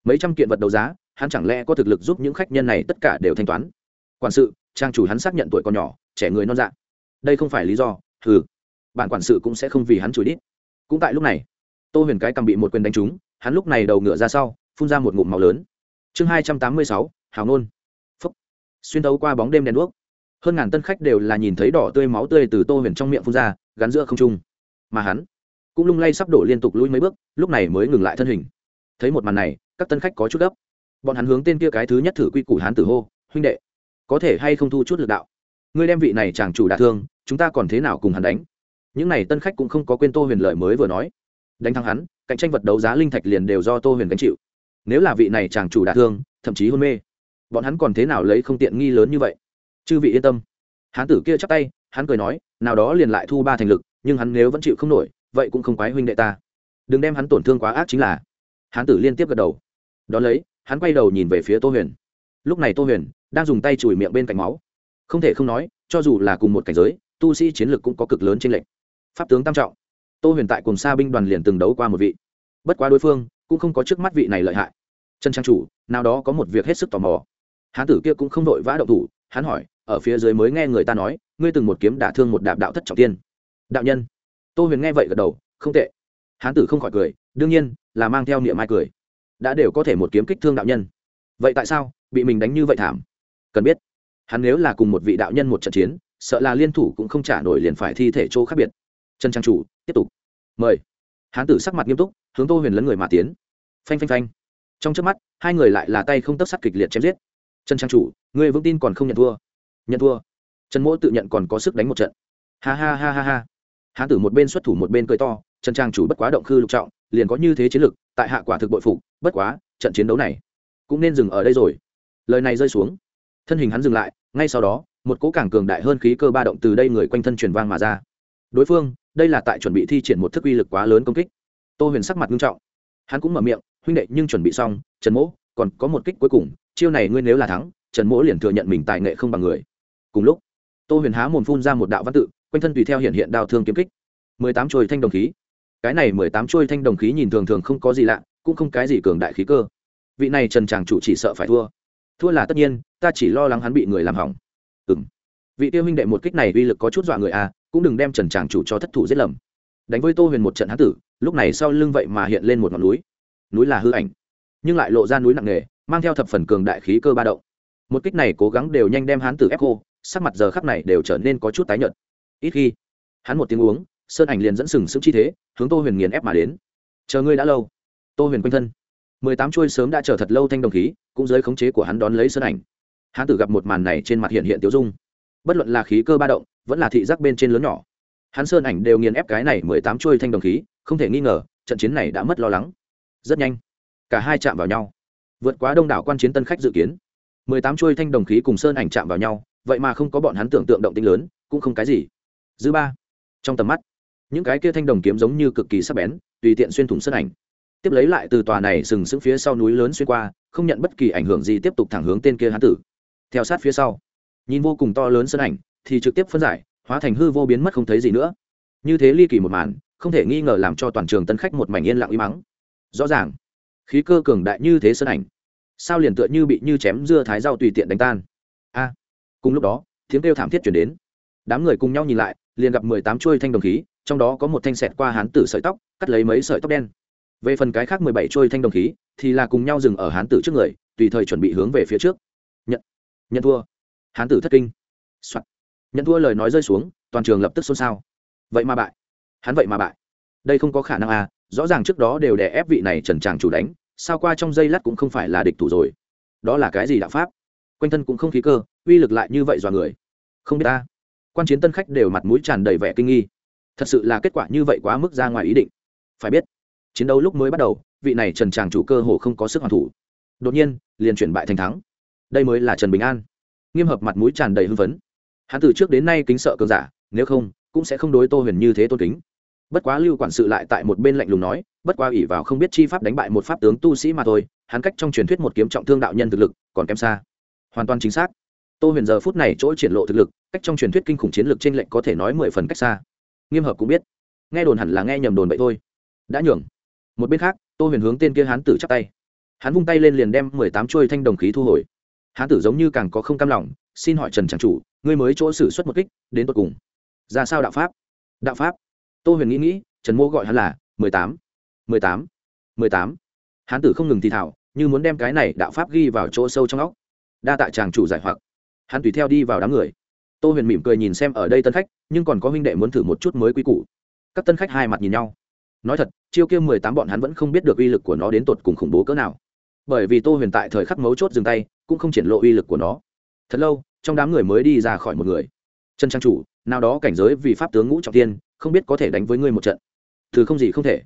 Mấy trăm kiện vật đấu giá, hắn chẳng lẽ có thực lực giúp những khách nhân này tất cả đều thanh toán? Quản sự, trang chủ hắn xác nhận tuổi còn nhỏ, trẻ người non dạ. Đây không phải lý do ừ bản quản sự cũng sẽ không vì hắn chửi đít. Cũng tại lúc này, tô huyền cái cầm bị một quyền đánh trúng, hắn lúc này đầu ngựa ra sau, phun ra một ngụm màu lớn. Chương hai trăm tám mươi sáu hào nôn phấp, xuyên tấu qua bóng đêm đèn đuốc hơn ngàn tân khách đều là nhìn thấy đỏ tươi máu tươi từ tô huyền trong miệng phun ra gắn giữa không trung. Mà hắn cũng lung lay sắp đổ liên tục lui mấy bước lúc này mới ngừng lại thân hình. Thấy một màn này các tân khách có chút gấp. Bọn hắn hướng tên kia cái thứ nhất thử quy củ hán tử hô huynh đệ có thể hay không thu chút lực đạo? Ngươi đem vị này chàng chủ đả thương chúng ta còn thế nào cùng hắn đánh? Những này tân khách cũng không có quên tô huyền lời mới vừa nói. Đánh thắng hắn cạnh tranh vật đấu giá linh thạch liền đều do tô huyền gánh chịu. Nếu là vị này chàng chủ đả thương thậm chí hôn mê bọn hắn còn thế nào lấy không tiện nghi lớn như vậy? Chư vị yên tâm. Hán tử kia chắp tay, hắn cười nói, nào đó liền lại thu ba thành lực, nhưng hắn nếu vẫn chịu không nổi, vậy cũng không quái huynh đệ ta. Đừng đem hắn tổn thương quá ác chính là. Hán tử liên tiếp gật đầu. Đón lấy, hắn quay đầu nhìn về phía tô huyền. Lúc này tô huyền đang dùng tay chùi miệng bên cạnh máu. Không thể không nói, cho dù là cùng một cảnh giới, tu sĩ chiến lược cũng có cực lớn trên lệnh pháp tướng tam trọng. Tô huyền tại cùng xa binh đoàn liền từng đấu qua một vị. Bất quá đối phương cũng không có trước mắt vị này lợi hại. Trần trang chủ, nào đó có một việc hết sức tò mò hán tử kia cũng không vội vã động thủ, hắn hỏi, ở phía dưới mới nghe người ta nói, ngươi từng một kiếm đả thương một đạp đạo thất trọng tiên. Đạo nhân. Tô huyền nghe vậy gật đầu, không tệ. Hán tử không khỏi cười, đương nhiên, là mang theo niệm mai cười. Đã đều có thể một kiếm kích thương đạo nhân. Vậy tại sao bị mình đánh như vậy thảm? Cần biết, hắn nếu là cùng một vị đạo nhân một trận chiến, sợ là liên thủ cũng không trả nổi liền phải thi thể chỗ khác biệt. Trần trang chủ, tiếp tục. Mời. Hán tử sắc mặt nghiêm túc, hướng tô huyền lấn người mà tiến. Phanh phanh phanh. Trong trước mắt, hai người lại là tay không tấp sắt kịch liệt chém giết trần trang chủ người vững tin còn không nhận thua. Nhận thua. Trần mỗ tự nhận còn có sức đánh một trận. Ha ha ha ha ha. Hán tử một bên xuất thủ một bên cười to, trần trang chủ bất quá động khư lục trọng, liền có như thế chiến lực, tại hạ quả thực bội phục, bất quá, trận chiến đấu này cũng nên dừng ở đây rồi. Lời này rơi xuống. Thân hình hắn dừng lại, ngay sau đó, một cỗ càng cường đại hơn khí cơ ba động từ đây người quanh thân truyền vang mà ra. Đối phương, đây là tại chuẩn bị thi triển một thức uy lực quá lớn công kích. Tô huyền sắc mặt nghiêm trọng. Hắn cũng mở miệng, huynh đệ, nhưng chuẩn bị xong, trần mỗ, còn có một kích cuối cùng chiêu này ngươi nếu là thắng, trần mỗ liền thừa nhận mình tài nghệ không bằng người. Cùng lúc, tô huyền há mồm phun ra một đạo văn tự, quanh thân tùy theo hiện hiện đao thương kiếm kích. Mười tám trôi thanh đồng khí. Cái này mười tám trôi thanh đồng khí nhìn thường thường không có gì lạ, cũng không cái gì cường đại khí cơ. Vị này trần tràng chủ chỉ sợ phải thua. Thua là tất nhiên, ta chỉ lo lắng hắn bị người làm hỏng. Ừ m vị tiêu huynh đệ một kích này uy lực có chút dọa người à cũng đừng đem trần tràng chủ cho thất thủ giết lầm. Đánh với tô huyền một trận hán tử, lúc này sau lưng vậy mà hiện lên một ngọn núi. Núi là hư ảnh, nhưng lại lộ ra núi nặng nề mang theo thập phần cường đại khí cơ ba động. Một kích này cố gắng đều nhanh đem hán tử ép khô, sắc mặt giờ khắp này đều trở nên có chút tái nhợt. Ít khi, hắn một tiếng uống, sơn ảnh liền dẫn sừng sững chi thế, hướng tô huyền nghiền ép mà đến. Chờ ngươi đã lâu. Tô huyền quanh thân. Mười tám chuôi sớm đã chờ thật lâu thanh đồng khí, cũng dưới khống chế của hắn đón lấy sơn ảnh. Hắn tử gặp một màn này trên mặt hiện hiện tiêu dung. Bất luận là khí cơ ba động, vẫn là thị giác bên trên lớn nhỏ, hắn sơn ảnh đều nghiền ép cái này mười tám chuôi thanh đồng khí, không thể nghi ngờ, trận chiến này đã mất lo lắng. Rất nhanh, cả hai chạm vào nhau vượt quá đông đảo quan chiến tân khách dự kiến. Mười tám chuôi thanh đồng khí cùng sơn ảnh chạm vào nhau, vậy mà không có bọn hắn tưởng tượng động tinh lớn, cũng không cái gì. Dư ba, trong tầm mắt, những cái kia thanh đồng kiếm giống như cực kỳ sắc bén, tùy tiện xuyên thủng sơn ảnh. Tiếp lấy lại từ tòa này sừng sững phía sau núi lớn xuyên qua, không nhận bất kỳ ảnh hưởng gì tiếp tục thẳng hướng tên kia hán tử. Theo sát phía sau, nhìn vô cùng to lớn sơn ảnh, thì trực tiếp phân giải, hóa thành hư vô biến mất không thấy gì nữa. Như thế ly kỳ một màn, không thể nghi ngờ làm cho toàn trường tân khách một mảnh yên lặng uy mắng rõ ràng khí cơ cường đại như thế sơn ảnh, sao liền tựa như bị như chém dưa thái rau tùy tiện đánh tan? A, cùng lúc đó, tiếng kêu thảm thiết chuyển đến. Đám người cùng nhau nhìn lại, liền gặp mười tám chuôi thanh đồng khí, trong đó có một thanh sẹt qua hán tử sợi tóc, cắt lấy mấy sợi tóc đen. Về phần cái khác mười bảy chuôi thanh đồng khí, thì là cùng nhau dừng ở hán tử trước người, tùy thời chuẩn bị hướng về phía trước. Nhận nhận thua. Hán tử thất kinh、Soạn. nhận thua lời nói rơi xuống, toàn trường lập tức xôn xao. Vậy mà bại. Hắn vậy mà bại. Đây không có khả năng à rõ ràng trước đó đều đè ép vị này trần tràng chủ đánh sao qua trong dây lát cũng không phải là địch thủ rồi? Đó là cái gì đạo pháp? Quanh thân cũng không khí cơ, uy lực lại như vậy dọa người. Không biết ta. Quan chiến tân khách đều mặt mũi tràn đầy vẻ kinh nghi. Thật sự là kết quả như vậy quá mức ra ngoài ý định. Phải biết, chiến đấu lúc mới bắt đầu, vị này trần tràng chủ cơ hồ không có sức hoàn thủ. Đột nhiên, liền chuyển bại thành thắng. Đây mới là trần bình an. Nghiêm hợp mặt mũi tràn đầy hưng phấn. Hắn từ trước đến nay kính sợ cường giả, nếu không, cũng sẽ không đối tô huyền như thế tôn kính bất quá lưu quản sự lại tại một bên lạnh lùng nói, bất quá ủy vào không biết chi pháp đánh bại một pháp tướng tu sĩ mà thôi, hắn cách trong truyền thuyết một kiếm trọng thương đạo nhân thực lực còn kém xa. Hoàn toàn chính xác. Tô huyền giờ phút này chỗ triển lộ thực lực, cách trong truyền thuyết kinh khủng chiến lược trên lệnh có thể nói mười phần cách xa. Nghiêm hợp cũng biết. Nghe đồn hẳn là nghe nhầm đồn vậy thôi. Đã nhường. Một bên khác, tô huyền hướng tên kia hán tử chắp tay. Hắn vung tay lên liền đem mười tám chuôi thanh đồng khí thu hồi. Hán tử giống như càng có không cam lòng, xin hỏi trần tràng chủ, ngươi mới chỗ xử suất một kích, đến tột cùng. Ra sao đạo pháp? Đạo pháp? Tô huyền nghĩ nghĩ, trần mô gọi hắn là mười tám mười tám mười tám. Hán tử không ngừng thì thảo như muốn đem cái này đạo pháp ghi vào chỗ sâu trong óc. Đa tạ tràng chủ giải hoặc. Hắn tùy theo đi vào đám người. Tô huyền mỉm cười nhìn xem ở đây tân khách, nhưng còn có huynh đệ muốn thử một chút mới quy củ. Các tân khách hai mặt nhìn nhau. Nói thật, chiêu kia mười tám bọn hắn vẫn không biết được uy lực của nó đến tột cùng khủng bố cỡ nào. Bởi vì tô huyền tại thời khắc mấu chốt dừng tay, cũng không triển lộ uy lực của nó. Thật lâu, trong đám người mới đi ra khỏi một người. Trần trang chủ, nào đó cảnh giới vì pháp tướng ngũ trọng tiên không biết có thể đánh với ngươi một trận. Thứ không gì không thể.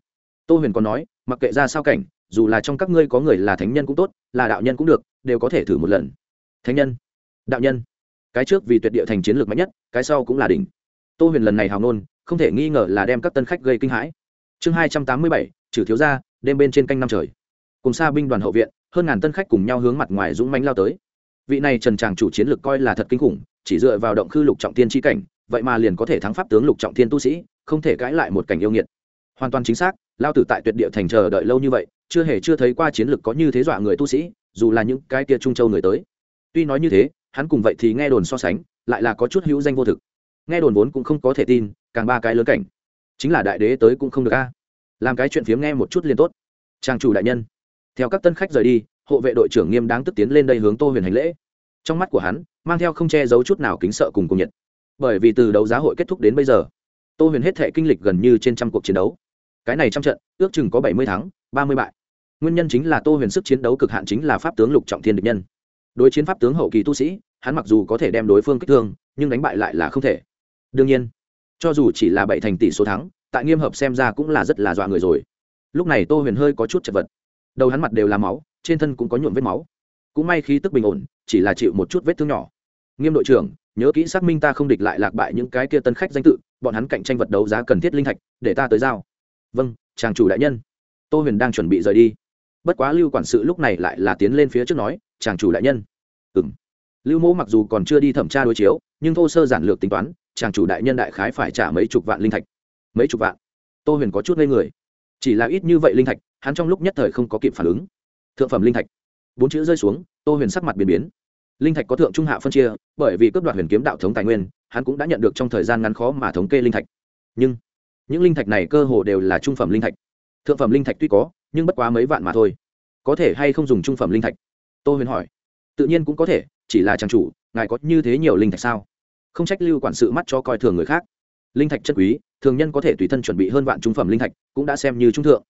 Tô huyền còn nói, mặc kệ ra sao cảnh, dù là trong các ngươi có người là thánh nhân cũng tốt, là đạo nhân cũng được, đều có thể thử một lần. Thánh nhân? Đạo nhân? Cái trước vì tuyệt địa thành chiến lược mạnh nhất, cái sau cũng là đỉnh. Tô huyền lần này hào nôn không thể nghi ngờ là đem các tân khách gây kinh hãi. Chương hai trăm tám mươi bảy, trừ thiếu gia, đêm bên trên canh năm trời. Cùng xa binh đoàn hậu viện, hơn ngàn tân khách cùng nhau hướng mặt ngoài dũng mánh lao tới. Vị này trần tràng chủ chiến lược coi là thật kinh khủng, chỉ dựa vào động khư lục trọng tiên tri cảnh vậy mà liền có thể thắng pháp tướng lục trọng thiên tu sĩ, không thể cãi lại một cảnh yêu nghiệt. Hoàn toàn chính xác, lao tử tại tuyệt địa thành chờ đợi lâu như vậy, chưa hề chưa thấy qua chiến lược có như thế dọa người tu sĩ, dù là những cái kia trung châu người tới. Tuy nói như thế, hắn cùng vậy thì nghe đồn so sánh, lại là có chút hữu danh vô thực. Nghe đồn vốn cũng không có thể tin, càng ba cái lớn cảnh. Chính là đại đế tới cũng không được a. Làm cái chuyện phiếm nghe một chút liền tốt. Trang chủ đại nhân, theo các tân khách rời đi, hộ vệ đội trưởng nghiêm đáng tức tiến lên đây hướng tô huyền hành lễ. Trong mắt của hắn, mang theo không che giấu chút nào kính sợ cùng cùng nhiệt bởi vì từ đấu giá hội kết thúc đến bây giờ, tô huyền hết thể kinh lịch gần như trên trăm cuộc chiến đấu. Cái này trăm trận, ước chừng có bảy mươi tháng ba mươi bại. Nguyên nhân chính là tô huyền sức chiến đấu cực hạn chính là pháp tướng lục trọng thiên địch nhân. Đối chiến pháp tướng hậu kỳ tu sĩ, hắn mặc dù có thể đem đối phương kích thương, nhưng đánh bại lại là không thể. Đương nhiên, cho dù chỉ là bảy thành tỷ số thắng, tại nghiêm hợp xem ra cũng là rất là dọa người rồi. Lúc này tô huyền hơi có chút chật vật. Đầu hắn mặt đều là máu, trên thân cũng có nhuộm vết máu. Cũng may khí tức bình ổn, chỉ là chịu một chút vết thương nhỏ. Nghiêm đội trưởng nhớ kỹ xác minh ta không địch lại lạc bại những cái kia tân khách danh tự, bọn hắn cạnh tranh vật đấu giá cần thiết linh thạch, để ta tới giao. Vâng chàng chủ đại nhân. Tô huyền đang chuẩn bị rời đi. Bất quá lưu quản sự lúc này lại là tiến lên phía trước nói, chàng chủ đại nhân. Ừ m lưu mẫu mặc dù còn chưa đi thẩm tra đối chiếu, nhưng thô sơ giản lược tính toán, chàng chủ đại nhân đại khái phải trả mấy chục vạn linh thạch. Mấy chục vạn? Tô huyền có chút ngây người. Chỉ là ít như vậy linh thạch, hắn trong lúc nhất thời không có kịp phản ứng. Thượng phẩm linh thạch. Bốn chữ rơi xuống, tô huyền sắc mặt biến biến linh thạch có thượng trung hạ phân chia, bởi vì cướp đoạt huyền kiếm đạo thống tài nguyên, hắn cũng đã nhận được trong thời gian ngắn khó mà thống kê linh thạch. Nhưng, những linh thạch này cơ hồ đều là trung phẩm linh thạch. Thượng phẩm linh thạch tuy có, nhưng bất quá mấy vạn mà thôi. Có thể hay không dùng trung phẩm linh thạch? Tô huyền hỏi. Tự nhiên cũng có thể, chỉ là trang chủ, ngài có như thế nhiều linh thạch sao? Không trách lưu quản sự mắt cho coi thường người khác. Linh thạch chất quý, thường nhân có thể tùy thân chuẩn bị hơn vạn trung phẩm linh thạch, cũng đã xem như trung thượng.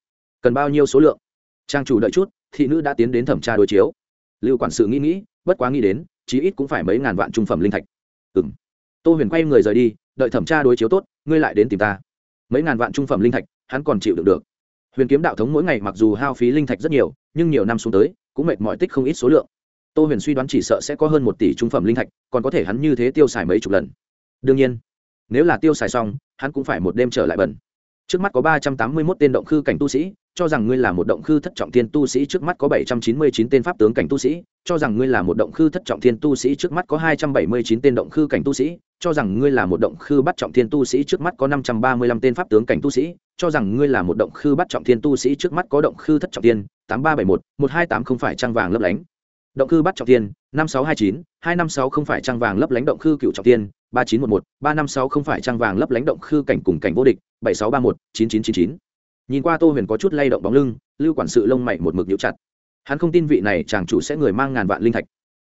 Cần bao nhiêu số lượng? Trang chủ đợi chút, thị nữ đã tiến đến thẩm tra đối chiếu. Lưu quản sự nghĩ nghĩ bất quá nghĩ đến, chí ít cũng phải mấy ngàn vạn trung phẩm linh thạch. Ừng tô huyền quay người rời đi, đợi thẩm tra đối chiếu tốt, ngươi lại đến tìm ta. Mấy ngàn vạn trung phẩm linh thạch, hắn còn chịu được được. Huyền kiếm đạo thống mỗi ngày mặc dù hao phí linh thạch rất nhiều, nhưng nhiều năm xuống tới, cũng mệt mỏi tích không ít số lượng. Tô huyền suy đoán chỉ sợ sẽ có hơn một tỷ trung phẩm linh thạch, còn có thể hắn như thế tiêu xài mấy chục lần. Đương nhiên, nếu là tiêu xài xong, hắn cũng phải một đêm trở lại bẩn. Trước mắt có ba trăm tám mươi mốt tên động khư cảnh tu sĩ cho rằng ngươi là một động khư thất trọng thiên tu sĩ trước mắt có 799 tên pháp tướng cảnh tu sĩ, cho rằng ngươi là một động khư thất trọng thiên tu sĩ trước mắt có 279 tên động khư cảnh tu sĩ, cho rằng ngươi là một động khư bắt trọng thiên tu sĩ trước mắt có 535 tên pháp tướng cảnh tu sĩ, cho rằng ngươi là một động khư bắt trọng thiên tu sĩ trước mắt có động khư thất trọng thiên, 8371, 128 không phải trang vàng lấp lánh. Động khư bắt trọng thiên, 5629, 256 không phải trang vàng lấp lánh động khư cựu trọng thiên, 3911, 356 không phải trang vàng lấp lánh động khư cảnh cùng cảnh vô địch, 7631, 9999 nhìn qua tô huyền có chút lay động bóng lưng, lưu quản sự lông mày một mực nhũ chặt. Hắn không tin vị này chàng chủ sẽ người mang ngàn vạn linh thạch.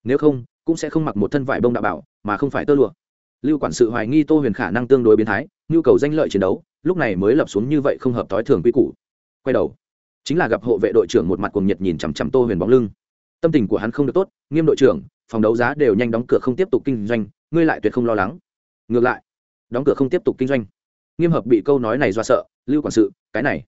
Nếu không, cũng sẽ không mặc một thân vải bông đạo bảo, mà không phải tơ lụa. Lưu quản sự hoài nghi tô huyền khả năng tương đối biến thái, nhu cầu danh lợi chiến đấu, lúc này mới lập xuống như vậy không hợp thói thường quy củ. Quay đầu, chính là gặp hộ vệ đội trưởng một mặt cùng nhiệt nhìn chằm chằm tô huyền bóng lưng. Tâm tình của hắn không được tốt, nghiêm đội trưởng, phòng đấu giá đều nhanh đóng cửa không tiếp tục kinh doanh, ngươi lại tuyệt không lo lắng. Ngược lại, đóng cửa không tiếp tục kinh doanh. Nghiêm hợp bị câu nói này do sợ, lưu quản sự cái này.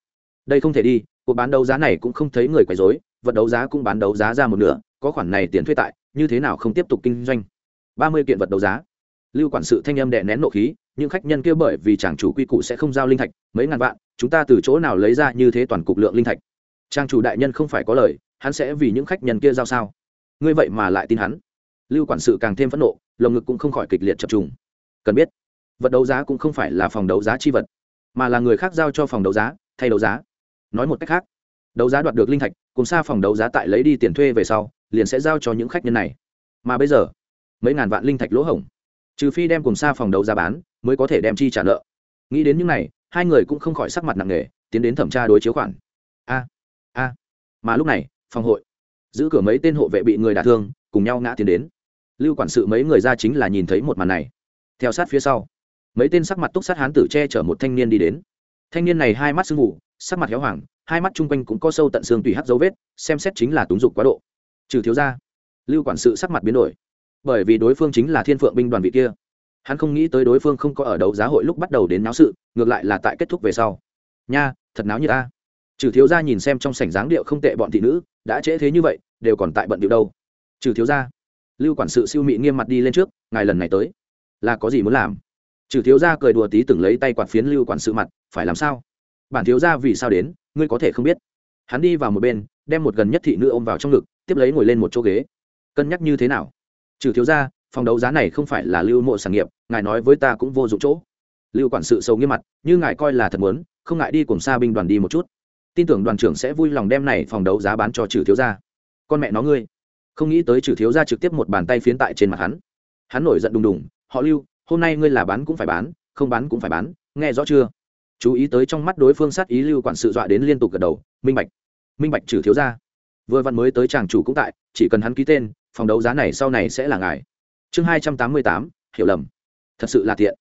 Đây không thể đi, cuộc bán đấu giá này cũng không thấy người quấy dối vật đấu giá cũng bán đấu giá ra một nửa, có khoản này tiền thuê tại, như thế nào không tiếp tục kinh doanh? Ba mươi kiện vật đấu giá. Lưu quản sự thanh âm đệ nén nộ khí, những khách nhân kia bởi vì chàng chủ quy củ sẽ không giao linh thạch, mấy ngàn vạn, chúng ta từ chỗ nào lấy ra như thế toàn cục lượng linh thạch? Trang chủ đại nhân không phải có lời, hắn sẽ vì những khách nhân kia giao sao? Ngươi vậy mà lại tin hắn. Lưu quản sự càng thêm phẫn nộ, lồng ngực cũng không khỏi kịch liệt chập trùng. Cần biết, vật đấu giá cũng không phải là phòng đấu giá chi vật mà là người khác giao cho phòng đấu giá, thay đấu giá. Nói một cách khác, đấu giá đoạt được linh thạch, cùng xa phòng đấu giá tại lấy đi tiền thuê về sau, liền sẽ giao cho những khách nhân này. Mà bây giờ, mấy ngàn vạn linh thạch lỗ hổng. Trừ phi đem cùng xa phòng đấu giá bán, mới có thể đem chi trả nợ. Nghĩ đến những này, hai người cũng không khỏi sắc mặt nặng nề, tiến đến thẩm tra đối chiếu khoản. A a. Mà lúc này, phòng hội, giữ cửa mấy tên hộ vệ bị người đả thương, cùng nhau ngã tiến đến. Lưu quản sự mấy người ra chính là nhìn thấy một màn này. Theo sát phía sau mấy tên sắc mặt túc sát hán tử che chở một thanh niên đi đến. Thanh niên này hai mắt sưng vụ, sắc mặt héo hoàng hai mắt chung quanh cũng có sâu tận xương tùy hắt dấu vết, xem xét chính là túng dục quá độ. Trừ thiếu ra lưu quản sự sắc mặt biến đổi. Bởi vì đối phương chính là thiên phượng binh đoàn vị kia, hắn không nghĩ tới đối phương không có ở đấu giá hội lúc bắt đầu đến náo sự, ngược lại là tại kết thúc về sau. Nha, thật náo như ta trừ thiếu ra nhìn xem trong sảnh dáng điệu không tệ bọn thị nữ, đã trễ thế như vậy, đều còn tại bận điệu đâu. Trừ thiếu ra lưu quản sự siêu mị nghiêm mặt đi lên trước, ngài lần này tới, là có gì muốn làm? Trừ thiếu gia cười đùa tí từng lấy tay quạt phiến lưu quản sự mặt, phải làm sao? Bản thiếu gia vì sao đến, ngươi có thể không biết. Hắn đi vào một bên, đem một gần nhất thị nữ ôm vào trong ngực, tiếp lấy ngồi lên một chỗ ghế. Cân nhắc như thế nào? Trừ thiếu gia, phòng đấu giá này không phải là lưu mộ sản nghiệp, ngài nói với ta cũng vô dụng chỗ. Lưu quản sự sâu nghiêm mặt, như ngài coi là thật muốn, không ngại đi cùng xa binh đoàn đi một chút. Tin tưởng đoàn trưởng sẽ vui lòng đem này phòng đấu giá bán cho trừ thiếu gia. Con mẹ nó ngươi. Không nghĩ tới trừ thiếu gia trực tiếp một bàn tay phiến tại trên mặt hắn. Hắn nổi giận đùng đùng, họ lưu hôm nay ngươi là bán cũng phải bán, không bán cũng phải bán, nghe rõ chưa? Chú ý tới trong mắt đối phương sát ý lưu quản sự dọa đến liên tục gật đầu, minh bạch. Minh bạch trừ thiếu gia. Vừa văn mới tới chàng chủ cũng tại, chỉ cần hắn ký tên, phòng đấu giá này sau này sẽ là ngài. Chương hai trăm tám mươi tám, hiểu lầm. Thật sự là tiện.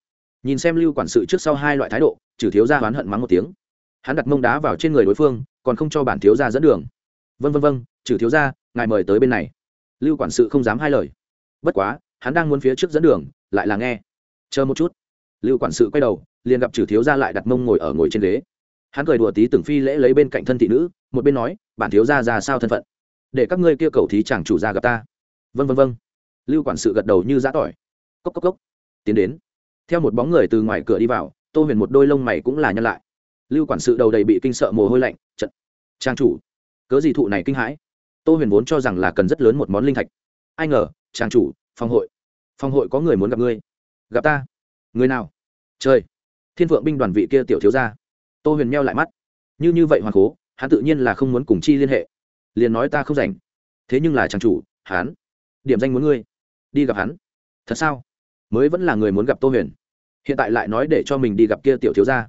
Nhìn xem lưu quản sự trước sau hai loại thái độ, trừ thiếu gia oán hận mắng một tiếng. Hắn đặt mông đá vào trên người đối phương, còn không cho bản thiếu gia dẫn đường. Vân vân vân trừ thiếu gia, ngài mời tới bên này. Lưu quản sự không dám hai lời. Bất quá, hắn đang muốn phía trước dẫn đường, lại là nghe chờ một chút. Lưu quản sự quay đầu, liền gặp trừ thiếu gia lại đặt mông ngồi ở ngồi trên ghế. Hắn cười đùa tí từng phi lễ lấy bên cạnh thân thị nữ, một bên nói, bản thiếu gia ra sao thân phận? Để các ngươi kia cầu thí chẳng chủ gia gặp ta. Vân vân vân lưu quản sự gật đầu như giã tỏi. Cốc cốc cốc. Tiến đến. Theo một bóng người từ ngoài cửa đi vào, tô huyền một đôi lông mày cũng là nhăn lại. Lưu quản sự đầu đầy bị kinh sợ mồ hôi lạnh, trận trang chủ, cớ gì thụ này kinh hãi? Tô huyền vốn cho rằng là cần rất lớn một món linh thạch. Ai ngờ trang chủ, phòng hội phòng hội có người muốn gặp ngươi gặp ta. Người nào? Trời, thiên phượng binh đoàn vị kia tiểu thiếu gia. Tô huyền meo lại mắt. Như như vậy hoàng cố hắn tự nhiên là không muốn cùng chi liên hệ. Liền nói ta không rảnh. Thế nhưng là trang chủ hắn. Điểm danh muốn ngươi. Đi gặp hắn. Thật sao? Mới vẫn là người muốn gặp tô huyền. Hiện tại lại nói để cho mình đi gặp kia tiểu thiếu gia.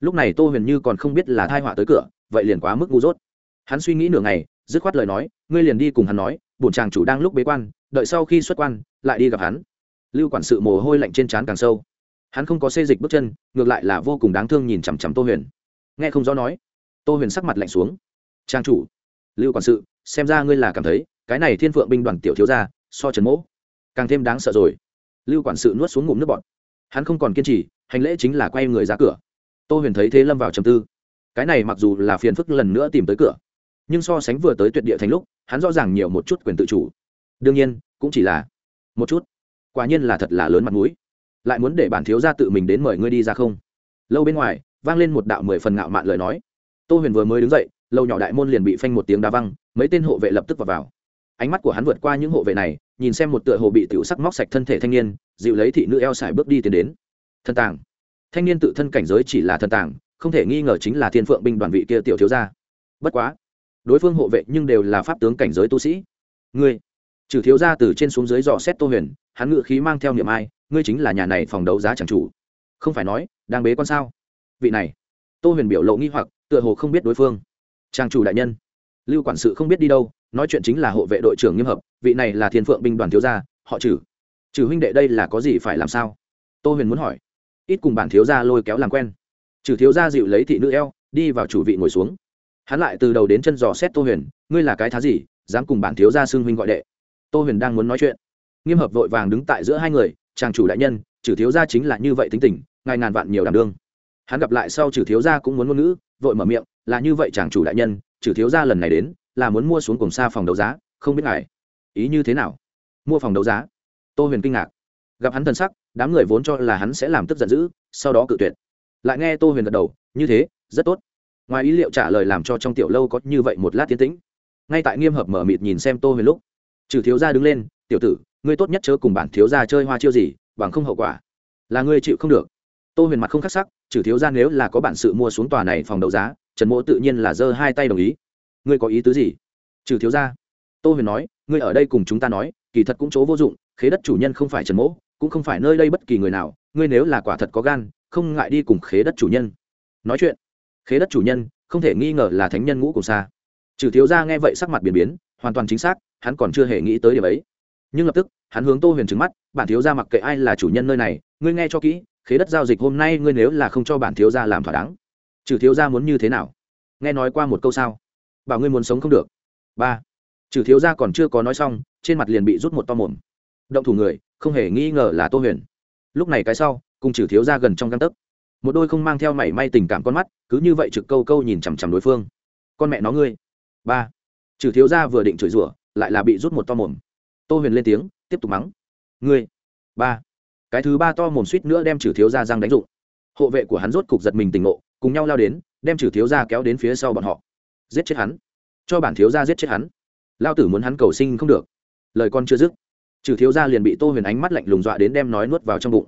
Lúc này tô huyền như còn không biết là thai họa tới cửa vậy liền quá mức ngu dốt. Hắn suy nghĩ nửa ngày dứt khoát lời nói ngươi liền đi cùng hắn nói bổn chàng chủ đang lúc bế quan đợi sau khi xuất quan lại đi gặp hắn lưu quản sự mồ hôi lạnh trên trán càng sâu. Hắn không có xê dịch bước chân, ngược lại là vô cùng đáng thương nhìn chằm chằm tô huyền. Nghe không rõ nói, tô huyền sắc mặt lạnh xuống. Trang chủ, lưu quản sự, xem ra ngươi là cảm thấy cái này thiên phượng binh đoàn tiểu thiếu gia so trần mỗ càng thêm đáng sợ rồi. Lưu quản sự nuốt xuống ngụm nước bọt. Hắn không còn kiên trì, hành lễ chính là quay người ra cửa. Tô huyền thấy thế lâm vào trầm tư. Cái này mặc dù là phiền phức lần nữa tìm tới cửa, nhưng so sánh vừa tới tuyệt địa thành lúc, hắn rõ ràng nhiều một chút quyền tự chủ. Đương nhiên, cũng chỉ là một chút quả nhiên là thật là lớn mặt mũi. Lại muốn để bản thiếu gia tự mình đến mời ngươi đi ra không? Lâu bên ngoài vang lên một đạo mười phần ngạo mạn lời nói. Tô huyền vừa mới đứng dậy lâu nhỏ đại môn liền bị phanh một tiếng đá văng mấy tên hộ vệ lập tức vào, vào. ánh mắt của hắn vượt qua những hộ vệ này nhìn xem một tựa hồ bị tiểu sắc móc sạch thân thể thanh niên dịu lấy thị nữ eo xài bước đi tiến đến. Thân tàng. Thanh niên tự thân cảnh giới chỉ là thân tàng không thể nghi ngờ chính là thiên phượng binh đoàn vị kia tiểu thiếu gia. Bất quá đối phương hộ vệ nhưng đều là pháp tướng cảnh giới tu sĩ. Ngươi trừ thiếu gia từ trên xuống dưới dò xét tô huyền hắn ngự khí mang theo niệm ai, ngươi chính là nhà này phòng đấu giá chẳng chủ. Không phải nói, đang bế con sao? Vị này, tô huyền biểu lộ nghi hoặc, tựa hồ không biết đối phương. Trang chủ đại nhân, lưu quản sự không biết đi đâu, nói chuyện chính là hộ vệ đội trưởng nghiêm hợp, vị này là thiên phượng binh đoàn thiếu gia, họ trừ trừ huynh đệ đây là có gì phải làm sao? Tô huyền muốn hỏi. Ít cùng bản thiếu gia lôi kéo làm quen. Trừ thiếu gia dịu lấy thị nữ eo, đi vào chủ vị ngồi xuống. Hắn lại từ đầu đến chân dò xét tô huyền, ngươi là cái thá gì, dám cùng bản thiếu gia xưng huynh gọi đệ. Tô huyền đang muốn nói chuyện nghiêm hợp vội vàng đứng tại giữa hai người, chàng chủ đại nhân chử thiếu gia chính là như vậy tính tình, ngài ngàn vạn nhiều đảm đương. Hắn gặp lại sau chử thiếu gia cũng muốn ngôn ngữ, vội mở miệng, là như vậy chàng chủ đại nhân chử thiếu gia lần này đến, là muốn mua xuống cùng xa phòng đấu giá, không biết ngài ý như thế nào? Mua phòng đấu giá? Tô huyền kinh ngạc. Gặp hắn thần sắc, đám người vốn cho là hắn sẽ làm tức giận dữ, sau đó cự tuyệt. Lại nghe tô huyền gật đầu, như thế, rất tốt. Ngoài ý liệu trả lời làm cho trong tiểu lâu có như vậy một lát tiến tĩnh. Ngay tại nghiêm hợp mở mịt nhìn xem tô huyền lúc, trừ thiếu gia đứng lên, tiểu tử ngươi tốt nhất chớ cùng bản thiếu gia chơi hoa chiêu gì, bằng không hậu quả là ngươi chịu không được. Tô huyền mặt không khắc sắc, trừ thiếu gia nếu là có bản sự mua xuống tòa này phòng đấu giá, trần mỗ tự nhiên là giơ hai tay đồng ý. Ngươi có ý tứ gì? Trừ thiếu gia. Tô huyền nói, ngươi ở đây cùng chúng ta nói, kỳ thật cũng chỗ vô dụng, khế đất chủ nhân không phải trần mỗ, cũng không phải nơi đây bất kỳ người nào, ngươi nếu là quả thật có gan, không ngại đi cùng khế đất chủ nhân. Nói chuyện. Khế đất chủ nhân, không thể nghi ngờ là thánh nhân ngũ cùng xa. Trừ thiếu gia nghe vậy sắc mặt biến biến, hoàn toàn chính xác, hắn còn chưa hề nghĩ tới điều ấy nhưng lập tức, hắn hướng tô huyền trứng mắt, bản thiếu gia mặc kệ ai là chủ nhân nơi này, ngươi nghe cho kỹ, khế đất giao dịch hôm nay ngươi nếu là không cho bản thiếu gia làm thỏa đáng. Trừ thiếu gia muốn như thế nào? Nghe nói qua một câu sao? Bảo ngươi muốn sống không được. Ba. Trừ thiếu gia còn chưa có nói xong, trên mặt liền bị rút một to mồm. Động thủ người, không hề nghi ngờ là tô huyền. Lúc này cái sau, cùng trừ thiếu gia gần trong găng tấc. Một đôi không mang theo mảy may tình cảm con mắt, cứ như vậy trực câu câu nhìn chằm chằm đối phương. Con mẹ nó ngươi. Ba. Trừ thiếu gia vừa định chửi rủa, lại là bị rút một to mồm tô huyền lên tiếng, tiếp tục mắng. Ngươi, ba. Cái thứ ba to mồm suýt nữa đem chử thiếu gia răng đánh rụng. Hộ vệ của hắn rốt cục giật mình tỉnh ngộ, cùng nhau lao đến, đem chử thiếu gia kéo đến phía sau bọn họ. Giết chết hắn. Cho bản thiếu gia giết chết hắn. Lao tử muốn hắn cầu sinh không được. Lời con chưa dứt chử thiếu gia liền bị tô huyền ánh mắt lạnh lùng dọa đến đem nói nuốt vào trong bụng.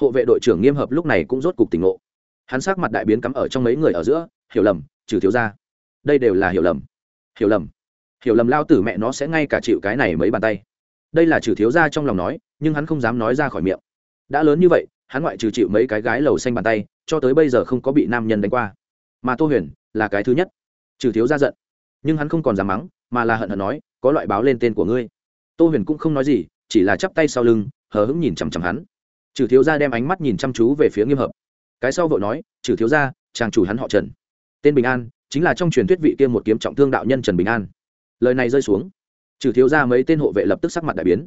Hộ vệ đội trưởng nghiêm hợp lúc này cũng rốt cục tỉnh ngộ. Hắn sắc mặt đại biến cắm ở trong mấy người ở giữa, hiểu lầm, trừ thiếu gia. Đây đều là hiểu lầm. Hiểu lầm. Hiểu lầm lao tử mẹ nó sẽ ngay cả chịu cái này mấy bàn tay đây là trừ thiếu gia trong lòng nói, nhưng hắn không dám nói ra khỏi miệng. Đã lớn như vậy, hắn ngoại trừ chịu mấy cái gái lầu xanh bàn tay, cho tới bây giờ không có bị nam nhân đánh qua. Mà tô huyền là cái thứ nhất. Trừ thiếu gia giận, nhưng hắn không còn dám mắng, mà là hận hận nói, có loại báo lên tên của ngươi. Tô huyền cũng không nói gì, chỉ là chắp tay sau lưng, hờ hững nhìn chằm chằm hắn. Trừ thiếu gia đem ánh mắt nhìn chăm chú về phía nghiêm hợp. Cái sau vội nói, trừ thiếu gia, chàng chủ hắn họ trần. Tên bình an, chính là trong truyền thuyết vị kia một kiếm trọng thương đạo nhân trần bình an. Lời này rơi xuống trừ thiếu gia mấy tên hộ vệ lập tức sắc mặt đại biến.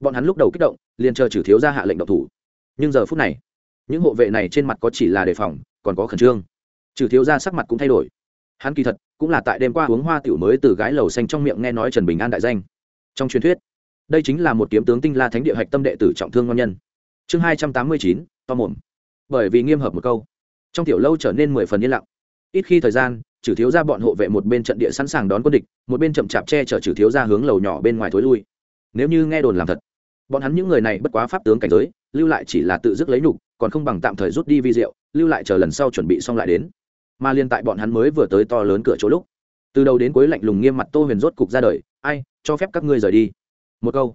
Bọn hắn lúc đầu kích động, liền chờ trừ thiếu gia hạ lệnh độc thủ. Nhưng giờ phút này, những hộ vệ này trên mặt có chỉ là đề phòng, còn có khẩn trương. Trừ thiếu gia sắc mặt cũng thay đổi. Hắn kỳ thật cũng là tại đêm qua uống hoa tiểu mới từ gái lầu xanh trong miệng nghe nói trần bình an đại danh. Trong truyền thuyết, đây chính là một kiếm tướng tinh la thánh địa hạch tâm đệ tử trọng thương ngon nhân. Chương hai trăm tám mươi chín, to mồm. Bởi vì nghiêm hợp một câu, trong tiểu lâu trở nên mười phần yên lặng. Ít khi thời gian chử thiếu ra bọn hộ vệ một bên trận địa sẵn sàng đón quân địch, một bên chậm chạp che chở chử thiếu ra hướng lầu nhỏ bên ngoài thối lui. Nếu như nghe đồn làm thật, bọn hắn những người này bất quá pháp tướng cảnh giới, lưu lại chỉ là tự dứt lấy nhục còn không bằng tạm thời rút đi vi rượu lưu lại chờ lần sau chuẩn bị xong lại đến. Mà liên tại bọn hắn mới vừa tới to lớn cửa chỗ lúc, từ đầu đến cuối lạnh lùng nghiêm mặt tô huyền rốt cục ra đời, ai, cho phép các ngươi rời đi. Một câu,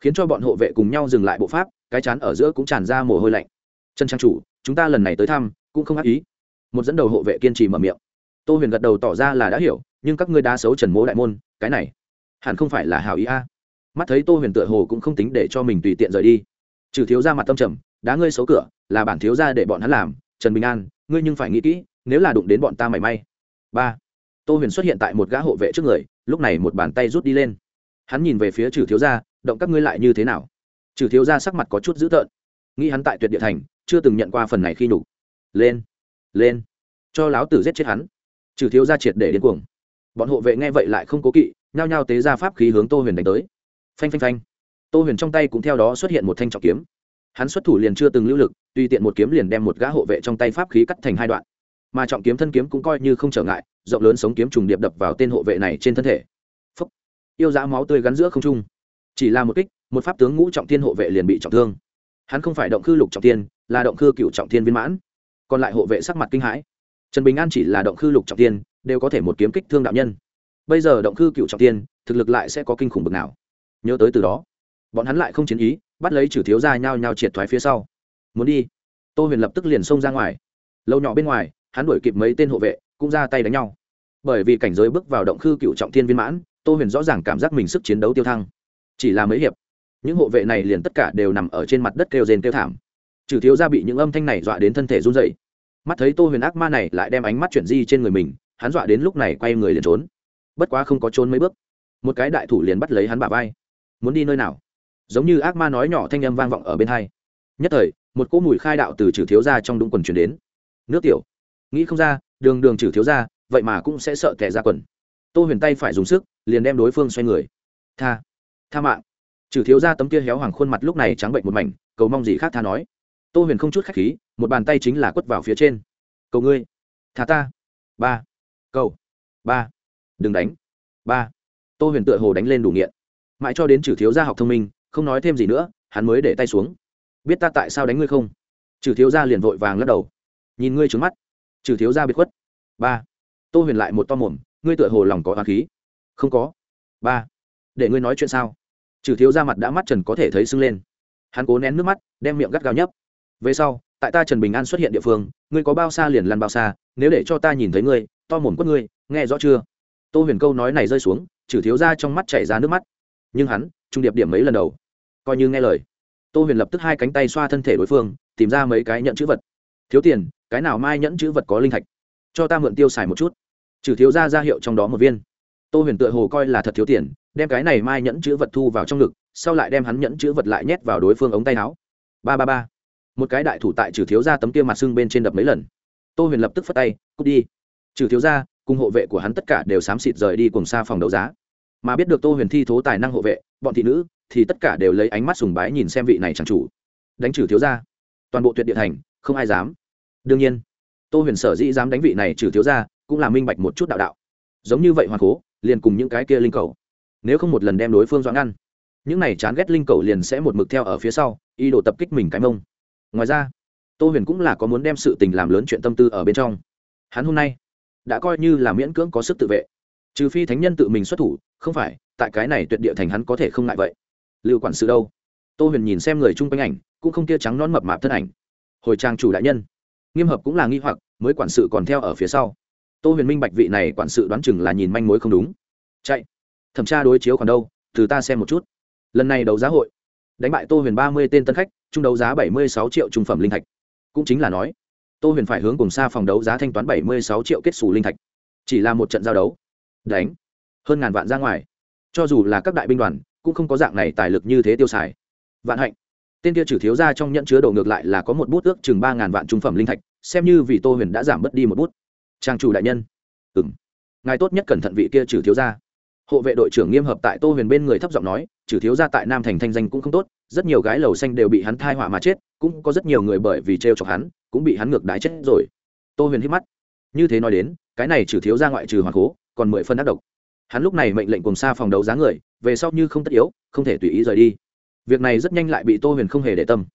khiến cho bọn hộ vệ cùng nhau dừng lại bộ pháp, cái chán ở giữa cũng tràn ra mồ hôi lạnh. Chân trang chủ, chúng ta lần này tới thăm, cũng không ác ý. Một dẫn đầu hộ vệ kiên trì mở miệng tô huyền gật đầu tỏ ra là đã hiểu, nhưng các ngươi đá xấu trần mố đại môn, cái này hẳn không phải là hào ý a. Mắt thấy tô huyền tựa hồ cũng không tính để cho mình tùy tiện rời đi. Trừ thiếu ra mặt tâm trầm, đá ngươi xấu cửa, là bản thiếu ra để bọn hắn làm, trần bình an, ngươi nhưng phải nghĩ kỹ, nếu là đụng đến bọn ta mảy may. Ba. Tô huyền xuất hiện tại một gã hộ vệ trước người, lúc này một bàn tay rút đi lên. Hắn nhìn về phía trừ thiếu gia động các ngươi lại như thế nào? Trừ thiếu gia sắc mặt có chút dữ tợn. Nghĩ hắn tại tuyệt địa thành, chưa từng nhận qua phần này khi nhục. Lên lên. Cho láo tử giết chết hắn trừ thiếu gia triệt để điên cuồng. Bọn hộ vệ nghe vậy lại không cố kỵ, nhao nhao tế ra pháp khí hướng tô huyền đánh tới. Phanh phanh phanh. Tô huyền trong tay cũng theo đó xuất hiện một thanh trọng kiếm. Hắn xuất thủ liền chưa từng lưu lực, tùy tiện một kiếm liền đem một gã hộ vệ trong tay pháp khí cắt thành hai đoạn. Mà trọng kiếm thân kiếm cũng coi như không trở ngại, rộng lớn sống kiếm trùng điệp đập vào tên hộ vệ này trên thân thể. Phúc. yêu dã máu tươi gắn giữa không trung. Chỉ là một kích, một pháp tướng ngũ trọng thiên hộ vệ liền bị trọng thương. Hắn không phải động khư lục trọng thiên, là động khư cựu trọng thiên viên mãn. Còn lại hộ vệ sắc mặt kinh hãi trần bình an chỉ là động khư lục trọng tiên, đều có thể một kiếm kích thương đạo nhân. Bây giờ động khư cựu trọng tiên, thực lực lại sẽ có kinh khủng bực nào. Nhớ tới từ đó bọn hắn lại không chiến ý bắt lấy chử thiếu ra nhao nhao triệt thoái phía sau. Muốn đi tô huyền lập tức liền xông ra ngoài. Lâu nhỏ bên ngoài hắn đuổi kịp mấy tên hộ vệ cũng ra tay đánh nhau. Bởi vì cảnh giới bước vào động khư cựu trọng thiên viên mãn tô huyền rõ ràng cảm giác mình sức chiến đấu tiêu thăng. Chỉ là mấy hiệp những hộ vệ này liền tất cả đều nằm ở trên mặt đất kêu rền kêu thảm. Trừ thiếu ra bị những âm thanh này dọa đến thân thể run dậy mắt thấy tô huyền ác ma này lại đem ánh mắt chuyển di trên người mình, hắn dọa đến lúc này quay người liền trốn. Bất quá không có trốn mấy bước, một cái đại thủ liền bắt lấy hắn bả vai. Muốn đi nơi nào? Giống như ác ma nói nhỏ thanh âm vang vọng ở bên hai. Nhất thời, một cỗ mùi khai đạo từ trừ thiếu ra trong đúng quần chuyển đến. Nước tiểu. Nghĩ không ra, đường đường trừ thiếu ra vậy mà cũng sẽ sợ kẻ ra quần. Tô huyền tay phải dùng sức, liền đem đối phương xoay người. Tha. Tha mạng. Trừ thiếu ra tấm kia héo hoàng khuôn mặt lúc này trắng bệnh một mảnh, cầu mong gì khác tha nói tô huyền không chút khách khí, một bàn tay chính là quất vào phía trên. Cầu ngươi, thả ta. Ba. Cầu. Ba. Đừng đánh. Ba. Tô huyền tựa hồ đánh lên đủ nghiện. Mãi cho đến trừ thiếu gia học thông minh, không nói thêm gì nữa, hắn mới để tay xuống. Biết ta tại sao đánh ngươi không? Trừ thiếu gia liền vội vàng lắc đầu. Nhìn ngươi trứng mắt. Trừ thiếu gia biệt khuất. Ba. Tô huyền lại một to mồm, ngươi tựa hồ lòng có hoa khí. Không có. Ba. Để ngươi nói chuyện sao? Trừ thiếu gia mặt đã mắt trần có thể thấy sưng lên. Hắn cố nén nước mắt, đem miệng gắt gao nhấp về sau, tại ta trần bình an xuất hiện địa phương, ngươi có bao xa liền lăn bao xa, nếu để cho ta nhìn thấy ngươi, to mồm quất ngươi, nghe rõ chưa? Tô huyền câu nói này rơi xuống chử thiếu ra trong mắt chảy ra nước mắt. Nhưng hắn, trung điệp điểm mấy lần đầu, coi như nghe lời. Tô huyền lập tức hai cánh tay xoa thân thể đối phương, tìm ra mấy cái nhận chữ vật. Thiếu tiền, cái nào mai nhẫn chữ vật có linh thạch? Cho ta mượn tiêu xài một chút. Trừ thiếu ra ra hiệu trong đó một viên. Tô huyền tựa hồ coi là thật thiếu tiền, đem cái này mai nhẫn chữ vật thu vào trong ngực, sau lại đem hắn nhẫn chữ vật lại nhét vào đối phương ống tay áo. Ba ba ba một cái đại thủ tại trừ thiếu ra tấm kia mặt xương bên trên đập mấy lần. Tô huyền lập tức phất tay cút đi. Trừ thiếu ra cùng hộ vệ của hắn tất cả đều xám xịt rời đi cùng xa phòng đấu giá. Mà biết được tô huyền thi thố tài năng hộ vệ bọn thị nữ thì tất cả đều lấy ánh mắt sùng bái nhìn xem vị này chẳng chủ. Đánh trừ thiếu gia. Toàn bộ tuyệt địa thành không ai dám. Đương nhiên tô huyền sở dĩ dám đánh vị này trừ thiếu gia cũng là minh bạch một chút đạo đạo. Giống như vậy hoàng cố liền cùng những cái kia linh cầu. Nếu không một lần đem đối phương doãn ăn, những này chán ghét linh cầu liền sẽ một mực theo ở phía sau ý đồ tập kích mình cái mông ngoài ra, tô huyền cũng là có muốn đem sự tình làm lớn chuyện tâm tư ở bên trong. Hắn hôm nay đã coi như là miễn cưỡng có sức tự vệ. Trừ phi thánh nhân tự mình xuất thủ, không phải, tại cái này tuyệt địa thành hắn có thể không ngại vậy. Lưu quản sự đâu? Tô huyền nhìn xem người chung quanh ảnh, cũng không kia trắng non mập mạp thân ảnh. Hồi trang chủ đại nhân. Nghiêm hợp cũng là nghi hoặc, mới quản sự còn theo ở phía sau. Tô huyền minh bạch vị này quản sự đoán chừng là nhìn manh mối không đúng. Chạy. Thẩm tra đối chiếu còn đâu từ ta xem một chút. Lần này đấu giá hội, đánh bại tô huyền ba mươi tên tân khách chung đấu giá bảy mươi sáu triệu trung phẩm linh thạch. Cũng chính là nói, tô huyền phải hướng cùng xa phòng đấu giá thanh toán bảy mươi sáu triệu kết xù linh thạch. Chỉ là một trận giao đấu. Đánh. Hơn ngàn vạn ra ngoài. Cho dù là các đại binh đoàn, cũng không có dạng này tài lực như thế tiêu xài. Vạn hạnh. Tên kia trừ thiếu ra trong nhận chứa đồ ngược lại là có một bút ước chừng ba ngàn vạn trung phẩm linh thạch, xem như vì tô huyền đã giảm bớt đi một bút. Trang chủ đại nhân. Ừ m ngài tốt nhất cẩn thận vị kia trừ thiếu ra. Hộ vệ đội trưởng nghiêm hợp tại tô huyền bên người thấp giọng nói, trừ thiếu ra tại nam thành thanh danh cũng không tốt rất nhiều gái lầu xanh đều bị hắn thai họa mà chết, cũng có rất nhiều người bởi vì t r e o chọc hắn, cũng bị hắn ngược đái chết rồi. Tô huyền hít mắt. Như thế nói đến, cái này trừ thiếu ra ngoại trừ hoàng cố, còn mười phân ác độc. Hắn lúc này mệnh lệnh cùng xa phòng đấu giá người, về sau như không tất yếu, không thể tùy ý rời đi. Việc này rất nhanh lại bị tô huyền không hề để tâm.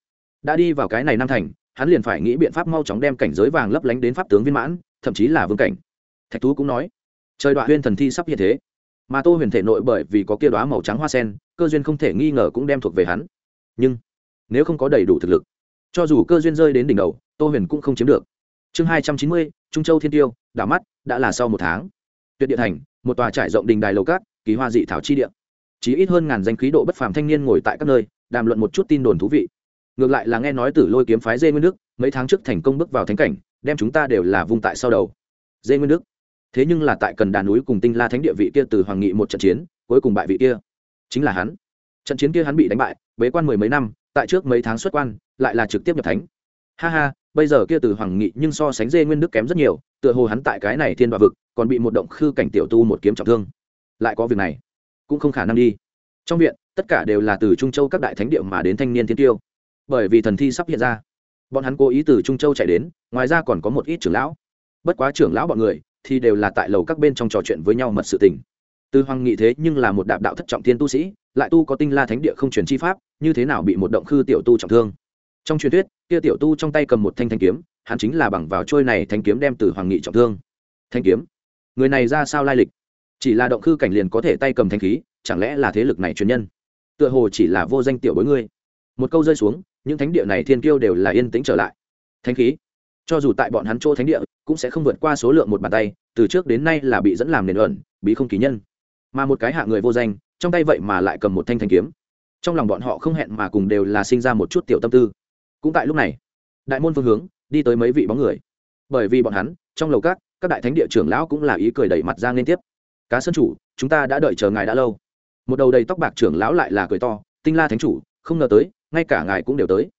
Đã đi vào cái này nam thành, hắn liền phải nghĩ biện pháp mau chóng đem cảnh giới vàng lấp lánh đến pháp tướng viên mãn, thậm chí là vương cảnh. Thạch thú cũng nói, trời đoạn huyên thần thi sắp hiện thế. Mà tô huyền thể nội bởi vì có kia đoá màu trắng hoa sen, cơ duyên không thể nghi ngờ cũng đem thuộc về hắn nhưng nếu không có đầy đủ thực lực, cho dù cơ duyên rơi đến đỉnh đầu, tô huyền cũng không chiếm được. Chương hai trăm chín mươi, trung châu thiên tiêu, đảo mắt, đã là sau một tháng. Tuyệt địa thành, một tòa trải rộng đình đài lầu cát, kỳ hoa dị thảo chi địa. Chỉ ít hơn ngàn danh khí độ bất phàm thanh niên ngồi tại các nơi, đàm luận một chút tin đồn thú vị. Ngược lại là nghe nói tử lôi kiếm phái dê nguyên đức, mấy tháng trước thành công bước vào thánh cảnh, đem chúng ta đều là vung tại sau đầu. Dê nguyên đức. Thế nhưng là tại cần đà núi cùng tinh la thánh địa vị kia từ hoàng nghị một trận chiến, cuối cùng bại vị kia. Chính là hắn trận chiến kia hắn bị đánh bại, bế quan mười mấy năm, tại trước mấy tháng xuất quan, lại là trực tiếp nhập thánh. Ha ha, bây giờ kia từ hoàng nghị nhưng so sánh dê nguyên đức kém rất nhiều, tựa hồ hắn tại cái này thiên đoạ vực, còn bị một động khư cảnh tiểu tu một kiếm trọng thương. Lại có việc này, cũng không khả năng đi. Trong viện, tất cả đều là từ trung châu các đại thánh địa mà đến thanh niên thiên tiêu. Bởi vì thần thi sắp hiện ra, bọn hắn cố ý từ trung châu chạy đến, ngoài ra còn có một ít trưởng lão. Bất quá trưởng lão bọn người thì đều là tại lầu các bên trong trò chuyện với nhau mật sự tình từ hoàng nghị thế nhưng là một đạp đạo thất trọng thiên tu sĩ, lại tu có tinh la thánh địa không truyền chi pháp, như thế nào bị một động khư tiểu tu trọng thương? Trong truyền thuyết, kia tiểu tu trong tay cầm một thanh thanh kiếm, hắn chính là bằng vào trôi này thanh kiếm đem từ hoàng nghị trọng thương. Thanh kiếm? Người này ra sao lai lịch? Chỉ là động khư cảnh liền có thể tay cầm thanh khí, chẳng lẽ là thế lực này truyền nhân? Tựa hồ chỉ là vô danh tiểu bối ngươi. Một câu rơi xuống, những thánh địa này thiên kiêu đều là yên tĩnh trở lại. Thanh khí? Cho dù tại bọn hắn chỗ thánh địa, cũng sẽ không vượt qua số lượng một bàn tay, từ trước đến nay là bị dẫn làm nền ẩn, bí không kỳ nhân mà một cái hạ người vô danh, trong tay vậy mà lại cầm một thanh thanh kiếm. Trong lòng bọn họ không hẹn mà cùng đều là sinh ra một chút tiểu tâm tư. Cũng tại lúc này, đại môn phương hướng, đi tới mấy vị bóng người. Bởi vì bọn hắn, trong lầu các các đại thánh địa trưởng lão cũng là ý cười đẩy mặt ra liên tiếp. Cá sân chủ, chúng ta đã đợi chờ ngài đã lâu. Một đầu đầy tóc bạc trưởng lão lại là cười to, tinh la thánh chủ, không ngờ tới, ngay cả ngài cũng đều tới.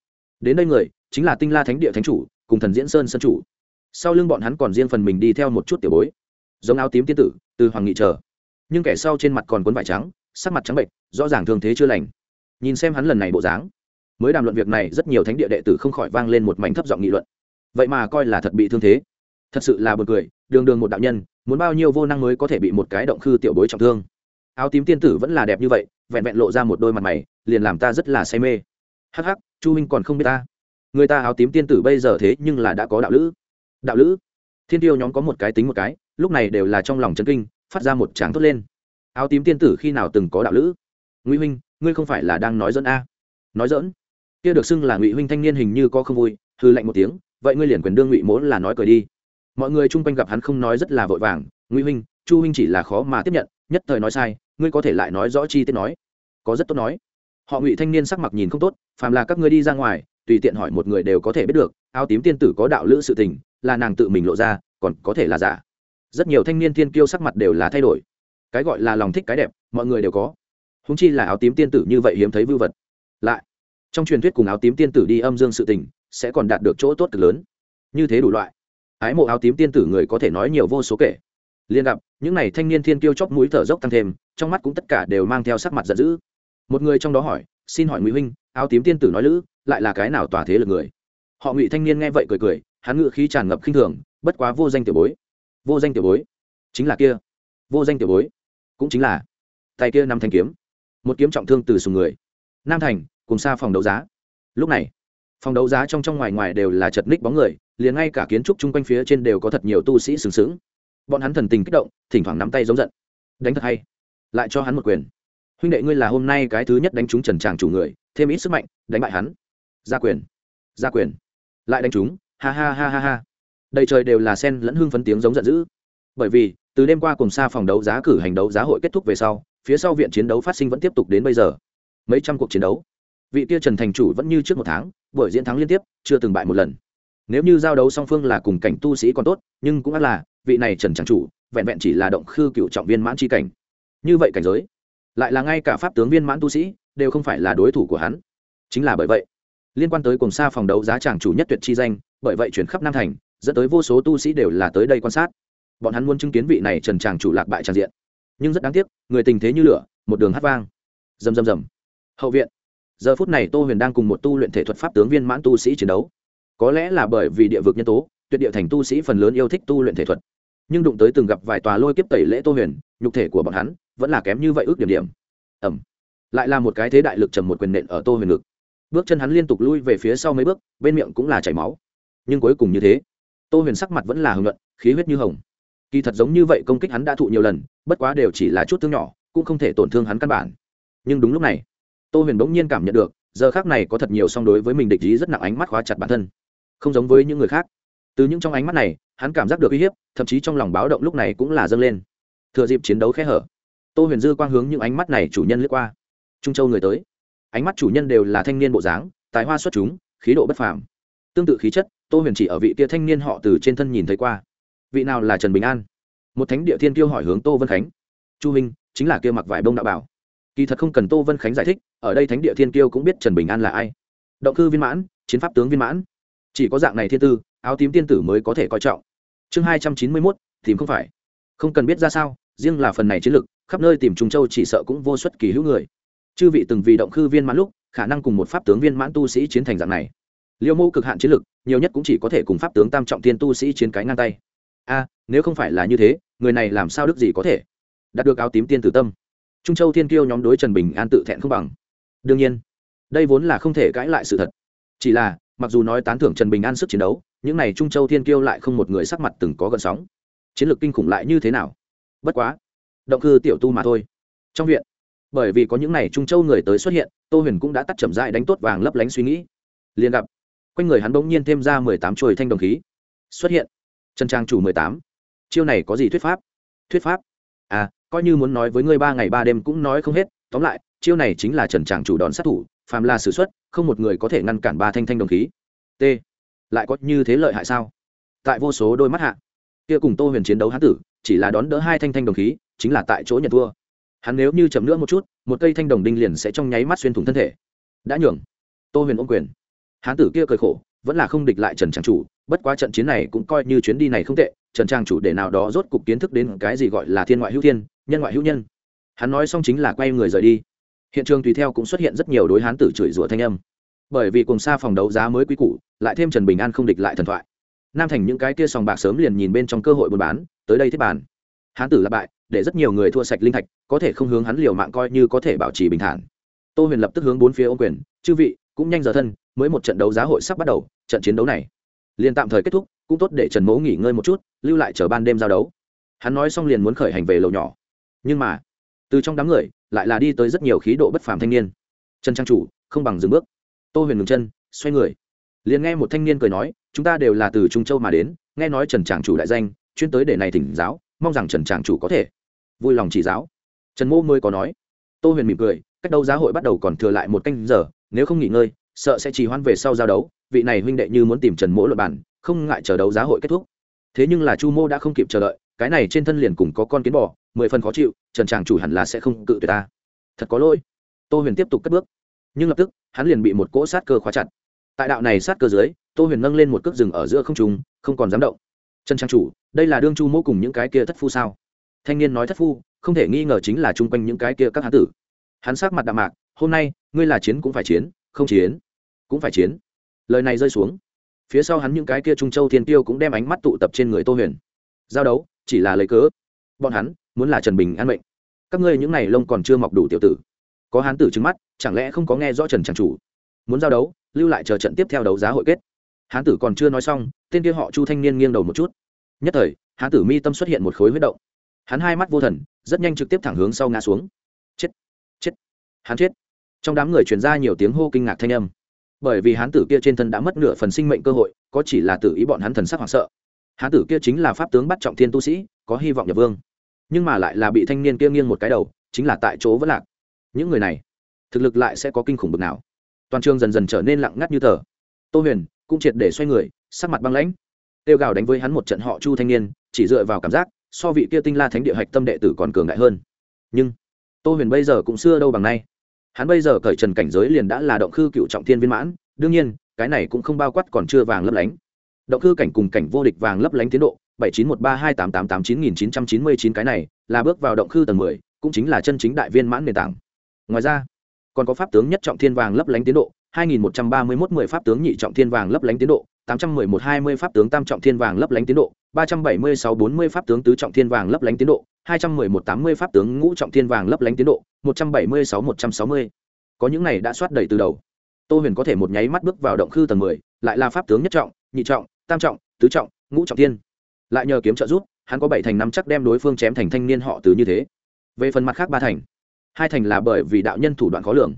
Đến đây người, chính là tinh la thánh địa thánh chủ, cùng thần diễn sơn sân chủ. Sau lưng bọn hắn còn riêng phần mình đi theo một chút tiểu bối. Giống áo tím tiên tử, từ hoàng nghị chờ nhưng kẻ sau trên mặt còn cuốn vải trắng, sắc mặt trắng bệnh rõ ràng thương thế chưa lành. Nhìn xem hắn lần này bộ dáng, mới đàm luận việc này, rất nhiều thánh địa đệ tử không khỏi vang lên một mảnh thấp giọng nghị luận. Vậy mà coi là thật bị thương thế. Thật sự là b u ồ n cười, đường đường một đạo nhân, muốn bao nhiêu vô năng mới có thể bị một cái động khư tiểu bối trọng thương. Áo tím tiên tử vẫn là đẹp như vậy, vẹn vẹn lộ ra một đôi mặt mày, liền làm ta rất là say mê. Hắc hắc, chu minh còn không biết ta. Người ta áo tím tiên tử bây giờ thế nhưng là đã có đạo lữ. Đạo lữ? Thiên tiêu nhóm có một cái tính một cái, lúc này đều là trong lòng chân kinh phát ra một tràng thốt lên. Áo tím tiên tử khi nào từng có đạo lữ? Ngụy huynh, ngươi không phải là đang nói dẫn a? Nói dẫn kia được xưng là ngụy huynh thanh niên hình như có không vui hư lạnh một tiếng, vậy ngươi liền quyền đương ngụy mỗ là nói cười đi. Mọi người chung quanh gặp hắn không nói rất là vội vàng, ngụy huynh, chu huynh chỉ là khó mà tiếp nhận, nhất thời nói sai, ngươi có thể lại nói rõ chi tiết nói. Có rất tốt nói. Họ ngụy thanh niên sắc mặt nhìn không tốt, phàm là các ngươi đi ra ngoài, tùy tiện hỏi một người đều có thể biết được, áo tím tiên tử có đạo lữ sự tình, là nàng tự mình lộ ra, còn có thể là giả rất nhiều thanh niên tiên kiêu sắc mặt đều là thay đổi. Cái gọi là lòng thích cái đẹp, mọi người đều có. Húng chi là áo tím tiên tử như vậy hiếm thấy vưu vật. Lại, trong truyền thuyết cùng áo tím tiên tử đi âm dương sự tình, sẽ còn đạt được chỗ tốt cực lớn. Như thế đủ loại. Ái mộ áo tím tiên tử người có thể nói nhiều vô số kể. Liên gặp, những n à y thanh niên thiên kiêu chóc mũi thở dốc tăng thêm, trong mắt cũng tất cả đều mang theo sắc mặt giận dữ. Một người trong đó hỏi, xin hỏi ngụy huynh, áo tím tiên tử nói lữ, lại là cái nào tòa thế lực người? Họ ngụy thanh niên nghe vậy cười cười, hắn ngự khí tràn ngập khinh thường, bất quá vô danh tiểu bối vô danh tiểu bối. Chính là kia. Vô danh tiểu bối. Cũng chính là. Tay kia năm thanh kiếm. Một kiếm trọng thương từ sùng người. Nam thành, cùng xa phòng đấu giá. Lúc này, phòng đấu giá trong trong ngoài ngoài đều là chật ních bóng người, liền ngay cả kiến trúc chung quanh phía trên đều có thật nhiều tu sĩ sừng sững. Bọn hắn thần tình kích động, thỉnh thoảng nắm tay giống giận. Đánh thật hay. Lại cho hắn một quyền. Huynh đệ ngươi là hôm nay cái thứ nhất đánh trúng trần tràng chủ người, thêm ít sức mạnh, đánh bại hắn. Ra quyền. Ra quyền. Lại đánh trúng. Ha ha ha ha ha đầy trời đều là sen lẫn hương phấn tiếng giống giận dữ. Bởi vì, từ đêm qua cùng xa phòng đấu giá cử hành đấu giá hội kết thúc về sau, phía sau viện chiến đấu phát sinh vẫn tiếp tục đến bây giờ. Mấy trăm cuộc chiến đấu. Vị kia trần thành chủ vẫn như trước một tháng, buổi diễn thắng liên tiếp, chưa từng bại một lần. Nếu như giao đấu song phương là cùng cảnh tu sĩ còn tốt, nhưng cũng là, vị này trần tràng chủ, vẹn vẹn chỉ là động khư cựu trọng viên mãn c cảnh. Như vậy cảnh giới, lại là ngay cả pháp tướng viên mãn tu sĩ, đều không phải là đối thủ của hắn. Chính là bởi vậy, liên quan tới cùng xa phòng đấu giá tràng chủ nhất tuyệt chi danh, bởi vậy chuyển khắp nam thành dẫn tới vô số tu sĩ đều là tới đây quan sát. Bọn hắn muốn chứng kiến vị này trần tràng chủ lạc bại tràn diện. Nhưng rất đáng tiếc, người tình thế như lửa, một đường hát vang. Rầm rầm rầm. Hậu viện. Giờ phút này tô huyền đang cùng một tu luyện thể thuật pháp tướng viên mãn tu sĩ chiến đấu. Có lẽ là bởi vì địa vực nhân tố, tuyệt địa thành tu sĩ phần lớn yêu thích tu luyện thể thuật. Nhưng đụng tới từng gặp vài tòa lôi kiếp tẩy lễ tô huyền, nhục thể của bọn hắn vẫn là kém như vậy ước điểm điểm. Ẩm lại là một cái thế đại lực trầm một quyền nện ở tô huyền ngực. Bước chân hắn liên tục lui về phía sau mấy bước, bên miệng cũng là chảy máu. Nhưng cuối cùng như thế tô huyền sắc mặt vẫn là hưng luận khí huyết như hồng. Kỳ thật giống như vậy công kích hắn đã thụ nhiều lần, bất quá đều chỉ là chút thương nhỏ, cũng không thể tổn thương hắn căn bản. Nhưng đúng lúc này, tô huyền bỗng nhiên cảm nhận được, giờ khác này có thật nhiều song đối với mình địch ý rất nặng ánh mắt khóa chặt bản thân. Không giống với những người khác. Từ những trong ánh mắt này, hắn cảm giác được uy hiếp, thậm chí trong lòng báo động lúc này cũng là dâng lên. Thừa dịp chiến đấu khẽ hở, tô huyền dư quang hướng những ánh mắt này chủ nhân lướt qua. Trung châu người tới. Ánh mắt chủ nhân đều là thanh niên bộ dáng, tài hoa xuất chúng, khí độ bất phàm tương tự khí chất, tô huyền chỉ ở vị kia thanh niên họ từ trên thân nhìn thấy qua. Vị nào là trần bình an? Một thánh địa thiên kiêu hỏi hướng tô vân khánh. Chu minh chính là kia mặc vải bông đạo bảo. Kỳ thật không cần tô vân khánh giải thích, ở đây thánh địa thiên kiêu cũng biết trần bình an là ai. Động cư viên mãn, chiến pháp tướng viên mãn. Chỉ có dạng này thiên tư, áo tím tiên tử mới có thể coi trọng. Chương hai trăm chín mươi mốt, tìm không phải. Không cần biết ra sao, riêng là phần này chiến lược khắp nơi tìm trung châu chỉ sợ cũng vô suất kỳ hữu người. Chư vị từng vì động cư viên mãn lúc, khả năng cùng một pháp tướng viên mãn tu sĩ chiến thành dạng này liêu mô cực hạn chiến lực, nhiều nhất cũng chỉ có thể cùng pháp tướng tam trọng Thiên tu sĩ chiến cái ngang tay. A nếu không phải là như thế người này làm sao đức gì có thể? Đạt được áo tím tiên tử tâm. Trung châu thiên kiêu nhóm đối trần bình an tự thẹn không bằng. Đương nhiên đây vốn là không thể cãi lại sự thật. Chỉ là mặc dù nói tán thưởng trần bình an sức chiến đấu những n à y trung châu thiên kiêu lại không một người sắc mặt từng có gần sóng. Chiến lược kinh khủng lại như thế nào? Bất quá động cơ tiểu tu mà thôi. Trong viện bởi vì có những n à y trung châu người tới xuất hiện tô huyền cũng đã tắt chậm dại đánh tốt vàng lấp lánh suy nghĩ. Liền gặp quanh người hắn bỗng nhiên thêm ra mười tám chuôi thanh đồng khí. Xuất hiện. Trần trang chủ mười tám. Chiêu này có gì thuyết pháp? Thuyết pháp? À coi như muốn nói với ngươi ba ngày ba đêm cũng nói không hết. Tóm lại, chiêu này chính là trần tràng chủ đón sát thủ, phàm là s ử x u ấ t không một người có thể ngăn cản ba thanh thanh đồng khí. T. Lại có như thế lợi hại sao? Tại vô số đôi mắt hạ, kia cùng tô huyền chiến đấu hán tử, chỉ là đón đỡ hai thanh thanh đồng khí, chính là tại chỗ nhận thua. Hắn nếu như chậm nữa một chút, một cây thanh đồng đinh liền sẽ trong nháy mắt xuyên thủng thân thể. Đã nhường, tô huyền ôm quyền hán tử kia cười khổ vẫn là không địch lại trần Trang chủ bất quá trận chiến này cũng coi như chuyến đi này không tệ trần trang chủ để nào đó rốt cục kiến thức đến cái gì gọi là thiên ngoại hữu thiên nhân ngoại hữu nhân. Hắn nói xong chính là quay người rời đi. Hiện trường tùy theo cũng xuất hiện rất nhiều đối hán tử chửi rủa thanh âm. Bởi vì cùng xa phòng đấu giá mới quý cũ, lại thêm trần bình an không địch lại thần thoại. Nam thành những cái kia sòng bạc sớm liền nhìn bên trong cơ hội buôn bán tới đây thiết bàn hán tử là bại để rất nhiều người thua sạch linh thạch có thể không hướng hắn liều mạng coi như có thể bảo trì bình thản. Tô huyền lập tức hướng bốn phía ô quyền chư vị cũng nhanh giờ thân, mới một trận đấu giá hội sắp bắt đầu, trận chiến đấu này liền tạm thời kết thúc, cũng tốt để trần mỗ nghỉ ngơi một chút, lưu lại chờ ban đêm giao đấu. Hắn nói xong liền muốn khởi hành về lầu nhỏ. Nhưng mà, từ trong đám người, lại là đi tới rất nhiều khí độ bất phàm thanh niên. Trần trang chủ, không bằng dừng bước. Tô huyền ngừng chân, xoay người. Liền nghe một thanh niên cười nói, chúng ta đều là từ trung châu mà đến, nghe nói trần tràng chủ đại danh, chuyên tới để này thỉnh giáo, mong rằng trần tràng chủ có thể vui lòng chỉ giáo. Trần mô mới có nói. Tô huyền mỉm cười, cách đấu giá hội bắt đầu còn thừa lại một canh giờ nếu không nghỉ ngơi, sợ sẽ trì hoãn về sau giao đấu, vị này huynh đệ như muốn tìm trần mỗ luật bản không ngại chờ đấu giá hội kết thúc. Thế nhưng là chu mô đã không kịp chờ đợi, cái này trên thân liền cùng có con kiến bò, mười phần khó chịu, trần tràng chủ hẳn là sẽ không cự tuyệt ta. Thật có lỗi. Tô huyền tiếp tục cất bước. Nhưng lập tức, hắn liền bị một cỗ sát cơ khóa chặt. Tại đạo này sát cơ dưới, tô huyền nâng lên một cước rừng ở giữa không trùng không còn dám động. Trần trang chủ, đây là đương chu mô cùng những cái kia thất phu sao? Thanh niên nói thất phu, không thể nghi ngờ chính là chung quanh những cái kia các hán tử. Hắn sát mặt đạm mạc hôm nay, ngươi là chiến cũng phải chiến, không chiến cũng phải chiến. Lời này rơi xuống. Phía sau hắn những cái kia trung châu thiên tiêu cũng đem ánh mắt tụ tập trên người tô huyền. Giao đấu, chỉ là lấy cớ. Bọn hắn, muốn là trần bình an mệnh. Các ngươi những này lông còn chưa mọc đủ tiểu tử. Có hán tử trứng mắt, chẳng lẽ không có nghe rõ trần trang chủ? Muốn giao đấu, lưu lại chờ trận tiếp theo đấu giá hội kết. Hán tử còn chưa nói xong, tên kia họ chu thanh niên nghiêng đầu một chút. Nhất thời, hán tử mi tâm xuất hiện một khối huyết động. Hắn hai mắt vô thần, rất nhanh trực tiếp thẳng hướng sau ngã xuống. Chết chết. Hắn chết trong đám người truyền ra nhiều tiếng hô kinh ngạc thanh âm. Bởi vì hán tử kia trên thân đã mất nửa phần sinh mệnh cơ hội, có chỉ là tự ý bọn hắn thần sắc hoảng sợ. Hán tử kia chính là pháp tướng bắt trọng thiên tu sĩ, có hy vọng nhập vương. Nhưng mà lại là bị thanh niên kia nghiêng một cái đầu, chính là tại chỗ vẫn lạc. Những người này, thực lực lại sẽ có kinh khủng bực nào. Toàn trường dần dần trở nên lặng ngắt như tờ. Tô huyền cũng triệt để xoay người, sắc mặt băng lãnh. Tiêu gào đánh với hắn một trận họ chu thanh niên, chỉ dựa vào cảm giác, so vị kia tinh la thánh địa hạch tâm đệ tử còn cường đại hơn. Nhưng tô huyền bây giờ cũng xưa đâu bằng nay hắn bây giờ cởi trần cảnh giới liền đã là động khư cựu trọng thiên viên mãn, đương nhiên, cái này cũng không bao quát còn chưa vàng lấp lánh. Động khư cảnh cùng cảnh vô địch vàng lấp lánh tiến độ, bảy chín một ba hai tám tám tám chín nghìn chín trăm chín mươi chín cái này, là bước vào động khư tầng mười, cũng chính là chân chính đại viên mãn nền tảng. Ngoài ra, còn có pháp tướng nhất trọng thiên vàng lấp lánh tiến độ, hai nghìn một trăm ba mươi mốt mười pháp tướng nhị trọng thiên vàng lấp lánh tiến độ tám trăm mười một hai mươi pháp tướng tam trọng thiên vàng lấp lánh tiến độ, ba trăm bảy mươi sáu bốn mươi pháp tướng tứ trọng thiên vàng lấp lánh tiến độ, hai trăm mười một tám mươi pháp tướng ngũ trọng thiên vàng lấp lánh tiến độ, một trăm bảy mươi sáu một trăm sáu mươi. Có những này đã soát đầy từ đầu. Tô huyền có thể một nháy mắt bước vào động khư tầng mười, lại là pháp tướng nhất trọng, nhị trọng, tam trọng, tứ trọng, ngũ trọng thiên. Lại nhờ kiếm trợ giúp, hắn có bảy thành năm chắc đem đối phương chém thành thanh niên họ từ như thế. Về phần mặt khác ba thành, hai thành là bởi vì đạo nhân thủ đoạn khó lường.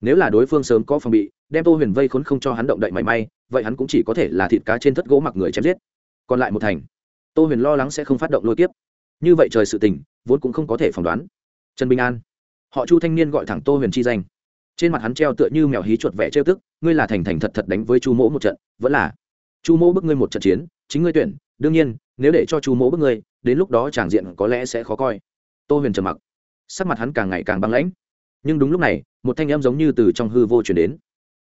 Nếu là đối phương sớm có phòng bị đem tô huyền vây khốn không cho hắn động đậy mảy may, vậy hắn cũng chỉ có thể là thịt cá trên thất gỗ mặc người chém giết. Còn lại một thành, tô huyền lo lắng sẽ không phát động lôi tiếp như vậy trời sự tình, vốn cũng không có thể phỏng đoán. Trần bình an, họ chu thanh niên gọi thẳng tô huyền chi danh. Trên mặt hắn treo tựa như mèo hí chuột vẽ trêu tức, ngươi là thành thành thật thật đánh với chu mỗ một trận, vẫn là. Chu mỗ bức ngươi một trận chiến, chính ngươi tuyển, đương nhiên, nếu để cho chu mỗ bức ngươi, đến lúc đó tràng diện có lẽ sẽ khó coi. Tô huyền trầm mặc. Sắc mặt hắn càng ngày càng băng lãnh. Nhưng đúng lúc này, một thanh âm giống như từ trong hư vô chuyển đến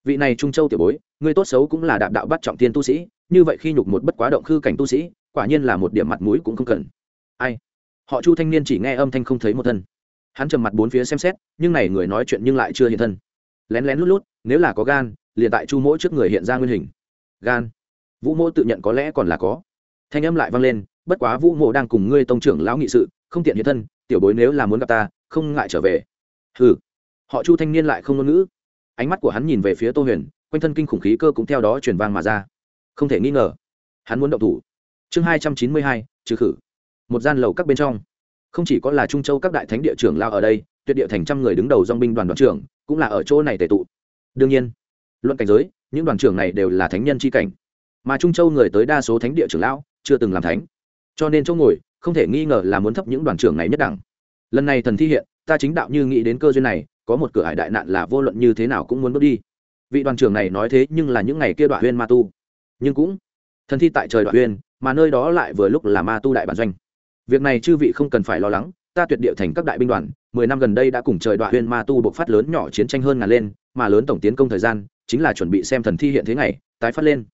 vị này trung châu tiểu bối, người tốt xấu cũng là đạp đạo bắt trọng tiên tu sĩ, như vậy khi nhục một bất quá động khư cảnh tu sĩ, quả nhiên là một điểm mặt mũi cũng không cần. Ai? Họ chu thanh niên chỉ nghe âm thanh không thấy một thân. Hắn trầm mặt bốn phía xem xét, nhưng này người nói chuyện nhưng lại chưa hiện thân. Lén lén lút lút, nếu là có gan, liền tại chu mỗi trước người hiện ra nguyên hình. Gan? Vũ mỗ tự nhận có lẽ còn là có. Thanh âm lại vang lên, bất quá vũ mỗ đang cùng ngươi tông trưởng lão nghị sự, không tiện hiện thân, tiểu bối nếu là muốn gặp ta, không ngại trở về. Ừ họ chu thanh niên lại không ngôn ngữ ánh mắt của hắn nhìn về phía tô huyền, quanh thân kinh khủng khí cơ cũng theo đó chuyển vang mà ra. Không thể nghi ngờ, hắn muốn động thủ. Chương hai trăm chín mươi hai, trừ khử. Một gian lầu các bên trong. Không chỉ có là trung châu các đại thánh địa trưởng lao ở đây, tuyệt địa thành trăm người đứng đầu dong binh đoàn đoàn trưởng cũng là ở chỗ này tệ tụ. Đương nhiên, luận cảnh giới, những đoàn trưởng này đều là thánh nhân c h i cảnh. Mà trung châu người tới đa số thánh địa trưởng lão, chưa từng làm thánh. Cho nên chỗ ngồi, không thể nghi ngờ là muốn thấp những đoàn trưởng này nhất đẳng. Lần này thần thi hiện, ta chính đạo như nghĩ đến cơ duyên này có một cửa hải đại nạn là vô luận như thế nào cũng muốn bước đi. Vị đoàn trưởng này nói thế nhưng là những ngày kia đoạn huyên ma tu. Nhưng cũng, thần thi tại trời đoạn huyên, mà nơi đó lại vừa lúc là ma tu đại bản doanh. Việc này chư vị không cần phải lo lắng, ta tuyệt địa thành các đại binh đoàn, mười năm gần đây đã cùng trời đoạn huyên ma tu buộc phát lớn nhỏ chiến tranh hơn ngàn lên, mà lớn tổng tiến công thời gian, chính là chuẩn bị xem thần thi hiện thế ngày, tái phát lên.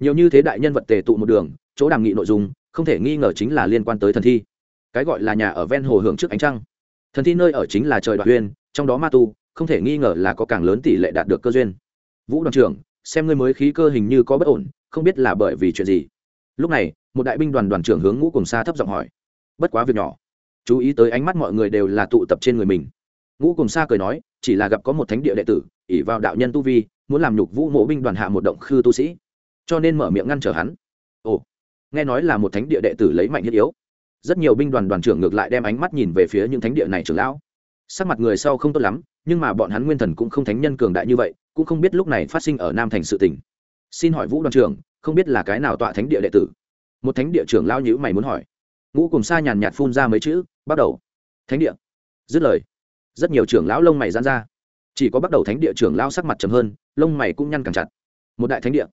Nhiều như thế đại nhân vật tề tụ một đường, chỗ đàm nghị nội dung, không thể nghi ngờ chính là liên quan tới thần thi. Cái gọi là nhà ở ven hồ hưởng trước ánh trăng thần thi nơi ở chính là trời đoạn huyên trong đó ma tu, không thể nghi ngờ là có càng lớn tỷ lệ đạt được cơ duyên. Vũ đoàn trưởng, xem ngươi mới khí cơ hình như có bất ổn, không biết là bởi vì chuyện gì. Lúc này, một đại binh đoàn đoàn trưởng hướng ngũ cùng xa thấp giọng hỏi. Bất quá việc nhỏ. Chú ý tới ánh mắt mọi người đều là tụ tập trên người mình. Ngũ cùng xa cười nói, chỉ là gặp có một thánh địa đệ tử ỉ vào đạo nhân tu vi, muốn làm nhục vũ mộ binh đoàn hạ một động khư tu sĩ. Cho nên mở miệng ngăn trở hắn. Ồ, nghe nói là một thánh địa đệ tử lấy mạnh thiết yếu rất nhiều binh đoàn đoàn trưởng ngược lại đem ánh mắt nhìn về phía những thánh địa này trưởng lão. Sắc mặt người sau không tốt lắm, nhưng mà bọn hắn nguyên thần cũng không thánh nhân cường đại như vậy, cũng không biết lúc này phát sinh ở nam thành sự tỉnh xin hỏi vũ đoàn trưởng, không biết là cái nào tọa thánh địa đệ tử? Một thánh địa trưởng lao nhữ mày muốn hỏi. Ngũ cùng xa nhàn nhạt phun ra mấy chữ, bắt đầu. Thánh địa. Dứt lời. Rất nhiều trưởng lão lông mày dán ra. Chỉ có bắt đầu thánh địa trưởng lao sắc mặt trầm hơn, lông mày cũng nhăn càng chặt. Một đại thánh địa.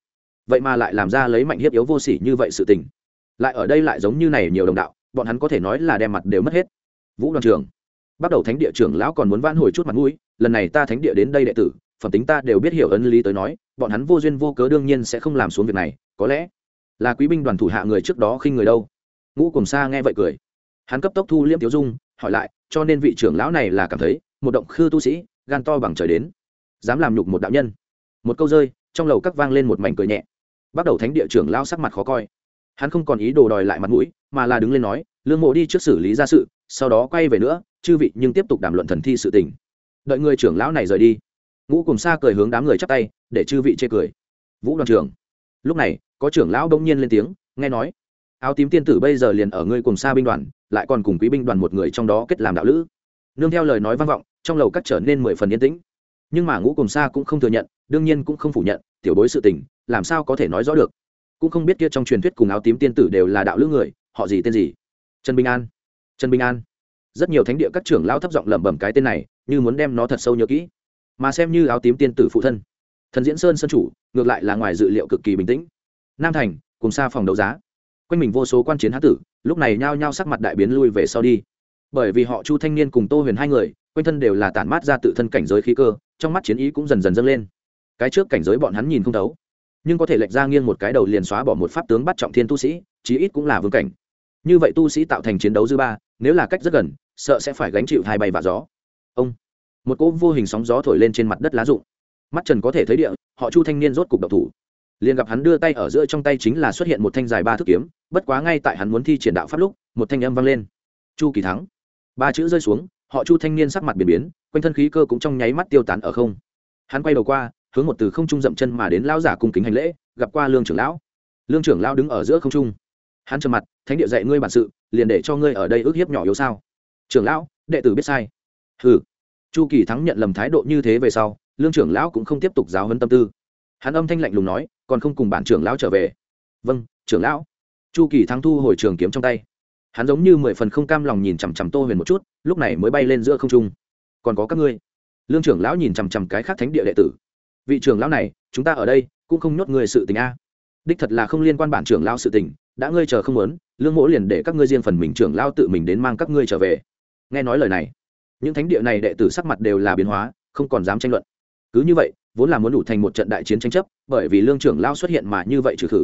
Vậy mà lại làm ra lấy mạnh hiếp yếu vô sỉ như vậy sự tình. Lại ở đây lại giống như này nhiều đồng đạo bọn hắn có thể nói là đem mặt đều mất hết. Vũ đoàn trưởng, bắt đầu thánh địa trưởng lão còn muốn vãn hồi chút mặt mũi, lần này ta thánh địa đến đây đệ tử, phẩm tính ta đều biết hiểu ân lý tới nói, bọn hắn vô duyên vô cớ đương nhiên sẽ không làm xuống việc này, có lẽ là quý binh đoàn thủ hạ người trước đó khinh người đâu. Ngũ cùng xa nghe vậy cười. Hắn cấp tốc thu liêm tiểu dung, hỏi lại, cho nên vị trưởng lão này là cảm thấy, một động khư tu sĩ, gan to bằng trời đến, dám làm nhục một đạo nhân. Một câu rơi, trong lầu các vang lên một mảnh cười nhẹ. Bắt đầu thánh địa trưởng lao sắc mặt khó coi hắn không còn ý đồ đòi lại mặt mũi, mà là đứng lên nói, lương mộ đi trước xử lý ra sự, sau đó quay về nữa, chư vị nhưng tiếp tục đàm luận thần thi sự tình. Đợi người trưởng lão này rời đi. Ngũ cùng xa cười hướng đám người chắp tay, để chư vị chê cười. Vũ đoàn trưởng. Lúc này, có trưởng lão đông nhiên lên tiếng, nghe nói, áo tím tiên tử bây giờ liền ở ngươi cùng xa binh đoàn, lại còn cùng quý binh đoàn một người trong đó kết làm đạo lữ. Nương theo lời nói vang vọng, trong lầu cắt trở nên mười phần yên tĩnh. Nhưng mà ngũ cùng xa cũng không thừa nhận, đương nhiên cũng không phủ nhận, tiểu bối sự tình, làm sao có thể nói rõ được? Cũng không biết kia trong truyền thuyết cùng áo tím tiên tử đều là đạo lữ người, họ gì tên gì? Trần bình an. Trần bình an. Rất nhiều thánh địa các trưởng lão thấp giọng lẩm bẩm cái tên này, như muốn đem nó thật sâu nhớ kỹ. Mà xem như áo tím tiên tử phụ thân, thần diễn sơn sân chủ, ngược lại là ngoài dự liệu cực kỳ bình tĩnh. Nam thành, cùng xa phòng đấu giá. Quanh mình vô số quan chiến hán tử, lúc này nhao nhao sắc mặt đại biến lui về sau đi. Bởi vì họ chu thanh niên cùng tô huyền hai người, quanh thân đều là tản mát ra tự thân cảnh giới khí cơ, trong mắt chiến ý cũng dần dần dâng lên. Cái trước cảnh giới bọn hắn nhìn không thấu nhưng có thể lệch ra nghiêng một cái đầu liền xóa bỏ một pháp tướng bắt trọng thiên tu sĩ, chí ít cũng là vương cảnh. Như vậy tu sĩ tạo thành chiến đấu dư ba, nếu là cách rất gần, sợ sẽ phải gánh chịu hai bay và gió. Ông. Một cỗ vô hình sóng gió thổi lên trên mặt đất lá rụng. Mắt trần có thể thấy địa, họ chu thanh niên rốt cục độc thủ. Liền gặp hắn đưa tay ở giữa trong tay chính là xuất hiện một thanh dài ba thước kiếm, bất quá ngay tại hắn muốn thi triển đạo pháp lúc, một thanh âm vang lên. Chu kỳ thắng. Ba chữ rơi xuống, họ chu thanh niên sắc mặt biển biến, quanh thân khí cơ cũng trong nháy mắt tiêu tán ở không. Hắn quay đầu qua hướng một từ không trung dậm chân mà đến lão giả cung kính hành lễ, gặp qua lương trưởng lão. Lương trưởng lão đứng ở giữa không trung. Hắn trầm mặt, thánh địa dạy ngươi bản sự, liền để cho ngươi ở đây ước hiếp nhỏ yếu sao? Trưởng lão, đệ tử biết sai. Hừ. Chu kỳ thắng nhận lầm thái độ như thế về sau, lương trưởng lão cũng không tiếp tục giáo hấn tâm tư. Hắn âm thanh lạnh lùng nói, còn không cùng bản trưởng lão trở về. Vâng trưởng lão. Chu kỳ thắng thu hồi trường kiếm trong tay. Hắn giống như mười phần không cam lòng nhìn chằm chằm tô huyền một chút, lúc này mới bay lên giữa không trung. Còn có các ngươi. Lương trưởng lão nhìn chằm chằm cái khác thánh địa đệ tử vị trưởng lão này, chúng ta ở đây cũng không nhốt người sự tình a. Đích thật là không liên quan bản trưởng lão sự tình, đã ngươi chờ không muốn, lương mỗ liền để các ngươi riêng phần mình trưởng lão tự mình đến mang các ngươi trở về. Nghe nói lời này, những thánh địa này đệ tử sắc mặt đều là biến hóa, không còn dám tranh luận. Cứ như vậy, vốn là muốn đủ thành một trận đại chiến tranh chấp, bởi vì lương trưởng lao xuất hiện mà như vậy trừ khử.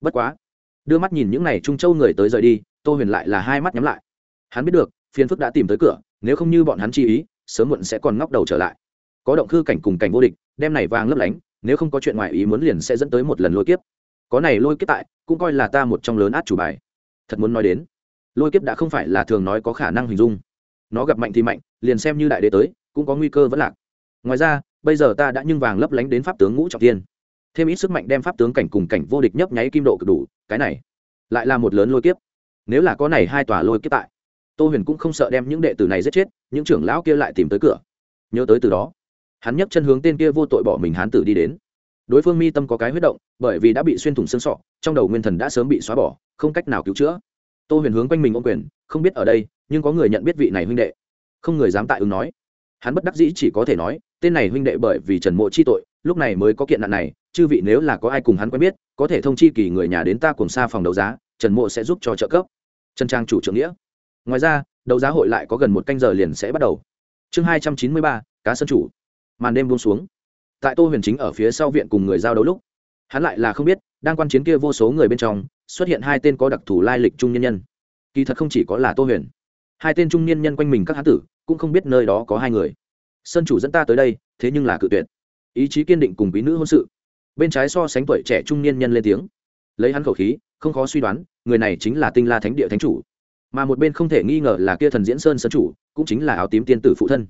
Bất quá, đưa mắt nhìn những n à y trung châu người tới rời đi, tô huyền lại là hai mắt nhắm lại. Hắn biết được, phiền phức đã tìm tới cửa, nếu không như bọn hắn chi ý, sớm muộn sẽ còn ngóc đầu trở lại có động khư cảnh cùng cảnh vô địch, đem này vàng lấp lánh, nếu không có chuyện ngoài ý muốn liền sẽ dẫn tới một lần lôi kiếp. Có này lôi kiếp tại, cũng coi là ta một trong lớn át chủ bài. Thật muốn nói đến, lôi kiếp đã không phải là thường nói có khả năng hình dung. Nó gặp mạnh thì mạnh, liền xem như đại đế tới, cũng có nguy cơ vẫn lạc. Ngoài ra, bây giờ ta đã nhưng vàng lấp lánh đến pháp tướng ngũ trọng tiên. Thêm ít sức mạnh đem pháp tướng cảnh cùng cảnh vô địch nhấp nháy kim độ cực đủ, cái này lại là một lớn lôi kiếp. Nếu là có này hai tòa lôi kiếp tại, tô huyền cũng không sợ đem những đệ tử này giết chết, những trưởng lão kia lại tìm tới cửa. Nhớ tới từ đó hắn nhấc chân hướng tên kia vô tội bỏ mình hán tử đi đến. Đối phương mi tâm có cái huyết động, bởi vì đã bị xuyên thủng xương sọ, trong đầu nguyên thần đã sớm bị xóa bỏ, không cách nào cứu chữa. Tô huyền hướng quanh mình ô quyền, không biết ở đây, nhưng có người nhận biết vị này huynh đệ. Không người dám tại ứng nói. Hắn bất đắc dĩ chỉ có thể nói, tên này huynh đệ bởi vì trần mộ chi tội, lúc này mới có kiện nạn này, chư vị nếu là có ai cùng hắn quen biết, có thể thông chi kỳ người nhà đến ta cùng xa phòng đấu giá, trần mộ sẽ giúp cho trợ cấp. Trần trang chủ trưởng nghĩa. Ngoài ra, đấu giá hội lại có gần một canh giờ liền sẽ bắt đầu. Chương hai trăm chín mươi ba, cá sân chủ màn đêm buông xuống. Tại tô huyền chính ở phía sau viện cùng người giao đấu lúc, hắn lại là không biết, đang quan chiến kia vô số người bên trong, xuất hiện hai tên có đặc thù lai lịch trung nhân nhân. Kỳ thật không chỉ có là tô huyền, hai tên trung niên nhân quanh mình các hán tử cũng không biết nơi đó có hai người. Sơn chủ dẫn ta tới đây, thế nhưng là cự tuyệt. Ý chí kiên định cùng quý nữ hôn sự. Bên trái so sánh tuổi trẻ trung niên nhân lên tiếng. Lấy hắn khẩu khí, không khó suy đoán, người này chính là tinh la thánh địa thánh chủ. Mà một bên không thể nghi ngờ là kia thần diễn sơn sơn chủ, cũng chính là áo tím tiên tử phụ thân.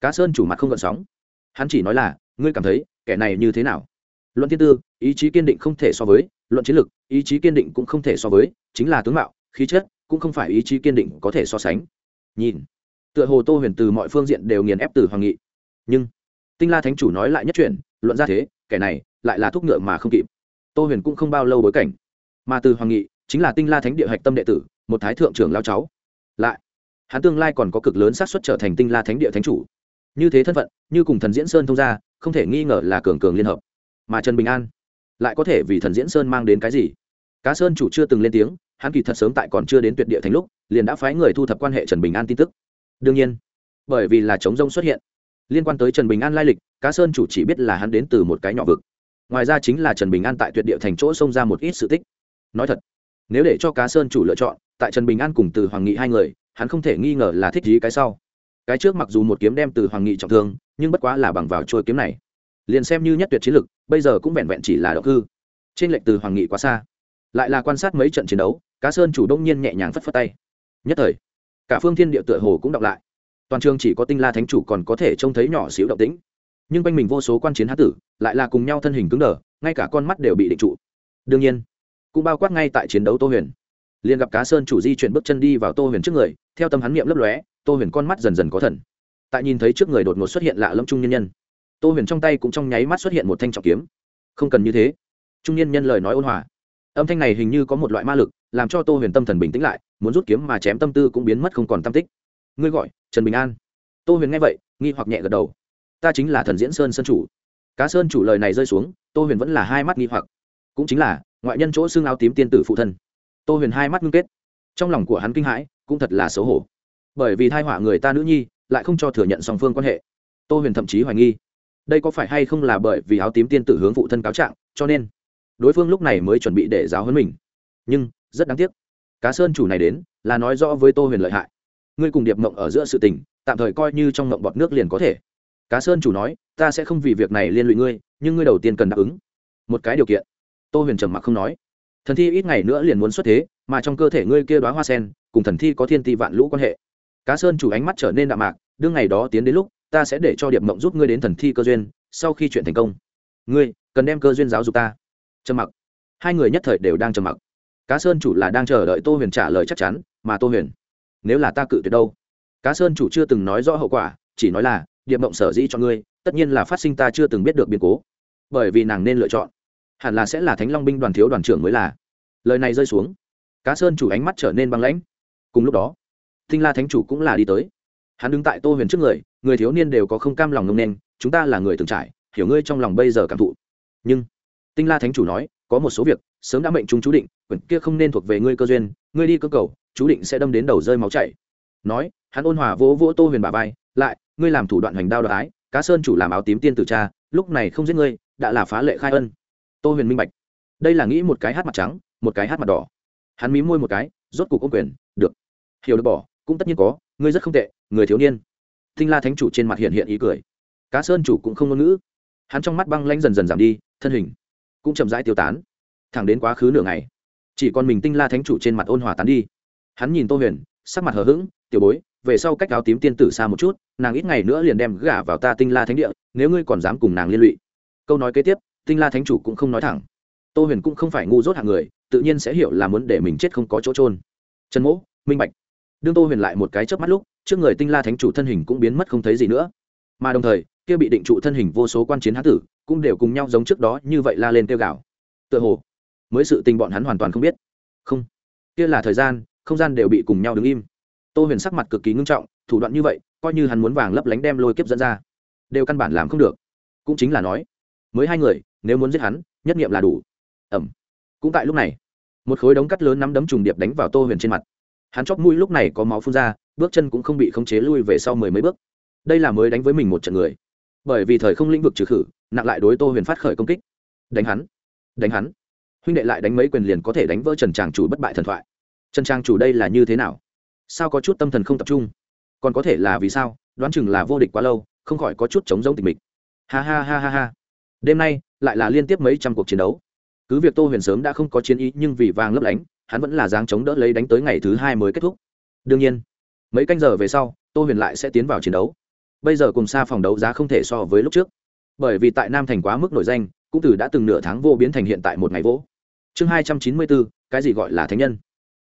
Cá sơn chủ mặt không gợn sóng hắn chỉ nói là, ngươi cảm thấy, kẻ này như thế nào? Luận thiên tư, ý chí kiên định không thể so với, luận chiến lược ý chí kiên định cũng không thể so với, chính là tướng mạo, khí chất, cũng không phải ý chí kiên định có thể so sánh. Nhìn, tựa hồ tô huyền từ mọi phương diện đều nghiền ép từ hoàng nghị. Nhưng, tinh la thánh chủ nói lại nhất chuyện, luận ra thế, kẻ này lại là thuốc ngựa mà không kịp. Tô huyền cũng không bao lâu bối cảnh. Mà từ hoàng nghị, chính là tinh la thánh địa hạch tâm đệ tử, một thái thượng trưởng lao cháu. Lại, hắn tương lai còn có cực lớn xác suất trở thành tinh la thánh địa thánh chủ như thế thân phận, như cùng thần diễn sơn thông ra không thể nghi ngờ là cường cường liên hợp. Mà trần bình an, lại có thể vì thần diễn sơn mang đến cái gì? Cá sơn chủ chưa từng lên tiếng, hắn kỳ thật sớm tại còn chưa đến tuyệt địa thành lúc, liền đã phái người thu thập quan hệ trần bình an tin tức. Đương nhiên, bởi vì là chống rông xuất hiện, liên quan tới trần bình an lai lịch, cá sơn chủ chỉ biết là hắn đến từ một cái nhỏ vực. Ngoài ra chính là trần bình an tại tuyệt địa thành chỗ xông ra một ít sự tích. Nói thật, nếu để cho cá sơn chủ lựa chọn, tại trần bình an cùng từ hoàng nghị hai người, hắn không thể nghi ngờ là thích gì cái sau cái trước mặc dù một kiếm đem từ hoàng nghị trọng thương, nhưng bất quá là bằng vào trôi kiếm này. Liền xem như nhất tuyệt chiến lực, bây giờ cũng vẹn vẹn chỉ là động hư. Trên lệnh từ hoàng nghị quá xa. Lại là quan sát mấy trận chiến đấu, cá sơn chủ đông nhiên nhẹ nhàng phất phất tay. Nhất thời, cả phương thiên địa tựa hồ cũng đọc lại. Toàn trường chỉ có tinh la thánh chủ còn có thể trông thấy nhỏ xíu động tĩnh. Nhưng quanh mình vô số quan chiến hán tử, lại là cùng nhau thân hình cứng đờ, ngay cả con mắt đều bị định trụ. Đương nhiên, cũng bao quát ngay tại chiến đấu tô huyền. Liền gặp cá sơn chủ di chuyển bước chân đi vào tô huyền trước người, theo tâm hắn niệm lấp lóe tô huyền con mắt dần dần có thần tại nhìn thấy trước người đột ngột xuất hiện lạ lâm trung nhân nhân tô huyền trong tay cũng trong nháy mắt xuất hiện một thanh trọng kiếm không cần như thế trung nhân nhân lời nói ôn hòa âm thanh này hình như có một loại ma lực làm cho tô huyền tâm thần bình tĩnh lại muốn rút kiếm mà chém tâm tư cũng biến mất không còn tâm tích ngươi gọi trần bình an tô huyền nghe vậy nghi hoặc nhẹ gật đầu ta chính là thần diễn sơn sơn chủ cá sơn chủ lời này rơi xuống tô huyền vẫn là hai mắt nghi hoặc cũng chính là ngoại nhân chỗ xương áo tím tiên tử phụ thân tô huyền hai mắt ngưng kết trong lòng của hắn kinh hãi cũng thật là xấu hổ bởi vì thai họa người ta nữ nhi lại không cho thừa nhận song phương quan hệ. Tô huyền thậm chí hoài nghi, đây có phải hay không là bởi vì áo tím tiên tử hướng phụ thân cáo trạng, cho nên đối phương lúc này mới chuẩn bị để giáo huấn mình. Nhưng, rất đáng tiếc, cá sơn chủ này đến là nói rõ với tô huyền lợi hại. Ngươi cùng điệp mộng ở giữa sự tình, tạm thời coi như trong mộng bọt nước liền có thể. Cá sơn chủ nói, ta sẽ không vì việc này liên lụy ngươi, nhưng ngươi đầu tiên cần đáp ứng. Một cái điều kiện. Tô huyền trầm mặc không nói. Thần thi ít ngày nữa liền muốn xuất thế, mà trong cơ thể ngươi kia đoá hoa sen, cùng thần thi có thiên ti vạn lũ quan hệ cá sơn chủ ánh mắt trở nên đạm mạc, đương ngày đó tiến đến lúc, ta sẽ để cho điệp mộng giúp ngươi đến thần thi cơ duyên, sau khi chuyện thành công. Ngươi, cần đem cơ duyên giáo dục ta. Trầm mặc. Hai người nhất thời đều đang trầm mặc. Cá sơn chủ là đang chờ đợi tô huyền trả lời chắc chắn, mà tô huyền, nếu là ta cự tuyệt đâu? Cá sơn chủ chưa từng nói rõ hậu quả, chỉ nói là, điệp mộng sở dĩ cho ngươi, tất nhiên là phát sinh ta chưa từng biết được biến cố. Bởi vì nàng nên lựa chọn. Hẳn là sẽ là thánh long binh đoàn thiếu đoàn trưởng mới là. Lời này rơi xuống. Cá sơn chủ ánh mắt trở nên băng lãnh. Cùng lúc đó tinh la thánh chủ cũng là đi tới. Hắn đứng tại tô huyền trước người người thiếu niên đều có không cam lòng ngông nên, chúng ta là người từng trải, hiểu ngươi trong lòng bây giờ cảm thụ. Nhưng, tinh la thánh chủ nói, có một số việc, sớm đã mệnh chúng chú định, quyển kia không nên thuộc về ngươi cơ duyên, ngươi đi cơ cầu, chú định sẽ đâm đến đầu rơi máu chảy. Nói, hắn ôn hòa vỗ vỗ tô huyền bà vai, lại, ngươi làm thủ đoạn hoành đao đoái cá sơn chủ làm áo tím tiên tử cha, lúc này không giết ngươi, đã là phá lệ khai ân. Tô huyền minh bạch. Đây là nghĩ một cái hát mặt trắng, một cái hát mặt đỏ. Hắn mí môi một cái, rốt cục ô quyền, được. Hiểu được bỏ cũng tất nhiên có, ngươi rất không tệ, người thiếu niên. Thinh la thánh chủ trên mặt hiện hiện ý cười. Cá sơn chủ cũng không ngôn ngữ. Hắn trong mắt băng lanh dần dần giảm đi, thân hình cũng chậm rãi tiêu tán. Thẳng đến quá khứ nửa ngày, chỉ còn mình tinh la thánh chủ trên mặt ôn hòa tán đi. Hắn nhìn tô huyền, sắc mặt hờ hững, tiểu bối, về sau cách áo tím tiên tử xa một chút, nàng ít ngày nữa liền đem gả vào ta tinh la thánh địa, nếu ngươi còn dám cùng nàng liên lụy. Câu nói kế tiếp, tinh la thánh chủ cũng không nói thẳng. Tô huyền cũng không phải ngu dốt hạng người, tự nhiên sẽ hiểu là muốn để mình chết không có chỗ trôn trần mỗ, minh bạch đương tô huyền lại một cái chớp mắt lúc, trước người tinh la thánh chủ thân hình cũng biến mất không thấy gì nữa. Mà đồng thời, kia bị định trụ thân hình vô số quan chiến hán tử cũng đều cùng nhau giống trước đó như vậy la lên tiêu gạo tựa hồ, mới sự tình bọn hắn hoàn toàn không biết. Không, kia là thời gian, không gian đều bị cùng nhau đứng im. Tô huyền sắc mặt cực kỳ ngưng trọng, thủ đoạn như vậy, coi như hắn muốn vàng lấp lánh đem lôi kiếp dẫn ra, đều căn bản làm không được. Cũng chính là nói, mới hai người, nếu muốn giết hắn, nhất nghiệm là đủ. Ẩm. Cũng tại lúc này, một khối đống cắt lớn nắm đấm trùng điệp đánh vào tô huyền trên mặt hắn chóp mũi lúc này có máu phun ra, bước chân cũng không bị khống chế lui về sau mười mấy bước. Đây là mới đánh với mình một trận người. Bởi vì thời không lĩnh vực trừ khử, nặng lại đối tô huyền phát khởi công kích. Đánh hắn đánh hắn. Huynh đệ lại đánh mấy quyền liền có thể đánh vỡ trần tràng chủ bất bại thần thoại. Trần tràng chủ đây là như thế nào? Sao có chút tâm thần không tập trung? Còn có thể là vì sao? Đoán chừng là vô địch quá lâu, không khỏi có chút chống giống tịch mịch. Ha ha ha ha ha. Đêm nay, lại là liên tiếp mấy trăm cuộc chiến đấu. Cứ việc tô huyền sớm đã không có chiến ý, nhưng vì vàng lấp lánh hắn vẫn là dáng chống đỡ lấy đánh tới ngày thứ hai mới kết thúc. Đương nhiên, mấy canh giờ về sau, tô huyền lại sẽ tiến vào chiến đấu. Bây giờ cùng xa phòng đấu giá không thể so với lúc trước. Bởi vì tại nam thành quá mức nổi danh, cũng từ đã từng nửa tháng vô biến thành hiện tại một ngày vỗ chương hai trăm chín mươi bốn, cái gì gọi là thánh nhân?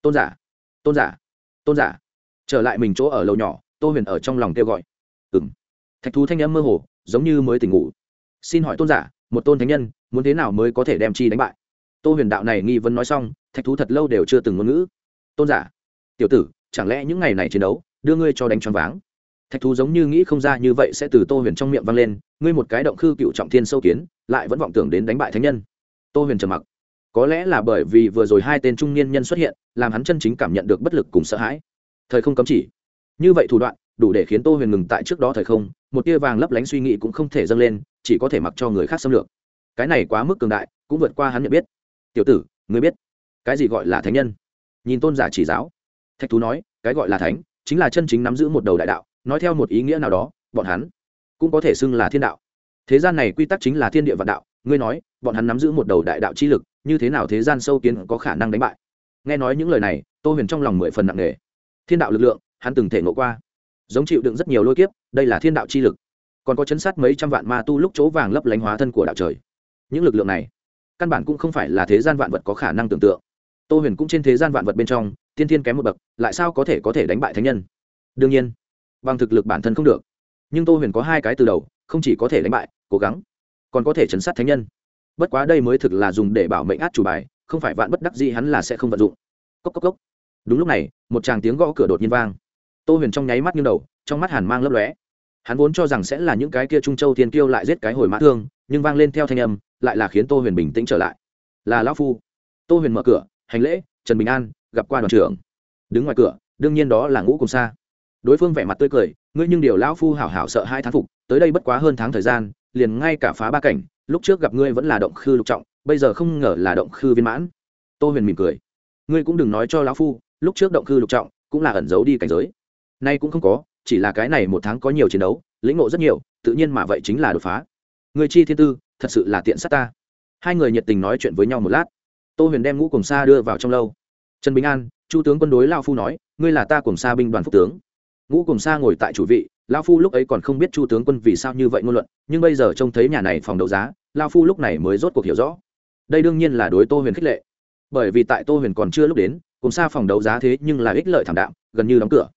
Tôn giả tôn giả tôn giả. Trở lại mình chỗ ở lầu nhỏ, tô huyền ở trong lòng kêu gọi. Ừ m thạch thú thanh âm mơ hồ, giống như mới tỉnh ngủ. Xin hỏi tôn giả, một tôn thánh nhân, muốn thế nào mới có thể đem chi đánh bại? Tô huyền đạo này nghi vấn nói xong, thạch thú thật lâu đều chưa từng ngôn ngữ. Tôn giả, tiểu tử, chẳng lẽ những ngày này chiến đấu, đưa ngươi cho đánh choáng váng? Thạch thú giống như nghĩ không ra như vậy sẽ từ tô huyền trong miệng vang lên, ngươi một cái động khư cựu trọng thiên sâu kiến, lại vẫn vọng tưởng đến đánh bại thánh nhân. Tô huyền trầm mặc. Có lẽ là bởi vì vừa rồi hai tên trung niên nhân xuất hiện, làm hắn chân chính cảm nhận được bất lực cùng sợ hãi. Thời không cấm chỉ. Như vậy thủ đoạn, đủ để khiến tô huyền ngừng tại trước đó thời không, một tia vàng lấp lánh suy nghĩ cũng không thể dâng lên, chỉ có thể mặc cho người khác xâm lược. Cái này quá mức cường đại, cũng vượt qua hắn nhận biết tiểu tử người biết, cái gì gọi là thánh nhân? Nhìn tôn giả chỉ giáo. Thạch thú nói, cái gọi là thánh, chính là chân chính nắm giữ một đầu đại đạo, nói theo một ý nghĩa nào đó, bọn hắn cũng có thể xưng là thiên đạo. Thế gian này quy tắc chính là thiên địa vạn đạo, ngươi nói, bọn hắn nắm giữ một đầu đại đạo chi lực, như thế nào thế gian sâu kiến có khả năng đánh bại? Nghe nói những lời này, tô huyền trong lòng mười phần nặng nề. Thiên đạo lực lượng, hắn từng thể ngộ qua, giống chịu đựng rất nhiều lôi kiếp, đây là thiên đạo chi lực. Còn có chấn sát mấy trăm vạn ma tu lúc chỗ vàng lấp lánh hóa thân của đạo trời. Những lực lượng này căn bản cũng không phải là thế gian vạn vật có khả năng tưởng tượng. Tô huyền cũng trên thế gian vạn vật bên trong, tiên thiên kém một bậc, lại sao có thể có thể đánh bại thánh nhân? Đương nhiên, bằng thực lực bản thân không được. Nhưng tô huyền có hai cái từ đầu, không chỉ có thể đánh bại, cố gắng, còn có thể chấn sát thánh nhân. Bất quá đây mới thực là dùng để bảo mệnh át chủ bài, không phải vạn bất đắc gì hắn là sẽ không vận dụng. Cốc cốc cốc. Đúng lúc này, một chàng tiếng gõ cửa đột nhiên vang. Tô huyền trong nháy mắt nghiêng đầu, trong mắt hàn mang lấp lóe hắn vốn cho rằng sẽ là những cái kia trung châu thiên kiêu lại giết cái hồi mã thương, nhưng vang lên theo thanh âm, lại là khiến tô huyền bình tĩnh trở lại. Là lão phu. Tô huyền mở cửa, hành lễ, trần bình an, gặp qua đoàn trưởng. Đứng ngoài cửa, đương nhiên đó là ngũ cùng xa. Đối phương vẻ mặt tươi cười, ngươi nhưng điều lão phu hảo hảo sợ hai tháng phục, tới đây bất quá hơn tháng thời gian, liền ngay cả phá ba cảnh, lúc trước gặp ngươi vẫn là động khư lục trọng, bây giờ không ngờ là động khư viên mãn. Tô huyền mỉm cười, ngươi cũng đừng nói cho lão phu, lúc trước động khư lục trọng cũng là ẩn giấu đi cảnh giới. Nay cũng không có chỉ là cái này một tháng có nhiều chiến đấu, lĩnh ngộ rất nhiều, tự nhiên mà vậy chính là đột phá. Người chi thiên tư, thật sự là tiện sát ta. Hai người nhiệt tình nói chuyện với nhau một lát. Tô huyền đem ngũ cùng sa đưa vào trong lâu. Trần bình an, chu tướng quân đối lao phu nói, ngươi là ta cùng sa binh đoàn phúc tướng. Ngũ cùng sa ngồi tại chủ vị, lao phu lúc ấy còn không biết chu tướng quân vì sao như vậy ngôn luận, nhưng bây giờ trông thấy nhà này phòng đấu giá, lao phu lúc này mới rốt cuộc hiểu rõ. Đây đương nhiên là đối tô huyền khích lệ. Bởi vì tại tô huyền còn chưa lúc đến cùng xa phòng đấu giá thế nhưng là ích lợi thảm đạm, gần như đóng cửa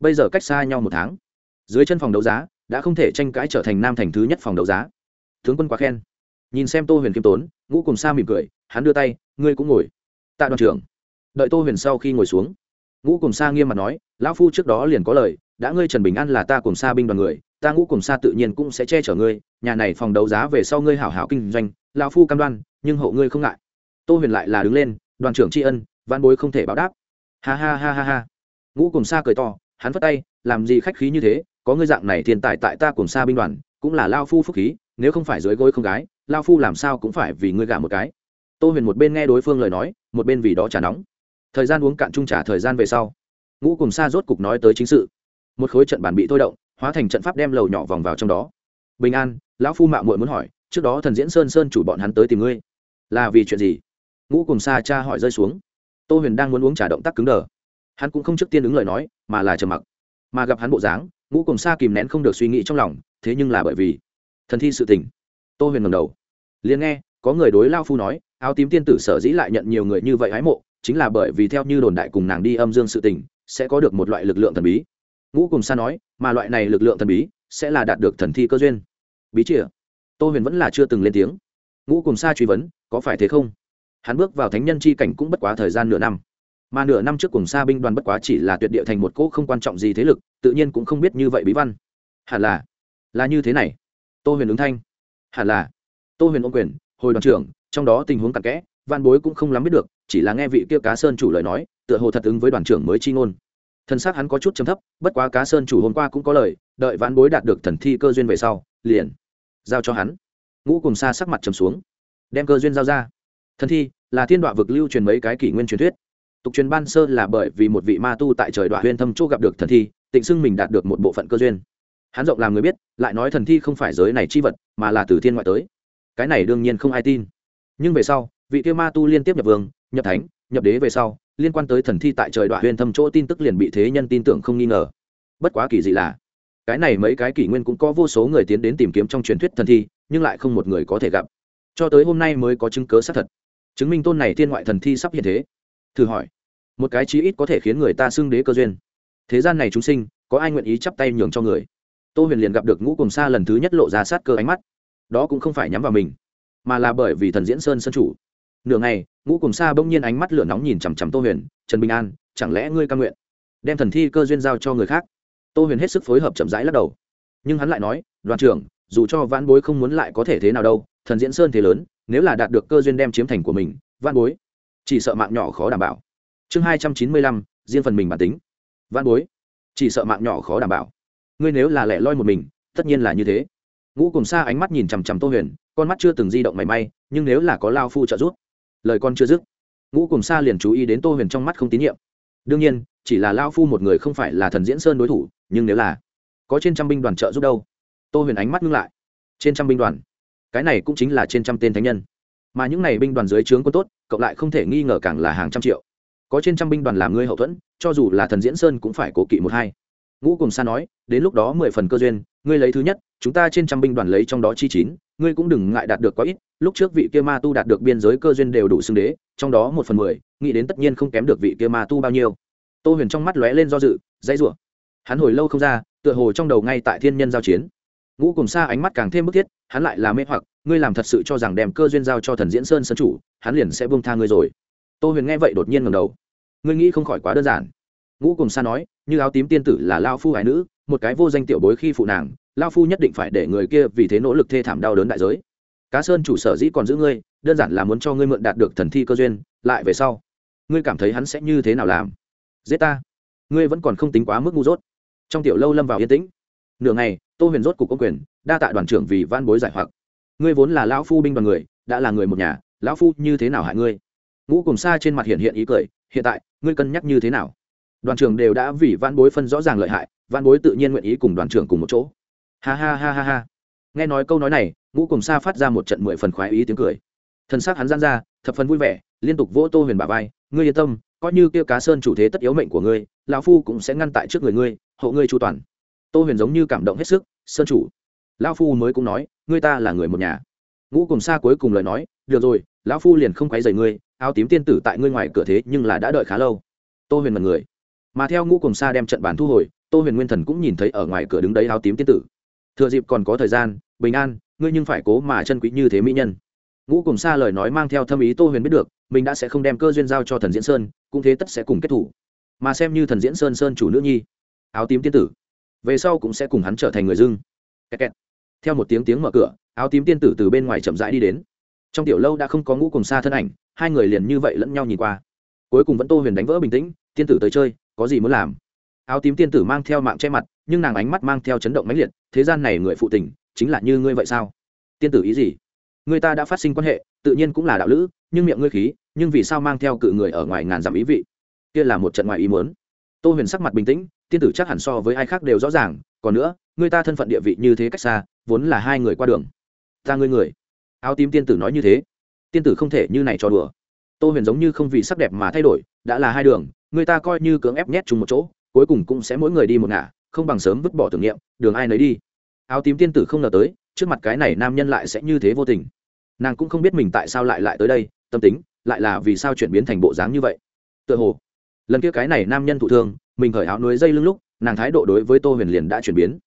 bây giờ cách xa nhau một tháng. Dưới chân phòng đấu giá, đã không thể tranh cãi trở thành nam thành thứ nhất phòng đấu giá. Tướng quân quá khen. Nhìn xem tô huyền k i ê m tốn, ngũ cùng sa mỉm cười, hắn đưa tay, ngươi cũng ngồi. Tạ đoàn trưởng. Đợi tô huyền sau khi ngồi xuống, ngũ cùng sa nghiêm mặt nói, lão phu trước đó liền có lời, đã ngươi trần bình an là ta cùng sa binh đoàn người, ta ngũ cùng sa tự nhiên cũng sẽ che chở ngươi, nhà này phòng đấu giá về sau ngươi hảo hảo kinh doanh, lão phu cam đoan, nhưng hộ ngươi không ngại. Tô huyền lại là đứng lên, đoàn trưởng tri ân văn bối không thể báo đáp. Ha ha ha ha ha. Ngũ cùng sa cười to hắn phất tay, làm gì khách khí như thế, có ngươi dạng này thiên tài tại ta cùng sa binh đoàn, cũng là lao phu phúc khí, nếu không phải dưới gối không gái, lao phu làm sao cũng phải vì ngươi gả một cái. Tô huyền một bên nghe đối phương lời nói, một bên vì đó trả nóng. Thời gian uống cạn chung trả thời gian về sau, ngũ cùng sa rốt cục nói tới chính sự. Một khối trận bản bị thôi động, hóa thành trận pháp đem lầu nhỏ vòng vào trong đó. Bình an, lão phu mạo muội muốn hỏi, trước đó thần diễn sơn sơn chủ bọn hắn tới tìm ngươi. Là vì chuyện gì? Ngũ cùng sa cha hỏi rơi xuống. Tô huyền đang muốn uống trà động tác cứng đờ hắn cũng không trước tiên ứng lời nói, mà là trầm mặc. Mà gặp hắn bộ dáng, ngũ cùng sa kìm nén không được suy nghĩ trong lòng, thế nhưng là bởi vì thần thi sự tình. Tô huyền ngầm đầu, liền nghe, có người đối lao phu nói, áo tím tiên tử sở dĩ lại nhận nhiều người như vậy hái mộ, chính là bởi vì theo như đồn đại cùng nàng đi âm dương sự tình, sẽ có được một loại lực lượng thần bí. Ngũ cùng sa nói, mà loại này lực lượng thần bí, sẽ là đạt được thần thi cơ duyên. Bí chìa. Tô huyền vẫn là chưa từng lên tiếng. Ngũ cùng sa truy vấn, có phải thế không? Hắn bước vào thánh nhân chi cảnh cũng bất quá thời gian nửa năm mà nửa năm trước cùng sa binh đoàn bất quá chỉ là tuyệt địa thành một cỗ không quan trọng gì thế lực, tự nhiên cũng không biết như vậy bí văn. Hẳn là là như thế này. Tô huyền ứng thanh. Hẳn là. Tô huyền ô quyền, hồi đoàn trưởng, trong đó tình huống cặn kẽ, văn bối cũng không lắm biết được, chỉ là nghe vị kia cá sơn chủ lời nói, tựa hồ thật ứng với đoàn trưởng mới chi ngôn. Thân xác hắn có chút chấm thấp, bất quá cá sơn chủ hôm qua cũng có lời, đợi văn bối đạt được thần thi cơ duyên về sau, liền giao cho hắn. Ngũ cùng xa sắc mặt trầm xuống. Đem cơ duyên giao ra. Thần thi là thiên đọa vực lưu truyền mấy cái kỷ nguyên truyền thuyết tục truyền ban sơ là bởi vì một vị ma tu tại trời đoạn huyên thâm chỗ gặp được thần thi, tịnh xưng mình đạt được một bộ phận cơ duyên. Hắn rộng làm người biết, lại nói thần thi không phải giới này chi vật, mà là từ thiên ngoại tới. Cái này đương nhiên không ai tin. Nhưng về sau, vị kia ma tu liên tiếp nhập vương, nhập thánh, nhập đế về sau, liên quan tới thần thi tại trời đoạn huyên thâm chỗ tin tức liền bị thế nhân tin tưởng không nghi ngờ. Bất quá kỳ dị là, cái này mấy cái kỷ nguyên cũng có vô số người tiến đến tìm kiếm trong truyền thuyết thần thi, nhưng lại không một người có thể gặp. Cho tới hôm nay mới có chứng cớ xác thật. Chứng minh tôn này thiên ngoại thần thi sắp hiện thế. Thử hỏi một cái chí ít có thể khiến người ta xưng đế cơ duyên. Thế gian này chúng sinh, có ai nguyện ý chắp tay nhường cho người? Tô huyền liền gặp được ngũ cùng xa lần thứ nhất lộ ra sát cơ ánh mắt. Đó cũng không phải nhắm vào mình, mà là bởi vì thần diễn sơn sân chủ. Nửa ngày, ngũ cùng xa bỗng nhiên ánh mắt lửa nóng nhìn chằm chằm tô huyền, trần bình an, chẳng lẽ ngươi căn nguyện đem thần thi cơ duyên giao cho người khác? Tô huyền hết sức phối hợp chậm rãi lắc đầu. Nhưng hắn lại nói, đoàn trưởng, dù cho vãn bối không muốn lại có thể thế nào đâu, thần diễn sơn thế lớn, nếu là đạt được cơ duyên đem chiếm thành của mình, vãn bối chỉ sợ mạng nhỏ khó đảm bảo chương hai trăm chín mươi lăm, riêng phần mình bản tính. Văn bối, chỉ sợ mạng nhỏ khó đảm bảo. Ngươi nếu là lẻ loi một mình, tất nhiên là như thế. Ngũ cùng xa ánh mắt nhìn chằm chằm tô huyền, con mắt chưa từng di động mảy may, nhưng nếu là có lao phu trợ giúp, lời con chưa dứt. Ngũ cùng xa liền chú ý đến tô huyền trong mắt không tín nhiệm. Đương nhiên, chỉ là lao phu một người không phải là thần diễn sơn đối thủ, nhưng nếu là có trên trăm binh đoàn trợ giúp đâu? Tô huyền ánh mắt ngưng lại. Trên trăm binh đoàn? Cái này cũng chính là trên trăm tên thánh nhân. Mà những n à y binh đoàn dưới trướng quân tốt cộng lại không thể nghi ngờ càng là hàng trăm triệu có trên trăm binh đoàn làm ngươi hậu thuẫn, cho dù là thần diễn sơn cũng phải cố kỵ một hai. Ngũ cùng sa nói, đến lúc đó mười phần cơ duyên, ngươi lấy thứ nhất, chúng ta trên trăm binh đoàn lấy trong đó chi chín, ngươi cũng đừng ngại đạt được quá ít, lúc trước vị kia ma tu đạt được biên giới cơ duyên đều đủ xưng đế, trong đó một phần mười, nghĩ đến tất nhiên không kém được vị kia ma tu bao nhiêu. Tô huyền trong mắt lóe lên do dự, dãy rủa. Hắn hồi lâu không ra, tựa hồ trong đầu ngay tại thiên nhân giao chiến. Ngũ cùng xa ánh mắt càng thêm bức thiết, hắn lại là mê hoặc, ngươi làm thật sự cho rằng đem cơ duyên giao cho thần diễn sơn sân chủ, hắn liền sẽ buông tha ngươi rồi tô huyền nghe vậy đột nhiên ngầm đầu. Ngươi nghĩ không khỏi quá đơn giản. Ngũ cùng xa nói, như áo tím tiên tử là lao phu hải nữ, một cái vô danh tiểu bối khi phụ nàng lao phu nhất định phải để người kia vì thế nỗ lực thê thảm đau đớn đại giới. Cá sơn chủ sở dĩ còn giữ ngươi, đơn giản là muốn cho ngươi mượn đạt được thần thi cơ duyên, lại về sau, ngươi cảm thấy hắn sẽ như thế nào làm? Giết ta. Ngươi vẫn còn không tính quá mức ngu dốt. Trong tiểu lâu lâm vào yên tĩnh. Nửa ngày, tô huyền rốt cục công quyền, đa tạ đoàn trưởng vì van bối giải hoặc. Ngươi vốn là lão phu binh đoàn người, đã là người một nhà, lão phu như thế nào hại ngươi? Ngũ cùng xa trên mặt hiện hiện ý cười, hiện tại, ngươi cân nhắc như thế nào? Đoàn trưởng đều đã vì văn bối phân rõ ràng lợi hại Văn bối tự nhiên nguyện ý cùng đoàn trưởng cùng một chỗ. Ha ha ha ha ha. Nghe nói câu nói này, ngũ cùng xa phát ra một trận mười phần khoái ý tiếng cười. Thân xác hắn gian ra, thập phần vui vẻ, liên tục vỗ tô huyền bà vai, ngươi yên tâm, coi như kêu cá sơn chủ thế tất yếu mệnh của ngươi, lão phu cũng sẽ ngăn tại trước người ngươi, hộ ngươi chu toàn. Tô huyền giống như cảm động hết sức, sơn chủ. Lão phu mới cũng nói, ngươi ta là người một nhà. Ngũ cùng xa cuối cùng lời nói, được rồi, lão phu liền không quấy rầy ngươi áo tím tiên tử tại ngươi ngoài cửa thế nhưng là đã đợi khá lâu. Tô huyền mật người. Mà theo ngũ cùng xa đem trận bàn thu hồi, tô huyền nguyên thần cũng nhìn thấy ở ngoài cửa đứng đấy áo tím tiên tử. Thừa dịp còn có thời gian, bình an, ngươi nhưng phải cố mà chân quý như thế mỹ nhân. Ngũ cùng xa lời nói mang theo thâm ý tô huyền biết được, mình đã sẽ không đem cơ duyên giao cho thần diễn sơn, cũng thế tất sẽ cùng kết thủ. Mà xem như thần diễn sơn sơn chủ nữ nhi, áo tím tiên tử, về sau cũng sẽ cùng hắn trở thành người dưng. Kẹt kẹt. theo một tiếng tiếng mở cửa, áo tím tiên tử từ bên ngoài chậm rãi đi đến. Trong tiểu lâu đã không có ngũ cùng xa thân ảnh hai người liền như vậy lẫn nhau nhìn qua. Cuối cùng vẫn tô huyền đánh vỡ bình tĩnh, tiên tử tới chơi, có gì muốn làm? Áo tím tiên tử mang theo mạng che mặt, nhưng nàng ánh mắt mang theo chấn động mãnh liệt, thế gian này người phụ tình, chính là như ngươi vậy sao? Tiên tử ý gì? Người ta đã phát sinh quan hệ, tự nhiên cũng là đạo lữ, nhưng miệng ngươi khí, nhưng vì sao mang theo cự người ở ngoài ngàn dặm ý vị? Kia là một trận ngoài ý muốn. Tô huyền sắc mặt bình tĩnh, tiên tử chắc hẳn so với ai khác đều rõ ràng, còn nữa, người ta thân phận địa vị như thế cách xa, vốn là hai người qua đường. Ta ngươi người. Áo tím tiên tử nói như thế tiên tử không thể như này cho đùa. Tô huyền giống như không vì sắc đẹp mà thay đổi, đã là hai đường, người ta coi như cưỡng ép nhét chung một chỗ, cuối cùng cũng sẽ mỗi người đi một ngả, không bằng sớm vứt bỏ tưởng niệm, đường ai nấy đi. Áo tím tiên tử không ngờ tới, trước mặt cái này nam nhân lại sẽ như thế vô tình. Nàng cũng không biết mình tại sao lại lại tới đây, tâm tính lại là vì sao chuyển biến thành bộ dáng như vậy. Tựa hồ, lần kia cái này nam nhân thụ thương, mình khởi áo núi dây lưng lúc, nàng thái độ đối với tô huyền liền đã chuyển biến.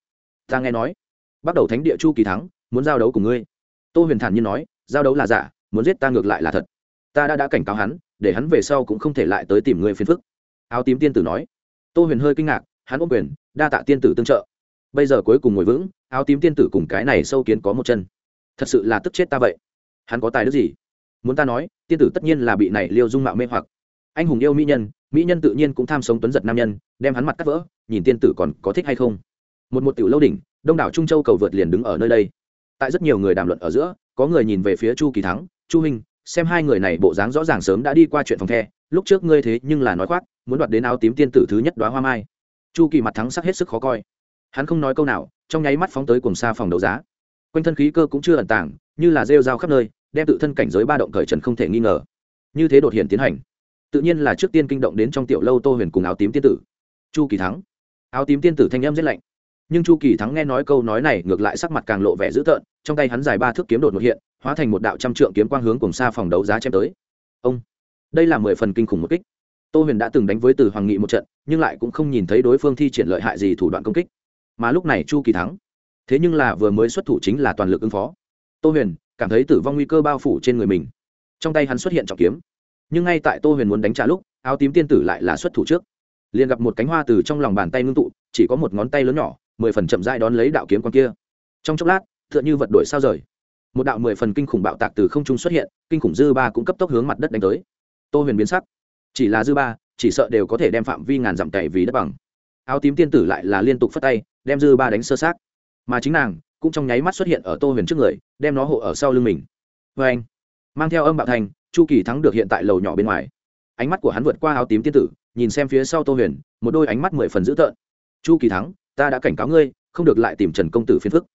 Ta nghe nói, bắt đầu thánh địa chu kỳ thắng, muốn giao đấu cùng ngươi. Tô huyền thản nhiên nói, giao đấu là giả muốn giết ta ngược lại là thật. Ta đã đã cảnh cáo hắn, để hắn về sau cũng không thể lại tới tìm người phiền phức. Áo tím tiên tử nói. Tô huyền hơi kinh ngạc, hắn ôm quyền, đa tạ tiên tử tương trợ. Bây giờ cuối cùng ngồi vững, áo tím tiên tử cùng cái này sâu kiến có một chân. Thật sự là tức chết ta vậy. Hắn có tài đức gì? Muốn ta nói, tiên tử tất nhiên là bị này liêu dung mạo mê hoặc. Anh hùng yêu mỹ nhân mỹ nhân tự nhiên cũng tham sống tuấn giật nam nhân, đem hắn mặt cắt vỡ, nhìn tiên tử còn có thích hay không? Một một tiểu lâu đỉnh, đông đảo trung châu cầu vượt liền đứng ở nơi đây. Tại rất nhiều người đàm luận ở giữa, có người nhìn về phía chu kỳ thắng chu hình xem hai người này bộ dáng rõ ràng sớm đã đi qua chuyện phòng the, lúc trước ngươi thế nhưng là nói khoác, muốn đoạt đến áo tím tiên tử thứ nhất đoá hoa mai. Chu kỳ mặt thắng sắc hết sức khó coi. Hắn không nói câu nào, trong nháy mắt phóng tới cùng xa phòng đấu giá. Quanh thân khí cơ cũng chưa ẩn tàng, như là rêu rao khắp nơi, đem tự thân cảnh giới ba động cởi trần không thể nghi ngờ. Như thế đột hiện tiến hành, tự nhiên là trước tiên kinh động đến trong tiểu lâu tô huyền cùng áo tím tiên tử. Chu kỳ thắng. Áo tím tiên tử thanh âm rất lạnh nhưng chu kỳ thắng nghe nói câu nói này ngược lại sắc mặt càng lộ vẻ dữ tợn, trong tay hắn dài ba thước kiếm đột một hiện, hóa thành một đạo trăm trượng kiếm quang hướng cùng xa phòng đấu giá chém tới. Ông, đây là mười phần kinh khủng một kích. Tô huyền đã từng đánh với từ hoàng nghị một trận, nhưng lại cũng không nhìn thấy đối phương thi triển lợi hại gì thủ đoạn công kích. Mà lúc này chu kỳ thắng. Thế nhưng là vừa mới xuất thủ chính là toàn lực ứng phó. Tô huyền, cảm thấy tử vong nguy cơ bao phủ trên người mình. Trong tay hắn xuất hiện trọng kiếm. Nhưng ngay tại tô huyền muốn đánh trả lúc, áo tím tiên tử lại là xuất thủ trước. Liền gặp một cánh hoa từ trong lòng bàn tay ngưng tụ, chỉ có một ngón tay lớn nhỏ mười phần chậm dai đón lấy đạo kiếm quan kia. Trong chốc lát t h ư ợ n h ư vật đổi sao rời. Một đạo mười phần kinh khủng bạo tạc từ không trung xuất hiện, kinh khủng dư ba cũng cấp tốc hướng mặt đất đánh tới. Tô huyền biến sắc. Chỉ là dư ba, chỉ sợ đều có thể đem phạm vi ngàn dặm cày vì đất bằng. Áo tím tiên tử lại là liên tục phất tay, đem dư ba đánh sơ sát. Mà chính nàng cũng trong nháy mắt xuất hiện ở tô huyền trước người, đem nó hộ ở sau lưng mình. Vê anh, mang theo âm bạo thành, chu kỳ thắng được hiện tại lầu nhỏ bên ngoài. Ánh mắt của hắn vượt qua áo tím tiên tử, nhìn xem phía sau tô huyền, một đôi ánh mắt mười phần dữ tợn. Chu kỳ thắng ta đã cảnh cáo ngươi không được lại tìm trần công tử phiền phức.